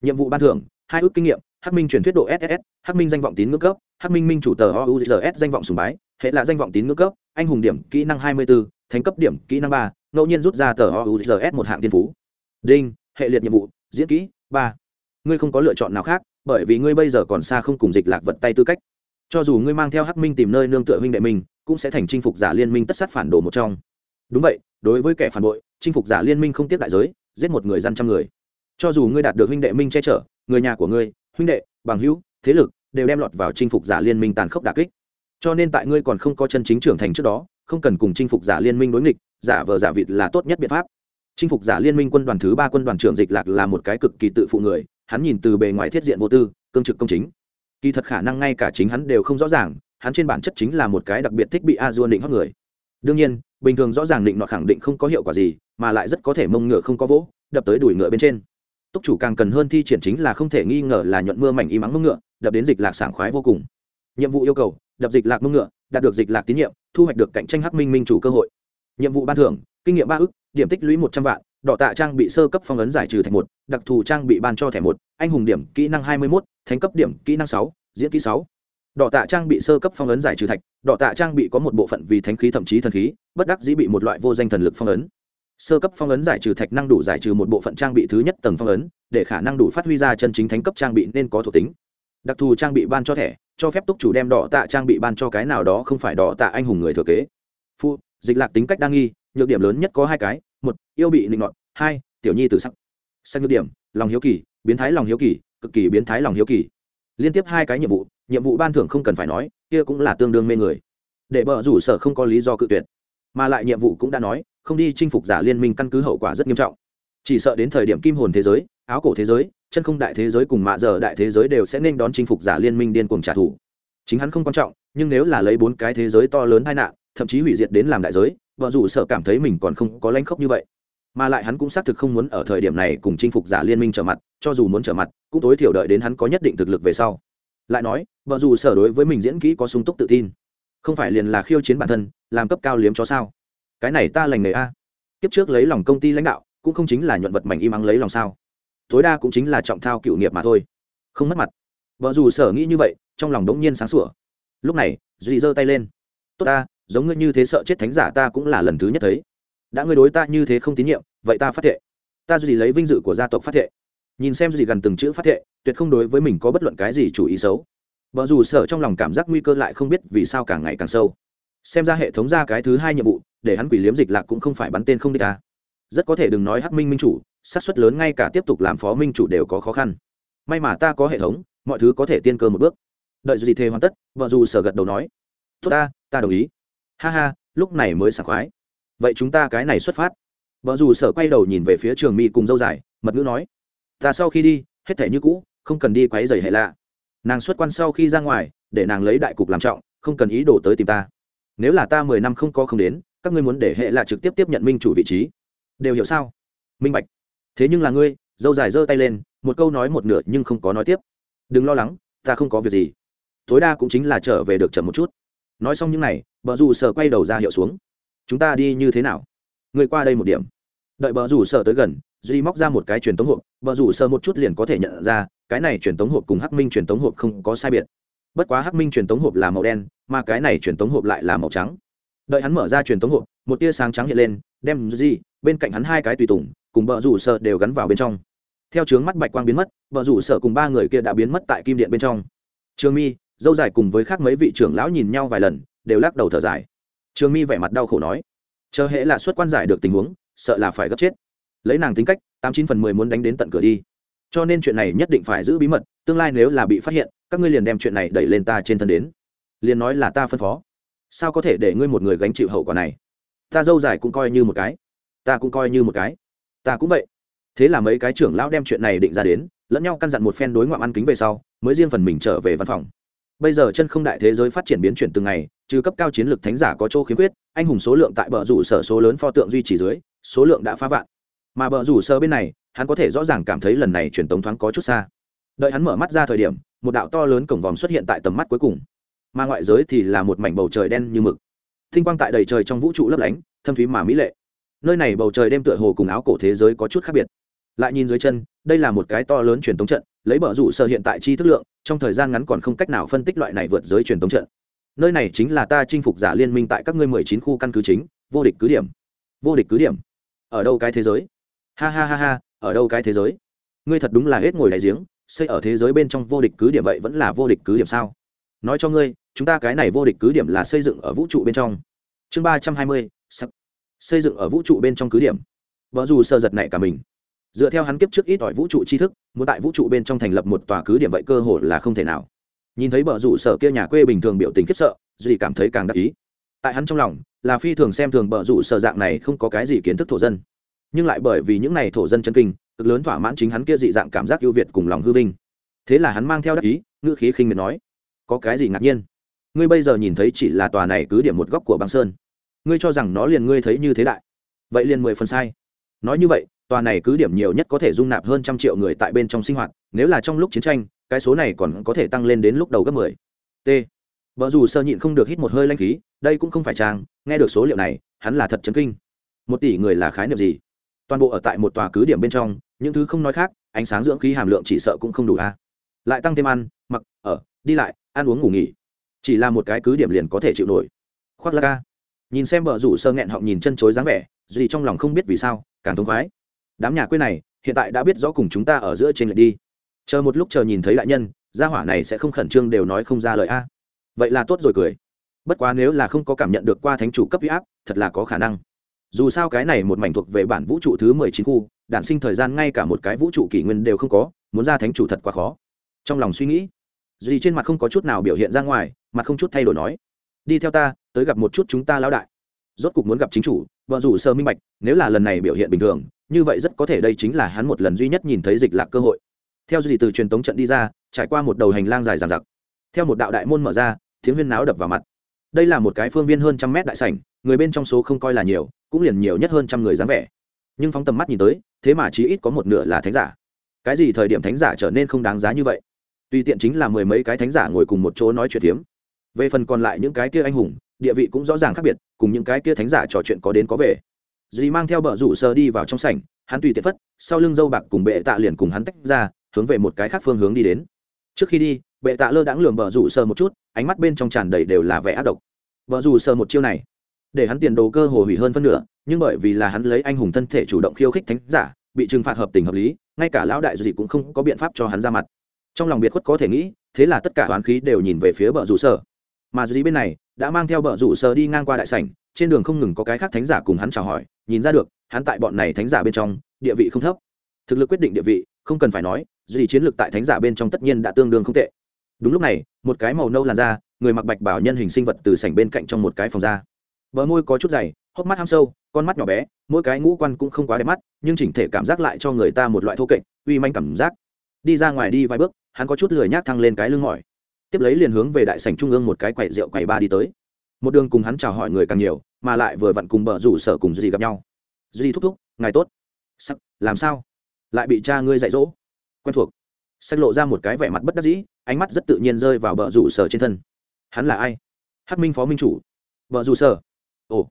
Nhiệm vụ ban thưởng hai ước kinh nghiệm hắc minh truyền thuyết độ ss hắc minh danh vọng tín ngưỡng cấp hắc minh minh chủ tờ ouzs danh vọng sùng bái hệ là danh vọng tín ngưỡng cấp anh hùng điểm kỹ năng hai mươi 24, thánh cấp điểm kỹ năng ba ngẫu nhiên rút ra tờ ouzs một hạng thiên phú. Đinh hệ liệt nhiệm vụ diễn kỹ ba. Ngươi không có lựa chọn nào khác bởi vì ngươi bây giờ còn xa không cùng dịch lạc vật tay tư cách cho dù ngươi mang theo hắc minh tìm nơi nương tựa huynh đệ mình, cũng sẽ thành chinh phục giả liên minh tất sát phản đồ một trong. Đúng vậy, đối với kẻ phản bội, chinh phục giả liên minh không tiếp đại giới, giết một người dân trăm người. Cho dù ngươi đạt được huynh đệ minh che chở, người nhà của ngươi, huynh đệ, bằng hữu, thế lực, đều đem lọt vào chinh phục giả liên minh tàn khốc đà kích. Cho nên tại ngươi còn không có chân chính trưởng thành trước đó, không cần cùng chinh phục giả liên minh đối nghịch, giả vờ giả vịt là tốt nhất biện pháp. Chinh phục giả liên minh quân đoàn thứ ba quân đoàn trưởng dịch lạc là một cái cực kỳ tự phụ người, hắn nhìn từ bề ngoài thiết diện vô tư, cương trực công chính kỳ thật khả năng ngay cả chính hắn đều không rõ ràng, hắn trên bản chất chính là một cái đặc biệt thích bị a dua định hót người. Đương nhiên, bình thường rõ ràng định nọ khẳng định không có hiệu quả gì, mà lại rất có thể mông ngựa không có vỗ, đập tới đuổi ngựa bên trên. Túc chủ càng cần hơn thi triển chính là không thể nghi ngờ là nhuận mưa mảnh y mắng mông ngựa, đập đến dịch lạc sảng khoái vô cùng. Nhiệm vụ yêu cầu, đập dịch lạc mông ngựa, đạt được dịch lạc tín nhiệm, thu hoạch được cạnh tranh hắc minh minh chủ cơ hội. Nhiệm vụ ban thưởng, kinh nghiệm ba ức, điểm tích lũy một trăm vạn đỏ tạ trang bị sơ cấp phong ấn giải trừ thành một đặc thù trang bị ban cho thẻ một anh hùng điểm kỹ năng hai mươi một thánh cấp điểm kỹ năng sáu diễn kỹ sáu. Đỏ tạ trang bị sơ cấp phong ấn giải trừ thạch đỏ tạ trang bị có một bộ phận vì thánh khí thậm chí thần khí bất đắc dĩ bị một loại vô danh thần lực phong ấn. Sơ cấp phong ấn giải trừ thạch năng đủ giải trừ một bộ phận trang bị thứ nhất tầng phong ấn để khả năng đủ phát huy ra chân chính thánh cấp trang bị nên có thuộc tính. Đặc thù trang bị ban cho thẻ cho phép túc chủ đem đỏ tạ trang bị ban cho cái nào đó không phải đỏ tạ anh hùng người thừa kế. Phu, dịch lạc tính cách đa nghi nhược điểm lớn nhất có hai cái một, yêu bị nịnh nọt, hai, tiểu nhi tự sắc. Sắc nhược điểm, lòng hiếu kỳ, biến thái lòng hiếu kỳ, cực kỳ biến thái lòng hiếu kỳ. Liên tiếp hai cái nhiệm vụ nhiệm vụ ban thưởng không cần phải nói, kia cũng là tương đương mê người. Để bờ rủ sở không có lý do cự tuyệt. Mà lại nhiệm vụ cũng đã nói, không đi chinh phục giả liên minh căn cứ hậu quả rất nghiêm trọng. Chỉ sợ đến thời điểm kim hồn thế giới, áo cổ thế giới, chân không đại thế giới cùng mạ giờ đại thế giới đều sẽ nên đón chinh phục giả liên minh điên cuồng trả thù. Chính hắn không quan trọng, nhưng nếu là lấy bốn cái thế giới to lớn tai nạn, thậm chí hủy diệt đến làm đại giới vợ rủ sợ cảm thấy mình còn không có lãnh khốc như vậy. Mà lại hắn cũng xác thực không muốn ở thời điểm này cùng chinh phục giả liên minh trở mặt, cho dù muốn trở mặt, cũng tối thiểu đợi đến hắn có nhất định thực lực về sau. Lại nói, vợ dù sở đối với mình diễn kỹ có sung túc tự tin. Không phải liền là khiêu chiến bản thân, làm cấp cao liếm chó sao? Cái này ta lành nghề a. Kiếp trước lấy lòng công ty lãnh đạo, cũng không chính là nhuận vật mảnh im ắng lấy lòng sao? Tối đa cũng chính là trọng thao cựu nghiệp mà thôi. Không mất mặt. Vợ dù sở nghĩ như vậy, trong lòng đống nhiên sáng sủa. Lúc này, duy giơ tay lên. Tốt ta giống ngươi như thế sợ chết thánh giả ta cũng là lần thứ nhất thấy. Đã ngươi đối ta như thế không tín nhiệm, vậy ta phát thệ. Ta duy lấy vinh dự của gia tộc phát thệ. Nhìn xem gì gần từng chữ phát thệ, tuyệt không đối với mình có bất luận cái gì chủ ý xấu. Vợ dù sợ trong lòng cảm giác nguy cơ lại không biết vì sao càng ngày càng sâu. Xem ra hệ thống ra cái thứ hai nhiệm vụ, để hắn quỷ liếm dịch lạc cũng không phải bắn tên không địch ta à. rất có thể đừng nói hắc minh minh chủ, xác suất lớn ngay cả tiếp tục làm phó minh chủ đều có khó khăn. May mà ta có hệ thống, mọi thứ có thể tiên cơ một bước. Đợi gì thề hoàn tất vợ dù sở gật đầu nói, tốt ta ta đồng ý ha ha, lúc này mới sảng khoái. Vậy chúng ta cái này xuất phát. Vợ dù sở quay đầu nhìn về phía trường mi cùng dâu dài, mật ngữ nói, ta sau khi đi, hết thể như cũ, không cần đi quấy rầy hệ lạ. Nàng xuất quan sau khi ra ngoài, để nàng lấy đại cục làm trọng, không cần ý đồ tới tìm ta. Nếu là ta mười năm không có không đến, các ngươi muốn để hệ lạ trực tiếp tiếp nhận minh chủ vị trí. Đều hiểu sao? Minh bạch. Thế nhưng là ngươi, dâu dài giơ tay lên, một câu nói một nửa nhưng không có nói tiếp. Đừng lo lắng, ta không có việc gì. Tối đa cũng chính là trở về được chậm một chút nói xong những n à y bờ rủ sở quay đầu ra hiệu xuống. Chúng ta đi như thế nào? Người qua đây một điểm. Đợi bờ rủ sở tới gần, duy móc ra một cái truyền tống hộp. Bờ rủ sở một chút liền có thể nhận ra, cái này truyền tống hộp cùng hắc minh truyền tống hộp không có sai biệt. Bất quá hắc minh truyền tống hộp là màu đen, mà cái này truyền tống hộp lại là màu trắng. Đợi hắn mở ra truyền tống hộp, một tia sáng trắng hiện lên, đem duy, bên cạnh hắn hai cái tùy tùng, cùng bờ rủ sở đều gắn vào bên trong. Theo chướng mắt bạch quang biến mất, bờ rủ sở cùng ba người kia đã biến mất tại kim điện bên trong. Trường mi dâu dài cùng với khác mấy vị trưởng lão nhìn nhau vài lần, đều lắc đầu thở dài. Trường mi vẻ mặt đau khổ nói, chờ hệ là xuất quan giải được tình huống, sợ là phải gấp chết. Lấy nàng tính cách, tám chín phần mười muốn đánh đến tận cửa đi. Cho nên chuyện này nhất định phải giữ bí mật, tương lai nếu là bị phát hiện, các ngươi liền đem chuyện này đẩy lên ta trên thân đến. Liền nói là ta phân phó. Sao có thể để ngươi một người gánh chịu hậu quả này? Ta dâu dài cũng coi như một cái. Ta cũng coi như một cái. Ta cũng vậy. Thế là mấy cái trưởng lão đem chuyện này định ra đến, lẫn nhau căn dặn một phen đối ngoại ăn kính về sau, mới riêng phần mình trở về văn phòng bây giờ chân không đại thế giới phát triển biến chuyển từng ngày, trừ cấp cao chiến lược thánh giả có chỗ khiếm khuyết, anh hùng số lượng tại bờ rủ sở số lớn pho tượng duy trì dưới, số lượng đã phá vạn. Mà bờ rủ sở bên này, hắn có thể rõ ràng cảm thấy lần này truyền tống thoáng có chút xa. Đợi hắn mở mắt ra thời điểm, một đạo to lớn cổng vòm xuất hiện tại tầm mắt cuối cùng. Mà ngoại giới thì là một mảnh bầu trời đen như mực. Thinh quang tại đầy trời trong vũ trụ lấp lánh, thâm thúy mà mỹ lệ. Nơi này bầu trời đêm tựa hồ cùng áo cổ thế giới có chút khác biệt lại nhìn dưới chân, đây là một cái to lớn truyền thống trận, lấy bờ rủ sở hiện tại chi thức lượng, trong thời gian ngắn còn không cách nào phân tích loại này vượt giới truyền thống trận. Nơi này chính là ta chinh phục giả liên minh tại các ngươi mười chín khu căn cứ chính, vô địch cứ điểm. Vô địch cứ điểm. Ở đâu cái thế giới? Ha ha ha ha, ở đâu cái thế giới? Ngươi thật đúng là hết ngồi đại giếng, xây ở thế giới bên trong vô địch cứ điểm vậy vẫn là vô địch cứ điểm sao? Nói cho ngươi, chúng ta cái này vô địch cứ điểm là xây dựng ở vũ trụ bên trong. Chương ba trăm hai mươi xây dựng ở vũ trụ bên trong cứ điểm. Vợ dù sơ giật này cả mình dựa theo hắn kiếp trước ít ỏi vũ trụ tri thức, muốn tại vũ trụ bên trong thành lập một tòa cứ điểm vậy cơ hội là không thể nào. Nhìn thấy bờ rủ sở kia nhà quê bình thường biểu tình khiếp sợ, duy cảm thấy càng đắc ý. Tại hắn trong lòng, là phi thường xem thường bờ rủ sở dạng này không có cái gì kiến thức thổ dân. Nhưng lại bởi vì những này thổ dân chân kinh, cực lớn thỏa mãn chính hắn kia dị dạng cảm giác ưu việt cùng lòng hư vinh. Thế là hắn mang theo đắc ý, ngữ khí khinh miệt nói, có cái gì ngạc nhiên? Ngươi bây giờ nhìn thấy chỉ là tòa này cứ điểm một góc của băng sơn. Ngươi cho rằng nó liền ngươi thấy như thế đại? Vậy liền mười phần sai. Nói như vậy tòa này cứ điểm nhiều nhất có thể dung nạp hơn trăm triệu người tại bên trong sinh hoạt, nếu là trong lúc chiến tranh, cái số này còn có thể tăng lên đến lúc đầu gấp mười. T. Vợ dù sơ nhịn không được hít một hơi lanh khí, đây cũng không phải trang, nghe được số liệu này, hắn là thật chấn kinh. Một tỷ người là khái niệm gì? Toàn bộ ở tại một tòa cứ điểm bên trong, những thứ không nói khác, ánh sáng dưỡng khí hàm lượng chỉ sợ cũng không đủ a. À. lại tăng thêm ăn, mặc, ở, đi lại, ăn uống ngủ nghỉ. Chỉ là một cái cứ điểm liền có thể chịu nổi. Khoác la ca nhìn xem vợ rủ sơ nghẹn họng nhìn chân chối dáng vẻ gì trong lòng không biết vì sao, càng thống khoái đám nhà quê này, hiện tại đã biết rõ cùng chúng ta ở giữa trên lệch đi. Chờ một lúc chờ nhìn thấy đại nhân, gia hỏa này sẽ không khẩn trương đều nói không ra lời a. Vậy là tốt rồi cười. Bất quá nếu là không có cảm nhận được qua thánh chủ cấp huy áp, thật là có khả năng. Dù sao cái này một mảnh thuộc về bản vũ trụ thứ mười chín khu, đản sinh thời gian ngay cả một cái vũ trụ kỷ nguyên đều không có, muốn ra thánh chủ thật quá khó. Trong lòng suy nghĩ, duy trên mặt không có chút nào biểu hiện ra ngoài, mặt không chút thay đổi nói, đi theo ta, tới gặp một chút chúng ta lão đại. Rốt cục muốn gặp chính chủ, vợ rủ sơ minh bạch, nếu là lần này biểu hiện bình thường như vậy rất có thể đây chính là hắn một lần duy nhất nhìn thấy dịch lạc cơ hội. Theo duy từ truyền tống trận đi ra, trải qua một đầu hành lang dài dằng dặc. Theo một đạo đại môn mở ra, tiếng huyên náo đập vào mặt. Đây là một cái phương viên hơn trăm mét đại sảnh, người bên trong số không coi là nhiều, cũng liền nhiều nhất hơn trăm người dáng vẻ. Nhưng phóng tầm mắt nhìn tới, thế mà chí ít có một nửa là thánh giả. Cái gì thời điểm thánh giả trở nên không đáng giá như vậy? Tùy tiện chính là mười mấy cái thánh giả ngồi cùng một chỗ nói chuyện phiếm. Về phần còn lại những cái kia anh hùng, địa vị cũng rõ ràng khác biệt, cùng những cái kia thánh giả trò chuyện có đến có về dì mang theo bờ rủ sơ đi vào trong sảnh, hắn tùy tiện phất, sau lưng dâu bạc cùng bệ tạ liền cùng hắn tách ra, hướng về một cái khác phương hướng đi đến. Trước khi đi, bệ tạ lơ đãng lường bờ rủ sơ một chút, ánh mắt bên trong tràn đầy đều là vẻ ác độc. Bờ rủ sơ một chiêu này, để hắn tiền đồ cơ hồ hủy hơn phân nửa, nhưng bởi vì là hắn lấy anh hùng thân thể chủ động khiêu khích thánh giả, bị trừng phạt hợp tình hợp lý, ngay cả lão đại dì cũng không có biện pháp cho hắn ra mặt. Trong lòng biệt khuất có thể nghĩ, thế là tất cả oán khí đều nhìn về phía bờ rủ sơ mà dì bên này, đã mang theo bờ rủ sơ đi ngang qua đại sảnh, trên đường không ngừng có cái khác thánh giả cùng hắn chào hỏi nhìn ra được, hắn tại bọn này thánh giả bên trong, địa vị không thấp. Thực lực quyết định địa vị, không cần phải nói duy chiến lược tại thánh giả bên trong tất nhiên đã tương đương không tệ. Đúng lúc này, một cái màu nâu làn da, người mặc bạch bảo nhân hình sinh vật từ sảnh bên cạnh trong một cái phòng ra. Bờ môi có chút dày, hốc mắt ham sâu, con mắt nhỏ bé, mỗi cái ngũ quan cũng không quá đẹp mắt, nhưng chỉnh thể cảm giác lại cho người ta một loại thô kệch, uy manh cảm giác. Đi ra ngoài đi vài bước, hắn có chút lười nhác thăng lên cái lưng mỏi. Tiếp lấy liền hướng về đại sảnh trung ương một cái quầy rượu quầy ba đi tới. Một đường cùng hắn chào hỏi người càng nhiều mà lại vừa vặn cùng bờ rủ sở cùng duy gặp nhau. Duy thúc thúc, ngài tốt. Sắc, làm sao? Lại bị cha ngươi dạy dỗ. Quen thuộc. Sắc lộ ra một cái vẻ mặt bất đắc dĩ, ánh mắt rất tự nhiên rơi vào bờ rủ sở trên thân. Hắn là ai? Hắc minh phó minh chủ. Bờ rủ sở. Ồ.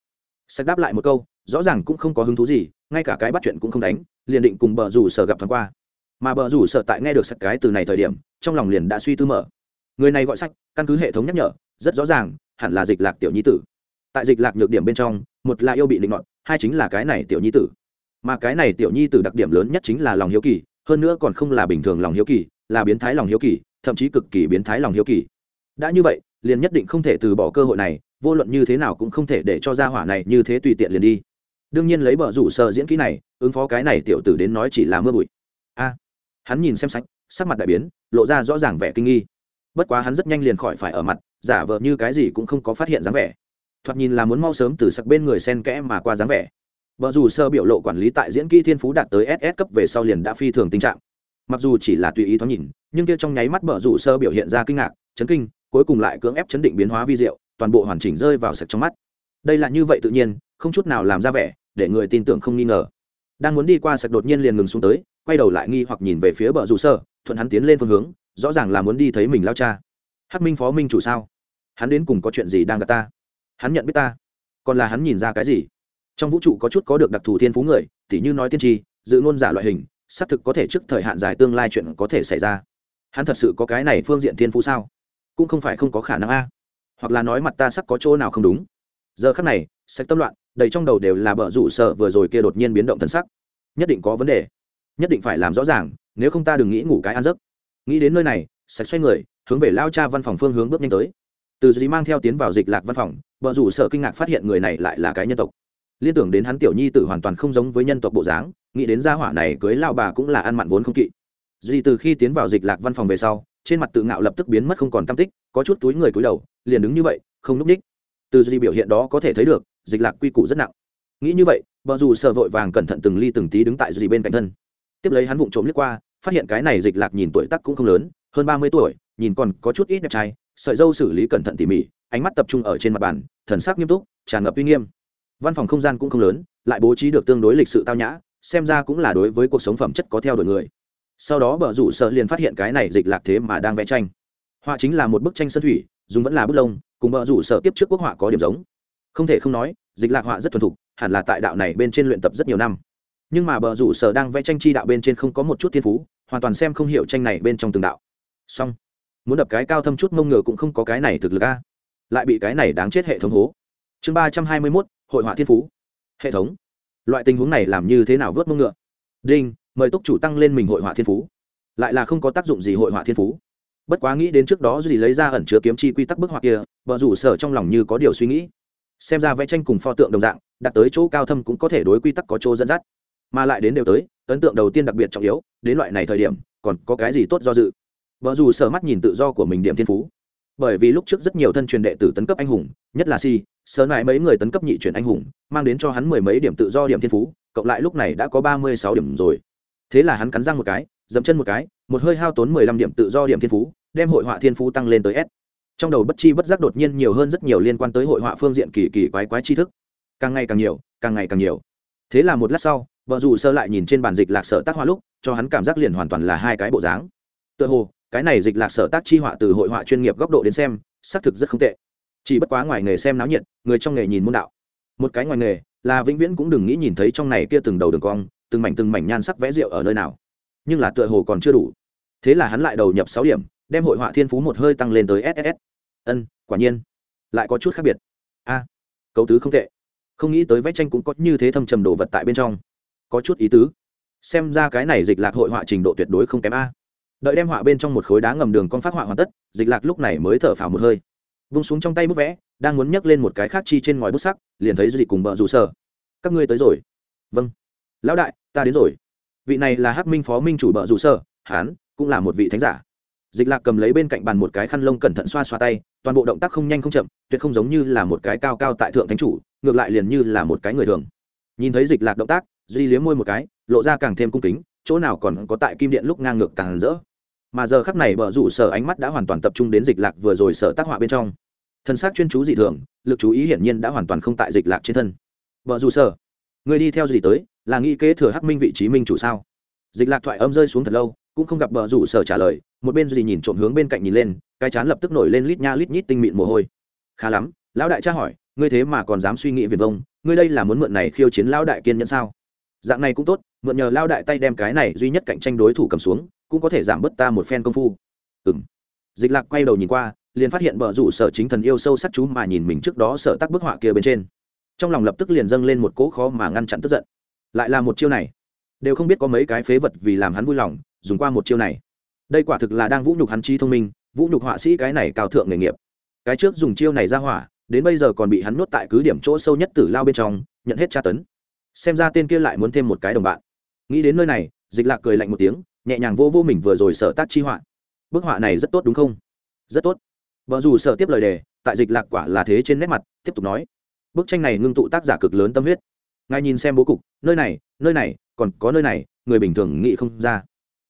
Sắc đáp lại một câu, rõ ràng cũng không có hứng thú gì, ngay cả cái bắt chuyện cũng không đánh, liền định cùng bờ rủ sở gặp thoáng qua. Mà bờ rủ sở tại nghe được sắc cái từ này thời điểm, trong lòng liền đã suy tư mở. Người này gọi sách căn cứ hệ thống nhắc nhở, rất rõ ràng, hẳn là dịch lạc tiểu nhi tử tại dịch lạc nhược điểm bên trong, một là yêu bị định ngọn hai chính là cái này tiểu nhi tử. Mà cái này tiểu nhi tử đặc điểm lớn nhất chính là lòng hiếu kỳ, hơn nữa còn không là bình thường lòng hiếu kỳ, là biến thái lòng hiếu kỳ, thậm chí cực kỳ biến thái lòng hiếu kỳ. Đã như vậy, liền nhất định không thể từ bỏ cơ hội này, vô luận như thế nào cũng không thể để cho gia hỏa này như thế tùy tiện liền đi. Đương nhiên lấy bờ rủ sợ diễn kỹ này, ứng phó cái này tiểu tử đến nói chỉ là mưa bụi. A, hắn nhìn xem sách, sắc mặt đại biến, lộ ra rõ ràng vẻ kinh nghi. Bất quá hắn rất nhanh liền khỏi phải ở mặt, giả vờ như cái gì cũng không có phát hiện dáng vẻ thoạt nhìn là muốn mau sớm từ sặc bên người sen kẽ mà qua dáng vẻ. Vợ dù sơ biểu lộ quản lý tại diễn kỹ thiên phú đạt tới ss cấp về sau liền đã phi thường tình trạng. Mặc dù chỉ là tùy ý thoáng nhìn, nhưng kia trong nháy mắt vợ dù sơ biểu hiện ra kinh ngạc, chấn kinh, cuối cùng lại cưỡng ép chấn định biến hóa vi diệu, toàn bộ hoàn chỉnh rơi vào sạch trong mắt. Đây là như vậy tự nhiên, không chút nào làm ra vẻ, để người tin tưởng không nghi ngờ. Đang muốn đi qua sạch đột nhiên liền ngừng xuống tới, quay đầu lại nghi hoặc nhìn về phía bờ rủ sơ, thuận hắn tiến lên phương hướng, rõ ràng là muốn đi thấy mình lao cha. Hắc minh phó minh chủ sao? Hắn đến cùng có chuyện gì đang gặp ta? Hắn nhận biết ta. Còn là hắn nhìn ra cái gì? Trong vũ trụ có chút có được đặc thù thiên phú người, tỉ như nói tiên tri, dự ngôn giả loại hình, xác thực có thể trước thời hạn dài tương lai chuyện có thể xảy ra. Hắn thật sự có cái này phương diện thiên phú sao? Cũng không phải không có khả năng a. Hoặc là nói mặt ta sắp có chỗ nào không đúng. Giờ khắc này, sạch tâm loạn, đầy trong đầu đều là bờ rủ sợ vừa rồi kia đột nhiên biến động thân sắc. Nhất định có vấn đề. Nhất định phải làm rõ ràng, nếu không ta đừng nghĩ ngủ cái ăn giấc. Nghĩ đến nơi này, sạch xoay người, hướng về lao cha văn phòng phương hướng bước nhanh tới từ dì mang theo tiến vào dịch lạc văn phòng vợ rủ sợ kinh ngạc phát hiện người này lại là cái nhân tộc. Liên tưởng đến hắn tiểu nhi tử hoàn toàn không giống với nhân tộc bộ dáng, nghĩ đến gia hỏa này cưới lao bà cũng là ăn mặn vốn không kỵ. Dì từ khi tiến vào dịch lạc văn phòng về sau, trên mặt tự ngạo lập tức biến mất không còn tam tích, có chút túi người cúi đầu, liền đứng như vậy, không núp đích. Từ dì biểu hiện đó có thể thấy được, dịch lạc quy củ rất nặng. Nghĩ như vậy vợ dù sợ vội vàng cẩn thận từng ly từng tí đứng tại dì bên cạnh thân. Tiếp lấy hắn vụng trộm liếc qua, phát hiện cái này dịch lạc nhìn tuổi tắc cũng không lớn, hơn ba mươi tuổi, nhìn còn có chút ít đẹp trai sợi dâu xử lý cẩn thận tỉ mỉ, ánh mắt tập trung ở trên mặt bàn, thần sắc nghiêm túc, tràn ngập uy nghiêm. Văn phòng không gian cũng không lớn, lại bố trí được tương đối lịch sự tao nhã, xem ra cũng là đối với cuộc sống phẩm chất có theo đuổi người. Sau đó bờ rủ sợ liền phát hiện cái này dịch lạc thế mà đang vẽ tranh. Họa chính là một bức tranh sân thủy, dùng vẫn là bức lông, cùng bờ rủ sợ tiếp trước quốc họa có điểm giống. Không thể không nói, dịch lạc họa rất thuần thục, hẳn là tại đạo này bên trên luyện tập rất nhiều năm. Nhưng mà bờ rủ sở đang vẽ tranh chi đạo bên trên không có một chút thiên phú, hoàn toàn xem không hiểu tranh này bên trong từng đạo. Song muốn đập cái cao thâm chút mông ngựa cũng không có cái này thực lực a. Lại bị cái này đáng chết hệ thống hố. Chương ba trăm hai mươi mốt, hội họa thiên phú. Hệ thống. Loại tình huống này làm như thế nào vớt mông ngựa? Đinh, mời túc chủ tăng lên mình hội họa thiên phú. Lại là không có tác dụng gì hội họa thiên phú. Bất quá nghĩ đến trước đó gì lấy ra ẩn chứa kiếm chi quy tắc bức họa kia, vợ rủ sở trong lòng như có điều suy nghĩ. Xem ra vẽ tranh cùng pho tượng đồng dạng, đặt tới chỗ cao thâm cũng có thể đối quy tắc có chỗ dẫn dắt. Mà lại đến đều tới, ấn tượng đầu tiên đặc biệt trọng yếu, đến loại này thời điểm, còn có cái gì tốt do dự? Vợ dù sở mắt nhìn tự do của mình điểm thiên phú. Bởi vì lúc trước rất nhiều thân truyền đệ tử tấn cấp anh hùng, nhất là si sớ lại mấy người tấn cấp nhị truyền anh hùng, mang đến cho hắn mười mấy điểm tự do, điểm thiên phú, cộng lại lúc này đã có ba mươi sáu điểm rồi. Thế là hắn cắn răng một cái, dậm chân một cái, một hơi hao tốn mười lăm điểm tự do, điểm thiên phú, đem hội họa thiên phú tăng lên tới s. Trong đầu bất chi bất giác đột nhiên nhiều hơn rất nhiều liên quan tới hội họa phương diện kỳ kỳ quái quái tri thức. Càng ngày càng nhiều, càng ngày càng nhiều. Thế là một lát sau vợ dù sơ lại nhìn trên bàn dịch lạc sở tác họa lúc, cho hắn cảm giác liền hoàn toàn là hai cái bộ dáng. Tựa hồ cái này dịch lạc sở tác chi họa từ hội họa chuyên nghiệp góc độ đến xem xác thực rất không tệ. Chỉ bất quá ngoài nghề xem náo nhiệt người trong nghề nhìn môn đạo. Một cái ngoài nghề là vĩnh viễn cũng đừng nghĩ nhìn thấy trong này kia từng đầu đường cong từng mảnh từng mảnh nhan sắc vẽ rượu ở nơi nào. Nhưng là tựa hồ còn chưa đủ. Thế là hắn lại đầu nhập sáu điểm đem hội họa thiên phú một hơi tăng lên tới ss ân quả nhiên. Lại có chút khác biệt. A à, cấu tứ không tệ. Không nghĩ tới vẽ tranh cũng có như thế thâm trầm đồ vật tại bên trong. Có chút ý tứ. Xem ra cái này dịch lạc hội họa trình độ tuyệt đối không kém a đợi đem họa bên trong một khối đá ngầm đường con phát họa hoàn tất, dịch lạc lúc này mới thở phào một hơi. Vung xuống trong tay bút vẽ, đang muốn nhấc lên một cái khác chi trên ngòi bút sắc, liền thấy dịch cùng bợ rủ sở. Các ngươi tới rồi. Vâng. Lão đại, ta đến rồi. Vị này là hắc minh phó minh chủ bợ rủ sở hán cũng là một vị thánh giả. Dịch lạc cầm lấy bên cạnh bàn một cái khăn lông cẩn thận xoa xoa tay, toàn bộ động tác không nhanh không chậm, tuyệt không giống như là một cái cao cao tại thượng thánh chủ, ngược lại liền như là một cái người thường. Nhìn thấy dịch lạc động tác, duy liếm môi một cái, lộ ra càng thêm cung kính, chỗ nào còn có tại kim điện lúc ngang ngược càng rỡ mà giờ khắc này bờ rủ sở ánh mắt đã hoàn toàn tập trung đến dịch lạc vừa rồi sở tác họa bên trong. Thân xác chuyên chú dị thường, lực chú ý hiển nhiên đã hoàn toàn không tại dịch lạc trên thân. Vợ dù sở, người đi theo gì tới, là nghĩ kế thừa hắc minh vị trí minh chủ sao? Dịch lạc thoại âm rơi xuống thật lâu, cũng không gặp bờ rủ sở trả lời, một bên gì nhìn trộm hướng bên cạnh nhìn lên, cái chán lập tức nổi lên lít nha lít nhít tinh mịn mồ hôi. Khá lắm, lão đại tra hỏi, ngươi thế mà còn dám suy nghĩ viền vông, ngươi đây là muốn mượn này khiêu chiến lão đại kiên nhẫn sao? Dạng này cũng tốt, mượn nhờ lao đại tay đem cái này duy nhất cạnh tranh đối thủ cầm xuống cũng có thể giảm bớt ta một phen công phu. Ừ m dịch lạc quay đầu nhìn qua, liền phát hiện bờ rủ sở chính thần yêu sâu sắc chú mà nhìn mình trước đó sở tắc bức họa kia bên trên. Trong lòng lập tức liền dâng lên một cỗ khó mà ngăn chặn tức giận. Lại là một chiêu này. Đều không biết có mấy cái phế vật vì làm hắn vui lòng, dùng qua một chiêu này. Đây quả thực là đang vũ nhục hắn chi thông minh, vũ nhục họa sĩ cái này cao thượng nghề nghiệp. Cái trước dùng chiêu này ra hỏa, đến bây giờ còn bị hắn nuốt tại cứ điểm chỗ sâu nhất tử lao bên trong, nhận hết tra tấn. Xem ra tên kia lại muốn thêm một cái đồng bạn. Nghĩ đến nơi này, dịch lạc cười lạnh một tiếng nhẹ nhàng vô vô mình vừa rồi sở tác chi họa. Bức họa này rất tốt đúng không? Rất tốt. Vợ dù sợ tiếp lời đề, tại dịch lạc quả là thế trên nét mặt, tiếp tục nói. Bức tranh này ngưng tụ tác giả cực lớn tâm huyết. Ngài nhìn xem bố cục, nơi này nơi này, còn có nơi này, người bình thường nghĩ không ra.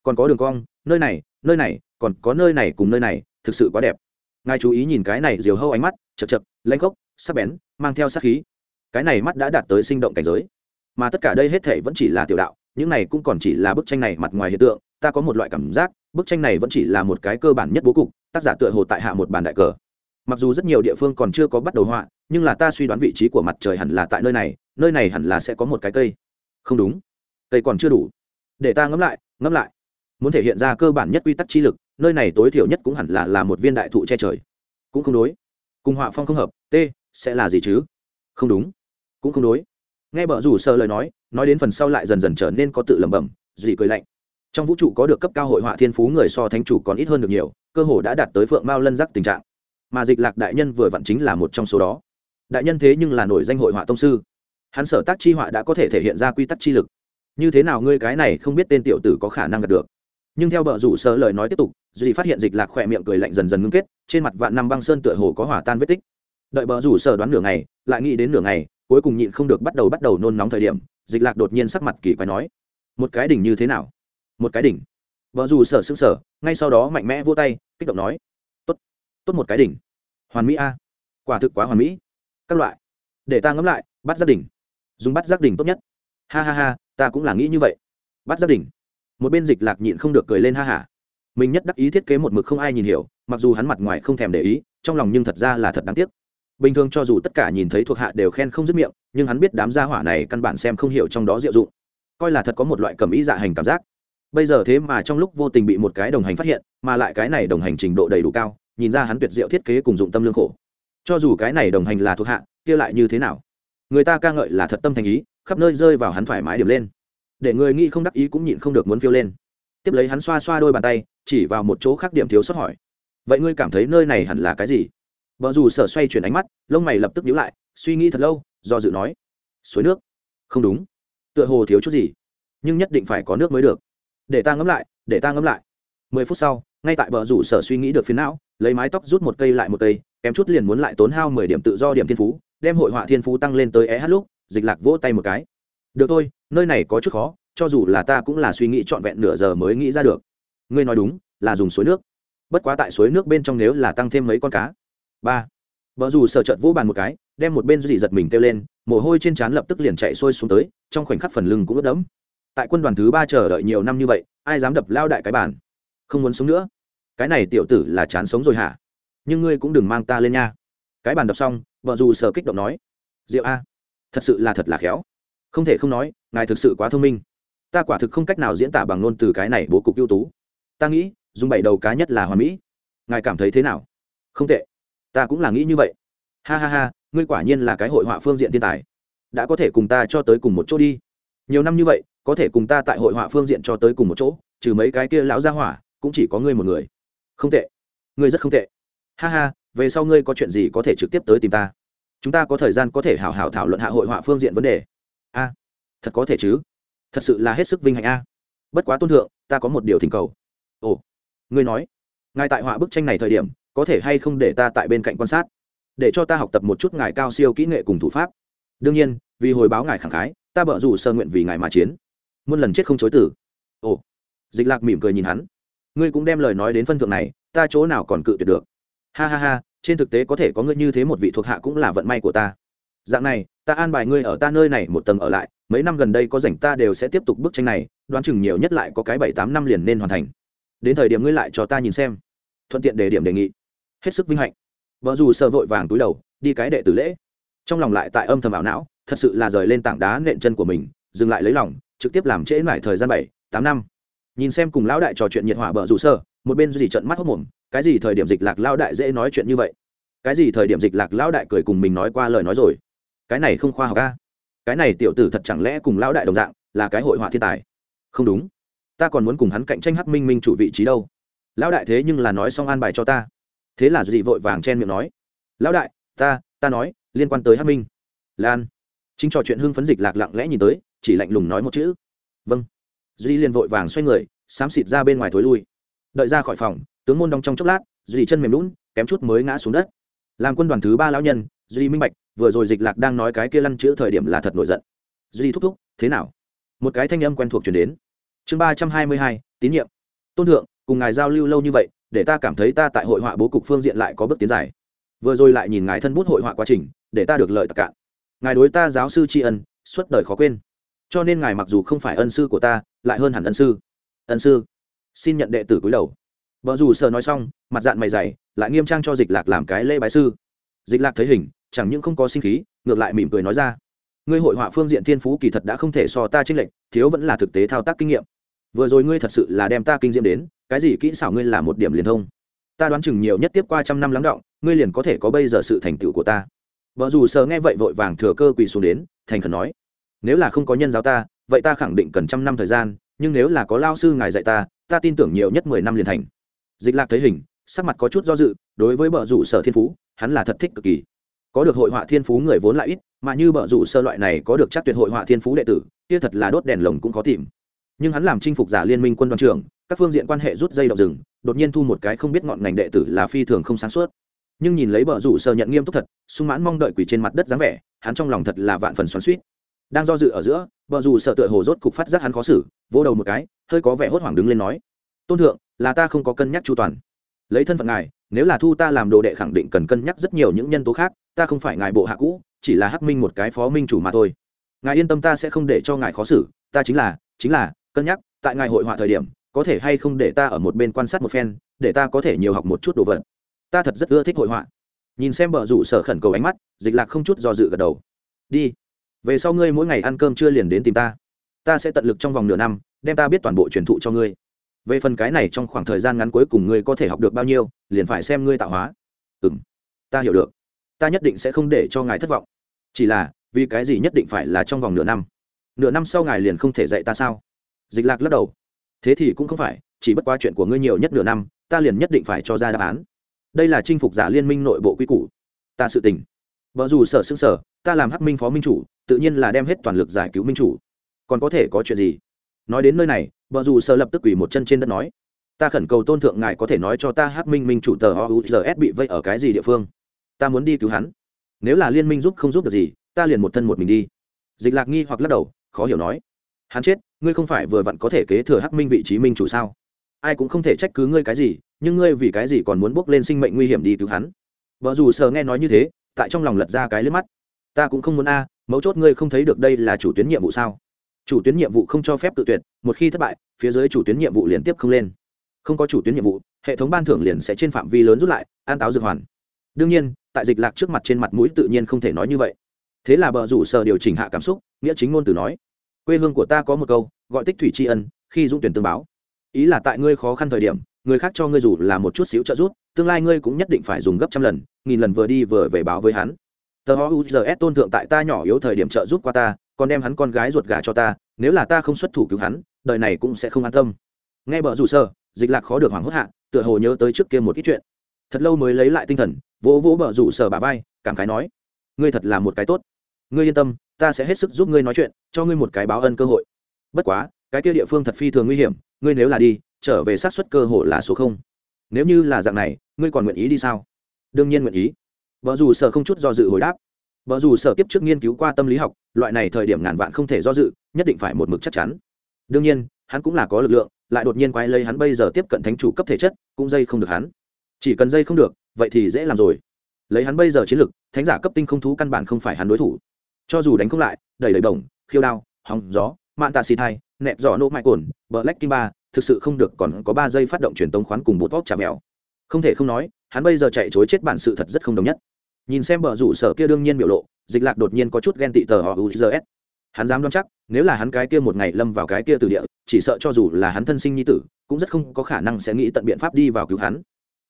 Còn có đường cong, nơi này nơi này, còn có nơi này cùng nơi này, thực sự quá đẹp. Ngài chú ý nhìn cái này diều hâu ánh mắt, chật chật lanh gốc sắc bén, mang theo sát khí. Cái này mắt đã đạt tới sinh động cảnh giới. Mà tất cả đây hết thể vẫn chỉ là tiểu đạo những này cũng còn chỉ là bức tranh này mặt ngoài hiện tượng, ta có một loại cảm giác, bức tranh này vẫn chỉ là một cái cơ bản nhất bố cục, tác giả tựa hồ tại hạ một bàn đại cờ. Mặc dù rất nhiều địa phương còn chưa có bắt đầu họa, nhưng là ta suy đoán vị trí của mặt trời hẳn là tại nơi này nơi này hẳn là sẽ có một cái cây. Không đúng. Cây còn chưa đủ. Để ta ngẫm lại ngẫm lại. Muốn thể hiện ra cơ bản nhất quy tắc chi lực, nơi này tối thiểu nhất cũng hẳn là là một viên đại thụ che trời. Cũng không đối. Cùng họa phong không hợp, t, sẽ là gì chứ? Không đúng. Cũng không đối. Nghe bờ rủ sợ lời nói nói đến phần sau lại dần dần trở nên có tự lẩm bẩm dị cười lạnh. Trong vũ trụ có được cấp cao hội họa thiên phú người so thánh chủ còn ít hơn được nhiều, cơ hồ đã đạt tới phượng mao lân giác tình trạng. Mà dịch lạc đại nhân vừa vặn chính là một trong số đó. Đại nhân thế nhưng là nổi danh hội họa tông sư. Hắn sở tác chi họa đã có thể thể hiện ra quy tắc chi lực. Như thế nào ngươi cái này không biết tên tiểu tử có khả năng gặp được. Nhưng theo bờ rủ sơ lời nói tiếp tục duy phát hiện dịch lạc khỏe miệng cười lạnh dần dần ngưng kết, trên mặt vạn năm băng sơn tựa hồ có hỏa tan vết tích. Đợi bờ rủ sơ đoán nửa ngày, lại nghĩ đến nửa ngày, cuối cùng nhịn không được bắt đầu bắt đầu nôn nóng thời điểm dịch lạc đột nhiên sắc mặt kỳ quái nói, một cái đỉnh như thế nào? Một cái đỉnh. Vợ dù sở xứng sở ngay sau đó mạnh mẽ vô tay, kích động nói, tốt tốt một cái đỉnh. Hoàn mỹ a. Quả thực quá hoàn mỹ. Các loại. Để ta ngẫm lại, bắt giác đỉnh. Dùng bắt giác đỉnh tốt nhất. Ha ha ha, ta cũng là nghĩ như vậy. Bắt giác đỉnh. Một bên dịch lạc nhịn không được cười lên ha hả mình nhất đắc ý thiết kế một mực không ai nhìn hiểu, mặc dù hắn mặt ngoài không thèm để ý, trong lòng nhưng thật ra là thật đáng tiếc bình thường cho dù tất cả nhìn thấy thuộc hạ đều khen không dứt miệng, nhưng hắn biết đám gia hỏa này căn bản xem không hiểu trong đó diệu dụng. Coi là thật có một loại cầm ý dạ hành cảm giác. Bây giờ thế mà trong lúc vô tình bị một cái đồng hành phát hiện, mà lại cái này đồng hành trình độ đầy đủ cao, nhìn ra hắn tuyệt diệu thiết kế cùng dụng tâm lương khổ. Cho dù cái này đồng hành là thuộc hạ, kia lại như thế nào? Người ta ca ngợi là thật tâm thành ý, khắp nơi rơi vào hắn thoải mái điểm lên. Để người nghĩ không đắc ý cũng nhịn không được muốn phiêu lên. Tiếp lấy hắn xoa xoa đôi bàn tay, chỉ vào một chỗ khác điểm thiếu sót hỏi. Vậy ngươi cảm thấy nơi này hẳn là cái gì? Vợ dù sở xoay chuyển ánh mắt, lông mày lập tức nhíu lại, suy nghĩ thật lâu, do dự nói, suối nước. Không đúng. Tựa hồ thiếu chút gì, nhưng nhất định phải có nước mới được. Để ta ngẫm lại, để ta ngẫm lại. Mười phút sau, ngay tại bờ rủ sở suy nghĩ được phiến não, lấy mái tóc rút một cây lại một cây, kém chút liền muốn lại tốn hao mười điểm tự do điểm thiên phú, đem hội họa thiên phú tăng lên tới é lúc, dịch lạc vỗ tay một cái. Được thôi, nơi này có chút khó, cho dù là ta cũng là suy nghĩ trọn vẹn nửa giờ mới nghĩ ra được. Ngươi nói đúng, là dùng suối nước. Bất quá tại suối nước bên trong nếu là tăng thêm mấy con cá ba. Vợ dù sợ trợt vỗ bàn một cái, đem một bên dị giật mình kêu lên, mồ hôi trên trán lập tức liền chạy sôi xuống tới, trong khoảnh khắc phần lưng cũng ướt đẫm. Tại quân đoàn thứ ba chờ đợi nhiều năm như vậy, ai dám đập lao đại cái bàn? Không muốn sống nữa. Cái này tiểu tử là chán sống rồi hả? Nhưng ngươi cũng đừng mang ta lên nha. Cái bàn đập xong vợ dù sợ kích động nói, diệu a, thật sự là thật là khéo. Không thể không nói, ngài thực sự quá thông minh. Ta quả thực không cách nào diễn tả bằng ngôn từ cái này bố cục ưu tú. Ta nghĩ, dùng bảy đầu cá nhất là hoàn mỹ. Ngài cảm thấy thế nào? Không tệ ta cũng là nghĩ như vậy. Ha ha ha, ngươi quả nhiên là cái hội họa phương diện thiên tài. Đã có thể cùng ta cho tới cùng một chỗ đi. Nhiều năm như vậy, có thể cùng ta tại hội họa phương diện cho tới cùng một chỗ, trừ mấy cái kia lão gia hỏa, cũng chỉ có ngươi một người. Không tệ. Ngươi rất không tệ. Ha ha, về sau ngươi có chuyện gì có thể trực tiếp tới tìm ta. Chúng ta có thời gian có thể hào hào thảo luận hạ hội họa phương diện vấn đề. A, thật có thể chứ? Thật sự là hết sức vinh hạnh a. Bất quá tôn thượng, ta có một điều thỉnh cầu. Ồ, ngươi nói ngài tại họa bức tranh này thời điểm có thể hay không để ta tại bên cạnh quan sát? Để cho ta học tập một chút ngài cao siêu kỹ nghệ cùng thủ pháp. Đương nhiên, vì hồi báo ngài khẳng khái, ta bợ rủ sơ nguyện vì ngài mà chiến. Muôn lần chết không chối tử ồ. Dịch lạc mỉm cười nhìn hắn. Ngươi cũng đem lời nói đến phân thượng này, ta chỗ nào còn cự tuyệt được? Ha ha ha, trên thực tế có thể có ngươi như thế một vị thuộc hạ cũng là vận may của ta. Dạng này, ta an bài ngươi ở ta nơi này một tầng ở lại, mấy năm gần đây có rảnh ta đều sẽ tiếp tục bức tranh này, đoán chừng nhiều nhất lại có cái bảy tám năm liền nên hoàn thành. Đến thời điểm ngươi lại cho ta nhìn xem. Thuận tiện đề điểm đề nghị hết sức vinh hạnh. Vợ dù sợ vội vàng túi đầu, đi cái đệ tử lễ. Trong lòng lại tại âm thầm ảo não, thật sự là rời lên tảng đá nện chân của mình, dừng lại lấy lòng, trực tiếp làm trễ mải thời gian bảy, tám năm. Nhìn xem cùng lão đại trò chuyện nhiệt hỏa bờ rủ sơ một bên duy trận mắt hốc mồm, cái gì thời điểm dịch lạc lão đại dễ nói chuyện như vậy? Cái gì thời điểm dịch lạc lão đại cười cùng mình nói qua lời nói rồi? Cái này không khoa học ca cái này tiểu tử thật chẳng lẽ cùng lão đại đồng dạng, là cái hội họa thiên tài? Không đúng. Ta còn muốn cùng hắn cạnh tranh hắc minh minh chủ vị trí đâu. Lão đại thế nhưng là nói xong an bài cho ta thế là dị vội vàng chen miệng nói, lão đại, ta ta nói, liên quan tới hắc minh. Lan, chính trò chuyện hưng phấn dịch lạc lặng lẽ nhìn tới, chỉ lạnh lùng nói một chữ vâng. Duy liền vội vàng xoay người, xám xịt ra bên ngoài thối lui. Đợi ra khỏi phòng, tướng môn đóng trong chốc lát duy chân mềm lún, kém chút mới ngã xuống đất. Làm quân đoàn thứ ba lão nhân duy minh bạch, vừa rồi dịch lạc đang nói cái kia lăn chữ thời điểm là thật nổi giận. Duy thúc thúc, thế nào? Một cái thanh âm quen thuộc chuyển đến. Chương ba trăm hai mươi hai, tín nhiệm. Tôn thượng, cùng ngài giao lưu lâu như vậy để ta cảm thấy ta tại hội họa bố cục phương diện lại có bước tiến dài. Vừa rồi lại nhìn ngài thân bút hội họa quá trình, để ta được lợi tất cạn ngài đối ta giáo sư tri ân, suốt đời khó quên. Cho nên ngài mặc dù không phải ân sư của ta, lại hơn hẳn ân sư. Ân sư, xin nhận đệ tử cúi đầu. Vợ dù sợ nói xong, mặt dạng mày dày, lại nghiêm trang cho dịch lạc làm cái lễ bái sư. Dịch lạc thấy hình, chẳng những không có sinh khí, ngược lại mỉm cười nói ra. Ngươi hội họa phương diện thiên phú kỳ thật đã không thể so ta trinh lệnh thiếu vẫn là thực tế thao tác kinh nghiệm vừa rồi ngươi thật sự là đem ta kinh diễm đến, cái gì kỹ xảo ngươi là một điểm liền thông. Ta đoán chừng nhiều nhất tiếp qua trăm năm lắng động, ngươi liền có thể có bây giờ sự thành tựu của ta. Vợ dù sợ nghe vậy vội vàng thừa cơ quỳ xuống đến, thành khẩn nói, nếu là không có nhân giáo ta, vậy ta khẳng định cần trăm năm thời gian, nhưng nếu là có lao sư ngài dạy ta ta tin tưởng nhiều nhất mười năm liền thành. Dịch lạc thấy hình, sắc mặt có chút do dự, đối với bờ rủ sở thiên phú, hắn là thật thích cực kỳ. Có được hội họa thiên phú người vốn lại ít, mà như bờ rủ sơ loại này có được chắc tuyệt hội họa thiên phú đệ tử, kia thật là đốt đèn lồng cũng khó tìm nhưng hắn làm chinh phục giả liên minh quân đoàn trưởng, các phương diện quan hệ rút dây động rừng, đột nhiên thu một cái không biết ngọn ngành đệ tử là phi thường không sáng suốt. Nhưng nhìn lấy bờ rủ sơ nhận nghiêm túc thật, sung mãn mong đợi quỷ trên mặt đất dáng vẻ, hắn trong lòng thật là vạn phần xoắn suýt đang do dự ở giữa, bờ rủ sợ tựa hồ rốt cục phát giác hắn khó xử, vỗ đầu một cái, hơi có vẻ hốt hoảng đứng lên nói, tôn thượng, là ta không có cân nhắc chu toàn. Lấy thân phận ngài, nếu là thu ta làm đồ đệ khẳng định cần cân nhắc rất nhiều những nhân tố khác, ta không phải ngài bộ hạ cũ, chỉ là hắc minh một cái phó minh chủ mà thôi. Ngài yên tâm ta sẽ không để cho ngài khó xử, ta chính là chính là cân nhắc, tại ngài hội họa thời điểm, có thể hay không để ta ở một bên quan sát một phen, để ta có thể nhiều học một chút đồ vật. Ta thật rất ưa thích hội họa. Nhìn xem bờ rủ sở khẩn cầu ánh mắt, dịch lạc không chút do dự gật đầu. Đi. Về sau ngươi mỗi ngày ăn cơm chưa liền đến tìm ta. Ta sẽ tận lực trong vòng nửa năm, đem ta biết toàn bộ truyền thụ cho ngươi. Về phần cái này trong khoảng thời gian ngắn cuối cùng ngươi có thể học được bao nhiêu, liền phải xem ngươi tạo hóa. Ừ m ta hiểu được. Ta nhất định sẽ không để cho ngài thất vọng. Chỉ là, vì cái gì nhất định phải là trong vòng nửa năm? Nửa năm sau ngài liền không thể dạy ta sao? Dịch lạc lắc đầu. Thế thì cũng không phải, chỉ bất qua chuyện của ngươi nhiều nhất nửa năm, ta liền nhất định phải cho ra đáp án. Đây là chinh phục giả liên minh nội bộ quy củ. Ta sự tình. Vợ dù sở xưng sở ta làm hắc minh phó minh chủ, tự nhiên là đem hết toàn lực giải cứu minh chủ. Còn có thể có chuyện gì? Nói đến nơi này, vợ dù sở lập tức quỳ một chân trên đất nói, ta khẩn cầu tôn thượng ngài có thể nói cho ta hắc minh minh chủ tờ ouzs bị vây ở cái gì địa phương. Ta muốn đi cứu hắn. Nếu là liên minh giúp không giúp được gì, ta liền một thân một mình đi. Dịch lạc nghi hoặc lắc đầu, khó hiểu nói, hắn chết ngươi không phải vừa vặn có thể kế thừa hắc minh vị trí minh chủ sao? Ai cũng không thể trách cứ ngươi cái gì, nhưng ngươi vì cái gì còn muốn bước lên sinh mệnh nguy hiểm đi cứu hắn? Vợ dù sờ nghe nói như thế, tại trong lòng lật ra cái liếc mắt. Ta cũng không muốn a, mấu chốt ngươi không thấy được đây là chủ tuyến nhiệm vụ sao? Chủ tuyến nhiệm vụ không cho phép tự tuyệt, một khi thất bại, phía dưới chủ tuyến nhiệm vụ liên tiếp không lên. Không có chủ tuyến nhiệm vụ, hệ thống ban thưởng liền sẽ trên phạm vi lớn rút lại, an táo dược hoàn. Đương nhiên, tại dịch lạc trước mặt trên mặt mũi tự nhiên không thể nói như vậy. Thế là bờ rủ sờ điều chỉnh hạ cảm xúc, nghĩa chính ngôn từ nói quê hương của ta có một câu, gọi tích thủy tri ân, khi dũng tuyển tương báo. Ý là tại ngươi khó khăn thời điểm, người khác cho ngươi dù là một chút xíu trợ giúp, tương lai ngươi cũng nhất định phải dùng gấp trăm lần, nghìn lần vừa đi vừa về báo với hắn. Tờ uzs tôn thượng tại ta nhỏ yếu thời điểm trợ giúp qua ta, còn đem hắn con gái ruột gà cho ta, nếu là ta không xuất thủ cứu hắn, đời này cũng sẽ không an tâm. Nghe bờ rủ sơ, dịch lạc khó được hoảng hốt hạ, tựa hồ nhớ tới trước kia một ít chuyện. Thật lâu mới lấy lại tinh thần, vỗ vỗ bờ rủ sờ bà vai, cảm khái nói, ngươi thật là một cái tốt. Ngươi yên tâm ta sẽ hết sức giúp ngươi nói chuyện, cho ngươi một cái báo ân cơ hội. Bất quá, cái kia địa phương thật phi thường nguy hiểm, ngươi nếu là đi, trở về sát xuất cơ hội là số không. Nếu như là dạng này, ngươi còn nguyện ý đi sao? Đương nhiên nguyện ý. Vợ dù sở không chút do dự hồi đáp. Vợ dù sở kiếp trước nghiên cứu qua tâm lý học, loại này thời điểm ngàn vạn không thể do dự, nhất định phải một mực chắc chắn. Đương nhiên, hắn cũng là có lực lượng, lại đột nhiên quay lấy hắn bây giờ tiếp cận thánh chủ cấp thể chất, cũng dây không được hắn. Chỉ cần dây không được, vậy thì dễ làm rồi. Lấy hắn bây giờ chiến lực, thánh giả cấp tinh không thú căn bản không phải hắn đối thủ cho dù đánh không lại đẩy đẩy bổng, khiêu đao, hóng gió, mạn tạ xì thai, nẹt giỏ nỗ mại cồn, bờ lách kim ba, thực sự không được còn có ba giây phát động truyền tống khoán cùng bút vóc chạm mèo không thể không nói, hắn bây giờ chạy chối chết bản sự thật rất không đồng nhất. Nhìn xem bờ rủ sở kia đương nhiên biểu lộ, dịch lạc đột nhiên có chút ghen tị tờ họ uzs hắn dám đoán chắc, nếu là hắn cái kia một ngày lâm vào cái kia từ địa, chỉ sợ cho dù là hắn thân sinh nhi tử, cũng rất không có khả năng sẽ nghĩ tận biện pháp đi vào cứu hắn.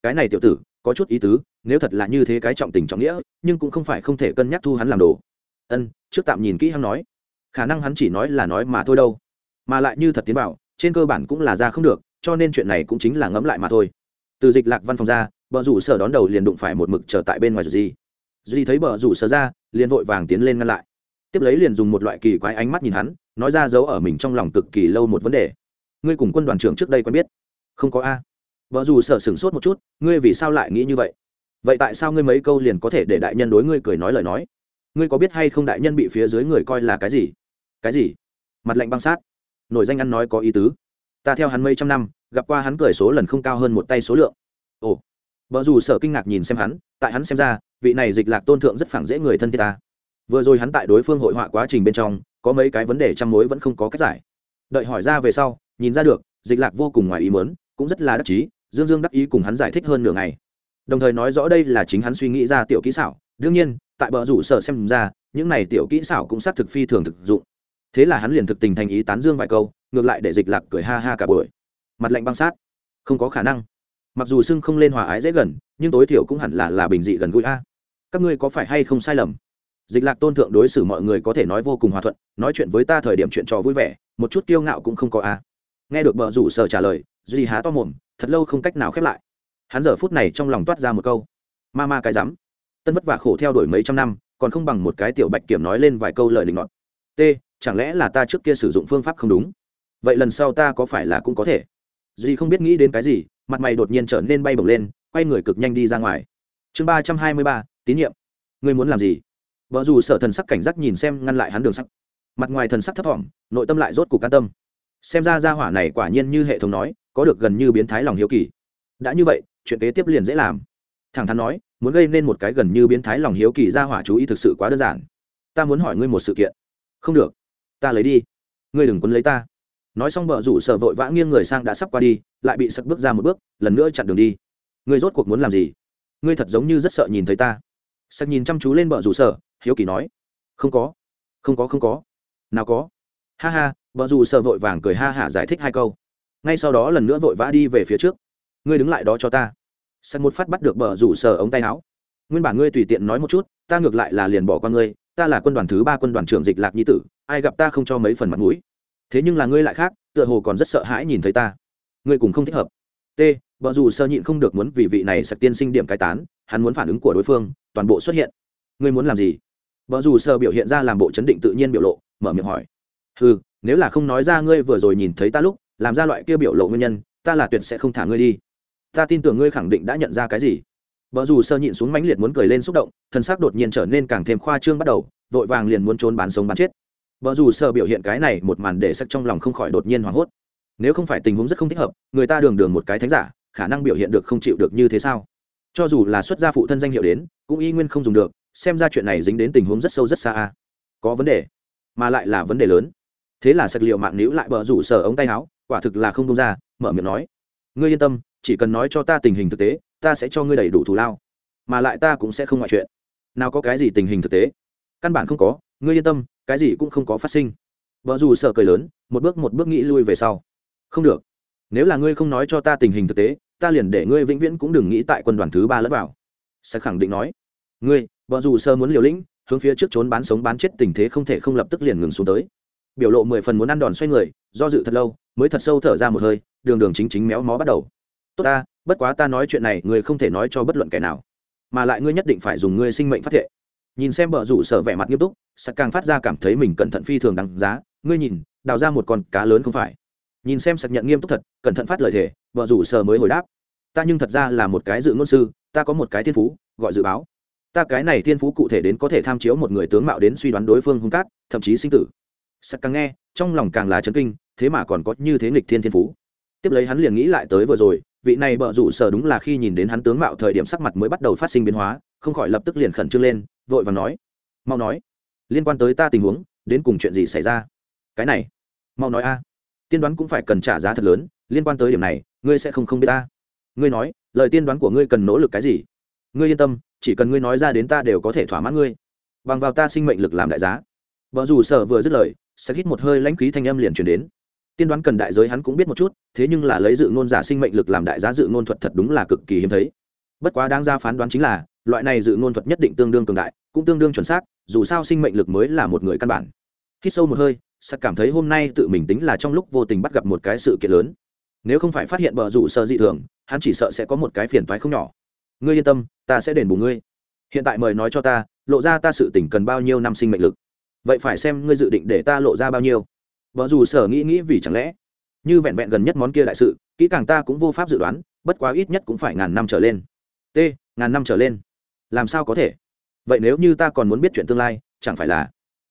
Cái này tiểu tử, có chút ý tứ, nếu thật là như thế cái trọng tình trọng nghĩa, nhưng cũng không phải không thể cân nhắc thu hắn làm đồ ân, trước tạm nhìn kỹ hắn nói. Khả năng hắn chỉ nói là nói mà thôi đâu. Mà lại như thật tiến bảo, trên cơ bản cũng là ra không được, cho nên chuyện này cũng chính là ngẫm lại mà thôi. Từ dịch lạc văn phòng ra, bờ rủ sở đón đầu liền đụng phải một mực chờ tại bên ngoài gì duy thấy bờ rủ sở ra, liền vội vàng tiến lên ngăn lại. Tiếp lấy liền dùng một loại kỳ quái ánh mắt nhìn hắn, nói ra giấu ở mình trong lòng cực kỳ lâu một vấn đề. Ngươi cùng quân đoàn trưởng trước đây quen biết? Không có a. Vợ dù sợ sửng sốt một chút, ngươi vì sao lại nghĩ như vậy? Vậy tại sao ngươi mấy câu liền có thể để đại nhân đối ngươi cười nói lời nói? Ngươi có biết hay không đại nhân bị phía dưới người coi là cái gì? Cái gì? Mặt lạnh băng sát. Nổi danh ăn nói có ý tứ. Ta theo hắn mấy trăm năm, gặp qua hắn cười số lần không cao hơn một tay số lượng. Ồ. Vợ dù sở kinh ngạc nhìn xem hắn, tại hắn xem ra, vị này dịch lạc tôn thượng rất phẳng dễ người thân thiết ta. Vừa rồi hắn tại đối phương hội họa quá trình bên trong, có mấy cái vấn đề trăm mối vẫn không có cách giải. Đợi hỏi ra về sau, nhìn ra được, dịch lạc vô cùng ngoài ý mớn cũng rất là đắc chí, dương dương đắc ý cùng hắn giải thích hơn nửa ngày. Đồng thời nói rõ đây là chính hắn suy nghĩ ra tiểu kỹ xảo, đương nhiên tại bờ rủ sở xem ra, những này tiểu kỹ xảo cũng xác thực phi thường thực dụng. Thế là hắn liền thực tình thành ý tán dương vài câu, ngược lại để dịch lạc cười ha ha cả buổi. Mặt lạnh băng sát. Không có khả năng. Mặc dù sưng không lên hòa ái dễ gần, nhưng tối thiểu cũng hẳn là là bình dị gần gũi a. Các ngươi có phải hay không sai lầm? Dịch lạc tôn thượng đối xử mọi người có thể nói vô cùng hòa thuận, nói chuyện với ta thời điểm chuyện trò vui vẻ, một chút kiêu ngạo cũng không có a. Nghe được bờ rủ sở trả lời, duy há to mồm, thật lâu không cách nào khép lại. Hắn giờ phút này trong lòng toát ra một câu. Ma ma cái rắm tân vất vả khổ theo đuổi mấy trăm năm, còn không bằng một cái tiểu bạch kiểm nói lên vài câu lời định ngọt t, chẳng lẽ là ta trước kia sử dụng phương pháp không đúng? Vậy lần sau ta có phải là cũng có thể? Duy không biết nghĩ đến cái gì, mặt mày đột nhiên trở nên bay bổng lên, quay người cực nhanh đi ra ngoài. Chương ba trăm hai mươi ba, tín nhiệm. Ngươi muốn làm gì? Vợ dù sở thần sắc cảnh giác nhìn xem ngăn lại hắn đường sắc. Mặt ngoài thần sắc thấp thỏm, nội tâm lại rốt cục can tâm. Xem ra ra hỏa này quả nhiên như hệ thống nói, có được gần như biến thái lòng hiếu kỳ. Đã như vậy, chuyện kế tiếp liền dễ làm. Thẳng thắn nói muốn gây nên một cái gần như biến thái lòng hiếu kỳ ra hỏa chú ý thực sự quá đơn giản. Ta muốn hỏi ngươi một sự kiện. Không được. Ta lấy đi. Ngươi đừng quấn lấy ta. Nói xong bờ rủ sợ vội vã nghiêng người sang đã sắp qua đi, lại bị sặc bước ra một bước, lần nữa chặn đường đi. Ngươi rốt cuộc muốn làm gì? Ngươi thật giống như rất sợ nhìn thấy ta. Sặc nhìn chăm chú lên bờ rủ sợ hiếu kỳ nói. Không có. Không có không có. Nào có. Ha ha vợ rủ sợ vội vàng cười ha hả giải thích hai câu. Ngay sau đó lần nữa vội vã đi về phía trước. Ngươi đứng lại đó cho ta sặc một phát bắt được bờ rủ sở ống tay áo. Nguyên bản ngươi tùy tiện nói một chút, ta ngược lại là liền bỏ qua ngươi, ta là quân đoàn thứ ba quân đoàn trưởng dịch lạc nhi tử, ai gặp ta không cho mấy phần mặt mũi. Thế nhưng là ngươi lại khác, tựa hồ còn rất sợ hãi nhìn thấy ta. Ngươi cùng không thích hợp. T, bờ dù sờ nhịn không được muốn vì vị này sặc tiên sinh điểm cai tán, hắn muốn phản ứng của đối phương, toàn bộ xuất hiện. Ngươi muốn làm gì? Bờ dù sờ biểu hiện ra làm bộ chấn định tự nhiên biểu lộ, mở miệng hỏi. Ừ nếu là không nói ra ngươi vừa rồi nhìn thấy ta lúc, làm ra loại kia biểu lộ nguyên nhân, ta là tuyệt sẽ không thả ngươi đi ta tin tưởng ngươi khẳng định đã nhận ra cái gì. Vợ dù sơ nhịn xuống mãnh liệt muốn cười lên xúc động, thân xác đột nhiên trở nên càng thêm khoa trương bắt đầu, vội vàng liền muốn trốn bán sống bán chết. Vợ dù sơ biểu hiện cái này một màn để sắc trong lòng không khỏi đột nhiên hoảng hốt. Nếu không phải tình huống rất không thích hợp, người ta đường đường một cái thánh giả, khả năng biểu hiện được không chịu được như thế sao? Cho dù là xuất gia phụ thân danh hiệu đến, cũng y nguyên không dùng được, xem ra chuyện này dính đến tình huống rất sâu rất xa a. Có vấn đề, mà lại là vấn đề lớn. Thế là sặc liệu mạng níu lại bờ rủ sở ống tay áo, quả thực là không đông ra, mở miệng nói. Ngươi yên tâm chỉ cần nói cho ta tình hình thực tế, ta sẽ cho ngươi đầy đủ thù lao. Mà lại ta cũng sẽ không ngoại chuyện. Nào có cái gì tình hình thực tế? Căn bản không có, ngươi yên tâm, cái gì cũng không có phát sinh. Vợ dù sợ cười lớn, một bước một bước nghĩ lui về sau. Không được. Nếu là ngươi không nói cho ta tình hình thực tế, ta liền để ngươi vĩnh viễn cũng đừng nghĩ tại quân đoàn thứ ba lẫn vào. Sẽ khẳng định nói. Ngươi vợ dù sơ muốn liều lĩnh, hướng phía trước trốn bán sống bán chết tình thế không thể không lập tức liền ngừng xuống tới. Biểu lộ mười phần muốn ăn đòn xoay người, do dự thật lâu, mới thật sâu thở ra một hơi, đường đường chính chính méo mó bắt đầu tốt ta, bất quá ta nói chuyện này, ngươi không thể nói cho bất luận kẻ nào. Mà lại ngươi nhất định phải dùng ngươi sinh mệnh phát thệ. Nhìn xem bờ rủ sở vẻ mặt nghiêm túc sặc càng phát ra cảm thấy mình cẩn thận phi thường đáng giá. Ngươi nhìn, đào ra một con cá lớn không phải? Nhìn xem sặc nhận nghiêm túc thật, cẩn thận phát lời thề, bờ rủ sở mới hồi đáp. Ta nhưng thật ra là một cái dự ngôn sư, ta có một cái thiên phú, gọi dự báo. Ta cái này thiên phú cụ thể đến có thể tham chiếu một người tướng mạo đến suy đoán đối phương hung cát, thậm chí sinh tử. Sặc càng nghe, trong lòng càng là chấn kinh, thế mà còn có như thế nghịch thiên thiên phú. Tiếp lấy hắn liền nghĩ lại tới vừa rồi vị này bợ rủ sở đúng là khi nhìn đến hắn tướng mạo thời điểm sắc mặt mới bắt đầu phát sinh biến hóa, không khỏi lập tức liền khẩn trương lên, vội và nói, mau nói, liên quan tới ta tình huống, đến cùng chuyện gì xảy ra? Cái này, mau nói a. Tiên đoán cũng phải cần trả giá thật lớn, liên quan tới điểm này, ngươi sẽ không không biết ta. Ngươi nói, lời tiên đoán của ngươi cần nỗ lực cái gì? Ngươi yên tâm, chỉ cần ngươi nói ra đến ta đều có thể thỏa mãn ngươi. Bằng vào ta sinh mệnh lực làm đại giá. Vợ dù sở vừa dứt lời, sẽ hít một hơi lãnh khí thanh âm liền truyền đến tiên đoán cần đại giới hắn cũng biết một chút, thế nhưng là lấy dự ngôn giả sinh mệnh lực làm đại giá dự ngôn thuật thật đúng là cực kỳ hiếm thấy. Bất quá đáng ra phán đoán chính là, loại này dự ngôn thuật nhất định tương đương cường đại, cũng tương đương chuẩn xác, dù sao sinh mệnh lực mới là một người căn bản. Khi sâu một hơi sắc cảm thấy hôm nay tự mình tính là trong lúc vô tình bắt gặp một cái sự kiện lớn. Nếu không phải phát hiện bờ rủ sợ dị thường, hắn chỉ sợ sẽ có một cái phiền toái không nhỏ. Ngươi yên tâm, ta sẽ đền bù ngươi. Hiện tại mời nói cho ta, lộ ra ta sự tỉnh cần bao nhiêu năm sinh mệnh lực. Vậy phải xem ngươi dự định để ta lộ ra bao nhiêu vợ dù sở nghĩ nghĩ vì chẳng lẽ, như vẹn vẹn gần nhất món kia đại sự, kỹ càng ta cũng vô pháp dự đoán, bất quá ít nhất cũng phải ngàn năm trở lên. T, ngàn năm trở lên. Làm sao có thể? Vậy nếu như ta còn muốn biết chuyện tương lai, chẳng phải là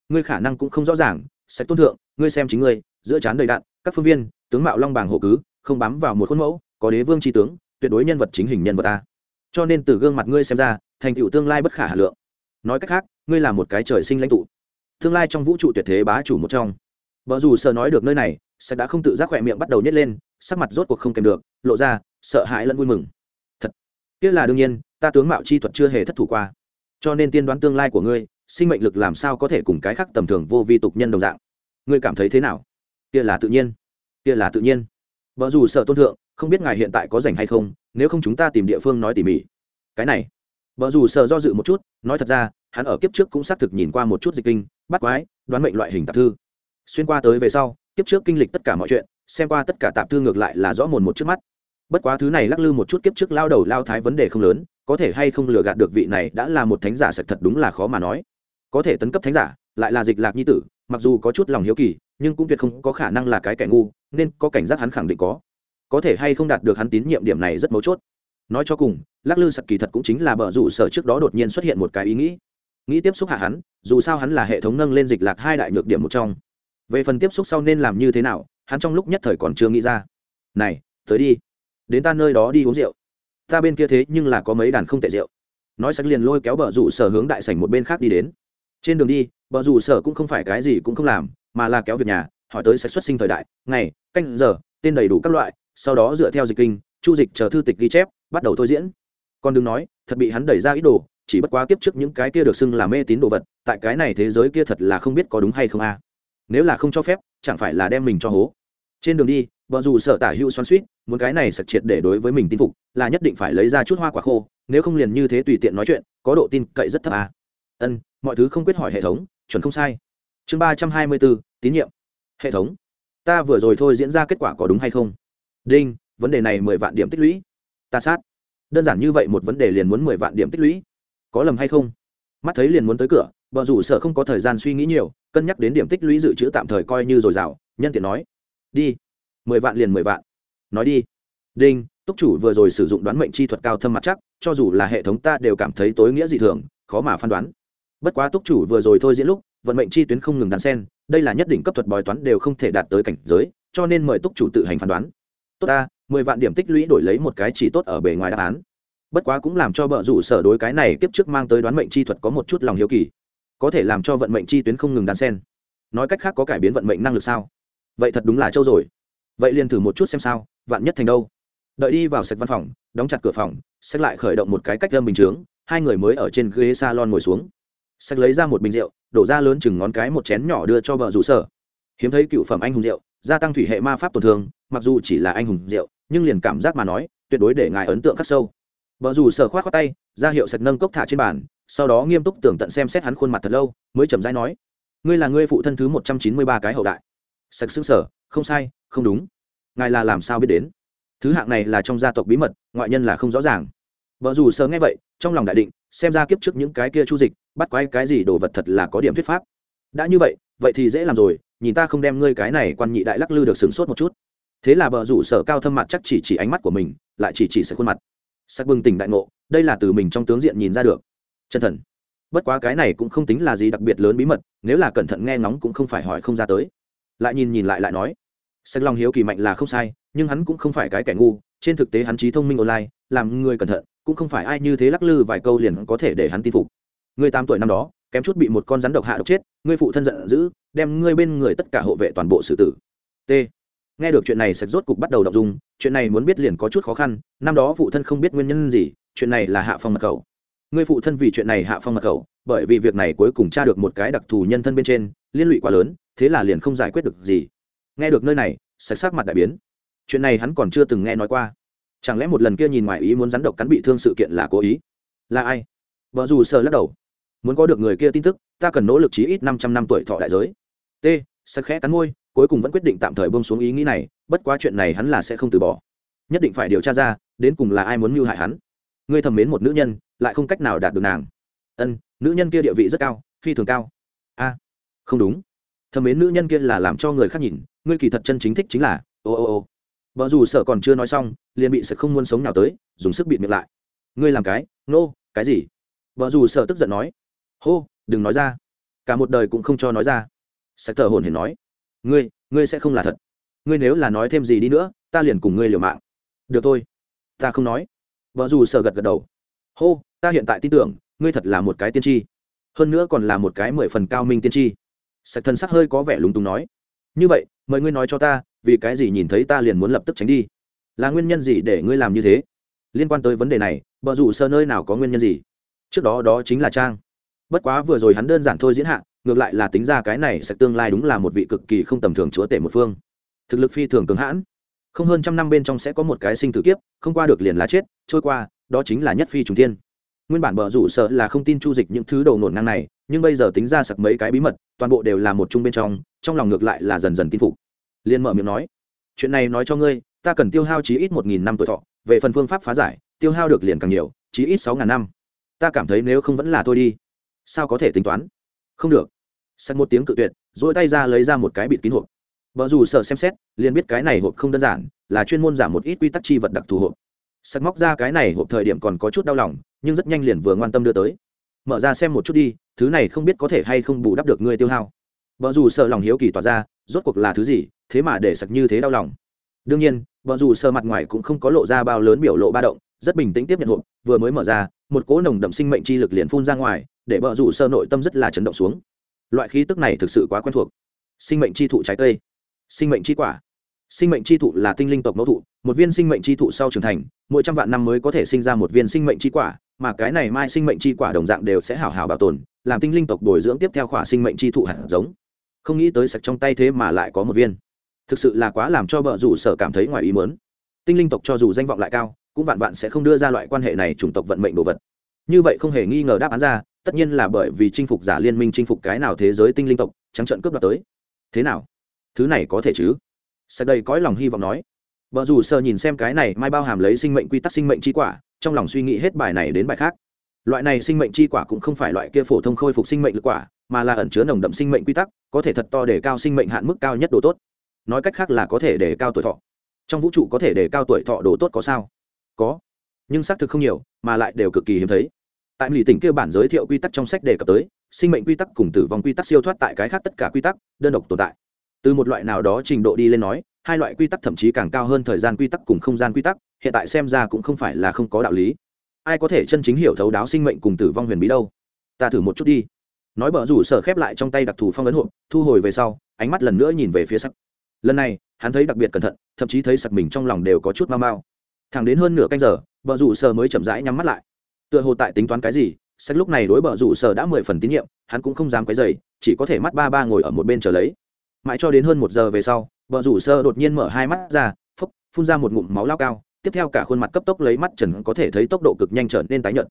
ngươi khả năng cũng không rõ ràng sạch tôn thượng, ngươi xem chính ngươi, giữa chán đầy đạn, các phương viên, tướng mạo long bàng hộ cứ, không bám vào một khuôn mẫu, có đế vương tri tướng, tuyệt đối nhân vật chính hình nhân vật ta. Cho nên từ gương mặt ngươi xem ra, thành tựu tương lai bất khả hà lượng. Nói cách khác, ngươi là một cái trời sinh lãnh tụ. Tương lai trong vũ trụ tuyệt thế bá chủ một trong vợ dù sợ nói được nơi này sẽ đã không tự giác khỏe miệng bắt đầu nhét lên, sắc mặt rốt cuộc không kèm được, lộ ra, sợ hãi lẫn vui mừng. Thật, kia là đương nhiên, ta tướng mạo chi thuật chưa hề thất thủ qua. Cho nên tiên đoán tương lai của ngươi, sinh mệnh lực làm sao có thể cùng cái khác tầm thường vô vi tục nhân đồng dạng? Ngươi cảm thấy thế nào? Kia là tự nhiên, kia là tự nhiên. Vợ dù sợ tôn thượng, không biết ngài hiện tại có rảnh hay không, nếu không chúng ta tìm địa phương nói tỉ mỉ. Cái này vợ dù sợ do dự một chút, nói thật ra, hắn ở kiếp trước cũng xác thực nhìn qua một chút dịch kinh, bắt quái, đoán mệnh loại hình tạp thư xuyên qua tới về sau kiếp trước kinh lịch tất cả mọi chuyện, xem qua tất cả tạp thư ngược lại là rõ mồn một trước mắt. Bất quá thứ này lắc lư một chút kiếp trước lao đầu lao thái vấn đề không lớn, có thể hay không lừa gạt được vị này đã là một thánh giả sạch thật đúng là khó mà nói. Có thể tấn cấp thánh giả, lại là dịch lạc nhi tử, mặc dù có chút lòng hiếu kỳ, nhưng cũng tuyệt không có khả năng là cái kẻ ngu, nên có cảnh giác hắn khẳng định có. Có thể hay không đạt được hắn tín nhiệm điểm này rất mấu chốt. Nói cho cùng, lắc lư sặc kỳ thật cũng chính là bờ rủ sở trước đó đột nhiên xuất hiện một cái ý nghĩ. Nghĩ tiếp xúc hạ hắn, dù sao hắn là hệ thống nâng lên dịch lạc hai đại nhược điểm một trong về phần tiếp xúc sau nên làm như thế nào, hắn trong lúc nhất thời còn chưa nghĩ ra. Này, tới đi. Đến ta nơi đó đi uống rượu. Ta bên kia thế nhưng là có mấy đàn không tệ rượu. Nói sặc liền lôi kéo bờ rủ sở hướng đại sảnh một bên khác đi đến. Trên đường đi, bờ rủ sở cũng không phải cái gì cũng không làm, mà là kéo việc nhà, hỏi tới sẽ xuất sinh thời đại, ngày, canh giờ, tên đầy đủ các loại, sau đó dựa theo dịch kinh, chu dịch chờ thư tịch ghi chép, bắt đầu thôi diễn. Còn đừng nói, thật bị hắn đẩy ra ít đồ, chỉ bất quá kiếp trước những cái kia được xưng là mê tín đồ vật, tại cái này thế giới kia thật là không biết có đúng hay không a nếu là không cho phép, chẳng phải là đem mình cho hố. Trên đường đi, vợ dù sợ tả hữu xoắn suýt muốn cái này sặc triệt để đối với mình tin phục, là nhất định phải lấy ra chút hoa quả khô, nếu không liền như thế tùy tiện nói chuyện, có độ tin cậy rất thấp à. ân, mọi thứ không quyết hỏi hệ thống, chuẩn không sai. Chương ba trăm hai mươi bốn, tín nhiệm. Hệ thống, ta vừa rồi thôi diễn ra kết quả có đúng hay không? Đinh, vấn đề này mười vạn điểm tích lũy. Ta sát. Đơn giản như vậy một vấn đề liền muốn mười vạn điểm tích lũy. Có lầm hay không? Mắt thấy liền muốn tới cửa vợ rủ sở không có thời gian suy nghĩ nhiều, cân nhắc đến điểm tích lũy dự trữ tạm thời coi như dồi dào, nhân tiện nói, đi, mười vạn liền mười vạn. Nói đi, đinh, túc chủ vừa rồi sử dụng đoán mệnh chi thuật cao thâm mặt chắc, cho dù là hệ thống ta đều cảm thấy tối nghĩa dị thường, khó mà phán đoán. Bất quá túc chủ vừa rồi thôi diễn lúc, vận mệnh chi tuyến không ngừng đàn sen đây là nhất định cấp thuật bói toán đều không thể đạt tới cảnh giới, cho nên mời túc chủ tự hành phán đoán. Tốt ta, mười vạn điểm tích lũy đổi lấy một cái chỉ tốt ở bề ngoài đáp án. Bất quá cũng làm cho bợ rủ sở đối cái này kiếp trước mang tới đoán mệnh chi thuật có một chút lòng hiếu kỳ có thể làm cho vận mệnh chi tuyến không ngừng đan sen. Nói cách khác có cải biến vận mệnh năng lực sao? Vậy thật đúng là châu rồi. Vậy liền thử một chút xem sao, vạn nhất thành đâu. Đợi đi vào sạch văn phòng, đóng chặt cửa phòng sách lại khởi động một cái cách âm bình chướng, hai người mới ở trên ghế salon ngồi xuống. Sách lấy ra một bình rượu, đổ ra lớn chừng ngón cái một chén nhỏ đưa cho vợ rủ sở. Hiếm thấy cựu phẩm anh hùng rượu, gia tăng thủy hệ ma pháp tổn thương, mặc dù chỉ là anh hùng rượu, nhưng liền cảm giác mà nói, tuyệt đối để ngài ấn tượng khắc sâu. Vợ rủ sở khoát khoát tay, ra hiệu sạch nâng cốc thả trên bàn sau đó nghiêm túc tưởng tận xem xét hắn khuôn mặt thật lâu, mới chầm rãi nói, ngươi là ngươi phụ thân thứ một trăm chín mươi ba cái hậu đại. Sạch xứng sở không sai, không đúng. Ngài là làm sao biết đến? Thứ hạng này là trong gia tộc bí mật, ngoại nhân là không rõ ràng. Vợ dù sờ nghe vậy, trong lòng đại định, xem ra kiếp trước những cái kia chu dịch, bắt quái cái gì đồ vật thật là có điểm thuyết pháp. Đã như vậy vậy thì dễ làm rồi, nhìn ta không đem ngươi cái này quan nhị đại lắc lư được sửng sốt một chút. Thế là bờ rủ sở cao thâm mặt chắc chỉ chỉ ánh mắt của mình, lại chỉ chỉ sạch khuôn mặt. Sắc bừng tỉnh đại ngộ, đây là từ mình trong tướng diện nhìn ra được chân thần. Bất quá cái này cũng không tính là gì đặc biệt lớn bí mật, nếu là cẩn thận nghe ngóng cũng không phải hỏi không ra tới. Lại nhìn nhìn lại lại nói sách long hiếu kỳ mạnh là không sai, nhưng hắn cũng không phải cái kẻ ngu, trên thực tế hắn trí thông minh online, làm người cẩn thận, cũng không phải ai như thế lắc lư vài câu liền có thể để hắn tin phục. Người tám tuổi năm đó, kém chút bị một con rắn độc hạ độc chết ngươi phụ thân giận dữ, đem ngươi bên người tất cả hộ vệ toàn bộ xử tử. T. Nghe được chuyện này, sạch rốt cục bắt đầu đọc dung, chuyện này muốn biết liền có chút khó khăn, năm đó phụ thân không biết nguyên nhân gì, chuyện này là hạ phong mật khẩu ngươi phụ thân vì chuyện này hạ phong mật khẩu, bởi vì việc này cuối cùng tra được một cái đặc thù nhân thân bên trên, liên lụy quá lớn, thế là liền không giải quyết được gì. Nghe được nơi này, sạch sắc mặt đại biến. Chuyện này hắn còn chưa từng nghe nói qua. Chẳng lẽ một lần kia nhìn ngoài ý muốn rắn độc cắn bị thương sự kiện là cố ý? Là ai? Vợ dù sờ lắc đầu. Muốn có được người kia tin tức, ta cần nỗ lực chí ít năm trăm năm tuổi thọ đại giới. T, sạch khẽ cắn môi, cuối cùng vẫn quyết định tạm thời bông xuống ý nghĩ này, bất quá chuyện này hắn là sẽ không từ bỏ. Nhất định phải điều tra ra, đến cùng là ai muốn mưu hại hắn ngươi thầm mến một nữ nhân lại không cách nào đạt được nàng. Ân nữ nhân kia địa vị rất cao phi thường cao. A không đúng. Thầm mến nữ nhân kia là làm cho người khác nhìn ngươi kỳ thật chân chính thích chính là ô ô ô. Vợ dù sợ còn chưa nói xong liền bị sợ không muốn sống nào tới dùng sức bịt miệng lại. Ngươi làm cái? Nô、no, cái gì? Vợ dù sợ tức giận nói. Hô đừng nói ra. Cả một đời cũng không cho nói ra. Sạch thở hồn hển nói. Ngươi ngươi sẽ không là thật. Ngươi nếu là nói thêm gì đi nữa ta liền cùng ngươi liều mạng. Được thôi. Ta không nói vợ dù sợ gật gật đầu. Hô, ta hiện tại tin tưởng, ngươi thật là một cái tiên tri. Hơn nữa còn là một cái mười phần cao minh tiên tri. Sạch thần sắc hơi có vẻ lúng túng nói. Như vậy, mời ngươi nói cho ta, vì cái gì nhìn thấy ta liền muốn lập tức tránh đi? Là nguyên nhân gì để ngươi làm như thế? Liên quan tới vấn đề này, vợ dù sơ nơi nào có nguyên nhân gì? Trước đó đó chính là trang. Bất quá vừa rồi hắn đơn giản thôi diễn hạ, ngược lại là tính ra cái này sẽ tương lai đúng là một vị cực kỳ không tầm thường chúa tể một phương. Thực lực phi thường cường hãn không hơn trăm năm bên trong sẽ có một cái sinh tử kiếp, không qua được liền lá chết, trôi qua, đó chính là nhất phi trùng thiên. Nguyên bản bờ rủ sợ là không tin chu dịch những thứ đầu nổn ngang này, nhưng bây giờ tính ra sặc mấy cái bí mật, toàn bộ đều là một chung bên trong trong lòng ngược lại là dần dần tin phục. Liên mở miệng nói, chuyện này nói cho ngươi, ta cần tiêu hao chí ít một nghìn năm tuổi thọ, về phần phương pháp phá giải, tiêu hao được liền càng nhiều, chí ít sáu ngàn năm. Ta cảm thấy nếu không vẫn là thôi đi. Sao có thể tính toán? Không được. Sặc một tiếng cự tuyệt dỗi tay ra lấy ra một cái bịt kín hộp vợ dù sợ xem xét, liền biết cái này hộp không đơn giản, là chuyên môn giảm một ít quy tắc chi vật đặc thù hộp. Sắt móc ra cái này hộp thời điểm còn có chút đau lòng, nhưng rất nhanh liền vừa ngoan tâm đưa tới. Mở ra xem một chút đi, thứ này không biết có thể hay không bù đắp được ngươi tiêu hao. Vợ dù sợ lòng hiếu kỳ tỏa ra, rốt cuộc là thứ gì, thế mà để sặc như thế đau lòng. Đương nhiên, vợ dù sợ mặt ngoài cũng không có lộ ra bao lớn biểu lộ ba động, rất bình tĩnh tiếp nhận hộp, vừa mới mở ra, một cỗ nồng đậm sinh mệnh chi lực liền phun ra ngoài, để vợ dù sơ nội tâm rất là chấn động xuống. Loại khí tức này thực sự quá quen thuộc. Sinh mệnh chi thụ trái cây sinh mệnh chi quả. Sinh mệnh chi thụ là tinh linh tộc mẫu thụ, một viên sinh mệnh chi thụ sau trưởng thành, mỗi trăm vạn năm mới có thể sinh ra một viên sinh mệnh chi quả, mà cái này mai sinh mệnh chi quả đồng dạng đều sẽ hảo hảo bảo tồn, làm tinh linh tộc bồi dưỡng tiếp theo khỏa sinh mệnh chi thụ hạt giống. Không nghĩ tới sạch trong tay thế mà lại có một viên. Thực sự là quá làm cho bợ rủ sở cảm thấy ngoài ý mớn tinh linh tộc cho dù danh vọng lại cao, cũng vạn vạn sẽ không đưa ra loại quan hệ này chủng tộc vận mệnh đồ vật. Như vậy không hề nghi ngờ đáp án ra, tất nhiên là bởi vì chinh phục giả liên minh chinh phục cái nào thế giới tinh linh tộc, trắng trận cướp đoạt tới. Thế nào? Thứ này có thể chứ? Sạch đây cõi lòng hy vọng nói. Vợ dù sợ nhìn xem cái này mai bao hàm lấy sinh mệnh quy tắc sinh mệnh chi quả, trong lòng suy nghĩ hết bài này đến bài khác. Loại này sinh mệnh chi quả cũng không phải loại kia phổ thông khôi phục sinh mệnh lực quả, mà là ẩn chứa nồng đậm sinh mệnh quy tắc, có thể thật to để cao sinh mệnh hạn mức cao nhất đồ tốt. Nói cách khác là có thể để cao tuổi thọ. Trong vũ trụ có thể để cao tuổi thọ đồ tốt có sao? Có. Nhưng xác thực không nhiều, mà lại đều cực kỳ hiếm thấy. Tại mỹ tỉnh kia bản giới thiệu quy tắc trong sách đề cập tới, sinh mệnh quy tắc cùng tử vong quy tắc siêu thoát tại cái khác tất cả quy tắc, đơn độc tồn tại từ một loại nào đó trình độ đi lên nói, hai loại quy tắc thậm chí càng cao hơn thời gian quy tắc cùng không gian quy tắc, hiện tại xem ra cũng không phải là không có đạo lý. Ai có thể chân chính hiểu thấu đáo sinh mệnh cùng tử vong huyền bí đâu? Ta thử một chút đi. Nói bở rủ sở khép lại trong tay đặc thù phong ấn hộp, thu hồi về sau, ánh mắt lần nữa nhìn về phía sắc lần này, hắn thấy đặc biệt cẩn thận, thậm chí thấy sặc mình trong lòng đều có chút mau mau. Thẳng đến hơn nửa canh giờ bờ rủ sở mới chậm rãi nhắm mắt lại. Tựa hồ tại tính toán cái gì sách lúc này đối bờ rủ sở đã mười phần tín nhiệm, hắn cũng không dám cái dày chỉ có thể mắt ba ba ngồi ở một bên chờ lấy mãi cho đến hơn một giờ về sau, vợ rủ sơ đột nhiên mở hai mắt ra phúc phun ra một ngụm máu lao cao, tiếp theo cả khuôn mặt cấp tốc lấy mắt trần có thể thấy tốc độ cực nhanh trở nên tái nhợt.